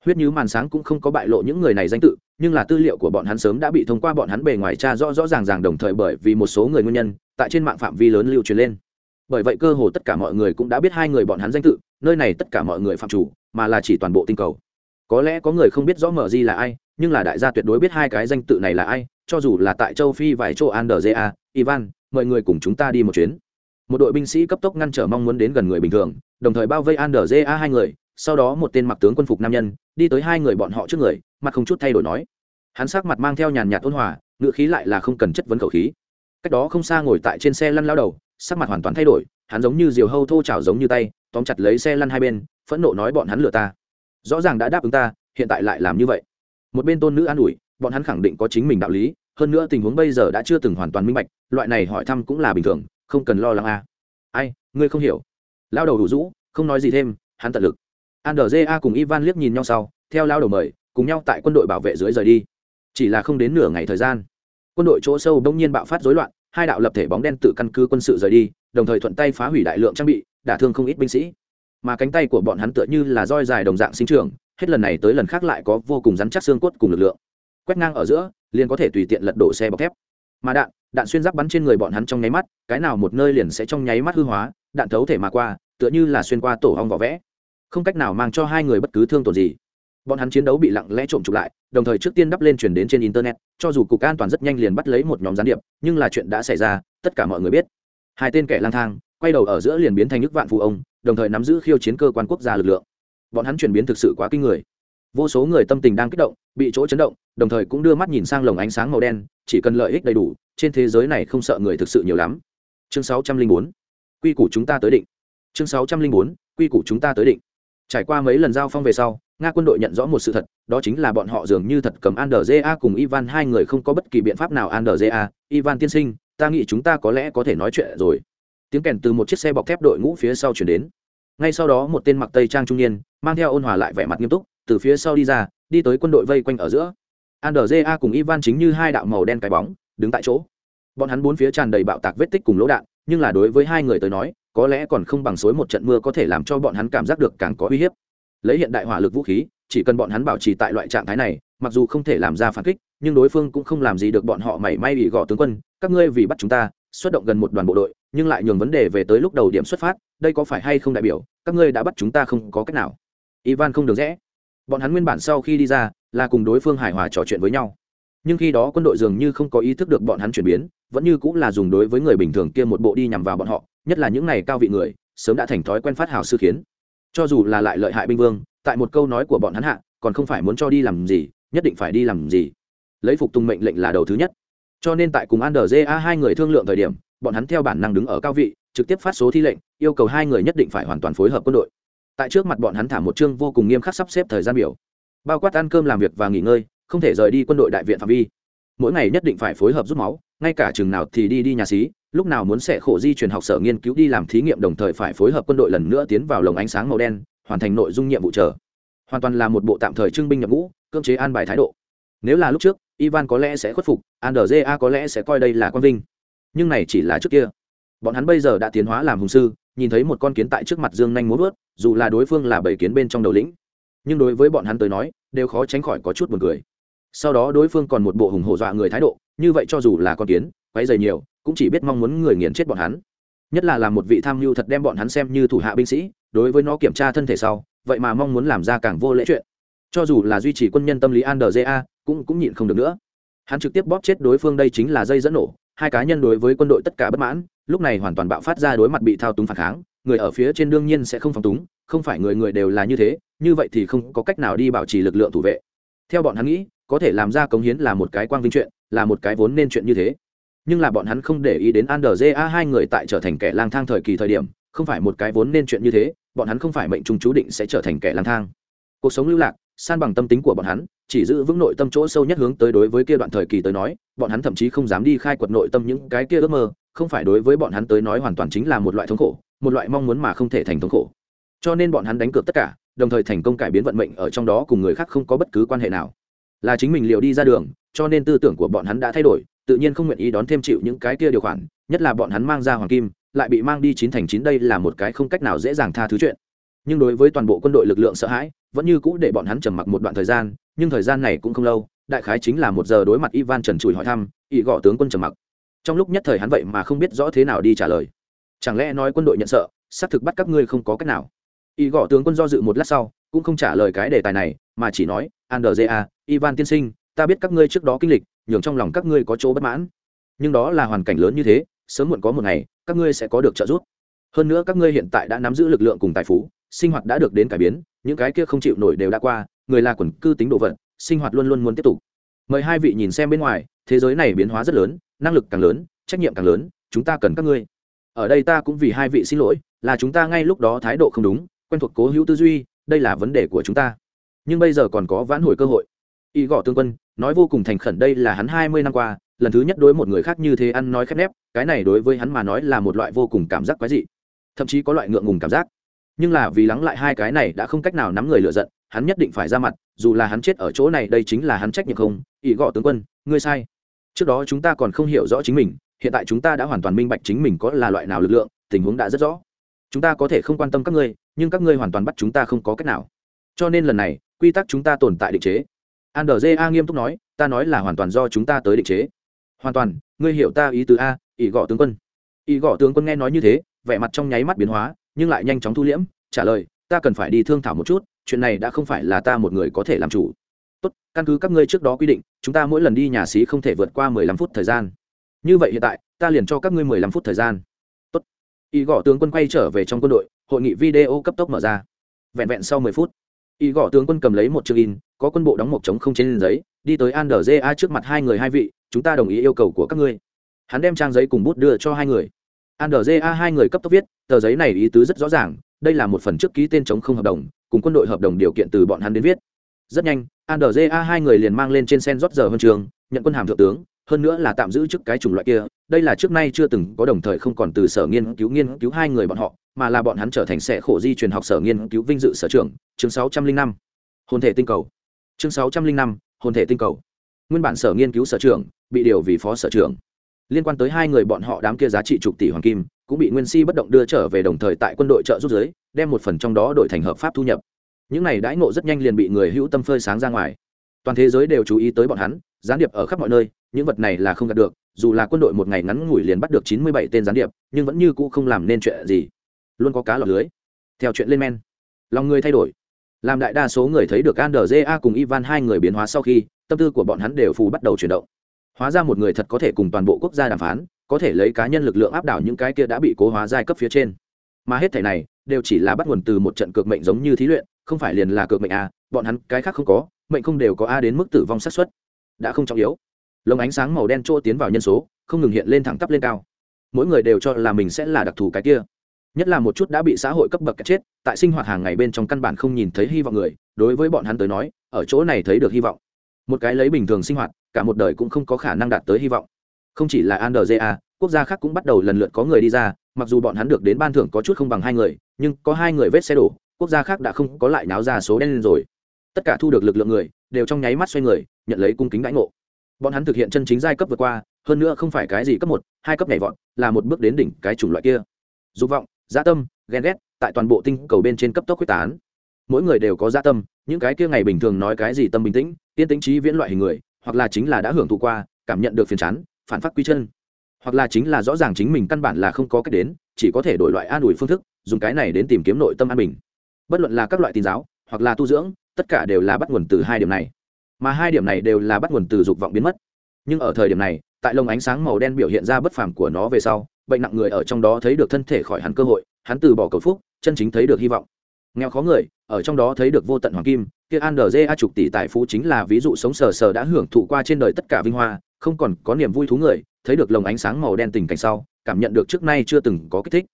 Huyết như màn sáng cũng không có bại lộ những người này danh tự, nhưng là tư liệu của bọn hắn sớm đã bị thông qua bọn hắn bề ngoài tra rõ rõ ràng ràng đồng thời bởi vì một số người nguyên nhân, tại trên mạng phạm vi lớn lưu truyền lên. Bởi vậy cơ hồ tất cả mọi người cũng đã biết hai người bọn hắn danh tự, nơi này tất cả mọi người phạm chủ, mà là chỉ toàn bộ tinh cầu. Có lẽ có người không biết rõ mở di là ai nhưng là đại gia tuyệt đối biết hai cái danh tự này là ai, cho dù là tại châu phi vài chỗ andrja ivan mời người cùng chúng ta đi một chuyến. Một đội binh sĩ cấp tốc ngăn trở mong muốn đến gần người bình thường, đồng thời bao vây andrja hai người, sau đó một tên mặc tướng quân phục nam nhân, đi tới hai người bọn họ trước người, mặt không chút thay đổi nói. Hắn sắc mặt mang theo nhàn nhạt ôn hòa ngự khí lại là không cần chất vấn khẩu khí. Cách đó không xa ngồi tại trên xe lăn lao đầu, sắc mặt hoàn toàn thay đổi, hắn giống như diều hâu thô trào giống như tay, tóm chặt lấy xe lăn hai bên, phẫn nộ nói bọn hắn lừa ta. Rõ ràng đã đáp ứng ta, hiện tại lại làm như vậy một bên tôn nữ an ủi, bọn hắn khẳng định có chính mình đạo lý, hơn nữa tình huống bây giờ đã chưa từng hoàn toàn minh bạch, loại này hỏi thăm cũng là bình thường, không cần lo lắng a. Ai, ngươi không hiểu. Lao đầu đủ rũ, không nói gì thêm, hắn tận lực. Andrja cùng ivan liếc nhìn nhau sau, theo lao đầu mời, cùng nhau tại quân đội bảo vệ dưới rời đi. Chỉ là không đến nửa ngày thời gian, quân đội chỗ sâu bỗng nhiên bạo phát rối loạn, hai đạo lập thể bóng đen tự căn cứ quân sự rời đi, đồng thời thuận tay phá hủy đại lượng trang bị, đả thương không ít binh sĩ. Mà cánh tay của bọn hắn tựa như là roi dài đồng dạng sinh trưởng hết lần này tới lần khác lại có vô cùng rắn chắc xương cốt cùng lực lượng. Quét ngang ở giữa, liền có thể tùy tiện lật đổ xe bọc thép. Mà đạn đạn xuyên giáp bắn trên người bọn hắn trong nháy mắt, cái nào một nơi liền sẽ trong nháy mắt hư hóa, đạn thấu thể mà qua, tựa như là xuyên qua tổ hong vỏ vẽ. Không cách nào mang cho hai người bất cứ thương tổn gì. Bọn hắn chiến đấu bị lặng lẽ trộm chụp lại, đồng thời trước tiên đắp lên chuyển đến trên internet, cho dù cục an toàn rất nhanh liền bắt lấy một nhóm gián điệp, nhưng là chuyện đã xảy ra, tất cả mọi người biết. Hai tên kẻ lang thang, quay đầu ở giữa liền biến thành nước vạn phụ ông, đồng thời nắm giữ khiêu chiến cơ quan quốc gia lực lượng bọn hắn chuyển biến thực sự quá kinh người. Vô số người tâm tình đang kích động, bị chỗ chấn động, đồng thời cũng đưa mắt nhìn sang lồng ánh sáng màu đen, chỉ cần lợi ích đầy đủ, trên thế giới này không sợ người thực sự nhiều lắm. Chương 604 quy củ chúng ta tới định. Chương 604 quy củ chúng ta tới định. Trải qua mấy lần giao phong về sau, nga quân đội nhận rõ một sự thật, đó chính là bọn họ dường như thật cầm andrja cùng ivan hai người không có bất kỳ biện pháp nào andrja ivan tiên sinh, ta nghĩ chúng ta có lẽ có thể nói chuyện rồi. Tiếng kèn từ một chiếc xe bọc thép đội ngũ phía sau chuyển đến ngay sau đó một tên mặc tây trang trung niên, mang theo ôn hòa lại vẻ mặt nghiêm túc, từ phía sau đi ra, đi tới quân đội vây quanh ở giữa. Andrja cùng ivan chính như hai đạo màu đen cái bóng, đứng tại chỗ. Bọn hắn bốn phía tràn đầy bạo tạc vết tích cùng lỗ đạn, nhưng là đối với hai người tới nói, có lẽ còn không bằng suối một trận mưa có thể làm cho bọn hắn cảm giác được càng có uy hiếp. Lấy hiện đại hỏa lực vũ khí, chỉ cần bọn hắn bảo trì tại loại trạng thái này, mặc dù không thể làm ra phản kích, nhưng đối phương cũng không làm gì được bọn họ mảy may bị gõ tướng quân, các ngươi vì bắt chúng ta, xuất động gần một đoàn bộ đội, nhưng lại nhường vấn đề về tới lúc đầu điểm xuất phát đây có phải hay không đại biểu, các ngươi đã bắt chúng ta không có cách nào? Ivan không được rẽ bọn hắn nguyên bản sau khi đi ra, là cùng đối phương hài hòa trò chuyện với nhau. Nhưng khi đó quân đội dường như không có ý thức được bọn hắn chuyển biến, vẫn như cũng là dùng đối với người bình thường kia một bộ đi nhằm vào bọn họ, nhất là những này cao vị người, sớm đã thành thói quen phát hào sư khiến. Cho dù là lại lợi hại binh vương, tại một câu nói của bọn hắn hạ, còn không phải muốn cho đi làm gì, nhất định phải đi làm gì. Lấy phục tùng mệnh lệnh là đầu thứ nhất. Cho nên tại cùng an a hai người thương lượng thời điểm, bọn hắn theo bản năng đứng ở cao vị trực tiếp phát số thi lệnh, yêu cầu hai người nhất định phải hoàn toàn phối hợp quân đội. Tại trước mặt bọn hắn thả một chương vô cùng nghiêm khắc sắp xếp thời gian biểu. Bao quát ăn cơm làm việc và nghỉ ngơi, không thể rời đi quân đội đại viện phạm vi. Mỗi ngày nhất định phải phối hợp rút máu, ngay cả chừng nào thì đi đi nhà xí, lúc nào muốn sẽ khổ di truyền học sở nghiên cứu đi làm thí nghiệm đồng thời phải phối hợp quân đội lần nữa tiến vào lồng ánh sáng màu đen, hoàn thành nội dung nhiệm vụ chờ. Hoàn toàn là một bộ tạm thời trưng binh nhập ngũ, cưỡng chế an bài thái độ. Nếu là lúc trước, ivan có lẽ sẽ khuất phục andrea có lẽ sẽ coi đây là quan vinh. Nhưng này chỉ là trước kia bọn hắn bây giờ đã tiến hóa làm hùng sư, nhìn thấy một con kiến tại trước mặt dương nhanh muốn vớt dù là đối phương là bảy kiến bên trong đầu lĩnh. Nhưng đối với bọn hắn tới nói, đều khó tránh khỏi có chút buồn cười. Sau đó đối phương còn một bộ hùng hổ dọa người thái độ, như vậy cho dù là con kiến, quấy dày nhiều, cũng chỉ biết mong muốn người nghiền chết bọn hắn. Nhất là làm một vị tham mưu thật đem bọn hắn xem như thủ hạ binh sĩ, đối với nó kiểm tra thân thể sau, vậy mà mong muốn làm ra càng vô lễ chuyện. Cho dù là duy trì quân nhân tâm lý an ja cũng cũng nhịn không được nữa. Hắn trực tiếp bóp chết đối phương đây chính là dây dẫn nổ hai cá nhân đối với quân đội tất cả bất mãn, lúc này hoàn toàn bạo phát ra đối mặt bị thao túng phản kháng, người ở phía trên đương nhiên sẽ không phòng túng, không phải người người đều là như thế, như vậy thì không có cách nào đi bảo trì lực lượng thủ vệ. Theo bọn hắn nghĩ, có thể làm ra cống hiến là một cái quang vinh chuyện, là một cái vốn nên chuyện như thế. Nhưng là bọn hắn không để ý đến andrja hai người tại trở thành kẻ lang thang thời kỳ thời điểm, không phải một cái vốn nên chuyện như thế, bọn hắn không phải mệnh trung chú định sẽ trở thành kẻ lang thang. Cuộc sống lưu lạc san bằng tâm tính của bọn hắn, chỉ giữ vững nội tâm chỗ sâu nhất hướng tới đối với kia đoạn thời kỳ tới nói, bọn hắn thậm chí không dám đi khai quật nội tâm những cái kia ước mơ, không phải đối với bọn hắn tới nói hoàn toàn chính là một loại thống khổ, một loại mong muốn mà không thể thành thống khổ. Cho nên bọn hắn đánh cược tất cả, đồng thời thành công cải biến vận mệnh ở trong đó cùng người khác không có bất cứ quan hệ nào. Là chính mình liệu đi ra đường, cho nên tư tưởng của bọn hắn đã thay đổi, tự nhiên không nguyện ý đón thêm chịu những cái kia điều khoản, nhất là bọn hắn mang ra hoàng kim, lại bị mang đi chín thành chín đây là một cái không cách nào dễ dàng tha thứ chuyện. Nhưng đối với toàn bộ quân đội lực lượng sợ hãi vẫn như cũ để bọn hắn trầm mặc một đoạn thời gian, nhưng thời gian này cũng không lâu, đại khái chính là một giờ đối mặt ivan trần trùi hỏi thăm ỵ gõ tướng quân trầm mặc. Trong lúc nhất thời hắn vậy mà không biết rõ thế nào đi trả lời. Chẳng lẽ nói quân đội nhận sợ, xác thực bắt các ngươi không có cách nào? Y gõ tướng quân do dự một lát sau, cũng không trả lời cái đề tài này, mà chỉ nói andrja à, ivan tiên sinh, ta biết các ngươi trước đó kinh lịch, nhường trong lòng các ngươi có chỗ bất mãn. Nhưng đó là hoàn cảnh lớn như thế, sớm muộn có một ngày, các ngươi sẽ có được trợ giúp. Hơn nữa các ngươi hiện tại đã nắm giữ lực lượng cùng tài phú, sinh hoạt đã được đến cải biến những cái kia không chịu nổi đều đã qua, người là quần cư tính độ vận sinh hoạt luôn luôn muốn tiếp tục. Mời hai vị nhìn xem bên ngoài, thế giới này biến hóa rất lớn, năng lực càng lớn, trách nhiệm càng lớn, chúng ta cần các ngươi. Ở đây ta cũng vì hai vị xin lỗi, là chúng ta ngay lúc đó thái độ không đúng, quen thuộc cố hữu tư duy, đây là vấn đề của chúng ta. Nhưng bây giờ còn có vãn hồi cơ hội. Y gõ tương quân, nói vô cùng thành khẩn đây là hắn hai mươi năm qua, lần thứ nhất đối một người khác như thế ăn nói khép nép, cái này đối với hắn mà nói là một loại vô cùng cảm giác quái dị. Thậm chí có loại ngượng ngùng cảm giác nhưng là vì lắng lại hai cái này đã không cách nào nắm người lựa giận, hắn nhất định phải ra mặt, dù là hắn chết ở chỗ này đây chính là hắn trách nhiệm không, ỷ gọ tướng quân, ngươi sai. Trước đó chúng ta còn không hiểu rõ chính mình, hiện tại chúng ta đã hoàn toàn minh bạch chính mình có là loại nào lực lượng, tình huống đã rất rõ. Chúng ta có thể không quan tâm các ngươi, nhưng các ngươi hoàn toàn bắt chúng ta không có cách nào. Cho nên lần này, quy tắc chúng ta tồn tại định chế. Andrja nghiêm túc nói, ta nói là hoàn toàn do chúng ta tới định chế. Hoàn toàn, ngươi hiểu ta ý tứ a, ỷ gõ tướng quân. Ỷ gõ tướng quân nghe nói như thế, vẻ mặt trong nháy mắt biến hóa nhưng lại nhanh chóng thu liễm, trả lời, ta cần phải đi thương thảo một chút, chuyện này đã không phải là ta một người có thể làm chủ. Tốt, căn cứ các ngươi trước đó quy định, chúng ta mỗi lần đi nhà xí không thể vượt qua mười lăm phút thời gian. Như vậy hiện tại, ta liền cho các ngươi mười lăm phút thời gian. Tốt. Y gõ tướng quân quay trở về trong quân đội, hội nghị video cấp tốc mở ra. Vẹn vẹn sau mười phút, y gõ tướng quân cầm lấy một chương in, có quân bộ đóng một trống không trên giấy, đi tới an đờ ja trước mặt hai người hai vị, chúng ta đồng ý yêu cầu của các ngươi. Hắn đem trang giấy cùng bút đưa cho hai người an hai người cấp tốc viết, tờ giấy này ý tứ rất rõ ràng, đây là một phần trước ký tên chống không hợp đồng, cùng quân đội hợp đồng điều kiện từ bọn hắn đến viết. Rất nhanh an hai người liền mang lên trên sen rót giờ hơn trường, nhận quân hàm thượng tướng, hơn nữa là tạm giữ chức cái chủng loại kia, đây là trước nay chưa từng có đồng thời không còn từ sở nghiên cứu nghiên cứu hai người bọn họ, mà là bọn hắn trở thành sẽ khổ di truyền học sở nghiên cứu vinh dự sở trưởng chương sáu trăm linh năm. Hồn thể tinh cầu. Chương sáu trăm linh năm, hồn thể tinh cầu. Nguyên bản sở nghiên cứu sở trưởng bị điều vì phó sở trưởng liên quan tới hai người bọn họ đám kia giá trị chục tỷ hoàng kim, cũng bị nguyên si bất động đưa trở về đồng thời tại quân đội trợ giúp giới đem một phần trong đó đổi thành hợp pháp thu nhập. Những này đãi ngộ rất nhanh liền bị người hữu tâm phơi sáng ra ngoài. Toàn thế giới đều chú ý tới bọn hắn, gián điệp ở khắp mọi nơi, những vật này là không đạt được, dù là quân đội một ngày ngắn ngủi liền bắt được chín mươi bảy tên gián điệp, nhưng vẫn như cũ không làm nên chuyện gì. Luôn có cá lọt lưới. Theo chuyện lên men, lòng người thay đổi. Làm đại đa số người thấy được andrja cùng ivan hai người biến hóa sau khi, tâm tư của bọn hắn đều phù bắt đầu chuyển động hóa ra một người thật có thể cùng toàn bộ quốc gia đàm phán, có thể lấy cá nhân lực lượng áp đảo những cái kia đã bị cố hóa giai cấp phía trên. Mà hết thể này, đều chỉ là bắt nguồn từ một trận cược mệnh giống như thí luyện, không phải liền là cược mệnh a, bọn hắn cái khác không có, mệnh không đều có a đến mức tử vong xác suất. Đã không trọng yếu. Lồng ánh sáng màu đen trô tiến vào nhân số, không ngừng hiện lên thẳng tắp lên cao. Mỗi người đều cho là mình sẽ là đặc thù cái kia. Nhất là một chút đã bị xã hội cấp bậc chết, tại sinh hoạt hàng ngày bên trong căn bản không nhìn thấy hy vọng người, đối với bọn hắn tới nói, ở chỗ này thấy được hy vọng. Một cái lấy bình thường sinh hoạt cả một đời cũng không có khả năng đạt tới hy vọng. Không chỉ là andrja quốc gia khác cũng bắt đầu lần lượt có người đi ra, mặc dù bọn hắn được đến ban thưởng có chút không bằng hai người, nhưng có hai người vết xe đổ, quốc gia khác đã không có lại náo ra số đen lên rồi. Tất cả thu được lực lượng người, đều trong nháy mắt xoay người, nhận lấy cung kính đãi ngộ. Bọn hắn thực hiện chân chính giai cấp vượt qua, hơn nữa không phải cái gì cấp một, hai cấp nhảy vọt, là một bước đến đỉnh cái chủng loại kia. Dục vọng gia tâm, ghen ghét, tại toàn bộ tinh cầu bên trên cấp tốc quyết tán. Mỗi người đều có gia tâm, những cái kia ngày bình thường nói cái gì tâm bình tĩnh tiên tính trí viễn loại hình người hoặc là chính là đã hưởng thụ qua, cảm nhận được phiền chán, phản phát quy chân. Hoặc là chính là rõ ràng chính mình căn bản là không có cách đến, chỉ có thể đổi loại an ủi phương thức, dùng cái này đến tìm kiếm nội tâm an bình. Bất luận là các loại tin giáo, hoặc là tu dưỡng, tất cả đều là bắt nguồn từ hai điểm này. Mà hai điểm này đều là bắt nguồn từ dục vọng biến mất. Nhưng ở thời điểm này, tại lồng ánh sáng màu đen biểu hiện ra bất phàm của nó về sau, bệnh nặng người ở trong đó thấy được thân thể khỏi hắn cơ hội, hắn từ bỏ cầu phúc, chân chính thấy được hy vọng. Nghèo khó người ở trong đó thấy được vô tận hoàng kim, kia an đờ a chục tỷ tài phú chính là ví dụ sống sờ sờ đã hưởng thụ qua trên đời tất cả vinh hoa, không còn có niềm vui thú người, thấy được lồng ánh sáng màu đen tình cảnh sau, cảm nhận được trước nay chưa từng có kích thích.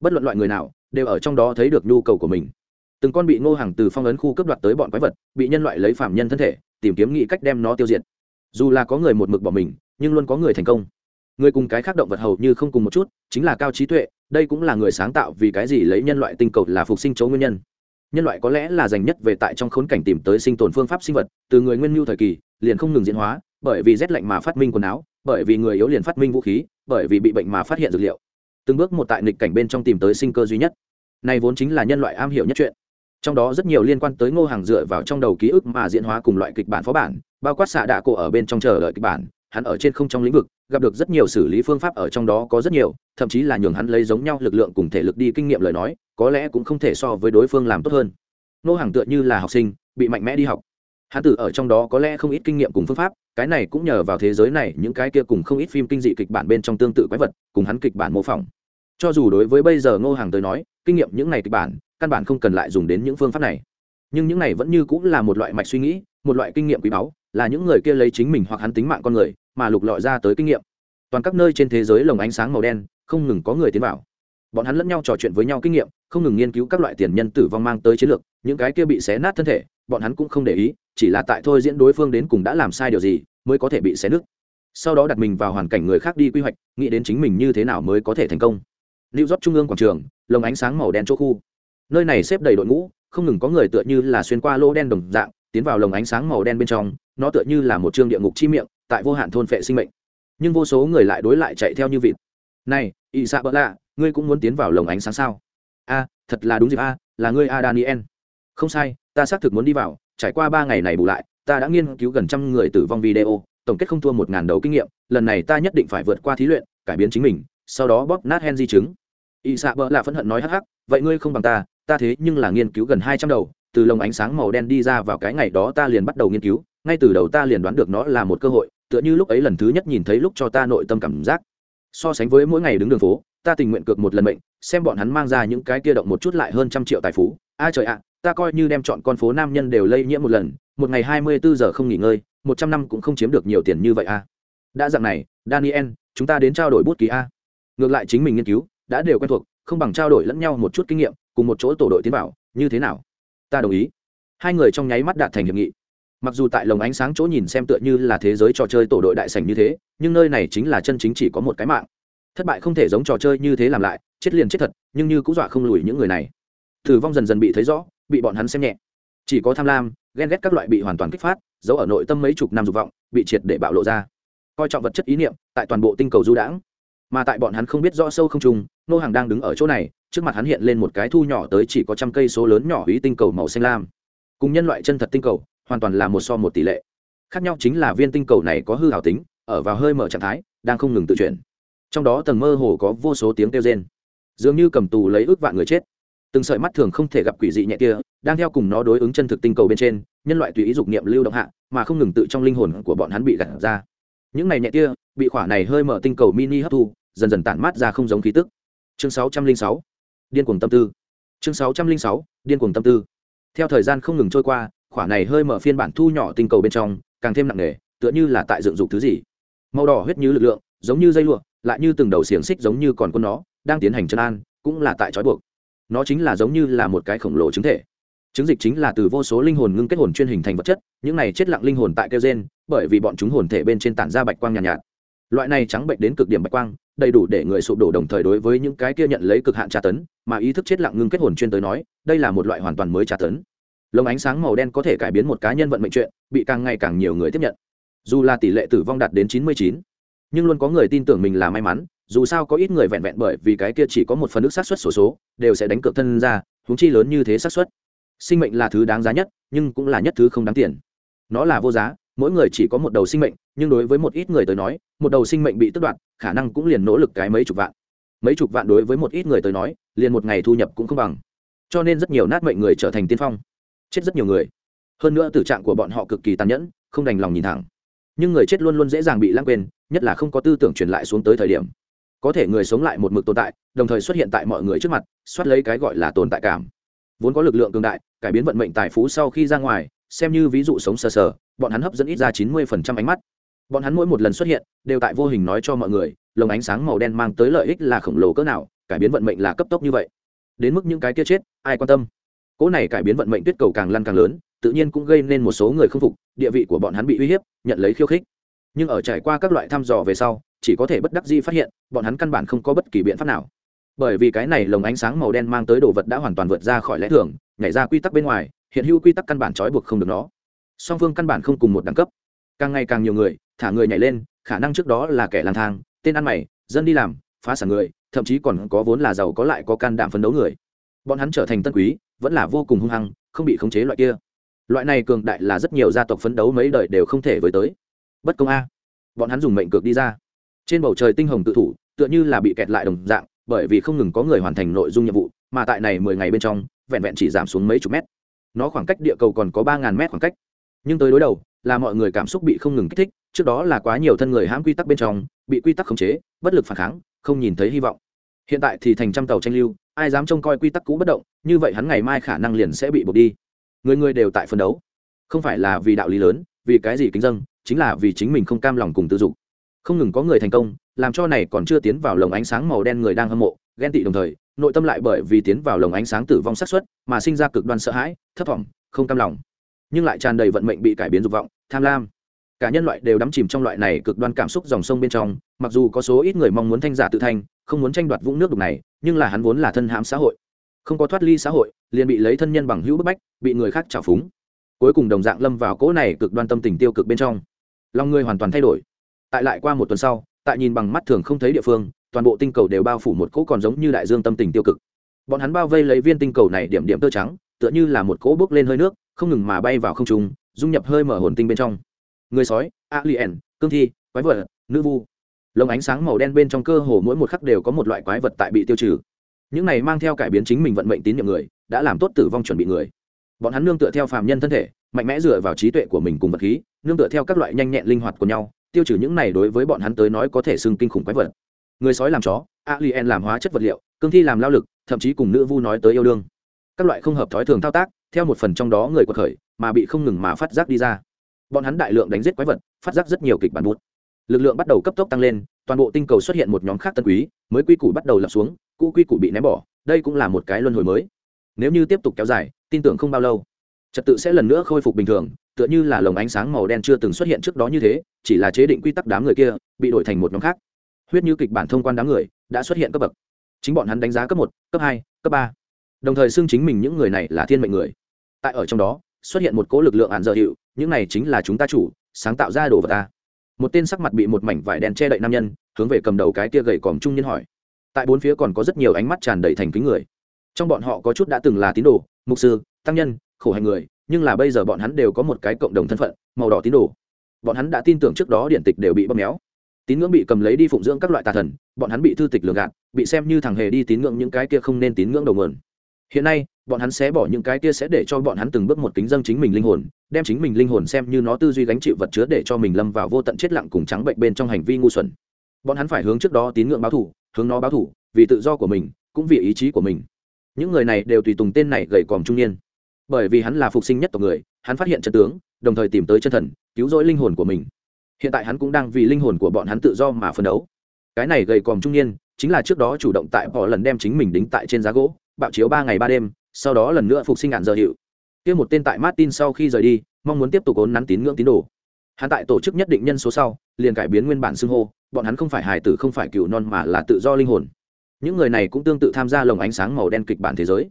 Bất luận loại người nào, đều ở trong đó thấy được nhu cầu của mình. Từng con bị ngô hàng từ phong ấn khu cướp đoạt tới bọn quái vật, bị nhân loại lấy phạm nhân thân thể, tìm kiếm nghĩ cách đem nó tiêu diệt. Dù là có người một mực bỏ mình, nhưng luôn có người thành công. Người cùng cái khác động vật hầu như không cùng một chút, chính là cao trí tuệ, đây cũng là người sáng tạo vì cái gì lấy nhân loại tinh cầu là phục sinh chấu nguyên nhân nhân loại có lẽ là dành nhất về tại trong khốn cảnh tìm tới sinh tồn phương pháp sinh vật, từ người nguyên mưu thời kỳ, liền không ngừng diễn hóa, bởi vì rét lạnh mà phát minh quần áo, bởi vì người yếu liền phát minh vũ khí, bởi vì bị bệnh mà phát hiện dược liệu. Từng bước một tại nghịch cảnh bên trong tìm tới sinh cơ duy nhất. Này vốn chính là nhân loại am hiểu nhất chuyện. Trong đó rất nhiều liên quan tới ngô hàng dựa vào trong đầu ký ức mà diễn hóa cùng loại kịch bản phó bản, bao quát xạ đạ cổ ở bên trong chờ đợi kịch bản hắn ở trên không trong lĩnh vực, gặp được rất nhiều xử lý phương pháp ở trong đó có rất nhiều, thậm chí là nhường hắn lấy giống nhau lực lượng cùng thể lực đi kinh nghiệm lời nói, có lẽ cũng không thể so với đối phương làm tốt hơn. Ngô hàng tựa như là học sinh, bị mạnh mẽ đi học. Hắn tử ở trong đó có lẽ không ít kinh nghiệm cùng phương pháp, cái này cũng nhờ vào thế giới này, những cái kia cùng không ít phim kinh dị kịch bản bên trong tương tự quái vật, cùng hắn kịch bản mô phỏng. Cho dù đối với bây giờ ngô hàng tới nói, kinh nghiệm những này kịch bản, căn bản không cần lại dùng đến những phương pháp này nhưng những này vẫn như cũng là một loại mạch suy nghĩ, một loại kinh nghiệm quý báu, là những người kia lấy chính mình hoặc hắn tính mạng con người, mà lục lọi ra tới kinh nghiệm. Toàn các nơi trên thế giới lồng ánh sáng màu đen, không ngừng có người tiến vào. Bọn hắn lẫn nhau trò chuyện với nhau kinh nghiệm, không ngừng nghiên cứu các loại tiền nhân tử vong mang tới chiến lược, những cái kia bị xé nát thân thể, bọn hắn cũng không để ý, chỉ là tại thôi diễn đối phương đến cùng đã làm sai điều gì, mới có thể bị xé nứt. Sau đó đặt mình vào hoàn cảnh người khác đi quy hoạch, nghĩ đến chính mình như thế nào mới có thể thành công. Lưu rót trung ương quảng trường, lồng ánh sáng màu đen chỗ khu. Nơi này xếp đầy đội ngũ không ngừng có người tựa như là xuyên qua lỗ đen đồng dạng, tiến vào lồng ánh sáng màu đen bên trong, nó tựa như là một chương địa ngục chi miệng, tại vô hạn thôn phệ sinh mệnh. Nhưng vô số người lại đối lại chạy theo như vịt. Này ỵ xạ bỡ lạ ngươi cũng muốn tiến vào lồng ánh sáng sao? A, thật là đúng dịp a, là ngươi a daniel. Không sai, ta xác thực muốn đi vào, trải qua ba ngày này bù lại, ta đã nghiên cứu gần trăm người tử vong video, tổng kết không thua một ngàn đầu kinh nghiệm, lần này ta nhất định phải vượt qua thí luyện, cải biến chính mình, sau đó bóp nát hen di chứng. Ỵ xạ bỡ lạ phẫn hận nói hắc hắc, vậy ngươi không bằng ta ta thế nhưng là nghiên cứu gần hai trăm đầu, từ lồng ánh sáng màu đen đi ra vào cái ngày đó ta liền bắt đầu nghiên cứu, ngay từ đầu ta liền đoán được nó là một cơ hội, tựa như lúc ấy lần thứ nhất nhìn thấy lúc cho ta nội tâm cảm giác. So sánh với mỗi ngày đứng đường phố, ta tình nguyện cược một lần mệnh, xem bọn hắn mang ra những cái kia động một chút lại hơn trăm triệu tài phú. A trời ạ, ta coi như đem chọn con phố nam nhân đều lây nhiễm một lần, một ngày hai mươi bốn giờ không nghỉ ngơi, một trăm năm cũng không chiếm được nhiều tiền như vậy a đã dạng này, daniel, chúng ta đến trao đổi bút ký a. Ngược lại chính mình nghiên cứu, đã đều quen thuộc không bằng trao đổi lẫn nhau một chút kinh nghiệm, cùng một chỗ tổ đội tiến vào, như thế nào? Ta đồng ý. Hai người trong nháy mắt đạt thành hiệp nghị. Mặc dù tại lồng ánh sáng chỗ nhìn xem tựa như là thế giới trò chơi tổ đội đại sành như thế, nhưng nơi này chính là chân chính chỉ có một cái mạng. Thất bại không thể giống trò chơi như thế làm lại, chết liền chết thật, nhưng như cũng dọa không lùi những người này. Thử vong dần dần bị thấy rõ, bị bọn hắn xem nhẹ. Chỉ có tham lam, ghen ghét các loại bị hoàn toàn kích phát, giấu ở nội tâm mấy chục năm dục vọng, bị triệt để bạo lộ ra. Coi trọng vật chất ý niệm, tại toàn bộ tinh cầu du đãng mà tại bọn hắn không biết rõ sâu không trùng nô hàng đang đứng ở chỗ này, trước mặt hắn hiện lên một cái thu nhỏ tới chỉ có trăm cây số lớn nhỏ hủy tinh cầu màu xanh lam. Cùng nhân loại chân thật tinh cầu, hoàn toàn là một so một tỷ lệ. Khác nhau chính là viên tinh cầu này có hư hảo tính, ở vào hơi mở trạng thái, đang không ngừng tự chuyển. Trong đó tầng mơ hồ có vô số tiếng kêu rên. Dường như cầm tù lấy ước vạn người chết. Từng sợi mắt thường không thể gặp quỷ dị nhẹ kia, đang theo cùng nó đối ứng chân thực tinh cầu bên trên, nhân loại tùy ý dục niệm lưu động hạ, mà không ngừng tự trong linh hồn của bọn hắn bị gặt ra những này nhẹ tia, bị khỏa này hơi mở tinh cầu mini hấp thu dần dần tản mát ra không giống khí tức. Chương 606 điên cuồng tâm tư. Chương 606 điên cuồng tâm tư. Theo thời gian không ngừng trôi qua khỏa này hơi mở phiên bản thu nhỏ tinh cầu bên trong càng thêm nặng nề tựa như là tại dựng dục thứ gì. Màu đỏ huyết như lực lượng giống như dây lụa lại như từng đầu xiềng xích giống như còn con nó đang tiến hành chân an cũng là tại trói buộc. Nó chính là giống như là một cái khổng lồ chứng thể chứng dịch chính là từ vô số linh hồn ngưng kết hồn chuyên hình thành vật chất những này chết lặng linh hồn tại kêu gen bởi vì bọn chúng hồn thể bên trên tản ra bạch quang nhàn nhạt, nhạt. Loại này trắng bệnh đến cực điểm bạch quang đầy đủ để người sụp đổ đồng thời đối với những cái kia nhận lấy cực hạn tra tấn mà ý thức chết lặng ngưng kết hồn chuyên tới nói đây là một loại hoàn toàn mới tra tấn. Lồng ánh sáng màu đen có thể cải biến một cá nhân vận mệnh chuyện bị càng ngày càng nhiều người tiếp nhận. Dù là tỷ lệ tử vong đạt đến chín mươi chín nhưng luôn có người tin tưởng mình là may mắn dù sao có ít người vẹn vẹn bởi vì cái kia chỉ có một phần nước sát xuất sổ số đều sẽ đánh cược thân ra húng chi lớn như thế sát xuất sinh mệnh là thứ đáng giá nhất, nhưng cũng là nhất thứ không đáng tiền. Nó là vô giá, mỗi người chỉ có một đầu sinh mệnh, nhưng đối với một ít người tới nói, một đầu sinh mệnh bị tước đoạt, khả năng cũng liền nỗ lực cái mấy chục vạn. Mấy chục vạn đối với một ít người tới nói, liền một ngày thu nhập cũng không bằng. Cho nên rất nhiều nát mệnh người trở thành tiên phong, chết rất nhiều người. Hơn nữa tử trạng của bọn họ cực kỳ tàn nhẫn, không đành lòng nhìn thẳng. Nhưng người chết luôn luôn dễ dàng bị lãng quên, nhất là không có tư tưởng truyền lại xuống tới thời điểm. Có thể người sống lại một mực tồn tại, đồng thời xuất hiện tại mọi người trước mặt, xoát lấy cái gọi là tồn tại cảm vốn có lực lượng cường đại, cải biến vận mệnh tài phú sau khi ra ngoài, xem như ví dụ sống sờ sờ, bọn hắn hấp dẫn ít ra chín mươi phần trăm ánh mắt. Bọn hắn mỗi một lần xuất hiện, đều tại vô hình nói cho mọi người, lồng ánh sáng màu đen mang tới lợi ích là khổng lồ cỡ nào, cải biến vận mệnh là cấp tốc như vậy. Đến mức những cái kia chết, ai quan tâm? Cỗ này cải biến vận mệnh tuyết cầu càng lăn càng lớn, tự nhiên cũng gây nên một số người không phục, địa vị của bọn hắn bị uy hiếp, nhận lấy khiêu khích. Nhưng ở trải qua các loại thăm dò về sau, chỉ có thể bất đắc dĩ phát hiện, bọn hắn căn bản không có bất kỳ biện pháp nào bởi vì cái này lồng ánh sáng màu đen mang tới đồ vật đã hoàn toàn vượt ra khỏi lẽ thường, nhảy ra quy tắc bên ngoài, hiện hữu quy tắc căn bản trói buộc không được nó. Song phương căn bản không cùng một đẳng cấp. Càng ngày càng nhiều người, thả người nhảy lên, khả năng trước đó là kẻ lang thang, tên ăn mày, dân đi làm, phá sản người, thậm chí còn có vốn là giàu có lại có can đảm phấn đấu người. Bọn hắn trở thành tân quý, vẫn là vô cùng hung hăng, không bị khống chế loại kia. Loại này cường đại là rất nhiều gia tộc phấn đấu mấy đời đều không thể với tới. Bất công a. Bọn hắn dùng mệnh cược đi ra. Trên bầu trời tinh hồng tự thủ, tựa như là bị kẹt lại đồng dạng bởi vì không ngừng có người hoàn thành nội dung nhiệm vụ, mà tại này mười ngày bên trong, vẹn vẹn chỉ giảm xuống mấy chục mét. Nó khoảng cách địa cầu còn có ba ngàn mét khoảng cách. Nhưng tới đối đầu, là mọi người cảm xúc bị không ngừng kích thích, trước đó là quá nhiều thân người hãm quy tắc bên trong, bị quy tắc khống chế, bất lực phản kháng, không nhìn thấy hy vọng. Hiện tại thì thành trăm tàu tranh lưu, ai dám trông coi quy tắc cũ bất động, như vậy hắn ngày mai khả năng liền sẽ bị buộc đi. Người người đều tại phân đấu. Không phải là vì đạo lý lớn, vì cái gì kính dân, chính là vì chính mình không cam lòng cùng tự dục. Không ngừng có người thành công làm cho này còn chưa tiến vào lồng ánh sáng màu đen người đang hâm mộ, ghen tị đồng thời, nội tâm lại bởi vì tiến vào lồng ánh sáng tử vong sát xuất mà sinh ra cực đoan sợ hãi thấp thỏm không cam lòng. Nhưng lại tràn đầy vận mệnh bị cải biến dục vọng, tham lam. Cả nhân loại đều đắm chìm trong loại này cực đoan cảm xúc dòng sông bên trong, mặc dù có số ít người mong muốn thanh giả tự thanh, không muốn tranh đoạt vũng nước đục này, nhưng là hắn vốn là thân hãm xã hội. Không có thoát ly xã hội, liền bị lấy thân nhân bằng hữu bức bách, bị người khác trào phúng. Cuối cùng đồng dạng lâm vào cỗ này cực đoan tâm tình tiêu cực bên trong. Lòng người hoàn toàn thay đổi. Tại lại qua một tuần sau tại nhìn bằng mắt thường không thấy địa phương, toàn bộ tinh cầu đều bao phủ một cỗ còn giống như đại dương tâm tình tiêu cực. Bọn hắn bao vây lấy viên tinh cầu này điểm điểm tơ trắng, tựa như là một cỗ bước lên hơi nước, không ngừng mà bay vào không trung, dung nhập hơi mở hồn tinh bên trong. Người sói, alien, cương thi, quái vật, nữ vu. Lồng ánh sáng màu đen bên trong cơ hồ mỗi một khắc đều có một loại quái vật tại bị tiêu trừ. Những này mang theo cải biến chính mình vận mệnh tín nhiệm người, đã làm tốt tử vong chuẩn bị người. Bọn hắn nương tựa theo phàm nhân thân thể, mạnh mẽ dựa vào trí tuệ của mình cùng vật khí, nương tựa theo các loại nhanh nhẹn linh hoạt của nhau tiêu trừ những này đối với bọn hắn tới nói có thể xưng kinh khủng quái vật. Người sói làm chó, alien làm hóa chất vật liệu, cương thi làm lao lực, thậm chí cùng nữ vu nói tới yêu đương. Các loại không hợp thói thường thao tác, theo một phần trong đó người quật khởi, mà bị không ngừng mà phát giác đi ra. Bọn hắn đại lượng đánh giết quái vật, phát giác rất nhiều kịch bản bút. Lực lượng bắt đầu cấp tốc tăng lên, toàn bộ tinh cầu xuất hiện một nhóm khác tân quý, mới quy củ bắt đầu lập xuống, cũ quy củ bị ném bỏ, đây cũng là một cái luân hồi mới. Nếu như tiếp tục kéo dài, tin tưởng không bao lâu, trật tự sẽ lần nữa khôi phục bình thường tựa như là lồng ánh sáng màu đen chưa từng xuất hiện trước đó như thế, chỉ là chế định quy tắc đám người kia, bị đổi thành một nhóm khác. Huyết như kịch bản thông quan đám người đã xuất hiện cấp bậc. Chính bọn hắn đánh giá cấp một, cấp hai, cấp ba. Đồng thời xưng chính mình những người này là thiên mệnh người. Tại ở trong đó, xuất hiện một cỗ lực lượng ạn dợ hiệu, những này chính là chúng ta chủ, sáng tạo ra đồ vật ta. Một tên sắc mặt bị một mảnh vải đen che đậy nam nhân, hướng về cầm đầu cái kia gầy còm trung nhân hỏi. Tại bốn phía còn có rất nhiều ánh mắt tràn đầy thành kính người. Trong bọn họ có chút đã từng là tín đồ, mục sư, tăng nhân, khổ hành người nhưng là bây giờ bọn hắn đều có một cái cộng đồng thân phận, màu đỏ tín đồ. Bọn hắn đã tin tưởng trước đó điện tịch đều bị bóp méo. Tín ngưỡng bị cầm lấy đi phụng dưỡng các loại tà thần, bọn hắn bị thư tịch lường gạt, bị xem như thằng hề đi tín ngưỡng những cái kia không nên tín ngưỡng đầu nguồn. Hiện nay, bọn hắn sẽ bỏ những cái kia sẽ để cho bọn hắn từng bước một kính dâng chính mình linh hồn, đem chính mình linh hồn xem như nó tư duy gánh chịu vật chứa để cho mình lâm vào vô tận chết lặng cùng trắng bệnh bên trong hành vi ngu xuẩn. Bọn hắn phải hướng trước đó tín ngưỡng báo thủ hướng nó báo thủ vì tự do của mình, cũng vì ý chí của mình. Những người này đều tùy tùng tên này gầy còm trung niên bởi vì hắn là phục sinh nhất tộc người, hắn phát hiện chân tướng, đồng thời tìm tới chân thần, cứu rỗi linh hồn của mình. Hiện tại hắn cũng đang vì linh hồn của bọn hắn tự do mà phấn đấu. Cái này gầy còm trung niên, chính là trước đó chủ động tại họ lần đem chính mình đính tại trên giá gỗ, bạo chiếu ba ngày ba đêm, sau đó lần nữa phục sinh ngạn giờ hiệu. Kia một tên tại martin sau khi rời đi, mong muốn tiếp tục ốn nắn tín ngưỡng tín đồ. Hắn tại tổ chức nhất định nhân số sau, liền cải biến nguyên bản xưng hô, bọn hắn không phải hài tử không phải cựu non mà là tự do linh hồn. Những người này cũng tương tự tham gia lồng ánh sáng màu đen kịch bản thế giới.